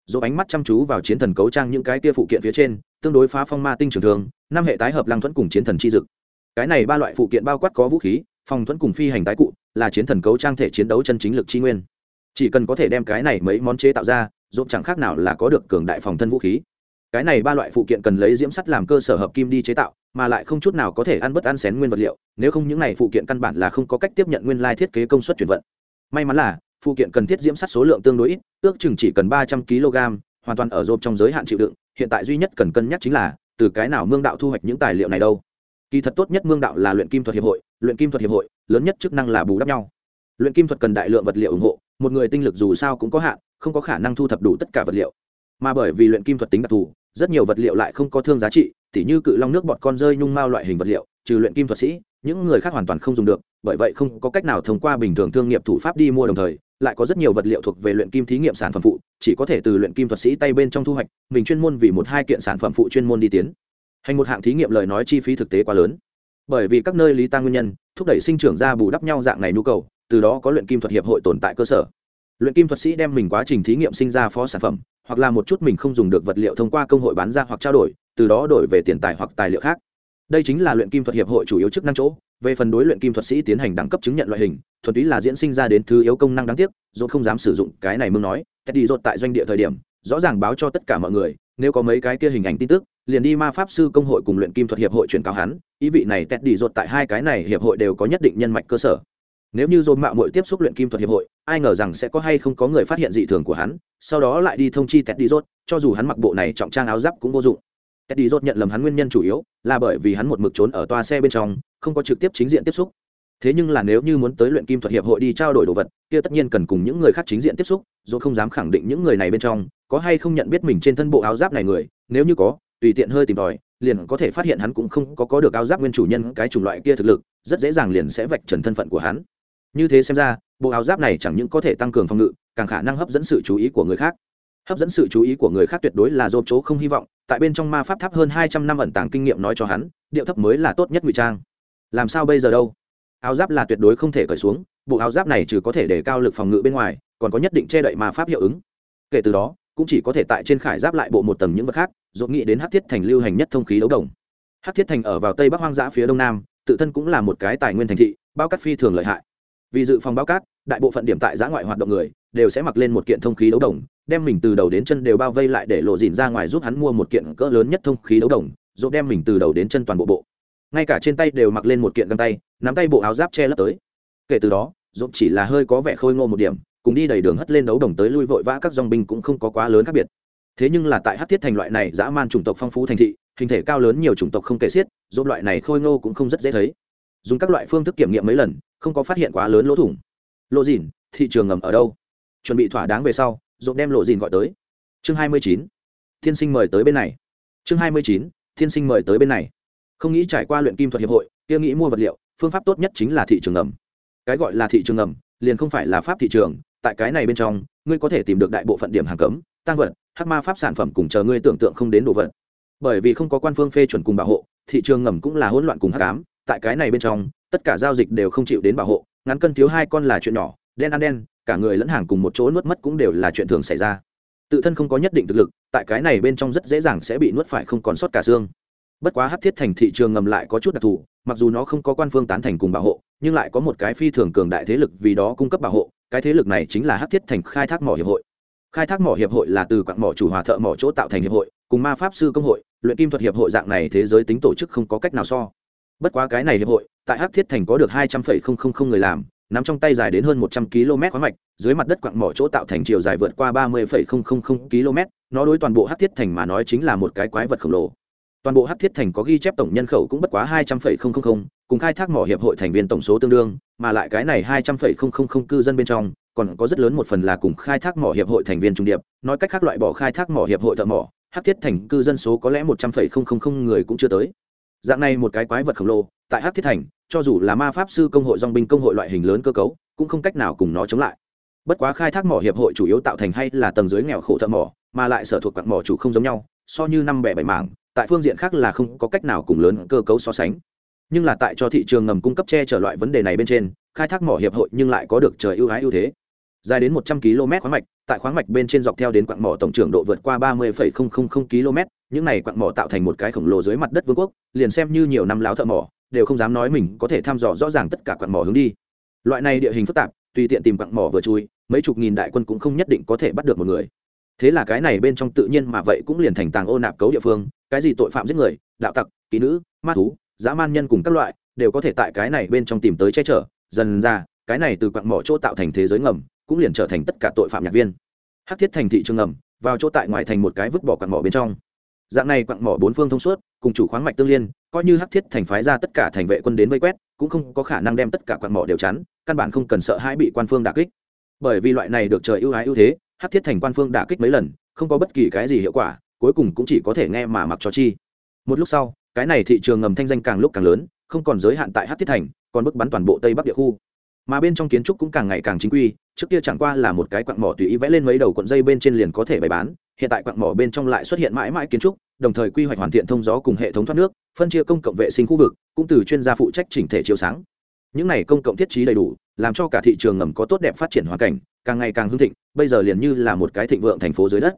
Dồn ánh mắt chăm chú vào chiến thần cấu trang những cái kia phụ kiện phía trên, tương đối phá phong ma tinh trường thường năm hệ tái hợp lăng thuẫn cùng chiến thần chi dực cái này ba loại phụ kiện bao quát có vũ khí, phòng thuẫn cùng phi hành tái cụ, là chiến thần cấu trang thể chiến đấu chân chính lực chi nguyên. Chỉ cần có thể đem cái này mấy món chế tạo ra dộp chẳng khác nào là có được cường đại phòng thân vũ khí. Cái này ba loại phụ kiện cần lấy diễm sắt làm cơ sở hợp kim đi chế tạo, mà lại không chút nào có thể ăn bất ăn xén nguyên vật liệu, nếu không những này phụ kiện căn bản là không có cách tiếp nhận nguyên lai thiết kế công suất chuyển vận. May mắn là, phụ kiện cần thiết diễm sắt số lượng tương đối ít, ước chừng chỉ cần ba trăm kg, hoàn toàn ở rộp trong giới hạn chịu đựng, hiện tại duy nhất cần cân nhắc chính là, từ cái nào mương đạo thu hoạch những tài liệu này đâu kỳ thật tốt nhất mương đạo là luyện kim thuật hiệp hội, luyện kim thuật hiệp hội, lớn nhất chức năng là bù đắp nhau. Luyện kim thuật cần đại lượng vật liệu ủng hộ, một người tinh lực dù sao cũng có hạn, không có khả năng thu thập đủ tất cả vật liệu. Mà bởi vì luyện kim thuật tính đặc thù, rất nhiều vật liệu lại không có thương giá trị, tỉ như cự long nước bọt con rơi nhung mao loại hình vật liệu, trừ luyện kim thuật sĩ, những người khác hoàn toàn không dùng được, bởi vậy không có cách nào thông qua bình thường thương nghiệp thủ pháp đi mua đồng thời, lại có rất nhiều vật liệu thuộc về luyện kim thí nghiệm sản phẩm phụ, chỉ có thể từ luyện kim thuật sĩ tay bên trong thu hoạch, mình chuyên môn vì một hai kiện sản phẩm phụ chuyên môn đi tiến hành một hạng thí nghiệm lời nói chi phí thực tế quá lớn. Bởi vì các nơi lý tăng nguyên nhân, thúc đẩy sinh trưởng ra bù đắp nhau dạng này nhu cầu, từ đó có luyện kim thuật hiệp hội tồn tại cơ sở. Luyện kim thuật sĩ đem mình quá trình thí nghiệm sinh ra phó sản phẩm, hoặc là một chút mình không dùng được vật liệu thông qua công hội bán ra hoặc trao đổi, từ đó đổi về tiền tài hoặc tài liệu khác. Đây chính là luyện kim thuật hiệp hội chủ yếu chức năng chỗ. Về phần đối luyện kim thuật sĩ tiến hành đẳng cấp chứng nhận loại hình, thuần túy là diễn sinh ra đến thứ yếu công năng đáng tiếc dốt không dám sử dụng, cái này mương nói. Teddy dốt tại doanh địa thời điểm, rõ ràng báo cho tất cả mọi người, nếu có mấy cái kia hình ảnh tin tức liền đi ma pháp sư công hội cùng luyện kim thuật hiệp hội chuyển cáo hắn ý vị này tệt đi ruột tại hai cái này hiệp hội đều có nhất định nhân mạch cơ sở. Nếu như dồn mạo muội tiếp xúc luyện kim thuật hiệp hội ai ngờ rằng sẽ có hay không có người phát hiện dị thường của hắn sau đó lại đi thông chi tệt đi ruột, cho dù hắn mặc bộ này trọng trang áo giáp cũng vô dụng. Tệt đi ruột nhận lầm hắn nguyên nhân chủ yếu là bởi vì hắn một mực trốn ở toa xe bên trong không có trực tiếp chính diện tiếp xúc. Thế nhưng là nếu như muốn tới luyện kim thuật hiệp hội đi trao đổi đồ vật kia tất nhiên cần cùng những người khác chính diện tiếp xúc rồi không dám khẳng định những người này bên trong có hay không nhận biết mình trên thân bộ áo giáp này người nếu như có tùy tiện hơi tìm tòi, liền có thể phát hiện hắn cũng không có có được áo giáp nguyên chủ nhân cái chủng loại kia thực lực, rất dễ dàng liền sẽ vạch trần thân phận của hắn. Như thế xem ra, bộ áo giáp này chẳng những có thể tăng cường phòng ngự, càng khả năng hấp dẫn sự chú ý của người khác. Hấp dẫn sự chú ý của người khác tuyệt đối là dồn chỗ không hy vọng, tại bên trong ma pháp tháp hơn hai trăm năm ẩn tàng kinh nghiệm nói cho hắn, điệu thấp mới là tốt nhất ngụy trang. Làm sao bây giờ đâu? Áo giáp là tuyệt đối không thể cởi xuống, bộ áo giáp này trừ có thể để cao lực phòng ngự bên ngoài, còn có nhất định che đậy ma pháp hiệu ứng. Kể từ đó cũng chỉ có thể tại trên khải giáp lại bộ một tầng những vật khác, dột nghĩ đến hát thiết thành lưu hành nhất thông khí đấu đồng. Hát thiết thành ở vào tây bắc hoang dã phía đông nam, tự thân cũng là một cái tài nguyên thành thị, bao cát phi thường lợi hại. Vì dự phòng bao cát, đại bộ phận điểm tại giã ngoại hoạt động người, đều sẽ mặc lên một kiện thông khí đấu đồng, đem mình từ đầu đến chân đều bao vây lại để lộ dìn ra ngoài giúp hắn mua một kiện cỡ lớn nhất thông khí đấu đồng, rồi đem mình từ đầu đến chân toàn bộ bộ. Ngay cả trên tay đều mặc lên một kiện găng tay, nắm tay bộ áo giáp che lấp tới. Kể từ đó, dột chỉ là hơi có vẻ khôi ngô một điểm cùng đi đầy đường hất lên đấu đồng tới lui vội vã các dòng binh cũng không có quá lớn khác biệt. Thế nhưng là tại hát thiết thành loại này dã man chủng tộc phong phú thành thị, hình thể cao lớn nhiều chủng tộc không kể xiết dốt loại này khôi ngô cũng không rất dễ thấy. Dùng các loại phương thức kiểm nghiệm mấy lần, không có phát hiện quá lớn lỗ thủng. Lộ dìn, thị trường ngầm ở đâu? Chuẩn bị thỏa đáng về sau dốt đem lộ dìn gọi tới. Chương hai mươi chín, thiên sinh mời tới bên này. Chương hai mươi chín, thiên sinh mời tới bên này. Không nghĩ trải qua luyện kim thuật hiệp hội, kia nghĩ mua vật liệu, phương pháp tốt nhất chính là thị trường ngầm. Cái gọi là thị trường ngầm, liền không phải là pháp thị trường tại cái này bên trong, ngươi có thể tìm được đại bộ phận điểm hàng cấm, tăng vật, hắc ma pháp sản phẩm cùng chờ ngươi tưởng tượng không đến đồ vật. Bởi vì không có quan phương phê chuẩn cùng bảo hộ, thị trường ngầm cũng là hỗn loạn cùng hắc ám, tại cái này bên trong, tất cả giao dịch đều không chịu đến bảo hộ, ngắn cân thiếu hai con là chuyện nhỏ, đen ăn đen, cả người lẫn hàng cùng một chỗ nuốt mất cũng đều là chuyện thường xảy ra. Tự thân không có nhất định thực lực, tại cái này bên trong rất dễ dàng sẽ bị nuốt phải không còn sót cả xương. Bất quá hắc thiết thành thị trường ngầm lại có chút đặc thù, mặc dù nó không có quan phương tán thành cùng bảo hộ, nhưng lại có một cái phi thường cường đại thế lực vì đó cung cấp bảo hộ cái thế lực này chính là hắc thiết thành khai thác mỏ hiệp hội. Khai thác mỏ hiệp hội là từ quặng mỏ chủ hòa thợ mỏ chỗ tạo thành hiệp hội, cùng ma pháp sư công hội, luyện kim thuật hiệp hội dạng này thế giới tính tổ chức không có cách nào so. Bất quá cái này hiệp hội, tại hắc thiết thành có được hai trăm phẩy không không không người làm, nắm trong tay dài đến hơn một trăm km khoáng mạch, dưới mặt đất quặng mỏ chỗ tạo thành chiều dài vượt qua ba mươi phẩy không không không km, nó đối toàn bộ hắc thiết thành mà nói chính là một cái quái vật khổng lồ toàn bộ hắc thiết thành có ghi chép tổng nhân khẩu cũng bất quá hai trăm phẩy không không không, cùng khai thác mỏ hiệp hội thành viên tổng số tương đương, mà lại cái này hai trăm phẩy không không không cư dân bên trong, còn có rất lớn một phần là cùng khai thác mỏ hiệp hội thành viên trung điệp, nói cách khác loại bỏ khai thác mỏ hiệp hội thợ mỏ hắc thiết thành cư dân số có lẽ một trăm phẩy không không không người cũng chưa tới. Dạng này một cái quái vật khổng lồ, tại hắc thiết thành, cho dù là ma pháp sư công hội dong binh công hội loại hình lớn cơ cấu, cũng không cách nào cùng nó chống lại. Bất quá khai thác mỏ hiệp hội chủ yếu tạo thành hay là tầng dưới nghèo khổ thợ mỏ, mà lại sở thuộc quặng mỏ chủ không giống nhau, so như năm bẻ bảy mảng tại phương diện khác là không có cách nào cùng lớn cơ cấu so sánh. Nhưng là tại cho thị trường ngầm cung cấp che chở loại vấn đề này bên trên, khai thác mỏ hiệp hội nhưng lại có được trời ưu ái ưu thế. Dài đến một trăm km khoáng mạch, tại khoáng mạch bên trên dọc theo đến quặng mỏ tổng trưởng độ vượt qua ba mươi km, những này quặng mỏ tạo thành một cái khổng lồ dưới mặt đất vương quốc, liền xem như nhiều năm láo thợ mỏ, đều không dám nói mình có thể thăm dò rõ ràng tất cả quặng mỏ hướng đi. Loại này địa hình phức tạp, tùy tiện tìm quặng mỏ vừa chui, mấy chục nghìn đại quân cũng không nhất định có thể bắt được một người thế là cái này bên trong tự nhiên mà vậy cũng liền thành tàng ô nạp cấu địa phương, cái gì tội phạm giết người, đạo tặc, kỹ nữ, ma thú, dã man nhân cùng các loại, đều có thể tại cái này bên trong tìm tới che chở. Dần ra, cái này từ quặng mỏ chỗ tạo thành thế giới ngầm, cũng liền trở thành tất cả tội phạm nhạc viên. Hắc thiết thành thị trường ngầm, vào chỗ tại ngoài thành một cái vứt bỏ quặng mỏ bên trong. Dạng này quặng mỏ bốn phương thông suốt, cùng chủ khoáng mạch tương liên, coi như hắc thiết thành phái ra tất cả thành vệ quân đến vây quét, cũng không có khả năng đem tất cả quặng mỏ đều chắn, căn bản không cần sợ hãi bị quan phương đà kích. Bởi vì loại này được trời ưu ái ưu thế Hát thiết thành quan phương đả kích mấy lần, không có bất kỳ cái gì hiệu quả, cuối cùng cũng chỉ có thể nghe mà mặc cho chi. Một lúc sau, cái này thị trường ngầm thanh danh càng lúc càng lớn, không còn giới hạn tại Hát thiết thành, còn bức bắn toàn bộ tây bắc địa khu. Mà bên trong kiến trúc cũng càng ngày càng chính quy, trước kia chẳng qua là một cái quặng mỏ tùy ý vẽ lên mấy đầu cuộn dây bên trên liền có thể bày bán, hiện tại quặng mỏ bên trong lại xuất hiện mãi mãi kiến trúc, đồng thời quy hoạch hoàn thiện thông gió cùng hệ thống thoát nước, phân chia công cộng vệ sinh khu vực, cũng từ chuyên gia phụ trách chỉnh thể chiếu sáng. Những này công cộng thiết trí đầy đủ, làm cho cả thị trường ngầm có tốt đẹp phát triển hoàn cảnh, càng ngày càng hưng thịnh bây giờ liền như là một cái thịnh vượng thành phố dưới đất.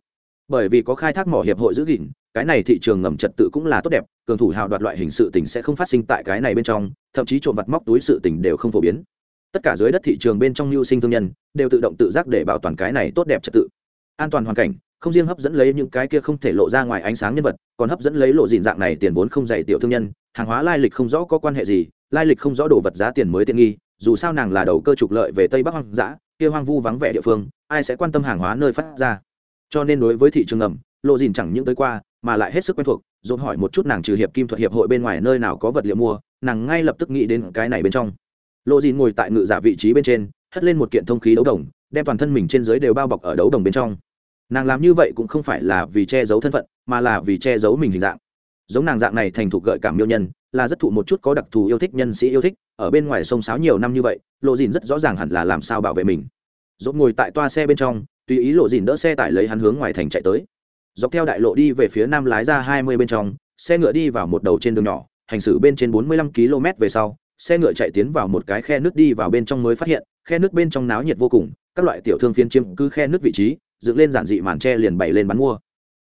Bởi vì có khai thác mỏ hiệp hội giữ gìn, cái này thị trường ngầm trật tự cũng là tốt đẹp, cường thủ hào đoạt loại hình sự tình sẽ không phát sinh tại cái này bên trong, thậm chí trộm vặt móc túi sự tình đều không phổ biến. Tất cả dưới đất thị trường bên trong mưu sinh thương nhân đều tự động tự giác để bảo toàn cái này tốt đẹp trật tự. An toàn hoàn cảnh, không riêng hấp dẫn lấy những cái kia không thể lộ ra ngoài ánh sáng nhân vật, còn hấp dẫn lấy lộ dịn dạng này tiền vốn không dạy tiểu thương nhân, hàng hóa lai lịch không rõ có quan hệ gì, lai lịch không rõ đồ vật giá tiền mới tiện nghi, dù sao nàng là đầu cơ trục lợi về tây bắc hoang dã kia hoang vu vắng vẻ địa phương, ai sẽ quan tâm hàng hóa nơi phát ra? Cho nên đối với thị trường ngầm lộ dìn chẳng những tới qua, mà lại hết sức quen thuộc, dồn hỏi một chút nàng trừ hiệp kim thuật hiệp hội bên ngoài nơi nào có vật liệu mua, nàng ngay lập tức nghĩ đến cái này bên trong. Lộ dìn ngồi tại ngự giả vị trí bên trên, hất lên một kiện thông khí đấu đồng, đem toàn thân mình trên dưới đều bao bọc ở đấu đồng bên trong. Nàng làm như vậy cũng không phải là vì che giấu thân phận, mà là vì che giấu mình hình dạng. Giống nàng dạng này thành thục gợi cảm miêu nhân là rất thụ một chút có đặc thù yêu thích nhân sĩ yêu thích, ở bên ngoài sông sáo nhiều năm như vậy, lộ dìn rất rõ ràng hẳn là làm sao bảo vệ mình. Dốt ngồi tại toa xe bên trong, tùy ý lộ dìn đỡ xe tải lấy hắn hướng ngoài thành chạy tới. Dọc theo đại lộ đi về phía nam lái ra hai mươi bên trong, xe ngựa đi vào một đầu trên đường nhỏ, hành xử bên trên bốn mươi lăm km về sau, xe ngựa chạy tiến vào một cái khe nước đi vào bên trong mới phát hiện, khe nước bên trong náo nhiệt vô cùng, các loại tiểu thương phiên chiếm cứ khe nước vị trí, dựng lên giản dị màn tre liền bày lên bán mua.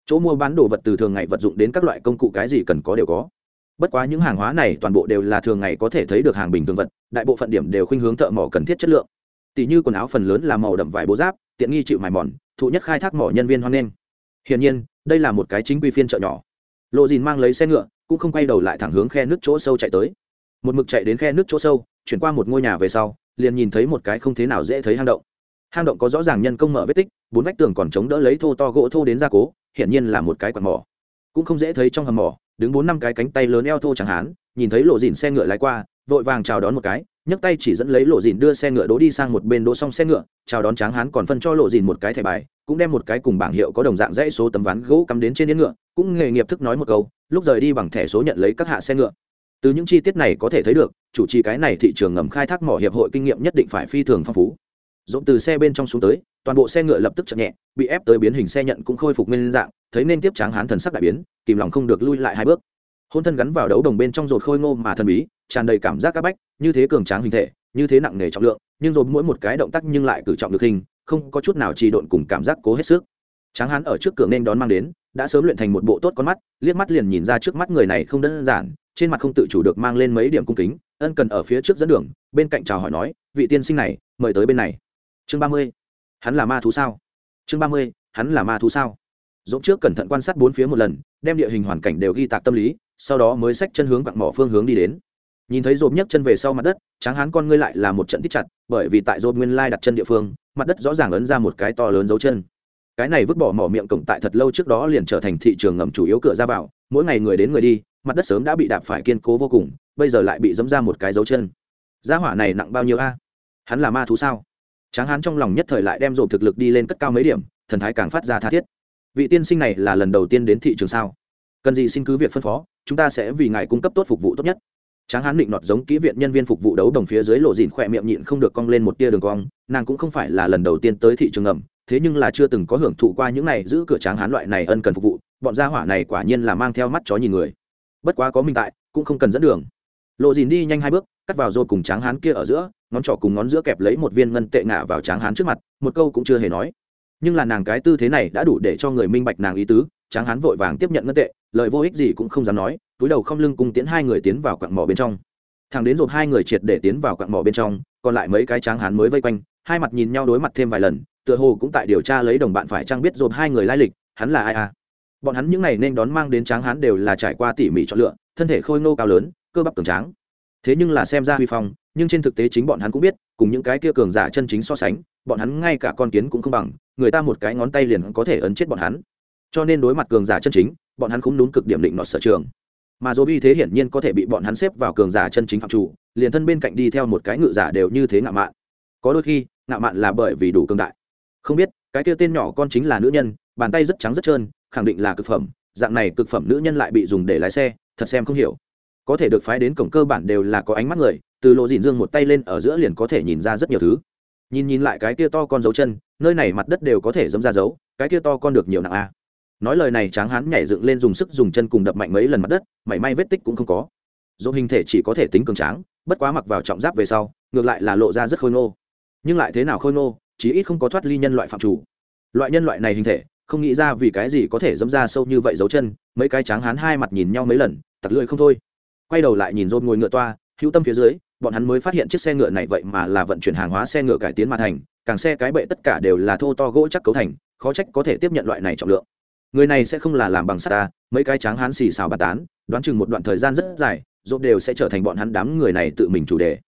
Chỗ mua bán đồ vật từ thường ngày vật dụng đến các loại công cụ cái gì cần có đều có bất quá những hàng hóa này toàn bộ đều là thường ngày có thể thấy được hàng bình thường vật, đại bộ phận điểm đều khuynh hướng thợ mỏ cần thiết chất lượng. Tỷ như quần áo phần lớn là màu đậm vải bố giáp, tiện nghi chịu mài mòn, thụ nhất khai thác mỏ nhân viên hoan nghênh. Hiển nhiên, đây là một cái chính quy phiên chợ nhỏ. Lộ dìn mang lấy xe ngựa, cũng không quay đầu lại thẳng hướng khe nước chỗ sâu chạy tới. Một mực chạy đến khe nước chỗ sâu, chuyển qua một ngôi nhà về sau, liền nhìn thấy một cái không thế nào dễ thấy hang động. Hang động có rõ ràng nhân công mở vết tích, bốn vách tường còn chống đỡ lấy thô to gỗ thô đến gia cố, hiển nhiên là một cái quạt mỏ. Cũng không dễ thấy trong hầm mỏ đứng bốn năm cái cánh tay lớn eo thô chẳng hán nhìn thấy lộ dìn xe ngựa lái qua, vội vàng chào đón một cái, nhấc tay chỉ dẫn lấy lộ dìn đưa xe ngựa đỗ đi sang một bên đỗ xong xe ngựa, chào đón tráng hán còn phân cho lộ dìn một cái thẻ bài, cũng đem một cái cùng bảng hiệu có đồng dạng dãy số tấm ván gỗ cắm đến trên yên ngựa, cũng nghề nghiệp thức nói một câu, lúc rời đi bằng thẻ số nhận lấy các hạ xe ngựa. Từ những chi tiết này có thể thấy được, chủ trì cái này thị trường ngầm khai thác mỏ hiệp hội kinh nghiệm nhất định phải phi thường phong phú. Dỗm từ xe bên trong xuống tới, toàn bộ xe ngựa lập tức chậm nhẹ, bị ép tới biến hình xe nhận cũng khôi phục nguyên dạng, thấy nên tiếp tráng hán thần sắc đại biến kìm lòng không được lui lại hai bước. Hôn thân gắn vào đấu đồng bên trong rột khôi ngô mà thần bí, tràn đầy cảm giác các bách, như thế cường tráng hình thể, như thế nặng nề trọng lượng, nhưng rồi mỗi một cái động tác nhưng lại cử trọng được hình, không có chút nào trì độn cùng cảm giác cố hết sức. Tráng hán ở trước cửa nên đón mang đến, đã sớm luyện thành một bộ tốt con mắt, liếc mắt liền nhìn ra trước mắt người này không đơn giản, trên mặt không tự chủ được mang lên mấy điểm cung kính, ân cần ở phía trước dẫn đường, bên cạnh chào hỏi nói, vị tiên sinh này, mời tới bên này. Chương ba mươi, hắn là ma thú sao? Chương ba mươi, hắn là ma thú sao? Dũng trước cẩn thận quan sát bốn phía một lần, đem địa hình hoàn cảnh đều ghi tạc tâm lý, sau đó mới xách chân hướng quặng mỏ phương hướng đi đến. Nhìn thấy rộp nhấc chân về sau mặt đất, tráng hán con ngươi lại là một trận thích chặt, bởi vì tại rộp nguyên lai đặt chân địa phương, mặt đất rõ ràng ấn ra một cái to lớn dấu chân. Cái này vứt bỏ mỏ miệng cổng tại thật lâu trước đó liền trở thành thị trường ngầm chủ yếu cửa ra vào, mỗi ngày người đến người đi, mặt đất sớm đã bị đạp phải kiên cố vô cùng, bây giờ lại bị dẫm ra một cái dấu chân. Gia hỏa này nặng bao nhiêu a? Hắn là ma thú sao? Tráng hán trong lòng nhất thời lại đem rộp thực lực đi lên cất cao mấy điểm, thần thái càng phát ra tha thiết vị tiên sinh này là lần đầu tiên đến thị trường sao? Cần gì xin cứ việc phân phó, chúng ta sẽ vì ngài cung cấp tốt phục vụ tốt nhất. Tráng hán định nọt giống kỹ viện nhân viên phục vụ đấu đồng phía dưới lộ dìn khỏe miệng nhịn không được cong lên một tia đường cong, nàng cũng không phải là lần đầu tiên tới thị trường ngầm, thế nhưng là chưa từng có hưởng thụ qua những này giữ cửa tráng hán loại này ân cần phục vụ, bọn gia hỏa này quả nhiên là mang theo mắt chó nhìn người. Bất quá có minh tại, cũng không cần dẫn đường. Lộ dìn đi nhanh hai bước, cắt vào rồi cùng tráng hán kia ở giữa, ngón trỏ cùng ngón giữa kẹp lấy một viên ngân tệ ngả vào tráng hán trước mặt, một câu cũng chưa hề nói nhưng là nàng cái tư thế này đã đủ để cho người minh bạch nàng ý tứ, tráng hán vội vàng tiếp nhận ngân tệ lợi vô ích gì cũng không dám nói, túi đầu không lưng cùng tiến hai người tiến vào quặng mỏ bên trong. Thằng đến rồi hai người triệt để tiến vào quặng mỏ bên trong, còn lại mấy cái tráng hán mới vây quanh, hai mặt nhìn nhau đối mặt thêm vài lần, tựa hồ cũng tại điều tra lấy đồng bạn phải trang biết rồi hai người lai lịch, hắn là ai à? Bọn hắn những này nên đón mang đến tráng hán đều là trải qua tỉ mỉ chọn lựa, thân thể khôi ngô cao lớn, cơ bắp cường tráng. Thế nhưng là xem ra huy phong nhưng trên thực tế chính bọn hắn cũng biết, cùng những cái kia cường giả chân chính so sánh, bọn hắn ngay cả con kiến cũng không bằng, người ta một cái ngón tay liền có thể ấn chết bọn hắn. Cho nên đối mặt cường giả chân chính, bọn hắn cũng đúng cực điểm định nọt sở trường. Mà dỗ bi thế hiển nhiên có thể bị bọn hắn xếp vào cường giả chân chính phạm chủ, liền thân bên cạnh đi theo một cái ngự giả đều như thế ngạo mạn. Có đôi khi, ngạo mạn là bởi vì đủ cường đại. Không biết, cái kia tên nhỏ con chính là nữ nhân, bàn tay rất trắng rất trơn, khẳng định là cực phẩm, dạng này cực phẩm nữ nhân lại bị dùng để lái xe, thật xem không hiểu có thể được phái đến cổng cơ bản đều là có ánh mắt người, từ lộ dìn dương một tay lên ở giữa liền có thể nhìn ra rất nhiều thứ. Nhìn nhìn lại cái kia to con dấu chân, nơi này mặt đất đều có thể dẫm ra dấu, cái kia to con được nhiều nặng a. Nói lời này tráng hán nhảy dựng lên dùng sức dùng chân cùng đập mạnh mấy lần mặt đất, mảy may vết tích cũng không có. Dỗ hình thể chỉ có thể tính cường tráng, bất quá mặc vào trọng giáp về sau, ngược lại là lộ ra rất khôi ngô. Nhưng lại thế nào khôi ngô, chí ít không có thoát ly nhân loại phạm chủ. Loại nhân loại này hình thể, không nghĩ ra vì cái gì có thể dẫm ra sâu như vậy dấu chân, mấy cái tráng hán hai mặt nhìn nhau mấy lần, tặc lưỡi không thôi quay đầu lại nhìn rôn ngồi ngựa toa, hữu tâm phía dưới, bọn hắn mới phát hiện chiếc xe ngựa này vậy mà là vận chuyển hàng hóa xe ngựa cải tiến mà thành, càng xe cái bệ tất cả đều là thô to gỗ chắc cấu thành, khó trách có thể tiếp nhận loại này trọng lượng. Người này sẽ không là làm bằng sắt ta, mấy cái tráng hán xì xào bà tán, đoán chừng một đoạn thời gian rất dài, rốt đều sẽ trở thành bọn hắn đám người này tự mình chủ đề.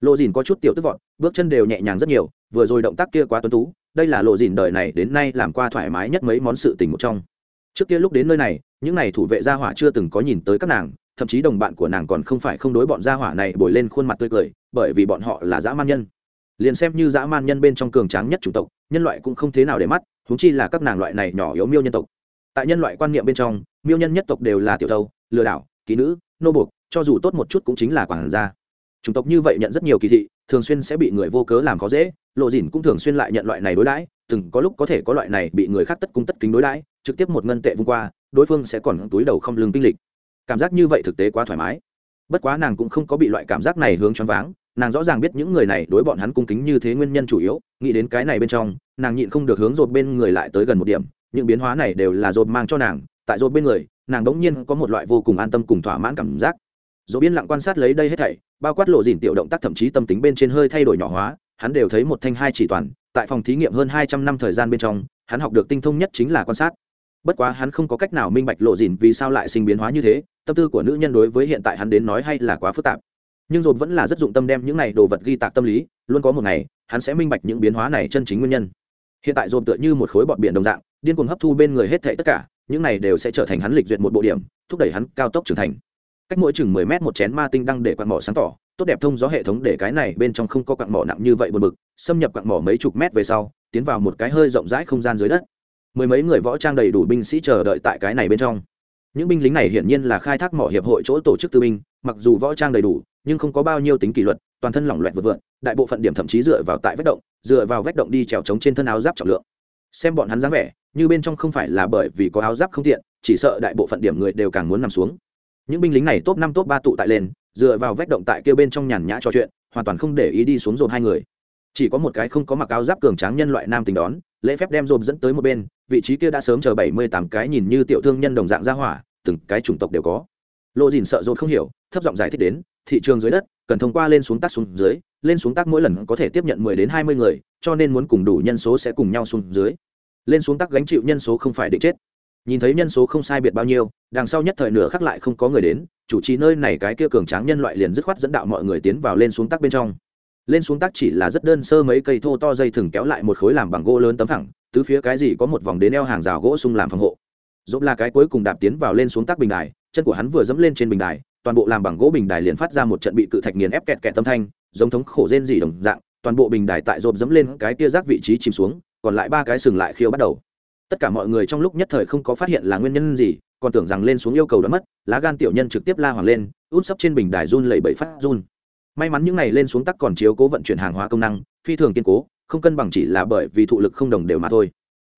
Lộ dìn có chút tiểu tức vọt, bước chân đều nhẹ nhàng rất nhiều, vừa rồi động tác kia quá tuấn tú, đây là lộ dìn đời này đến nay làm qua thoải mái nhất mấy món sự tình một trong. Trước kia lúc đến nơi này, những n à y thủ vệ gia hỏa chưa từng có nhìn tới các nàng thậm chí đồng bạn của nàng còn không phải không đối bọn gia hỏa này bồi lên khuôn mặt tươi cười, bởi vì bọn họ là dã man nhân. Liền xem như dã man nhân bên trong cường tráng nhất chủng tộc, nhân loại cũng không thế nào để mắt húng chi là các nàng loại này nhỏ yếu miêu nhân tộc. Tại nhân loại quan niệm bên trong, miêu nhân nhất tộc đều là tiểu thâu, lừa đảo ký nữ, nô buộc, cho dù tốt một chút cũng chính là quản gia. Chủng tộc như vậy nhận rất nhiều kỳ thị, thường xuyên sẽ bị người vô cớ làm khó dễ, lộ dìn cũng thường xuyên lại nhận loại này đối đãi, từng có lúc có thể có loại này bị người khác tất cung tất kính đối đãi, trực tiếp một ngân tệ vung qua, đối phương sẽ còn túi đầu không lương kinh lịch cảm giác như vậy thực tế quá thoải mái. Bất quá nàng cũng không có bị loại cảm giác này hướng choáng váng, nàng rõ ràng biết những người này đối bọn hắn cung kính như thế nguyên nhân chủ yếu, nghĩ đến cái này bên trong, nàng nhịn không được hướng rột bên người lại tới gần một điểm, những biến hóa này đều là dột mang cho nàng, tại dột bên người, nàng đ ỗ n g nhiên có một loại vô cùng an tâm cùng thỏa mãn cảm giác. Dột biên lặng quan sát lấy đây hết thảy, bao quát lộ dìn tiểu động tác thậm chí tâm tính bên trên hơi thay đổi nhỏ hóa, hắn đều thấy một thanh hai chỉ toàn, tại phòng thí nghiệm hơn hai trăm năm thời gian bên trong, hắn học được tinh thông nhất chính là quan sát. Bất quá hắn không có cách nào minh bạch lộ dìn vì sao lại sinh biến hóa như thế tâm tư của nữ nhân đối với hiện tại hắn đến nói hay là quá phức tạp. Nhưng dồn vẫn là rất dụng tâm đem những này đồ vật ghi tạc tâm lý, luôn có một ngày, hắn sẽ minh bạch những biến hóa này chân chính nguyên nhân. Hiện tại dồn tựa như một khối bọt biển đồng dạng, điên cuồng hấp thu bên người hết thảy tất cả, những này đều sẽ trở thành hắn lịch duyệt một bộ điểm, thúc đẩy hắn cao tốc trưởng thành. Cách mỗi chừng mười mét một chén ma tinh đăng để quặng mỏ sáng tỏ, tốt đẹp thông gió hệ thống để cái này bên trong không có quặng mỏ nặng như vậy buồn bực, xâm nhập quặng mỏ mấy chục mét về sau, tiến vào một cái hơi rộng rãi không gian dưới đất. Mười mấy người võ trang đầy đủ binh sĩ chờ đợi tại cái này bên trong những binh lính này hiển nhiên là khai thác mỏ hiệp hội chỗ tổ chức tư binh, mặc dù võ trang đầy đủ, nhưng không có bao nhiêu tính kỷ luật, toàn thân lỏng loẹt vượt vượn đại bộ phận điểm thậm chí dựa vào tại vách động, dựa vào vách động đi trèo trống trên thân áo giáp trọng lượng. Xem bọn hắn dáng vẻ, như bên trong không phải là bởi vì có áo giáp không tiện, chỉ sợ đại bộ phận điểm người đều càng muốn nằm xuống. Những binh lính này top năm, top ba tụ tại lên, dựa vào vách động tại kêu bên trong nhàn nhã trò chuyện, hoàn toàn không để ý đi xuống dồn hai người. Chỉ có một cái không có mặc áo giáp cường tráng nhân loại nam tình đón lễ phép đem dồn dẫn tới một bên, vị trí kia đã sớm chờ bảy mươi tám cái nhìn như tiểu thương nhân đồng dạng ra hỏa, từng cái chủng tộc đều có. Lộ dìn sợ dồn không hiểu, thấp giọng giải thích đến, thị trường dưới đất, cần thông qua lên xuống tác xuống dưới, lên xuống tác mỗi lần có thể tiếp nhận mười đến hai mươi người, cho nên muốn cùng đủ nhân số sẽ cùng nhau xuống dưới. Lên xuống tác gánh chịu nhân số không phải định chết. Nhìn thấy nhân số không sai biệt bao nhiêu, đằng sau nhất thời nửa khắc lại không có người đến, chủ trì nơi này cái kia cường tráng nhân loại liền dứt khoát dẫn đạo mọi người tiến vào lên xuống tắc bên trong lên xuống tác chỉ là rất đơn sơ mấy cây thô to dây thừng kéo lại một khối làm bằng gỗ lớn tấm thẳng, tứ phía cái gì có một vòng đến eo hàng rào gỗ sung làm phòng hộ. Dốt là cái cuối cùng đạp tiến vào lên xuống tác bình đài, chân của hắn vừa dẫm lên trên bình đài, toàn bộ làm bằng gỗ bình đài liền phát ra một trận bị cự thạch nghiền ép kẹt kẹt tâm thanh, giống thống khổ rên dỉ đồng dạng, toàn bộ bình đài tại rộp dẫm lên cái kia rác vị trí chìm xuống, còn lại ba cái sừng lại khiêu bắt đầu. Tất cả mọi người trong lúc nhất thời không có phát hiện là nguyên nhân gì, còn tưởng rằng lên xuống yêu cầu đã mất, lá gan tiểu nhân trực tiếp la hoàng lên, út sấp trên bình đài run lẩy bẩy phát run may mắn những này lên xuống tắc còn chiếu cố vận chuyển hàng hóa công năng, phi thường kiên cố, không cân bằng chỉ là bởi vì thụ lực không đồng đều mà thôi.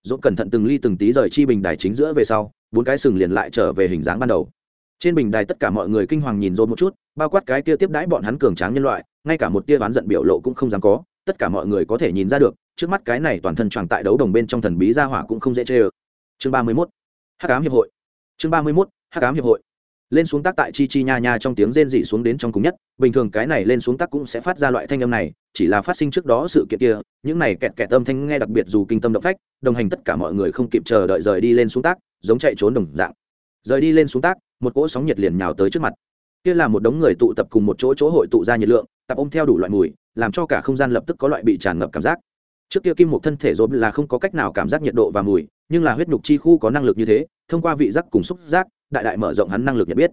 Dốt cẩn thận từng ly từng tí rời chi bình đài chính giữa về sau, bốn cái sừng liền lại trở về hình dáng ban đầu. Trên bình đài tất cả mọi người kinh hoàng nhìn rôn một chút, bao quát cái kia tiếp đãi bọn hắn cường tráng nhân loại, ngay cả một tia ván giận biểu lộ cũng không dám có, tất cả mọi người có thể nhìn ra được, trước mắt cái này toàn thân tròn tại đấu đồng bên trong thần bí gia hỏa cũng không dễ chê ơ. Chương ba mươi mốt h cám hiệp hội. Chương ba mươi mốt h cám hiệp hội lên xuống tác tại chi chi nha nha trong tiếng rên rỉ xuống đến trong cùng nhất, bình thường cái này lên xuống tác cũng sẽ phát ra loại thanh âm này, chỉ là phát sinh trước đó sự kiện kia, những này kẹt kẹt âm thanh nghe đặc biệt dù kinh tâm động phách, đồng hành tất cả mọi người không kịp chờ đợi rời đi lên xuống tác, giống chạy trốn đồng dạng. Rời đi lên xuống tác, một cỗ sóng nhiệt liền nhào tới trước mặt. Kia là một đống người tụ tập cùng một chỗ chỗ hội tụ ra nhiệt lượng, tập ôm theo đủ loại mùi, làm cho cả không gian lập tức có loại bị tràn ngập cảm giác. Trước kia kim một thân thể rốn là không có cách nào cảm giác nhiệt độ và mùi, nhưng là huyết nhục chi khu có năng lực như thế, thông qua vị giác cùng xúc giác đại đại mở rộng hắn năng lực nhận biết.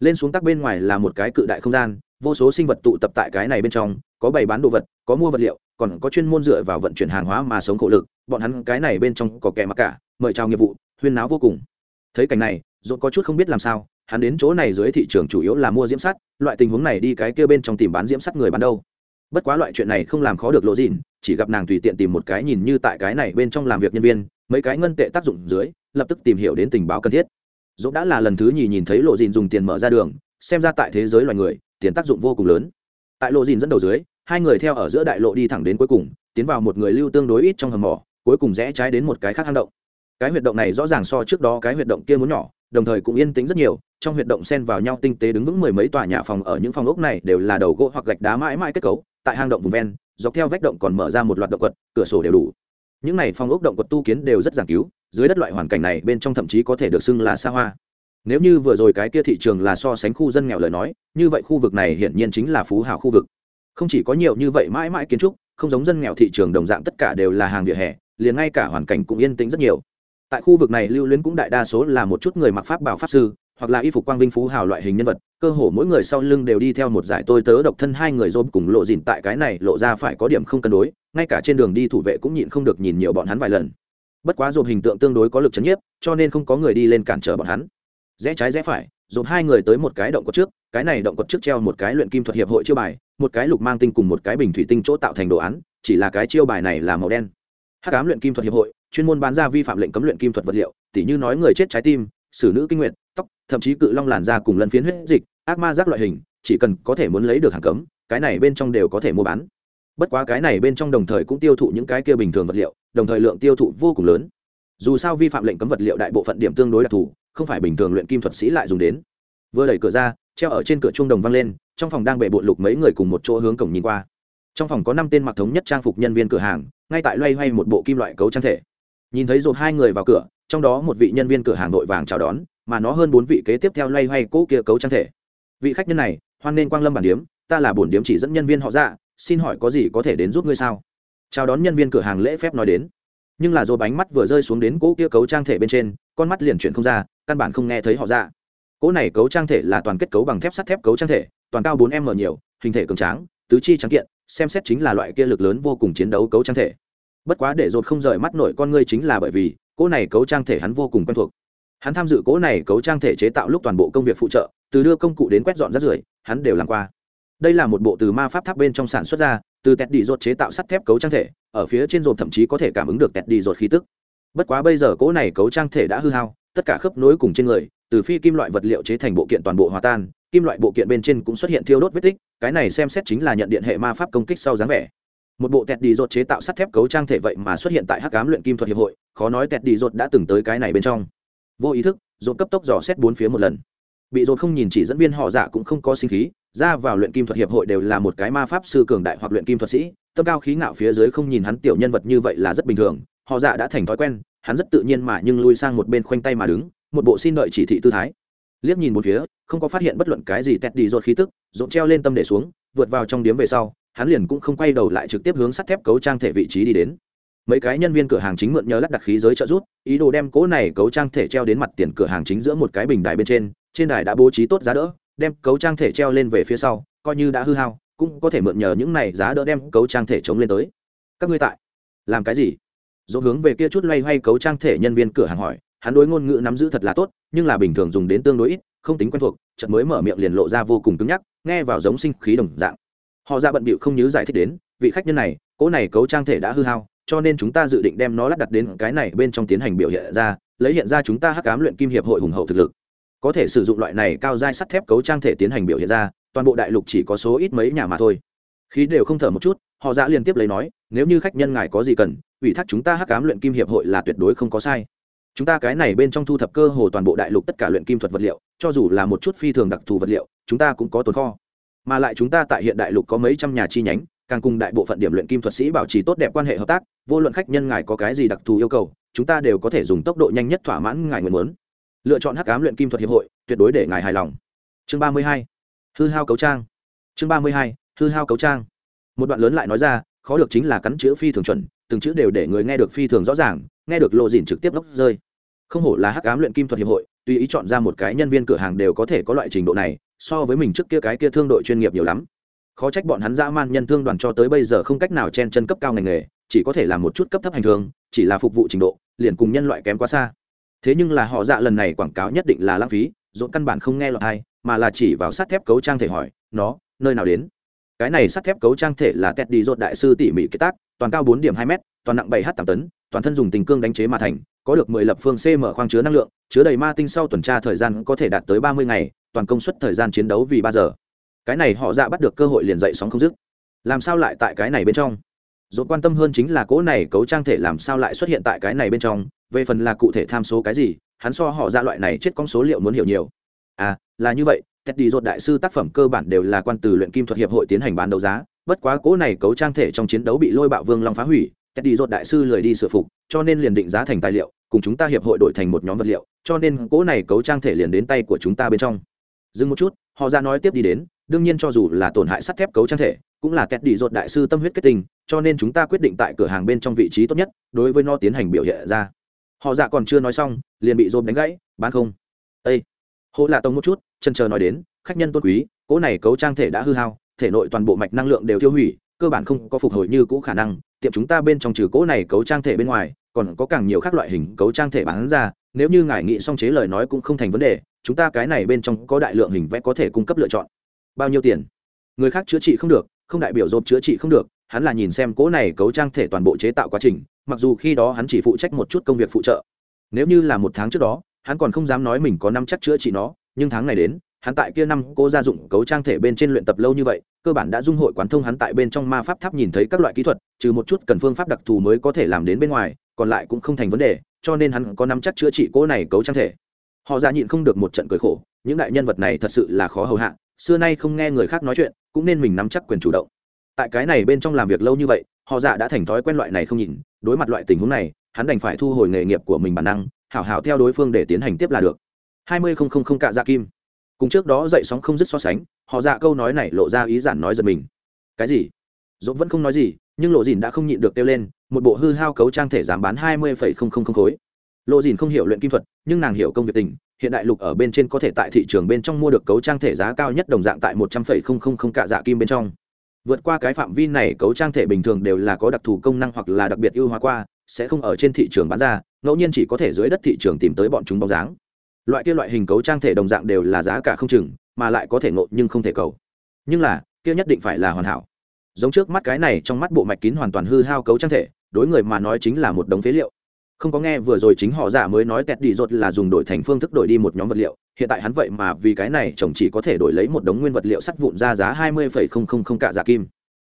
Lên xuống tắc bên ngoài là một cái cự đại không gian, vô số sinh vật tụ tập tại cái này bên trong, có bày bán đồ vật, có mua vật liệu, còn có chuyên môn dựa vào vận chuyển hàng hóa mà sống khổ lực, bọn hắn cái này bên trong có kẻ mặc cả, mời chào nghiệp vụ, huyên náo vô cùng. Thấy cảnh này dồn có chút không biết làm sao, hắn đến chỗ này dưới thị trường chủ yếu là mua diễm sắt, loại tình huống này đi cái kia bên trong tìm bán diễm sắt người bán đâu. Bất quá loại chuyện này không làm khó được lộ dìn, chỉ gặp nàng tùy tiện tìm một cái nhìn như tại cái này bên trong làm việc nhân viên, mấy cái ngân tệ tác dụng dưới, lập tức tìm hiểu đến tình báo cần thiết dũng đã là lần thứ nhì nhìn thấy lộ dìn dùng tiền mở ra đường, xem ra tại thế giới loài người, tiền tác dụng vô cùng lớn. Tại lộ dìn dẫn đầu dưới, hai người theo ở giữa đại lộ đi thẳng đến cuối cùng, tiến vào một người lưu tương đối ít trong hầm mỏ, cuối cùng rẽ trái đến một cái khác hang động. Cái huyệt động này rõ ràng so trước đó cái huyệt động kia muốn nhỏ, đồng thời cũng yên tĩnh rất nhiều, trong huyệt động xen vào nhau tinh tế đứng vững mười mấy tòa nhà phòng ở những phòng ốc này đều là đầu gỗ hoặc gạch đá mãi mãi kết cấu, tại hang động vùng ven, dọc theo vách động còn mở ra một loạt động quật, cửa sổ đều đủ. Những này phòng ốc động quật tu kiến đều rất giảng cứu dưới đất loại hoàn cảnh này bên trong thậm chí có thể được xưng là xa hoa. Nếu như vừa rồi cái kia thị trường là so sánh khu dân nghèo lời nói, như vậy khu vực này hiển nhiên chính là phú hào khu vực. Không chỉ có nhiều như vậy mãi mãi kiến trúc, không giống dân nghèo thị trường đồng dạng tất cả đều là hàng vỉa hè, liền ngay cả hoàn cảnh cũng yên tĩnh rất nhiều. Tại khu vực này lưu luyến cũng đại đa số là một chút người mặc pháp bảo pháp sư, hoặc là y phục quang vinh phú hào loại hình nhân vật, cơ hồ mỗi người sau lưng đều đi theo một giải tôi tớ độc thân hai người dôm cùng lộ dìn tại cái này lộ ra phải có điểm không cân đối, ngay cả trên đường đi thủ vệ cũng nhịn không được nhìn nhiều bọn hắn vài lần bất quá dồn hình tượng tương đối có lực chấn nhiếp, cho nên không có người đi lên cản trở bọn hắn. Rẽ trái rẽ phải dồn hai người tới một cái động cột trước, cái này động cột trước treo một cái luyện kim thuật hiệp hội chiêu bài, một cái lục mang tinh cùng một cái bình thủy tinh chỗ tạo thành đồ án, chỉ là cái chiêu bài này là màu đen. Hắc ám luyện kim thuật hiệp hội, chuyên môn bán ra vi phạm lệnh cấm luyện kim thuật vật liệu, tỉ như nói người chết trái tim, xử nữ kinh nguyện tóc, thậm chí cự long làn da cùng lân phiến huyết dịch, ác ma giác loại hình, chỉ cần có thể muốn lấy được hàng cấm, cái này bên trong đều có thể mua bán. Bất quá cái này bên trong đồng thời cũng tiêu thụ những cái kia bình thường vật liệu đồng thời lượng tiêu thụ vô cùng lớn. Dù sao vi phạm lệnh cấm vật liệu đại bộ phận điểm tương đối đặc thù, không phải bình thường luyện kim thuật sĩ lại dùng đến. Vừa đẩy cửa ra, treo ở trên cửa chuông đồng vang lên, trong phòng đang bệ bộn lục mấy người cùng một chỗ hướng cổng nhìn qua. Trong phòng có năm tên mặc thống nhất trang phục nhân viên cửa hàng, ngay tại loay hoay một bộ kim loại cấu trang thể. Nhìn thấy dồn hai người vào cửa, trong đó một vị nhân viên cửa hàng vội vàng chào đón, mà nó hơn bốn vị kế tiếp theo loay hoay cỗ kia cấu trang thể. Vị khách nhân này, hoan nên quang lâm bản điếm, ta là bổn điếm chỉ dẫn nhân viên họ ra xin hỏi có gì có thể đến giúp ngươi sao? Chào đón nhân viên cửa hàng lễ phép nói đến. Nhưng là rồi bánh mắt vừa rơi xuống đến cỗ kia cấu trang thể bên trên, con mắt liền chuyển không ra, căn bản không nghe thấy họ ra cỗ này cấu trang thể là toàn kết cấu bằng thép sắt thép cấu trang thể, toàn cao bốn m nhiều, hình thể cường tráng, tứ chi trắng kiện, xem xét chính là loại kia lực lớn vô cùng chiến đấu cấu trang thể. Bất quá để dột không rời mắt nổi con ngươi chính là bởi vì, cỗ này cấu trang thể hắn vô cùng quen thuộc. Hắn tham dự cỗ này cấu trang thể chế tạo lúc toàn bộ công việc phụ trợ, từ đưa công cụ đến quét dọn rác rưởi, hắn đều làm qua. Đây là một bộ từ ma pháp tháp bên trong sản xuất ra từ tẹt đi rột chế tạo sắt thép cấu trang thể, ở phía trên rột thậm chí có thể cảm ứng được tẹt đi rột khí tức. Bất quá bây giờ cỗ này cấu trang thể đã hư hao, tất cả khớp nối cùng trên người, từ phi kim loại vật liệu chế thành bộ kiện toàn bộ hòa tan, kim loại bộ kiện bên trên cũng xuất hiện thiêu đốt vết tích, cái này xem xét chính là nhận điện hệ ma pháp công kích sau dáng vẻ. Một bộ tẹt đi rột chế tạo sắt thép cấu trang thể vậy mà xuất hiện tại hắc cám luyện kim thuật hiệp hội, khó nói tẹt đi rột đã từng tới cái này bên trong. Vô ý thức, rột cấp tốc dò xét bốn phía một lần bị dồn không nhìn chỉ dẫn viên họ dạ cũng không có sinh khí, ra vào luyện kim thuật hiệp hội đều là một cái ma pháp sư cường đại hoặc luyện kim thuật sĩ, tâm cao khí ngạo phía dưới không nhìn hắn tiểu nhân vật như vậy là rất bình thường. Họ dạ đã thành thói quen, hắn rất tự nhiên mà nhưng lui sang một bên khoanh tay mà đứng, một bộ xin đợi chỉ thị tư thái. Liếc nhìn một phía, không có phát hiện bất luận cái gì tẹt đi dột khí tức, dột treo lên tâm để xuống, vượt vào trong điếm về sau, hắn liền cũng không quay đầu lại trực tiếp hướng sắt thép cấu trang thể vị trí đi đến. Mấy cái nhân viên cửa hàng chính mượn nhờ lắp đặt khí giới trợ rút ý đồ đem cỗ này cấu trang thể treo đến mặt tiền cửa hàng chính giữa một cái bình đài bên trên trên đài đã bố trí tốt giá đỡ, đem cấu trang thể treo lên về phía sau, coi như đã hư hao, cũng có thể mượn nhờ những này giá đỡ đem cấu trang thể chống lên tới. Các ngươi tại làm cái gì? Dỗ hướng về kia chút loay hoay cấu trang thể nhân viên cửa hàng hỏi, hắn đối ngôn ngữ nắm giữ thật là tốt, nhưng là bình thường dùng đến tương đối ít, không tính quen thuộc, chợt mới mở miệng liền lộ ra vô cùng cứng nhắc, nghe vào giống sinh khí đồng dạng. Họ ra bận bịu không nhớ giải thích đến, vị khách nhân này, cỗ này cấu trang thể đã hư hao, cho nên chúng ta dự định đem nó lắp đặt đến cái này bên trong tiến hành biểu hiện ra, lấy hiện ra chúng ta hắc cám luyện kim hiệp hội hùng hậu thực lực có thể sử dụng loại này cao dai sắt thép cấu trang thể tiến hành biểu hiện ra, toàn bộ đại lục chỉ có số ít mấy nhà mà thôi. Khí đều không thở một chút, họ dạ liên tiếp lấy nói, nếu như khách nhân ngài có gì cần, ủy thác chúng ta hắc cám luyện kim hiệp hội là tuyệt đối không có sai. Chúng ta cái này bên trong thu thập cơ hồ toàn bộ đại lục tất cả luyện kim thuật vật liệu, cho dù là một chút phi thường đặc thù vật liệu, chúng ta cũng có tồn kho. Mà lại chúng ta tại hiện đại lục có mấy trăm nhà chi nhánh, càng cùng đại bộ phận điểm luyện kim thuật sĩ bảo trì tốt đẹp quan hệ hợp tác, vô luận khách nhân ngài có cái gì đặc thù yêu cầu, chúng ta đều có thể dùng tốc độ nhanh nhất thỏa mãn ngài nguyện muốn lựa chọn hắc ám luyện kim thuật hiệp hội, tuyệt đối để ngài hài lòng. Chương ba mươi hai, hư hao cấu trang. Chương ba mươi hai, hư hao cấu trang. Một đoạn lớn lại nói ra, khó được chính là cắn chữ phi thường chuẩn, từng chữ đều để người nghe được phi thường rõ ràng, nghe được lộ dìn trực tiếp lốc rơi. Không hổ là hắc ám luyện kim thuật hiệp hội, tùy ý chọn ra một cái nhân viên cửa hàng đều có thể có loại trình độ này, so với mình trước kia cái kia thương đội chuyên nghiệp nhiều lắm. Khó trách bọn hắn dã man nhân thương đoàn cho tới bây giờ không cách nào chen chân cấp cao ngành nghề, chỉ có thể làm một chút cấp thấp hành thương chỉ là phục vụ trình độ, liền cùng nhân loại kém quá xa thế nhưng là họ dạ lần này quảng cáo nhất định là lãng phí dồn căn bản không nghe lọt ai, mà là chỉ vào sắt thép cấu trang thể hỏi nó nơi nào đến? Cái này sắt thép cấu trang thể là tét đi dột đại sư tỉ mỉ kế tác toàn cao bốn điểm hai m toàn nặng bảy h tám tấn toàn thân dùng tình cương đánh chế mà thành có được mười lập phương cm khoang chứa năng lượng chứa đầy ma tinh sau tuần tra thời gian có thể đạt tới ba mươi ngày toàn công suất thời gian chiến đấu vì ba giờ. Cái này họ dạ bắt được cơ hội liền dậy sóng không dứt. Làm sao lại tại cái này bên trong? Dồn quan tâm hơn chính là cỗ này cấu trang thể làm sao lại xuất hiện tại cái này bên trong, về phần là cụ thể tham số cái gì, hắn so họ ra loại này chết con số liệu muốn hiểu nhiều. À là như vậy, teddy dột đại sư tác phẩm cơ bản đều là quan từ luyện kim thuật hiệp hội tiến hành bán đấu giá, bất quá cỗ này cấu trang thể trong chiến đấu bị lôi bạo vương long phá hủy, teddy dột đại sư lười đi sửa phục, cho nên liền định giá thành tài liệu, cùng chúng ta hiệp hội đổi thành một nhóm vật liệu, cho nên cỗ này cấu trang thể liền đến tay của chúng ta bên trong. Dừng một chút, họ ra nói tiếp đi đến đương nhiên cho dù là tổn hại sắt thép cấu trang thể, cũng là kẹt đi dột đại sư tâm huyết kết tinh, cho nên chúng ta quyết định tại cửa hàng bên trong vị trí tốt nhất, đối với nó tiến hành biểu hiện ra. Họ dạ còn chưa nói xong, liền bị dồn đánh gãy, bán không. Ây hộ lạ tông một chút chân chờ nói đến, khách nhân tôn quý, cỗ này cấu trang thể đã hư hao, thể nội toàn bộ mạch năng lượng đều tiêu hủy, cơ bản không có phục hồi như cũ khả năng, tiệm chúng ta bên trong trừ cỗ này cấu trang thể bên ngoài, còn có càng nhiều các loại hình cấu trang thể bán ra, nếu như ngài nghĩ song chế lời nói cũng không thành vấn đề, chúng ta cái này bên trong có đại lượng hình vẽ có thể cung cấp lựa chọn bao nhiêu tiền? Người khác chữa trị không được, không đại biểu dồn chữa trị không được, hắn là nhìn xem cỗ này cấu trang thể toàn bộ chế tạo quá trình, mặc dù khi đó hắn chỉ phụ trách một chút công việc phụ trợ. Nếu như là một tháng trước đó, hắn còn không dám nói mình có năm chắc chữa trị nó, nhưng tháng này đến, hắn tại kia năm cô gia dụng cấu trang thể bên trên luyện tập lâu như vậy, cơ bản đã dung hội quán thông hắn tại bên trong ma pháp tháp nhìn thấy các loại kỹ thuật, trừ một chút cần phương pháp đặc thù mới có thể làm đến bên ngoài, còn lại cũng không thành vấn đề, cho nên hắn có năm chắc chữa trị cỗ này cấu trang thể. Họ ra nhịn không được một trận cười khổ, những đại nhân vật này thật sự là khó hầu hạ xưa nay không nghe người khác nói chuyện, cũng nên mình nắm chắc quyền chủ động. Tại cái này bên trong làm việc lâu như vậy, họ dạ đã thành thói quen loại này không nhìn, đối mặt loại tình huống này, hắn đành phải thu hồi nghề nghiệp của mình bản năng, hảo hảo theo đối phương để tiến hành tiếp là được. Hai mươi không không không cạ dạ kim. Cùng trước đó dậy sóng không dứt so sánh, họ dạ câu nói này lộ ra ý giản nói giật mình. Cái gì? Dốt vẫn không nói gì, nhưng lộ dìn đã không nhịn được kêu lên, một bộ hư hao cấu trang thể giảm bán hai mươi phẩy không không không khối lộ dìn không hiểu luyện kim thuật, nhưng nàng hiểu công việc tình, hiện đại lục ở bên trên có thể tại thị trường bên trong mua được cấu trang thể giá cao nhất đồng dạng tại một trăm phẩy không không không cạ dạ kim bên trong. Vượt qua cái phạm vi này, cấu trang thể bình thường đều là có đặc thù công năng hoặc là đặc biệt ưu hóa qua, sẽ không ở trên thị trường bán ra, ngẫu nhiên chỉ có thể dưới đất thị trường tìm tới bọn chúng bóng dáng. Loại kia loại hình cấu trang thể đồng dạng đều là giá cả không chừng, mà lại có thể ngộ nhưng không thể cầu. Nhưng là, kia nhất định phải là hoàn hảo. Giống trước mắt cái này trong mắt bộ mạch kín hoàn toàn hư hao cấu trang thể, đối người mà nói chính là một đống phế liệu không có nghe vừa rồi chính họ giả mới nói tẹt đi rột là dùng đổi thành phương thức đổi đi một nhóm vật liệu. Hiện tại hắn vậy mà vì cái này chồng chỉ có thể đổi lấy một đống nguyên vật liệu sắt vụn ra giá hai mươi phẩy không không không cả giả kim.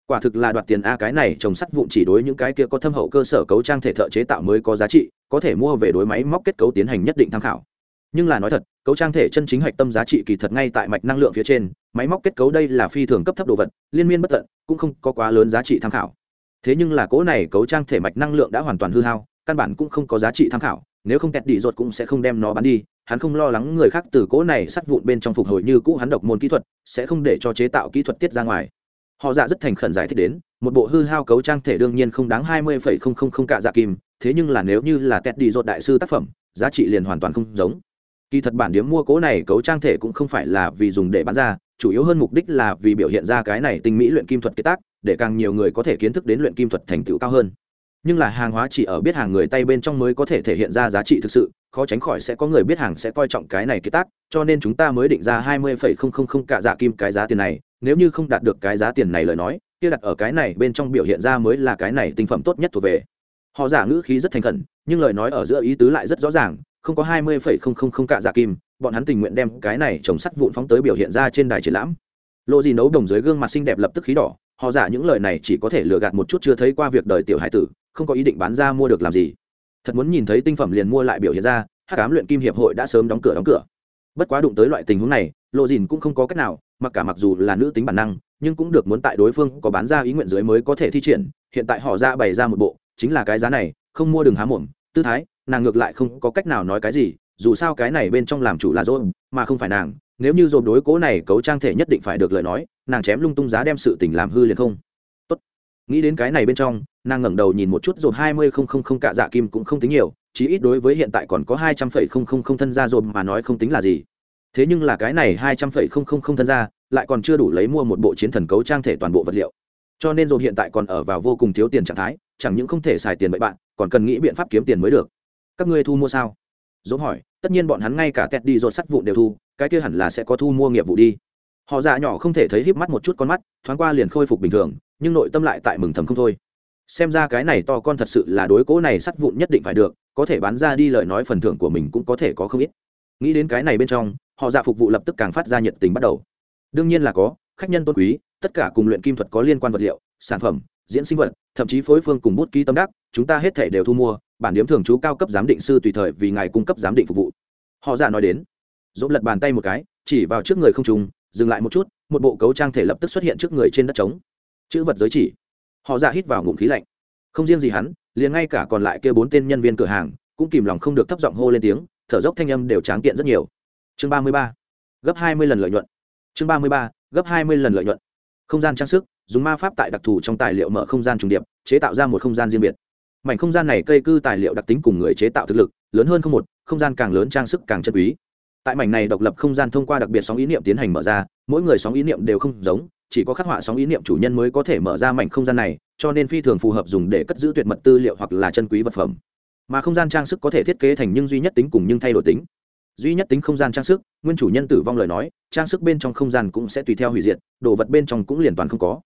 Quả thực là đoạt tiền a, cái này trồng sắt vụn chỉ đối những cái kia có thâm hậu cơ sở cấu trang thể thợ chế tạo mới có giá trị, có thể mua về đối máy móc kết cấu tiến hành nhất định tham khảo. Nhưng là nói thật, cấu trang thể chân chính hạch tâm giá trị kỳ thật ngay tại mạch năng lượng phía trên, máy móc kết cấu đây là phi thường cấp thấp đồ vật, liên miên bất tận, cũng không có quá lớn giá trị tham khảo. Thế nhưng là cỗ này cấu trang thể mạch năng lượng đã hoàn toàn hư hao căn bản cũng không có giá trị tham khảo, nếu không kẹt đi ruột cũng sẽ không đem nó bán đi, hắn không lo lắng người khác từ cỗ này sắt vụn bên trong phục hồi như cũ hắn độc môn kỹ thuật, sẽ không để cho chế tạo kỹ thuật tiết ra ngoài. Họ dạ rất thành khẩn giải thích đến, một bộ hư hao cấu trang thể đương nhiên không đáng hai mươi phẩy không không không cạ dạ kim, thế nhưng là nếu như là kẹt đi ruột đại sư tác phẩm, giá trị liền hoàn toàn không giống. Kỳ thật bản điếm mua cố này cấu trang thể cũng không phải là vì dùng để bán ra, chủ yếu hơn mục đích là vì biểu hiện ra cái này tinh mỹ luyện kim thuật kế tác, để càng nhiều người có thể kiến thức đến luyện kim thuật thành tựu cao hơn nhưng là hàng hóa chỉ ở biết hàng người tay bên trong mới có thể thể hiện ra giá trị thực sự, khó tránh khỏi sẽ có người biết hàng sẽ coi trọng cái này kế tác, cho nên chúng ta mới định ra hai mươi phẩy không không không cả dạ kim cái giá tiền này, nếu như không đạt được cái giá tiền này lời nói, kia đặt ở cái này bên trong biểu hiện ra mới là cái này tinh phẩm tốt nhất thuộc về. Họ giả ngữ khí rất thành khẩn, nhưng lời nói ở giữa ý tứ lại rất rõ ràng, không có hai mươi phẩy không không không cả dạ kim, bọn hắn tình nguyện đem cái này trồng sắt vụn phóng tới biểu hiện ra trên đài triển lãm. Lộ gì nấu đồng dưới gương mặt xinh đẹp lập tức khí đỏ, họ giả những lời này chỉ có thể lừa gạt một chút chưa thấy qua việc đời tiểu hải tử không có ý định bán ra mua được làm gì. Thật muốn nhìn thấy tinh phẩm liền mua lại biểu hiện ra hát cám luyện kim hiệp hội đã sớm đóng cửa đóng cửa. Bất quá đụng tới loại tình huống này, lộ dìn cũng không có cách nào, mặc cả mặc dù là nữ tính bản năng, nhưng cũng được muốn tại đối phương có bán ra ý nguyện dưới mới có thể thi triển. Hiện tại họ ra bày ra một bộ, chính là cái giá này, không mua đừng há mồm, tư thái, nàng ngược lại không có cách nào nói cái gì, dù sao cái này bên trong làm chủ là dồn mà không phải nàng. Nếu như dồn đối cố này cấu trang thể nhất định phải được lời nói, nàng chém lung tung giá đem sự tình làm hư liền không. Tốt. nghĩ đến cái này bên trong nàng ngẩng đầu nhìn một chút dồn hai mươi không không không cạ dạ kim cũng không tính nhiều, chí ít đối với hiện tại còn có hai trăm phẩy không không không thân gia dồn mà nói không tính là gì. Thế nhưng là cái này hai trăm phẩy không không không thân gia lại còn chưa đủ lấy mua một bộ chiến thần cấu trang thể toàn bộ vật liệu. Cho nên dồn hiện tại còn ở vào vô cùng thiếu tiền trạng thái, chẳng những không thể xài tiền bậy bạn, còn cần nghĩ biện pháp kiếm tiền mới được. Các ngươi thu mua sao? Dỗ hỏi, tất nhiên bọn hắn ngay cả tẹt đi rồi sắt vụ đều thu, cái kia hẳn là sẽ có thu mua nghiệp vụ đi. Họ già nhỏ không thể thấy híp mắt một chút con mắt, thoáng qua liền khôi phục bình thường, nhưng nội tâm lại tại mừng thầm không thôi xem ra cái này to con thật sự là đối cố này sắt vụn nhất định phải được, có thể bán ra đi lời nói phần thưởng của mình cũng có thể có không ít. Nghĩ đến cái này bên trong, họ dạ phục vụ lập tức càng phát ra nhiệt tình bắt đầu. Đương nhiên là có, khách nhân tôn quý, tất cả cùng luyện kim thuật có liên quan vật liệu, sản phẩm, diễn sinh vật, thậm chí phối phương cùng bút ký tâm đắc, chúng ta hết thể đều thu mua, bản điếm thường trú cao cấp giám định sư tùy thời vì ngài cung cấp giám định phục vụ. Họ giả nói đến, dỗ lật bàn tay một cái, chỉ vào trước người không trùng, dừng lại một chút, một bộ cấu trang thể lập tức xuất hiện trước người trên đất trống. Chữ vật giới chỉ họ giả hít vào ngụm khí lạnh. Không riêng gì hắn, liền ngay cả còn lại kia bốn tên nhân viên cửa hàng, cũng kìm lòng không được thấp giọng hô lên tiếng, thở dốc thanh âm đều tráng kiện rất nhiều. Chương ba mươi ba, gấp hai mươi lần lợi nhuận. Chương ba mươi ba, gấp hai mươi lần lợi nhuận. Không gian trang sức, dùng ma pháp tại đặc thù trong tài liệu mở không gian trùng điệp, chế tạo ra một không gian riêng biệt. Mảnh không gian này cây cư tài liệu đặc tính cùng người chế tạo thực lực, lớn hơn không một, không gian càng lớn trang sức càng chân quý. Tại mảnh này độc lập không gian thông qua đặc biệt sóng ý niệm tiến hành mở ra, mỗi người sóng ý niệm đều không giống chỉ có khắc họa sóng ý niệm chủ nhân mới có thể mở ra mảnh không gian này, cho nên phi thường phù hợp dùng để cất giữ tuyệt mật tư liệu hoặc là chân quý vật phẩm. Mà không gian trang sức có thể thiết kế thành nhưng duy nhất tính cùng nhưng thay đổi tính. Duy nhất tính không gian trang sức, nguyên chủ nhân tử vong lời nói, trang sức bên trong không gian cũng sẽ tùy theo hủy diệt, đồ vật bên trong cũng liền toàn không có.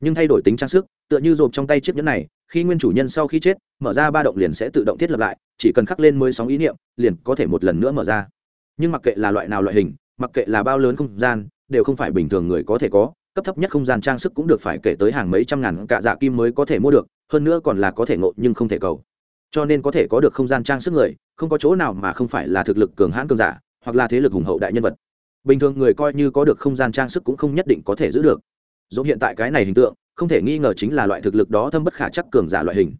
Nhưng thay đổi tính trang sức, tựa như rộp trong tay chiếc nhẫn này, khi nguyên chủ nhân sau khi chết, mở ra ba động liền sẽ tự động thiết lập lại, chỉ cần khắc lên mới sóng ý niệm, liền có thể một lần nữa mở ra. Nhưng mặc kệ là loại nào loại hình, mặc kệ là bao lớn không gian, đều không phải bình thường người có thể có cấp thấp nhất không gian trang sức cũng được phải kể tới hàng mấy trăm ngàn cạ dạ kim mới có thể mua được, hơn nữa còn là có thể ngộ nhưng không thể cầu. Cho nên có thể có được không gian trang sức người, không có chỗ nào mà không phải là thực lực cường hãn cường giả, hoặc là thế lực hùng hậu đại nhân vật. Bình thường người coi như có được không gian trang sức cũng không nhất định có thể giữ được. Dẫu hiện tại cái này hình tượng, không thể nghi ngờ chính là loại thực lực đó thâm bất khả chắc cường giả loại hình.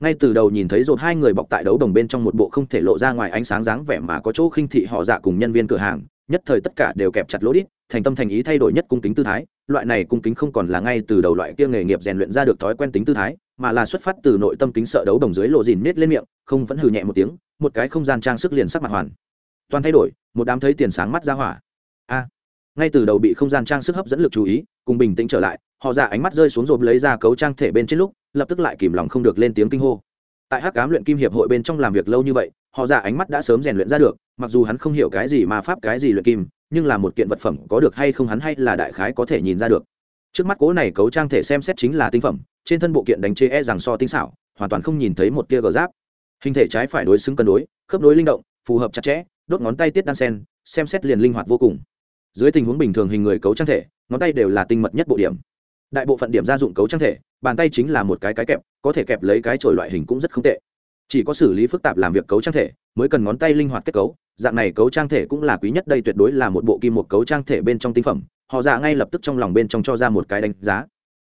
Ngay từ đầu nhìn thấy rồi hai người bọc tại đấu đồng bên trong một bộ không thể lộ ra ngoài ánh sáng dáng vẻ mà có chỗ khinh thị họ dạ cùng nhân viên cửa hàng, nhất thời tất cả đều kẹp chặt lỗ đít, thành tâm thành ý thay đổi nhất cung kính tư thái loại này cung kính không còn là ngay từ đầu loại kia nghề nghiệp rèn luyện ra được thói quen tính tư thái, mà là xuất phát từ nội tâm kính sợ đấu đồng dưới lộ dìn nết lên miệng, không vẫn hừ nhẹ một tiếng, một cái không gian trang sức liền sắc mặt hoàn. Toàn thay đổi, một đám thấy tiền sáng mắt ra hỏa. A. Ngay từ đầu bị không gian trang sức hấp dẫn lực chú ý, cùng bình tĩnh trở lại, họ ra ánh mắt rơi xuống rộp lấy ra cấu trang thể bên trên lúc, lập tức lại kìm lòng không được lên tiếng kinh hô. Tại hắc cám luyện kim hiệp hội bên trong làm việc lâu như vậy, họ ra ánh mắt đã sớm rèn luyện ra được, mặc dù hắn không hiểu cái gì mà pháp, cái gì luyện kim nhưng là một kiện vật phẩm có được hay không hắn hay là đại khái có thể nhìn ra được. Trước mắt cố này cấu trang thể xem xét chính là tinh phẩm, trên thân bộ kiện đánh chế e rằng so tinh xảo, hoàn toàn không nhìn thấy một tia gờ giáp. Hình thể trái phải đối xứng cân đối, khớp nối linh động, phù hợp chặt chẽ, đốt ngón tay tiết đan sen, xem xét liền linh hoạt vô cùng. Dưới tình huống bình thường hình người cấu trang thể, ngón tay đều là tinh mật nhất bộ điểm. Đại bộ phận điểm gia dụng cấu trang thể, bàn tay chính là một cái cái kẹp, có thể kẹp lấy cái chổi loại hình cũng rất không tệ. Chỉ có xử lý phức tạp làm việc cấu trang thể, mới cần ngón tay linh hoạt kết cấu dạng này cấu trang thể cũng là quý nhất, đây tuyệt đối là một bộ kim một cấu trang thể bên trong tinh phẩm. Họ dạ ngay lập tức trong lòng bên trong cho ra một cái đánh giá.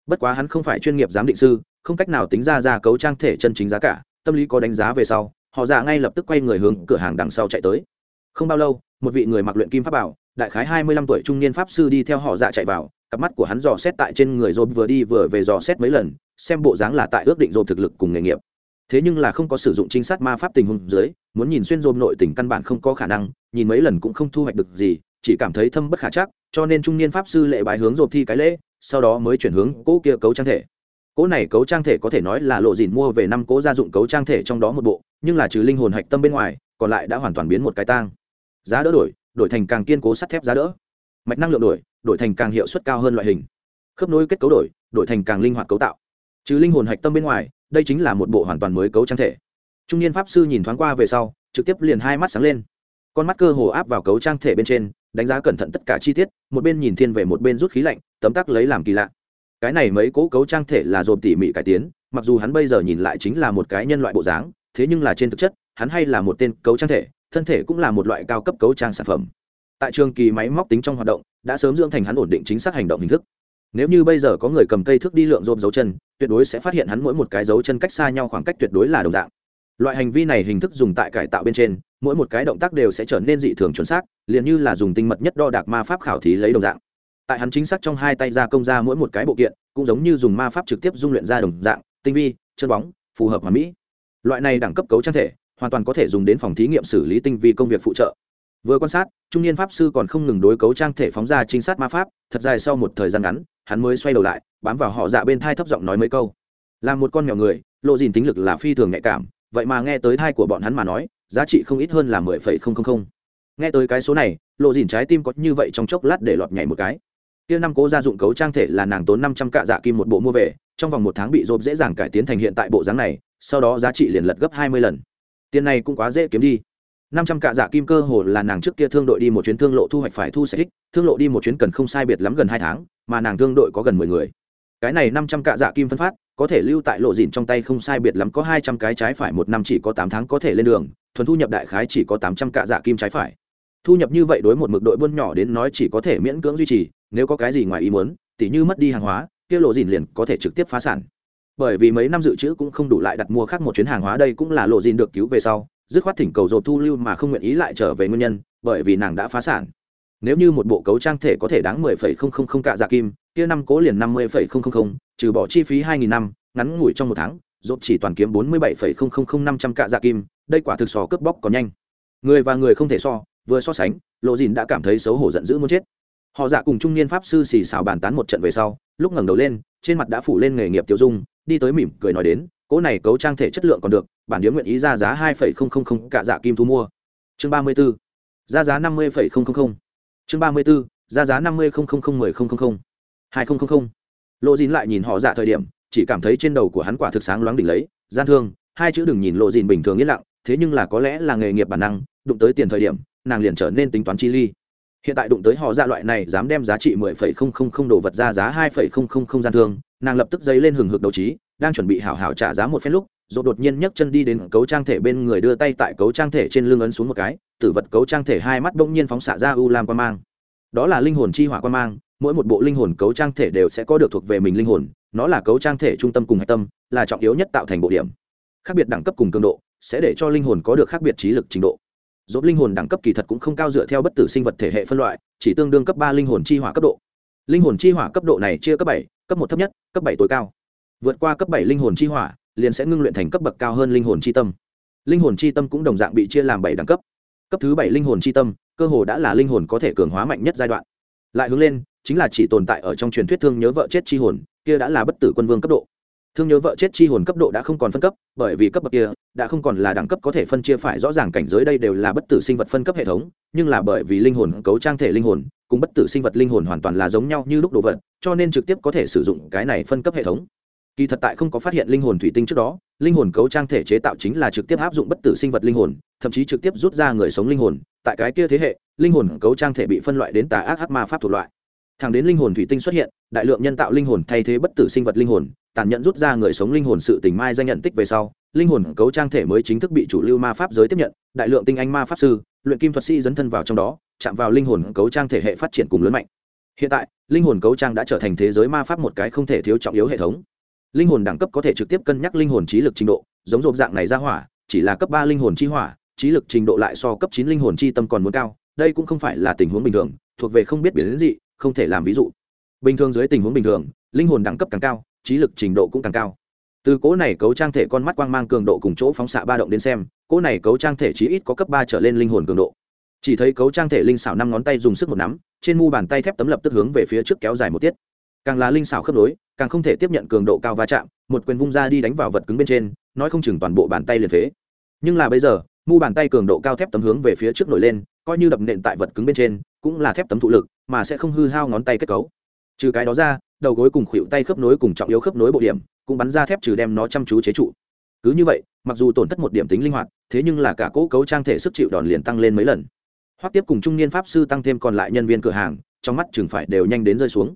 Bất quá hắn không phải chuyên nghiệp giám định sư, không cách nào tính ra ra cấu trang thể chân chính giá cả. Tâm lý có đánh giá về sau, họ dạ ngay lập tức quay người hướng cửa hàng đằng sau chạy tới. Không bao lâu, một vị người mặc luyện kim pháp bảo, đại khái hai mươi lăm tuổi trung niên pháp sư đi theo họ dạ chạy vào. Cặp mắt của hắn dò xét tại trên người dồn vừa đi vừa về dò xét mấy lần, xem bộ dáng là tại ước định dồn thực lực cùng nghề nghiệp thế nhưng là không có sử dụng trinh sát ma pháp tình huống dưới, muốn nhìn xuyên dồn nội tình căn bản không có khả năng, nhìn mấy lần cũng không thu hoạch được gì, chỉ cảm thấy thâm bất khả chắc, cho nên trung niên pháp sư lệ bài hướng dồn thi cái lễ, sau đó mới chuyển hướng cỗ kia cấu trang thể. Cỗ này cấu trang thể có thể nói là lộ dìn mua về năm cỗ gia dụng cấu trang thể trong đó một bộ, nhưng là trừ linh hồn hạch tâm bên ngoài, còn lại đã hoàn toàn biến một cái tang. Giá đỡ đổi đổi thành càng kiên cố sắt thép giá đỡ. Mạch năng lượng đổi đổi thành càng hiệu suất cao hơn loại hình. Khớp nối kết cấu đổi đổi thành càng linh hoạt cấu tạo. Trừ linh hồn hạch tâm bên ngoài đây chính là một bộ hoàn toàn mới cấu trang thể. Trung niên pháp sư nhìn thoáng qua về sau, trực tiếp liền hai mắt sáng lên. Con mắt cơ hồ áp vào cấu trang thể bên trên, đánh giá cẩn thận tất cả chi tiết, một bên nhìn thiên về một bên rút khí lạnh, tấm tắc lấy làm kỳ lạ. Cái này mấy cố cấu trang thể là dồn tỉ mỉ cải tiến, mặc dù hắn bây giờ nhìn lại chính là một cái nhân loại bộ dáng, thế nhưng là trên thực chất, hắn hay là một tên cấu trang thể, thân thể cũng là một loại cao cấp cấu trang sản phẩm. Tại trường kỳ máy móc tính trong hoạt động, đã sớm dưỡng thành hắn ổn định chính xác hành động hình thức nếu như bây giờ có người cầm cây thước đi lượng rộp dấu chân, tuyệt đối sẽ phát hiện hắn mỗi một cái dấu chân cách xa nhau khoảng cách tuyệt đối là đồng dạng. Loại hành vi này hình thức dùng tại cải tạo bên trên, mỗi một cái động tác đều sẽ trở nên dị thường chuẩn xác, liền như là dùng tinh mật nhất đo đạc ma pháp khảo thí lấy đồng dạng. Tại hắn chính xác trong hai tay ra công ra mỗi một cái bộ kiện, cũng giống như dùng ma pháp trực tiếp dung luyện ra đồng dạng, tinh vi, chân bóng, phù hợp hoàn mỹ. Loại này đẳng cấp cấu trang thể, hoàn toàn có thể dùng đến phòng thí nghiệm xử lý tinh vi công việc phụ trợ. Vừa quan sát, trung niên pháp sư còn không ngừng đối cấu trang thể phóng ra trinh sát ma pháp, thật dài sau một thời gian ngắn hắn mới xoay đầu lại, bám vào họ dạ bên thai thấp giọng nói mấy câu. Là một con mèo người, lộ dìn tính lực là phi thường nhạy cảm, vậy mà nghe tới thai của bọn hắn mà nói, giá trị không ít hơn là mười phẩy không không không. Nghe tới cái số này, lộ dìn trái tim có như vậy trong chốc lát để lọt nhảy một cái. Kia năm cố gia dụng cấu trang thể là nàng tốn năm trăm cạ dạ kim một bộ mua về, trong vòng một tháng bị rộp dễ dàng cải tiến thành hiện tại bộ dáng này, sau đó giá trị liền lật gấp hai mươi lần. Tiền này cũng quá dễ kiếm đi. Năm trăm cạ dạ kim cơ hồ là nàng trước kia thương đội đi một chuyến thương lộ thu hoạch phải thu sẽ thích, thương lộ đi một chuyến cần không sai biệt lắm gần hai tháng mà nàng thương đội có gần mười người. Cái này năm trăm cạ dạ kim phân phát, có thể lưu tại lộ dìn trong tay không sai biệt lắm có hai trăm cái trái phải một năm chỉ có tám tháng có thể lên đường, thuần thu nhập đại khái chỉ có tám trăm cạ dạ kim trái phải. Thu nhập như vậy đối một mực đội buôn nhỏ đến nói chỉ có thể miễn cưỡng duy trì, nếu có cái gì ngoài ý muốn, tỉ như mất đi hàng hóa, kia lộ dìn liền có thể trực tiếp phá sản. Bởi vì mấy năm dự trữ cũng không đủ lại đặt mua khác một chuyến hàng hóa đây cũng là lộ dìn được cứu về sau, dứt khoát thỉnh cầu dồn thu lưu mà không nguyện ý lại trở về nguyên nhân, bởi vì nàng đã phá sản nếu như một bộ cấu trang thể có thể đáng 10,000 cạ dạ kim, kia năm cố liền 50,000, trừ bỏ chi phí 2000 năm, ngắn ngủi trong một tháng, rộp chỉ toàn kiếm 47,000 cạ dạ kim, đây quả thực so cướp bóc còn nhanh. Người và người không thể so, vừa so sánh, Lộ dìn đã cảm thấy xấu hổ giận dữ muốn chết. Họ dạ cùng trung niên pháp sư xì xào bàn tán một trận về sau, lúc ngẩng đầu lên, trên mặt đã phủ lên nghề nghiệp tiêu dung, đi tới mỉm cười nói đến, cố này cấu trang thể chất lượng còn được, bản điếm nguyện ý ra giá 2,000 cạ dạ kim thu mua. Chương 34. Ra giá 50,000 chương ba mươi b ố ra giá năm mươi không không không mười không không không. hai không không không. Lộ dìn lại nhìn họ dạ thời điểm, chỉ cảm thấy trên đầu của hắn quả thực sáng loáng đỉnh lấy, gian thương, hai chữ đừng nhìn lộ dìn bình thường yên lặng, thế nhưng là có lẽ là nghề nghiệp bản năng, đụng tới tiền thời điểm, nàng liền trở nên tính toán chi ly. Hiện tại đụng tới họ dạ loại này dám đem giá trị mười phẩy không không không đồ vật ra giá hai phẩy không không không gian thương, nàng lập tức dấy lên hừng hực đầu trí, đang chuẩn bị hảo hảo trả giá một phen lúc rồi đột nhiên nhấc chân đi đến cấu trang thể bên người đưa tay tại cấu trang thể trên lưng ấn xuống một cái, tử vật cấu trang thể hai mắt bỗng nhiên phóng xạ ra u lam quan mang. Đó là linh hồn chi hỏa quan mang, mỗi một bộ linh hồn cấu trang thể đều sẽ có được thuộc về mình linh hồn, nó là cấu trang thể trung tâm cùng hạch tâm, là trọng yếu nhất tạo thành bộ điểm. Khác biệt đẳng cấp cùng cường độ, sẽ để cho linh hồn có được khác biệt trí lực trình độ. Dốt linh hồn đẳng cấp kỳ thật cũng không cao dựa theo bất tử sinh vật thể hệ phân loại, chỉ tương đương cấp ba linh hồn chi hỏa cấp độ. Linh hồn chi hỏa cấp độ này chia cấp bảy, cấp một thấp nhất, cấp bảy tối cao. Vượt qua cấp bảy linh hồn chi hỏa liền sẽ ngưng luyện thành cấp bậc cao hơn linh hồn chi tâm. Linh hồn chi tâm cũng đồng dạng bị chia làm bảy đẳng cấp. Cấp thứ bảy linh hồn chi tâm, cơ hồ đã là linh hồn có thể cường hóa mạnh nhất giai đoạn. Lại hướng lên, chính là chỉ tồn tại ở trong truyền thuyết thương nhớ vợ chết chi hồn, kia đã là bất tử quân vương cấp độ. Thương nhớ vợ chết chi hồn cấp độ đã không còn phân cấp, bởi vì cấp bậc kia đã không còn là đẳng cấp có thể phân chia phải rõ ràng cảnh giới đây đều là bất tử sinh vật phân cấp hệ thống, nhưng là bởi vì linh hồn cấu trang thể linh hồn, cùng bất tử sinh vật linh hồn hoàn toàn là giống nhau như lúc đồ vật, cho nên trực tiếp có thể sử dụng cái này phân cấp hệ thống kỳ thật tại không có phát hiện linh hồn thủy tinh trước đó, linh hồn cấu trang thể chế tạo chính là trực tiếp áp dụng bất tử sinh vật linh hồn, thậm chí trực tiếp rút ra người sống linh hồn. Tại cái kia thế hệ, linh hồn cấu trang thể bị phân loại đến tà ác ác ma pháp thuộc loại. Thẳng đến linh hồn thủy tinh xuất hiện, đại lượng nhân tạo linh hồn thay thế bất tử sinh vật linh hồn, tàn nhẫn rút ra người sống linh hồn sự tình mai danh nhận tích về sau, linh hồn cấu trang thể mới chính thức bị chủ lưu ma pháp giới tiếp nhận, đại lượng tinh anh ma pháp sư, luyện kim thuật sĩ dấn thân vào trong đó, chạm vào linh hồn cấu trang thể hệ phát triển cùng lớn mạnh. Hiện tại, linh hồn cấu trang đã trở thành thế giới ma pháp một cái không thể thiếu trọng yếu hệ thống linh hồn đẳng cấp có thể trực tiếp cân nhắc linh hồn trí lực trình độ, giống rộp dạng này ra hỏa, chỉ là cấp ba linh hồn chi hỏa, trí lực trình độ lại so cấp chín linh hồn chi tâm còn muốn cao, đây cũng không phải là tình huống bình thường, thuộc về không biết biển dị gì không thể làm ví dụ. Bình thường dưới tình huống bình thường, linh hồn đẳng cấp càng cao, trí lực trình độ cũng càng cao. Từ cỗ này cấu trang thể con mắt quang mang cường độ cùng chỗ phóng xạ ba động đến xem, cỗ này cấu trang thể chí ít có cấp ba trở lên linh hồn cường độ. Chỉ thấy cấu trang thể linh xảo năm ngón tay dùng sức một nắm, trên mu bàn tay thép tấm lập tức hướng về phía trước kéo dài một tiết. Càng là linh xảo khớp nối càng không thể tiếp nhận cường độ cao va chạm, một quyền vung ra đi đánh vào vật cứng bên trên, nói không chừng toàn bộ bàn tay liền phế. Nhưng là bây giờ, mu bàn tay cường độ cao thép tấm hướng về phía trước nổi lên, coi như đập nện tại vật cứng bên trên, cũng là thép tấm thụ lực, mà sẽ không hư hao ngón tay kết cấu. Trừ cái đó ra, đầu gối cùng khuỷu tay khớp nối cùng trọng yếu khớp nối bộ điểm, cũng bắn ra thép trừ đem nó chăm chú chế trụ. Cứ như vậy, mặc dù tổn thất một điểm tính linh hoạt, thế nhưng là cả cỗ cấu trang thể sức chịu đòn liền tăng lên mấy lần. Hoắc tiếp cùng trung niên pháp sư tăng thêm còn lại nhân viên cửa hàng, trong mắt chừng phải đều nhanh đến rơi xuống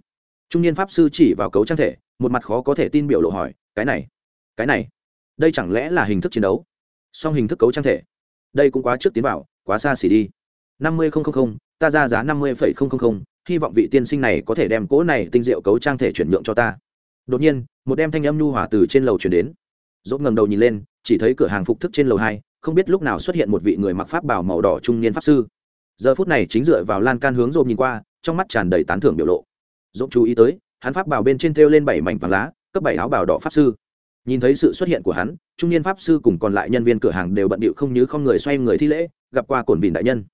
trung niên pháp sư chỉ vào cấu trang thể, một mặt khó có thể tin biểu lộ hỏi, cái này cái này, đây chẳng lẽ là hình thức chiến đấu? Song hình thức cấu trang thể. Đây cũng quá trước tiến vào, quá xa xỉ đi. năm mươi ta ra giá năm mươi hy vọng vị tiên sinh này có thể đem cỗ này tinh diệu cấu trang thể chuyển nhượng cho ta. Đột nhiên, một đem thanh âm nhu hỏa từ trên lầu chuyển đến. Dốt ngầm đầu nhìn lên, chỉ thấy cửa hàng phục thức trên lầu hai, không biết lúc nào xuất hiện một vị người mặc pháp bảo màu đỏ trung niên pháp sư. Giờ phút này chính dựa vào lan can hướng dồn nhìn qua, trong mắt tràn đầy tán thưởng biểu lộ. Dũng chú ý tới, hắn pháp bảo bên trên thêu lên bảy mảnh vàng lá, cấp bảy áo bào đỏ pháp sư. Nhìn thấy sự xuất hiện của hắn, trung niên pháp sư cùng còn lại nhân viên cửa hàng đều bận bịu không như không người xoay người thi lễ, gặp qua cổn vìn đại nhân.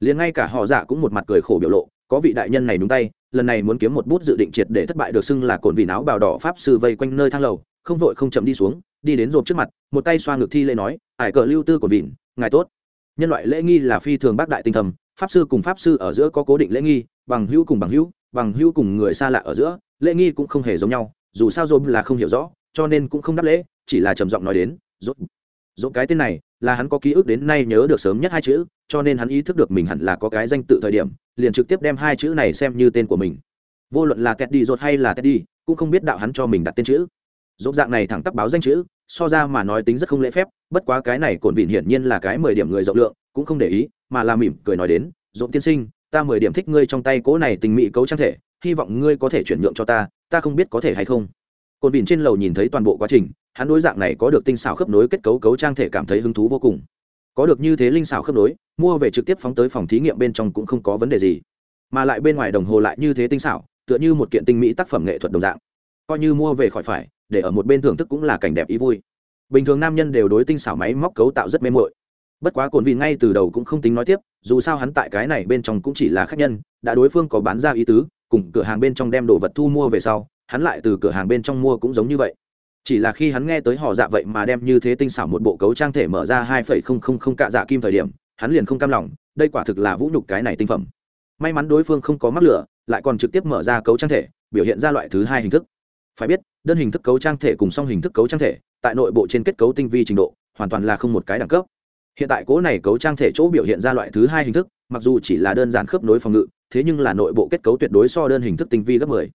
Liền ngay cả họ dạ cũng một mặt cười khổ biểu lộ, có vị đại nhân này đúng tay, lần này muốn kiếm một bút dự định triệt để thất bại được xưng là cổn vìn áo bào đỏ pháp sư vây quanh nơi thang lầu, không vội không chậm đi xuống, đi đến rộp trước mặt, một tay xoa ngực thi lễ nói ải cờ lưu tư cổn vìn ngài tốt. Nhân loại lễ nghi là phi thường bác đại tinh thầm, pháp sư cùng pháp sư ở giữa có cố định lễ nghi, bằng hữu cùng bằng hữu bằng hữu cùng người xa lạ ở giữa, lễ nghi cũng không hề giống nhau, dù sao dồn là không hiểu rõ, cho nên cũng không đáp lễ, chỉ là trầm giọng nói đến dốt dốt cái tên này, là hắn có ký ức đến nay nhớ được sớm nhất hai chữ, cho nên hắn ý thức được mình hẳn là có cái danh tự thời điểm, liền trực tiếp đem hai chữ này xem như tên của mình. Vô luận là teddy dốt hay là teddy, cũng không biết đạo hắn cho mình đặt tên chữ. Dốt dạng này thẳng tắp báo danh chữ, so ra mà nói tính rất không lễ phép, bất quá cái này cồn vịn hiển nhiên là cái mười điểm người rộng lượng, cũng không để ý, mà là mỉm cười nói đến dốt tiên sinh ta mười điểm thích ngươi trong tay cố này tình mỹ cấu trang thể, hy vọng ngươi có thể chuyển nhượng cho ta ta không biết có thể hay không. Cồn vìn trên lầu nhìn thấy toàn bộ quá trình, hắn đối dạng này có được tinh xảo khớp nối kết cấu cấu trang thể cảm thấy hứng thú vô cùng. Có được như thế linh xảo khớp nối, mua về trực tiếp phóng tới phòng thí nghiệm bên trong cũng không có vấn đề gì. Mà lại bên ngoài đồng hồ lại như thế tinh xảo, tựa như một kiện tinh mỹ tác phẩm nghệ thuật đồng dạng. Coi như mua về khỏi phải, để ở một bên thưởng thức cũng là cảnh đẹp ý vui. Bình thường nam nhân đều đối tinh xảo máy móc cấu tạo rất mê mội bất quá cồn vì ngay từ đầu cũng không tính nói tiếp, dù sao hắn tại cái này bên trong cũng chỉ là khách nhân, đã đối phương có bán ra ý tứ, cùng cửa hàng bên trong đem đồ vật thu mua về sau, hắn lại từ cửa hàng bên trong mua cũng giống như vậy. Chỉ là khi hắn nghe tới họ dạ vậy mà đem như thế tinh xảo một bộ cấu trang thể mở ra hai phẩy không không không cạ dạ kim thời điểm, hắn liền không cam lòng, đây quả thực là vũ nhục cái này tinh phẩm. May mắn đối phương không có mắc lửa, lại còn trực tiếp mở ra cấu trang thể, biểu hiện ra loại thứ hai hình thức. Phải biết, đơn hình thức cấu trang thể cùng song hình thức cấu trang thể, tại nội bộ trên kết cấu tinh vi trình độ, hoàn toàn là không một cái đẳng cấp hiện tại cố này cấu trang thể chỗ biểu hiện ra loại thứ hai hình thức, mặc dù chỉ là đơn giản khớp nối phòng ngự, thế nhưng là nội bộ kết cấu tuyệt đối so đơn hình thức tinh vi gấp 10.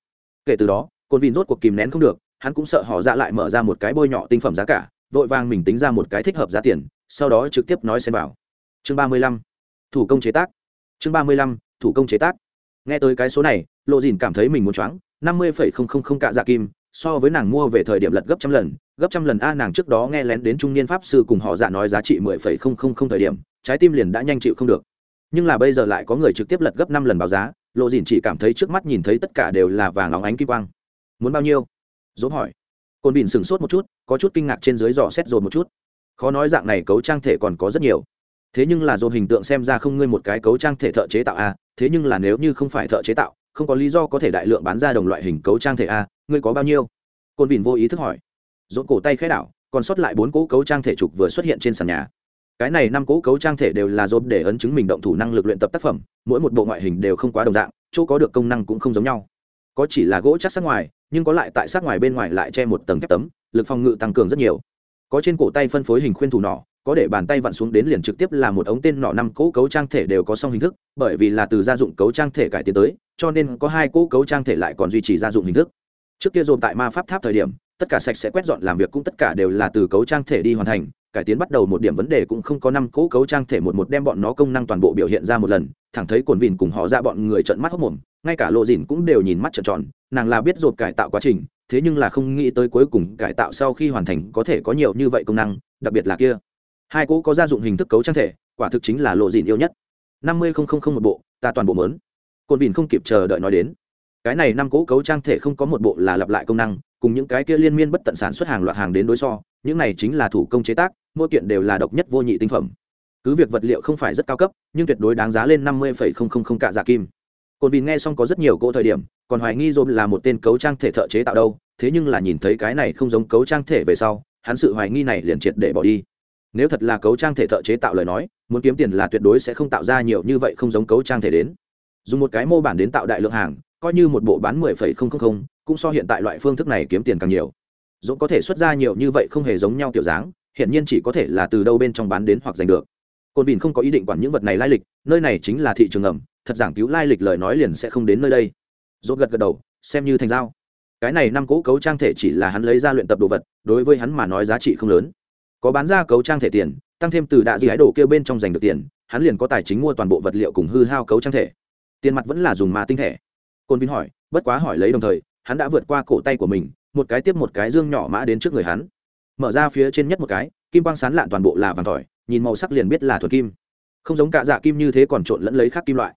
kể từ đó cồn vin rốt cuộc kìm nén không được, hắn cũng sợ họ ra lại mở ra một cái bôi nhọ tinh phẩm giá cả, vội vàng mình tính ra một cái thích hợp giá tiền, sau đó trực tiếp nói xem vào chương 35. thủ công chế tác chương 35. thủ công chế tác nghe tới cái số này, lộ dìn cảm thấy mình muốn choáng, năm mươi phẩy không không không cạ dạ kim, so với nàng mua về thời điểm lật gấp trăm lần gấp trăm lần a, nàng trước đó nghe lén đến trung niên pháp sư cùng họ giả nói giá trị mười phẩy không không không thời điểm, trái tim liền đã nhanh chịu không được. Nhưng là bây giờ lại có người trực tiếp lật gấp năm lần báo giá, lộ dìn chỉ cảm thấy trước mắt nhìn thấy tất cả đều là vàng óng ánh kim quang. Muốn bao nhiêu? Dốt hỏi. Cồn bỉn sửng sốt một chút, có chút kinh ngạc trên dưới dò xét rồi một chút. Khó nói dạng này cấu trang thể còn có rất nhiều. Thế nhưng là dồn hình tượng xem ra không ngươi một cái cấu trang thể thợ chế tạo a, thế nhưng là nếu như không phải thợ chế tạo, không có lý do có thể đại lượng bán ra đồng loại hình cấu trang thể a, ngươi có bao nhiêu? Côn bỉn vô ý thức hỏi rộn cổ tay khẽ đảo, còn sót lại bốn cỗ cấu trang thể trục vừa xuất hiện trên sàn nhà. Cái này năm cỗ cấu trang thể đều là dồn để ấn chứng mình động thủ năng lực luyện tập tác phẩm, mỗi một bộ ngoại hình đều không quá đồng dạng, chỗ có được công năng cũng không giống nhau. Có chỉ là gỗ chắc sát ngoài, nhưng có lại tại sát ngoài bên ngoài lại che một tầng thép tấm, lực phòng ngự tăng cường rất nhiều. Có trên cổ tay phân phối hình khuyên thủ nỏ, có để bàn tay vặn xuống đến liền trực tiếp là một ống tên nọ năm cỗ cấu trang thể đều có song hình thức, bởi vì là từ gia dụng cấu trang thể cải tiến tới, cho nên có hai cỗ cấu trang thể lại còn duy trì gia dụng hình thức. Trước kia dồn tại ma pháp tháp thời điểm tất cả sạch sẽ quét dọn làm việc cũng tất cả đều là từ cấu trang thể đi hoàn thành, cải tiến bắt đầu một điểm vấn đề cũng không có năm cỗ cấu trang thể một một đem bọn nó công năng toàn bộ biểu hiện ra một lần, thẳng thấy cồn vìn cùng họ ra bọn người trợn mắt hốc mồm, ngay cả lộ dìn cũng đều nhìn mắt trợn tròn, nàng là biết rột cải tạo quá trình, thế nhưng là không nghĩ tới cuối cùng cải tạo sau khi hoàn thành có thể có nhiều như vậy công năng, đặc biệt là kia. Hai cỗ có gia dụng hình thức cấu trang thể, quả thực chính là lộ dìn yêu nhất. năm mươi không không không một bộ, ta toàn bộ mớn cồn vìn không kịp chờ đợi nói đến. Cái này năm cỗ cấu trang thể không có một bộ là lặp lại công năng cùng những cái kia liên miên bất tận sản xuất hàng loạt hàng đến đối so, những này chính là thủ công chế tác, mỗi kiện đều là độc nhất vô nhị tinh phẩm. Cứ việc vật liệu không phải rất cao cấp, nhưng tuyệt đối đáng giá lên năm mươi không không không kim. Cồn vìn nghe xong có rất nhiều cỗ thời điểm, còn hoài nghi dồn là một tên cấu trang thể thợ chế tạo đâu, thế nhưng là nhìn thấy cái này không giống cấu trang thể về sau, hắn sự hoài nghi này liền triệt để bỏ đi. Nếu thật là cấu trang thể thợ chế tạo lời nói, muốn kiếm tiền là tuyệt đối sẽ không tạo ra nhiều như vậy không giống cấu trang thể đến. Dùng một cái mô bản đến tạo đại lượng hàng, coi như một bộ bán mười phẩy không không không cũng so hiện tại loại phương thức này kiếm tiền càng nhiều. Dũng có thể xuất ra nhiều như vậy không hề giống nhau kiểu dáng hiện nhiên chỉ có thể là từ đâu bên trong bán đến hoặc giành được. Côn vìn không có ý định quản những vật này lai lịch, nơi này chính là thị trường ẩm, thật giảng cứu lai lịch lời nói liền sẽ không đến nơi đây. Dốt gật gật đầu, xem như thành dao cái này năm cỗ cấu trang thể chỉ là hắn lấy ra luyện tập đồ vật, đối với hắn mà nói giá trị không lớn. Có bán ra cấu trang thể tiền, tăng thêm từ đạ dị ái đồ kêu bên trong giành được tiền, hắn liền có tài chính mua toàn bộ vật liệu cùng hư hao cấu trang thể. Tiền mặt vẫn là dùng ma tinh thể. Côn vinh hỏi, bất quá hỏi lấy đồng thời hắn đã vượt qua cổ tay của mình, một cái tiếp một cái dương nhỏ mã đến trước người hắn. Mở ra phía trên nhất một cái, kim quang sán lạn toàn bộ là vàng tỏi, nhìn màu sắc liền biết là thuật kim. Không giống cạ dạ kim như thế còn trộn lẫn lấy khác kim loại.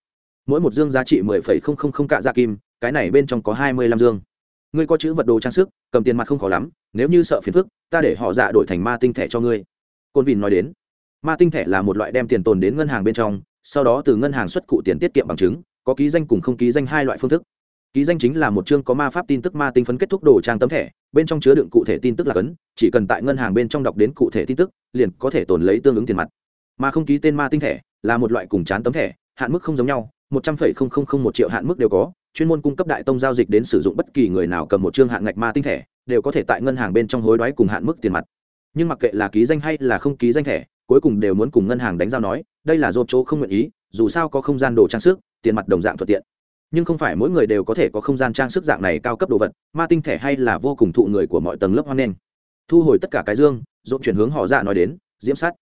Mỗi một dương giá trị mười phẩy không không không cạ dạ kim, cái này bên trong có hai mươi lăm dương. Ngươi có chữ vật đồ trang sức, cầm tiền mặt không khó lắm, nếu như sợ phiền phức, ta để họ dạ đổi thành ma tinh thẻ cho ngươi. Côn vìn nói đến. Ma tinh thẻ là một loại đem tiền tồn đến ngân hàng bên trong, sau đó từ ngân hàng xuất cụ tiền tiết kiệm bằng chứng, có ký danh cùng không ký danh hai loại phương thức ký danh chính là một chương có ma pháp tin tức ma tinh phấn kết thúc đồ trang tấm thẻ, bên trong chứa đựng cụ thể tin tức là cấn, chỉ cần tại ngân hàng bên trong đọc đến cụ thể tin tức, liền có thể tồn lấy tương ứng tiền mặt. Mà không ký tên ma tinh thẻ là một loại cùng chán tấm thẻ, hạn mức không giống nhau, một trăm phẩy không không không một triệu hạn mức đều có, chuyên môn cung cấp đại tông giao dịch đến sử dụng bất kỳ người nào cầm một chương hạn ngạch ma tinh thẻ, đều có thể tại ngân hàng bên trong hối đoái cùng hạn mức tiền mặt. Nhưng mặc kệ là ký danh hay là không ký danh thẻ, cuối cùng đều muốn cùng ngân hàng đánh giao nói, đây là dộp chỗ không nguyện ý, dù sao có không gian đồ trang sức, tiền mặt đồng dạng thuận tiện nhưng không phải mỗi người đều có thể có không gian trang sức dạng này cao cấp đồ vật, ma tinh thể hay là vô cùng thụ người của mọi tầng lớp hoan nghênh. Thu hồi tất cả cái dương dộn chuyển hướng họ dạ nói đến, diễm sát.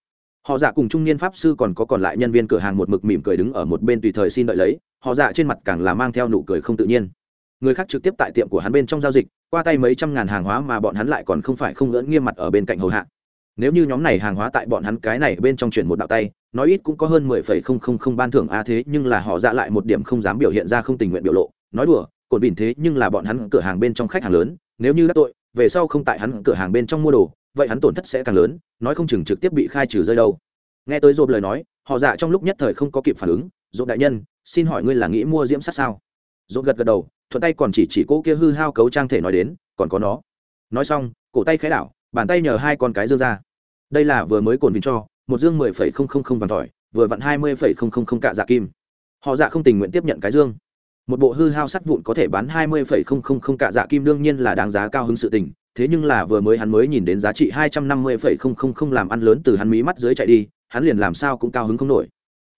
Họ dạ cùng trung niên pháp sư còn có còn lại nhân viên cửa hàng một mực mỉm cười đứng ở một bên tùy thời xin đợi lấy, họ dạ trên mặt càng là mang theo nụ cười không tự nhiên. Người khác trực tiếp tại tiệm của hắn bên trong giao dịch, qua tay mấy trăm ngàn hàng hóa mà bọn hắn lại còn không phải không ngỡn nghiêm mặt ở bên cạnh hầu hạ. Nếu như nhóm này hàng hóa tại bọn hắn cái này bên trong chuyển một đạo tay nói ít cũng có hơn mười phẩy không không không ban thưởng a thế, nhưng là họ dạ lại một điểm không dám biểu hiện ra không tình nguyện biểu lộ. Nói đùa cồn vìn thế, nhưng là bọn hắn cửa hàng bên trong khách hàng lớn, nếu như đắc tội, về sau không tại hắn cửa hàng bên trong mua đồ, vậy hắn tổn thất sẽ càng lớn, nói không chừng trực tiếp bị khai trừ rơi đâu. Nghe tới dồn lời nói, họ dạ trong lúc nhất thời không có kịp phản ứng dồn đại nhân, xin hỏi ngươi là nghĩ mua diễm sát sao? Dồn gật gật đầu, thuận tay còn chỉ chỉ cỗ kia hư hao cấu trang thể nói đến, còn có nó. Nói xong, cổ tay khẽ đảo, bàn tay nhờ hai con cái dương ra. Đây là vừa mới cồn vìn cho một dương mười phẩy không không không vàng tỏi vừa vặn hai mươi phẩy không không không cạ dạ kim họ dạ không tình nguyện tiếp nhận cái dương một bộ hư hao sắt vụn có thể bán hai mươi phẩy không không không cạ dạ kim đương nhiên là đáng giá cao hứng sự tình thế nhưng là vừa mới hắn mới nhìn đến giá trị hai trăm năm mươi phẩy không không không làm ăn lớn từ hắn mí mắt dưới chạy đi hắn liền làm sao cũng cao hứng không nổi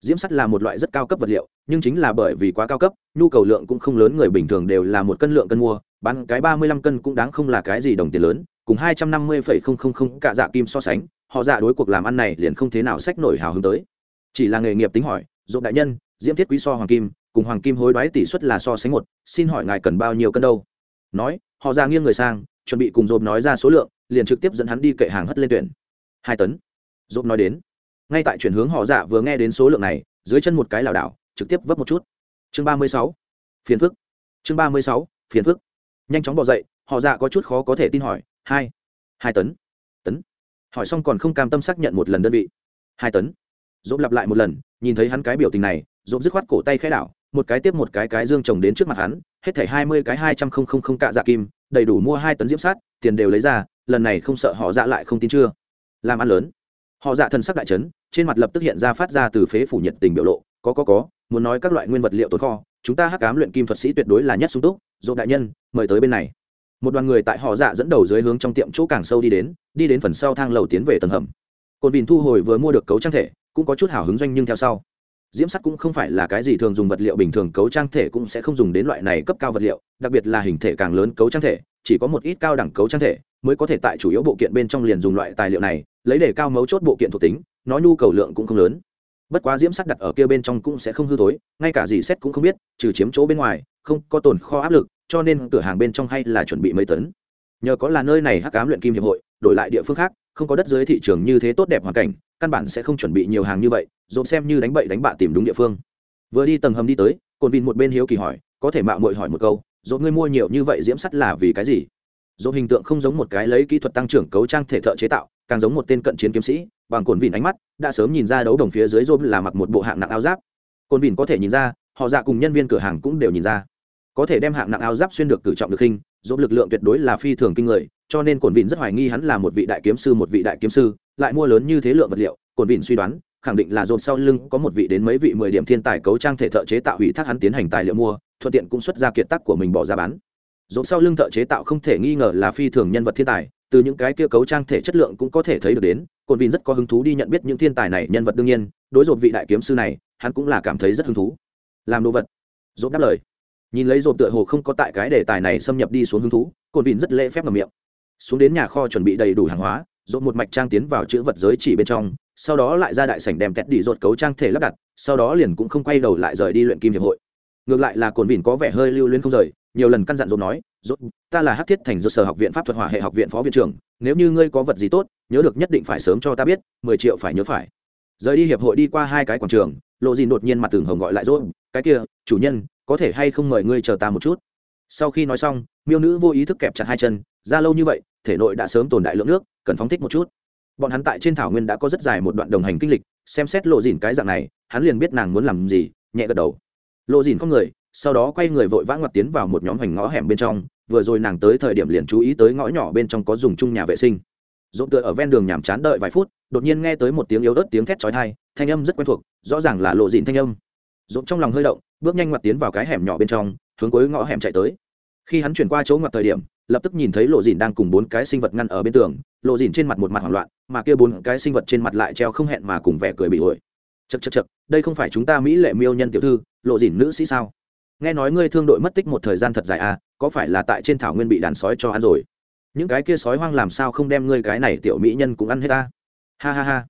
diễm sắt là một loại rất cao cấp vật liệu nhưng chính là bởi vì quá cao cấp nhu cầu lượng cũng không lớn người bình thường đều là một cân lượng cân mua bán cái ba mươi lăm cân cũng đáng không là cái gì đồng tiền lớn cùng hai trăm năm mươi phẩy không không không cạ dạ kim so sánh họ dạ đối cuộc làm ăn này liền không thế nào sách nổi hào hứng tới. Chỉ là nghề nghiệp tính hỏi, dỗ đại nhân diễm thiết quý so hoàng kim, cùng hoàng kim hối đoái tỷ suất là so sánh một, xin hỏi ngài cần bao nhiêu cân đâu? Nói, họ ra nghiêng người sang, chuẩn bị cùng dộp nói ra số lượng, liền trực tiếp dẫn hắn đi kệ hàng hất lên tuyển. Hai tấn. Dộp nói đến. Ngay tại chuyển hướng họ dạ vừa nghe đến số lượng này, dưới chân một cái lảo đảo, trực tiếp vấp một chút. Chương ba mươi sáu. Phiền phức. Chương ba mươi sáu. Phiền phức. Nhanh chóng bỏ dậy, họ dạ có chút khó có thể tin hỏi, hai hai tấn. Tấn? Hỏi xong còn không cam tâm xác nhận một lần đơn vị. Hai tấn. Dỗ lặp lại một lần, nhìn thấy hắn cái biểu tình này dỗ dứt khoát cổ tay khai đảo, một cái tiếp một cái cái dương trồng đến trước mặt hắn, hết thảy hai mươi cái hai trăm không không không cạ dạ kim, đầy đủ mua hai tấn diễm sát, tiền đều lấy ra, lần này không sợ họ dạ lại không tin chưa. Làm ăn lớn. Họ dạ thần sắc đại trấn trên mặt lập tức hiện ra phát ra từ phế phủ nhiệt tình biểu lộ, có có có, muốn nói các loại nguyên vật liệu tồn kho, chúng ta hắc cám luyện kim thuật sĩ tuyệt đối là nhất sung túc dỗ đại nhân, mời tới bên này một đoàn người tại họ dạ dẫn đầu dưới hướng trong tiệm chỗ càng sâu đi đến đi đến phần sau thang lầu tiến về tầng hầm. Cồn vìn thu hồi vừa mua được cấu trang thể, cũng có chút hào hứng doanh nhưng theo sau. Diễm sắt cũng không phải là cái gì thường dùng vật liệu bình thường, cấu trang thể cũng sẽ không dùng đến loại này cấp cao vật liệu, đặc biệt là hình thể càng lớn cấu trang thể, chỉ có một ít cao đẳng cấu trang thể mới có thể tại chủ yếu bộ kiện bên trong liền dùng loại tài liệu này, lấy để cao mấu chốt bộ kiện thuộc tính, nó nhu cầu lượng cũng không lớn. Bất quá diễm sắt đặt ở kia bên trong cũng sẽ không hư tối ngay cả gì xét cũng không biết, trừ chiếm chỗ bên ngoài, không có tồn kho áp lực cho nên cửa hàng bên trong hay là chuẩn bị mấy tấn. Nhờ có là nơi này hắc cám luyện kim hiệp hội, đổi lại địa phương khác, không có đất dưới thị trường như thế tốt đẹp hoàn cảnh, căn bản sẽ không chuẩn bị nhiều hàng như vậy, dồn xem như đánh bậy đánh bạ tìm đúng địa phương. Vừa đi tầng hầm đi tới cồn vin một bên hiếu kỳ hỏi, có thể mạo mội hỏi một câu dồn ngươi mua nhiều như vậy diễm sắt là vì cái gì? Dồn hình tượng không giống một cái lấy kỹ thuật tăng trưởng cấu trang thể thợ chế tạo, càng giống một tên cận chiến kiếm sĩ, bằng cồn vin ánh mắt, đã sớm nhìn ra đấu đồng phía dưới dồn là mặc một bộ hạng nặng áo giáp. Cồn vin có thể nhìn ra, họ dạ cùng nhân viên cửa hàng cũng đều nhìn ra có thể đem hạng nặng áo giáp xuyên được cử trọng được khinh dồn lực lượng tuyệt đối là phi thường kinh người, cho nên cồn vịn rất hoài nghi hắn là một vị đại kiếm sư, một vị đại kiếm sư, lại mua lớn như thế lượng vật liệu. Cồn vịn suy đoán, khẳng định là dồn sau lưng có một vị đến mấy vị mười điểm thiên tài cấu trang thể thợ chế tạo hủy thác hắn tiến hành tài liệu mua, thuận tiện cũng xuất ra kiệt tác của mình bỏ ra bán. Dồn sau lưng thợ chế tạo không thể nghi ngờ là phi thường nhân vật thiên tài, từ những cái kia cấu trang thể chất lượng cũng có thể thấy được đến cồn vịn rất có hứng thú đi nhận biết những thiên tài này nhân vật đương nhiên, đối dồn vị đại kiếm sư này, hắn cũng là cảm thấy rất hứng thú. Làm đồ vật. Dồn đáp lời nhìn lấy dồn tựa hồ không có tại cái đề tài này xâm nhập đi xuống hứng thú cồn vịn rất lễ phép ngầm miệng. Xuống đến nhà kho chuẩn bị đầy đủ hàng hóa dồn một mạch trang tiến vào chữ vật giới chỉ bên trong, sau đó lại ra đại sảnh đem kẹt đi rột cấu trang thể lắp đặt, sau đó liền cũng không quay đầu lại rời đi luyện kim hiệp hội. Ngược lại là cồn vịn có vẻ hơi lưu luyến không rời, nhiều lần căn dặn dồn nói dốt ta là hát thiết thành do sở học viện pháp thuật hỏa hệ học viện phó viện trưởng, nếu như ngươi có vật gì tốt, nhớ được nhất định phải sớm cho ta biết, mười triệu phải nhớ phải. Rời đi hiệp hội đi qua hai cái quảng trường, lộ gì đột nhiên mặt tường hồng gọi lại dốt cái kia, chủ nhân có thể hay không mời ngươi chờ ta một chút? Sau khi nói xong, miêu nữ vô ý thức kẹp chặt hai chân, ra lâu như vậy, thể nội đã sớm tồn đại lượng nước, cần phóng thích một chút. Bọn hắn tại trên thảo nguyên đã có rất dài một đoạn đồng hành kinh lịch, xem xét lộ dìn cái dạng này, hắn liền biết nàng muốn làm gì, nhẹ gật đầu. Lộ dìn có người, sau đó quay người vội vã ngoặt tiến vào một nhóm hoành ngõ hẻm bên trong, vừa rồi nàng tới thời điểm liền chú ý tới ngõ nhỏ bên trong có dùng chung nhà vệ sinh. Dồn tựa ở ven đường nhàm chán đợi vài phút, đột nhiên nghe tới một tiếng yếu ớt tiếng thét chói tai, thanh âm rất quen thuộc, rõ ràng là lộ dìn thanh âm. Rộn trong lòng hơi động, bước nhanh ngoặt tiến vào cái hẻm nhỏ bên trong, hướng cuối ngõ hẻm chạy tới. Khi hắn chuyển qua chỗ ngoặt thời điểm, lập tức nhìn thấy lộ dìn đang cùng bốn cái sinh vật ngăn ở bên tường, lộ dìn trên mặt một mặt hoảng loạn, mà kia bốn cái sinh vật trên mặt lại treo không hẹn mà cùng vẻ cười bị ổi. Chật chật chật đây không phải chúng ta mỹ lệ miêu nhân tiểu thư, lộ dìn nữ sĩ sao? Nghe nói ngươi thương đội mất tích một thời gian thật dài à có phải là tại trên thảo nguyên bị đàn sói cho ăn rồi? Những cái kia sói hoang làm sao không đem ngươi cái này tiểu mỹ nhân cũng ăn hết ta? Ha ha ha.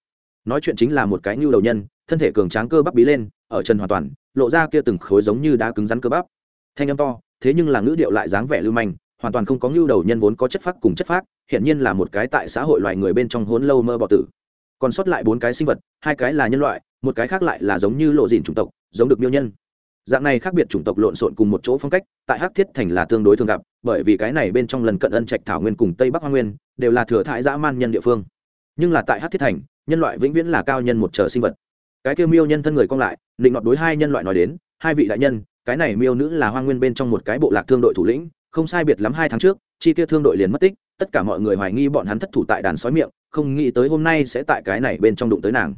Nói chuyện chính là một cái nhu đầu nhân thân thể cường tráng cơ bắp bí lên, ở chân hoàn toàn, lộ ra kia từng khối giống như đá cứng rắn cơ bắp. Thanh âm to, thế nhưng là ngữ điệu lại dáng vẻ lưu manh, hoàn toàn không có nhu đầu nhân vốn có chất phác cùng chất phác hiện nhiên là một cái tại xã hội loài người bên trong hốn lâu mơ bọ tử. Còn sót lại bốn cái sinh vật, hai cái là nhân loại, một cái khác lại là giống như lộ dìn chủng tộc, giống được miêu nhân. Dạng này khác biệt chủng tộc lộn xộn cùng một chỗ phong cách, tại hắc thiết thành là tương đối thường gặp, bởi vì cái này bên trong lần cận ân trạch thảo nguyên cùng tây bắc hoa nguyên, đều là thừa thãi dã man nhân địa phương. Nhưng là tại hắc thiết thành, nhân loại vĩnh viễn là cao nhân một chờ sinh vật cái kêu miêu nhân thân người cong lại định ngọt đối hai nhân loại nói đến, hai vị đại nhân, cái này miêu nữ là hoa nguyên bên trong một cái bộ lạc thương đội thủ lĩnh, không sai biệt lắm hai tháng trước, chi kia thương đội liền mất tích, tất cả mọi người hoài nghi bọn hắn thất thủ tại đàn sói miệng, không nghĩ tới hôm nay sẽ tại cái này bên trong đụng tới nàng.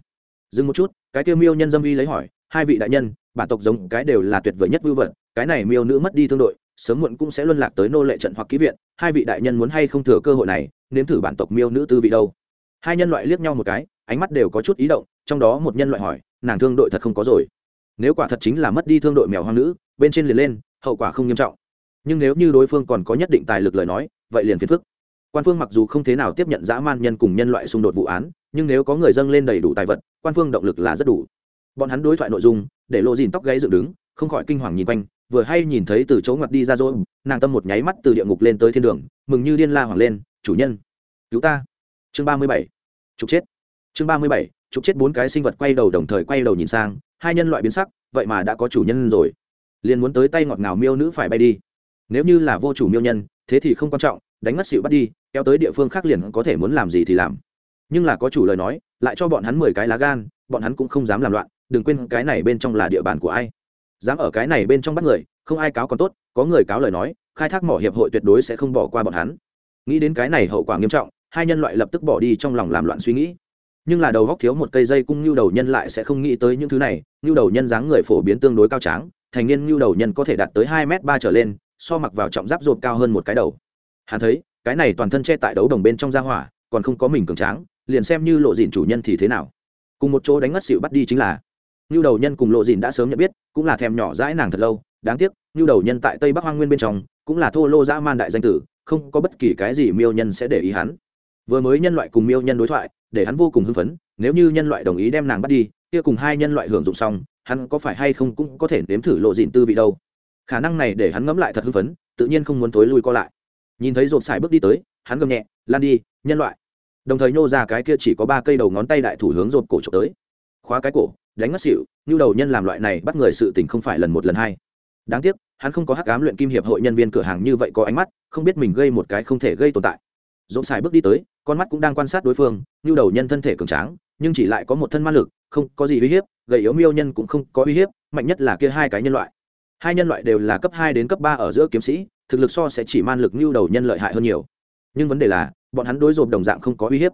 Dừng một chút, cái kêu miêu nhân dâm vi lấy hỏi, hai vị đại nhân, bản tộc giống cái đều là tuyệt vời nhất vưu vật, cái này miêu nữ mất đi thương đội, sớm muộn cũng sẽ luân lạc tới nô lệ trận hoặc ký viện, hai vị đại nhân muốn hay không thừa cơ hội này, nếm thử bản tộc miêu nữ tư vị đâu. Hai nhân loại liếc nhau một cái, ánh mắt đều có chút ý động trong đó một nhân loại hỏi, nàng thương đội thật không có rồi. Nếu quả thật chính là mất đi thương đội mèo hoang nữ, bên trên liền lên, hậu quả không nghiêm trọng. Nhưng nếu như đối phương còn có nhất định tài lực lời nói, vậy liền phiền phức. Quan phương mặc dù không thế nào tiếp nhận dã man nhân cùng nhân loại xung đột vụ án, nhưng nếu có người dâng lên đầy đủ tài vật, quan phương động lực là rất đủ. Bọn hắn đối thoại nội dung, để lộ dìn tóc gáy dựng đứng, không khỏi kinh hoàng nhìn quanh, vừa hay nhìn thấy từ chỗ ngoặt đi ra rồi, nàng tâm một nháy mắt từ địa ngục lên tới thiên đường, mừng như điên la hoảng lên, chủ nhân, cứu ta. Chương ba mươi bảy. Trục chết. Chương ba mươi bảy chụp chết bốn cái sinh vật quay đầu đồng thời quay đầu nhìn sang, hai nhân loại biến sắc, vậy mà đã có chủ nhân rồi. Liền muốn tới tay ngọt ngào miêu nữ phải bay đi. Nếu như là vô chủ miêu nhân, thế thì không quan trọng, đánh ngất xịu bắt đi, kéo tới địa phương khác liền có thể muốn làm gì thì làm. Nhưng là có chủ lời nói, lại cho bọn hắn mười cái lá gan, bọn hắn cũng không dám làm loạn, đừng quên cái này bên trong là địa bàn của ai. Dám ở cái này bên trong bắt người, không ai cáo còn tốt, có người cáo lời nói, khai thác mỏ hiệp hội tuyệt đối sẽ không bỏ qua bọn hắn. Nghĩ đến cái này hậu quả nghiêm trọng, hai nhân loại lập tức bỏ đi trong lòng làm loạn suy nghĩ nhưng là đầu góc thiếu một cây dây cung nhu đầu nhân lại sẽ không nghĩ tới những thứ này nhu đầu nhân dáng người phổ biến tương đối cao tráng, thành niên nhu đầu nhân có thể đạt tới hai m ba trở lên, so mặc vào trọng giáp rột cao hơn một cái đầu. Hắn thấy, cái này toàn thân che tại đấu đồng bên trong gia hỏa, còn không có mình cường tráng, liền xem như lộ dìn chủ nhân thì thế nào. Cùng một chỗ đánh ngất xịu bắt đi chính là nhu đầu nhân cùng lộ dìn đã sớm nhận biết, cũng là thèm nhỏ dãi nàng thật lâu, đáng tiếc nhu đầu nhân tại tây bắc hoang nguyên bên trong, cũng là thô lô dã man đại danh tử, không có bất kỳ cái gì miêu nhân sẽ để ý hắn vừa mới nhân loại cùng miêu nhân đối thoại, để hắn vô cùng hưng phấn, nếu như nhân loại đồng ý đem nàng bắt đi, kia cùng hai nhân loại hưởng dụng xong, hắn có phải hay không cũng có thể nếm thử lộ dịn tư vị đâu. Khả năng này để hắn ngẫm lại thật hưng phấn, tự nhiên không muốn tối lui co lại. Nhìn thấy rộp xài bước đi tới, hắn gầm nhẹ, lan đi, nhân loại. Đồng thời nhô ra cái kia chỉ có ba cây đầu ngón tay đại thủ hướng rộp cổ trộm tới. Khóa cái cổ, đánh mất xịu như đầu nhân làm loại này bắt người sự tình không phải lần một lần hai. Đáng tiếc, hắn không có hắc ám luyện kim hiệp hội nhân viên cửa hàng như vậy có ánh mắt, không biết mình gây một cái không thể gây tồn tại. Dỗ xài bước đi tới con mắt cũng đang quan sát đối phương nhu đầu nhân thân thể cường tráng, nhưng chỉ lại có một thân ma lực, không có gì uy hiếp, gầy yếu miêu nhân cũng không có uy hiếp, mạnh nhất là kia hai cái nhân loại. Hai nhân loại đều là cấp hai đến cấp ba ở giữa kiếm sĩ, thực lực so sẽ chỉ man lực nhu đầu nhân lợi hại hơn nhiều. Nhưng vấn đề là, bọn hắn đối rộp đồng dạng không có uy hiếp.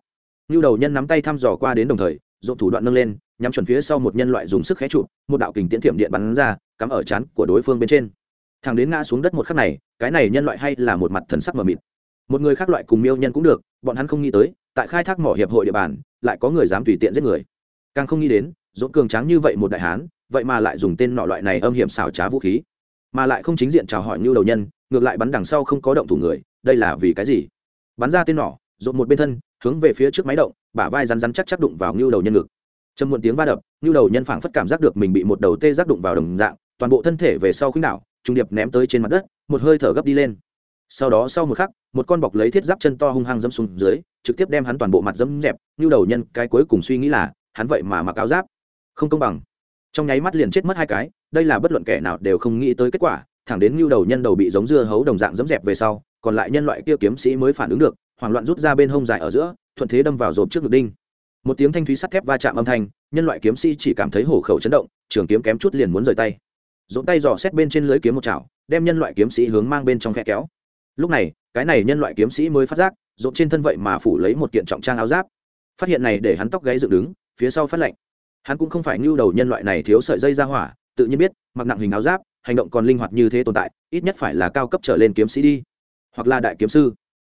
Nhu đầu nhân nắm tay thăm dò qua đến đồng thời rộp thủ đoạn nâng lên, nhắm chuẩn phía sau một nhân loại dùng sức khé trụ, một đạo kình tiễn thiểm điện bắn ra, cắm ở chán của đối phương bên trên. Thằng đến ngã xuống đất một khắc này, cái này nhân loại hay là một mặt thần sắc mờ mịt. Một người khác loại cùng miêu nhân cũng được bọn hắn không nghĩ tới, tại khai thác mỏ hiệp hội địa bàn, lại có người dám tùy tiện giết người. Càng không nghĩ đến dỗ cường tráng như vậy một đại hán, vậy mà lại dùng tên nọ loại này âm hiểm xảo trá vũ khí. Mà lại không chính diện chào hỏi như đầu nhân, ngược lại bắn đằng sau không có động thủ người, đây là vì cái gì? Bắn ra tên nỏ dồn một bên thân, hướng về phía trước máy động, bả vai rắn rắn chắc chắc đụng vào như đầu nhân ngực. Trầm muộn tiếng va đập như đầu nhân phảng phất cảm giác được mình bị một đầu tê giác đụng vào đồng dạng, toàn bộ thân thể về sau khuynh đảo trung điệp ném tới trên mặt đất, một hơi thở gấp đi lên sau đó sau một khắc, một con bọc lấy thiết giáp chân to hung hăng dẫm xuống dưới, trực tiếp đem hắn toàn bộ mặt dẫm dẹp, như đầu nhân, cái cuối cùng suy nghĩ là, hắn vậy mà mặc áo giáp. Không công bằng. Trong nháy mắt liền chết mất hai cái, đây là bất luận kẻ nào đều không nghĩ tới kết quả, thẳng đến như đầu nhân đầu bị giống dưa hấu đồng dạng dẫm dẹp về sau, còn lại nhân loại kia kiếm sĩ mới phản ứng được, hoảng loạn rút ra bên hông dài ở giữa, thuận thế đâm vào rộp trước ngực đinh. Một tiếng thanh thúy sắt thép va chạm âm thanh, nhân loại kiếm sĩ chỉ cảm thấy hổ khẩu chấn động, trường kiếm kém chút liền muốn rời tay. Dỗ tay dò xét bên trên lưới kiếm một chảo, đem nhân loại kiếm sĩ hướng mang bên trong khe kéo lúc này, cái này nhân loại kiếm sĩ mới phát giác, rộn trên thân vậy mà phủ lấy một kiện trọng trang áo giáp. Phát hiện này để hắn tóc gáy dựng đứng, phía sau phát lạnh. Hắn cũng không phải ngưu đầu nhân loại này thiếu sợi dây ra hỏa, tự nhiên biết, mặc nặng hình áo giáp, hành động còn linh hoạt như thế tồn tại, ít nhất phải là cao cấp trở lên kiếm sĩ đi. Hoặc là đại kiếm sư.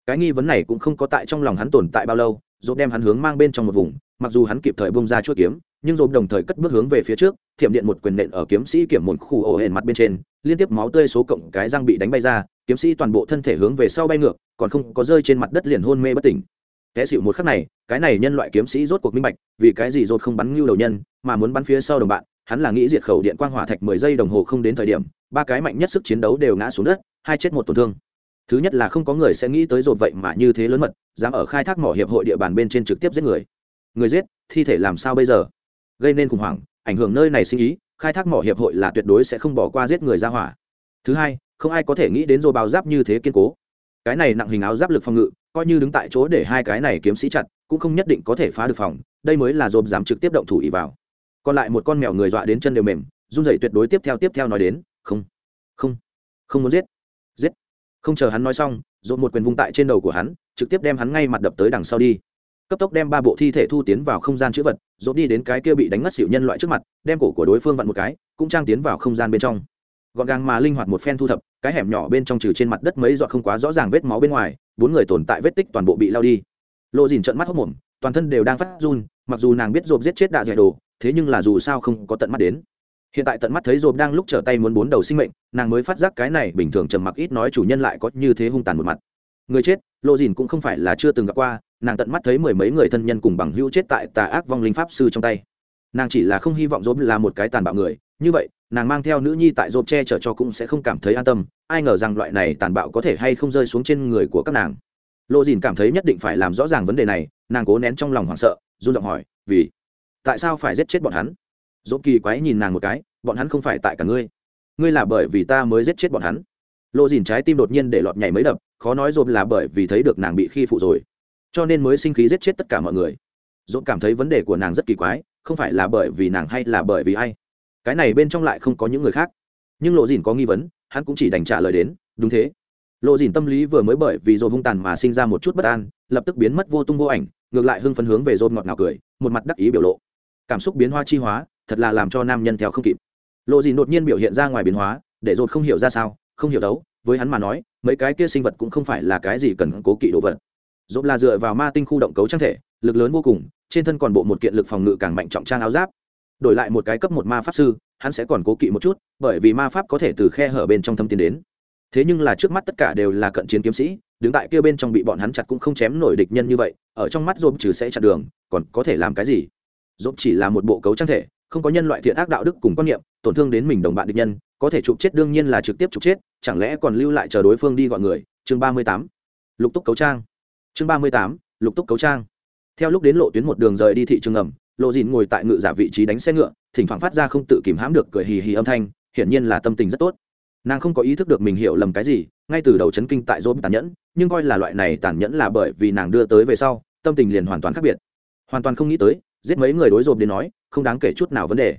Cái nghi vấn này cũng không có tại trong lòng hắn tồn tại bao lâu dồn đem hắn hướng mang bên trong một vùng, mặc dù hắn kịp thời bông ra chuỗi kiếm, nhưng dồn đồng thời cất bước hướng về phía trước thiểm điện một quyền nện ở kiếm sĩ kiểm một khu ổ hển mặt bên trên, liên tiếp máu tươi số cộng cái răng bị đánh bay ra, kiếm sĩ toàn bộ thân thể hướng về sau bay ngược, còn không có rơi trên mặt đất liền hôn mê bất tỉnh. Té xịu một khắc này, cái này nhân loại kiếm sĩ rốt cuộc minh bạch, vì cái gì rốt không bắn ngưu đầu nhân, mà muốn bắn phía sau đồng bạn, hắn là nghĩ diệt khẩu điện quang hỏa thạch mười giây đồng hồ không đến thời điểm, ba cái mạnh nhất sức chiến đấu đều ngã xuống đất, hai chết một tổn thương. Thứ nhất là không có người sẽ nghĩ tới rột vậy mà như thế lớn mật, dám ở khai thác mỏ hiệp hội địa bàn bên trên trực tiếp giết người. Người giết, thi thể làm sao bây giờ? Gây nên khủng hoảng ảnh hưởng nơi này sinh ý, khai thác mỏ hiệp hội là tuyệt đối sẽ không bỏ qua giết người ra hỏa. Thứ hai, không ai có thể nghĩ đến dồ bào giáp như thế kiên cố. Cái này nặng hình áo giáp lực phòng ngự, coi như đứng tại chỗ để hai cái này kiếm sĩ chặt, cũng không nhất định có thể phá được phòng, đây mới là dồn dám trực tiếp động thủ ý vào. Còn lại một con mèo người dọa đến chân đều mềm, run rẩy tuyệt đối tiếp theo tiếp theo nói đến, không không không muốn giết giết. Không chờ hắn nói xong dồn một quyền vung tại trên đầu của hắn, trực tiếp đem hắn ngay mặt đập tới đằng sau đi cấp tốc đem ba bộ thi thể thu tiến vào không gian chữ vật dốt đi đến cái kia bị đánh ngất xỉu nhân loại trước mặt, đem cổ của đối phương vặn một cái, cũng trang tiến vào không gian bên trong. Gọn gàng mà linh hoạt một phen thu thập, cái hẻm nhỏ bên trong trừ trên mặt đất mấy giọt không quá rõ ràng vết máu bên ngoài, bốn người tồn tại vết tích toàn bộ bị lao đi. Lộ dìn trận mắt hốc mồm, toàn thân đều đang phát run, mặc dù nàng biết rộp giết chết đạ dạy đồ, thế nhưng là dù sao không có tận mắt đến. Hiện tại tận mắt thấy rộp đang lúc trở tay muốn bốn đầu sinh mệnh, nàng mới phát giác cái này bình thường trầm mặc ít nói chủ nhân lại có như thế hung tàn một mặt người chết lộ dìn cũng không phải là chưa từng gặp qua, nàng tận mắt thấy mười mấy người thân nhân cùng bằng hữu chết tại tà ác vong linh pháp sư trong tay. Nàng chỉ là không hy vọng rộp là một cái tàn bạo người, như vậy, nàng mang theo nữ nhi tại rộp che chở cho cũng sẽ không cảm thấy an tâm, ai ngờ rằng loại này tàn bạo có thể hay không rơi xuống trên người của các nàng. Lộ dìn cảm thấy nhất định phải làm rõ ràng vấn đề này, nàng cố nén trong lòng hoảng sợ, run giọng hỏi, vì, tại sao phải giết chết bọn hắn? Dỗ kỳ quái nhìn nàng một cái, bọn hắn không phải tại cả ngươi. Ngươi là bởi vì ta mới giết chết bọn hắn lộ dìn trái tim đột nhiên để lọt nhảy mấy đập, khó nói dồn là bởi vì thấy được nàng bị khi phụ rồi. Cho nên mới sinh khí giết chết tất cả mọi người. Dồn cảm thấy vấn đề của nàng rất kỳ quái, không phải là bởi vì nàng hay là bởi vì ai. Cái này bên trong lại không có những người khác. Nhưng lộ dìn có nghi vấn, hắn cũng chỉ đành trả lời đến, đúng thế. Lộ dìn tâm lý vừa mới bởi vì dồn hung tàn mà sinh ra một chút bất an, lập tức biến mất vô tung vô ảnh, ngược lại hưng phấn hướng về dồn ngọt ngào cười, một mặt đắc ý biểu lộ. Cảm xúc biến hoa chi hóa, thật là làm cho nam nhân theo không kịp. Lộ dìn đột nhiên biểu hiện ra ngoài biến hóa, để dồn không hiểu ra sao không hiểu đấu, với hắn mà nói, mấy cái kia sinh vật cũng không phải là cái gì cần cố kỵ đồ vật. Dốt là dựa vào ma tinh khu động cấu trang thể, lực lớn vô cùng, trên thân còn bộ một kiện lực phòng ngự càng mạnh trọng trang áo giáp. Đổi lại một cái cấp một ma pháp sư, hắn sẽ còn cố kỵ một chút, bởi vì ma pháp có thể từ khe hở bên trong thâm tiến đến. Thế nhưng là trước mắt tất cả đều là cận chiến kiếm sĩ, đứng tại kia bên trong bị bọn hắn chặt cũng không chém nổi địch nhân như vậy, ở trong mắt dôm trừ sẽ chặt đường, còn có thể làm cái gì? Dốt chỉ là một bộ cấu trang thể, không có nhân loại thiện ác đạo đức cùng quan niệm, tổn thương đến mình đồng bạn địch nhân có thể chụp chết đương nhiên là trực tiếp chụp chết, chẳng lẽ còn lưu lại chờ đối phương đi gọi người? Chương ba mươi tám. Lục túc cấu trang. Chương ba mươi tám. Lục túc cấu trang. Theo lúc đến lộ tuyến một đường rời đi thị trường ngầm, lộ dìn ngồi tại ngự giả vị trí đánh xe ngựa, thỉnh thoảng phát ra không tự kìm hãm được cười hì hì âm thanh, hiển nhiên là tâm tình rất tốt. Nàng không có ý thức được mình hiểu lầm cái gì, ngay từ đầu chấn kinh tại dỗ tàn nhẫn, nhưng coi là loại này tàn nhẫn là bởi vì nàng đưa tới về sau, tâm tình liền hoàn toàn khác biệt. Hoàn toàn không nghĩ tới, giết mấy người đối dồn đến nói, không đáng kể chút nào vấn đề.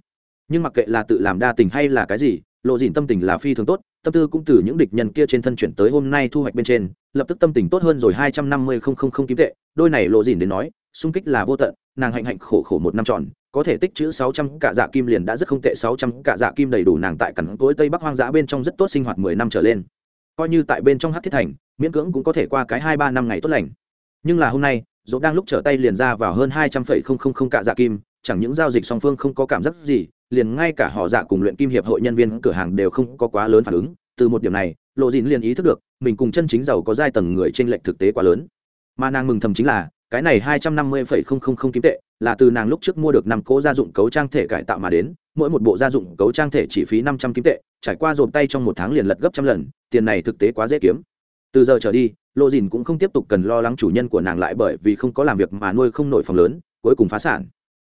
Nhưng mặc kệ là tự làm đa tình hay là cái gì lộ dìn tâm tình là phi thường tốt, tâm tư cũng từ những địch nhân kia trên thân chuyển tới hôm nay thu hoạch bên trên, lập tức tâm tình tốt hơn rồi hai trăm năm mươi không không không kim tệ, đôi này lộ dìn đến nói sung kích là vô tận, nàng hạnh hạnh khổ khổ một năm tròn, có thể tích chữ sáu trăm cả dạ kim liền đã rất không tệ, sáu trăm cả dạ kim đầy đủ nàng tại cẩn cối tây bắc hoang dã bên trong rất tốt sinh hoạt mười năm trở lên. Coi như tại bên trong hát thiết thành, miễn cưỡng cũng có thể qua cái hai ba năm ngày tốt lành. Nhưng là hôm nay, dỗ đang lúc trở tay liền ra vào hơn hai trăm phẩy không không không cả dạ kim, chẳng những giao dịch song phương không có cảm giác gì liền ngay cả họ dạ cùng luyện kim hiệp hội nhân viên cửa hàng đều không có quá lớn phản ứng. Từ một điểm này, lộ dìn liền ý thức được, mình cùng chân chính giàu có giai tầng người trên lệnh thực tế quá lớn. Mà nàng mừng thầm chính là, cái này hai trăm năm mươi phẩy không không không kim tệ, là từ nàng lúc trước mua được năm cỗ gia dụng cấu trang thể cải tạo mà đến, mỗi một bộ gia dụng cấu trang thể chỉ phí năm trăm kim tệ, trải qua dồn tay trong một tháng liền lật gấp trăm lần, tiền này thực tế quá dễ kiếm. Từ giờ trở đi, lộ dìn cũng không tiếp tục cần lo lắng chủ nhân của nàng lại bởi vì không có làm việc mà nuôi không nổi phòng lớn, cuối cùng phá sản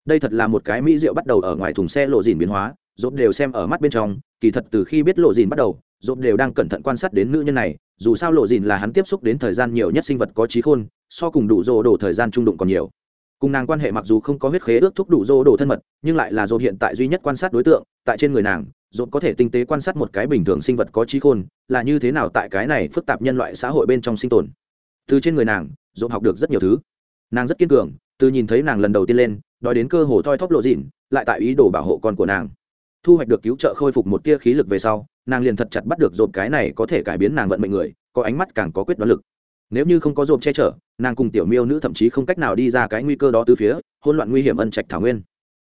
đây thật là một cái mỹ rượu bắt đầu ở ngoài thùng xe lộ dìn biến hóa dốt đều xem ở mắt bên trong, kỳ thật từ khi biết lộ dìn bắt đầu dốt đều đang cẩn thận quan sát đến nữ nhân này, dù sao lộ dìn là hắn tiếp xúc đến thời gian nhiều nhất sinh vật có trí khôn, so cùng đủ dô đổ thời gian trung đụng còn nhiều. Cùng nàng quan hệ mặc dù không có huyết khế ước thúc đủ dô đổ thân mật, nhưng lại là dô hiện tại duy nhất quan sát đối tượng, tại trên người nàng dốt có thể tinh tế quan sát một cái bình thường sinh vật có trí khôn, là như thế nào tại cái này phức tạp nhân loại xã hội bên trong sinh tồn. Từ trên người nàng dốt học được rất nhiều thứ. Nàng rất kiên cường, từ nhìn thấy nàng lần đầu tiên lên đói đến cơ hồ thoi thóp lộ dịn, lại tại ý đồ bảo hộ con của nàng. Thu hoạch được cứu trợ khôi phục một tia khí lực về sau, nàng liền thật chặt bắt được dồn cái này có thể cải biến nàng vận mệnh người, có ánh mắt càng có quyết đoán lực. Nếu như không có dồn che chở, nàng cùng tiểu miêu nữ thậm chí không cách nào đi ra cái nguy cơ đó từ phía hôn loạn nguy hiểm ân trạch thảo nguyên.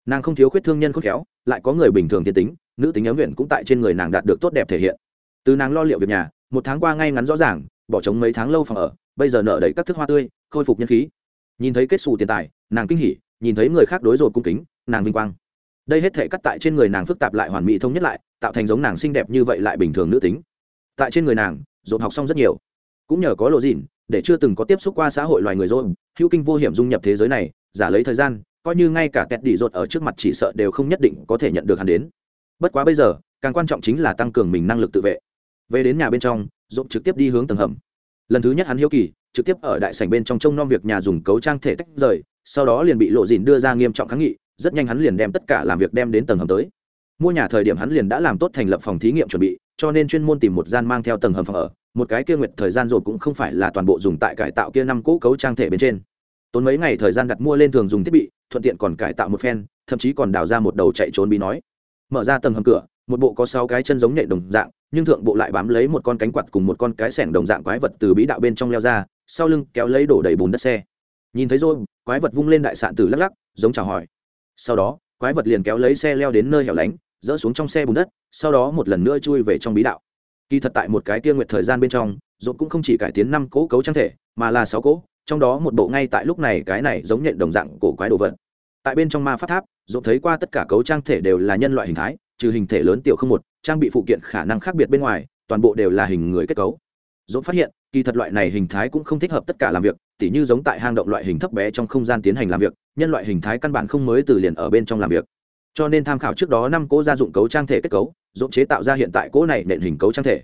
Nàng không thiếu khuyết thương nhân khôn khéo, lại có người bình thường thiên tính, nữ tính ấm nguyện cũng tại trên người nàng đạt được tốt đẹp thể hiện. Từ nàng lo liệu việc nhà, một tháng qua ngay ngắn rõ ràng, bỏ trống mấy tháng lâu phòng ở, bây giờ nợ đầy các thức hoa tươi, khôi phục nhân khí. Nhìn thấy kết xù tiền tài, nàng kinh hỉ nhìn thấy người khác đối rột cung kính, nàng vinh quang. Đây hết thể cắt tại trên người nàng phức tạp lại hoàn mỹ thống nhất lại, tạo thành giống nàng xinh đẹp như vậy lại bình thường nữ tính. Tại trên người nàng dồn học xong rất nhiều. Cũng nhờ có lộ dịn, để chưa từng có tiếp xúc qua xã hội loài người rồi hữu kinh vô hiểm dung nhập thế giới này, giả lấy thời gian, coi như ngay cả kẹt đi rột ở trước mặt chỉ sợ đều không nhất định có thể nhận được hắn đến. Bất quá bây giờ, càng quan trọng chính là tăng cường mình năng lực tự vệ. Về đến nhà bên trong dồn trực tiếp đi hướng tầng hầm. Lần thứ nhất hắn hiếu kỳ, trực tiếp ở đại sảnh bên trong trông nom việc nhà dùng cấu trang thể tách rời sau đó liền bị lộ dìn đưa ra nghiêm trọng kháng nghị, rất nhanh hắn liền đem tất cả làm việc đem đến tầng hầm tới. Mua nhà thời điểm hắn liền đã làm tốt thành lập phòng thí nghiệm chuẩn bị, cho nên chuyên môn tìm một gian mang theo tầng hầm phòng ở, một cái kia nguyệt thời gian rồi cũng không phải là toàn bộ dùng tại cải tạo kia năm cỗ cấu trang thể bên trên. Tốn mấy ngày thời gian đặt mua lên thường dùng thiết bị, thuận tiện còn cải tạo một phen, thậm chí còn đào ra một đầu chạy trốn bí nói. Mở ra tầng hầm cửa, một bộ có sáu cái chân giống nhện đồng dạng, nhưng thượng bộ lại bám lấy một con cánh quạt cùng một con cái sẻng đồng dạng quái vật từ bí đạo bên trong leo ra, sau lưng kéo lấy đổ đầy bùn đất xe nhìn thấy rồi, quái vật vung lên đại sạn từ lắc lắc, giống chào hỏi. Sau đó, quái vật liền kéo lấy xe leo đến nơi hẻo lánh, dỡ xuống trong xe bùn đất, sau đó một lần nữa chui về trong bí đạo. Kỳ thật tại một cái kia nguyệt thời gian bên trong dột cũng không chỉ cải tiến năm cỗ cấu trang thể, mà là sáu cỗ, trong đó một bộ ngay tại lúc này cái này giống nhện đồng dạng cổ quái đồ vật. Tại bên trong ma pháp tháp dột thấy qua tất cả cấu trang thể đều là nhân loại hình thái, trừ hình thể lớn tiểu không một, trang bị phụ kiện khả năng khác biệt bên ngoài, toàn bộ đều là hình người kết cấu dốt phát hiện, kỳ thật loại này hình thái cũng không thích hợp tất cả làm việc, tỉ như giống tại hang động loại hình thấp bé trong không gian tiến hành làm việc, nhân loại hình thái căn bản không mới từ liền ở bên trong làm việc. Cho nên tham khảo trước đó năm cỗ gia dụng cấu trang thể kết cấu dốt chế tạo ra hiện tại cỗ này nện hình cấu trang thể.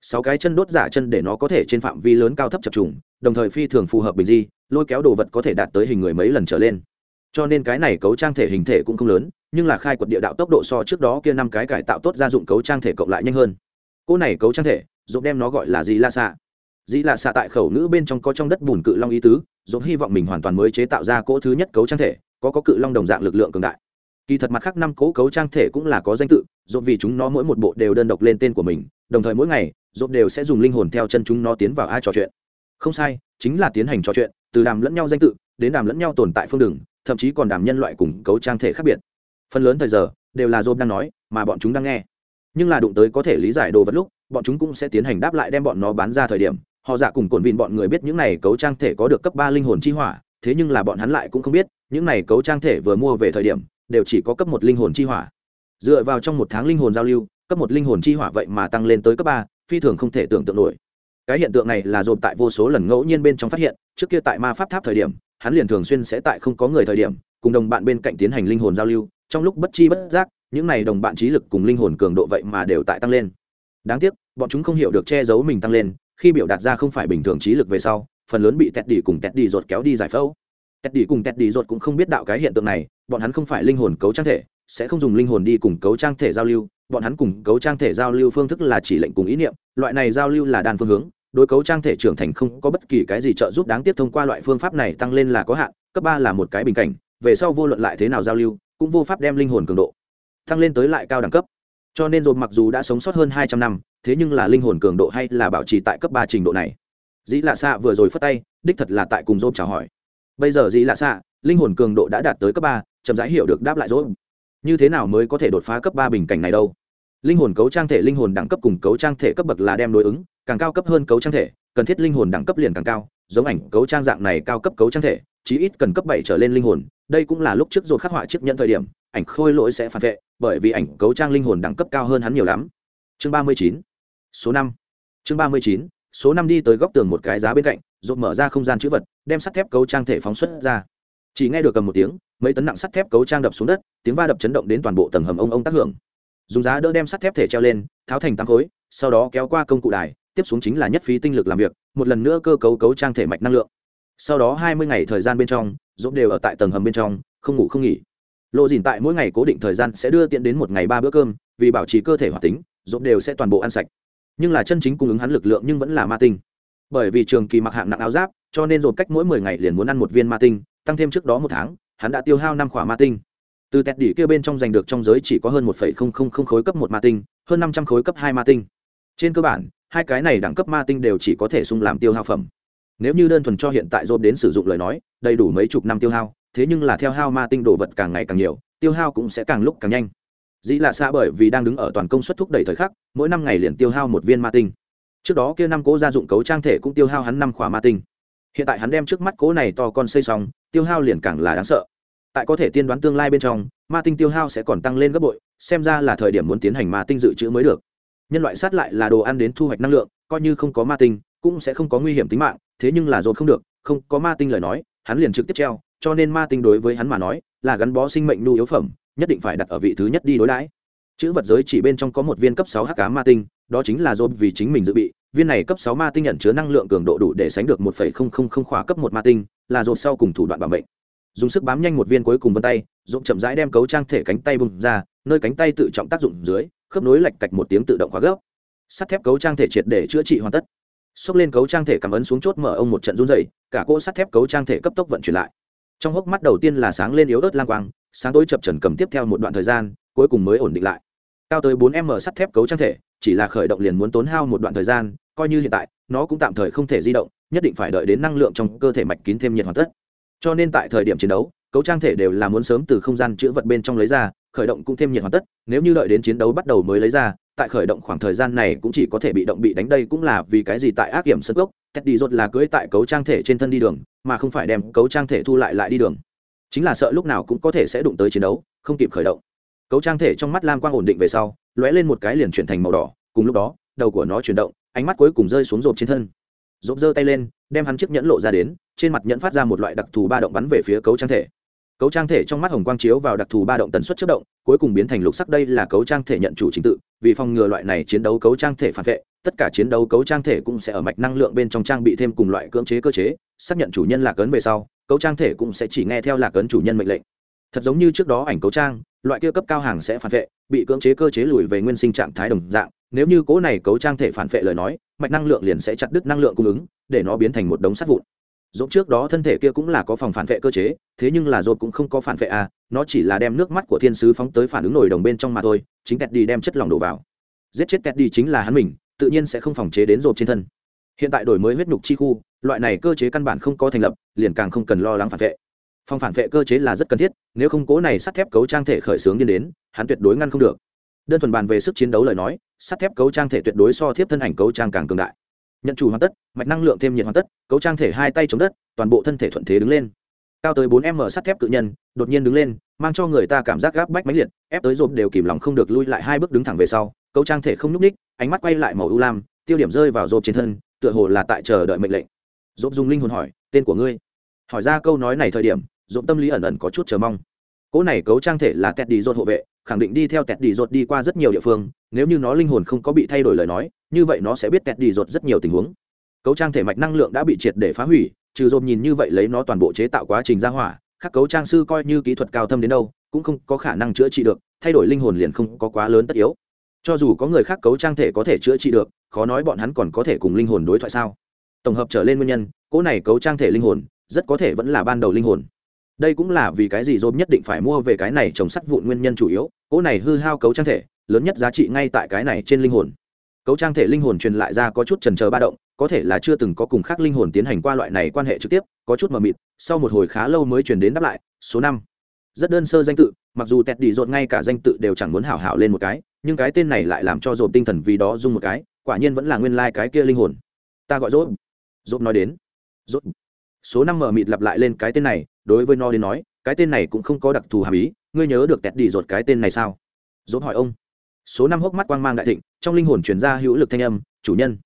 Sáu cái chân đốt giả chân để nó có thể trên phạm vi lớn cao thấp chập trùng, đồng thời phi thường phù hợp bình di, lôi kéo đồ vật có thể đạt tới hình người mấy lần trở lên. Cho nên cái này cấu trang thể hình thể cũng không lớn, nhưng là khai quật địa đạo tốc độ so trước đó kia năm cái cải tạo tốt gia dụng cấu trang thể cộng lại nhanh hơn. Cỗ này cấu trang thể dốt đem nó gọi là gì la xạ dĩ là xạ tại khẩu ngữ bên trong có trong đất bùn cự long ý tứ dốt hy vọng mình hoàn toàn mới chế tạo ra cỗ thứ nhất cấu trang thể, có có cự long đồng dạng lực lượng cường đại. Kỳ thật mặt khác năm cỗ cấu trang thể cũng là có danh tự dốt vì chúng nó mỗi một bộ đều đơn độc lên tên của mình, đồng thời mỗi ngày dốt đều sẽ dùng linh hồn theo chân chúng nó tiến vào ai trò chuyện. Không sai, chính là tiến hành trò chuyện, từ đàm lẫn nhau danh tự, đến đàm lẫn nhau tồn tại phương đường, thậm chí còn đàm nhân loại cùng cấu trang thể khác biệt. Phần lớn thời giờ, đều là dốt đang nói, mà bọn chúng đang nghe. Nhưng là đụng tới có thể lý giải đồ vật lúc bọn chúng cũng sẽ tiến hành đáp lại đem bọn nó bán ra thời điểm. Họ giả cùng cồn vịn bọn người biết những này cấu trang thể có được cấp ba linh hồn chi hỏa, thế nhưng là bọn hắn lại cũng không biết, những này cấu trang thể vừa mua về thời điểm, đều chỉ có cấp một linh hồn chi hỏa. Dựa vào trong một tháng linh hồn giao lưu, cấp một linh hồn chi hỏa vậy mà tăng lên tới cấp ba, phi thường không thể tưởng tượng nổi. Cái hiện tượng này là dồn tại vô số lần ngẫu nhiên bên trong phát hiện, trước kia tại ma pháp tháp thời điểm, hắn liền thường xuyên sẽ tại không có người thời điểm, cùng đồng bạn bên cạnh tiến hành linh hồn giao lưu, trong lúc bất chi bất giác, những này đồng bạn trí lực cùng linh hồn cường độ vậy mà đều tại tăng lên đáng tiếc, bọn chúng không hiểu được che giấu mình tăng lên, khi biểu đạt ra không phải bình thường trí lực về sau, phần lớn bị tẹt đi cùng tẹt đi ruột kéo đi giải phẫu. Tẹt đi cùng tẹt đi ruột cũng không biết đạo cái hiện tượng này, bọn hắn không phải linh hồn cấu trang thể, sẽ không dùng linh hồn đi cùng cấu trang thể giao lưu, bọn hắn cùng cấu trang thể giao lưu phương thức là chỉ lệnh cùng ý niệm, loại này giao lưu là đan phương hướng, đối cấu trang thể trưởng thành không có bất kỳ cái gì trợ giúp đáng tiếc thông qua loại phương pháp này tăng lên là có hạn, cấp ba là một cái bình cảnh, về sau vô luận lại thế nào giao lưu, cũng vô pháp đem linh hồn cường độ tăng lên tới lại cao đẳng cấp cho nên dồn mặc dù đã sống sót hơn hai trăm năm, thế nhưng là linh hồn cường độ hay là bảo trì tại cấp ba trình độ này? Dĩ lạ xạ vừa rồi phất tay, đích thật là tại cùng dồn chào hỏi. Bây giờ dĩ lạ xạ, linh hồn cường độ đã đạt tới cấp ba, chậm rãi hiểu được đáp lại dồn như thế nào mới có thể đột phá cấp ba bình cảnh này đâu? Linh hồn cấu trang thể linh hồn đẳng cấp cùng cấu trang thể cấp bậc là đem đối ứng, càng cao cấp hơn cấu trang thể, cần thiết linh hồn đẳng cấp liền càng cao, giống ảnh cấu trang dạng này cao cấp cấu trang thể, chí ít cần cấp bảy trở lên linh hồn, đây cũng là lúc trước dồn khắc họa chiếc nhận thời điểm ảnh khôi lỗi sẽ phản vệ, bởi vì ảnh cấu trang linh hồn đẳng cấp cao hơn hắn nhiều lắm. Chương ba mươi chín, số năm. Chương ba mươi chín, số năm đi tới góc tường một cái giá bên cạnh rột mở ra không gian chữ vật, đem sắt thép cấu trang thể phóng xuất ra. Chỉ nghe được cầm một tiếng, mấy tấn nặng sắt thép cấu trang đập xuống đất, tiếng va đập chấn động đến toàn bộ tầng hầm ông ông tác hưởng. Dùng giá đỡ đem sắt thép thể treo lên, tháo thành tám khối, sau đó kéo qua công cụ đài, tiếp xuống chính là nhất phí tinh lực làm việc, một lần nữa cơ cấu cấu trang thể mạch năng lượng. Sau đó hai mươi ngày thời gian bên trong dốt đều ở tại tầng hầm bên trong, không ngủ không nghỉ lộ dìn tại mỗi ngày cố định thời gian sẽ đưa tiện đến một ngày ba bữa cơm, vì bảo trì cơ thể hoạt tính dốt đều sẽ toàn bộ ăn sạch. Nhưng là chân chính cung ứng hắn lực lượng nhưng vẫn là ma tinh. Bởi vì trường kỳ mặc hạng nặng áo giáp, cho nên dột cách mỗi mười ngày liền muốn ăn một viên ma tinh, tăng thêm trước đó một tháng, hắn đã tiêu hao năm khỏa ma tinh. Từ tẹt đỉ kia bên trong giành được trong giới chỉ có hơn một phẩy không không không khối cấp một ma tinh, hơn năm trăm khối cấp hai ma tinh. Trên cơ bản, hai cái này đẳng cấp ma tinh đều chỉ có thể sung làm tiêu hao phẩm. Nếu như đơn thuần cho hiện tại dột đến sử dụng lời nói, đầy đủ mấy chục năm tiêu hao thế nhưng là theo hao ma tinh đồ vật càng ngày càng nhiều, tiêu hao cũng sẽ càng lúc càng nhanh. Dĩ lạ xa bởi vì đang đứng ở toàn công suất thúc đẩy thời khắc, mỗi năm ngày liền tiêu hao một viên ma tinh. Trước đó kia năm cố gia dụng cấu trang thể cũng tiêu hao hắn năm khỏa ma tinh. Hiện tại hắn đem trước mắt cố này to con xây xong, tiêu hao liền càng là đáng sợ. Tại có thể tiên đoán tương lai bên trong, ma tinh tiêu hao sẽ còn tăng lên gấp bội, xem ra là thời điểm muốn tiến hành ma tinh dự trữ mới được. Nhân loại sát lại là đồ ăn đến thu hoạch năng lượng, coi như không có ma tinh, cũng sẽ không có nguy hiểm tính mạng, thế nhưng là dồn không được, không có ma tinh lời nói, hắn liền trực tiếp treo cho nên ma tinh đối với hắn mà nói, là gắn bó sinh mệnh nhu yếu phẩm, nhất định phải đặt ở vị thứ nhất đi đối đãi. Chữ vật giới chỉ bên trong có một viên cấp sáu h cá ma tinh, đó chính là dồn vì chính mình dự bị. Viên này cấp sáu ma tinh nhận chứa năng lượng cường độ đủ để sánh được một phẩy không không không khóa cấp một ma tinh, là dồn sau cùng thủ đoạn bảo mệnh. Dùng sức bám nhanh một viên cuối cùng vân tay dồn chậm rãi đem cấu trang thể cánh tay bung ra, nơi cánh tay tự trọng tác dụng dưới, khớp nối lạch cạch một tiếng tự động khóa gấp. Sắt thép cấu trang thể triệt để chữa trị hoàn tất. Xốc lên cấu trang thể cảm ấn xuống chốt mở ông một trận run dày cả cỗ sắt thép cấu trang thể cấp tốc vận chuyển lại trong hốc mắt đầu tiên là sáng lên yếu ớt lang quang, sáng tối chập trần cầm tiếp theo một đoạn thời gian, cuối cùng mới ổn định lại. Cao tới bốn m sắt thép cấu trang thể, chỉ là khởi động liền muốn tốn hao một đoạn thời gian, coi như hiện tại, nó cũng tạm thời không thể di động, nhất định phải đợi đến năng lượng trong cơ thể mạch kín thêm nhiệt hoàn tất. Cho nên tại thời điểm chiến đấu, cấu trang thể đều là muốn sớm từ không gian chữ vật bên trong lấy ra, khởi động cũng thêm nhiệt hoàn tất, nếu như đợi đến chiến đấu bắt đầu mới lấy ra tại khởi động khoảng thời gian này cũng chỉ có thể bị động bị đánh đây cũng là vì cái gì tại ác kiểm sân gốc cách đi rốt là cưỡi tại cấu trang thể trên thân đi đường, mà không phải đem cấu trang thể thu lại lại đi đường. Chính là sợ lúc nào cũng có thể sẽ đụng tới chiến đấu, không kịp khởi động. Cấu trang thể trong mắt lam quang ổn định về sau, lóe lên một cái liền chuyển thành màu đỏ, cùng lúc đó, đầu của nó chuyển động, ánh mắt cuối cùng rơi xuống rộp trên thân. Rộp giơ tay lên, đem hắn chiếc nhẫn lộ ra đến, trên mặt nhẫn phát ra một loại đặc thù ba động bắn về phía cấu trang thể cấu trang thể trong mắt hồng quang chiếu vào đặc thù ba động tần suất chất động, cuối cùng biến thành lục sắc. Đây là cấu trang thể nhận chủ chính tự, vì phòng ngừa loại này chiến đấu cấu trang thể phản vệ, tất cả chiến đấu cấu trang thể cũng sẽ ở mạch năng lượng bên trong trang bị thêm cùng loại cưỡng chế cơ chế, xác nhận chủ nhân lạc ấn về sau, cấu trang thể cũng sẽ chỉ nghe theo lạc ấn chủ nhân mệnh lệnh. Thật giống như trước đó ảnh cấu trang, loại kia cấp cao hàng sẽ phản vệ, bị cưỡng chế cơ chế lùi về nguyên sinh trạng thái đồng dạng. Nếu như cố này cấu trang thể phản vệ lời nói, mạch năng lượng liền sẽ chặt đứt năng lượng cung ứng, để nó biến thành một đống sắt vụn dốt trước đó thân thể kia cũng là có phòng phản vệ cơ chế, thế nhưng là dốt cũng không có phản vệ à nó chỉ là đem nước mắt của thiên sứ phóng tới phản ứng nổi đồng bên trong mà thôi, chính tẹt đi đem chất lỏng đổ vào. Giết chết tẹt đi chính là hắn mình, tự nhiên sẽ không phòng chế đến dốt trên thân. Hiện tại đổi mới huyết nhục chi khu, loại này cơ chế căn bản không có thành lập, liền càng không cần lo lắng phản vệ. Phòng phản vệ cơ chế là rất cần thiết, nếu không cố này sắt thép cấu trang thể khởi xướng điên đến, hắn tuyệt đối ngăn không được. Đơn thuần bàn về sức chiến đấu lời nói, sắt thép cấu trang thể tuyệt đối so thiếp thân ảnh cấu trang càng cường đại nhận chủ hoàn tất, mạch năng lượng thêm nhiệt hoàn tất, cấu trang thể hai tay chống đất, toàn bộ thân thể thuận thế đứng lên. Cao tới bốn m sắt thép cự nhân, đột nhiên đứng lên, mang cho người ta cảm giác gáp bách mãnh liệt, ép tới rộp đều kìm lòng không được lui lại hai bước đứng thẳng về sau, cấu trang thể không nhúc ních ánh mắt quay lại màu u lam, tiêu điểm rơi vào rộp trên thân, tựa hồ là tại chờ đợi mệnh lệnh. Rộp dùng linh hồn hỏi, tên của ngươi? Hỏi ra câu nói này thời điểm, rộp tâm lý ẩn ẩn có chút chờ mong. Cỗ này cấu trang thể là kẹt đi rột hộ vệ khẳng định đi theo tẹt đi rột đi qua rất nhiều địa phương, nếu như nó linh hồn không có bị thay đổi lời nói, như vậy nó sẽ biết tẹt đi rột rất nhiều tình huống. Cấu trang thể mạch năng lượng đã bị triệt để phá hủy, trừ dồn nhìn như vậy lấy nó toàn bộ chế tạo quá trình ra hỏa, các cấu trang sư coi như kỹ thuật cao thâm đến đâu, cũng không có khả năng chữa trị được, thay đổi linh hồn liền không có quá lớn tất yếu. Cho dù có người khác cấu trang thể có thể chữa trị được, khó nói bọn hắn còn có thể cùng linh hồn đối thoại sao? Tổng hợp trở lên nguyên nhân, cỗ này cấu trang thể linh hồn rất có thể vẫn là ban đầu linh hồn đây cũng là vì cái gì dồn nhất định phải mua về cái này trồng sắt vụn nguyên nhân chủ yếu, cỗ này hư hao cấu trang thể, lớn nhất giá trị ngay tại cái này trên linh hồn. Cấu trang thể linh hồn truyền lại ra có chút trần trờ ba động, có thể là chưa từng có cùng khác linh hồn tiến hành qua loại này quan hệ trực tiếp, có chút mờ mịt, sau một hồi khá lâu mới truyền đến đáp lại, số năm. Rất đơn sơ danh tự, mặc dù tẹt đi dồn ngay cả danh tự đều chẳng muốn hảo hảo lên một cái, nhưng cái tên này lại làm cho dồn tinh thần vì đó dung một cái, quả nhiên vẫn là nguyên lai、like、cái kia linh hồn. Ta gọi dốt dốt nói đến. Dốt số năm mờ mịt lặp lại lên cái tên này, đối với nó đến nói, cái tên này cũng không có đặc thù hàm ý, ngươi nhớ được tẹt đi rột cái tên này sao? Dốt hỏi ông. Số năm hốc mắt quang mang đại thịnh, trong linh hồn chuyển ra hữu lực thanh âm, chủ nhân.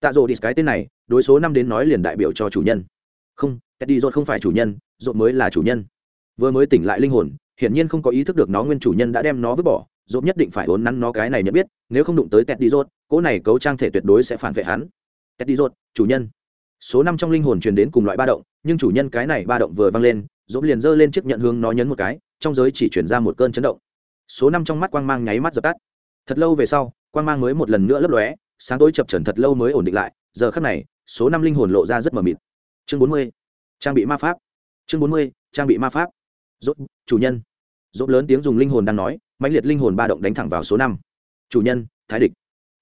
Tạ rộ đi cái tên này, đối số năm đến nói liền đại biểu cho chủ nhân. Không, teddy dột không phải chủ nhân dột mới là chủ nhân. Vừa mới tỉnh lại linh hồn, hiển nhiên không có ý thức được nó nguyên chủ nhân đã đem nó vứt bỏ dột nhất định phải ốn nắn nó cái này nhận biết, nếu không đụng tới teddy dột cỗ này cấu trang thể tuyệt đối sẽ phản vệ hắn. Teddy dột chủ nhân số năm trong linh hồn truyền đến cùng loại ba động, nhưng chủ nhân cái này ba động vừa vang lên dốt liền giơ lên chiếc nhận hướng nó nhấn một cái, trong giới chỉ chuyển ra một cơn chấn động. Số năm trong mắt quang mang nháy mắt dập tắt. Thật lâu về sau, quang mang mới một lần nữa lấp lóe, sáng tối chập trần thật lâu mới ổn định lại, giờ khắc này, số năm linh hồn lộ ra rất mờ mịt. Chương bốn mươi, trang bị ma pháp. Chương bốn mươi, trang bị ma pháp. Dốt chủ nhân. Dốt lớn tiếng dùng linh hồn đang nói, mãnh liệt linh hồn ba động đánh thẳng vào số năm. Chủ nhân, thái địch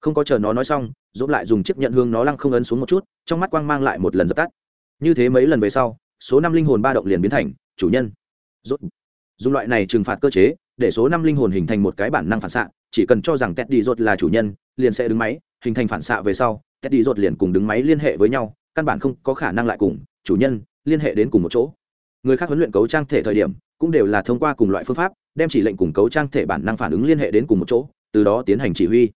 không có chờ nó nói xong dốt lại dùng chiếc nhận hương nó lăng không ấn xuống một chút, trong mắt quang mang lại một lần dập tắt. Như thế mấy lần về sau, số năm linh hồn ba động liền biến thành, chủ nhân. Dốt dùng loại này trừng phạt cơ chế, để số năm linh hồn hình thành một cái bản năng phản xạ, chỉ cần cho rằng Teddy đi là chủ nhân, liền sẽ đứng máy, hình thành phản xạ về sau, Teddy đi liền cùng đứng máy liên hệ với nhau, căn bản không có khả năng lại cùng, chủ nhân, liên hệ đến cùng một chỗ. Người khác huấn luyện cấu trang thể thời điểm, cũng đều là thông qua cùng loại phương pháp, đem chỉ lệnh cùng cấu trang thể bản năng phản ứng liên hệ đến cùng một chỗ, từ đó tiến hành chỉ huy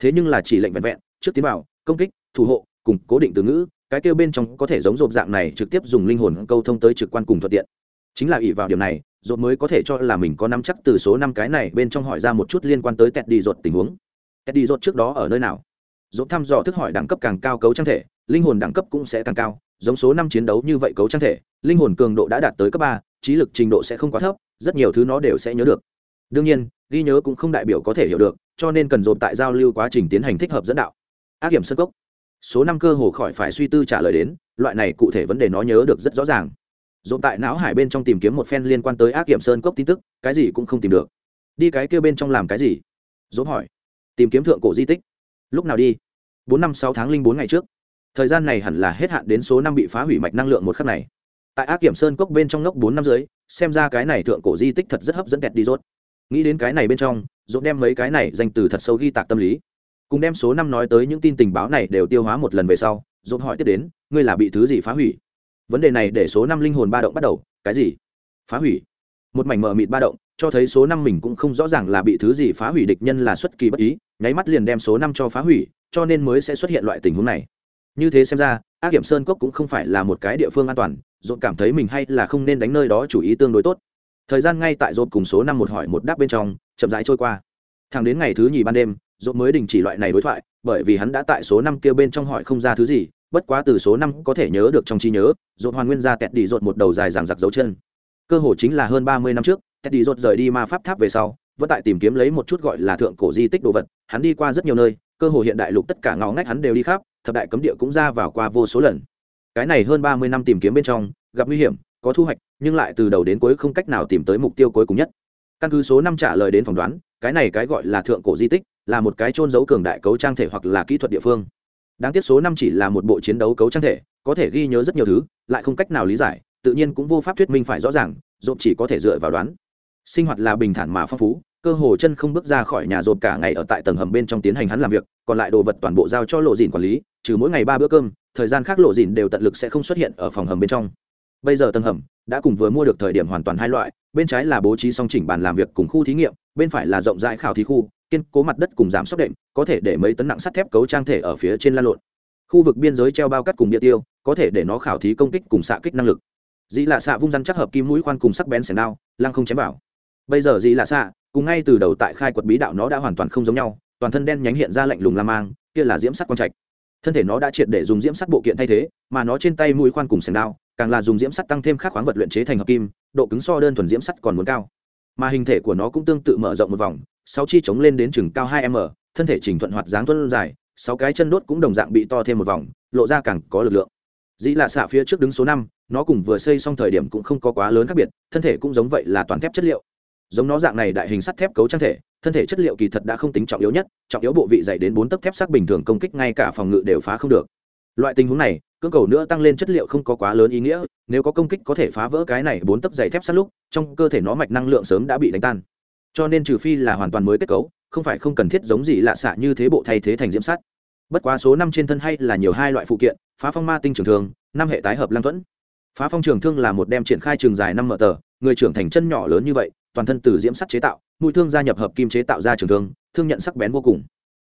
thế nhưng là chỉ lệnh vẹn vẹn, trước tiến vào, công kích, thủ hộ, cùng cố định từ ngữ, cái kêu bên trong có thể giống rộp dạng này trực tiếp dùng linh hồn câu thông tới trực quan cùng thuận tiện. Chính là ỷ vào điểm này, rộp mới có thể cho là mình có nắm chắc từ số năm cái này bên trong hỏi ra một chút liên quan tới tẹt đi rột tình huống. Tẹt đi rột trước đó ở nơi nào? Rộp thăm dò thức hỏi đẳng cấp càng cao cấu trang thể, linh hồn đẳng cấp cũng sẽ càng cao, giống số năm chiến đấu như vậy cấu trang thể, linh hồn cường độ đã đạt tới cấp ba, trí lực trình độ sẽ không quá thấp, rất nhiều thứ nó đều sẽ nhớ được đương nhiên, ghi nhớ cũng không đại biểu có thể hiểu được, cho nên cần dồn tại giao lưu quá trình tiến hành thích hợp dẫn đạo. Ác hiểm sơ cốc. Số năm cơ hồ khỏi phải suy tư trả lời đến, loại này cụ thể vấn đề nó nhớ được rất rõ ràng. Dồn tại não hải bên trong tìm kiếm một phen liên quan tới ác hiểm sơn cốc tin tức, cái gì cũng không tìm được. Đi cái kêu bên trong làm cái gì? Dồn hỏi. Tìm kiếm thượng cổ di tích. Lúc nào đi? Bốn năm sáu tháng linh bốn ngày trước. Thời gian này hẳn là hết hạn đến số năm bị phá hủy mạch năng lượng một khắc này. Tại ác kiểm sơn cốc bên trong ngốc bốn năm dưới xem ra cái này thượng cổ di tích thật rất hấp dẫn kẹt đi rốt nghĩ đến cái này bên trong, dũng đem mấy cái này danh từ thật sâu ghi tạc tâm lý. Cùng đem số năm nói tới những tin tình báo này đều tiêu hóa một lần về sau, dũng hỏi tiếp đến, ngươi là bị thứ gì phá hủy? Vấn đề này để số năm linh hồn ba động bắt đầu. Cái gì? Phá hủy? Một mảnh mờ mịt ba động, cho thấy số năm mình cũng không rõ ràng là bị thứ gì phá hủy địch nhân là xuất kỳ bất ý, nháy mắt liền đem số năm cho phá hủy, cho nên mới sẽ xuất hiện loại tình huống này. Như thế xem ra, ác kiểm sơn cốc cũng không phải là một cái địa phương an toàn dồn cảm thấy mình hay là không nên đánh nơi đó chủ ý tương đối tốt thời gian ngay tại rộp cùng số năm một hỏi một đáp bên trong, chậm rãi trôi qua. Thẳng đến ngày thứ nhì ban đêm, rộp mới đình chỉ loại này đối thoại, bởi vì hắn đã tại số năm kia bên trong hỏi không ra thứ gì, bất quá từ số năm có thể nhớ được trong trí nhớ, rộp hoàn nguyên ra kẹt đi rộp một đầu dài ràng giặc dấu chân. Cơ hồ chính là hơn ba mươi năm trước kẹt đi rộp rời đi ma pháp tháp về sau, vẫn tại tìm kiếm lấy một chút gọi là thượng cổ di tích đồ vật, hắn đi qua rất nhiều nơi, cơ hồ hiện đại lục tất cả ngõ ngách hắn đều đi khắp, thập đại cấm địa cũng ra vào qua vô số lần. Cái này hơn ba mươi năm tìm kiếm bên trong, gặp nguy hiểm có thu hoạch, nhưng lại từ đầu đến cuối không cách nào tìm tới mục tiêu cuối cùng nhất. Căn cứ số năm trả lời đến phỏng đoán, cái này cái gọi là thượng cổ di tích là một cái trôn giấu cường đại cấu trang thể hoặc là kỹ thuật địa phương. Đáng tiếc số năm chỉ là một bộ chiến đấu cấu trang thể, có thể ghi nhớ rất nhiều thứ, lại không cách nào lý giải, tự nhiên cũng vô pháp thuyết minh phải rõ ràng dộp chỉ có thể dựa vào đoán. Sinh hoạt là bình thản mà phong phú, cơ hồ chân không bước ra khỏi nhà dộp cả ngày ở tại tầng hầm bên trong tiến hành hắn làm việc, còn lại đồ vật toàn bộ giao cho lộ dìn quản lý, trừ mỗi ngày ba bữa cơm, thời gian khác lộ dìn đều tận lực sẽ không xuất hiện ở phòng hầm bên trong bây giờ tầng hầm đã cùng vừa mua được thời điểm hoàn toàn hai loại, bên trái là bố trí song chỉnh bàn làm việc cùng khu thí nghiệm, bên phải là rộng rãi khảo thí khu, kiên cố mặt đất cùng giảm sốc đệm, có thể để mấy tấn nặng sắt thép cấu trang thể ở phía trên lan lộn. Khu vực biên giới treo bao cắt cùng địa tiêu, có thể để nó khảo thí công kích cùng xạ kích năng lực. Dĩ lạ xạ vung răn chắc hợp kim mũi khoan cùng sắc bén sẻng đao, lăng không chém bảo. bây giờ dĩ lạ xạ, cùng ngay từ đầu tại khai quật bí đạo nó đã hoàn toàn không giống nhau, toàn thân đen nhánh hiện ra lạnh lùng la mang, kia là diễm sắt quang trạch. Thân thể nó đã triệt để dùng diễm sắt bộ kiện thay thế, mà nó trên tay mũi khoan cùng sẻng đao càng là dùng diễm sắt tăng thêm khắc khoáng vật luyện chế thành hợp kim, độ cứng so đơn thuần diễm sắt còn muốn cao. Mà hình thể của nó cũng tương tự mở rộng một vòng, sáu chi chống lên đến chừng cao hai m, thân thể chỉnh thuận hoạt dáng tuân dài, sáu cái chân đốt cũng đồng dạng bị to thêm một vòng, lộ ra càng có lực lượng. Dĩ là xạ phía trước đứng số năm, nó cùng vừa xây xong thời điểm cũng không có quá lớn khác biệt, thân thể cũng giống vậy là toàn thép chất liệu. Giống nó dạng này đại hình sắt thép cấu trang thể, thân thể chất liệu kỳ thật đã không tính trọng yếu nhất, trọng yếu bộ vị dày đến bốn tấc thép sắc bình thường công kích ngay cả phòng ngự đều phá không được loại tình huống này, cưỡng cầu nữa tăng lên chất liệu không có quá lớn ý nghĩa, nếu có công kích có thể phá vỡ cái này bốn tấc dày thép sắt lúc, trong cơ thể nó mạch năng lượng sớm đã bị đánh tan. Cho nên trừ phi là hoàn toàn mới kết cấu, không phải không cần thiết giống gì lạ xạ như thế bộ thay thế thành diễm sắt. Bất quá số năm trên thân hay là nhiều hai loại phụ kiện, phá phong ma tinh trường thương, năm hệ tái hợp lăng thuẫn. Phá phong trường thương là một đem triển khai trường dài năm mở tờ, người trưởng thành chân nhỏ lớn như vậy, toàn thân từ diễm sắt chế tạo, mũi thương gia nhập hợp kim chế tạo ra trường thương thương nhận sắc bén vô cùng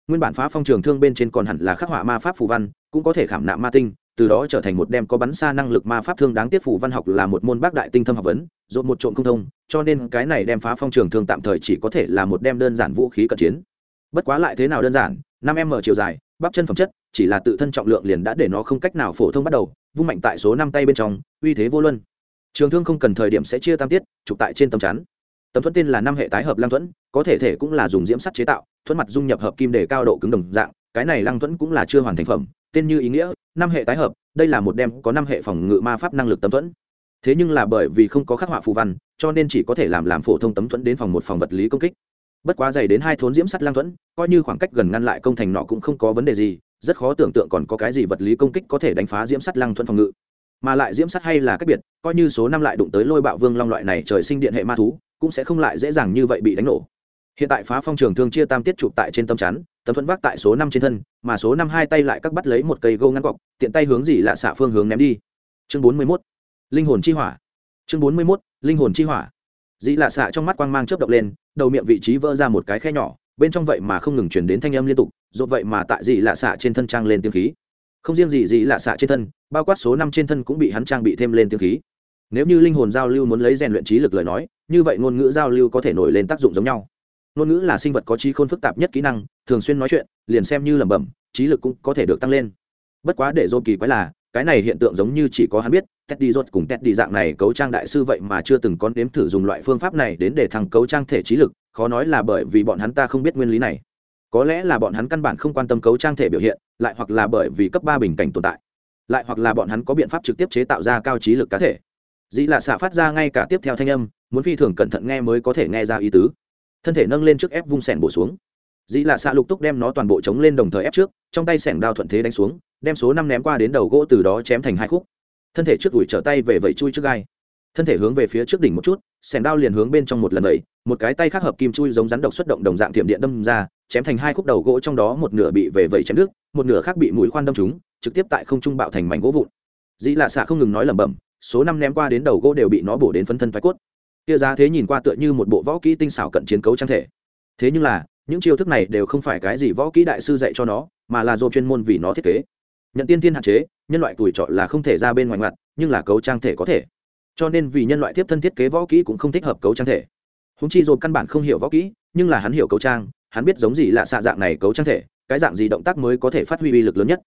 nguyên bản phá phong trường thương bên trên còn hẳn là khắc họa ma pháp phù văn, cũng có thể khảm nạm ma tinh, từ đó trở thành một đem có bắn xa năng lực ma pháp thương đáng tiếc phù văn học là một môn bác đại tinh thâm học vấn dồn một trộm không thông, cho nên cái này đem phá phong trường thương tạm thời chỉ có thể là một đem đơn giản vũ khí cận chiến. Bất quá lại thế nào đơn giản, năm m chiều dài, bắp chân phẩm chất, chỉ là tự thân trọng lượng liền đã để nó không cách nào phổ thông bắt đầu, vung mạnh tại số năm tay bên trong, uy thế vô luân. Trường thương không cần thời điểm sẽ chia tam tiết trục tại trên tấm chắn. Tấm thuẫn tên là năm hệ tái hợp lam thuẫn, có thể thể cũng là dùng diễm sắt chế tạo thuẫn mặt dung nhập hợp kim để cao độ cứng đồng dạng, cái này lăng thuẫn cũng là chưa hoàn thành phẩm, tên như ý nghĩa, năm hệ tái hợp, đây là một đem có năm hệ phòng ngự ma pháp năng lực tấm thuẫn. Thế nhưng là bởi vì không có khắc họa phù văn, cho nên chỉ có thể làm làm phổ thông tấm thuẫn đến phòng một phòng vật lý công kích. Bất quá dày đến hai thốn diễm sắt lăng thuẫn, coi như khoảng cách gần ngăn lại công thành nọ cũng không có vấn đề gì, rất khó tưởng tượng còn có cái gì vật lý công kích có thể đánh phá diễm sắt lăng thuẫn phòng ngự. Mà lại diễm sắt hay là cách biệt, coi như số năm lại đụng tới lôi bạo vương long loại này trời sinh điện hệ ma thú, cũng sẽ không lại dễ dàng như vậy bị đánh nổ hiện tại phá phong trường thương chia tam tiết chụp tại trên tâm chắn, tấm thuẫn vác tại số năm trên thân, mà số năm hai tay lại cắt bắt lấy một cây gô ngăn cọc, tiện tay hướng gì lạ xạ phương hướng ném đi. Chương bốn mươi mốt, linh hồn chi hỏa. Chương bốn mươi mốt, linh hồn chi hỏa. Dĩ lạ xạ trong mắt quang mang chớp động lên, đầu miệng vị trí vỡ ra một cái khe nhỏ, bên trong vậy mà không ngừng chuyển đến thanh âm liên tục dột vậy mà tại dĩ lạ xạ trên thân trang lên tiếng khí. Không riêng gì dĩ lạ xạ trên thân, bao quát số năm trên thân cũng bị hắn trang bị thêm lên tiếng khí. Nếu như linh hồn giao lưu muốn lấy rèn luyện trí lực lời nói, như vậy ngôn ngữ giao lưu có thể nổi lên tác dụng giống nhau ngôn ngữ là sinh vật có trí khôn phức tạp nhất kỹ năng thường xuyên nói chuyện liền xem như lẩm bẩm trí lực cũng có thể được tăng lên bất quá để dồn kỳ quái là cái này hiện tượng giống như chỉ có hắn biết Teddy rốt cùng Teddy dạng này cấu trang đại sư vậy mà chưa từng có nếm thử dùng loại phương pháp này đến để thằng cấu trang thể trí lực, khó nói là bởi vì bọn hắn ta không biết nguyên lý này. Có lẽ là bọn hắn căn bản không quan tâm cấu trang thể biểu hiện, lại hoặc là bởi vì cấp ba bình cảnh tồn tại, lại hoặc là bọn hắn có biện pháp trực tiếp chế tạo ra cao trí lực cá thể. Dĩ là xạ phát ra ngay cả tiếp theo thanh âm, muốn phi thường cẩn thận nghe mới có thể nghe ra ý tứ. Thân thể nâng lên trước ép vung sẻn bổ xuống. Dĩ là xạ lục túc đem nó toàn bộ chống lên đồng thời ép trước, trong tay sẻn đao thuận thế đánh xuống, đem số năm ném qua đến đầu gỗ từ đó chém thành hai khúc. Thân thể trước đùi trở tay về vẩy chui trước gai. Thân thể hướng về phía trước đỉnh một chút sẻng đao liền hướng bên trong một lần vẩy một cái tay khác hợp kim chui giống rắn độc xuất động đồng dạng tiệm điện đâm ra chém thành hai khúc đầu gỗ trong đó một nửa bị về vẩy chém nước một nửa khác bị mũi khoan đâm trúng trực tiếp tại không trung bạo thành mảnh gỗ vụn. Dĩ là xạ không ngừng nói lẩm bẩm số năm ném qua đến đầu gỗ đều bị nó bổ đến phân thân phái cốt kia giá thế nhìn qua tựa như một bộ võ kỹ tinh xảo cận chiến cấu trang thể. Thế nhưng là, những chiêu thức này đều không phải cái gì võ kỹ đại sư dạy cho nó, mà là do chuyên môn vì nó thiết kế. Nhận tiên thiên hạn chế, nhân loại tuổi trọ là không thể ra bên ngoài ngoặt, nhưng là cấu trang thể có thể. Cho nên vì nhân loại tiếp thân thiết kế võ kỹ cũng không thích hợp cấu trang thể. Húng chi dồn căn bản không hiểu võ kỹ, nhưng là hắn hiểu cấu trang, hắn biết giống gì là xạ dạng này cấu trang thể, cái dạng gì động tác mới có thể phát huy uy lực lớn nhất.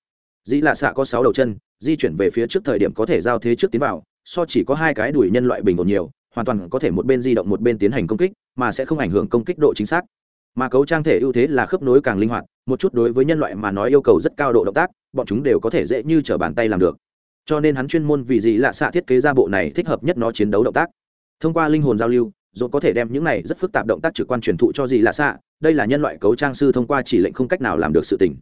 Dĩ lạ xạ có sáu đầu chân, di chuyển về phía trước thời điểm có thể giao thế trước tiến vào, so chỉ có hai cái đùi nhân loại bình ổn nhiều hoàn toàn có thể một bên di động một bên tiến hành công kích, mà sẽ không ảnh hưởng công kích độ chính xác. Mà cấu trang thể ưu thế là khớp nối càng linh hoạt, một chút đối với nhân loại mà nói yêu cầu rất cao độ động tác, bọn chúng đều có thể dễ như t r ở bàn tay làm được. Cho nên hắn chuyên môn vì gì lạ xạ thiết kế ra bộ này thích hợp nhất nó chiến đấu động tác. Thông qua linh hồn giao lưu dồn có thể đem những này rất phức tạp động tác trực quan truyền thụ cho gì lạ xạ, đây là nhân loại cấu trang sư thông qua chỉ lệnh không cách nào làm được sự tình.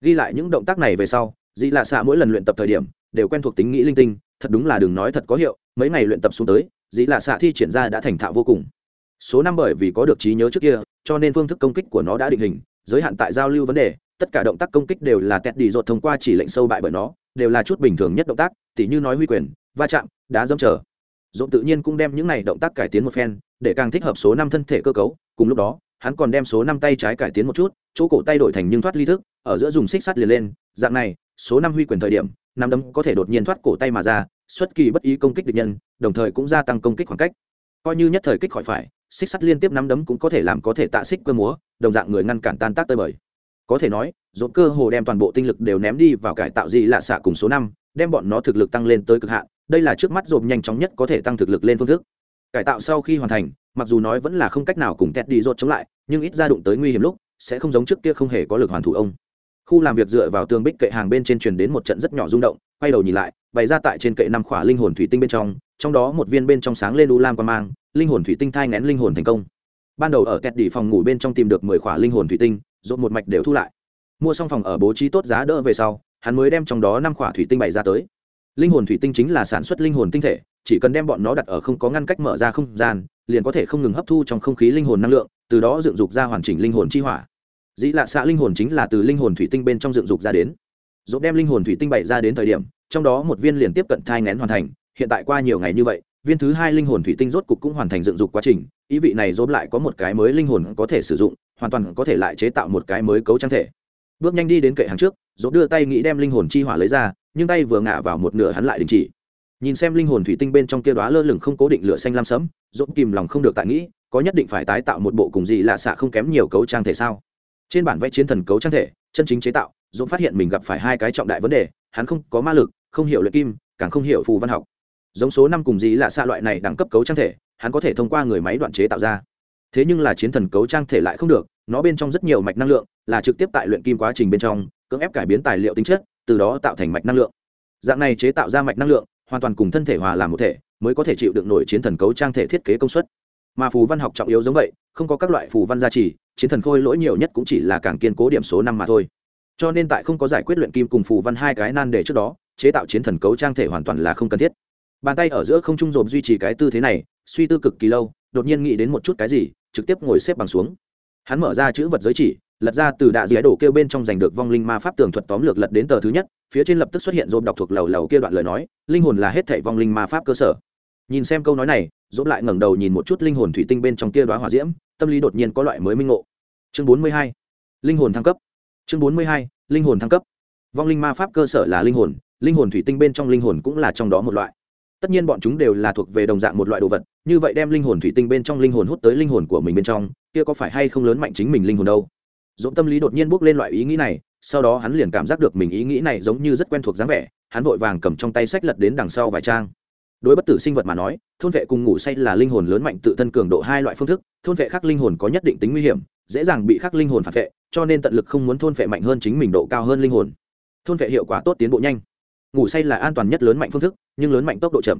Ghi lại những động tác này về sau dị lạ xạ mỗi lần luyện tập thời điểm, đều quen thuộc tính nghĩ linh tinh, thật đúng là đừng nói thật có hiệu, mấy ngày luyện tập xuống tới Dĩ là xạ thi triển ra đã thành thạo vô cùng. Số năm bởi vì có được trí nhớ trước kia, cho nên phương thức công kích của nó đã định hình, giới hạn tại giao lưu vấn đề, tất cả động tác công kích đều là tẹt đi dột thông qua chỉ lệnh sâu bại bởi nó, đều là chút bình thường nhất động tác, tỉ như nói huy quyền, va chạm, đá dâm trở. Dồn tự nhiên cũng đem những này động tác cải tiến một phen, để càng thích hợp số năm thân thể cơ cấu, cùng lúc đó, hắn còn đem số năm tay trái cải tiến một chút, chỗ cổ tay đổi thành nhưng thoát ly thức, ở giữa dùng xích sắt liền lên, dạng này, số năm huy quyền thời điểm năm đấm có thể đột nhiên thoát cổ tay mà ra xuất kỳ bất ý công kích địch nhân, đồng thời cũng gia tăng công kích khoảng cách. Coi như nhất thời kích khỏi phải, xích sắt liên tiếp nắm đấm cũng có thể làm có thể tạ xích cơ múa, đồng dạng người ngăn cản tan tác tơi bời. Có thể nói dồn cơ hồ đem toàn bộ tinh lực đều ném đi vào cải tạo gì lạ xạ cùng số năm, đem bọn nó thực lực tăng lên tới cực hạn, đây là trước mắt dồn nhanh chóng nhất có thể tăng thực lực lên phương thức. Cải tạo sau khi hoàn thành, mặc dù nói vẫn là không cách nào cùng tét đi rốt chống lại, nhưng ít ra đụng tới nguy hiểm lúc, sẽ không giống trước kia không hề có lực hoàn thủ ông. Khu làm việc dựa vào tường bích kệ hàng bên trên truyền đến một trận rất nhỏ rung động, quay đầu nhìn lại bày ra tại trên kệ năm khỏa linh hồn thủy tinh bên trong trong đó một viên bên trong sáng lên u lam quan mang linh hồn thủy tinh thai ngén linh hồn thành công ban đầu ở kẹt đỉ phòng ngủ bên trong tìm được mười khỏa linh hồn thủy tinh dồn một mạch đều thu lại mua xong phòng ở bố trí tốt giá đỡ về sau hắn mới đem trong đó năm khỏa thủy tinh bày ra tới linh hồn thủy tinh chính là sản xuất linh hồn tinh thể chỉ cần đem bọn nó đặt ở không có ngăn cách mở ra không gian liền có thể không ngừng hấp thu trong không khí linh hồn năng lượng từ đó dựng dục ra hoàn chỉnh linh hồn chi hỏa dĩ lạ xạ linh hồn chính là từ linh hồn thủy tinh bên trong dựng dục ra đến dỗ đem linh hồn thủy tinh bày ra đến thời điểm trong đó một viên liền tiếp cận thai ngén hoàn thành, hiện tại qua nhiều ngày như vậy, viên thứ hai linh hồn thủy tinh rốt cục cũng hoàn thành dựng dục quá trình, ý vị này dốt lại có một cái mới linh hồn có thể sử dụng, hoàn toàn có thể lại chế tạo một cái mới cấu trang thể. Bước nhanh đi đến kệ hàng trước dốt đưa tay nghĩ đem linh hồn chi hỏa lấy ra, nhưng tay vừa ngả vào một nửa hắn lại đình chỉ. Nhìn xem linh hồn thủy tinh bên trong kia đó lơ lửng không cố định lửa xanh lam sẫm dốt kìm lòng không được tại nghĩ, có nhất định phải tái tạo một bộ cùng gì lạ xạ không kém nhiều cấu trang thể sao? Trên bản vẽ chiến thần cấu trang thể, chân chính chế tạo dốt phát hiện mình gặp phải hai cái trọng đại vấn đề, hắn không có ma lực không hiểu luyện kim, càng không hiểu phù văn học. Giống số năm cùng gì là xa loại này đẳng cấp cấu trang thể, hắn có thể thông qua người máy đoạn chế tạo ra. Thế nhưng là chiến thần cấu trang thể lại không được, nó bên trong rất nhiều mạch năng lượng, là trực tiếp tại luyện kim quá trình bên trong, cưỡng ép cải biến tài liệu tính chất, từ đó tạo thành mạch năng lượng. Dạng này chế tạo ra mạch năng lượng, hoàn toàn cùng thân thể hòa làm một thể, mới có thể chịu được nổi chiến thần cấu trang thể thiết kế công suất. Mà phù văn học trọng yếu giống vậy, không có các loại phù văn gia trì, chiến thần khôi lỗi nhiều nhất cũng chỉ là càng kiên cố điểm số năm mà thôi cho nên tại không có giải quyết luyện kim cùng phù văn hai cái nan đề trước đó, chế tạo chiến thần cấu trang thể hoàn toàn là không cần thiết. Bàn tay ở giữa không trung dồn duy trì cái tư thế này, suy tư cực kỳ lâu, đột nhiên nghĩ đến một chút cái gì, trực tiếp ngồi xếp bằng xuống. Hắn mở ra chữ vật giới chỉ, lật ra từ đạ dĩa đổ kêu bên trong giành được vong linh ma pháp tường thuật tóm lược lật đến tờ thứ nhất, phía trên lập tức xuất hiện dồn đọc thuộc lầu lầu kia đoạn lời nói, linh hồn là hết thảy vong linh ma pháp cơ sở. Nhìn xem câu nói này dồn lại ngẩng đầu nhìn một chút linh hồn thủy tinh bên trong kia đoá hỏa diễm, tâm lý đột nhiên có loại mới minh ngộ. Chương bốn mươi hai, linh hồn thăng cấp chương bốn mươi hai linh hồn thăng cấp vong linh ma pháp cơ sở là linh hồn linh hồn thủy tinh bên trong linh hồn cũng là trong đó một loại tất nhiên bọn chúng đều là thuộc về đồng dạng một loại đồ vật như vậy đem linh hồn thủy tinh bên trong linh hồn hút tới linh hồn của mình bên trong kia có phải hay không lớn mạnh chính mình linh hồn đâu dũng tâm lý đột nhiên bước lên loại ý nghĩ này sau đó hắn liền cảm giác được mình ý nghĩ này giống như rất quen thuộc dáng vẻ hắn vội vàng cầm trong tay sách lật đến đằng sau vài trang đối bất tử sinh vật mà nói thôn vệ cùng ngủ say là linh hồn lớn mạnh tự thân cường độ hai loại phương thức thôn vệ khác linh hồn có nhất định tính nguy hiểm dễ dàng bị khác linh hồn phản vệ cho nên tận lực không muốn thôn vệ mạnh hơn chính mình độ cao hơn linh hồn. Thôn vệ hiệu quả tốt tiến bộ nhanh. Ngủ say là an toàn nhất lớn mạnh phương thức, nhưng lớn mạnh tốc độ chậm.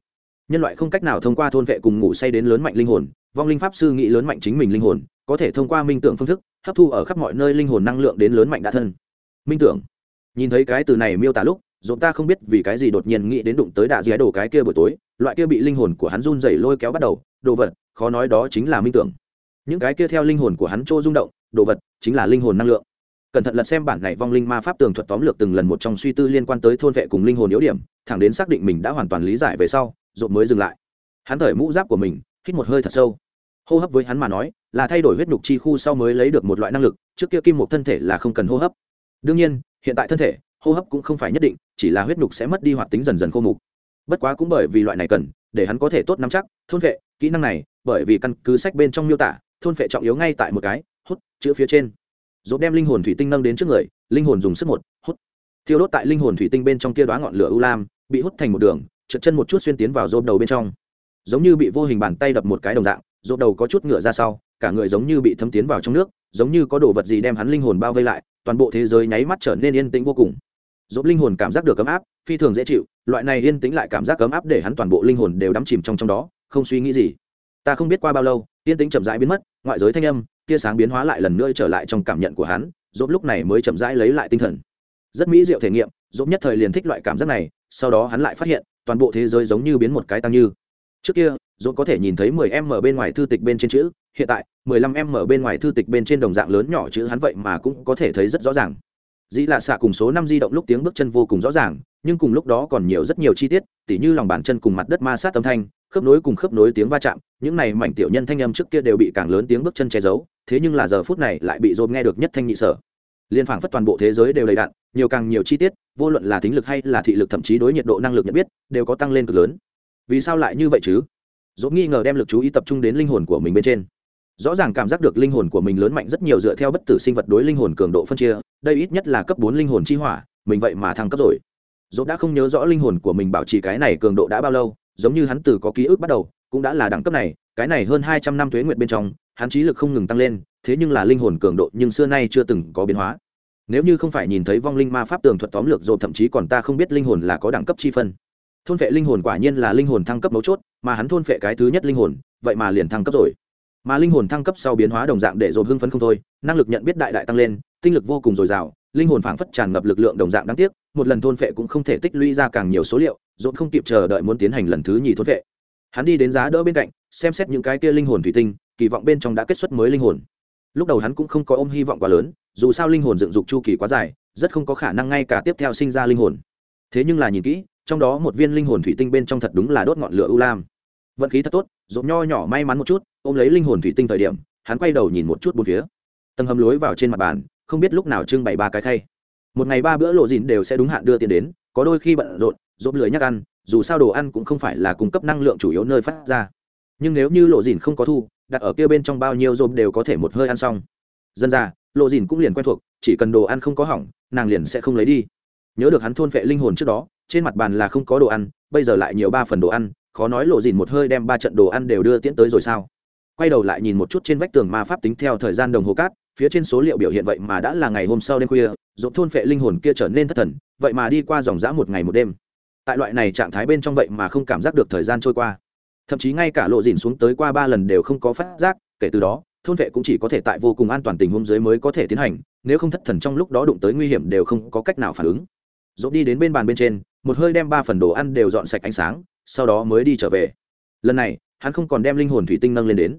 Nhân loại không cách nào thông qua thôn vệ cùng ngủ say đến lớn mạnh linh hồn, vong linh pháp sư nghĩ lớn mạnh chính mình linh hồn, có thể thông qua minh tưởng phương thức, hấp thu ở khắp mọi nơi linh hồn năng lượng đến lớn mạnh đã thân. Minh tưởng. Nhìn thấy cái từ này miêu tả lúc dồn ta không biết vì cái gì đột nhiên nghĩ đến đụng tới đạ dĩa đồ cái kia buổi tối, loại kia bị linh hồn của hắn run dày lôi kéo bắt đầu, đồ vật, khó nói đó chính là minh tưởng. Những cái kia theo linh hồn của hắn trô rung động đồ vật chính là linh hồn năng lượng. Cẩn thận lật xem bản này vong linh ma pháp tường thuật tóm lược từng lần một trong suy tư liên quan tới thôn vệ cùng linh hồn yếu điểm, thẳng đến xác định mình đã hoàn toàn lý giải về sau dồn mới dừng lại. Hắn thởi mũ giáp của mình, hít một hơi thật sâu. Hô hấp với hắn mà nói, là thay đổi huyết nhục chi khu sau mới lấy được một loại năng lực, trước kia kim một thân thể là không cần hô hấp. Đương nhiên, hiện tại thân thể, hô hấp cũng không phải nhất định, chỉ là huyết nhục sẽ mất đi hoạt tính dần dần khô mục. Bất quá cũng bởi vì loại này cần, để hắn có thể tốt nắm chắc, thôn vệ, kỹ năng này, bởi vì căn cứ sách bên trong miêu tả, thôn vệ trọng yếu ngay tại một cái hút, chữ phía trên. Dốt đem linh hồn thủy tinh nâng đến trước người, linh hồn dùng sức một, hút. Thiêu đốt tại linh hồn thủy tinh bên trong kia đoá ngọn lửa u lam, bị hút thành một đường, trượt chân một chút xuyên tiến vào rộp đầu bên trong. Giống như bị vô hình bàn tay đập một cái đồng dạng rộp đầu có chút ngựa ra sau, cả người giống như bị thấm tiến vào trong nước, giống như có đồ vật gì đem hắn linh hồn bao vây lại, toàn bộ thế giới nháy mắt trở nên yên tĩnh vô cùng. Dốt linh hồn cảm giác được ấm áp, phi thường dễ chịu, loại này yên tĩnh lại cảm giác ấm áp để hắn toàn bộ linh hồn đều đắm chìm trong trong đó, không suy nghĩ gì. Ta không biết qua bao lâu, yên tĩnh chậm rãi biến mất, ngoại giới thanh âm tia sáng biến hóa lại lần nữa trở lại trong cảm nhận của hắn dốt lúc này mới chậm rãi lấy lại tinh thần. Rất mỹ diệu thể nghiệm dốt nhất thời liền thích loại cảm giác này, sau đó hắn lại phát hiện, toàn bộ thế giới giống như biến một cái tăng như. Trước kia dốt có thể nhìn thấy 10 em ở bên ngoài thư tịch bên trên chữ, hiện tại 15 em ở bên ngoài thư tịch bên trên đồng dạng lớn nhỏ chữ hắn vậy mà cũng có thể thấy rất rõ ràng. Dĩ lạ xạ cùng số năm di động lúc tiếng bước chân vô cùng rõ ràng, nhưng cùng lúc đó còn nhiều rất nhiều chi tiết, tỉ như lòng bàn chân cùng mặt đất ma sát âm thanh, khớp nối cùng khớp nối tiếng va chạm những này mảnh tiểu nhân thanh âm trước kia đều bị càng lớn tiếng bước chân che giấu thế nhưng là giờ phút này lại bị dồn nghe được nhất thanh nhị sở. Liên phảng phất toàn bộ thế giới đều đầy đạn, nhiều càng nhiều chi tiết vô luận là tính lực hay là thị lực thậm chí đối nhiệt độ năng lực nhận biết đều có tăng lên cực lớn. Vì sao lại như vậy chứ? Dồn nghi ngờ đem lực chú ý tập trung đến linh hồn của mình bên trên. Rõ ràng cảm giác được linh hồn của mình lớn mạnh rất nhiều dựa theo bất tử sinh vật đối linh hồn cường độ phân chia đây ít nhất là cấp bốn linh hồn chi hỏa mình vậy mà thăng cấp rồi. Dốt đã không nhớ rõ linh hồn của mình bảo trì cái này cường độ đã bao lâu giống như hắn từ có ký ức bắt đầu cũng đã là đẳng cấp này, cái này hơn hai trăm năm tuế nguyệt bên trong, hắn trí lực không ngừng tăng lên, thế nhưng là linh hồn cường độ nhưng xưa nay chưa từng có biến hóa. Nếu như không phải nhìn thấy vong linh ma pháp tường thuật tóm lược rồi, thậm chí còn ta không biết linh hồn là có đẳng cấp chi phân. Thôn vệ linh hồn quả nhiên là linh hồn thăng cấp mấu chốt, mà hắn thôn vệ cái thứ nhất linh hồn, vậy mà liền thăng cấp rồi. Mà linh hồn thăng cấp sau biến hóa đồng dạng để dồn hưng phấn không thôi, năng lực nhận biết đại đại tăng lên, tinh lực vô cùng dồi dào, linh hồn phảng phất tràn ngập lực lượng đồng dạng đáng tiếc, một lần thôn vệ cũng không thể tích lũy ra càng nhiều số liệu dồn không kịp chờ đợi muốn tiến hành lần thứ nhì thôn vệ hắn đi đến giá đỡ bên cạnh, xem xét những cái kia linh hồn thủy tinh, kỳ vọng bên trong đã kết xuất mới linh hồn. Lúc đầu hắn cũng không có ôm hy vọng quá lớn, dù sao linh hồn dựng dục chu kỳ quá dài, rất không có khả năng ngay cả tiếp theo sinh ra linh hồn. Thế nhưng là nhìn kỹ, trong đó một viên linh hồn thủy tinh bên trong thật đúng là đốt ngọn lửa u lam. Vận khí thật tốt dồn nho nhỏ may mắn một chút, ôm lấy linh hồn thủy tinh thời điểm, hắn quay đầu nhìn một chút bốn phía. Tầng hầm lối vào trên mặt bàn, không biết lúc nào trưng bày ba cái khay. Một ngày ba bữa lộ dìn đều sẽ đúng hạn đưa tiền đến, có đôi khi bận rộn dốt lười nhắc ăn dù sao đồ ăn cũng không phải là cung cấp năng lượng chủ yếu nơi phát ra. Nhưng nếu như lộ dìn không có thu, đặt ở kia bên trong bao nhiêu rôm đều có thể một hơi ăn xong. Dân ra, lộ dìn cũng liền quen thuộc, chỉ cần đồ ăn không có hỏng, nàng liền sẽ không lấy đi. Nhớ được hắn thôn vệ linh hồn trước đó, trên mặt bàn là không có đồ ăn, bây giờ lại nhiều ba phần đồ ăn, khó nói lộ dìn một hơi đem ba trận đồ ăn đều đưa tiễn tới rồi sao? Quay đầu lại nhìn một chút trên vách tường ma pháp tính theo thời gian đồng hồ cát, phía trên số liệu biểu hiện vậy mà đã là ngày hôm sau đêm khuya dỗ thôn phệ linh hồn kia trở nên thất thần, vậy mà đi qua dòng dã một ngày một đêm tại loại này trạng thái bên trong vậy mà không cảm giác được thời gian trôi qua. Thậm chí ngay cả lộ dìn xuống tới qua ba lần đều không có phát giác, kể từ đó, thôn vệ cũng chỉ có thể tại vô cùng an toàn tình huống dưới mới có thể tiến hành, nếu không thất thần trong lúc đó đụng tới nguy hiểm đều không có cách nào phản ứng. Dỗ đi đến bên bàn bên trên, một hơi đem ba phần đồ ăn đều dọn sạch ánh sáng, sau đó mới đi trở về. Lần này, hắn không còn đem linh hồn thủy tinh nâng lên đến.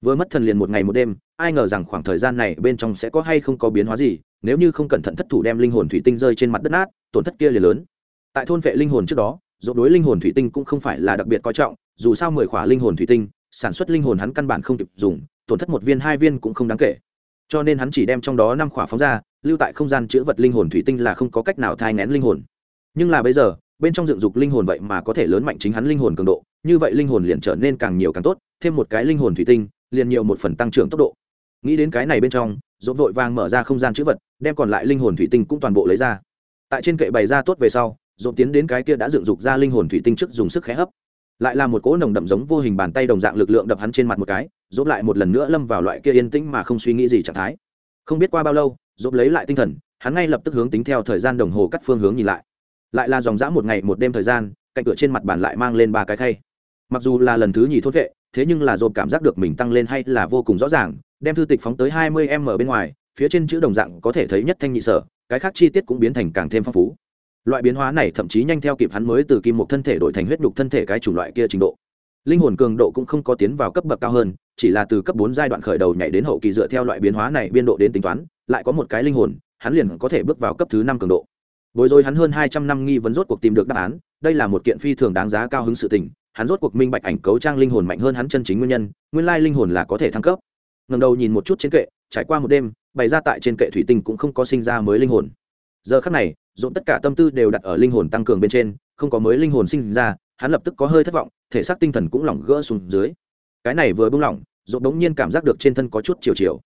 Vừa mất thần liền một ngày một đêm, ai ngờ rằng khoảng thời gian này bên trong sẽ có hay không có biến hóa gì, nếu như không cẩn thận thất thủ đem linh hồn thủy tinh rơi trên mặt đất nát, tổn thất kia liền lớn tại thôn vệ linh hồn trước đó dỗ đối linh hồn thủy tinh cũng không phải là đặc biệt coi trọng dù sao mười khỏa linh hồn thủy tinh sản xuất linh hồn hắn căn bản không kịp dùng tổn thất một viên hai viên cũng không đáng kể cho nên hắn chỉ đem trong đó năm khỏa phóng ra lưu tại không gian chữ vật linh hồn thủy tinh là không có cách nào thai ngén linh hồn nhưng là bây giờ bên trong dựng dục linh hồn vậy mà có thể lớn mạnh chính hắn linh hồn cường độ như vậy linh hồn liền trở nên càng nhiều càng tốt thêm một cái linh hồn thủy tinh liền nhiều một phần tăng trưởng tốc độ nghĩ đến cái này bên trong dỗ vội vàng mở ra không gian chữ vật đem còn lại linh hồn thủy tinh cũng toàn bộ lấy ra tại trên kệ bày ra tốt về sau dồn tiến đến cái kia đã dựng dục ra linh hồn thủy tinh trước dùng sức khẽ hấp. Lại là một cỗ nồng đậm giống vô hình bàn tay đồng dạng lực lượng đập hắn trên mặt một cái dốt lại một lần nữa lâm vào loại kia yên tĩnh mà không suy nghĩ gì trạng thái. Không biết qua bao lâu dốt lấy lại tinh thần, hắn ngay lập tức hướng tính theo thời gian đồng hồ cắt phương hướng nhìn lại. Lại là dòng dã một ngày một đêm thời gian, cạnh cửa trên mặt bàn lại mang lên ba cái khay. Mặc dù là lần thứ nhì thốt vệ, thế nhưng là dồn cảm giác được mình tăng lên hay là vô cùng rõ ràng, đem thư tịch phóng tới hai mươi m bên ngoài, phía trên chữ đồng dạng có thể thấy nhất thanh nhị sở, cái khác chi tiết cũng biến thành càng thêm phong phú loại biến hóa này thậm chí nhanh theo kịp hắn mới từ kim một thân thể đổi thành huyết nhục thân thể cái chủng loại kia trình độ. Linh hồn cường độ cũng không có tiến vào cấp bậc cao hơn, chỉ là từ cấp bốn giai đoạn khởi đầu nhảy đến hậu kỳ dựa theo loại biến hóa này biên độ đến tính toán, lại có một cái linh hồn, hắn liền có thể bước vào cấp thứ năm cường độ. Bối rối hắn hơn hai trăm năm nghi vấn rốt cuộc tìm được đáp án, đây là một kiện phi thường đáng giá cao hứng sự tình, hắn rốt cuộc minh bạch ảnh cấu trang linh hồn mạnh hơn hắn chân chính nguyên nhân, nguyên lai linh hồn là có thể thăng cấp. Ngầm đầu nhìn một chút trên kệ, trải qua một đêm, bày ra tại trên kệ thủy tinh cũng không có sinh ra mới linh hồn giờ khắc này dồn tất cả tâm tư đều đặt ở linh hồn tăng cường bên trên, không có mới linh hồn sinh ra, hắn lập tức có hơi thất vọng, thể xác tinh thần cũng lỏng gỡ xuống dưới. Cái này vừa bung lỏng dồn đống nhiên cảm giác được trên thân có chút chiều chiều.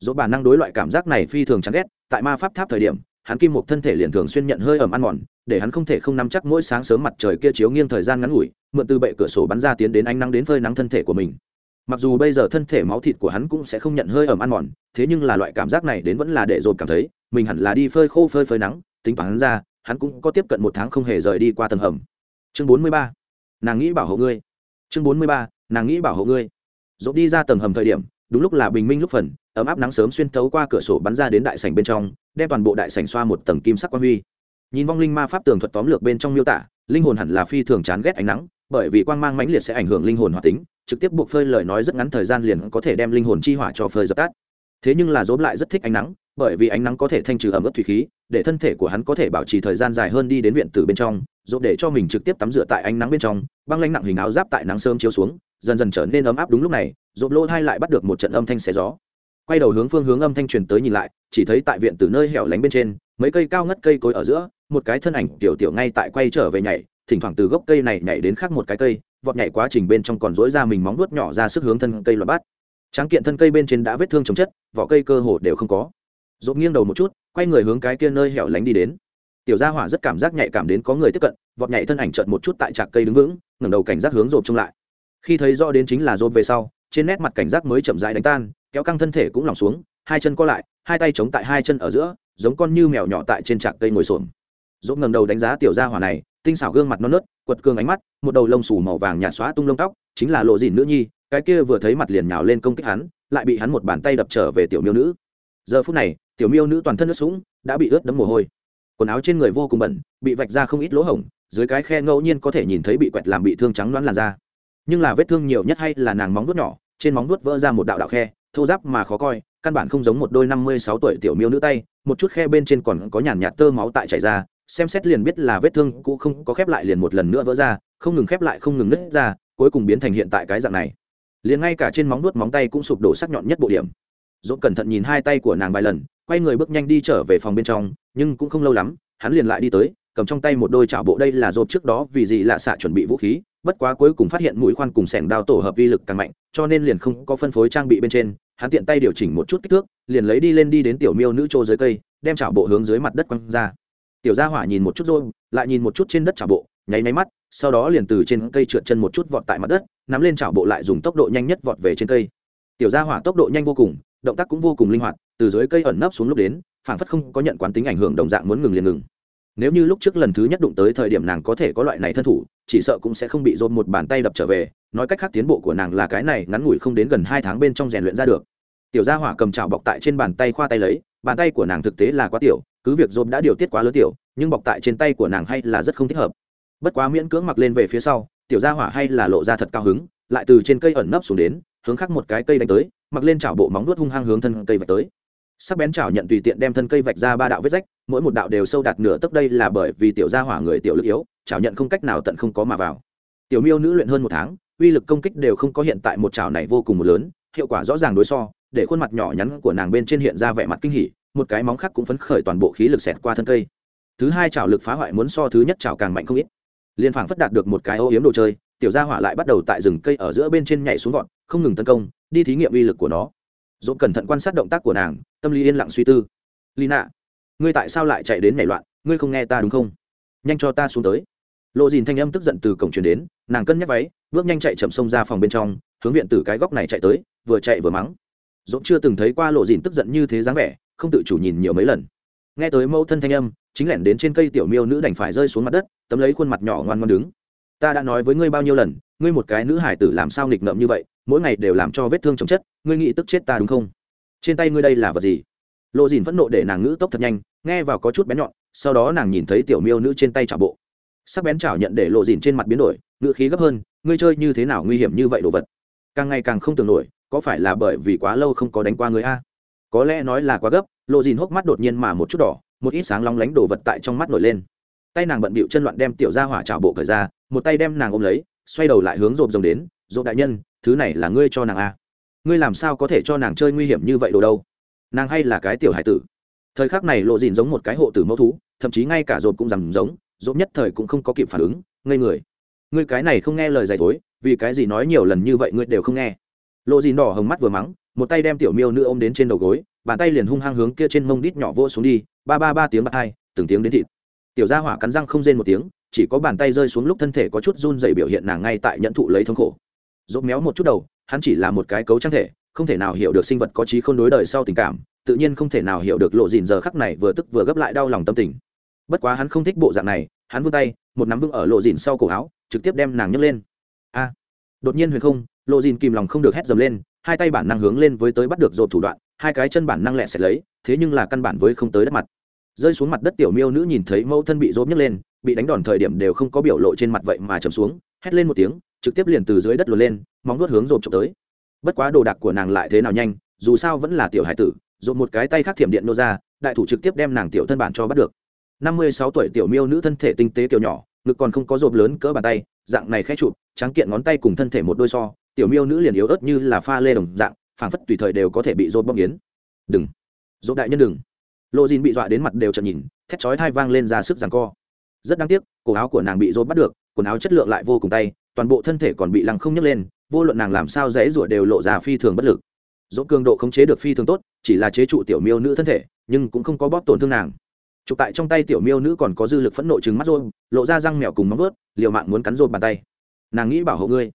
Dồn bản năng đối loại cảm giác này phi thường chán ghét, tại ma pháp tháp thời điểm, hắn kim một thân thể liền thường xuyên nhận hơi ẩm ăn mòn, để hắn không thể không nắm chắc mỗi sáng sớm mặt trời kia chiếu nghiêng thời gian ngắn ngủi, mượn từ bệ cửa sổ bắn ra tiến đến ánh nắng đến phơi nắng thân thể của mình mặc dù bây giờ thân thể máu thịt của hắn cũng sẽ không nhận hơi ẩm ăn mòn, thế nhưng là loại cảm giác này đến vẫn là để dồn cảm thấy, mình hẳn là đi phơi khô phơi phơi nắng, tính toán ra, hắn cũng có tiếp cận một tháng không hề rời đi qua tầng hầm. Chương bốn mươi ba, nàng nghĩ bảo hộ ngươi. Chương bốn mươi ba, nàng nghĩ bảo hộ ngươi. Dồn đi ra tầng hầm thời điểm, đúng lúc là bình minh lúc phần, ấm áp nắng sớm xuyên thấu qua cửa sổ bắn ra đến đại sảnh bên trong, đem toàn bộ đại sảnh xoa một tầng kim sắc quang huy nhìn vong linh ma pháp tường thuật tóm lược bên trong miêu tả, linh hồn hẳn là phi thường chán ghét ánh nắng, bởi vì quang mang mãnh liệt sẽ ảnh hưởng linh hồn hoạt tính, trực tiếp buộc phơi lời nói rất ngắn thời gian liền có thể đem linh hồn chi hỏa cho phơi dập tắt. Thế nhưng là dốm lại rất thích ánh nắng, bởi vì ánh nắng có thể thanh trừ ẩm ướt thủy khí, để thân thể của hắn có thể bảo trì thời gian dài hơn đi đến viện tử bên trong dốm để cho mình trực tiếp tắm rửa tại ánh nắng bên trong, băng lanh nặng hình áo giáp tại nắng sớm chiếu xuống, dần dần trở nên ấm áp đúng lúc này dốm lỗ thai lại bắt được một trận âm thanh xé gió. Quay đầu hướng phương hướng âm thanh truyền tới nhìn lại, chỉ thấy tại viện từ nơi hẻo lánh bên trên, mấy cây cao ngất cây cối ở giữa một cái thân ảnh tiểu tiểu ngay tại quay trở về nhảy, thỉnh thoảng từ gốc cây này nhảy đến khác một cái cây, vọt nhảy quá trình bên trong còn dối ra mình móng vuốt nhỏ ra sức hướng thân cây loạt bát. Tráng kiện thân cây bên trên đã vết thương chồng chất, vỏ cây cơ hồ đều không có. Dốt nghiêng đầu một chút, quay người hướng cái kia nơi hẻo lánh đi đến. Tiểu gia hỏa rất cảm giác nhạy cảm đến có người tiếp cận, vọt nhảy thân ảnh trợn một chút tại trạc cây đứng vững, ngẩng đầu cảnh giác hướng rộp trông lại. Khi thấy rõ đến chính là rộp về sau, trên nét mặt cảnh giác mới chậm rãi đánh tan, kéo căng thân thể cũng lỏng xuống, hai chân co lại, hai tay chống tại hai chân ở giữa, giống con như mèo nhỏ tại trên trạc cây ngồi xổm dốt ngầm đầu đánh giá tiểu gia hỏa này, tinh xảo gương mặt non nớt, quật cường ánh mắt, một đầu lông xù màu vàng nhạt xóa tung lông tóc, chính là lộ dìn nữ nhi, cái kia vừa thấy mặt liền nhào lên công kích hắn, lại bị hắn một bàn tay đập trở về tiểu miêu nữ. Giờ phút này, tiểu miêu nữ toàn thân nước sũng, đã bị ướt đẫm mồ hôi. Quần áo trên người vô cùng bẩn, bị vạch ra không ít lỗ hổng, dưới cái khe ngẫu nhiên có thể nhìn thấy bị quẹt làm bị thương trắng loãng làn da. Nhưng là vết thương nhiều nhất hay là nàng móng vuốt nhỏ, trên móng vuốt vỡ ra một đạo đạo khe, thô giáp mà khó coi, căn bản không giống một đôi năm mươi sáu tuổi tiểu miêu nữ tay, một chút khe bên trên còn có nhàn nhạt tơ máu tại chảy ra xem xét liền biết là vết thương cũ không có khép lại liền một lần nữa vỡ ra, không ngừng khép lại, không ngừng nứt ra, cuối cùng biến thành hiện tại cái dạng này. Liền ngay cả trên móng nuốt móng tay cũng sụp đổ sắc nhọn nhất bộ điểm. Dốt cẩn thận nhìn hai tay của nàng vài lần, quay người bước nhanh đi trở về phòng bên trong, nhưng cũng không lâu lắm, hắn liền lại đi tới, cầm trong tay một đôi chảo bộ đây là dốt trước đó vì gì lạ xạ chuẩn bị vũ khí, bất quá cuối cùng phát hiện mũi khoan cùng sẻng đao tổ hợp vi lực càng mạnh, cho nên liền không có phân phối trang bị bên trên, hắn tiện tay điều chỉnh một chút kích thước, liền lấy đi lên đi đến tiểu miêu nữ trô dưới cây, đem chảo bộ hướng dưới mặt đất quăng ra tiểu gia hỏa nhìn một chút rồi, lại nhìn một chút trên đất chảo bộ, nháy nháy mắt, sau đó liền từ trên cây trượt chân một chút vọt tại mặt đất, nắm lên chảo bộ lại dùng tốc độ nhanh nhất vọt về trên cây. Tiểu gia hỏa tốc độ nhanh vô cùng, động tác cũng vô cùng linh hoạt, từ dưới cây ẩn nấp xuống lúc đến phản phất không có nhận quán tính ảnh hưởng đồng dạng muốn ngừng liền ngừng. Nếu như lúc trước lần thứ nhất đụng tới thời điểm nàng có thể có loại này thân thủ, chỉ sợ cũng sẽ không bị dồn một bàn tay đập trở về, nói cách khác tiến bộ của nàng là cái này ngắn ngủi không đến gần hai tháng bên trong rèn luyện ra được. Tiểu gia hỏa cầm chảo bọc tại trên bàn tay khoa tay lấy, bàn tay của nàng thực tế là quá tiểu cứ việc dồn đã điều tiết quá lớn tiểu, nhưng bọc tại trên tay của nàng hay là rất không thích hợp. Bất quá miễn cưỡng mặc lên về phía sau, tiểu gia hỏa hay là lộ ra thật cao hứng, lại từ trên cây ẩn nấp xuống đến, hướng khắc một cái cây đánh tới, mặc lên chảo bộ móng nuốt hung hăng hướng thân cây vạch tới. Sắc bén chảo nhận tùy tiện đem thân cây vạch ra ba đạo vết rách, mỗi một đạo đều sâu đạt nửa tấc, đây là bởi vì tiểu gia hỏa người tiểu lực yếu, chảo nhận không cách nào tận không có mà vào. Tiểu miêu nữ luyện hơn một tháng, uy lực công kích đều không có hiện tại, một chảo này vô cùng một lớn, hiệu quả rõ ràng đối so, để khuôn mặt nhỏ nhắn của nàng bên trên hiện ra vẻ mặt kinh hỉ một cái móng khác cũng phấn khởi toàn bộ khí lực xẹt qua thân cây. Thứ hai chảo lực phá hoại muốn so thứ nhất chảo càng mạnh không ít. Liên phảng phất đạt được một cái ô yếm đồ chơi, tiểu gia hỏa lại bắt đầu tại rừng cây ở giữa bên trên nhảy xuống vọt, không ngừng tấn công, đi thí nghiệm uy lực của nó. Dỗ cẩn thận quan sát động tác của nàng, tâm lý yên lặng suy tư. Lina, ngươi tại sao lại chạy đến nhảy loạn? Ngươi không nghe ta đúng không? Nhanh cho ta xuống tới. Lộ dìn thanh âm tức giận từ cổng truyền đến, nàng cân nhắc váy, bước nhanh chạy chậm sông ra phòng bên trong, hướng viện từ cái góc này chạy tới, vừa chạy vừa mắng. Dỗ chưa từng thấy qua lộ dìn tức giận như thế dáng vẻ không tự chủ nhìn nhiều mấy lần. Nghe tới mẫu thân thanh âm, chính lẻn đến trên cây tiểu miêu nữ đành phải rơi xuống mặt đất, tấm lấy khuôn mặt nhỏ ngoan ngoan đứng. Ta đã nói với ngươi bao nhiêu lần, ngươi một cái nữ hải tử làm sao nghịch ngợm như vậy, mỗi ngày đều làm cho vết thương chồng chất, ngươi nghĩ tức chết ta đúng không? Trên tay ngươi đây là vật gì? Lộ dìn phẫn nộ để nàng ngữ tốc thật nhanh, nghe vào có chút bén nhọn, sau đó nàng nhìn thấy tiểu miêu nữ trên tay chảo bộ. Sắc bén chảo nhận để lộ dìn trên mặt biến đổi, ngữ khí gấp hơn, ngươi chơi như thế nào nguy hiểm như vậy đồ vật? Càng ngày càng không tưởng nổi, có phải là bởi vì quá lâu không có đánh qua người a? Có lẽ nói là quá gấp, lộ dìn hốc mắt đột nhiên mà một chút đỏ, một ít sáng long lánh đồ vật tại trong mắt nổi lên. Tay nàng bận bịu chân loạn đem tiểu ra hỏa trào bộ cởi ra, một tay đem nàng ôm lấy, xoay đầu lại hướng rộp rồng đến, rộp đại nhân, thứ này là ngươi cho nàng a ngươi làm sao có thể cho nàng chơi nguy hiểm như vậy đồ đâu? Nàng hay là cái tiểu hải tử. Thời khắc này lộ dìn giống một cái hộ tử mẫu thú, thậm chí ngay cả rộp cũng rằng giống, rộp nhất thời cũng không có kịp phản ứng ngây người, ngươi cái này không nghe lời dạy thối vì cái gì nói nhiều lần như vậy ngươi đều không nghe? Lộ dìn đỏ hồng mắt vừa mắng một tay đem tiểu miêu nữ ôm đến trên đầu gối, bàn tay liền hung hăng hướng kia trên mông đít nhỏ vô xuống đi, ba ba ba tiếng bạc hai, từng tiếng đến thịt. Tiểu gia hỏa cắn răng không rên một tiếng, chỉ có bàn tay rơi xuống lúc thân thể có chút run dày biểu hiện nàng ngay tại nhận thụ lấy thống khổ. Dốt méo một chút đầu, hắn chỉ là một cái cấu trang thể, không thể nào hiểu được sinh vật có trí không đối đời sau tình cảm, tự nhiên không thể nào hiểu được lộ dìn giờ khắc này vừa tức vừa gấp lại đau lòng tâm tình. Bất quá hắn không thích bộ dạng này, hắn vươn tay, một nắm vững ở lộ dìn sau cổ áo, trực tiếp đem nàng nhấc lên. A! Đột nhiên huyền không, lộ dìn kìm lòng không được hét dầm lên hai tay bản năng hướng lên với tới bắt được rột thủ đoạn, hai cái chân bản năng lẹ sẽ lấy, thế nhưng là căn bản với không tới đất mặt. Rơi xuống mặt đất tiểu miêu nữ nhìn thấy mẫu thân bị rốt nhấc lên, bị đánh đòn thời điểm đều không có biểu lộ trên mặt vậy mà chầm xuống, hét lên một tiếng, trực tiếp liền từ dưới đất luồn lên, móng nuốt hướng rộp trộm tới. Bất quá đồ đạc của nàng lại thế nào nhanh, dù sao vẫn là tiểu hải tử, rộp một cái tay khác thiểm điện nô ra, đại thủ trực tiếp đem nàng tiểu thân bản cho bắt được. Năm mươi sáu tuổi tiểu miêu nữ thân thể tinh tế kiểu nhỏ, ngực còn không có rộp lớn cỡ bàn tay, dạng này khẽ chụp trắng kiện ngón tay cùng thân thể một đôi so tiểu miêu nữ liền yếu ớt như là pha lê đồng dạng, phảng phất tùy thời đều có thể bị rộp bóc nghiến. đừng. Rộp đại nhân đừng. Lộ dìn bị dọa đến mặt đều chợt nhìn, thét chói thai vang lên ra sức giằng co. Rất đáng tiếc, cổ áo của nàng bị rộp bắt được, quần áo chất lượng lại vô cùng tay, toàn bộ thân thể còn bị lăng không nhấc lên, vô luận nàng làm sao dễ rủa đều lộ ra phi thường bất lực. Dỗ cường độ khống chế được phi thường tốt, chỉ là chế trụ tiểu miêu nữ thân thể, nhưng cũng không có bóp tổn thương nàng. Chụp tại trong tay tiểu miêu nữ còn có dư lực phẫn nộ chừng mắt rôn lộ ra răng mèo cùng móng vớt liều mạng muốn cắn rôn bàn tay. Nàng nghĩ bảo hộ ngươi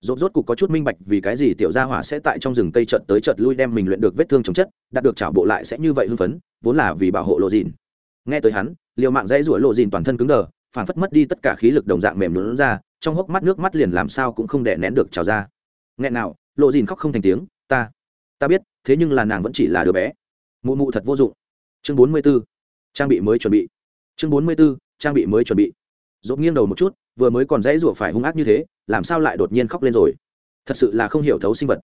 rốt rốt cục có chút minh bạch vì cái gì tiểu gia hỏa sẽ tại trong rừng cây chợt tới chợt lui đem mình luyện được vết thương chống chất, đạt được trảo bộ lại sẽ như vậy hưng phấn, vốn là vì bảo hộ lộ dìn nghe tới hắn, liều mạng dãy rủa lộ dìn toàn thân cứng đờ, phản phất mất đi tất cả khí lực đồng dạng mềm lún ra, trong hốc mắt nước mắt liền làm sao cũng không đè nén được trào ra nghẹn nào, lộ dìn khóc không thành tiếng, ta ta biết, thế nhưng là nàng vẫn chỉ là đứa bé mụ mụ thật vô dụng chương bốn mươi 44. trang bị mới chuẩn bị chương bốn mươi 44. trang bị mới chuẩn bị dốt nghiêng đầu một chút vừa mới còn dãy rủa phải hung ác như thế, làm sao lại đột nhiên khóc lên rồi? Thật sự là không hiểu thấu sinh vật.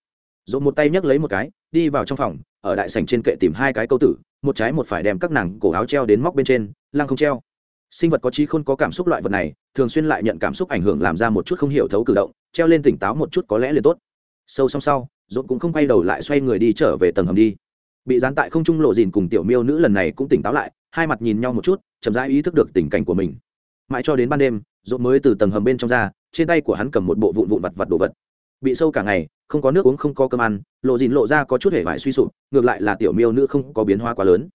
Rộn một tay nhấc lấy một cái, đi vào trong phòng, ở đại sảnh trên kệ tìm hai cái câu tử, một trái một phải đem các nàng cổ áo treo đến móc bên trên, lăng không treo. Sinh vật có trí khôn có cảm xúc loại vật này, thường xuyên lại nhận cảm xúc ảnh hưởng làm ra một chút không hiểu thấu cử động, treo lên tỉnh táo một chút có lẽ liền tốt. Sâu xong sau Rộn cũng không quay đầu lại xoay người đi trở về tầng hầm đi. Bị gián tại không trung lộ dìn cùng tiểu miêu nữ lần này cũng tỉnh táo lại, hai mặt nhìn nhau một chút, chậm rãi ý thức được tình cảnh của mình mãi cho đến ban đêm, rộn mới từ tầng hầm bên trong ra, trên tay của hắn cầm một bộ vụn vụn vặt vặt đồ vật. Bị sâu cả ngày, không có nước uống, không có cơm ăn, lộ dìn lộ ra có chút hể vải suy sụp, ngược lại là tiểu miêu nữ không có biến hóa quá lớn.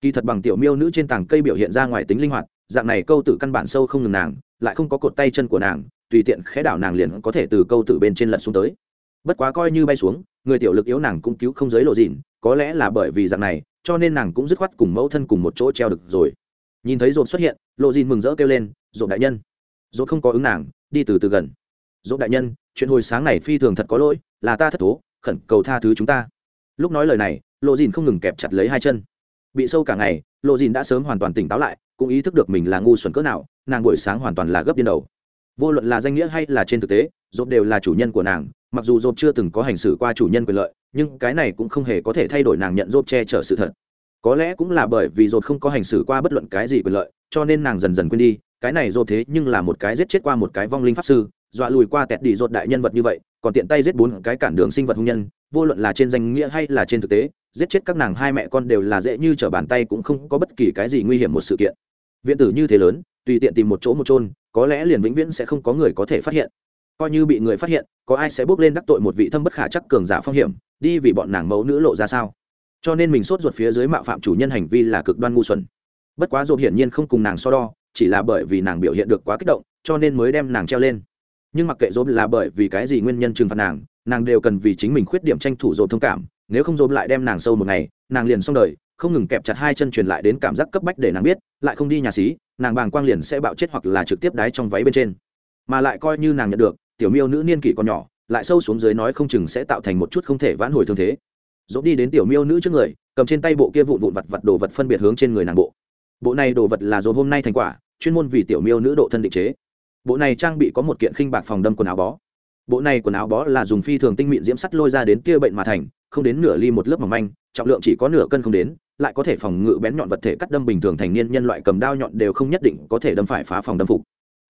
Kỳ thật bằng tiểu miêu nữ trên tảng cây biểu hiện ra ngoài tính linh hoạt, dạng này câu tử căn bản sâu không ngừng nàng, lại không có cột tay chân của nàng, tùy tiện khẽ đảo nàng liền có thể từ câu tử bên trên lật xuống tới. Bất quá coi như bay xuống, người tiểu lực yếu nàng cũng cứu không giới lộ dìn có lẽ là bởi vì dạng này, cho nên nàng cũng dứt khoát cùng mẫu thân cùng một chỗ treo được rồi nhìn thấy dồn xuất hiện, lộ dìn mừng rỡ kêu lên dồn đại nhân. Dồn không có ứng nàng, đi từ từ gần. Dồn đại nhân, chuyện hồi sáng này phi thường thật có lỗi, là ta thất thố, khẩn cầu tha thứ chúng ta. Lúc nói lời này, lộ dìn không ngừng kẹp chặt lấy hai chân. Bị sâu cả ngày, lộ dìn đã sớm hoàn toàn tỉnh táo lại, cũng ý thức được mình là ngu xuẩn cỡ nào, nàng buổi sáng hoàn toàn là gấp điên đầu. Vô luận là danh nghĩa hay là trên thực tế dồn đều là chủ nhân của nàng, mặc dù dồn chưa từng có hành xử qua chủ nhân quyền lợi, nhưng cái này cũng không hề có thể thay đổi nàng nhận dồn che chở sự thật có lẽ cũng là bởi vì dồn không có hành xử qua bất luận cái gì quyền lợi, cho nên nàng dần dần quên đi, cái này dồn thế nhưng là một cái giết chết qua một cái vong linh pháp sư, dọa lùi qua tẹt đi dột đại nhân vật như vậy, còn tiện tay giết bốn cái cản đường sinh vật hung nhân, vô luận là trên danh nghĩa hay là trên thực tế, giết chết các nàng hai mẹ con đều là dễ như trở bàn tay cũng không có bất kỳ cái gì nguy hiểm một sự kiện. Viện tử như thế lớn, tùy tiện tìm một chỗ một trôn có lẽ liền vĩnh viễn sẽ không có người có thể phát hiện. Coi như bị người phát hiện, có ai sẽ bước lên đắc tội một vị thâm bất khả chắc cường giả phong hiểm, đi vì bọn nàng mẫu nữ lộ ra sao? Cho nên mình sốt ruột phía dưới mạo phạm chủ nhân hành vi là cực đoan ngu xuẩn. Bất quá dồn hiển nhiên không cùng nàng so đo, chỉ là bởi vì nàng biểu hiện được quá kích động, cho nên mới đem nàng treo lên. Nhưng mặc kệ dồn là bởi vì cái gì nguyên nhân trừng phạt nàng nàng đều cần vì chính mình khuyết điểm tranh thủ dồn thông cảm, nếu không dồn lại đem nàng sâu một ngày, nàng liền xong đời, không ngừng kẹp chặt hai chân truyền lại đến cảm giác cấp bách để nàng biết, lại không đi nhà xí, nàng bàng quang liền sẽ bạo chết hoặc là trực tiếp đái trong váy bên trên. Mà lại coi như nàng nhận được, tiểu miêu nữ niên kỷ còn nhỏ, lại sâu xuống dưới nói không chừng sẽ tạo thành một chút không thể vãn hồi thương thế dỗ đi đến tiểu miêu nữ trước người, cầm trên tay bộ kia vụn vụn vặt vặt đồ vật phân biệt hướng trên người nàng bộ. Bộ này đồ vật là dồn hôm nay thành quả, chuyên môn vì tiểu miêu nữ độ thân định chế. Bộ này trang bị có một kiện khinh bạc phòng đâm quần áo bó. Bộ này quần áo bó là dùng phi thường tinh mịn diễm sắt lôi ra đến kia bệnh mà thành, không đến nửa ly một lớp mỏng manh, trọng lượng chỉ có nửa cân không đến, lại có thể phòng ngự bén nhọn vật thể cắt đâm bình thường thành niên nhân loại cầm đao nhọn đều không nhất định có thể đâm phải phá phòng đâm phục.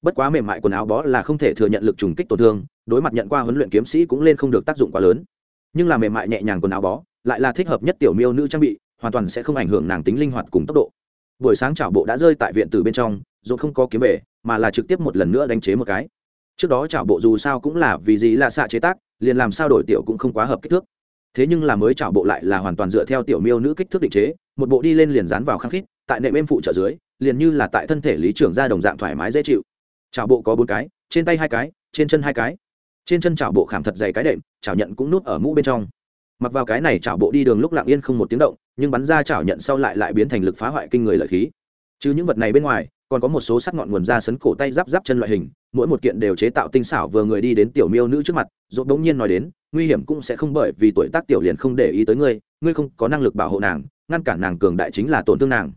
Bất quá mềm mại quần áo bó là không thể thừa nhận lực trùng kích tổn thương, đối mặt nhận qua huấn luyện kiếm sĩ cũng lên không được tác dụng quá lớn nhưng là mềm mại nhẹ nhàng quần áo bó, lại là thích hợp nhất tiểu miêu nữ trang bị, hoàn toàn sẽ không ảnh hưởng nàng tính linh hoạt cùng tốc độ. Buổi sáng chảo bộ đã rơi tại viện từ bên trong dù không có kiếm về, mà là trực tiếp một lần nữa đánh chế một cái. Trước đó chảo bộ dù sao cũng là vì gì là xạ chế tác, liền làm sao đổi tiểu cũng không quá hợp kích thước. Thế nhưng là mới chảo bộ lại là hoàn toàn dựa theo tiểu miêu nữ kích thước định chế, một bộ đi lên liền dán vào khăng khít, tại nệm êm phụ trợ dưới, liền như là tại thân thể lý trưởng ra đồng dạng thoải mái dễ chịu. Chảo bộ có bốn cái, trên tay hai cái, trên chân hai cái trên chân chảo bộ khảm thật dày cái đệm, chảo nhận cũng nút ở mũ bên trong. Mặc vào cái này chảo bộ đi đường lúc lặng yên không một tiếng động, nhưng bắn ra chảo nhận sau lại lại biến thành lực phá hoại kinh người lợi khí. Chứ những vật này bên ngoài, còn có một số sắc ngọn nguồn ra sấn cổ tay giáp giáp chân loại hình, mỗi một kiện đều chế tạo tinh xảo vừa người đi đến tiểu miêu nữ trước mặt dốt bỗng nhiên nói đến, nguy hiểm cũng sẽ không bởi vì tuổi tác tiểu liền không để ý tới ngươi ngươi không có năng lực bảo hộ nàng, ngăn cản nàng cường đại chính là tổn thương nàng.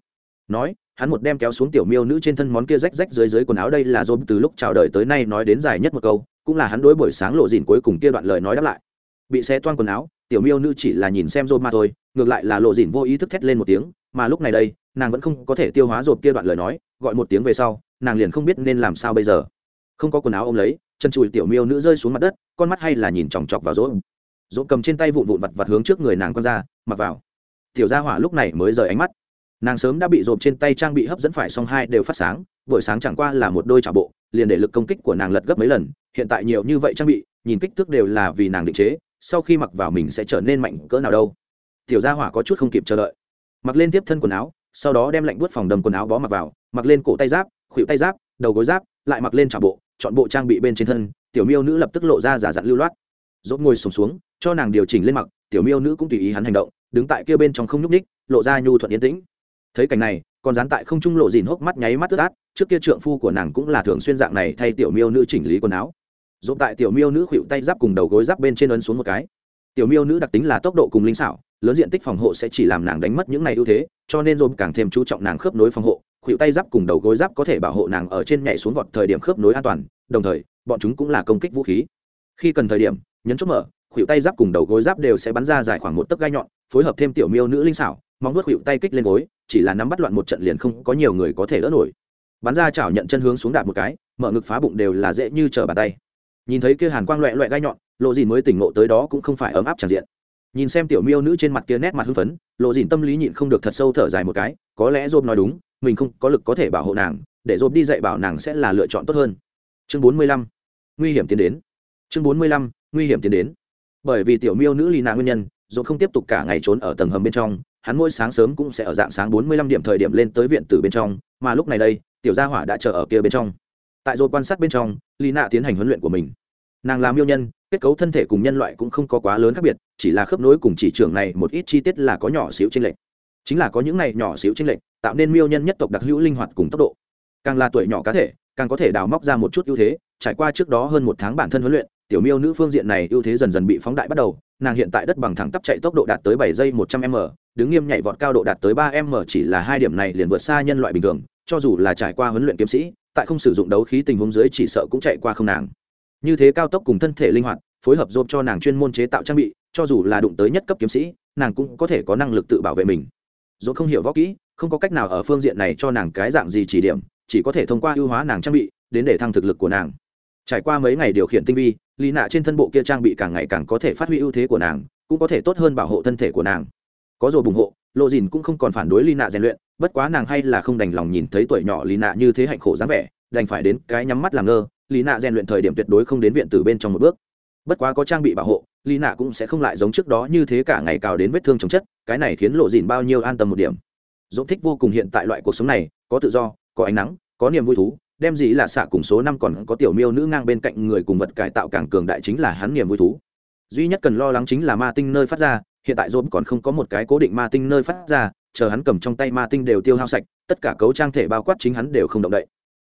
Nói, hắn một đem kéo xuống tiểu miêu nữ trên thân món kia rách rách dưới dưới quần áo đây là dốt từ lúc chào đời tới nay nói đến dài nhất một câu cũng là hắn đối buổi sáng lộ dìn cuối cùng kia đoạn lời nói đáp lại. Bị xé toan quần áo, tiểu miêu nữ chỉ là nhìn xem rộp mà thôi, ngược lại là lộ dìn vô ý thức thét lên một tiếng, mà lúc này đây, nàng vẫn không có thể tiêu hóa rộp kia đoạn lời nói, gọi một tiếng về sau, nàng liền không biết nên làm sao bây giờ. Không có quần áo ôm lấy, chân chùi tiểu miêu nữ rơi xuống mặt đất, con mắt hay là nhìn chòng chọc vào rộp. Rộp cầm trên tay vụn vụn vặt vặt hướng trước người nàng con ra, mặc vào. Tiểu gia hỏa lúc này mới rời ánh mắt. Nàng sớm đã bị rộp trên tay trang bị hấp dẫn phải song hai đều phát sáng, buổi sáng chẳng qua là một đôi trả bộ liền để lực công kích của nàng lật gấp mấy lần hiện tại nhiều như vậy trang bị nhìn kích thước đều là vì nàng định chế sau khi mặc vào mình sẽ trở nên mạnh cỡ nào đâu. Tiểu gia hỏa có chút không kịp chờ đợi. Mặc lên tiếp thân quần áo sau đó đem lạnh buốt phòng đầm quần áo bó mặc vào mặc lên cổ tay giáp khuỷu tay giáp đầu gối giáp lại mặc lên trả bộ chọn bộ trang bị bên trên thân tiểu miêu nữ lập tức lộ ra giả dặn lưu loát. Dốt ngồi sùng xuống, xuống cho nàng điều chỉnh lên mặc tiểu miêu nữ cũng tùy ý hắn hành động đứng tại kia bên trong không nhúc ních lộ ra nhu thuận yên tĩnh. Thấy cảnh này còn dán tại không trung lộ dìn hốc mắt nháy mắt tức át, trước kia trượng phu của nàng cũng là thường xuyên dạng này thay tiểu miêu nữ chỉnh lý quần áo. Dốt tại tiểu miêu nữ khuỵu tay giáp cùng đầu gối giáp bên trên ấn xuống một cái. Tiểu miêu nữ đặc tính là tốc độ cùng linh xảo, lớn diện tích phòng hộ sẽ chỉ làm nàng đánh mất những này ưu thế, cho nên dồn càng thêm chú trọng nàng khớp nối phòng hộ khuỵu tay giáp cùng đầu gối giáp có thể bảo hộ nàng ở trên nhảy xuống vọt thời điểm khớp nối an toàn, đồng thời, bọn chúng cũng là công kích vũ khí. Khi cần thời điểm, nhấn chốt mở, khuỷu tay giáp cùng đầu gối giáp đều sẽ bắn ra dài khoảng một tấc gai nhọn, phối hợp thêm tiểu miêu nữ linh xảo móng vuốt khuỷu tay kích lên gối, chỉ là nắm bắt loạn một trận liền không có nhiều người có thể đỡ nổi. Bắn ra chảo nhận chân hướng xuống đạp một cái, mở ngực phá bụng đều là dễ như trở bàn tay. Nhìn thấy kia hàn quang loẹ loẹ gai nhọn, lộ gì mới tỉnh ngộ tới đó cũng không phải ấm áp tràn diện. Nhìn xem tiểu miêu nữ trên mặt kia nét mặt hưng phấn, lộ dìn tâm lý nhịn không được thật sâu thở dài một cái, có lẽ dôm nói đúng, mình không có lực có thể bảo hộ nàng, để dôm đi dạy bảo nàng sẽ là lựa chọn tốt hơn. Chương bốn mươi lăm, nguy hiểm tiến đến. Chương bốn mươi lăm, nguy hiểm tiến đến. Bởi vì tiểu miêu nữ lì nạ nguyên nhân dồn không tiếp tục cả ngày trốn ở tầng hầm bên trong hắn mỗi sáng sớm cũng sẽ ở dạng sáng bốn mươi lăm điểm thời điểm lên tới viện tử bên trong, mà lúc này đây, tiểu gia hỏa đã chờ ở kia bên trong. Tại rồi quan sát bên trong lì nạ tiến hành huấn luyện của mình. Nàng làm miêu nhân, kết cấu thân thể cùng nhân loại cũng không có quá lớn khác biệt, chỉ là khớp nối cùng chỉ trưởng này một ít chi tiết là có nhỏ xíu chênh lệch. Chính là có những này nhỏ xíu chênh lệch, tạo nên miêu nhân nhất tộc đặc hữu linh hoạt cùng tốc độ. Càng là tuổi nhỏ cá thể, càng có thể đào móc ra một chút ưu thế, trải qua trước đó hơn một tháng bản thân huấn luyện, tiểu miêu nữ phương diện này ưu thế dần dần bị phóng đại bắt đầu, nàng hiện tại đất bằng thẳng tắp chạy tốc độ đạt tới bảy giây một trăm m đứng nghiêm nhảy vọt cao độ đạt tới ba m chỉ là hai điểm này liền vượt xa nhân loại bình thường, cho dù là trải qua huấn luyện kiếm sĩ, tại không sử dụng đấu khí tình huống dưới chỉ sợ cũng chạy qua không nàng. Như thế cao tốc cùng thân thể linh hoạt, phối hợp dồn cho nàng chuyên môn chế tạo trang bị, cho dù là đụng tới nhất cấp kiếm sĩ, nàng cũng có thể có năng lực tự bảo vệ mình. Dồn không hiểu võ kỹ, không có cách nào ở phương diện này cho nàng cái dạng gì chỉ điểm, chỉ có thể thông qua ưu hóa nàng trang bị, đến để thăng thực lực của nàng. Trải qua mấy ngày điều khiển tinh vi, lý nạ trên thân bộ kia trang bị càng ngày càng có thể phát huy ưu thế của nàng, cũng có thể tốt hơn bảo hộ thân thể của nàng có rồi ủng hộ lộ dìn cũng không còn phản đối lý rèn luyện, bất quá nàng hay là không đành lòng nhìn thấy tuổi nhỏ lý như thế hạnh khổ dáng vẻ, đành phải đến cái nhắm mắt làm ngơ lý rèn luyện thời điểm tuyệt đối không đến viện từ bên trong một bước. Bất quá có trang bị bảo hộ lý cũng sẽ không lại giống trước đó như thế cả ngày cào đến vết thương chồng chất, cái này khiến lộ dìn bao nhiêu an tâm một điểm. Dũng thích vô cùng hiện tại loại cuộc sống này, có tự do, có ánh nắng, có niềm vui thú, đem gì là xạ cùng số năm còn có tiểu miêu nữ ngang bên cạnh người cùng vật cải tạo càng cường đại chính là hắn niềm vui thú. Duy nhất cần lo lắng chính là ma tinh nơi phát ra hiện tại dồn còn không có một cái cố định ma tinh nơi phát ra, chờ hắn cầm trong tay ma tinh đều tiêu hao sạch, tất cả cấu trang thể bao quát chính hắn đều không động đậy.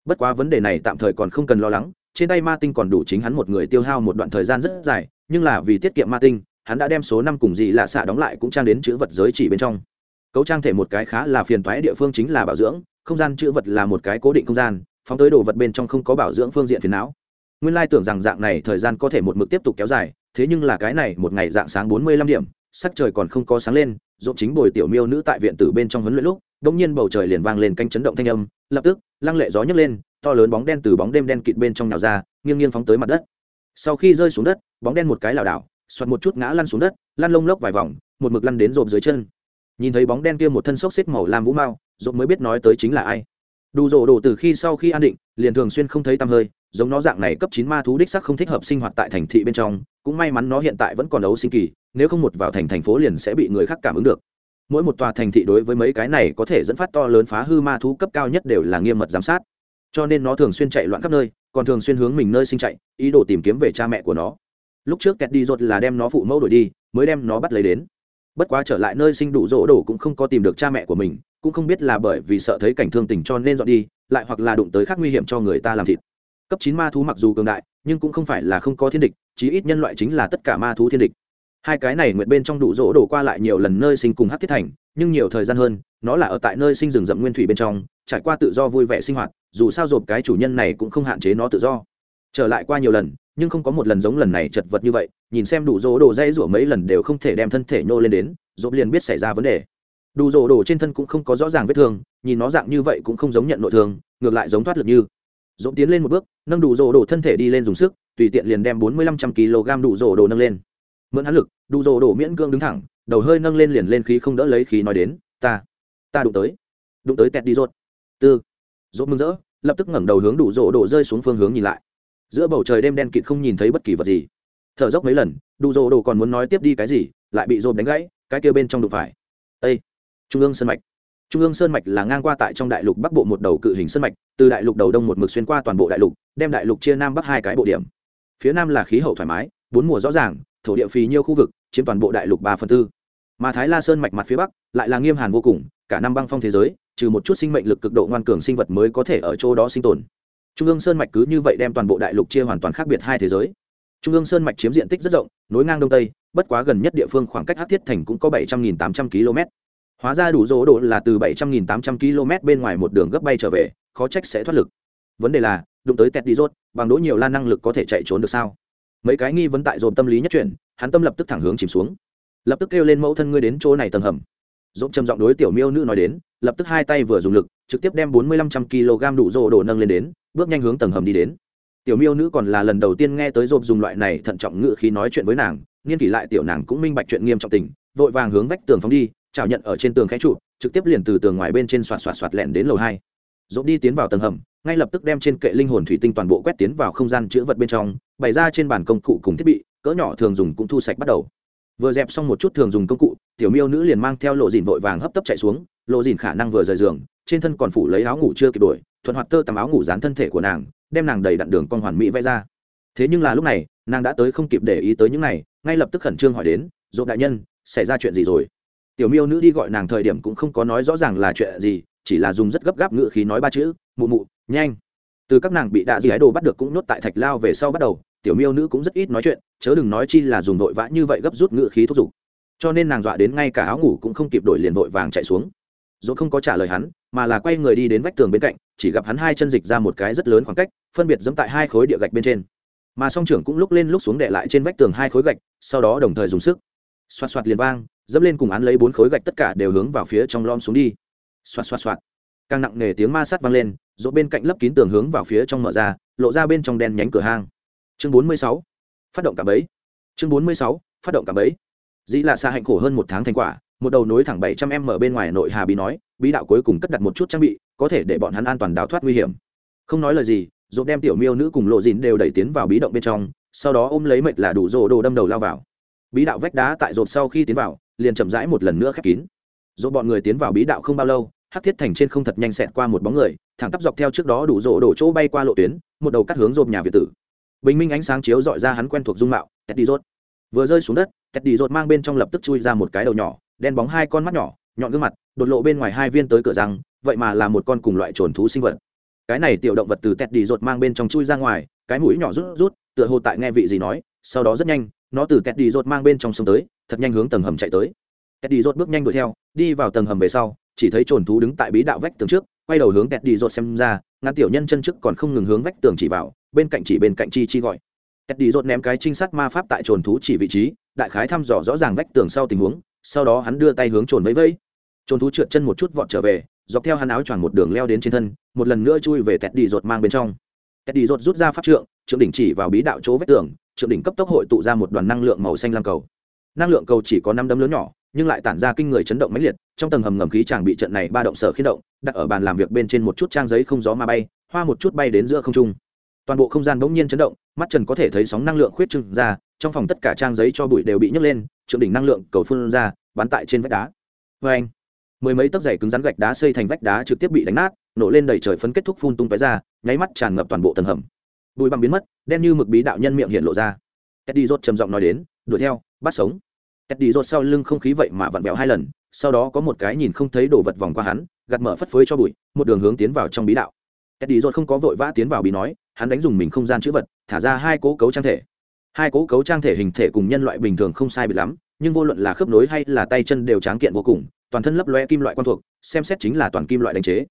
Bất quá vấn đề này tạm thời còn không cần lo lắng, trên tay ma tinh còn đủ chính hắn một người tiêu hao một đoạn thời gian rất dài, nhưng là vì tiết kiệm ma tinh, hắn đã đem số năm cùng gì lạ xạ đóng lại cũng trang đến chữ vật giới chỉ bên trong. Cấu trang thể một cái khá là phiền toái địa phương chính là bảo dưỡng, không gian chữ vật là một cái cố định không gian, phóng tới đồ vật bên trong không có bảo dưỡng phương diện phiền não. Nguyên lai tưởng rằng dạng này thời gian có thể một mực tiếp tục kéo dài, thế nhưng là cái này một ngày dạng sáng bốn mươi lăm điểm sắc trời còn không có sáng lên dỗ chính bồi tiểu miêu nữ tại viện tử bên trong huấn luyện lúc đ ỗ n g nhiên bầu trời liền vang lên canh chấn động thanh âm, lập tức, lăng lệ gió nhấc lên, to lớn bóng đen từ bóng đêm đen kịt bên trong nhào ra, nghiêng nghiêng phóng tới mặt đất. Sau khi rơi xuống đất, bóng đen một cái lảo đảo xoặt một chút ngã lăn xuống đất, lăn lông lốc vài vòng, một mực lăn đến rộp dưới chân. Nhìn thấy bóng đen kia một thân xốc xếp màu lam vũ mao, rộp mới biết nói tới chính là ai. Đủ rộ đổ từ khi sau khi an định, liền thường xuyên không thấy tăm hơi giống nó dạng này cấp chín ma thú đích sắc không thích hợp sinh hoạt tại thành thị bên trong, cũng may mắn nó hiện tại vẫn còn đấu sinh kỳ, nếu không một vào thành thành phố liền sẽ bị người khác cảm ứng được. Mỗi một tòa thành thị đối với mấy cái này có thể dẫn phát to lớn phá hư ma thú cấp cao nhất đều là nghiêm mật giám sát. Cho nên nó thường xuyên chạy loạn khắp nơi, còn thường xuyên hướng mình nơi sinh chạy, ý đồ tìm kiếm về cha mẹ của nó. Lúc trước kẹt đi rột là đem nó phụ mẫu đổi đi, mới đem nó bắt lấy đến. Bất quá trở lại nơi sinh đủ rỗ đổ cũng không có tìm được cha mẹ của mình, cũng không biết là bởi vì sợ thấy cảnh thương tình cho nên dọn đi, lại hoặc là đụng tới khác nguy hiểm cho người ta làm thịt cấp chín ma thú mặc dù cường đại, nhưng cũng không phải là không có thiên địch, chí ít nhân loại chính là tất cả ma thú thiên địch. Hai cái này nguyện bên trong đủ rỗ đổ qua lại nhiều lần nơi sinh cùng hát thiết thành, nhưng nhiều thời gian hơn, nó là ở tại nơi sinh rừng rậm nguyên thủy bên trong, trải qua tự do vui vẻ sinh hoạt, dù sao dộp cái chủ nhân này cũng không hạn chế nó tự do. Trở lại qua nhiều lần, nhưng không có một lần giống lần này chật vật như vậy, nhìn xem đủ rỗ đổ dây rủa mấy lần đều không thể đem thân thể nhô lên đến dộp liền biết xảy ra vấn đề. Đủ rỗ đổ trên thân cũng không có rõ ràng vết thương, nhìn nó dạng như vậy cũng không giống nhận nội thương, ngược lại giống thoát lực như. Dỗ tiến lên một bước nâng đủ rổ đổ thân thể đi lên dùng sức, tùy tiện liền đem bốn mươi lăm trăm kg đủ rổ đổ nâng lên. Mượn hắn lực, đủ rổ đổ miễn cưỡng đứng thẳng, đầu hơi nâng lên liền lên khí không đỡ lấy khí nói đến, ta ta đụng tới đụng tới tẹt đi rốt. Tư, rốt mừng rỡ, lập tức ngẩng đầu hướng đủ rổ đổ rơi xuống phương hướng nhìn lại. Giữa bầu trời đêm đen kịt không nhìn thấy bất kỳ vật gì. Thở dốc mấy lần, đủ rổ đổ còn muốn nói tiếp đi cái gì, lại bị rộp đánh gãy, cái kia bên trong đụng phải. Ây trung ương sân mạch trung ương sơn mạch là ngang qua tại trong đại lục bắc bộ một đầu cự hình sơn mạch, từ đại lục đầu đông một mực xuyên qua toàn bộ đại lục, đem đại lục chia nam bắc hai cái bộ điểm. Phía nam là khí hậu thoải mái, bốn mùa rõ ràng, thổ địa phì nhiều khu vực, chiếm toàn bộ đại lục ba phần tư. Mà thái la sơn mạch mặt phía bắc lại là nghiêm hàn vô cùng, cả năm băng phong thế giới, trừ một chút sinh mệnh lực cực độ ngoan cường sinh vật mới có thể ở chỗ đó sinh tồn. Trung ương sơn mạch cứ như vậy đem toàn bộ đại lục chia hoàn toàn khác biệt hai thế giới. Trung ương sơn mạch chiếm diện tích rất rộng, nối ngang đông tây, bất quá gần nhất địa phương khoảng cách hát thiết thành cũng có bảy trăm nghìn tám trăm km hóa ra đủ dỗ độ là từ bảy trăm nghìn tám trăm km bên ngoài một đường gấp bay trở về, khó trách sẽ thoát lực. Vấn đề là, đụng tới tẹt đi rốt, bằng đỗ nhiều lan năng lực có thể chạy trốn được sao? Mấy cái nghi vấn tại dồn tâm lý nhất chuyển, hắn tâm lập tức thẳng hướng chìm xuống. Lập tức kêu lên mẫu thân ngươi đến chỗ này tầng hầm. Dồn trầm giọng đối tiểu miêu nữ nói đến, lập tức hai tay vừa dùng lực, trực tiếp đem bốn mươi lăm trăm kg đủ dỗ độ nâng lên đến, bước nhanh hướng tầng hầm đi đến. Tiểu miêu nữ còn là lần đầu tiên nghe tới dồn dùng loại này thận trọng ngự khi nói chuyện với nàng, nghiên kỷ lại tiểu nàng cũng minh bạch chuyện nghiêm trọng tình, vội vàng hướng vách tường phóng đi chào nhận ở trên tường khẽ trụ, trực tiếp liền từ tường ngoài bên trên xoạt xoạt xoạt lẹn đến lầu hai. Dỗ đi tiến vào tầng hầm, ngay lập tức đem trên kệ linh hồn thủy tinh toàn bộ quét tiến vào không gian chữ vật bên trong, bày ra trên bàn công cụ cùng thiết bị, cỡ nhỏ thường dùng cũng thu sạch bắt đầu. Vừa dẹp xong một chút thường dùng công cụ, tiểu miêu nữ liền mang theo lộ dìn vội vàng hấp tấp chạy xuống, lộ dìn khả năng vừa rời giường, trên thân còn phủ lấy áo ngủ chưa kịp đuổi thuận hoạt tơ tầm áo ngủ dán thân thể của nàng, đem nàng đầy đặn đường con hoàn mỹ vẽ ra. Thế nhưng là lúc này, nàng đã tới không kịp để ý tới những này, ngay lập tức khẩn trương hỏi đến dỗ đại nhân, xảy ra chuyện gì rồi? Tiểu miêu nữ đi gọi nàng thời điểm cũng không có nói rõ ràng là chuyện gì, chỉ là dùng rất gấp gáp ngựa khí nói ba chữ, mụ mụ, nhanh. Từ các nàng bị đạ dị ái đồ bắt được cũng nhốt tại thạch lao về sau bắt đầu, tiểu miêu nữ cũng rất ít nói chuyện, chớ đừng nói chi là dùng vội vã như vậy gấp rút ngựa khí thúc giục. Cho nên nàng dọa đến ngay cả áo ngủ cũng không kịp đổi liền vội vàng chạy xuống. Dốt không có trả lời hắn, mà là quay người đi đến vách tường bên cạnh, chỉ gặp hắn hai chân dịch ra một cái rất lớn khoảng cách, phân biệt dẫm tại hai khối địa gạch bên trên. Mà song trưởng cũng lúc lên lúc xuống đệ lại trên vách tường hai khối gạch, sau đó đồng thời dùng sức. Xoạt xoạt liền vang dẫm lên cùng án lấy bốn khối gạch tất cả đều hướng vào phía trong lom xuống đi. Xoạt xoạt xoạt. Càng nặng nề tiếng ma sát vang lên dỗ bên cạnh lấp kín tường hướng vào phía trong mở ra, lộ ra bên trong đen nhánh cửa hang. Chương bốn mươi sáu. Phát động cả bấy chương bốn mươi sáu. Phát động cả bấy dĩ là xa hạnh khổ hơn một tháng thành quả, một đầu nối thẳng bảy trăm em mở bên ngoài nội hà bí nói, bí đạo cuối cùng cất đặt một chút trang bị, có thể để bọn hắn an toàn đào thoát nguy hiểm. Không nói lời gì dỗ đem tiểu miêu nữ cùng lộ dìn đều đẩy tiến vào bí động bên trong, sau đó ôm lấy mệt là đủ rồ đồ đâm đầu lao vào. Bí đạo vách đá tại rột sau khi tiến vào liền chậm rãi một lần nữa khép kín. Dỗ bọn người tiến vào bí đạo không bao lâu, hắc thiết thành trên không thật nhanh xẹt qua một bóng người, thẳng tắp dọc theo trước đó đủ rỗ đổ chỗ bay qua lộ tuyến, một đầu cắt hướng rộp nhà việt tử. Bình minh ánh sáng chiếu dọi ra hắn quen thuộc dung mạo, tét đi rốt. Vừa rơi xuống đất, tét đi rốt mang bên trong lập tức chui ra một cái đầu nhỏ, đen bóng hai con mắt nhỏ, nhọn gương mặt, đột lộ bên ngoài hai viên tới cửa răng, vậy mà là một con cùng loại trồn thú sinh vật. Cái này tiểu động vật từ tét đi rốt mang bên trong chui ra ngoài, cái mũi nhỏ rút rút, tựa hồ tại nghe vị gì nói, sau đó rất nhanh nó từ kẹt đi rột mang bên trong sông tới, thật nhanh hướng tầng hầm chạy tới. Kẹt đi rột bước nhanh đuổi theo, đi vào tầng hầm về sau, chỉ thấy trồn thú đứng tại bí đạo vách tường trước, quay đầu hướng kẹt đi rột xem ra ngăn tiểu nhân chân trước còn không ngừng hướng vách tường chỉ vào, bên cạnh chỉ bên cạnh chi chi gọi. Kẹt đi rột ném cái trinh sát ma pháp tại trồn thú chỉ vị trí, đại khái thăm dò rõ ràng vách tường sau tình huống, sau đó hắn đưa tay hướng trồn vẫy vẫy. Trồn thú trượt chân một chút vọt trở về, dọc theo hắn áo choàng một đường leo đến trên thân, một lần nữa chui về kẹt đi rột mang bên trong tét đi rột rút ra pháp trượng trượng đỉnh chỉ vào bí đạo chỗ vết tường trượng đỉnh cấp tốc hội tụ ra một đoàn năng lượng màu xanh lam cầu. Năng lượng cầu chỉ có năm đấm lớn nhỏ, nhưng lại tản ra kinh người chấn động mãnh liệt, trong tầng hầm ngầm khí chàng bị trận này ba động sở khiến động, đặt ở bàn làm việc bên trên một chút trang giấy không gió mà bay, hoa một chút bay đến giữa không trung. Toàn bộ không gian bỗng nhiên chấn động, mắt trần có thể thấy sóng năng lượng khuyết trưng ra, trong phòng tất cả trang giấy cho bụi đều bị nhấc lên trượng đỉnh năng lượng cầu phun ra, bắn tại trên vách đá. Vê anh mười mấy tấc dày cứng rắn gạch đá xây thành vách đá trực tiếp bị đánh nát nổ lên đầy trời phấn kết thúc phun tung tóe ra, nháy mắt tràn ngập toàn bộ tầng hầm. Bụi băng biến mất, đen như mực bí đạo nhân miệng hiện lộ ra. Teddy rốt trầm giọng nói đến, đuổi theo, bắt sống. Teddy rốt sau lưng không khí vậy mà vặn vẹo hai lần, sau đó có một cái nhìn không thấy đồ vật vòng qua hắn, gạt mở phất phới cho bụi, một đường hướng tiến vào trong bí đạo. Teddy rốt không có vội vã tiến vào bí nói, hắn đánh dùng mình không gian chữ vật, thả ra hai cố cấu trang thể. Hai cố cấu trang thể hình thể cùng nhân loại bình thường không sai biệt lắm, nhưng vô luận là khớp nối hay là tay chân đều tráng kiện vô cùng, toàn thân lấp loe kim loại quan thuộc, xem xét chính là toàn kim loại đánh chế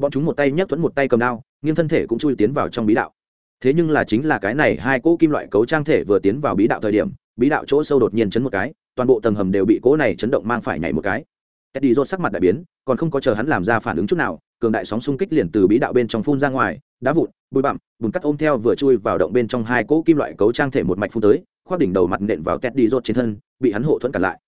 bọn chúng một tay nhấc thuẫn một tay cầm đao, nghiêng thân thể cũng chui tiến vào trong bí đạo. Thế nhưng là chính là cái này hai cỗ kim loại cấu trang thể vừa tiến vào bí đạo thời điểm, bí đạo chỗ sâu đột nhiên chấn một cái, toàn bộ tầng hầm đều bị cỗ này chấn động mang phải nhảy một cái. Teddy rốt sắc mặt đại biến, còn không có chờ hắn làm ra phản ứng chút nào, cường đại sóng xung kích liền từ bí đạo bên trong phun ra ngoài, đá vụn, bụi bặm, bùn cắt ôm theo vừa chui vào động bên trong hai cỗ kim loại cấu trang thể một mạch phun tới, khoác đỉnh đầu mặt nện vào teddy rốt trên thân, bị hắn hộ thuẫn cản lại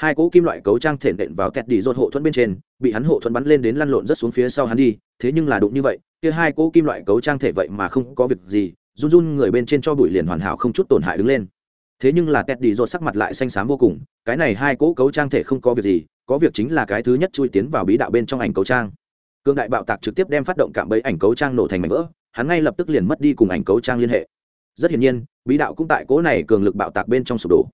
hai cỗ kim loại cấu trang thể nện vào kẹt đi rột hộ thuẫn bên trên, bị hắn hộ thuẫn bắn lên đến lăn lộn rất xuống phía sau hắn đi, thế nhưng là đụng như vậy, kia hai cỗ kim loại cấu trang thể vậy mà không có việc gì, run run người bên trên cho bụi liền hoàn hảo không chút tổn hại đứng lên. Thế nhưng là kẹt đi rột sắc mặt lại xanh xám vô cùng, cái này hai cỗ cấu trang thể không có việc gì, có việc chính là cái thứ nhất chui tiến vào bí đạo bên trong ảnh cấu trang. Cương đại bạo tạc trực tiếp đem phát động cạm bẫy ảnh cấu trang nổ thành mảnh vỡ, hắn ngay lập tức liền mất đi cùng ảnh cấu trang liên hệ. Rất hiển nhiên, bí đạo cũng tại cỗ này cường lực bạo tạc bên trong sụp đổ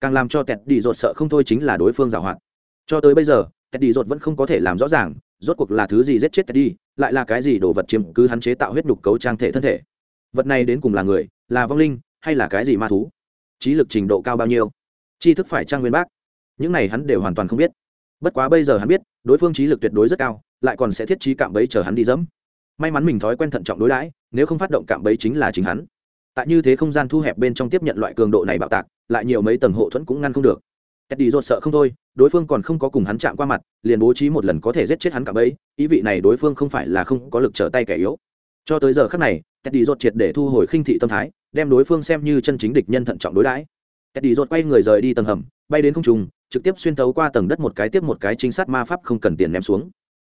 càng làm cho tẹt đi rột sợ không thôi chính là đối phương giảo hoạt. Cho tới bây giờ, tẹt đi rột vẫn không có thể làm rõ ràng, rốt cuộc là thứ gì giết chết tẹt đi, lại là cái gì đồ vật chiếm cứ hắn chế tạo huyết nhục cấu trang thể thân thể. Vật này đến cùng là người, là vong linh, hay là cái gì ma thú? Trí lực trình độ cao bao nhiêu? Tri thức phải trang nguyên bác? Những này hắn đều hoàn toàn không biết. Bất quá bây giờ hắn biết, đối phương trí lực tuyệt đối rất cao, lại còn sẽ thiết trí cạm bẫy chờ hắn đi dẫm. May mắn mình thói quen thận trọng đối đãi, nếu không phát động cạm bẫy chính là chính hắn tại như thế không gian thu hẹp bên trong tiếp nhận loại cường độ này bạo tạc lại nhiều mấy tầng hộ thuẫn cũng ngăn không được Teddy rột sợ không thôi, đối phương còn không có cùng hắn chạm qua mặt, liền bố trí một lần có thể giết chết hắn cả bấy, ý vị này đối phương không phải là không có lực trở tay kẻ yếu. Cho tới giờ khắc này, Teddy rột triệt để thu hồi khinh thị tâm thái, đem đối phương xem như chân chính địch nhân thận trọng đối đãi. Teddy rột quay người rời đi tầng hầm, bay đến không trung, trực tiếp xuyên tấu qua tầng đất một cái tiếp một cái chính sát ma pháp không cần tiền ném xuống.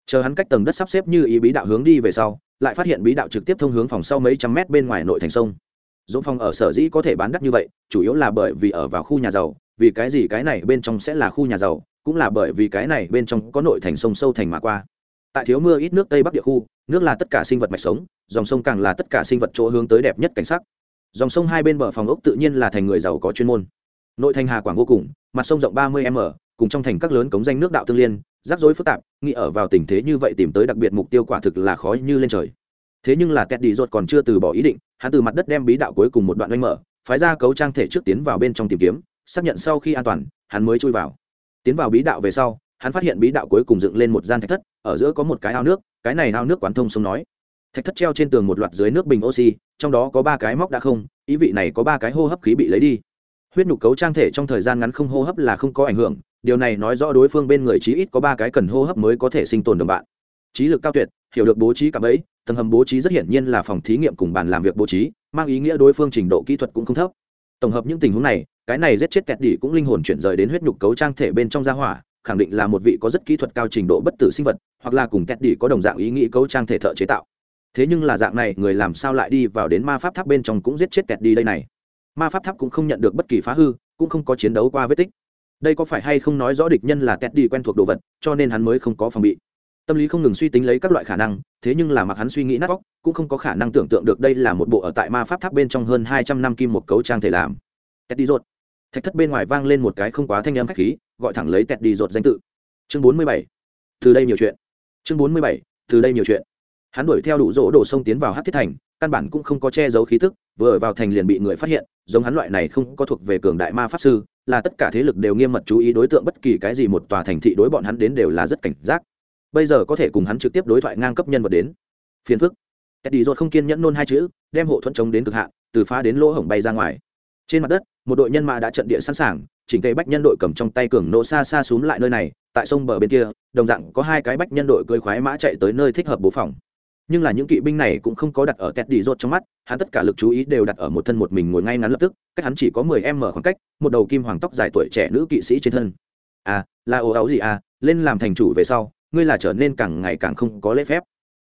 Chờ hắn cách tầng đất sắp xếp như ý bí đạo hướng đi về sau, lại phát hiện bí đạo trực tiếp thông hướng phòng sau mấy trăm mét bên ngoài nội thành sông Dỗ phong ở sở dĩ có thể bán đắt như vậy, chủ yếu là bởi vì ở vào khu nhà giàu, vì cái gì cái này bên trong sẽ là khu nhà giàu, cũng là bởi vì cái này bên trong có nội thành sông sâu thành mà qua. Tại thiếu mưa ít nước tây bắc địa khu, nước là tất cả sinh vật mạch sống, dòng sông càng là tất cả sinh vật chỗ hướng tới đẹp nhất cảnh sắc. Dòng sông hai bên bờ phòng ốc tự nhiên là thành người giàu có chuyên môn. Nội thành hà quảng vô cùng, mặt sông rộng ba mươi m, cùng trong thành các lớn cống danh nước đạo tương liên, rắc rối phức tạp, nghĩ ở vào tình thế như vậy tìm tới đặc biệt mục tiêu quả thực là khó như lên trời thế nhưng là kẹt đi ruột còn chưa từ bỏ ý định, hắn từ mặt đất đem bí đạo cuối cùng một đoạn oanh mở, phái ra cấu trang thể trước tiến vào bên trong tìm kiếm, xác nhận sau khi an toàn, hắn mới chui vào. Tiến vào bí đạo về sau, hắn phát hiện bí đạo cuối cùng dựng lên một gian thạch thất, ở giữa có một cái ao nước, cái này ao nước quán thông sông nói. Thạch thất treo trên tường một loạt dưới nước bình oxy, trong đó có ba cái móc đã không, ý vị này có ba cái hô hấp khí bị lấy đi. Huyết nhục cấu trang thể trong thời gian ngắn không hô hấp là không có ảnh hưởng, điều này nói rõ đối phương bên người chí ít có ba cái cần hô hấp mới có thể sinh tồn đồng bạn. Trí lực cao tuyệt, hiểu được bố trí cả ấy tầng hầm bố trí rất hiển nhiên là phòng thí nghiệm cùng bàn làm việc bố trí, mang ý nghĩa đối phương trình độ kỹ thuật cũng không thấp. Tổng hợp những tình huống này, cái này giết chết kẹt đỉ cũng linh hồn chuyển rời đến huyết nhục cấu trang thể bên trong gia hỏa, khẳng định là một vị có rất kỹ thuật cao trình độ bất tử sinh vật, hoặc là cùng kẹt đỉ có đồng dạng ý nghĩ cấu trang thể thợ chế tạo. Thế nhưng là dạng này, người làm sao lại đi vào đến ma pháp tháp bên trong cũng giết chết kẹt đi đây này? Ma pháp tháp cũng không nhận được bất kỳ phá hư, cũng không có chiến đấu qua vết tích. Đây có phải hay không nói rõ địch nhân là kẹt đi quen thuộc đồ vật, cho nên hắn mới không có phòng bị tâm lý không ngừng suy tính lấy các loại khả năng, thế nhưng là mặc hắn suy nghĩ nát óc, cũng không có khả năng tưởng tượng được đây là một bộ ở tại ma pháp tháp bên trong hơn hai trăm năm kim một cấu trang thể làm. Tét đi rột thạch thất bên ngoài vang lên một cái không quá thanh âm khách khí, gọi thẳng lấy tét đi rột danh tự. Chương bốn mươi bảy. Từ đây nhiều chuyện. Chương bốn mươi bảy. Từ đây nhiều chuyện. Hắn đuổi theo đủ rỗ đổ sông tiến vào hát thiết thành, căn bản cũng không có che giấu khí tức, vừa ở vào thành liền bị người phát hiện, giống hắn loại này không có thuộc về cường đại ma pháp sư, là tất cả thế lực đều nghiêm mật chú ý đối tượng bất kỳ cái gì một tòa thành thị đối bọn hắn đến đều là rất cảnh giác bây giờ có thể cùng hắn trực tiếp đối thoại ngang cấp nhân vật đến. Phiền phức. Eddie dột không kiên nhẫn nôn hai chữ, đem hộ thuẫn chống đến cực hạn, từ phá đến lỗ hổng bay ra ngoài. Trên mặt đất, một đội nhân mã đã trận địa sẵn sàng, chỉnh tề bách nhân đội cầm trong tay cường nổ xa xa xúm lại nơi này, tại sông bờ bên kia, đồng dạng có hai cái bách nhân đội cưỡi khoái mã chạy tới nơi thích hợp bố phòng. Nhưng là những kỵ binh này cũng không có đặt ở kẹt đi rột trong mắt, hắn tất cả lực chú ý đều đặt ở một thân một mình ngồi ngay ngắn lập tức, cách hắn chỉ có mười em mở khoảng cách, một đầu kim hoàng tóc dài tuổi trẻ nữ kỵ sĩ trên thân. À là ồ áo gì à lên làm thành chủ về sau ngươi là trở nên càng ngày càng không có lễ phép.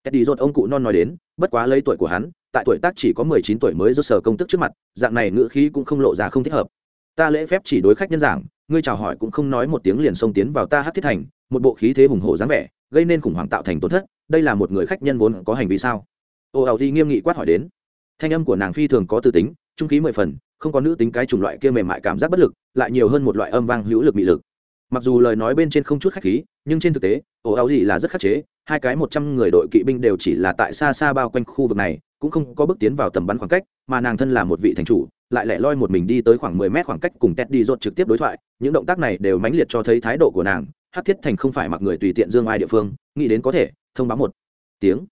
Eddie dột ông cụ non nói đến, bất quá lấy tuổi của hắn, tại tuổi tác chỉ có mười chín tuổi mới do sở công tức trước mặt, dạng này ngữ khí cũng không lộ ra không thích hợp. Ta lễ phép chỉ đối khách nhân giảng, ngươi chào hỏi cũng không nói một tiếng liền xông tiến vào ta hát thiết thành, một bộ khí thế hùng hổ dáng vẻ, gây nên khủng hoảng tạo thành tổn thất, đây là một người khách nhân vốn có hành vi sao? Ô ảo di nghiêm nghị quát hỏi đến. Thanh âm của nàng phi thường có tư tính, trung khí mười phần, không có nữ tính cái chủng loại kia mềm mại cảm giác bất lực, lại nhiều hơn một loại âm vang hữu lực mị lực. Mặc dù lời nói bên trên không chút khách khí nhưng trên thực tế ồ áo gì là rất khắc chế, hai cái một trăm người đội kỵ binh đều chỉ là tại xa xa bao quanh khu vực này, cũng không có bước tiến vào tầm bắn khoảng cách, mà nàng thân là một vị thành chủ, lại lẻ loi một mình đi tới khoảng mười mét khoảng cách cùng ted đi rột trực tiếp đối thoại, những động tác này đều mãnh liệt cho thấy thái độ của nàng, hát thiết thành không phải mặc người tùy tiện dương ai địa phương, nghĩ đến có thể, thông báo một tiếng.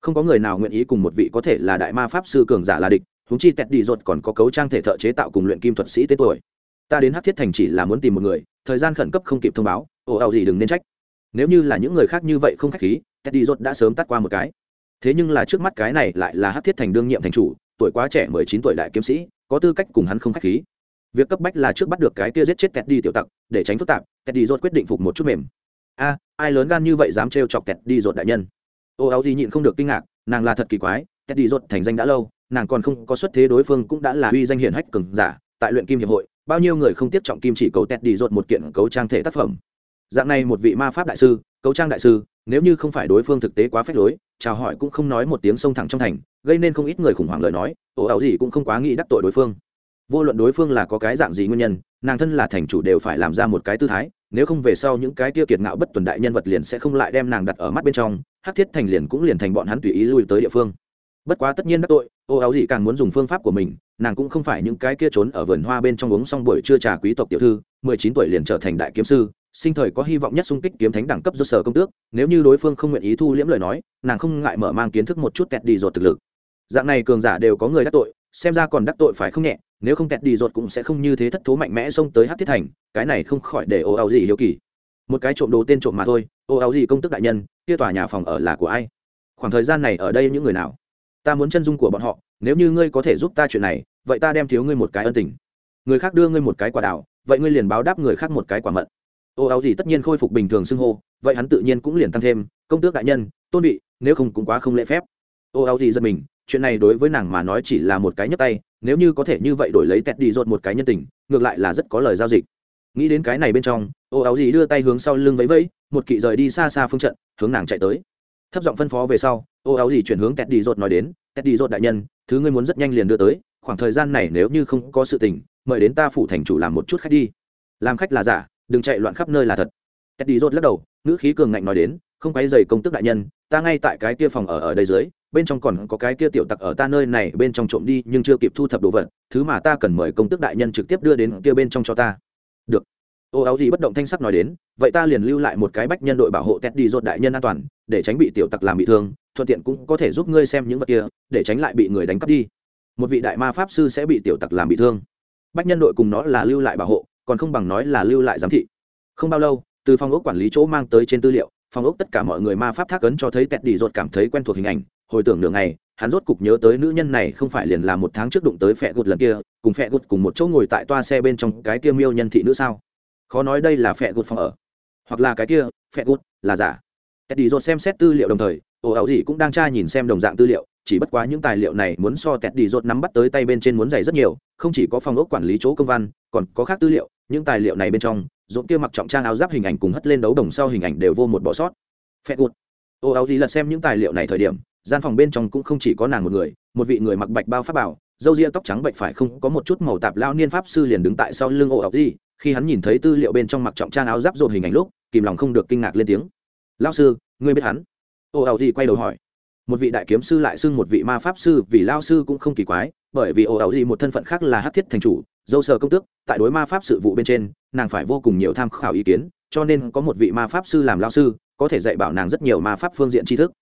Không có người nào nguyện ý cùng một vị có thể là đại ma pháp sư cường giả là địch húng chi ted đi rột còn có cấu trang thể thợ chế tạo cùng luyện kim thuật sĩ tên tuổi. Ta đến hát thiết thành chỉ là muốn tìm một người, thời gian khẩn cấp không kịp thông báo ồ ào gì đừng nên trách nếu như là những người khác như vậy không khách khí, teddy đi đã sớm tắt qua một cái. Thế nhưng là trước mắt cái này lại là hát thiết thành đương nhiệm thành chủ, tuổi quá trẻ, mười chín tuổi đại kiếm sĩ, có tư cách cùng hắn không khách khí. Việc cấp bách là trước bắt được cái kia giết chết teddy đi tiểu tặc, để tránh phức tạp, teddy đi quyết định phục một chút mềm. A, ai lớn gan như vậy dám trêu chọc teddy đi đại nhân? Ô, áo gì nhịn không được kinh ngạc, nàng là thật kỳ quái, teddy đi thành danh đã lâu, nàng còn không có xuất thế đối phương cũng đã là uy danh hiển hách cường giả, tại luyện kim hiệp hội, bao nhiêu người không tiếp trọng kim chỉ cầu teddy đi một kiện cấu trang thể tác phẩm dạng này một vị ma pháp đại sư, cấu trang đại sư, nếu như không phải đối phương thực tế quá phép lối, chào hỏi cũng không nói một tiếng sông thẳng trong thành, gây nên không ít người khủng hoảng lời nói, ồ ảo gì cũng không quá nghĩ đắc tội đối phương. Vô luận đối phương là có cái dạng gì nguyên nhân, nàng thân là thành chủ đều phải làm ra một cái tư thái, nếu không về sau những cái tiêu kiệt ngạo bất tuần đại nhân vật liền sẽ không lại đem nàng đặt ở mắt bên trong hát thiết thành liền cũng liền thành bọn hắn tùy ý lui tới địa phương. Bất quá tất nhiên đắc tội ô áo gì càng muốn dùng phương pháp của mình, nàng cũng không phải những cái kia trốn ở vườn hoa bên trong uống xong buổi trưa trà quý tộc tiểu thư, mười chín tuổi liền trở thành đại kiếm sư sinh thời có hy vọng nhất xung kích kiếm thánh đẳng cấp do sở công tước, nếu như đối phương không nguyện ý thu liễm lời nói, nàng không ngại mở mang kiến thức một chút kẹt đi dột thực lực. Dạng này cường giả đều có người đắc tội, xem ra còn đắc tội phải không nhẹ, nếu không kẹt đi dột cũng sẽ không như thế thất thố mạnh mẽ xông tới hát thiết thành, cái này không khỏi để ô áo gì hiếu kỳ. Một cái trộm đồ tên trộm mà thôi, ô áo gì công tức đại nhân, kia tòa nhà phòng ở là của ai? Khoảng thời gian này ở đây những người nào? Ta muốn chân dung của bọn họ, nếu như ngươi có thể giúp ta chuyện này, vậy ta đem thiếu ngươi một cái ân tình. Người khác đưa ngươi một cái quả đảo vậy ngươi liền báo đáp người khác một cái quả mận ô áo gì tất nhiên khôi phục bình thường xưng hô, vậy hắn tự nhiên cũng liền tăng thêm, công tước đại nhân, tôn vị, nếu không cũng quá không lễ phép. Ô áo gì giật mình, chuyện này đối với nàng mà nói chỉ là một cái nhấp tay, nếu như có thể như vậy đổi lấy tẹt đi dột một cái nhân tình, ngược lại là rất có lời giao dịch. Nghĩ đến cái này bên trong, ô áo gì đưa tay hướng sau lưng vẫy vẫy, một kỵ rời đi xa xa phương trận, hướng nàng chạy tới. Thấp giọng phân phó về sau, ô áo gì chuyển hướng tẹt đi dột nói đến, tẹt đi dột đại nhân, thứ ngươi muốn rất nhanh liền đưa tới, khoảng thời gian này nếu như không có sự tình, mời đến ta phủ thành chủ làm một chút khách đi. Làm khách là giả đừng chạy loạn khắp nơi là thật. Tẹt đi rốt lắc đầu, ngữ khí cường ngạnh nói đến, không quấy dày công tức đại nhân, ta ngay tại cái kia phòng ở ở đây dưới, bên trong còn có cái kia tiểu tặc ở ta nơi này bên trong trộm đi, nhưng chưa kịp thu thập đồ vật, thứ mà ta cần mời công tức đại nhân trực tiếp đưa đến kia bên trong cho ta. Được. Ô áo gì bất động thanh sắc nói đến, vậy ta liền lưu lại một cái bách nhân đội bảo hộ tét đi dột đại nhân an toàn, để tránh bị tiểu tặc làm bị thương, thuận tiện cũng có thể giúp ngươi xem những vật kia, để tránh lại bị người đánh cắp đi. Một vị đại ma pháp sư sẽ bị tiểu tặc làm bị thương. Bách nhân đội cùng nó là lưu lại bảo hộ còn không bằng nói là lưu lại giám thị. Không bao lâu, từ phòng ốc quản lý chỗ mang tới trên tư liệu, phòng ốc tất cả mọi người ma pháp thác ấn cho thấy tẹt đi rột cảm thấy quen thuộc hình ảnh. Hồi tưởng nửa ngày, hắn rốt cục nhớ tới nữ nhân này không phải liền là một tháng trước đụng tới phẹ gột lần kia, cùng phẹ gột cùng một chỗ ngồi tại toa xe bên trong cái kia miêu nhân thị nữ sao? Khó nói đây là phẹ gột phòng ở, hoặc là cái kia, phẹ gột là giả. Tẹt đi rột xem xét tư liệu đồng thời, ồ ảo gì cũng đang tra nhìn xem đồng dạng tư liệu chỉ bất quá những tài liệu này muốn so tẹt đi rột nắm bắt tới tay bên trên muốn dày rất nhiều, không chỉ có phòng ốc quản lý chỗ công văn, còn có khác tư liệu, những tài liệu này bên trong dũng kia mặc trọng trang áo giáp hình ảnh cùng hất lên đấu đồng sau hình ảnh đều vô một bỏ sót. Phẹt gụt. Ô áo gì lật xem những tài liệu này thời điểm, gian phòng bên trong cũng không chỉ có nàng một người, một vị người mặc bạch bao pháp bảo dâu ria tóc trắng bệnh phải không, có một chút màu tạp lao niên pháp sư liền đứng tại sau lưng ô áo gì khi hắn nhìn thấy tư liệu bên trong mặc trọng trang áo giáp dồn hình ảnh lúc, kìm lòng không được kinh ngạc lên tiếng. Lao sư, ngươi biết hắn? Ô áo gì quay đầu hỏi một vị đại kiếm sư lại xưng một vị ma pháp sư, vì lao sư cũng không kỳ quái, bởi vì ồ ảo gì một thân phận khác là hát thiết thành chủ, dâu sờ công tước, tại đối ma pháp sự vụ bên trên, nàng phải vô cùng nhiều tham khảo ý kiến, cho nên có một vị ma pháp sư làm lao sư, có thể dạy bảo nàng rất nhiều ma pháp phương diện tri thức.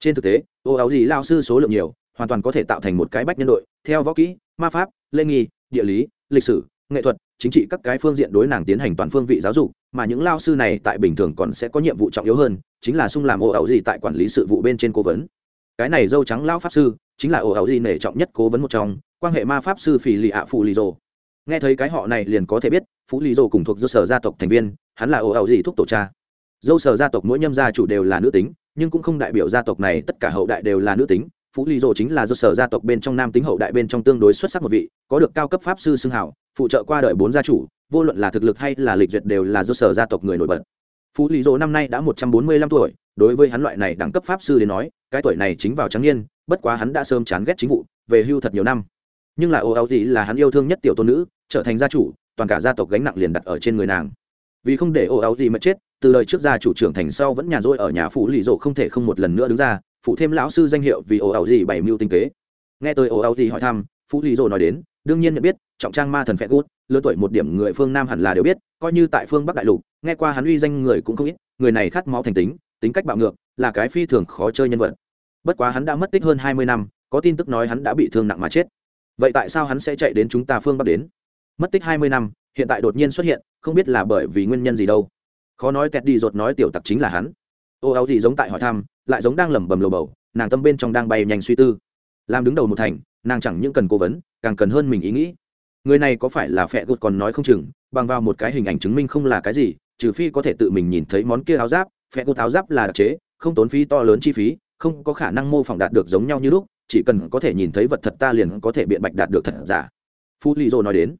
Trên thực tế ồ ảo gì lao sư số lượng nhiều, hoàn toàn có thể tạo thành một cái bách nhân đội, theo võ kỹ, ma pháp lê nghi, địa lý, lịch sử, nghệ thuật, chính trị các cái phương diện đối nàng tiến hành toàn phương vị giáo dục, mà những lao sư này tại bình thường còn sẽ có nhiệm vụ trọng yếu hơn, chính là sung làm ồ ảo gì tại quản lý sự vụ bên trên cố vấn cái này dâu trắng lão pháp sư chính là ổ ảo gì nể trọng nhất cố vấn một trong, quan hệ ma pháp sư phỉ lì ạ phụ lì rồ. Nghe thấy cái họ này liền có thể biết, phú lì rồ cùng thuộc dâu sở gia tộc thành viên, hắn là ổ ảo gì thúc tổ cha. Dâu sở gia tộc mỗi nhâm gia chủ đều là nữ tính, nhưng cũng không đại biểu gia tộc này, tất cả hậu đại đều là nữ tính. Phú lì rồ chính là dâu sở gia tộc bên trong nam tính, hậu đại bên trong tương đối xuất sắc một vị, có được cao cấp pháp sư xưng hảo, phụ trợ qua đời bốn gia chủ, vô luận là thực lực hay là lịch duyệt đều là dâu sở gia tộc người nổi bật phú lý dỗ năm nay đã một trăm bốn mươi lăm tuổi, đối với hắn loại này đẳng cấp pháp sư đến nói, cái tuổi này chính vào trắng niên, bất quá hắn đã sớm chán ghét chính vụ, về hưu thật nhiều năm. Nhưng là ô áo gì là hắn yêu thương nhất tiểu tôn nữ, trở thành gia chủ, toàn cả gia tộc gánh nặng liền đặt ở trên người nàng. Vì không để ô áo gì mất chết, từ đời trước gia chủ trưởng thành sau vẫn nhàn rỗi ở nhà phụ lì dỗ không thể không một lần nữa đứng ra, phụ thêm lão sư danh hiệu vì ồ ảo gì bảy mưu tinh kế. Nghe tôi ồ ảo gì hỏi thăm phụ lì dỗ nói đến đương nhiên nhận biết, trọng trang ma thần phẹ gút, lớn tuổi một điểm người phương nam hẳn là đều biết, coi như tại phương bắc đại lục, nghe qua hắn uy danh người cũng không ít, người này khát máu thành tính tính cách bạo ngược, là cái phi thường khó chơi nhân vật. Bất quá hắn đã mất tích hơn hai mươi năm, có tin tức nói hắn đã bị thương nặng mà chết. Vậy tại sao hắn sẽ chạy đến chúng ta phương bắc đến? Mất tích hai mươi năm, hiện tại đột nhiên xuất hiện, không biết là bởi vì nguyên nhân gì đâu. Khó nói tẹt đi rột nói tiểu tặc chính là hắn. Ô áo gì giống tại hỏi thăm, lại giống đang lẩm bẩm lầu bầu, nàng tâm bên trong đang bay nhanh suy tư. Làm đứng đầu một thành, nàng chẳng những cần cố vấn càng cần hơn mình ý nghĩ. Người này có phải là phẹ gột còn nói không chừng, bằng vào một cái hình ảnh chứng minh không là cái gì, trừ phi có thể tự mình nhìn thấy món kia áo giáp phẹ gột áo giáp là đặc chế, không tốn phí to lớn chi phí, không có khả năng mô phỏng đạt được giống nhau như lúc, chỉ cần có thể nhìn thấy vật thật ta liền có thể biện bạch đạt được thật giả. Phu li nói đến,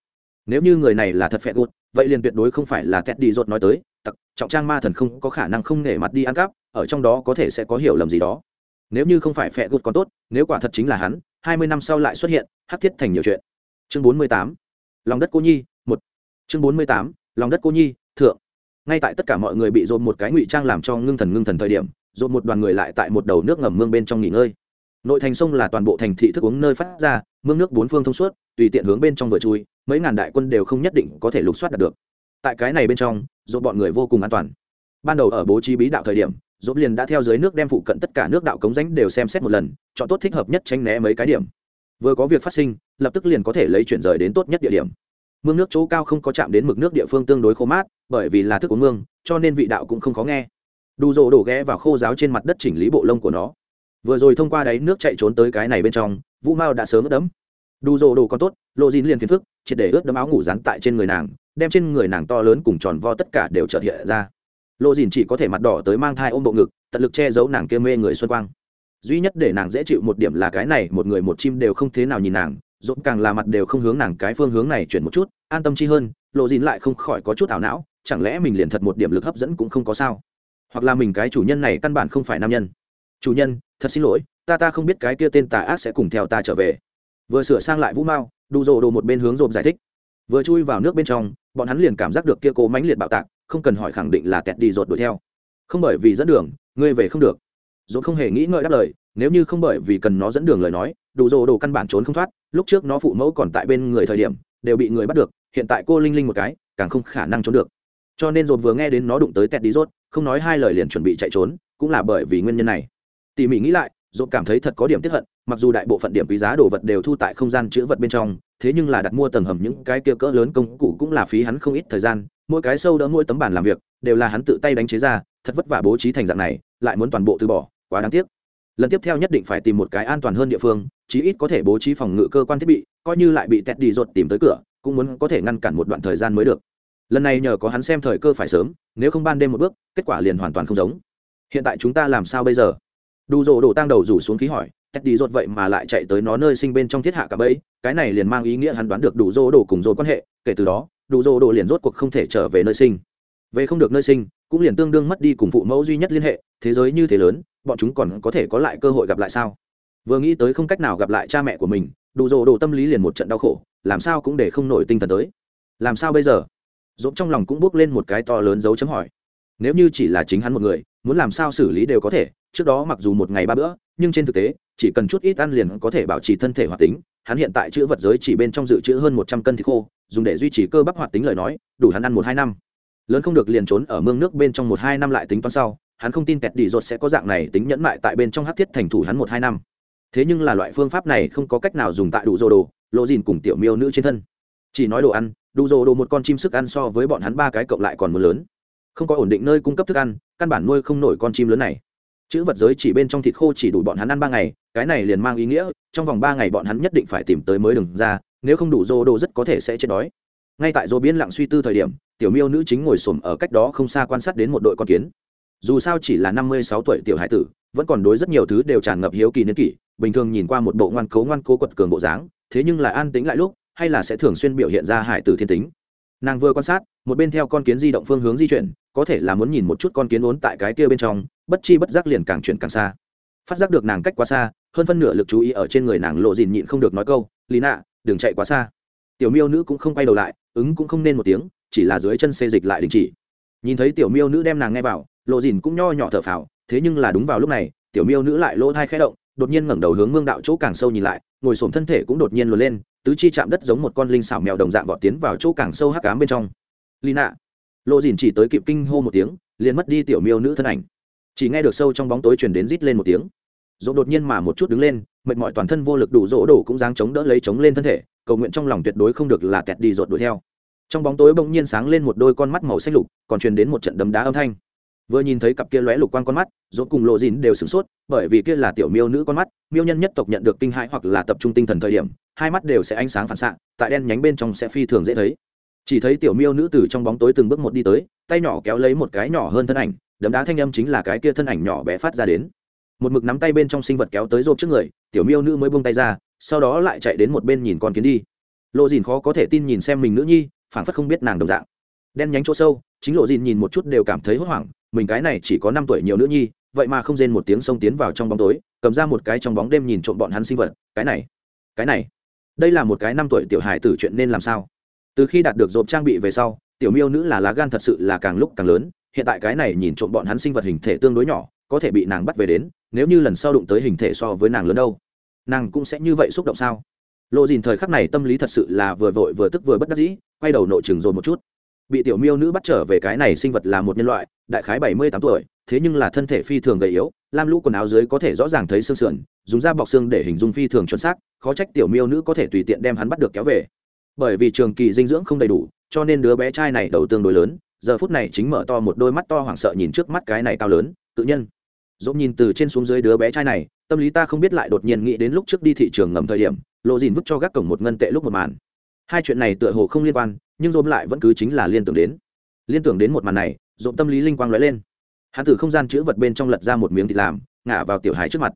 nếu như người này là thật phẹ gột, vậy liền tuyệt đối không phải là kẹt đi dột nói tới, tặc, trọng trang ma thần không có khả năng không nể mặt đi ăn cắp, ở trong đó có thể sẽ có hiểu lầm gì đó. Nếu như không phải phẹ gột còn tốt, nếu quả thật chính là hắn hai mươi năm sau lại xuất hiện, hắc thiết thành nhiều chuyện. Chương bốn mươi tám, lòng đất cô nhi, một. Chương bốn mươi tám, lòng đất cô nhi, thượng. Ngay tại tất cả mọi người bị dồn một cái ngụy trang làm cho ngưng thần ngưng thần thời điểm dồn một đoàn người lại tại một đầu nước ngầm mương bên trong nghỉ ngơi. Nội thành sông là toàn bộ thành thị thức uống nơi phát ra, mương nước bốn phương thông suốt, tùy tiện hướng bên trong vừa chui, mấy ngàn đại quân đều không nhất định có thể lục soát đạt được. Tại cái này bên trong dồn bọn người vô cùng an toàn. Ban đầu ở bố trí bí đạo thời điểm dốt liền đã theo dưới nước đem phụ cận tất cả nước đạo cống rãnh đều xem xét một lần, chọn tốt thích hợp nhất tránh né mấy cái điểm. Vừa có việc phát sinh, lập tức liền có thể lấy chuyển rời đến tốt nhất địa điểm. Mương nước chỗ cao không có chạm đến mực nước địa phương tương đối khô mát, bởi vì là thức uống mương, cho nên vị đạo cũng không khó nghe. Đủ rồ đổ ghé vào khô giáo trên mặt đất chỉnh lý bộ lông của nó. Vừa rồi thông qua đáy nước chạy trốn tới cái này bên trong, vũ mao đã sớm ướt đẫm. Đủ rồ đồ còn tốt, lộ dín liền phiền phức, triệt để ướt đẫm áo ngủ rán tại trên người nàng, đem trên người nàng to lớn cùng tròn vo tất cả đều trợt hiện ra lộ dìn chỉ có thể mặt đỏ tới mang thai ôm bộ ngực, tận lực che giấu nàng kia mê người xuân quang. Duy nhất để nàng dễ chịu một điểm là cái này, một người một chim đều không thế nào nhìn nàng dốt càng là mặt đều không hướng nàng cái phương hướng này chuyển một chút, an tâm chi hơn lộ dìn lại không khỏi có chút ảo não, chẳng lẽ mình liền thật một điểm lực hấp dẫn cũng không có sao? Hoặc là mình cái chủ nhân này căn bản không phải nam nhân. Chủ nhân, thật xin lỗi, ta ta không biết cái kia tên tà ác sẽ cùng theo ta trở về. Vừa sửa sang lại vũ mao đủ rồ đồ một bên hướng rộp giải thích. Vừa chui vào nước bên trong, bọn hắn liền cảm giác được kia cố mãnh liệt bạo tạc không cần hỏi khẳng định là kẹt đi rột đuổi theo. Không bởi vì dẫn đường, ngươi về không được. Dồn không hề nghĩ ngợi đáp lời, nếu như không bởi vì cần nó dẫn đường lời nói, đủ rồ đồ căn bản trốn không thoát, lúc trước nó phụ mẫu còn tại bên người thời điểm, đều bị người bắt được, hiện tại cô linh linh một cái, càng không khả năng trốn được. Cho nên dồn vừa nghe đến nó đụng tới tẹt đi rốt không nói hai lời liền chuẩn bị chạy trốn, cũng là bởi vì nguyên nhân này. Tỉ mỉ nghĩ lại dốt cảm thấy thật có điểm tiếp hận, mặc dù đại bộ phận điểm quý giá đồ vật đều thu tại không gian chữ vật bên trong, thế nhưng là đặt mua tầng hầm những cái kia cỡ lớn công cụ cũng là phí hắn không ít thời gian mỗi cái sâu đỡ mỗi tấm bản làm việc, đều là hắn tự tay đánh chế ra, thật vất vả bố trí thành dạng này, lại muốn toàn bộ từ bỏ, quá đáng tiếc. Lần tiếp theo nhất định phải tìm một cái an toàn hơn địa phương, chí ít có thể bố trí phòng ngự cơ quan thiết bị, coi như lại bị tẹt đi ruột tìm tới cửa, cũng muốn có thể ngăn cản một đoạn thời gian mới được. Lần này nhờ có hắn xem thời cơ phải sớm, nếu không ban đêm một bước, kết quả liền hoàn toàn không giống. Hiện tại chúng ta làm sao bây giờ? Đủ rộ đổ tang đầu rủ xuống khí hỏi tét đi rột vậy mà lại chạy tới nó nơi sinh bên trong thiết hạ cả bẫy, cái này liền mang ý nghĩa hắn đoán được đủ dô đồ cùng rồi quan hệ, kể từ đó, đủ dô đồ liền rốt cuộc không thể trở về nơi sinh. Về không được nơi sinh, cũng liền tương đương mất đi cùng phụ mẫu duy nhất liên hệ, thế giới như thế lớn, bọn chúng còn có thể có lại cơ hội gặp lại sao? Vừa nghĩ tới không cách nào gặp lại cha mẹ của mình, đủ dô đồ tâm lý liền một trận đau khổ, làm sao cũng để không nổi tinh thần tới. Làm sao bây giờ? Dốt trong lòng cũng bước lên một cái to lớn dấu chấm hỏi. Nếu như chỉ là chính hắn một người, muốn làm sao xử lý đều có thể, trước đó mặc dù một ngày ba bữa, nhưng trên thực tế chỉ cần chút ít ăn liền có thể bảo trì thân thể hoạt tính. Hắn hiện tại chữ vật giới chỉ bên trong dự trữ hơn một trăm cân thịt khô, dùng để duy trì cơ bắp hoạt tính lời nói, đủ hắn ăn một hai năm. Lớn không được liền trốn ở mương nước bên trong một hai năm lại tính toán sau, hắn không tin kẹt đi rột sẽ có dạng này tính nhẫn mại tại bên trong hát thiết thành thủ hắn một hai năm. Thế nhưng là loại phương pháp này không có cách nào dùng tại đủ dô đồ, lộ dìn cùng tiểu miêu nữ trên thân. Chỉ nói đồ ăn, đủ dô đồ một con chim sức ăn so với bọn hắn ba cái cộng lại còn mưa lớn. Không có ổn định nơi cung cấp thức ăn, căn bản nuôi không nổi con chim lớn này chữ vật giới chỉ bên trong thịt khô chỉ đủ bọn hắn ăn ba ngày, cái này liền mang ý nghĩa, trong vòng ba ngày bọn hắn nhất định phải tìm tới mới đừng ra, nếu không đủ dô đồ rất có thể sẽ chết đói. Ngay tại dô biên lặng suy tư thời điểm, tiểu miêu nữ chính ngồi xổm ở cách đó không xa quan sát đến một đội con kiến. Dù sao chỉ là năm mươi sáu tuổi tiểu hải tử, vẫn còn đối rất nhiều thứ đều tràn ngập hiếu kỳ niên kỷ, bình thường nhìn qua một bộ ngoan cố ngoan cố quật cường bộ dáng, thế nhưng lại an tính lại lúc, hay là sẽ thường xuyên biểu hiện ra hải tử thiên tính. Nàng vừa quan sát, một bên theo con kiến di động phương hướng di chuyển, có thể là muốn nhìn một chút con kiến ốn tại cái kia bên trong bất chi bất giác liền càng chuyển càng xa. Phát giác được nàng cách quá xa, hơn phân nửa lực chú ý ở trên người nàng lộ dìn nhịn không được nói câu, lý nạ đừng chạy quá xa. Tiểu miêu nữ cũng không quay đầu lại, ứng cũng không nên một tiếng, chỉ là dưới chân xê dịch lại đình chỉ. Nhìn thấy tiểu miêu nữ đem nàng nghe vào, lộ dìn cũng nho nhỏ thở phào, thế nhưng là đúng vào lúc này, tiểu miêu nữ lại lỗ thai khẽ động, đột nhiên ngẩng đầu hướng mương đạo chỗ càng sâu nhìn lại, ngồi xổm thân thể cũng đột nhiên luồn lên, tứ chi chạm đất giống một con linh xảo mèo đồng dạng vọt tiến vào chỗ càng sâu hắc cám bên trong. Lina lộ dìn chỉ tới kịp kinh hô một tiếng, liền mất đi tiểu miêu nữ thân ảnh chỉ nghe được sâu trong bóng tối truyền đến rít lên một tiếng. Dỗ đột nhiên mà một chút đứng lên, mệt mỏi toàn thân vô lực đủ dỗ đổ cũng dáng chống đỡ lấy chống lên thân thể, cầu nguyện trong lòng tuyệt đối không được là kẹt đi rột đuổi theo. Trong bóng tối bỗng nhiên sáng lên một đôi con mắt màu xanh lục, còn truyền đến một trận đấm đá âm thanh. Vừa nhìn thấy cặp kia lóe lục quang con mắt, dỗ cùng lộ dìn đều sửng sốt, bởi vì kia là tiểu miêu nữ con mắt, miêu nhân nhất tộc nhận được kinh hãi hoặc là tập trung tinh thần thời điểm, hai mắt đều sẽ ánh sáng phản xạ, tại đen nhánh bên trong sẽ phi thường dễ thấy. Chỉ thấy tiểu miêu nữ từ trong bóng tối từng bước một đi tới, tay nhỏ kéo lấy một cái nhỏ hơn thân ảnh đấm đá thanh âm chính là cái kia thân ảnh nhỏ bé phát ra đến. Một mực nắm tay bên trong sinh vật kéo tới rộp trước người, tiểu miêu nữ mới buông tay ra, sau đó lại chạy đến một bên nhìn con kiến đi. Lộ dìn khó có thể tin nhìn xem mình nữ nhi phản phất không biết nàng đồng dạng. Đen nhánh chỗ sâu, chính lộ dìn nhìn một chút đều cảm thấy hốt hoảng, mình cái này chỉ có năm tuổi nhiều nữ nhi, vậy mà không rên một tiếng xông tiến vào trong bóng tối, cầm ra một cái trong bóng đêm nhìn trộm bọn hắn sinh vật, cái này cái này, đây là một cái năm tuổi tiểu hài tử chuyện nên làm sao? Từ khi đạt được dộp trang bị về sau, tiểu miêu nữ là lá gan thật sự là càng lúc càng lớn hiện tại cái này nhìn trộm bọn hắn sinh vật hình thể tương đối nhỏ, có thể bị nàng bắt về đến, nếu như lần sau đụng tới hình thể so với nàng lớn đâu, nàng cũng sẽ như vậy xúc động sao? Lộ dìn thời khắc này tâm lý thật sự là vừa vội vừa tức vừa bất đắc dĩ, quay đầu nội chừng rồi một chút. Bị tiểu miêu nữ bắt trở về cái này sinh vật là một nhân loại, đại khái bảy mươi tám tuổi, thế nhưng là thân thể phi thường gầy yếu, lam lũ quần áo dưới có thể rõ ràng thấy xương sườn, dùng da bọc xương để hình dung phi thường chuẩn xác, khó trách tiểu miêu nữ có thể tùy tiện đem hắn bắt được kéo về. Bởi vì trường kỳ dinh dưỡng không đầy đủ, cho nên đứa bé trai này đầu tương đối lớn giờ phút này chính mở to một đôi mắt to hoảng sợ nhìn trước mắt cái này cao lớn, tự nhân. Dỗ nhìn từ trên xuống dưới đứa bé trai này, tâm lý ta không biết lại đột nhiên nghĩ đến lúc trước đi thị trường ngầm thời điểm, lộ dìn vứt cho gác cổng một ngân tệ lúc một màn. Hai chuyện này tựa hồ không liên quan, nhưng dồn lại vẫn cứ chính là liên tưởng đến. Liên tưởng đến một màn này dồn tâm lý linh quang lóe lên. Hắn từ không gian chữ vật bên trong lật ra một miếng thịt làm, ngả vào tiểu hài trước mặt.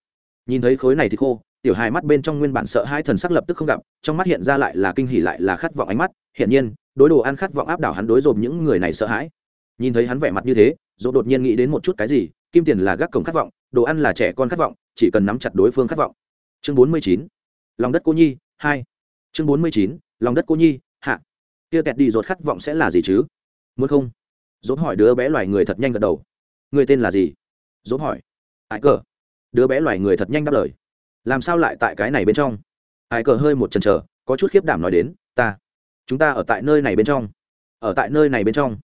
Nhìn thấy khối này thì khô, tiểu hài mắt bên trong nguyên bản sợ hai thần sắc lập tức không gặp, trong mắt hiện ra lại là kinh hỉ lại là khát vọng ánh mắt. Hiển nhiên đối đồ ăn khát vọng áp đảo hắn đối dồn những người này sợ hãi. Nhìn thấy hắn vẻ mặt như thế dồn đột nhiên nghĩ đến một chút cái gì, kim tiền là gác cổng khát vọng, đồ ăn là trẻ con khát vọng, chỉ cần nắm chặt đối phương khát vọng. Chương bốn mươi chín, lòng đất cô nhi, hai. Chương bốn mươi chín, lòng đất cô nhi, hạ. Kia kẹt đi dột khát vọng sẽ là gì chứ? Muốn không? Dốt hỏi đứa bé loài người thật nhanh gật đầu. Người tên là gì? Dốt hỏi. Ai cờ? Đứa bé loài người thật nhanh đáp lời. Làm sao lại tại cái này bên trong? Ai cờ hơi một chần chờ, có chút khiếp đảm nói đến, ta chúng ta ở tại nơi này bên trong. Ở tại nơi này bên trong.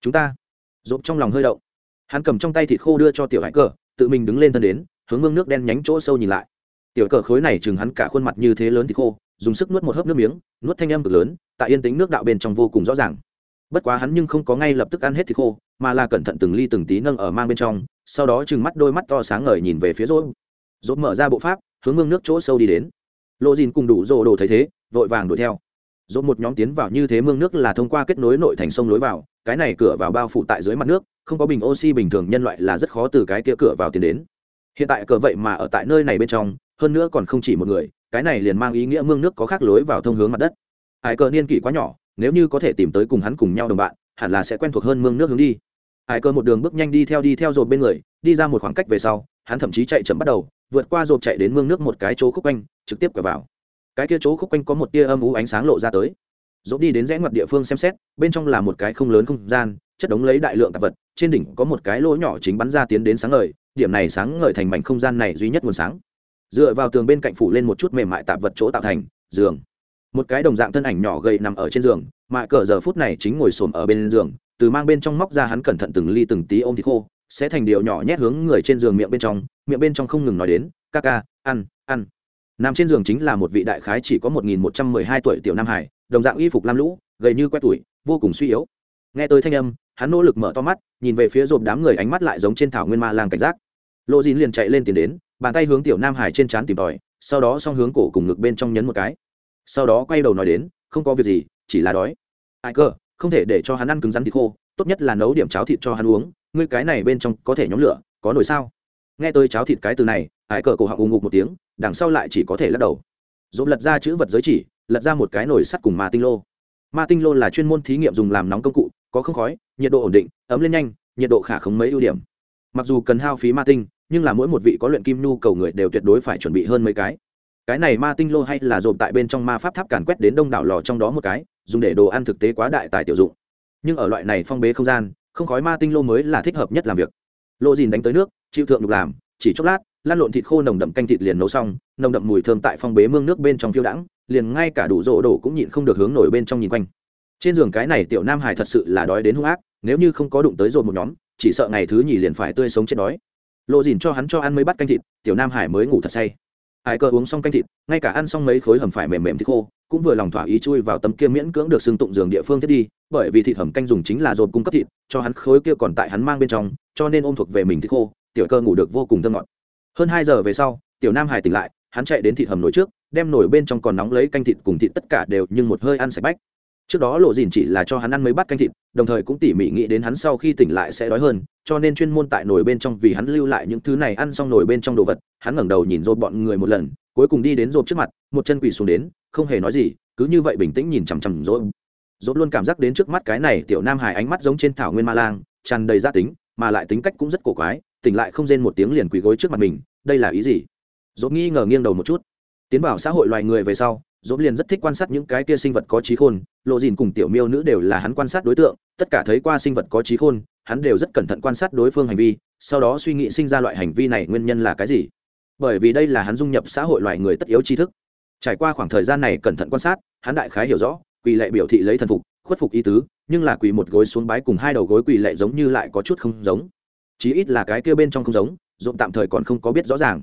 Chúng ta. Rộp trong lòng hơi động. Hắn cầm trong tay thịt khô đưa cho tiểu hải cờ, tự mình đứng lên thân đến, hướng mương nước đen nhánh chỗ sâu nhìn lại. Tiểu cờ khối này chừng hắn cả khuôn mặt như thế lớn thì khô, dùng sức nuốt một hớp nước miếng, nuốt thanh âm cực lớn, tại yên tĩnh nước đạo bên trong vô cùng rõ ràng. Bất quá hắn nhưng không có ngay lập tức ăn hết thì khô, mà là cẩn thận từng ly từng tí nâng ở mang bên trong, sau đó chừng mắt đôi mắt to sáng ngời nhìn về phía rốt rốt mở ra bộ pháp, hướng mương nước chỗ sâu đi đến. Lộ dìn cùng đủ rồ đồ thấy thế, vội vàng đuổi theo rốt một nhóm tiến vào như thế mương nước là thông qua kết nối nội thành sông lối vào, cái này cửa vào bao phủ tại dưới mặt nước, không có bình oxy bình thường nhân loại là rất khó từ cái kia cửa vào tiến đến. Hiện tại cờ vậy mà ở tại nơi này bên trong, hơn nữa còn không chỉ một người, cái này liền mang ý nghĩa mương nước có khác lối vào thông hướng mặt đất. Hải cờ niên kỷ quá nhỏ, nếu như có thể tìm tới cùng hắn cùng nhau đồng bạn, hẳn là sẽ quen thuộc hơn mương nước hướng đi. Hải cờ một đường bước nhanh đi theo đi theo rột bên người, đi ra một khoảng cách về sau, hắn thậm chí chạy chậm bắt đầu, vượt qua rột chạy đến mương nước một cái chỗ khúc quanh, trực tiếp quẹo vào cái kia chỗ khúc quanh có một tia âm u ánh sáng lộ ra tới. Dốt đi đến rẽ ngoặt địa phương xem xét, bên trong là một cái không lớn không gian, chất đống lấy đại lượng tạp vật, trên đỉnh có một cái lỗ nhỏ chính bắn ra tiến đến sáng ngời, điểm này sáng ngời thành mảnh không gian này duy nhất nguồn sáng. Dựa vào tường bên cạnh phủ lên một chút mềm mại tạp vật chỗ tạo thành, giường. Một cái đồng dạng thân ảnh nhỏ gầy nằm ở trên giường, mà cờ giờ phút này chính ngồi xổm ở bên giường, từ mang bên trong móc ra hắn cẩn thận từng ly từng tí ôm thịt khô, sẽ thành điều nhỏ nhét hướng người trên giường miệng bên trong, miệng bên trong không ngừng nói đến, ca ca, ăn ăn nằm trên giường chính là một vị đại khái chỉ có một nghìn một trăm mười hai tuổi tiểu nam hải, đồng dạng y phục lam lũ, gầy như quét tuổi, vô cùng suy yếu. Nghe tới thanh âm, hắn nỗ lực mở to mắt, nhìn về phía rộp đám người ánh mắt lại giống trên thảo nguyên ma lang cảnh giác. Lộ dìn liền chạy lên tiền đến, bàn tay hướng tiểu nam hải trên trán tìm tòi, sau đó xong hướng cổ cùng ngực bên trong nhấn một cái. Sau đó quay đầu nói đến, không có việc gì, chỉ là đói. Ai cơ, không thể để cho hắn ăn cứng rắn thịt khô, tốt nhất là nấu điểm cháo thịt cho hắn uống, ngươi cái này bên trong có thể nhóm lửa, có nồi sao? Nghe tôi cháo thịt cái từ này, ai cờ cổ họng ù ngục một tiếng đằng sau lại chỉ có thể lắc đầu. Dồn lật ra chữ vật giới chỉ, lật ra một cái nồi sắt cùng ma tinh lô. Ma tinh lô là chuyên môn thí nghiệm dùng làm nóng công cụ, có không khói, nhiệt độ ổn định, ấm lên nhanh, nhiệt độ khả không mấy ưu điểm. Mặc dù cần hao phí ma tinh, nhưng là mỗi một vị có luyện kim nhu cầu người đều tuyệt đối phải chuẩn bị hơn mấy cái. Cái này ma tinh lô hay là dồn tại bên trong ma pháp tháp càn quét đến đông đảo lò trong đó một cái, dùng để đồ ăn thực tế quá đại tài tiểu dụng. Nhưng ở loại này phong bế không gian, không khói ma tinh lô mới là thích hợp nhất làm việc. Lô dìn đánh tới nước, chịu thượng được làm, chỉ chốc lát lan lộn thịt khô nồng đậm canh thịt liền nấu xong, nồng đậm mùi thơm tại phong bế mương nước bên trong phiêu đãng, liền ngay cả đủ rỗ đổ cũng nhịn không được hướng nổi bên trong nhìn quanh. Trên giường cái này tiểu nam hải thật sự là đói đến hung ác, nếu như không có đụng tới rồi một nhóm, chỉ sợ ngày thứ nhì liền phải tươi sống chết đói. Lộ dìn cho hắn cho ăn mấy bát canh thịt, tiểu nam hải mới ngủ thật say. Hải cơ uống xong canh thịt, ngay cả ăn xong mấy khối hầm phải mềm mềm thịt khô, cũng vừa lòng thỏa ý chui vào tấm kia miễn cưỡng được xưng tụng giường địa phương thiết đi, bởi vì thịt hầm canh dùng chính là dồn cung cấp thịt, cho hắn khối kia còn tại hắn mang bên trong, cho nên ôm thuộc về mình thịt khô, tiểu cơ ngủ được vô cùng thơm ngọt hơn hai giờ về sau, tiểu nam hải tỉnh lại, hắn chạy đến thịt hầm nổi trước, đem nổi bên trong còn nóng lấy canh thịt cùng thịt tất cả đều nhưng một hơi ăn sạch bách. Trước đó lộ dìn chỉ là cho hắn ăn mấy bát canh thịt, đồng thời cũng tỉ mỉ nghĩ đến hắn sau khi tỉnh lại sẽ đói hơn, cho nên chuyên môn tại nổi bên trong vì hắn lưu lại những thứ này ăn xong nổi bên trong đồ vật, hắn ngẩng đầu nhìn rộp bọn người một lần, cuối cùng đi đến rộp trước mặt, một chân quỳ xuống đến, không hề nói gì, cứ như vậy bình tĩnh nhìn chằm chằm rộp. Rộp luôn cảm giác đến trước mắt cái này tiểu nam hải ánh mắt giống trên thảo nguyên ma lang, tràn đầy gia tính, mà lại tính cách cũng rất cổ quái tỉnh lại không rên một tiếng liền quỳ gối trước mặt mình, đây là ý gì? Dốt nghi ngờ nghiêng đầu một chút. Tiến vào xã hội loài người về sau dốt liền rất thích quan sát những cái kia sinh vật có trí khôn, lộ dìn cùng tiểu miêu nữ đều là hắn quan sát đối tượng, tất cả thấy qua sinh vật có trí khôn, hắn đều rất cẩn thận quan sát đối phương hành vi, sau đó suy nghĩ sinh ra loại hành vi này nguyên nhân là cái gì. Bởi vì đây là hắn dung nhập xã hội loài người tất yếu tri thức. Trải qua khoảng thời gian này cẩn thận quan sát, hắn đại khái hiểu rõ, quỳ lệ biểu thị lấy thần phục, khuất phục ý tứ, nhưng là quỳ một gối xuống bái cùng hai đầu gối quỳ lệ giống như lại có chút không giống chí ít là cái kia bên trong không giống dộn tạm thời còn không có biết rõ ràng.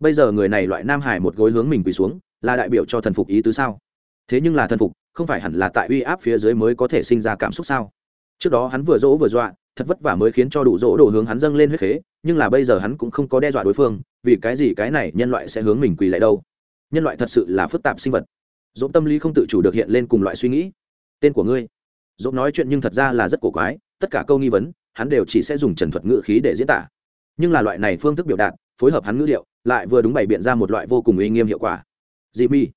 Bây giờ người này loại nam hải một gối hướng mình quỳ xuống, là đại biểu cho thần phục ý tứ sao? Thế nhưng là thần phục, không phải hẳn là tại uy áp phía dưới mới có thể sinh ra cảm xúc sao? Trước đó hắn vừa dỗ vừa dọa, thật vất vả mới khiến cho đủ dỗ đồ hướng hắn dâng lên huyết khế, nhưng là bây giờ hắn cũng không có đe dọa đối phương, vì cái gì cái này nhân loại sẽ hướng mình quỳ lại đâu? Nhân loại thật sự là phức tạp sinh vật. Dỗ tâm lý không tự chủ được hiện lên cùng loại suy nghĩ. Tên của ngươi. Dỗ nói chuyện nhưng thật ra là rất cổ quái, tất cả câu nghi vấn hắn đều chỉ sẽ dùng trần thuật ngữ khí để diễn tả. Nhưng là loại này phương thức biểu đạt, phối hợp hắn ngữ liệu lại vừa đúng bày biện ra một loại vô cùng uy nghiêm hiệu quả. Dì mi.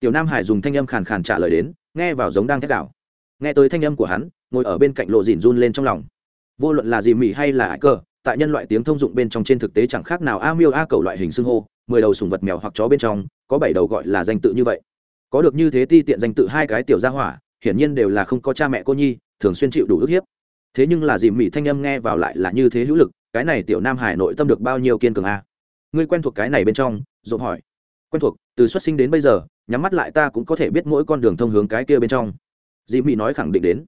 Tiểu nam hải dùng thanh âm khàn khàn trả lời đến, nghe vào giống đang thét đảo nghe tới thanh âm của hắn, ngồi ở bên cạnh lộ dìn run lên trong lòng. Vô luận là Dì Mi hay là ải cơ, tại nhân loại tiếng thông dụng bên trong trên thực tế chẳng khác nào a miêu a cầu loại hình xưng hô, mười đầu sùng vật mèo hoặc chó bên trong, có bảy đầu gọi là danh tự như vậy. Có được như thế ti tiện danh tự hai cái tiểu gia hỏa, hiển nhiên đều là không có cha mẹ cô nhi, thường xuyên chịu đủ ức hiếp thế nhưng là dìm mỹ thanh âm nghe vào lại là như thế hữu lực, cái này tiểu nam hải nội tâm được bao nhiêu kiên cường a ngươi quen thuộc cái này bên trong dồn hỏi. Quen thuộc, từ xuất sinh đến bây giờ, nhắm mắt lại ta cũng có thể biết mỗi con đường thông hướng cái kia bên trong. Dì mỹ nói khẳng định đến.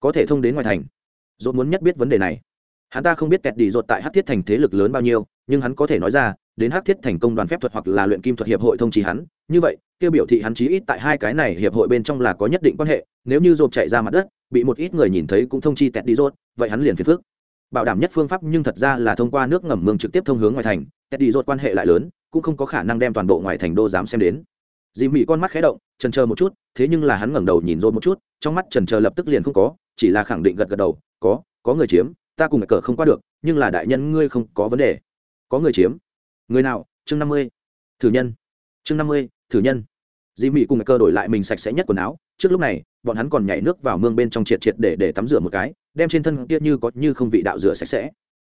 Có thể thông đến ngoài thành. Dồn muốn nhất biết vấn đề này. Hắn ta không biết kẹt đi dột tại hát thiết thành thế lực lớn bao nhiêu, nhưng hắn có thể nói ra đến hắc thiết thành công đoàn phép thuật hoặc là luyện kim thuật hiệp hội thông trì hắn. Như vậy, tiêu biểu thị hắn chí ít tại hai cái này hiệp hội bên trong là có nhất định quan hệ, nếu như rộp chạy ra mặt đất, bị một ít người nhìn thấy cũng thông chi tẹt đi rốt vậy hắn liền phiền phức. Bảo đảm nhất phương pháp nhưng thật ra là thông qua nước ngầm mương trực tiếp thông hướng ngoài thành, tẹt đi rốt quan hệ lại lớn, cũng không có khả năng đem toàn bộ ngoài thành đô dám xem đến. Dì mị con mắt khé động, trần chờ một chút, thế nhưng là hắn ngẩng đầu nhìn rốt một chút, trong mắt trần chờ lập tức liền không có, chỉ là khẳng định gật gật đầu, có có người chiếm, ta cùng cờ không qua được, nhưng là đại nhân ngươi không có vấn đề. Có người chiếm người nào? Chương năm mươi. Thử nhân. Chương năm mươi, thử nhân. Dì mị cùng cơ đổi lại mình sạch sẽ nhất quần áo. Trước lúc này, bọn hắn còn nhảy nước vào mương bên trong triệt triệt để để tắm rửa một cái, đem trên thân kia như có như không vị đạo rửa sạch sẽ.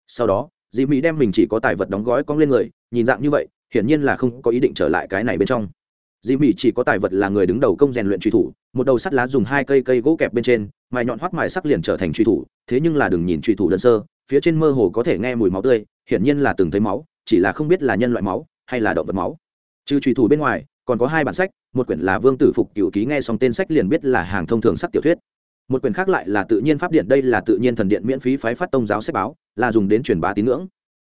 Sau đó dì mị đem mình chỉ có tài vật đóng gói cong lên người, nhìn dạng như vậy, hiển nhiên là không có ý định trở lại cái này bên trong. Dì mị chỉ có tài vật là người đứng đầu công rèn luyện truy thủ, một đầu sắt lá dùng hai cây cây gỗ kẹp bên trên, mài nhọn hoắt mài sắc liền trở thành truy thủ, thế nhưng là đừng nhìn truy thủ đơn sơ, phía trên mơ hồ có thể nghe mùi máu tươi, hiển nhiên là từng thấy máu chỉ là không biết là nhân loại máu hay là động vật máu. Trừ truy thủ bên ngoài, còn có hai bản sách, một quyển là vương tử phục cựu ký nghe xong tên sách liền biết là hàng thông thường sắc tiểu thuyết. Một quyển khác lại là tự nhiên pháp điện, đây là tự nhiên thần điện miễn phí phái phát tông giáo sách báo, là dùng đến truyền bá tín ngưỡng.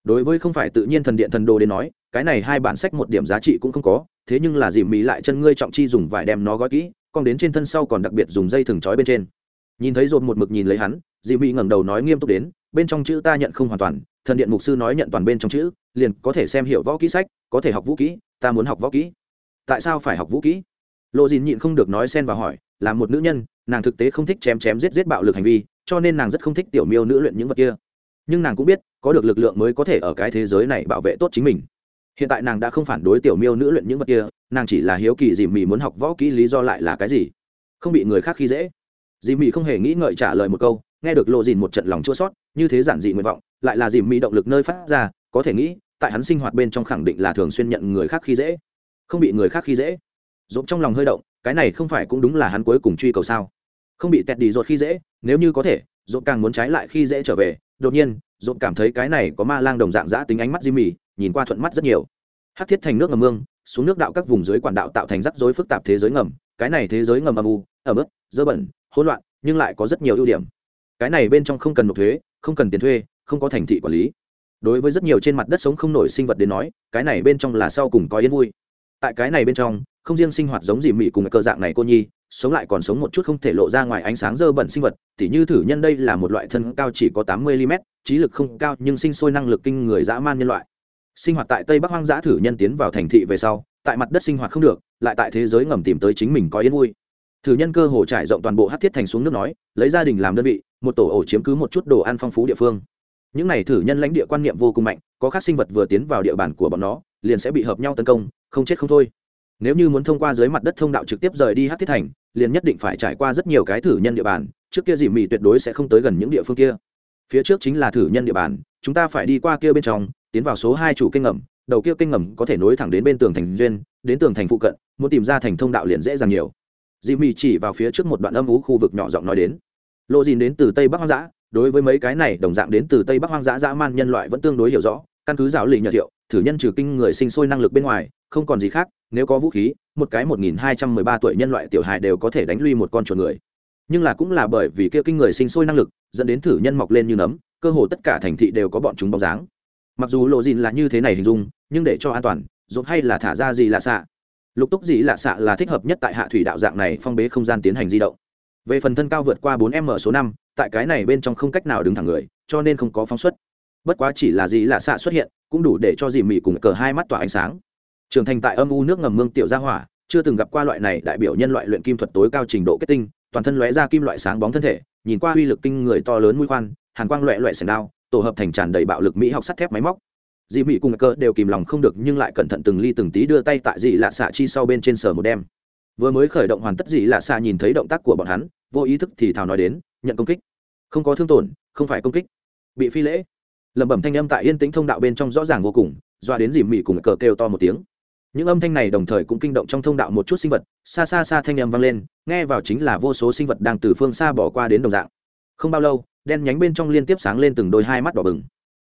Đối với không phải tự nhiên thần điện thần đồ đến nói, cái này hai bản sách một điểm giá trị cũng không có, thế nhưng là dìm mỹ lại chân ngươi trọng chi dùng vải đem nó gói kỹ còn đến trên thân sau còn đặc biệt dùng dây thừng trói bên trên. Nhìn thấy dồn một mực nhìn lấy hắn dì mỹ ngẩng đầu nói nghiêm túc đến bên trong chữ ta nhận không hoàn toàn, thần điện mục sư nói nhận toàn bên trong chữ, liền có thể xem hiểu võ kỹ sách, có thể học vũ kỹ, ta muốn học võ kỹ. Tại sao phải học vũ kỹ? Lộ dìn nhịn không được nói xen và hỏi, là một nữ nhân, nàng thực tế không thích chém chém giết giết bạo lực hành vi, cho nên nàng rất không thích tiểu miêu nữ luyện những vật kia. Nhưng nàng cũng biết, có được lực lượng mới có thể ở cái thế giới này bảo vệ tốt chính mình. Hiện tại nàng đã không phản đối tiểu miêu nữ luyện những vật kia, nàng chỉ là hiếu kỳ dì mì muốn học võ kỹ lý do lại là cái gì? Không bị người khác khi dễ. Dì mì không hề nghĩ ngợi trả lời một câu, nghe được lộ dìn một trận lòng chua sót như thế giản dị nguyện vọng, lại là dìm mỹ động lực nơi phát ra, có thể nghĩ, tại hắn sinh hoạt bên trong khẳng định là thường xuyên nhận người khác khi dễ, không bị người khác khi dễ. Dốt trong lòng hơi động, cái này không phải cũng đúng là hắn cuối cùng truy cầu sao? Không bị tẹt đi dột khi dễ, nếu như có thể dốt càng muốn trái lại khi dễ trở về, đột nhiên dốt cảm thấy cái này có ma lang đồng dạng giã tính ánh mắt di mì nhìn qua thuận mắt rất nhiều. Hát thiết thành nước ngầm mương, xuống nước đạo các vùng dưới quản đạo tạo thành rắc rối phức tạp thế giới ngầm, cái này thế giới ngầm âm u, ẩm ướt, dơ bẩn, hỗn loạn, nhưng lại có rất nhiều ưu điểm. Cái này bên trong không cần nộp thuế không cần tiền thuê, không có thành thị quản lý. Đối với rất nhiều trên mặt đất sống không nổi sinh vật đến nói, cái này bên trong là sau cùng có yên vui. Tại cái này bên trong, không riêng sinh hoạt giống dì mị cùng cơ dạng này cô nhi, sống lại còn sống một chút không thể lộ ra ngoài ánh sáng dơ bẩn sinh vật, tỉ như thử nhân đây là một loại thân cao chỉ có tám mươi mm trí lực không cao nhưng sinh sôi năng lực kinh người dã man nhân loại. Sinh hoạt tại tây bắc hoang dã thử nhân tiến vào thành thị về sau, tại mặt đất sinh hoạt không được, lại tại thế giới ngầm tìm tới chính mình có yên vui. Thử nhân cơ hồ trải rộng toàn bộ hát thiết thành xuống nước nói, lấy gia đình làm đơn vị một tổ ổ chiếm cứ một chút đồ ăn phong phú địa phương. Những này thử nhân lãnh địa quan niệm vô cùng mạnh, có các sinh vật vừa tiến vào địa bàn của bọn nó, liền sẽ bị hợp nhau tấn công, không chết không thôi. Nếu như muốn thông qua dưới mặt đất thông đạo trực tiếp rời đi hát thiết thành, liền nhất định phải trải qua rất nhiều cái thử nhân địa bàn, trước kia dì mì tuyệt đối sẽ không tới gần những địa phương kia. Phía trước chính là thử nhân địa bàn, chúng ta phải đi qua kia bên trong, tiến vào số hai chủ kênh ngầm, đầu kia kênh ngầm có thể nối thẳng đến bên tường thành duyên, đến tường thành phụ cận, muốn tìm ra thành thông đạo liền dễ dàng nhiều. Dì mì chỉ vào phía trước một đoạn âm ú khu vực nhỏ giọng nói đến lộ dìn đến từ tây bắc hoang dã, đối với mấy cái này đồng dạng đến từ tây bắc hoang dã dã man nhân loại vẫn tương đối hiểu rõ, căn cứ giáo lì nhật thiệu, thử nhân trừ kinh người sinh sôi năng lực bên ngoài, không còn gì khác, nếu có vũ khí, một cái một nghìn hai trăm mười ba tuổi nhân loại tiểu hài đều có thể đánh lui một con chuột người. Nhưng là cũng là bởi vì kia kinh người sinh sôi năng lực, dẫn đến thử nhân mọc lên như nấm, cơ hồ tất cả thành thị đều có bọn chúng bóng dáng. Mặc dù lộ dìn là như thế này hình dung, nhưng để cho an toàn dốt hay là thả ra gì lạ xạ. Lục túc gì lạ xạ là thích hợp nhất tại hạ thủy đạo dạng này phong bế không gian tiến hành di động về phần thân cao vượt qua 4m số năm, tại cái này bên trong không cách nào đứng thẳng người, cho nên không có phóng xuất. Bất quá chỉ là gì là xạ xuất hiện, cũng đủ để cho dì mị cùng cờ hai mắt tỏa ánh sáng. Trưởng thành tại âm u nước ngầm mương tiểu gia hỏa, chưa từng gặp qua loại này đại biểu nhân loại luyện kim thuật tối cao trình độ kết tinh, toàn thân lóe ra kim loại sáng bóng thân thể, nhìn qua uy lực kinh người to lớn mũi khoan, hàn quang loẹ loẹ sành đao, tổ hợp thành tràn đầy bạo lực mỹ học sắt thép máy móc. Dì mỉ cùng cơ đều kìm lòng không được nhưng lại cẩn thận từng ly từng tí đưa tay tại dì lạ xạ chi sau bên trên sờ một đêm. Vừa mới khởi động hoàn tất dì lạ xạ nhìn thấy động tác của bọn hắn vô ý thức thì thào nói đến, nhận công kích. Không có thương tổn, không phải công kích. Bị phi lễ. Lẩm bẩm thanh âm tại yên tĩnh thông đạo bên trong rõ ràng vô cùng, doa đến dìm mị cùng cờ kêu to một tiếng. Những âm thanh này đồng thời cũng kinh động trong thông đạo một chút sinh vật, xa xa xa thanh âm vang lên, nghe vào chính là vô số sinh vật đang từ phương xa bỏ qua đến đồng dạng. Không bao lâu, đen nhánh bên trong liên tiếp sáng lên từng đôi hai mắt đỏ bừng.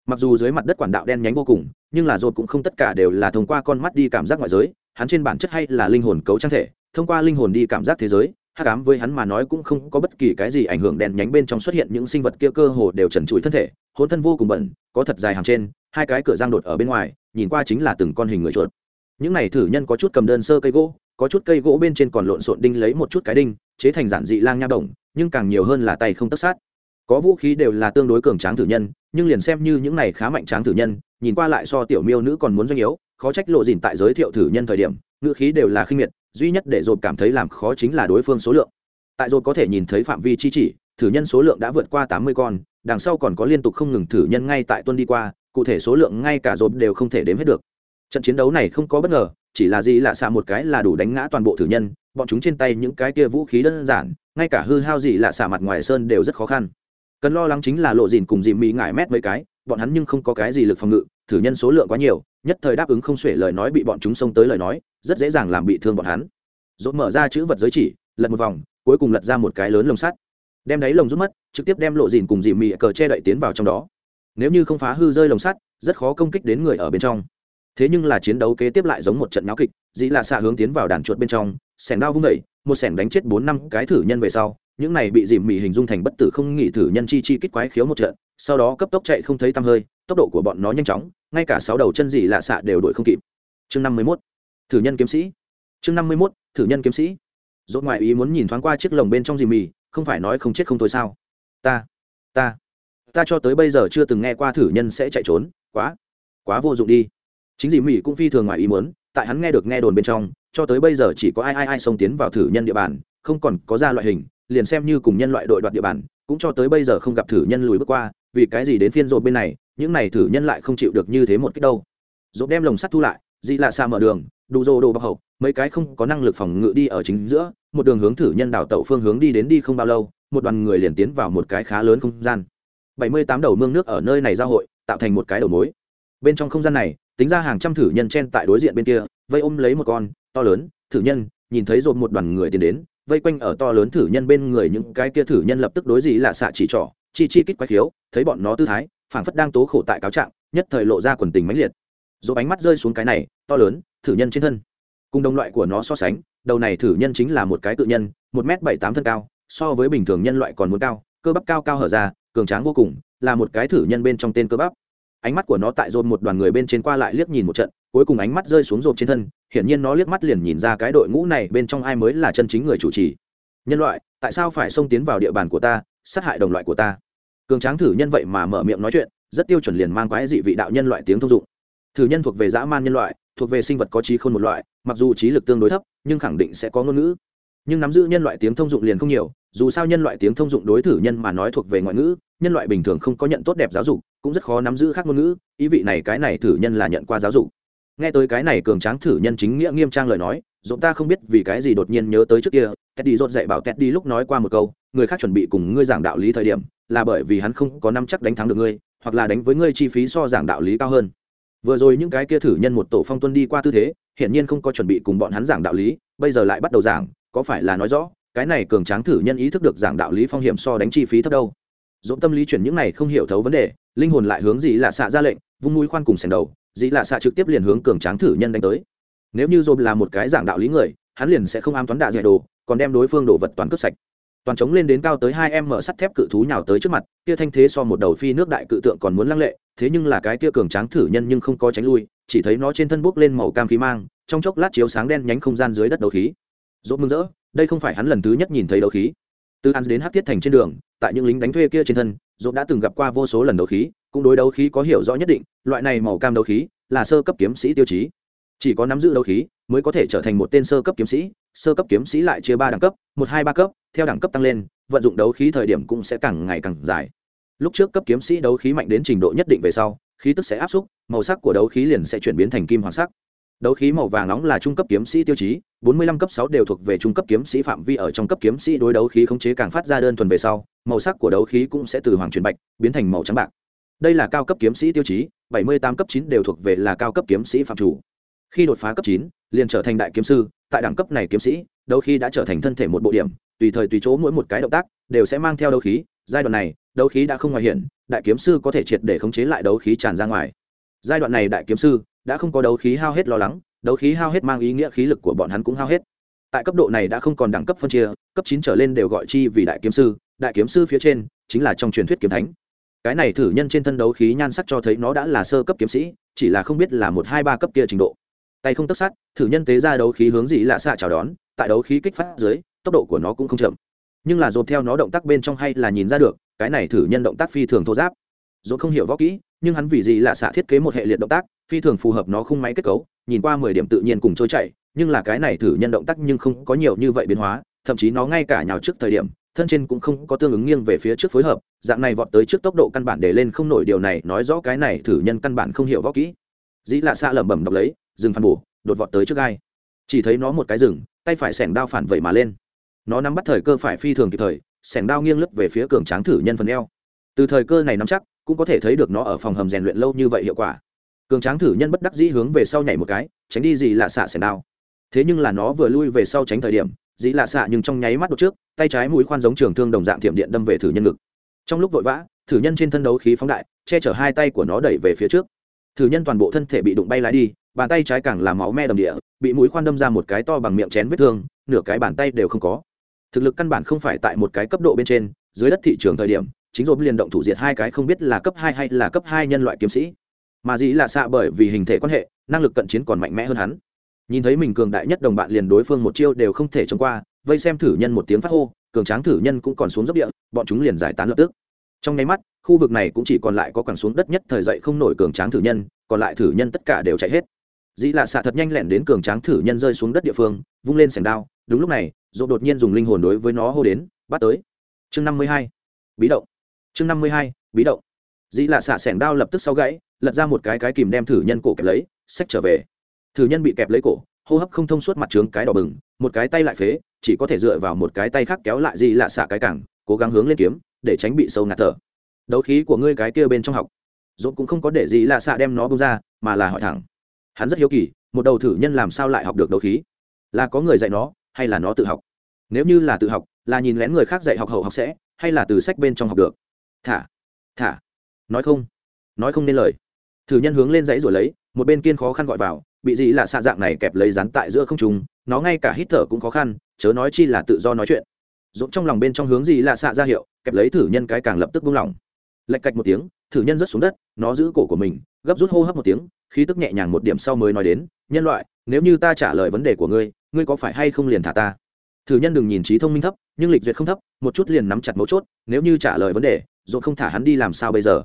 Mặc dù dưới mặt đất quản đạo đen nhánh vô cùng, nhưng là rột cũng không tất cả đều là thông qua con mắt đi cảm giác ngoại giới, hắn trên bản chất hay là linh hồn cấu trang thể, thông qua linh hồn đi cảm giác thế giới hát cám với hắn mà nói cũng không có bất kỳ cái gì ảnh hưởng, đèn nhánh bên trong xuất hiện những sinh vật kia cơ hồ đều trần trụi thân thể hôn thân vô cùng bẩn, có thật dài hàng trên, hai cái cửa giang đột ở bên ngoài, nhìn qua chính là từng con hình người chuột. Những này thử nhân có chút cầm đơn sơ cây gỗ, có chút cây gỗ bên trên còn lộn xộn đinh lấy một chút cái đinh, chế thành giản dị lang nha đồng nhưng càng nhiều hơn là tay không tất sát. Có vũ khí đều là tương đối cường tráng thử nhân, nhưng liền xem như những này khá mạnh tráng thử nhân, nhìn qua lại so tiểu miêu nữ còn muốn doanh yếu, khó trách lộ dìn tại giới thiệu thử nhân thời điểm, ngữ khí đều là khinh miệt duy nhất để dồn cảm thấy làm khó chính là đối phương số lượng. Tại dồn có thể nhìn thấy phạm vi chi chỉ, thử nhân số lượng đã vượt qua tám mươi con, đằng sau còn có liên tục không ngừng thử nhân ngay tại tuân đi qua, cụ thể số lượng ngay cả dồn đều không thể đếm hết được. Trận chiến đấu này không có bất ngờ, chỉ là gì lạ xạ một cái là đủ đánh ngã toàn bộ thử nhân, bọn chúng trên tay những cái kia vũ khí đơn giản, ngay cả hư hao gì lạ xạ mặt ngoài sơn đều rất khó khăn. Cần lo lắng chính là lộ dìn cùng dìm mỹ ngải mét mấy cái bọn hắn nhưng không có cái gì lực phòng ngự, thử nhân số lượng quá nhiều, nhất thời đáp ứng không xuể lời nói bị bọn chúng xông tới lời nói, rất dễ dàng làm bị thương bọn hắn. Dốt mở ra chữ vật giới chỉ, lật một vòng, cuối cùng lật ra một cái lớn lồng sắt. Đem đáy lồng rút mất, trực tiếp đem lộ dìn cùng dìm mị cờ che đậy tiến vào trong đó. Nếu như không phá hư rơi lồng sắt, rất khó công kích đến người ở bên trong. Thế nhưng là chiến đấu kế tiếp lại giống một trận náo kịch, dĩ là xạ hướng tiến vào đàn chuột bên trong sẻng đao vung vẩy một sẻng đánh chết bốn năm cái thử nhân về sau, những này bị dìm mị hình dung thành bất tử không nghỉ thử nhân chi chi kích quái khiếu một trận sau đó cấp tốc chạy không thấy tăm hơi, tốc độ của bọn nó nhanh chóng, ngay cả sáu đầu chân gì lạ xạ đều đuổi không kịp. Chương năm mươi mốt, thử nhân kiếm sĩ. Chương năm mươi mốt, thử nhân kiếm sĩ. Dốt ngoại ý muốn nhìn thoáng qua chiếc lồng bên trong dì mì, không phải nói không chết không thôi sao? Ta ta ta cho tới bây giờ chưa từng nghe qua thử nhân sẽ chạy trốn, quá quá vô dụng đi. Chính dì mì cũng phi thường ngoài ý muốn, tại hắn nghe được nghe đồn bên trong, cho tới bây giờ chỉ có ai ai ai xông tiến vào thử nhân địa bàn, không còn có ra loại hình, liền xem như cùng nhân loại đội đoạt địa bàn, cũng cho tới bây giờ không gặp thử nhân lùi bước qua vì cái gì đến phiên rộp bên này, những này thử nhân lại không chịu được như thế một cách đâu. Rộp đem lồng sắt thu lại, dị lạ xa mở đường, đủ rô đồ bọc hậu, mấy cái không có năng lực phòng ngự đi ở chính giữa, một đường hướng thử nhân đảo tẩu phương hướng đi đến đi không bao lâu, một đoàn người liền tiến vào một cái khá lớn không gian. Bảy mươi tám đầu mương nước ở nơi này giao hội, tạo thành một cái đầu mối. Bên trong không gian này, tính ra hàng trăm thử nhân chen tại đối diện bên kia, vây ôm lấy một con, to lớn, thử nhân, nhìn thấy rộp một đoàn người tiến đến, vây quanh ở to lớn thử nhân bên người những cái kia thử nhân lập tức đối dị là xạ chỉ trỏ chi chi kích quái khiếu, thấy bọn nó tư thái, phảng phất đang tố khổ tại cáo trạng, nhất thời lộ ra quần tình mãnh liệt. Dỗ ánh mắt rơi xuống cái này, to lớn, thử nhân trên thân. Cùng đồng loại của nó so sánh, đầu này thử nhân chính là một cái tự nhân, một m bảy tám thân cao, so với bình thường nhân loại còn muốn cao, cơ bắp cao cao hở ra, cường tráng vô cùng, là một cái thử nhân bên trong tên cơ bắp. Ánh mắt của nó tại dồn một đoàn người bên trên qua lại liếc nhìn một trận, cuối cùng ánh mắt rơi xuống rộp trên thân, hiển nhiên nó liếc mắt liền nhìn ra cái đội ngũ này bên trong ai mới là chân chính người chủ trì. Nhân loại, tại sao phải xông tiến vào địa bàn của ta sát hại đồng loại của ta. Cường tráng thử nhân vậy mà mở miệng nói chuyện, rất tiêu chuẩn liền mang quái dị vị đạo nhân loại tiếng thông dụng. Thử nhân thuộc về dã man nhân loại, thuộc về sinh vật có trí khôn một loại, mặc dù trí lực tương đối thấp, nhưng khẳng định sẽ có ngôn ngữ. Nhưng nắm giữ nhân loại tiếng thông dụng liền không nhiều, dù sao nhân loại tiếng thông dụng đối thử nhân mà nói thuộc về ngoại ngữ, nhân loại bình thường không có nhận tốt đẹp giáo dục, cũng rất khó nắm giữ khác ngôn ngữ, ý vị này cái này thử nhân là nhận qua giáo dục. Nghe tới cái này cường tráng thử nhân chính nghĩa nghiêm trang lời nói dũng ta không biết vì cái gì đột nhiên nhớ tới trước kia, teddy rốt dạy bảo teddy lúc nói qua một câu, người khác chuẩn bị cùng ngươi giảng đạo lý thời điểm, là bởi vì hắn không có năm chắc đánh thắng được ngươi, hoặc là đánh với ngươi chi phí so giảng đạo lý cao hơn. Vừa rồi những cái kia thử nhân một tổ phong tuân đi qua tư thế, hiển nhiên không có chuẩn bị cùng bọn hắn giảng đạo lý, bây giờ lại bắt đầu giảng, có phải là nói rõ, cái này cường tráng thử nhân ý thức được giảng đạo lý phong hiểm so đánh chi phí thấp đâu? Dũng tâm lý chuyển những này không hiểu thấu vấn đề, linh hồn lại hướng gì là xạ ra lệnh, vung mũi khoan cùng sèn đầu, dĩ là xạ trực tiếp liền hướng cường tráng thử nhân đánh tới nếu như dồn là một cái giảng đạo lý người, hắn liền sẽ không am toán đạ dạy đồ, còn đem đối phương đồ vật toàn cướp sạch. Toàn chống lên đến cao tới hai em mở sắt thép cự thú nhào tới trước mặt, kia thanh thế so một đầu phi nước đại cự tượng còn muốn lăng lệ, thế nhưng là cái kia cường tráng thử nhân nhưng không có tránh lui, chỉ thấy nó trên thân bốc lên màu cam khí mang, trong chốc lát chiếu sáng đen nhánh không gian dưới đất đấu khí. Dốt mừng rỡ, đây không phải hắn lần thứ nhất nhìn thấy đấu khí. Từ hắn đến hát thiết thành trên đường, tại những lính đánh thuê kia trên thân dốt đã từng gặp qua vô số lần đấu khí, cũng đối đấu khí có hiểu rõ nhất định, loại này màu cam đấu khí là sơ cấp kiếm sĩ tiêu chí chỉ có nắm giữ đấu khí mới có thể trở thành một tên sơ cấp kiếm sĩ, sơ cấp kiếm sĩ lại chia ba đẳng cấp, một hai ba cấp, theo đẳng cấp tăng lên, vận dụng đấu khí thời điểm cũng sẽ càng ngày càng dài. Lúc trước cấp kiếm sĩ đấu khí mạnh đến trình độ nhất định về sau, khí tức sẽ áp xúc, màu sắc của đấu khí liền sẽ chuyển biến thành kim hoàng sắc. Đấu khí màu vàng nóng là trung cấp kiếm sĩ tiêu chí, bốn mươi lăm cấp sáu đều thuộc về trung cấp kiếm sĩ phạm vi ở trong cấp kiếm sĩ đối đấu khí khống chế càng phát ra đơn thuần về sau, màu sắc của đấu khí cũng sẽ từ hoàng chuyển bạch, biến thành màu trắng bạc. Đây là cao cấp kiếm sĩ tiêu chí, bảy mươi tám cấp chín đều thuộc về là cao cấp kiếm sĩ phạm chủ khi đột phá cấp chín, liền trở thành đại kiếm sư, tại đẳng cấp này kiếm sĩ đôi khi đã trở thành thân thể một bộ điểm, tùy thời tùy chỗ mỗi một cái động tác, đều sẽ mang theo đấu khí. Giai đoạn này, đấu khí đã không ngoài hiện đại kiếm sư có thể triệt để khống chế lại đấu khí tràn ra ngoài. Giai đoạn này đại kiếm sư đã không có đấu khí hao hết lo lắng, đấu khí hao hết mang ý nghĩa khí lực của bọn hắn cũng hao hết. Tại cấp độ này đã không còn đẳng cấp phân chia, cấp chín trở lên đều gọi chi vì đại kiếm sư, đại kiếm sư phía trên chính là trong truyền thuyết kiếm thánh. Cái này thử nhân trên thân đấu khí nhan sắc cho thấy nó đã là sơ cấp kiếm sĩ, chỉ là không biết là một hai ba cấp kia trình độ tay không tất sát thử nhân tế ra đấu khí hướng dị lạ xạ chào đón, tại đấu khí kích phát dưới, tốc độ của nó cũng không chậm. Nhưng là dồn theo nó động tác bên trong hay là nhìn ra được, cái này thử nhân động tác phi thường thô giáp. Dồn không hiểu võ kỹ, nhưng hắn vì gì lạ xạ thiết kế một hệ liệt động tác, phi thường phù hợp nó khung máy kết cấu, nhìn qua mười điểm tự nhiên cùng trôi chạy nhưng là cái này thử nhân động tác nhưng không có nhiều như vậy biến hóa, thậm chí nó ngay cả nhào trước thời điểm, thân trên cũng không có tương ứng nghiêng về phía trước phối hợp, dạng này vọt tới trước tốc độ căn bản để lên không nổi điều này, nói rõ cái này thử nhân căn bản không hiểu võ kỹ. Dĩ lạ xạ lẩm bẩm đọc lấy dừng phản bổ, đột vọt tới trước gai. Chỉ thấy nó một cái rừng, tay phải sẻng đao phản vẩy mà lên. Nó nắm bắt thời cơ phải phi thường kịp thời, sẻng đao nghiêng lướt về phía cường tráng thử nhân phần eo. Từ thời cơ này nắm chắc, cũng có thể thấy được nó ở phòng hầm rèn luyện lâu như vậy hiệu quả. Cường tráng thử nhân bất đắc dĩ hướng về sau nhảy một cái, tránh đi gì lạ xạ sẻng đao. Thế nhưng là nó vừa lui về sau tránh thời điểm dĩ lạ xạ nhưng trong nháy mắt đột trước, tay trái mũi khoan giống trường thương đồng dạng thiểm điện đâm về thử nhân ngực. Trong lúc vội vã, thử nhân trên thân đấu khí phóng đại, che chở hai tay của nó đẩy về phía trước. Thử nhân toàn bộ thân thể bị đụng bay lái đi bàn tay trái càng làm máu me đầm địa, bị mũi khoan đâm ra một cái to bằng miệng chén vết thương, nửa cái bàn tay đều không có. Thực lực căn bản không phải tại một cái cấp độ bên trên, dưới đất thị trường thời điểm, chính rồi liền động thủ diệt hai cái không biết là cấp hai hay là cấp hai nhân loại kiếm sĩ. Mà dĩ là xạ bởi vì hình thể quan hệ, năng lực cận chiến còn mạnh mẽ hơn hắn. Nhìn thấy mình cường đại nhất đồng bạn liền đối phương một chiêu đều không thể chống qua, vây xem thử nhân một tiếng phát hô, cường tráng thử nhân cũng còn xuống dốc địa, bọn chúng liền giải tán lập tức. Trong nháy mắt, khu vực này cũng chỉ còn lại có quẳng xuống đất nhất thời dậy không nổi cường tráng thử nhân, còn lại thử nhân tất cả đều chạy hết dĩ lạ xạ thật nhanh lẹn đến cường tráng thử nhân rơi xuống đất địa phương, vung lên sẻng đao, đúng lúc này, dỗ đột nhiên dùng linh hồn đối với nó hô đến, bắt tới. Chương năm mươi hai, bí động. Chương năm mươi hai, bí động. Dĩ lạ xạ sẻng đao lập tức sau gãy, lật ra một cái cái kìm đem thử nhân cổ kẹp lấy, xách trở về. Thử nhân bị kẹp lấy cổ, hô hấp không thông suốt mặt trướng cái đỏ bừng, một cái tay lại phế, chỉ có thể dựa vào một cái tay khác kéo lại dĩ lạ xạ cái cẳng, cố gắng hướng lên kiếm, để tránh bị sâu ngạt thở. Đấu khí của ngươi cái kia bên trong học. Dỗ cũng không có để dĩ lạ xạ đem nó bông ra, mà là hỏi thẳng hắn rất hiếu kỳ, một đầu thử nhân làm sao lại học được đấu khí? Là có người dạy nó, hay là nó tự học? Nếu như là tự học, là nhìn lén người khác dạy học hậu học sẽ, hay là từ sách bên trong học được? Thả thả. Nói không nói không nên lời. Thử nhân hướng lên dãy rồi lấy, một bên kiên khó khăn gọi vào, bị gì là xạ dạng này kẹp lấy rắn tại giữa không trùng nó ngay cả hít thở cũng khó khăn, chớ nói chi là tự do nói chuyện. Dũng trong lòng bên trong hướng gì là xạ ra hiệu, kẹp lấy thử nhân cái càng lập tức buông lỏng lạch cạch một tiếng, thử nhân rớt xuống đất, nó giữ cổ của mình, gấp rút hô hấp một tiếng, khí tức nhẹ nhàng một điểm sau mới nói đến, nhân loại, nếu như ta trả lời vấn đề của ngươi ngươi có phải hay không liền thả ta? Thử nhân đừng nhìn trí thông minh thấp, nhưng lịch duyệt không thấp, một chút liền nắm chặt mấu chốt, nếu như trả lời vấn đề dồn không thả hắn đi làm sao bây giờ?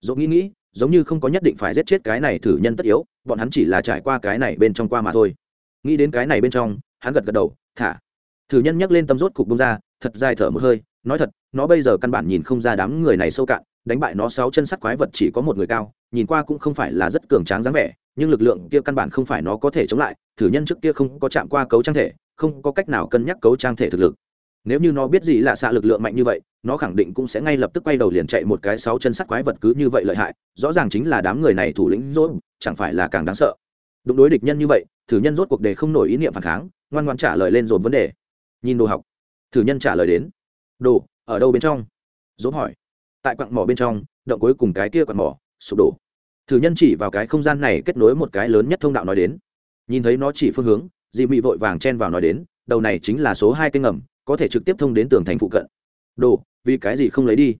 Dồn nghĩ nghĩ, giống như không có nhất định phải giết chết cái này thử nhân tất yếu, bọn hắn chỉ là trải qua cái này bên trong qua mà thôi. Nghĩ đến cái này bên trong, hắn gật gật đầu, thả. Thử nhân nhắc lên tâm rốt cục bông ra, thật dài thở một hơi, nói thật, nó bây giờ căn bản nhìn không ra đám người này sâu cạn đánh bại nó sáu chân sắt quái vật chỉ có một người cao, nhìn qua cũng không phải là rất cường tráng dáng vẻ, nhưng lực lượng kia căn bản không phải nó có thể chống lại, thử nhân trước kia không có chạm qua cấu trang thể, không có cách nào cân nhắc cấu trang thể thực lực. Nếu như nó biết gì là xạ lực lượng mạnh như vậy, nó khẳng định cũng sẽ ngay lập tức quay đầu liền chạy một cái sáu chân sắt quái vật cứ như vậy lợi hại, rõ ràng chính là đám người này thủ lĩnh rốt, chẳng phải là càng đáng sợ. Đụng đối địch nhân như vậy, thử nhân rốt cuộc đề không nổi ý niệm phản kháng, ngoan ngoan trả lời lên dồn vấn đề. Nhìn đồ học. Thử nhân trả lời đến. Đồ, ở đâu bên trong? Dốt hỏi tại quặng mỏ bên trong, động cuối cùng cái kia quặng mỏ, sụp đổ. Thử nhân chỉ vào cái không gian này kết nối một cái lớn nhất thông đạo nói đến. Nhìn thấy nó chỉ phương hướng, dị mị vội vàng chen vào nói đến, đầu này chính là số hai kênh ngầm, có thể trực tiếp thông đến tường thành phụ cận. Đồ, vì cái gì không lấy đi?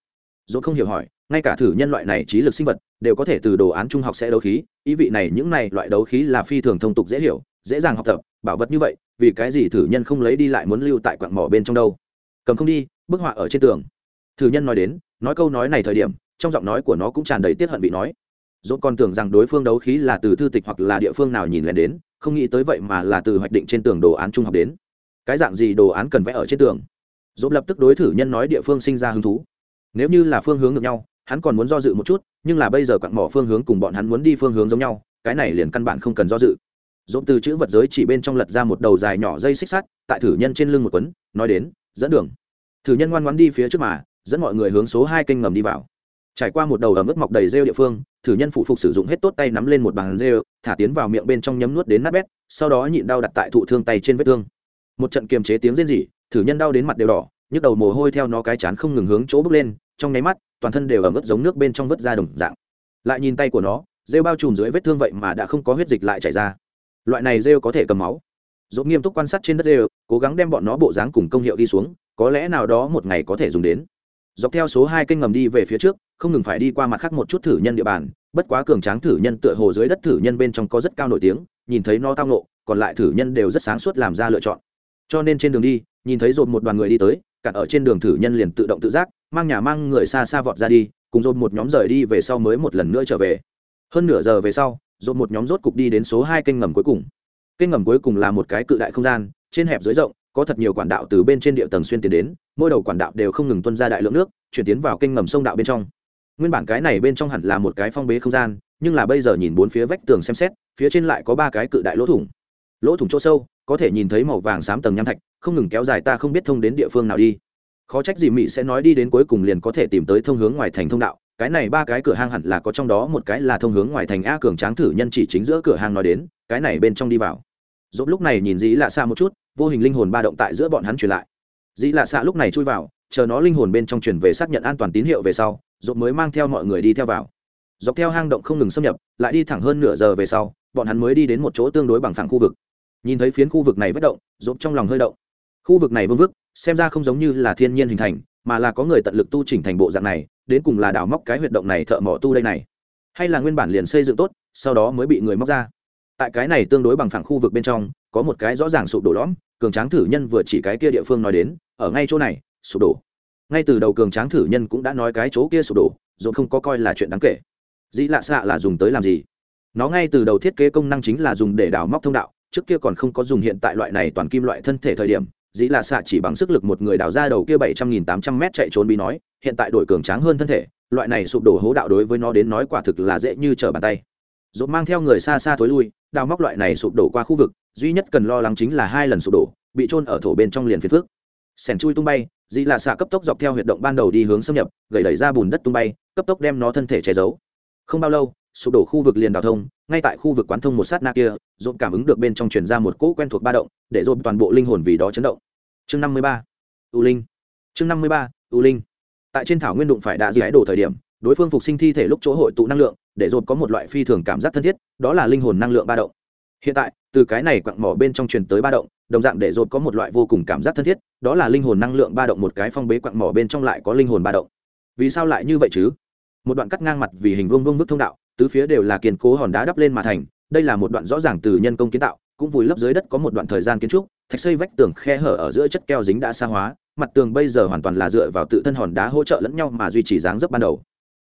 Dốt không hiểu hỏi, ngay cả thử nhân loại này trí lực sinh vật, đều có thể từ đồ án trung học sẽ đấu khí, ý vị này những này loại đấu khí là phi thường thông tục dễ hiểu, dễ dàng học tập, bảo vật như vậy, vì cái gì thử nhân không lấy đi lại muốn lưu tại quặng mỏ bên trong đâu? Cầm không đi, bức họa ở trên tường thử nhân nói đến, nói câu nói này thời điểm, trong giọng nói của nó cũng tràn đầy tiết hận vị nói. Dốt còn tưởng rằng đối phương đấu khí là từ thư tịch hoặc là địa phương nào nhìn lên đến, không nghĩ tới vậy mà là từ hoạch định trên tường đồ án trung học đến. Cái dạng gì đồ án cần vẽ ở trên tường? Dốt lập tức đối thử nhân nói địa phương sinh ra hứng thú. Nếu như là phương hướng ngược nhau, hắn còn muốn do dự một chút, nhưng là bây giờ quặn mỏ phương hướng cùng bọn hắn muốn đi phương hướng giống nhau, cái này liền căn bản không cần do dự. Dốt từ chữ vật giới chỉ bên trong lật ra một đầu dài nhỏ dây xích sắt, tại thử nhân trên lưng một quấn, nói đến, dẫn đường. Thử nhân ngoan ngoan đi phía trước mà dẫn mọi người hướng số hai kênh ngầm đi vào. Trải qua một đầu ẩm ướt mọc đầy rêu địa phương, thử nhân phụ phục sử dụng hết tốt tay nắm lên một bàn rêu, thả tiến vào miệng bên trong nhấm nuốt đến nát bét, sau đó nhịn đau đặt tại thụ thương tay trên vết thương. Một trận kiềm chế tiếng rên rỉ, thử nhân đau đến mặt đều đỏ, nhức đầu mồ hôi theo nó cái chán không ngừng hướng chỗ bước lên, trong nháy mắt, toàn thân đều ẩm ướt giống nước bên trong vớt ra đồng dạng. Lại nhìn tay của nó, rêu bao trùm dưới vết thương vậy mà đã không có huyết dịch lại chảy ra. Loại này rêu có thể cầm máu. Dốt nghiêm túc quan sát trên đất rêu, cố gắng đem bọn nó bộ dáng cùng công hiệu đi xuống, có lẽ nào đó một ngày có thể dùng đến dọc theo số hai kênh ngầm đi về phía trước, không ngừng phải đi qua mặt khác một chút thử nhân địa bàn, bất quá cường tráng thử nhân tựa hồ dưới đất thử nhân bên trong có rất cao nổi tiếng, nhìn thấy nó tao nộ còn lại thử nhân đều rất sáng suốt làm ra lựa chọn. Cho nên trên đường đi, nhìn thấy dồn một đoàn người đi tới cả ở trên đường thử nhân liền tự động tự giác, mang nhà mang người xa xa vọt ra đi, cùng dồn một nhóm rời đi về sau mới một lần nữa trở về. Hơn nửa giờ về sau dồn một nhóm rốt cục đi đến số hai kênh ngầm cuối cùng. Kênh ngầm cuối cùng là một cái cự đại không gian, trên hẹp dưới rộng có thật nhiều quản đạo từ bên trên địa tầng xuyên tiến đến, mỗi đầu quản đạo đều không ngừng tuân ra đại lượng nước, chuyển tiến vào kênh ngầm sông đạo bên trong. Nguyên bản cái này bên trong hẳn là một cái phong bế không gian, nhưng là bây giờ nhìn bốn phía vách tường xem xét, phía trên lại có ba cái cự đại lỗ thủng. Lỗ thủng chỗ sâu, có thể nhìn thấy màu vàng xám tầng nham thạch, không ngừng kéo dài ta không biết thông đến địa phương nào đi. Khó trách gì mỹ sẽ nói đi đến cuối cùng liền có thể tìm tới thông hướng ngoài thành thông đạo, cái này ba cái cửa hang hẳn là có trong đó một cái là thông hướng ngoài thành a cường tráng thử nhân chỉ chính giữa cửa hang nói đến, cái này bên trong đi vào. Dốt lúc này nhìn dĩ lạ xa một chút vô hình linh hồn ba động tại giữa bọn hắn truyền lại. Dĩ lạ xạ lúc này chui vào, chờ nó linh hồn bên trong truyền về xác nhận an toàn tín hiệu về sau dốt mới mang theo mọi người đi theo vào. Dọc theo hang động không ngừng xâm nhập, lại đi thẳng hơn nửa giờ về sau, bọn hắn mới đi đến một chỗ tương đối bằng phẳng khu vực. Nhìn thấy phiến khu vực này vất động dốt trong lòng hơi động. Khu vực này vương vức, xem ra không giống như là thiên nhiên hình thành, mà là có người tận lực tu chỉnh thành bộ dạng này, đến cùng là đào móc cái huyệt động này thợ mỏ tu đây này. Hay là nguyên bản liền xây dựng tốt, sau đó mới bị người móc ra. Tại cái này tương đối bằng phẳng khu vực bên trong có một cái rõ ràng sụp đổ lõm, cường tráng thử nhân vừa chỉ cái kia địa phương nói đến, ở ngay chỗ này, sụp đổ. Ngay từ đầu cường tráng thử nhân cũng đã nói cái chỗ kia sụp đổ, rồi không có coi là chuyện đáng kể. Dĩ lạ xạ là dùng tới làm gì? Nó ngay từ đầu thiết kế công năng chính là dùng để đào móc thông đạo, trước kia còn không có dùng hiện tại loại này toàn kim loại thân thể thời điểm, dĩ lạ xạ chỉ bằng sức lực một người đào ra đầu kia bảy trăm nghìn tám trăm mét chạy trốn bị nói, hiện tại đổi cường tráng hơn thân thể, loại này sụp đổ hố đạo đối với nó đến nói quả thực là dễ như trở bàn tay dột mang theo người xa xa thối lui, đào móc loại này sụp đổ qua khu vực, duy nhất cần lo lắng chính là hai lần sụp đổ, bị trôn ở thổ bên trong liền phiền phước sẻn chui tung bay dị lạ xạ cấp tốc dọc theo huyệt động ban đầu đi hướng xâm nhập gậy đẩy ra bùn đất tung bay, cấp tốc đem nó thân thể che giấu. Không bao lâu, sụp đổ khu vực liền đào thông, ngay tại khu vực quán thông một sát na kia dồn cảm ứng được bên trong truyền ra một cỗ quen thuộc ba động, để dồn toàn bộ linh hồn vì đó chấn động. Chương năm mươi ba, u linh. Chương năm mươi ba, u linh. Tại trên thảo nguyên đụng phải đạ dị ái đổ thời điểm đối phương phục sinh thi thể lúc chỗ hội tụ năng lượng, để dồn có một loại phi thường cảm giác thân thiết, đó là linh hồn năng lượng ba động. Hiện tại, từ cái này quặng mỏ bên trong truyền tới ba động, đồng dạng để dồn có một loại vô cùng cảm giác thân thiết, đó là linh hồn năng lượng ba động một cái phong bế quặng mỏ bên trong lại có linh hồn ba động. Vì sao lại như vậy chứ? Một đoạn cắt ngang mặt vì hình vuông vuông vức thông đạo, tứ phía đều là kiên cố hòn đá đắp lên mà thành, đây là một đoạn rõ ràng từ nhân công kiến tạo, cũng vùi lấp dưới đất có một đoạn thời gian kiến trúc, thạch xây vách tường khe hở ở giữa chất keo dính đã xa hóa, mặt tường bây giờ hoàn toàn là dựa vào tự thân hòn đá hỗ trợ lẫn nhau mà duy trì dáng dấp ban đầu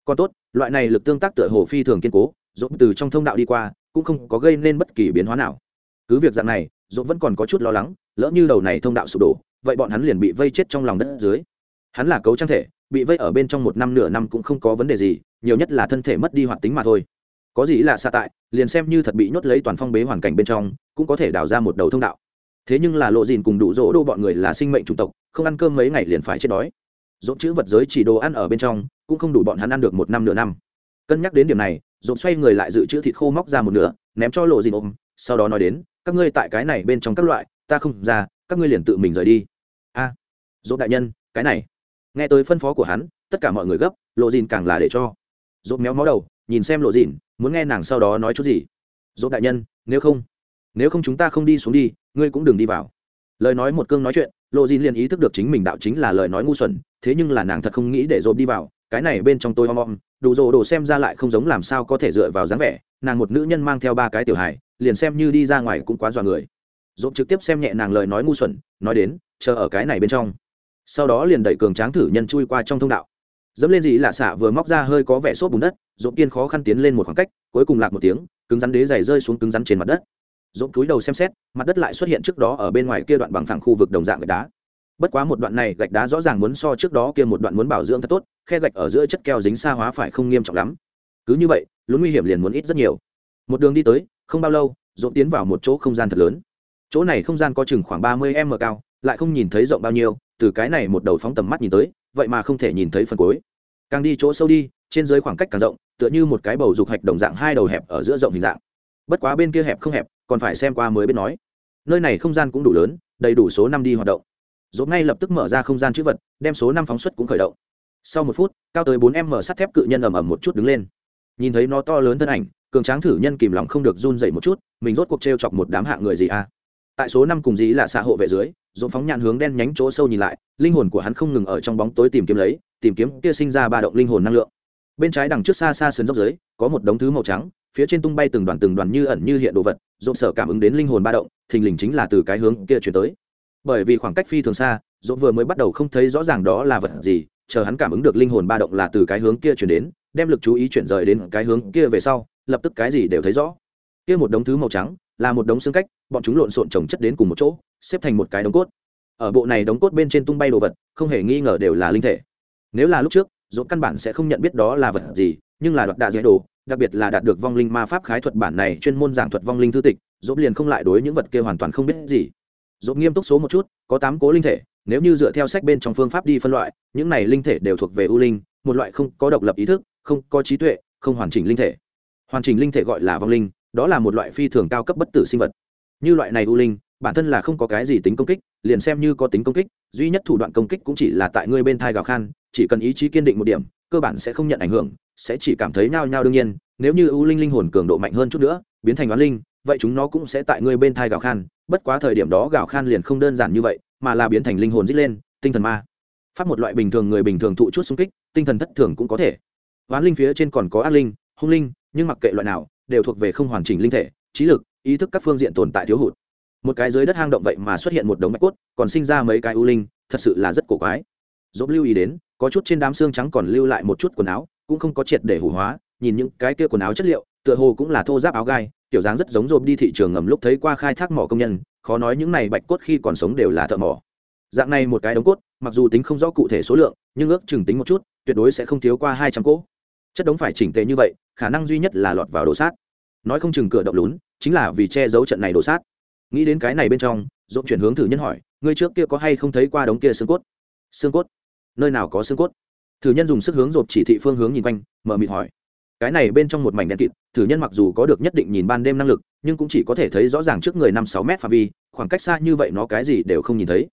còn tốt, loại này lực tương tác tựa hồ phi thường kiên cố dốt từ trong thông đạo đi qua, cũng không có gây nên bất kỳ biến hóa nào. Cứ việc dạng này dốt vẫn còn có chút lo lắng, lỡ như đầu này thông đạo sụp đổ, vậy bọn hắn liền bị vây chết trong lòng đất dưới. Hắn là cấu trang thể, bị vây ở bên trong một năm nửa năm cũng không có vấn đề gì, nhiều nhất là thân thể mất đi hoạt tính mà thôi. Có gì là xa tại, liền xem như thật bị nhốt lấy toàn phong bế hoàn cảnh bên trong, cũng có thể đào ra một đầu thông đạo. Thế nhưng là lộ dìn cùng đủ dỗ đô bọn người là sinh mệnh chủng tộc, không ăn cơm mấy ngày liền phải chết đói dỗ chữ vật giới chỉ đồ ăn ở bên trong cũng không đủ bọn hắn ăn được một năm nửa năm. Cân nhắc đến điểm này dỗ xoay người lại dự trữ thịt khô móc ra một nửa ném cho lộ dìn ôm sau đó nói đến các ngươi tại cái này bên trong các loại ta không ra các ngươi liền tự mình rời đi. A à, đại nhân cái này. Nghe tới phân phó của hắn tất cả mọi người gấp lộ dìn càng là để cho. Dỗ méo mó đầu nhìn xem lộ dìn muốn nghe nàng sau đó nói chút gì. Dỗ đại nhân nếu không nếu không chúng ta không đi xuống đi ngươi cũng đừng đi vào. Lời nói một cương nói chuyện lộ dìn liền ý thức được chính mình đạo chính là lời nói ngu xuẩn, thế nhưng là nàng thật không nghĩ để dồn đi vào, cái này bên trong tôi om om, đủ rồ đồ xem ra lại không giống làm sao có thể dựa vào dáng vẻ, nàng một nữ nhân mang theo ba cái tiểu hài, liền xem như đi ra ngoài cũng quá dọa người. Dồn trực tiếp xem nhẹ nàng lời nói ngu xuẩn, nói đến, chờ ở cái này bên trong. Sau đó liền đẩy cường tráng thử nhân chui qua trong thông đạo. Dẫm lên gì lạ xạ vừa móc ra hơi có vẻ xốp bùn đất dồn kiên khó khăn tiến lên một khoảng cách, cuối cùng lạc một tiếng, cứng rắn đế giày rơi xuống cứng rắn trên mặt đất dồn cúi đầu xem xét, mặt đất lại xuất hiện trước đó ở bên ngoài kia đoạn bằng phẳng khu vực đồng dạng gạch đá. Bất quá một đoạn này gạch đá rõ ràng muốn so trước đó kia một đoạn muốn bảo dưỡng thật tốt, khe gạch ở giữa chất keo dính xa hóa phải không nghiêm trọng lắm. Cứ như vậy, lún nguy hiểm liền muốn ít rất nhiều. Một đường đi tới, không bao lâu dồn tiến vào một chỗ không gian thật lớn. Chỗ này không gian có chừng khoảng ba mươi m cao, lại không nhìn thấy rộng bao nhiêu, từ cái này một đầu phóng tầm mắt nhìn tới, vậy mà không thể nhìn thấy phần cuối. Càng đi chỗ sâu đi, trên dưới khoảng cách càng rộng, tựa như một cái bầu dục hạch đồng dạng hai đầu hẹp ở giữa rộng hình dạng. Bất quá bên kia hẹp không hẹp còn phải xem qua mới biết nói. Nơi này không gian cũng đủ lớn, đầy đủ số năm đi hoạt động. Dốt ngay lập tức mở ra không gian chữ vật, đem số năm phóng xuất cũng khởi động. Sau một phút, cao tới bốn m sắt thép cự nhân ầm ầm một chút đứng lên. Nhìn thấy nó to lớn thân ảnh, cường tráng thử nhân kìm lòng không được run dậy một chút, mình rốt cuộc t r e o chọc một đám hạ người gì à? Tại số năm cùng dí là xã hộ vệ dưới dồn phóng nhạn hướng đen nhánh chỗ sâu nhìn lại, linh hồn của hắn không ngừng ở trong bóng tối tìm kiếm lấy, tìm kiếm kia sinh ra ba động linh hồn năng lượng. Bên trái đằng trước xa xa sườn dốc dưới, có một đống thứ màu trắng phía trên tung bay từng đoàn từng đoàn như ẩn như hiện đồ vật dồn sở cảm ứng đến linh hồn ba động, thình lình chính là từ cái hướng kia chuyển tới. Bởi vì khoảng cách phi thường xa dồn vừa mới bắt đầu không thấy rõ ràng đó là vật gì, chờ hắn cảm ứng được linh hồn ba động là từ cái hướng kia chuyển đến, đem lực chú ý chuyển rời đến cái hướng kia về sau, lập tức cái gì đều thấy rõ. Kia một đống thứ màu trắng, là một đống xương cách, bọn chúng lộn xộn trồng chất đến cùng một chỗ, xếp thành một cái đống cốt. Ở bộ này đống cốt bên trên tung bay đồ vật, không hề nghi ngờ đều là linh thể. Nếu là lúc trước dốt căn bản sẽ không nhận biết đó là vật gì, nhưng là đoạt đạ dễ đồ đặc biệt là đạt được vong linh ma pháp khái thuật bản này chuyên môn giảng thuật vong linh thư tịch, dốt liền không lại đối những vật kia hoàn toàn không biết gì. Dốt nghiêm túc số một chút, có tám cố linh thể, nếu như dựa theo sách bên trong phương pháp đi phân loại, những này linh thể đều thuộc về ưu linh, một loại không có độc lập ý thức, không có trí tuệ, không hoàn chỉnh linh thể. Hoàn chỉnh linh thể gọi là vong linh, đó là một loại phi thường cao cấp bất tử sinh vật. Như loại này ưu linh, bản thân là không có cái gì tính công kích, liền xem như có tính công kích, duy nhất thủ đoạn công kích cũng chỉ là tại ngươi bên thai gào khan, chỉ cần ý chí kiên định một điểm, cơ bản sẽ không nhận ảnh hưởng sẽ chỉ cảm thấy nhao nhao đương nhiên, nếu như ưu linh linh hồn cường độ mạnh hơn chút nữa, biến thành oán linh, vậy chúng nó cũng sẽ tại ngươi bên thai gào khan. Bất quá thời điểm đó gào khan liền không đơn giản như vậy, mà là biến thành linh hồn dít lên, tinh thần ma. Phát một loại bình thường người bình thường thụ chút xung kích, tinh thần thất thường cũng có thể. Oán linh phía trên còn có ác linh, hung linh, nhưng mặc kệ loại nào, đều thuộc về không hoàn chỉnh linh thể, trí lực, ý thức các phương diện tồn tại thiếu hụt. Một cái dưới đất hang động vậy mà xuất hiện một đống mạch cốt, còn sinh ra mấy cái u linh, thật sự là rất cổ quái. Dốt lưu ý đến, có chút trên đám xương trắng còn lưu lại một chút quần áo cũng không có triệt để hủ hóa, nhìn những cái kia quần áo chất liệu, tựa hồ cũng là thô giáp áo gai tiểu dáng rất giống rộp đi thị trường ngầm lúc thấy qua khai thác mỏ công nhân, khó nói những này bạch cốt khi còn sống đều là thợ mỏ. Dạng này một cái đống cốt, mặc dù tính không rõ cụ thể số lượng, nhưng ước chừng tính một chút, tuyệt đối sẽ không thiếu qua hai trăm cỗ. Chất đống phải chỉnh tề như vậy, khả năng duy nhất là lọt vào đồ sát. Nói không chừng cửa động lún, chính là vì che giấu trận này đồ sát. Nghĩ đến cái này bên trong dỗ chuyển hướng thử nhân hỏi, ngươi trước kia có hay không thấy qua đống kia xương cốt? Xương cốt? Nơi nào có xương cốt? Thử nhân dùng sức hướng rộp chỉ thị phương hướng nhìn quanh, mở mịt hỏi. Cái này bên trong một mảnh đen kịt, thử nhân mặc dù có được nhất định nhìn ban đêm năng lực, nhưng cũng chỉ có thể thấy rõ ràng trước người năm sáu mét phạm vi, khoảng cách xa như vậy nó cái gì đều không nhìn thấy.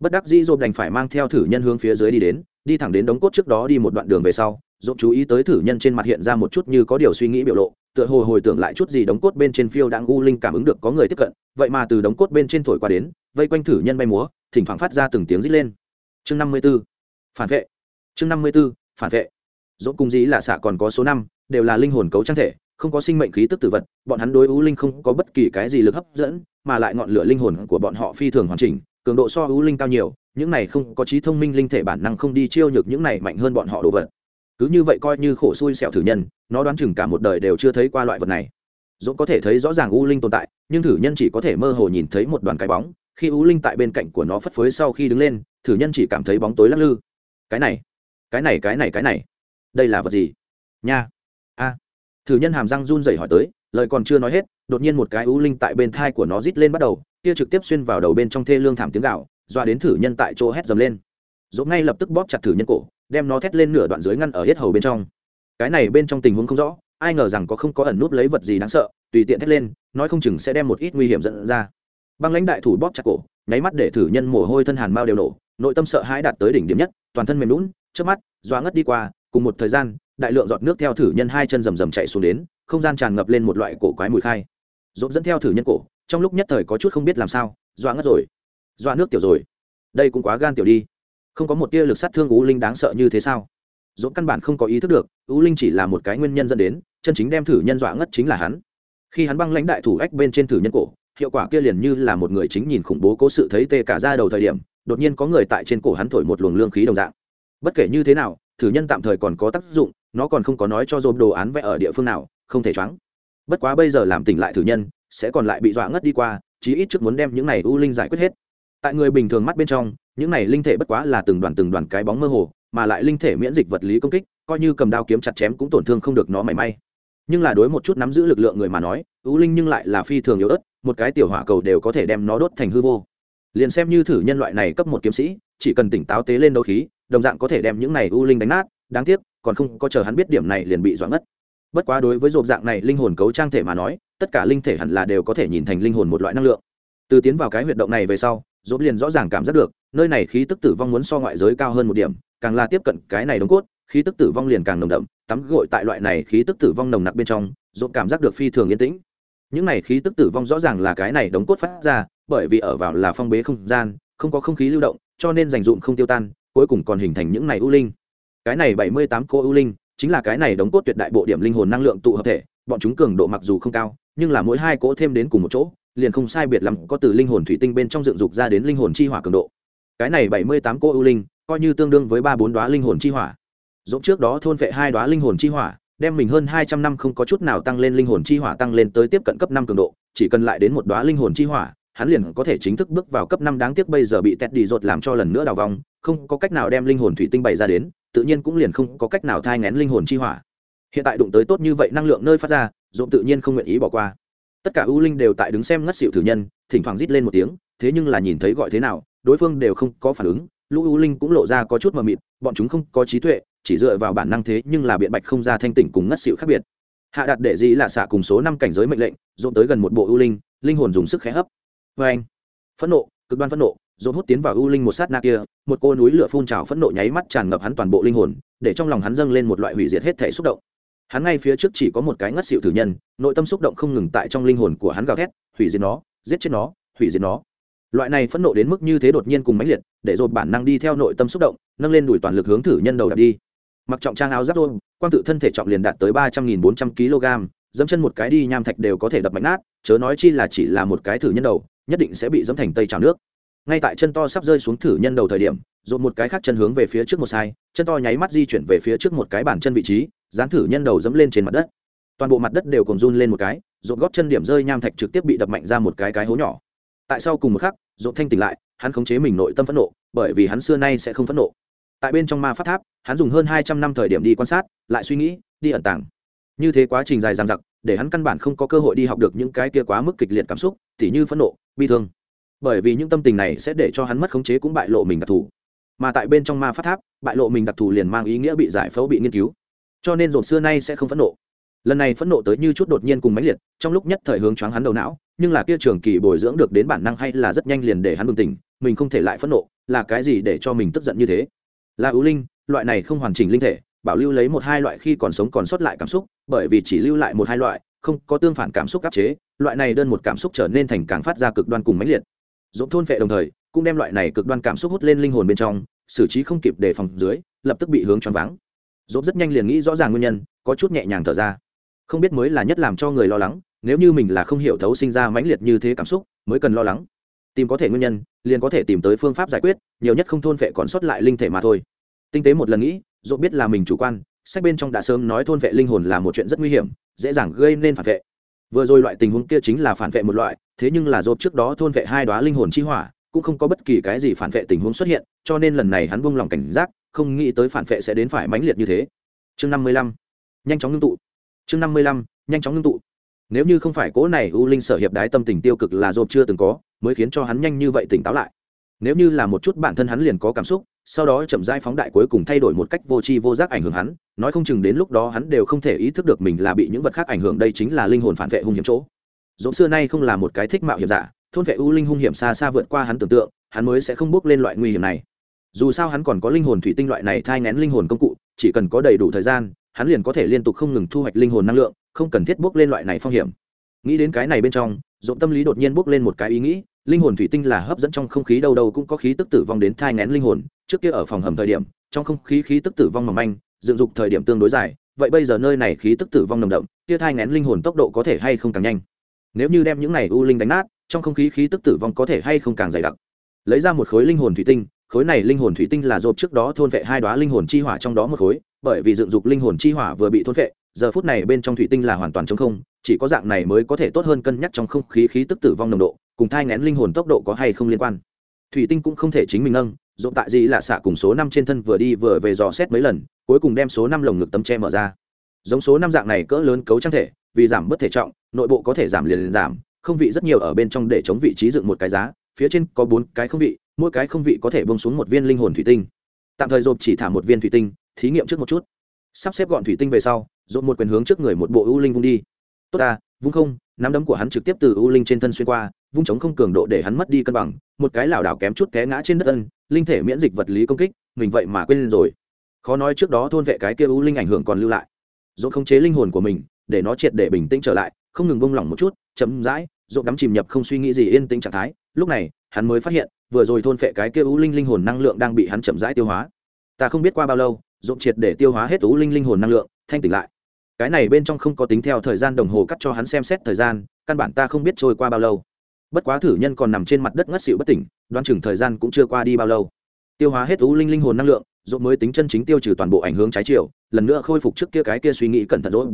Bất đắc dĩ rộp đành phải mang theo thử nhân hướng phía dưới đi đến, đi thẳng đến đống cốt trước đó đi một đoạn đường về sau rộp chú ý tới thử nhân trên mặt hiện ra một chút như có điều suy nghĩ biểu lộ, tựa hồ hồi tưởng lại chút gì đống cốt bên trên phiêu đang u linh cảm ứng được có người tiếp cận, vậy mà từ đống cốt bên trên thổi qua đến, vây quanh thử nhân bay múa, thỉnh thoảng phát ra từng tiếng rít lên. Chương năm mươi b ố phản vệ chương năm mươi b ố phản vệ. Dỗ cùng dĩ là xạ còn có số năm, đều là linh hồn cấu trang thể, không có sinh mệnh khí tức tử vật, bọn hắn đối ưu linh không có bất kỳ cái gì lực hấp dẫn, mà lại ngọn lửa linh hồn của bọn họ phi thường hoàn chỉnh, cường độ so ưu linh cao nhiều, những này không có trí thông minh linh thể bản năng không đi chiêu nhược những này mạnh hơn bọn họ đồ vật. Cứ như vậy coi như khổ xui xẻo thử nhân, nó đoán chừng cả một đời đều chưa thấy qua loại vật này. Dũng có thể thấy rõ ràng u linh tồn tại, nhưng thử nhân chỉ có thể mơ hồ nhìn thấy một đoàn cái bóng, khi u linh tại bên cạnh của nó phất phới sau khi đứng lên, thử nhân chỉ cảm thấy bóng tối lắc lư. Cái này cái này cái này cái này. Đây là vật gì? Nha. A. Thử nhân hàm răng run rẩy hỏi tới, lời còn chưa nói hết, đột nhiên một cái u linh tại bên thai của nó rít lên bắt đầu, kia trực tiếp xuyên vào đầu bên trong thê lương thảm tiếng gạo doa đến thử nhân tại chỗ hét dầm lên. Dũng ngay lập tức bóp chặt thử nhân cổ, đem nó thét lên nửa đoạn dưới ngăn ở hết hầu bên trong. Cái này bên trong tình huống không rõ, ai ngờ rằng có không có ẩn núp lấy vật gì đáng sợ, tùy tiện thét lên, nói không chừng sẽ đem một ít nguy hiểm dẫn ra. Băng lãnh đại thủ bóp chặt cổ, nháy mắt để thử nhân mồ hôi thân hàn bao đều nổ, nội tâm sợ hãi đạt tới đỉnh điểm nhất, toàn thân mềm lún trước mắt doa ngất đi qua, cùng một thời gian, đại lượng giọt nước theo thử nhân hai chân rầm rầm chạy xuống đến, không gian tràn ngập lên một loại cổ quái mùi khai. Dốt dẫn theo thử nhân cổ, trong lúc nhất thời có chút không biết làm sao doa ngất rồi. Doa nước tiểu rồi. Đây cũng quá gan tiểu đi. Không có một tia lực sát thương u linh đáng sợ như thế sao? Dốt căn bản không có ý thức được, u linh chỉ là một cái nguyên nhân dẫn đến, chân chính đem thử nhân dọa ngất chính là hắn. Khi hắn băng lãnh đại thủ ách bên trên thử nhân cổ, hiệu quả kia liền như là một người chính nhìn khủng bố cố sự thấy tê cả ra đầu thời điểm, đột nhiên có người tại trên cổ hắn thổi một luồng lương khí đồng dạng bất kể như thế nào, thử nhân tạm thời còn có tác dụng, nó còn không có nói cho dồn đồ án vẽ ở địa phương nào, không thể choáng. Bất quá bây giờ làm tỉnh lại thử nhân, sẽ còn lại bị dọa ngất đi qua, chí ít trước muốn đem những này u linh giải quyết hết. Tại người bình thường mắt bên trong, những này linh thể bất quá là từng đoàn từng đoàn cái bóng mơ hồ, mà lại linh thể miễn dịch vật lý công kích, coi như cầm đao kiếm chặt chém cũng tổn thương không được nó mảy may. Nhưng là đối một chút nắm giữ lực lượng người mà nói ưu linh nhưng lại là phi thường yếu ớt, một cái tiểu hỏa cầu đều có thể đem nó đốt thành hư vô. Liền xem như thử nhân loại này cấp một kiếm sĩ, chỉ cần tỉnh táo tế lên đấu khí đồng dạng có thể đem những này u linh đánh nát, đáng tiếc, còn không có chờ hắn biết điểm này liền bị doãn ngất. Bất quá đối với rộp dạng này linh hồn cấu trang thể mà nói, tất cả linh thể hẳn là đều có thể nhìn thành linh hồn một loại năng lượng. Từ tiến vào cái huyệt động này về sau, rộp liền rõ ràng cảm giác được, nơi này khí tức tử vong muốn so ngoại giới cao hơn một điểm, càng là tiếp cận cái này đống cốt, khí tức tử vong liền càng nồng đậm, tắm gội tại loại này khí tức tử vong nồng nặc bên trong, rộp cảm giác được phi thường yên tĩnh. Những này khí tức tử vong rõ ràng là cái này đống cốt phát ra, bởi vì ở vào là phong bế không gian, không có không khí lưu động, cho nên dành dụm không tiêu tan cuối cùng còn hình thành những này u linh. Cái này bảy mươi tám cô u linh, chính là cái này đóng cốt tuyệt đại bộ điểm linh hồn năng lượng tụ hợp thể, bọn chúng cường độ mặc dù không cao, nhưng là mỗi hai cỗ thêm đến cùng một chỗ, liền không sai biệt lắm có từ linh hồn thủy tinh bên trong dựng dục ra đến linh hồn chi hỏa cường độ. Cái này bảy mươi tám cỗ ưu linh, coi như tương đương với ba bốn đoá linh hồn chi hỏa. Dẫu trước đó thôn vệ hai đoá linh hồn chi hỏa, đem mình hơn hai trăm năm không có chút nào tăng lên linh hồn chi hỏa tăng lên tới tiếp cận cấp năm cường độ, chỉ cần lại đến một đoá linh hồn chi hỏa hắn liền có thể chính thức bước vào cấp năm đáng tiếc bây giờ bị tét đi rột làm cho lần nữa đào vòng không có cách nào đem linh hồn thủy tinh bày ra đến, tự nhiên cũng liền không có cách nào thai ngén linh hồn chi hỏa. Hiện tại đụng tới tốt như vậy năng lượng nơi phát ra dồn tự nhiên không nguyện ý bỏ qua. Tất cả ưu linh đều tại đứng xem ngất xịu thử nhân, thỉnh thoảng rít lên một tiếng, thế nhưng là nhìn thấy gọi thế nào, đối phương đều không có phản ứng, lũ ưu linh cũng lộ ra có chút mờ mịt, bọn chúng không có trí tuệ, chỉ dựa vào bản năng thế nhưng là biện bạch không ra thanh tỉnh cùng ngất xịu khác biệt. Hạ đặt đệ gì là xạ cùng số năm cảnh giới mệnh lệnh dồn tới gần một bộ ưu linh linh hồn dùng sức khẽ hấp vê anh. Phẫn nộ, cực đoan phẫn nộ, dồn hút tiến vào u linh một sát na kia, một cô núi lửa phun trào phẫn nộ nháy mắt tràn ngập hắn toàn bộ linh hồn, để trong lòng hắn dâng lên một loại hủy diệt hết thể xúc động. Hắn ngay phía trước chỉ có một cái ngất xịu thử nhân, nội tâm xúc động không ngừng tại trong linh hồn của hắn gào thét, hủy diệt nó, giết chết nó, hủy diệt nó. Loại này phẫn nộ đến mức như thế đột nhiên cùng mãnh liệt, để dồn bản năng đi theo nội tâm xúc động, nâng lên đuổi toàn lực hướng thử nhân đầu đạp đi. Mặc trọng trang áo giáp rôn quang tự thân thể trọng liền đạt tới ba trăm nghìn bốn trăm kg dẫm chân một cái đi, nham thạch đều có thể đập mạnh nát, chớ nói chi là chỉ là một cái thử nhân đầu nhất định sẽ bị dẫm thành tây trào nước. Ngay tại chân to sắp rơi xuống thử nhân đầu thời điểm dồn một cái khác chân hướng về phía trước một sai, chân to nháy mắt di chuyển về phía trước một cái bản chân vị trí, dán thử nhân đầu dẫm lên trên mặt đất. Toàn bộ mặt đất đều còn run lên một cái dồn góp chân điểm rơi nham thạch trực tiếp bị đập mạnh ra một cái cái hố nhỏ. Tại sau cùng một khắc dồn thanh tỉnh lại, hắn khống chế mình nội tâm phẫn nộ, bởi vì hắn xưa nay sẽ không phẫn nộ. Tại bên trong ma pháp tháp, hắn dùng hơn hai trăm năm thời điểm đi quan sát, lại suy nghĩ, đi ẩn tàng. Như thế quá trình dài dằng dặc để hắn căn bản không có cơ hội đi học được những cái kia quá mức kịch liệt cảm xúc, tỉ như phẫn nộ, bi thương. Bởi vì những tâm tình này sẽ để cho hắn mất khống chế cũng bại lộ mình đặc thù. Mà tại bên trong ma pháp tháp, bại lộ mình đặc thù liền mang ý nghĩa bị giải phẫu bị nghiên cứu. Cho nên dồn xưa nay sẽ không phẫn nộ. Lần này phẫn nộ tới như chút đột nhiên cùng mãnh liệt, trong lúc nhất thời hướng choáng hắn đầu não, nhưng là kia trường kỳ bồi dưỡng được đến bản năng hay là rất nhanh liền để hắn bừng tỉnh, mình không thể lại phẫn nộ, là cái gì để cho mình tức giận như thế? Là ưu linh, loại này không hoàn chỉnh linh thể bảo lưu lấy một hai loại khi còn sống còn sót lại cảm xúc, bởi vì chỉ lưu lại một hai loại, không có tương phản cảm xúc áp chế, loại này đơn một cảm xúc trở nên thành càng phát ra cực đoan cùng mãnh liệt. Dũng thôn vệ đồng thời, cũng đem loại này cực đoan cảm xúc hút lên linh hồn bên trong, xử trí không kịp đề phòng dưới, lập tức bị hướng choáng váng. Dốt rất nhanh liền nghĩ rõ ràng nguyên nhân, có chút nhẹ nhàng thở ra. Không biết mới là nhất làm cho người lo lắng, nếu như mình là không hiểu thấu sinh ra mãnh liệt như thế cảm xúc, mới cần lo lắng. Tìm có thể nguyên nhân, liền có thể tìm tới phương pháp giải quyết, nhiều nhất không thôn vệ còn sót lại linh thể mà thôi. Tinh tế một lần nghĩ dốt biết là mình chủ quan, sách bên trong đã sớm nói thôn vệ linh hồn là một chuyện rất nguy hiểm, dễ dàng gây nên phản vệ. Vừa rồi loại tình huống kia chính là phản vệ một loại, thế nhưng là dốt trước đó thôn vệ hai đoá linh hồn chi hỏa, cũng không có bất kỳ cái gì phản vệ tình huống xuất hiện, cho nên lần này hắn buông lòng cảnh giác, không nghĩ tới phản vệ sẽ đến phải mãnh liệt như thế. Chương năm mươi lăm, nhanh chóng ngưng tụ. Chương năm mươi lăm, nhanh chóng ngưng tụ. Nếu như không phải cố này u linh sở hiệp đái tâm tình tiêu cực là dột chưa từng có, mới khiến cho hắn nhanh như vậy tỉnh táo lại nếu như là một chút bản thân hắn liền có cảm xúc, sau đó chậm rãi phóng đại cuối cùng thay đổi một cách vô tri vô giác ảnh hưởng hắn, nói không chừng đến lúc đó hắn đều không thể ý thức được mình là bị những vật khác ảnh hưởng, đây chính là linh hồn phản vệ hung hiểm chỗ. Dẫu xưa nay không là một cái thích mạo hiểm giả, thôn vệ u linh hung hiểm xa xa vượt qua hắn tưởng tượng, hắn mới sẽ không bước lên loại nguy hiểm này. Dù sao hắn còn có linh hồn thủy tinh loại này thai ngén linh hồn công cụ, chỉ cần có đầy đủ thời gian, hắn liền có thể liên tục không ngừng thu hoạch linh hồn năng lượng, không cần thiết bước lên loại này phong hiểm. Nghĩ đến cái này bên trong, dũng tâm lý đột nhiên bước lên một cái ý nghĩ linh hồn thủy tinh là hấp dẫn trong không khí đâu đâu cũng có khí tức tử vong đến thai ngén linh hồn. Trước kia ở phòng hầm thời điểm, trong không khí khí tức tử vong mỏng manh, dựng dục thời điểm tương đối dài. Vậy bây giờ nơi này khí tức tử vong nồng đậm, kia thai ngén linh hồn tốc độ có thể hay không càng nhanh? Nếu như đem những này u linh đánh nát, trong không khí khí tức tử vong có thể hay không càng dày đặc? Lấy ra một khối linh hồn thủy tinh, khối này linh hồn thủy tinh là dộp trước đó thôn vệ hai đoá linh hồn chi hỏa trong đó một khối, bởi vì dựng dục linh hồn chi hỏa vừa bị thôn vệ, giờ phút này bên trong thủy tinh là hoàn toàn chống không, chỉ có dạng này mới có thể tốt hơn cân nhắc trong không khí khí tức tử vong nồng độ cùng thai ngén linh hồn tốc độ có hay không liên quan. Thủy tinh cũng không thể chính mình nâng dộp tại gì là xạ cùng số năm trên thân vừa đi vừa về dò xét mấy lần cuối cùng đem số năm lồng ngực tấm che mở ra. Giống số năm dạng này cỡ lớn cấu trang thể vì giảm bớt thể trọng nội bộ có thể giảm liền, liền giảm không vị rất nhiều ở bên trong để chống vị trí dựng một cái giá phía trên có bốn cái không vị mỗi cái không vị có thể bông xuống một viên linh hồn thủy tinh. Tạm thời dộp chỉ thả một viên thủy tinh thí nghiệm trước một chút. Sắp xếp gọn thủy tinh về sau dộp một quyền hướng trước người một bộ ưu linh vung đi. Tốt ta vung không nắm đấm của hắn trực tiếp từ ưu linh trên thân xuyên qua vung chống không cường độ để hắn mất đi cân bằng, một cái lảo đảo kém chút té ngã trên đất ân, linh thể miễn dịch vật lý công kích, mình vậy mà quên rồi. Khó nói trước đó thôn vệ cái kia u linh ảnh hưởng còn lưu lại. Dồn không chế linh hồn của mình, để nó triệt để bình tĩnh trở lại, không ngừng bông lỏng một chút chấm dãi dồn đắm chìm nhập không suy nghĩ gì yên tĩnh trạng thái. Lúc này, hắn mới phát hiện, vừa rồi thôn phệ cái kia u linh linh hồn năng lượng đang bị hắn chậm rãi tiêu hóa. Ta không biết qua bao lâu, dỗ triệt để tiêu hóa hết u linh linh hồn năng lượng, thanh tỉnh lại. Cái này bên trong không có tính theo thời gian đồng hồ cắt cho hắn xem xét thời gian, căn bản ta không biết trôi qua bao lâu bất quá thử nhân còn nằm trên mặt đất ngất xịu bất tỉnh đoan chừng thời gian cũng chưa qua đi bao lâu. Tiêu hóa hết u linh linh hồn năng lượng dỗ mới tính chân chính tiêu trừ toàn bộ ảnh hướng trái chiều, lần nữa khôi phục trước kia cái kia suy nghĩ cẩn thận dỗ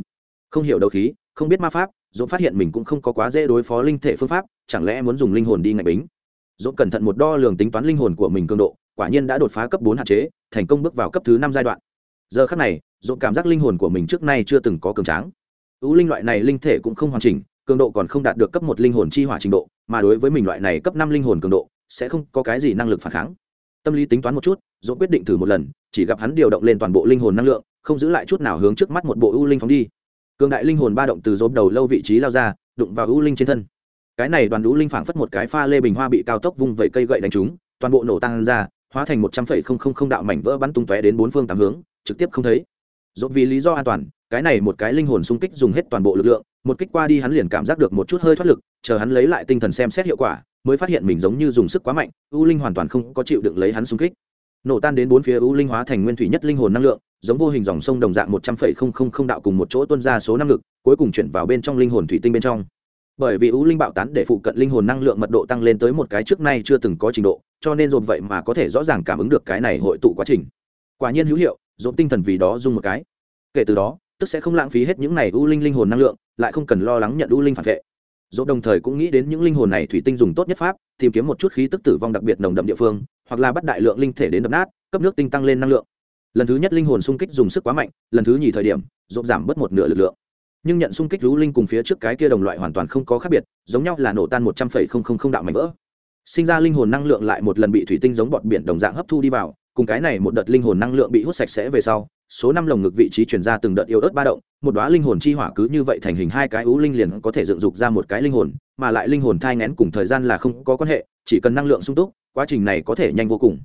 không hiểu đấu khí, không biết ma pháp dỗ phát hiện mình cũng không có quá dễ đối phó linh thể phương pháp, chẳng lẽ muốn dùng linh hồn đi ngạch bính? Dỗ cẩn thận một đo lường tính toán linh hồn của mình cường độ, quả nhiên đã đột phá cấp bốn hạn chế, thành công bước vào cấp thứ năm giai đoạn. Giờ khắc này dỗ cảm giác linh hồn của mình trước nay chưa từng có cường tráng. Ưu linh loại này linh thể cũng không hoàn chỉnh cường độ còn không đạt được cấp một linh hồn chi hỏa trình độ, mà đối với mình loại này cấp năm linh hồn cường độ, sẽ không có cái gì năng lực phản kháng. Tâm lý tính toán một chút dỗ quyết định thử một lần, chỉ gặp hắn điều động lên toàn bộ linh hồn năng lượng, không giữ lại chút nào hướng trước mắt một bộ ưu linh phóng đi. Cường đại linh hồn ba động từ dốp đầu lâu vị trí lao ra, đụng vào ưu linh trên thân. Cái này đoàn ưu linh phảng phất một cái pha lê bình hoa bị cao tốc vung vẩy cây gậy đánh trúng, toàn bộ nổ tăng ra, hóa thành một trăm phẩy không không không đạo mảnh vỡ bắn tung tóe đến bốn phương tám hướng, trực tiếp không thấy. Dốt vì lý do an toàn, cái này một cái linh hồn xung kích dùng hết toàn bộ lực lượng một kích qua đi hắn liền cảm giác được một chút hơi thoát lực, chờ hắn lấy lại tinh thần xem xét hiệu quả, mới phát hiện mình giống như dùng sức quá mạnh, u linh hoàn toàn không có chịu đựng lấy hắn xung kích. Nổ tan đến bốn phía u linh hóa thành nguyên thủy nhất linh hồn năng lượng, giống vô hình dòng sông đồng dạng một trăm phẩy không không không đạo cùng một chỗ tuân ra số năng lực, cuối cùng chuyển vào bên trong linh hồn thủy tinh bên trong. Bởi vì u linh bạo tán để phụ cận linh hồn năng lượng mật độ tăng lên tới một cái trước nay chưa từng có trình độ, cho nên dồn vậy mà có thể rõ ràng cảm ứng được cái này hội tụ quá trình. Quả nhiên hữu hiệu, dồn tinh thần vì đó dùng một cái. Kể từ đó, tức sẽ không lãng phí hết những này u linh linh hồn năng lượng lại không cần lo lắng nhận u linh phản vệ. Dỗ đồng thời cũng nghĩ đến những linh hồn này thủy tinh dùng tốt nhất pháp, tìm kiếm một chút khí tức tử vong đặc biệt nồng đậm địa phương, hoặc là bắt đại lượng linh thể đến đập nát, cấp nước tinh tăng lên năng lượng. Lần thứ nhất linh hồn xung kích dùng sức quá mạnh, lần thứ nhì thời điểm dỗ giảm bớt một nửa lực lượng. Nhưng nhận xung kích rú linh cùng phía trước cái kia đồng loại hoàn toàn không có khác biệt, giống nhau là nổ tan một trăm phẩy không không không đạo mảnh vỡ. Sinh ra linh hồn năng lượng lại một lần bị thủy tinh giống bọt biển đồng dạng hấp thu đi vào cùng cái này một đợt linh hồn năng lượng bị hút sạch sẽ về sau, số năm lồng ngực vị trí chuyển ra từng đợt yếu ớt ba động, một đoá linh hồn chi hỏa cứ như vậy thành hình hai cái ú linh liền có thể dựng dục ra một cái linh hồn, mà lại linh hồn thai ngén cùng thời gian là không có quan hệ, chỉ cần năng lượng sung túc, quá trình này có thể nhanh vô cùng.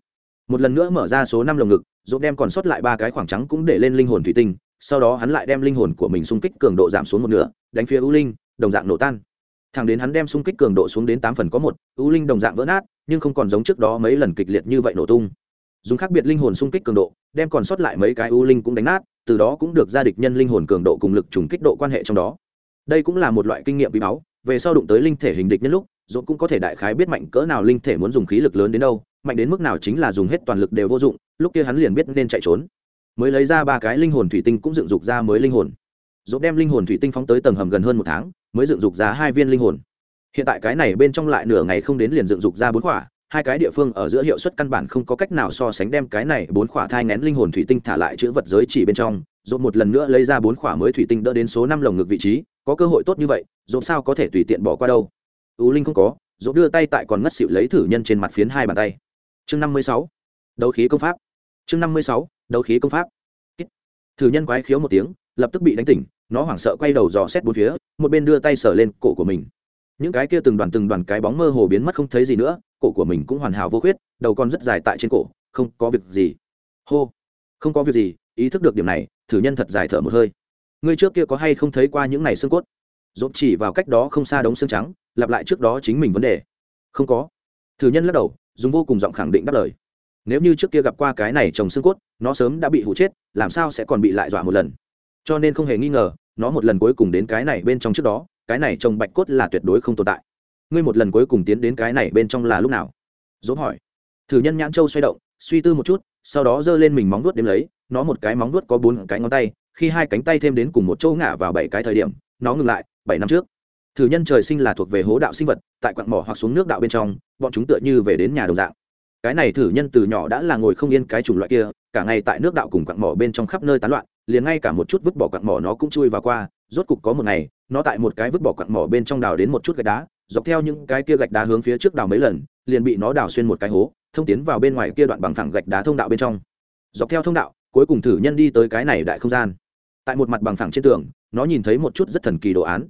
Một lần nữa mở ra số năm lồng ngực dỗ đem còn sót lại ba cái khoảng trắng cũng để lên linh hồn thủy tinh, sau đó hắn lại đem linh hồn của mình xung kích cường độ giảm xuống một nửa, đánh phía ưu linh, đồng dạng nổ tan. Thẳng đến hắn đem xung kích cường độ xuống đến tám phần có một ưu linh đồng dạng vỡ nát, nhưng không còn giống trước đó mấy lần kịch liệt như vậy nổ tung dùng khác biệt linh hồn xung kích cường độ, đem còn sót lại mấy cái ưu linh cũng đánh nát, từ đó cũng được gia địch nhân linh hồn cường độ cùng lực trùng kích độ quan hệ trong đó. Đây cũng là một loại kinh nghiệm bí máu về sau đụng tới linh thể hình địch nhân lúc, dũng cũng có thể đại khái biết mạnh cỡ nào linh thể muốn dùng khí lực lớn đến đâu, mạnh đến mức nào chính là dùng hết toàn lực đều vô dụng, lúc kia hắn liền biết nên chạy trốn. Mới lấy ra ba cái linh hồn thủy tinh cũng dựng dục ra mới linh hồn. Dũng đem linh hồn thủy tinh phóng tới tầng hầm gần hơn một tháng, mới dựng dục ra hai viên linh hồn. Hiện tại cái này bên trong lại nửa ngày không đến liền dựng dục ra bốn quả hai cái địa phương ở giữa hiệu suất căn bản không có cách nào so sánh đem cái này bốn khỏa thai ngén linh hồn thủy tinh thả lại chữ vật giới chỉ bên trong dồn một lần nữa lấy ra bốn khỏa mới thủy tinh đỡ đến số năm lồng ngực vị trí, có cơ hội tốt như vậy dồn sao có thể tùy tiện bỏ qua đâu. Ú linh không có dồn đưa tay tại còn ngất xịu lấy thử nhân trên mặt phiến hai bàn tay. Chương năm mươi sáu, đấu khí công pháp. Chương năm mươi sáu, đấu khí công pháp. Thử nhân quái khiếu một tiếng, lập tức bị đánh tỉnh, nó hoảng sợ quay đầu dò xét bốn phía, một bên đưa tay sờ lên cổ của mình những cái kia từng đoàn từng đoàn cái bóng mơ hồ biến mất không thấy gì nữa, cổ của mình cũng hoàn hảo vô khuyết, đầu còn rất dài tại trên cổ, không có việc gì. Hô, không có việc gì, ý thức được điểm này, thử nhân thật dài thở một hơi. Ngươi trước kia có hay không thấy qua những này xương cốt? Dốt chỉ vào cách đó không xa đống xương trắng, lặp lại trước đó chính mình vấn đề. Không có. Thử nhân lắc đầu, dùng vô cùng giọng khẳng định đáp lời. Nếu như trước kia gặp qua cái này trồng xương cốt, nó sớm đã bị hụ chết, làm sao sẽ còn bị lại dọa một lần? Cho nên không hề nghi ngờ, nó một lần cuối cùng đến cái này bên trong trước đó cái này trồng bạch cốt là tuyệt đối không tồn tại. Ngươi một lần cuối cùng tiến đến cái này bên trong là lúc nào? Dốt hỏi. Thử nhân nhãn châu xoay động, suy tư một chút, sau đó giơ lên mình móng vuốt đếm lấy, nó một cái móng vuốt có bốn cái ngón tay, khi hai cánh tay thêm đến cùng một chỗ ngả vào bảy cái thời điểm, nó ngừng lại, bảy năm trước. Thử nhân trời sinh là thuộc về hố đạo sinh vật, tại quặng mỏ hoặc xuống nước đạo bên trong, bọn chúng tựa như về đến nhà đồng dạng. Cái này thử nhân từ nhỏ đã là ngồi không yên cái chủng loại kia, cả ngày tại nước đạo cùng quặng mỏ bên trong khắp nơi tán loạn, liền ngay cả một chút vứt bỏ quặng mỏ nó cũng chui vào qua, rốt cục có một ngày nó tại một cái vứt bỏ quặng mỏ bên trong đào đến một chút gạch đá, dọc theo những cái kia gạch đá hướng phía trước đào mấy lần, liền bị nó đào xuyên một cái hố, thông tiến vào bên ngoài kia đoạn bằng phẳng gạch đá thông đạo bên trong. Dọc theo thông đạo, cuối cùng thử nhân đi tới cái này đại không gian. Tại một mặt bằng phẳng trên tường, nó nhìn thấy một chút rất thần kỳ đồ án.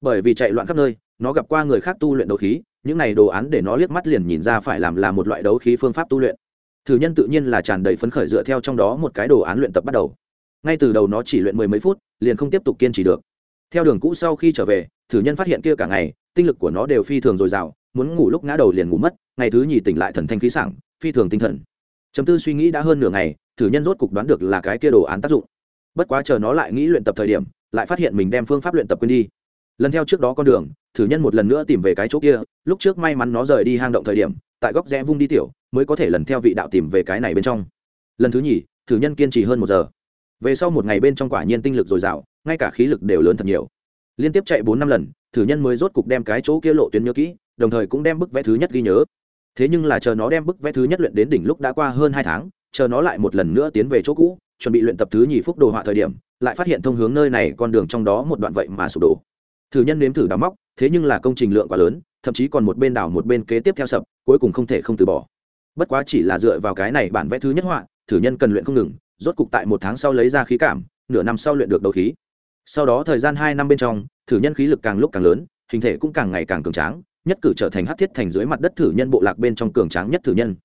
Bởi vì chạy loạn khắp nơi, nó gặp qua người khác tu luyện đấu khí, những này đồ án để nó liếc mắt liền nhìn ra phải làm là một loại đấu khí phương pháp tu luyện. Thử nhân tự nhiên là tràn đầy phấn khởi dựa theo trong đó một cái đồ án luyện tập bắt đầu. Ngay từ đầu nó chỉ luyện mười mấy phút, liền không tiếp tục kiên trì được theo đường cũ sau khi trở về, thử nhân phát hiện kia cả ngày, tinh lực của nó đều phi thường dồi dào, muốn ngủ lúc ngã đầu liền ngủ mất, ngày thứ nhì tỉnh lại thần thanh khí sảng, phi thường tinh thần. Chấm tư suy nghĩ đã hơn nửa ngày, thử nhân rốt cục đoán được là cái kia đồ án tác dụng. Bất quá chờ nó lại nghĩ luyện tập thời điểm, lại phát hiện mình đem phương pháp luyện tập quên đi. Lần theo trước đó con đường, thử nhân một lần nữa tìm về cái chỗ kia, lúc trước may mắn nó rời đi hang động thời điểm, tại góc rẽ vung đi tiểu, mới có thể lần theo vị đạo tìm về cái này bên trong. Lần thứ nhì, thử nhân kiên trì hơn một giờ. Về sau một ngày bên trong quả nhiên tinh lực dồi dào ngay cả khí lực đều lớn thật nhiều. Liên tiếp chạy bốn năm lần, thử nhân mới rốt cục đem cái chỗ kia lộ tuyến nhớ kỹ, đồng thời cũng đem bức vẽ thứ nhất ghi nhớ. Thế nhưng là chờ nó đem bức vẽ thứ nhất luyện đến đỉnh lúc đã qua hơn hai tháng, chờ nó lại một lần nữa tiến về chỗ cũ, chuẩn bị luyện tập thứ nhì phúc đồ họa thời điểm, lại phát hiện thông hướng nơi này con đường trong đó một đoạn vậy mà sụp đổ. Thử nhân nếm thử đào móc, thế nhưng là công trình lượng quá lớn, thậm chí còn một bên đảo một bên kế tiếp theo sập, cuối cùng không thể không từ bỏ. Bất quá chỉ là dựa vào cái này bản vẽ thứ nhất họa, thử nhân cần luyện không ngừng, rốt cục tại một tháng sau lấy ra khí cảm, nửa năm sau luyện được đầu khí sau đó thời gian hai năm bên trong, thử nhân khí lực càng lúc càng lớn, hình thể cũng càng ngày càng cường tráng, nhất cử trở thành hát thiết thành dưới mặt đất thử nhân bộ lạc bên trong cường tráng nhất thử nhân.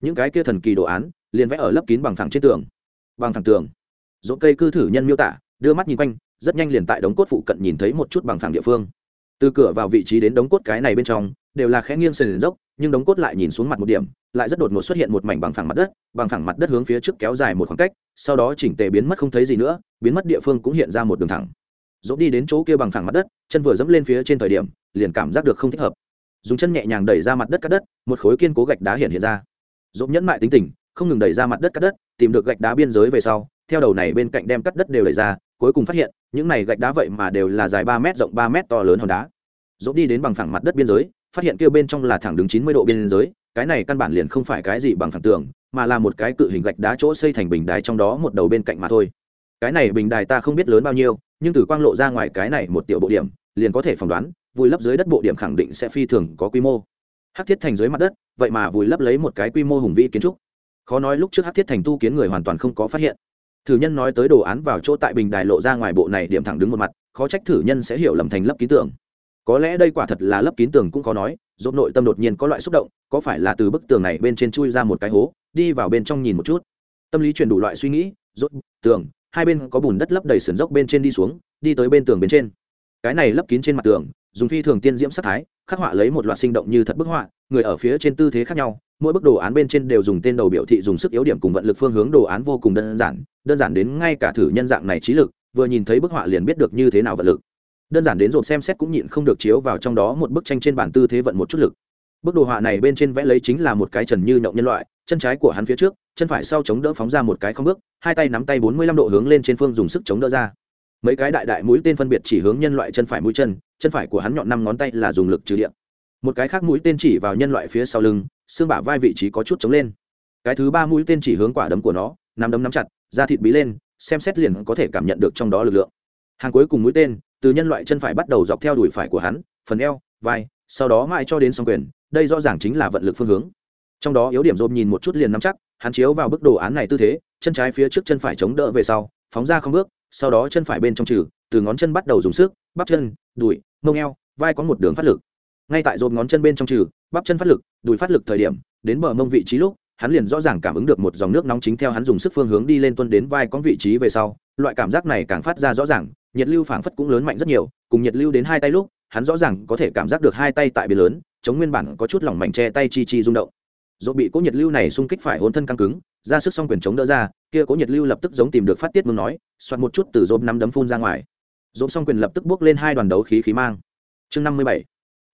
Những cái kia thần kỳ đồ án, liền vẽ ở lớp kín bằng thẳng trên tường. Bằng thẳng tường. Dỗ cây cư thử nhân miêu tả, đưa mắt nhìn quanh, rất nhanh liền tại đống cốt phụ cận nhìn thấy một chút bằng thẳng địa phương. Từ cửa vào vị trí đến đống cốt cái này bên trong, đều là khẽ nghiêng sườn dốc, nhưng đống cốt lại nhìn xuống mặt một điểm lại rất đột ngột xuất hiện một mảnh bằng phẳng mặt đất, bằng phẳng mặt đất hướng phía trước kéo dài một khoảng cách, sau đó chỉnh tề biến mất không thấy gì nữa, biến mất địa phương cũng hiện ra một đường thẳng. Dỗ đi đến chỗ kia bằng phẳng mặt đất, chân vừa dẫm lên phía trên thời điểm, liền cảm giác được không thích hợp. Dùng chân nhẹ nhàng đẩy ra mặt đất cắt đất, một khối kiên cố gạch đá hiện hiện ra. Dỗ nhẫn mại tính tình, không ngừng đẩy ra mặt đất cắt đất, tìm được gạch đá biên giới về sau, theo đầu này bên cạnh đem cắt đất đều đẩy ra, cuối cùng phát hiện, những này gạch đá vậy mà đều là dài ba m rộng, ba m to lớn hòn đá. Dỗ đi đến bằng phẳng mặt đất biên giới, phát hiện kia bên trong là thẳng đứng chín mươi độ biên giới cái này căn bản liền không phải cái gì bằng phẳng tường, mà là một cái cự hình gạch đá chỗ xây thành bình đài trong đó một đầu bên cạnh mà thôi. Cái này bình đài ta không biết lớn bao nhiêu, nhưng từ quang lộ ra ngoài cái này một tiểu bộ điểm, liền có thể phỏng đoán, vùi lấp dưới đất bộ điểm khẳng định sẽ phi thường có quy mô. Hát thiết thành dưới mặt đất, vậy mà vùi lấp lấy một cái quy mô hùng vĩ kiến trúc. Khó nói lúc trước hát thiết thành tu kiến người hoàn toàn không có phát hiện. Thử nhân nói tới đồ án vào chỗ tại bình đài lộ ra ngoài bộ này điểm thẳng đứng một mặt, khó trách thử nhân sẽ hiểu lầm thành lấp ký tưởng. Có lẽ đây quả thật là lấp kín tường cũng khó nói dốt nội tâm đột nhiên có loại xúc động, có phải là từ bức tường này bên trên chui ra một cái hố, đi vào bên trong nhìn một chút. Tâm lý chuyển đủ loại suy nghĩ, rốt tường, hai bên có bùn đất lấp đầy sườn dốc bên trên đi xuống, đi tới bên tường bên trên. Cái này lấp kín trên mặt tường, dùng phi thường tiên diễm sắc thái, khắc họa lấy một loạt sinh động như thật bức họa, người ở phía trên tư thế khác nhau, mỗi bức đồ án bên trên đều dùng tên đầu biểu thị dùng sức yếu điểm cùng vận lực phương hướng đồ án vô cùng đơn giản đơn giản đến ngay cả thử nhân dạng này trí lực, vừa nhìn thấy bức họa liền biết được như thế nào vận lực đơn giản đến rộn xem xét cũng nhịn không được chiếu vào trong đó một bức tranh trên bản tư thế vận một chút lực. Bức đồ họa này bên trên vẽ lấy chính là một cái trần như nhậu nhân loại, chân trái của hắn phía trước, chân phải sau chống đỡ phóng ra một cái không bước, hai tay nắm tay bốn mươi lăm độ hướng lên trên phương dùng sức chống đỡ ra. Mấy cái đại đại mũi tên phân biệt chỉ hướng nhân loại chân phải mũi chân chân phải của hắn nhọn năm ngón tay là dùng lực trừ điện. Một cái khác mũi tên chỉ vào nhân loại phía sau lưng, xương bả vai vị trí có chút chống lên. Cái thứ ba mũi tên chỉ hướng quả đấm của nó, nắm đấm nắm chặt, da thịt bí lên, xem xét liền có thể cảm nhận được trong đó lực lượng. Hàng cuối cùng mũi tên từ nhân loại chân phải bắt đầu dọc theo đùi phải của hắn, phần eo, vai, sau đó mãi cho đến song quyền, đây rõ ràng chính là vận lực phương hướng. Trong đó yếu điểm dồn nhìn một chút liền nắm chắc, hắn chiếu vào bức đồ án này tư thế, chân trái phía trước chân phải chống đỡ về sau, phóng ra không bước, sau đó chân phải bên trong trừ, từ ngón chân bắt đầu dùng sức, bắp chân, đùi, mông eo, vai có một đường phát lực. Ngay tại dồn ngón chân bên trong trừ, bắp chân phát lực, đùi phát lực thời điểm, đến bờ mông vị trí lúc, hắn liền rõ ràng cảm ứng được một dòng nước nóng chính theo hắn dùng sức phương hướng đi lên tuân đến vai có vị trí về sau, loại cảm giác này càng phát ra rõ ràng nhiệt lưu phảng phất cũng lớn mạnh rất nhiều, cùng nhiệt lưu đến hai tay lúc, hắn rõ ràng có thể cảm giác được hai tay tại biển lớn, chống nguyên bản có chút lỏng mảnh che tay chi chi rung động. Dỗ bị cố nhiệt lưu này xung kích phải hôn thân căng cứng, ra sức xong quyền chống đỡ ra, kia cố nhiệt lưu lập tức giống tìm được phát tiết mương nói, soạt một chút từ dỗ năm đấm phun ra ngoài. Dỗ xong quyền lập tức bước lên hai đoàn đấu khí khí mang. Chương năm mươi bảy,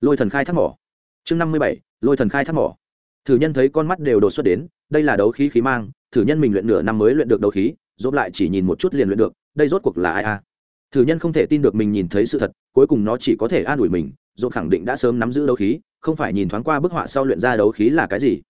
lôi thần khai thác mỏ. Chương năm mươi bảy, lôi thần khai thác mỏ. Thử nhân thấy con mắt đều đột xuất đến, đây là đấu khí khí mang, thử nhân mình luyện nửa năm mới luyện được đấu khí dỗ lại chỉ nhìn một chút liền luyện được, đây rốt cuộc là ai a? Thử nhân không thể tin được mình nhìn thấy sự thật, cuối cùng nó chỉ có thể an ủi mình dồn khẳng định đã sớm nắm giữ đấu khí, không phải nhìn thoáng qua bức họa sau luyện ra đấu khí là cái gì.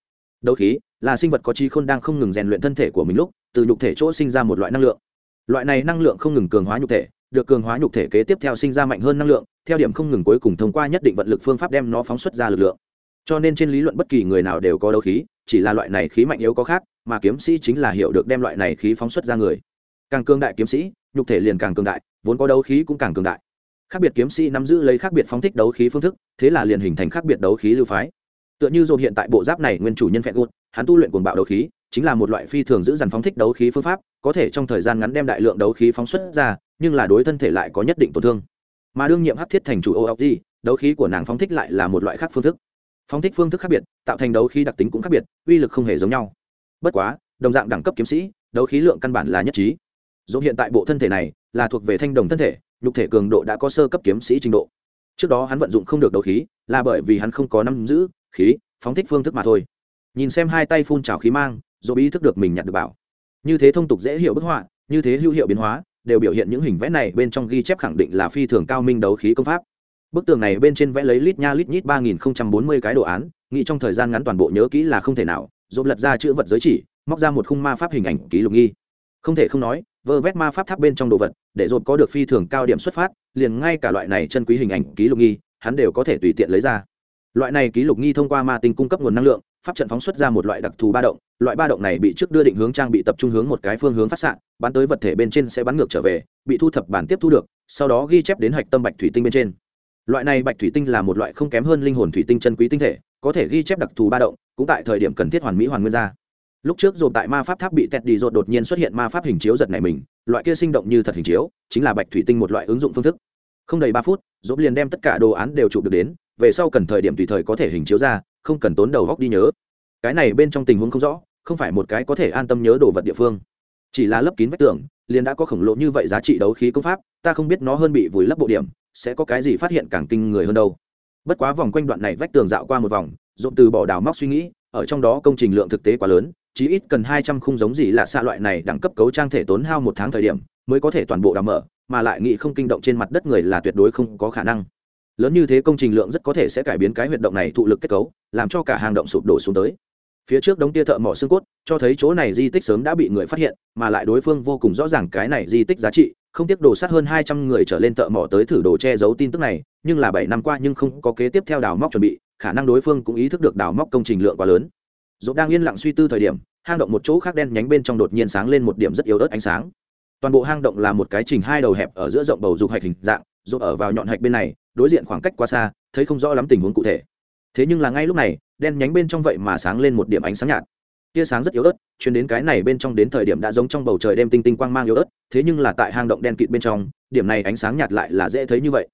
Đấu khí là sinh vật có trí khôn đang không ngừng rèn luyện thân thể của mình lúc, từ nhục thể chỗ sinh ra một loại năng lượng. Loại này năng lượng không ngừng cường hóa nhục thể, được cường hóa nhục thể kế tiếp theo sinh ra mạnh hơn năng lượng, theo điểm không ngừng cuối cùng thông qua nhất định vận lực phương pháp đem nó phóng xuất ra lực lượng. Cho nên trên lý luận bất kỳ người nào đều có đấu khí, chỉ là loại này khí mạnh yếu có khác, mà kiếm sĩ chính là hiểu được đem loại này khí phóng xuất ra người. Càng cường đại kiếm sĩ nhục thể liền càng cường đại vốn có đấu khí cũng càng cường đại. Khác biệt kiếm sĩ nắm giữ lấy khác biệt phóng thích đấu khí phương thức thế là liền hình thành khác biệt đấu khí lưu phái. Tựa như dồn hiện tại bộ giáp này nguyên chủ nhân phẹn gột hắn tu luyện cuồng bạo đấu khí chính là một loại phi thường giữ dằn phóng thích đấu khí phương pháp có thể trong thời gian ngắn đem đại lượng đấu khí phóng xuất ra nhưng là đối thân thể lại có nhất định tổn thương. Mà đương nhiệm hắc thiết thành chủ OLG, đấu khí của nàng phóng thích lại là một loại khác phương thức. Phóng thích phương thức khác biệt tạo thành đấu khí đặc tính cũng khác biệt uy lực không hề giống nhau. Bất quá đồng dạng đẳng cấp kiếm sĩ đấu khí lượng căn bản là nhất trí dỗ hiện tại bộ thân thể này là thuộc về thanh đồng thân thể, nhục thể cường độ đã có sơ cấp kiếm sĩ trình độ. Trước đó hắn vận dụng không được đấu khí, là bởi vì hắn không có năm giữ khí, phóng thích phương thức mà thôi. Nhìn xem hai tay phun trào khí mang, dỗ ý thức được mình nhặt được bảo. Như thế thông tục dễ hiểu bức họa, như thế hữu hiệu biến hóa, đều biểu hiện những hình vẽ này bên trong ghi chép khẳng định là phi thường cao minh đấu khí công pháp. Bức tường này bên trên vẽ lấy lít nha lít nhít ba nghìn không trăm bốn mươi cái đồ án, nghĩ trong thời gian ngắn toàn bộ nhớ kỹ là không thể nào. Dồn lật ra chữ vật giới chỉ, móc ra một khung ma pháp hình ảnh ký lục nghi. Không thể không nói vơ vét ma pháp tháp bên trong đồ vật, để dồn có được phi thường cao điểm xuất phát, liền ngay cả loại này chân quý hình ảnh ký lục nghi, hắn đều có thể tùy tiện lấy ra. Loại này ký lục nghi thông qua ma tinh cung cấp nguồn năng lượng, pháp trận phóng xuất ra một loại đặc thù ba động, loại ba động này bị trước đưa định hướng trang bị tập trung hướng một cái phương hướng phát xạ, bắn tới vật thể bên trên sẽ bắn ngược trở về, bị thu thập bản tiếp thu được, sau đó ghi chép đến hạch tâm bạch thủy tinh bên trên. Loại này bạch thủy tinh là một loại không kém hơn linh hồn thủy tinh chân quý tinh thể, có thể ghi chép đặc thù ba động, cũng tại thời điểm cần thiết hoàn mỹ hoàn nguyên ra lúc trước dồn tại ma pháp tháp bị tẹt đi dột đột nhiên xuất hiện ma pháp hình chiếu giật này mình, loại kia sinh động như thật hình chiếu, chính là bạch thủy tinh một loại ứng dụng phương thức. Không đầy ba phút dồn liền đem tất cả đồ án đều chụp được đến, về sau cần thời điểm tùy thời có thể hình chiếu ra, không cần tốn đầu góc đi nhớ. Cái này bên trong tình huống không rõ, không phải một cái có thể an tâm nhớ đồ vật địa phương. Chỉ là lấp kín vách tường, liền đã có khổng lồ như vậy giá trị đấu khí công pháp, ta không biết nó hơn bị vùi lấp bộ điểm, sẽ có cái gì phát hiện càng kinh người hơn đâu. Bất quá vòng quanh đoạn này vách tường dạo qua một vòng dồn từ bỏ đào móc suy nghĩ, ở trong đó công trình lượng thực tế quá lớn chí ít cần hai trăm khung giống gì là xạ loại này đẳng cấp cấu trang thể tốn hao một tháng thời điểm mới có thể toàn bộ đào mở, mà lại nghĩ không kinh động trên mặt đất người là tuyệt đối không có khả năng. Lớn như thế công trình lượng rất có thể sẽ cải biến cái huyệt động này thụ lực kết cấu, làm cho cả hang động sụp đổ xuống tới. Phía trước đống tia thợ mỏ xương cốt, cho thấy chỗ này di tích sớm đã bị người phát hiện, mà lại đối phương vô cùng rõ ràng cái này di tích giá trị, không tiếc đổ sát hơn hai trăm người trở lên thợ mỏ tới thử đồ che giấu tin tức này, nhưng là bảy năm qua nhưng không có kế tiếp theo đào móc chuẩn bị, khả năng đối phương cũng ý thức được đào móc công trình lượng quá lớn dỗ đang yên lặng suy tư thời điểm, hang động một chỗ khác đen nhánh bên trong đột nhiên sáng lên một điểm rất yếu ớt ánh sáng. Toàn bộ hang động là một cái trình hai đầu hẹp ở giữa rộng bầu dục hạch hình dạng dỗ ở vào nhọn hạch bên này, đối diện khoảng cách quá xa, thấy không rõ lắm tình huống cụ thể. Thế nhưng là ngay lúc này, đen nhánh bên trong vậy mà sáng lên một điểm ánh sáng nhạt. Tia sáng rất yếu ớt chuyến đến cái này bên trong đến thời điểm đã giống trong bầu trời đêm tinh tinh quang mang yếu ớt, thế nhưng là tại hang động đen kịt bên trong, điểm này ánh sáng nhạt lại là dễ thấy như vậy.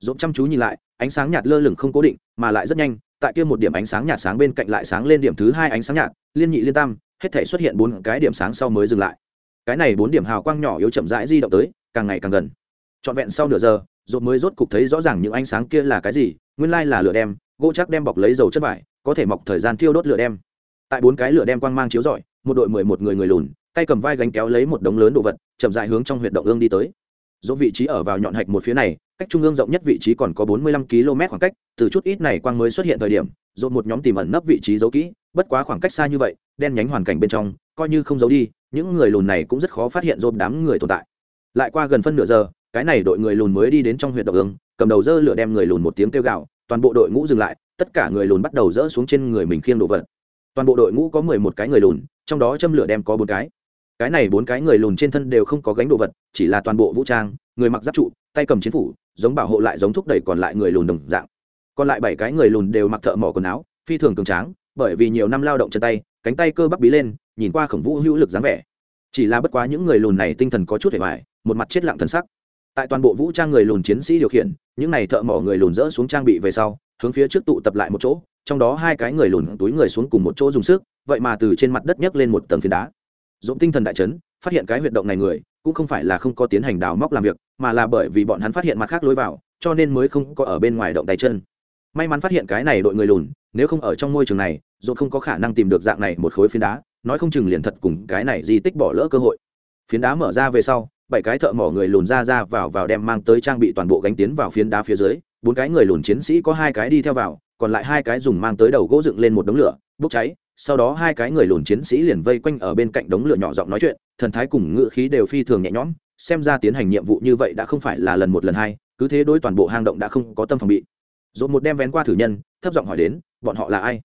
Dỗ chăm chú nhìn lại, ánh sáng nhạt lơ lửng không cố định, mà lại rất nhanh tại kia một điểm ánh sáng nhạt sáng bên cạnh lại sáng lên điểm thứ hai ánh sáng nhạt, liên nhị liên tam, hết thể xuất hiện bốn cái điểm sáng sau mới dừng lại. Cái này bốn điểm hào quang nhỏ yếu chậm rãi di động tới, càng ngày càng gần. Trọn vẹn sau nửa giờ dốt mới rốt cục thấy rõ ràng những ánh sáng kia là cái gì, nguyên lai là lửa đem gỗ chắc đem bọc lấy dầu chất vải, có thể mọc thời gian thiêu đốt lửa đem tại bốn cái lửa đem quang mang chiếu rọi, một đội mười một người người lùn, tay cầm vai gánh kéo lấy một đống lớn đồ vật, chậm dại hướng trong huyệt động ương đi tới. Dỗ vị trí ở vào nhọn hạch một phía này cách trung ương rộng nhất vị trí còn có bốn mươi lăm km khoảng cách, từ chút ít này quang mới xuất hiện thời điểm dồn một nhóm tìm ẩn nấp vị trí giấu kỹ, bất quá khoảng cách xa như vậy, đen nhánh hoàn cảnh bên trong, coi như không giấu đi, những người lùn này cũng rất khó phát hiện dồn đám người tồn tại. Lại qua gần phân nửa giờ, cái này đội người lùn mới đi đến trong huyện động ương cầm đầu dơ lửa đem người lùn một tiếng kêu gạo toàn bộ đội ngũ dừng lại, tất cả người lùn bắt đầu dỡ xuống trên người mình khiêng đồ vật. Toàn bộ đội ngũ có mười một cái người lùn, trong đó châm lửa đem có bốn cái. Cái này bốn cái người lùn trên thân đều không có gánh đồ vật, chỉ là toàn bộ vũ trang, người mặc giáp trụ tay cầm chiến phủ, giống bảo hộ lại giống thúc đẩy còn lại người lùn đồng dạng. Còn lại bảy cái người lùn đều mặc thợ mỏ quần áo, phi thường cường tráng, bởi vì nhiều năm lao động chân tay, cánh tay cơ bắp bí lên, nhìn qua khổng vũ hữu lực dáng vẻ. Chỉ là bất quá những người lùn này tinh thần có chút hề hoài, một mặt chết lặng thần sắc. Tại toàn bộ vũ trang người lùn chiến sĩ điều khiển, những này thợ mỏ người lùn dỡ xuống trang bị về sau, hướng phía trước tụ tập lại một chỗ, trong đó hai cái người lùn túi người xuống cùng một chỗ dùng sức, vậy mà từ trên mặt đất nhấc lên một tầng phiến đá. Dũng tinh thần đại chấn, phát hiện cái huyệt động này người cũng không phải là không có tiến hành đào móc làm việc, mà là bởi vì bọn hắn phát hiện mặt khác lối vào, cho nên mới không có ở bên ngoài động tay chân. May mắn phát hiện cái này đội người lùn, nếu không ở trong môi trường này dũng không có khả năng tìm được dạng này một khối phiến đá, nói không chừng liền thật cùng cái này di tích bỏ lỡ cơ hội. Phiến đá mở ra về sau, bảy cái thợ mỏ người lùn ra ra vào vào đem mang tới trang bị toàn bộ gánh tiến vào phiến đá phía dưới, bốn cái người lùn chiến sĩ có hai cái đi theo vào, còn lại hai cái dùng mang tới đầu gỗ dựng lên một đống lửa, bốc cháy, sau đó hai cái người lùn chiến sĩ liền vây quanh ở bên cạnh đống lửa nhỏ giọng nói chuyện thần thái cùng ngựa khí đều phi thường nhẹ nhõm, xem ra tiến hành nhiệm vụ như vậy đã không phải là lần một lần hai, cứ thế đối toàn bộ hang động đã không có tâm phòng bị. Dồn một đem vén qua thử nhân, thấp giọng hỏi đến, bọn họ là ai?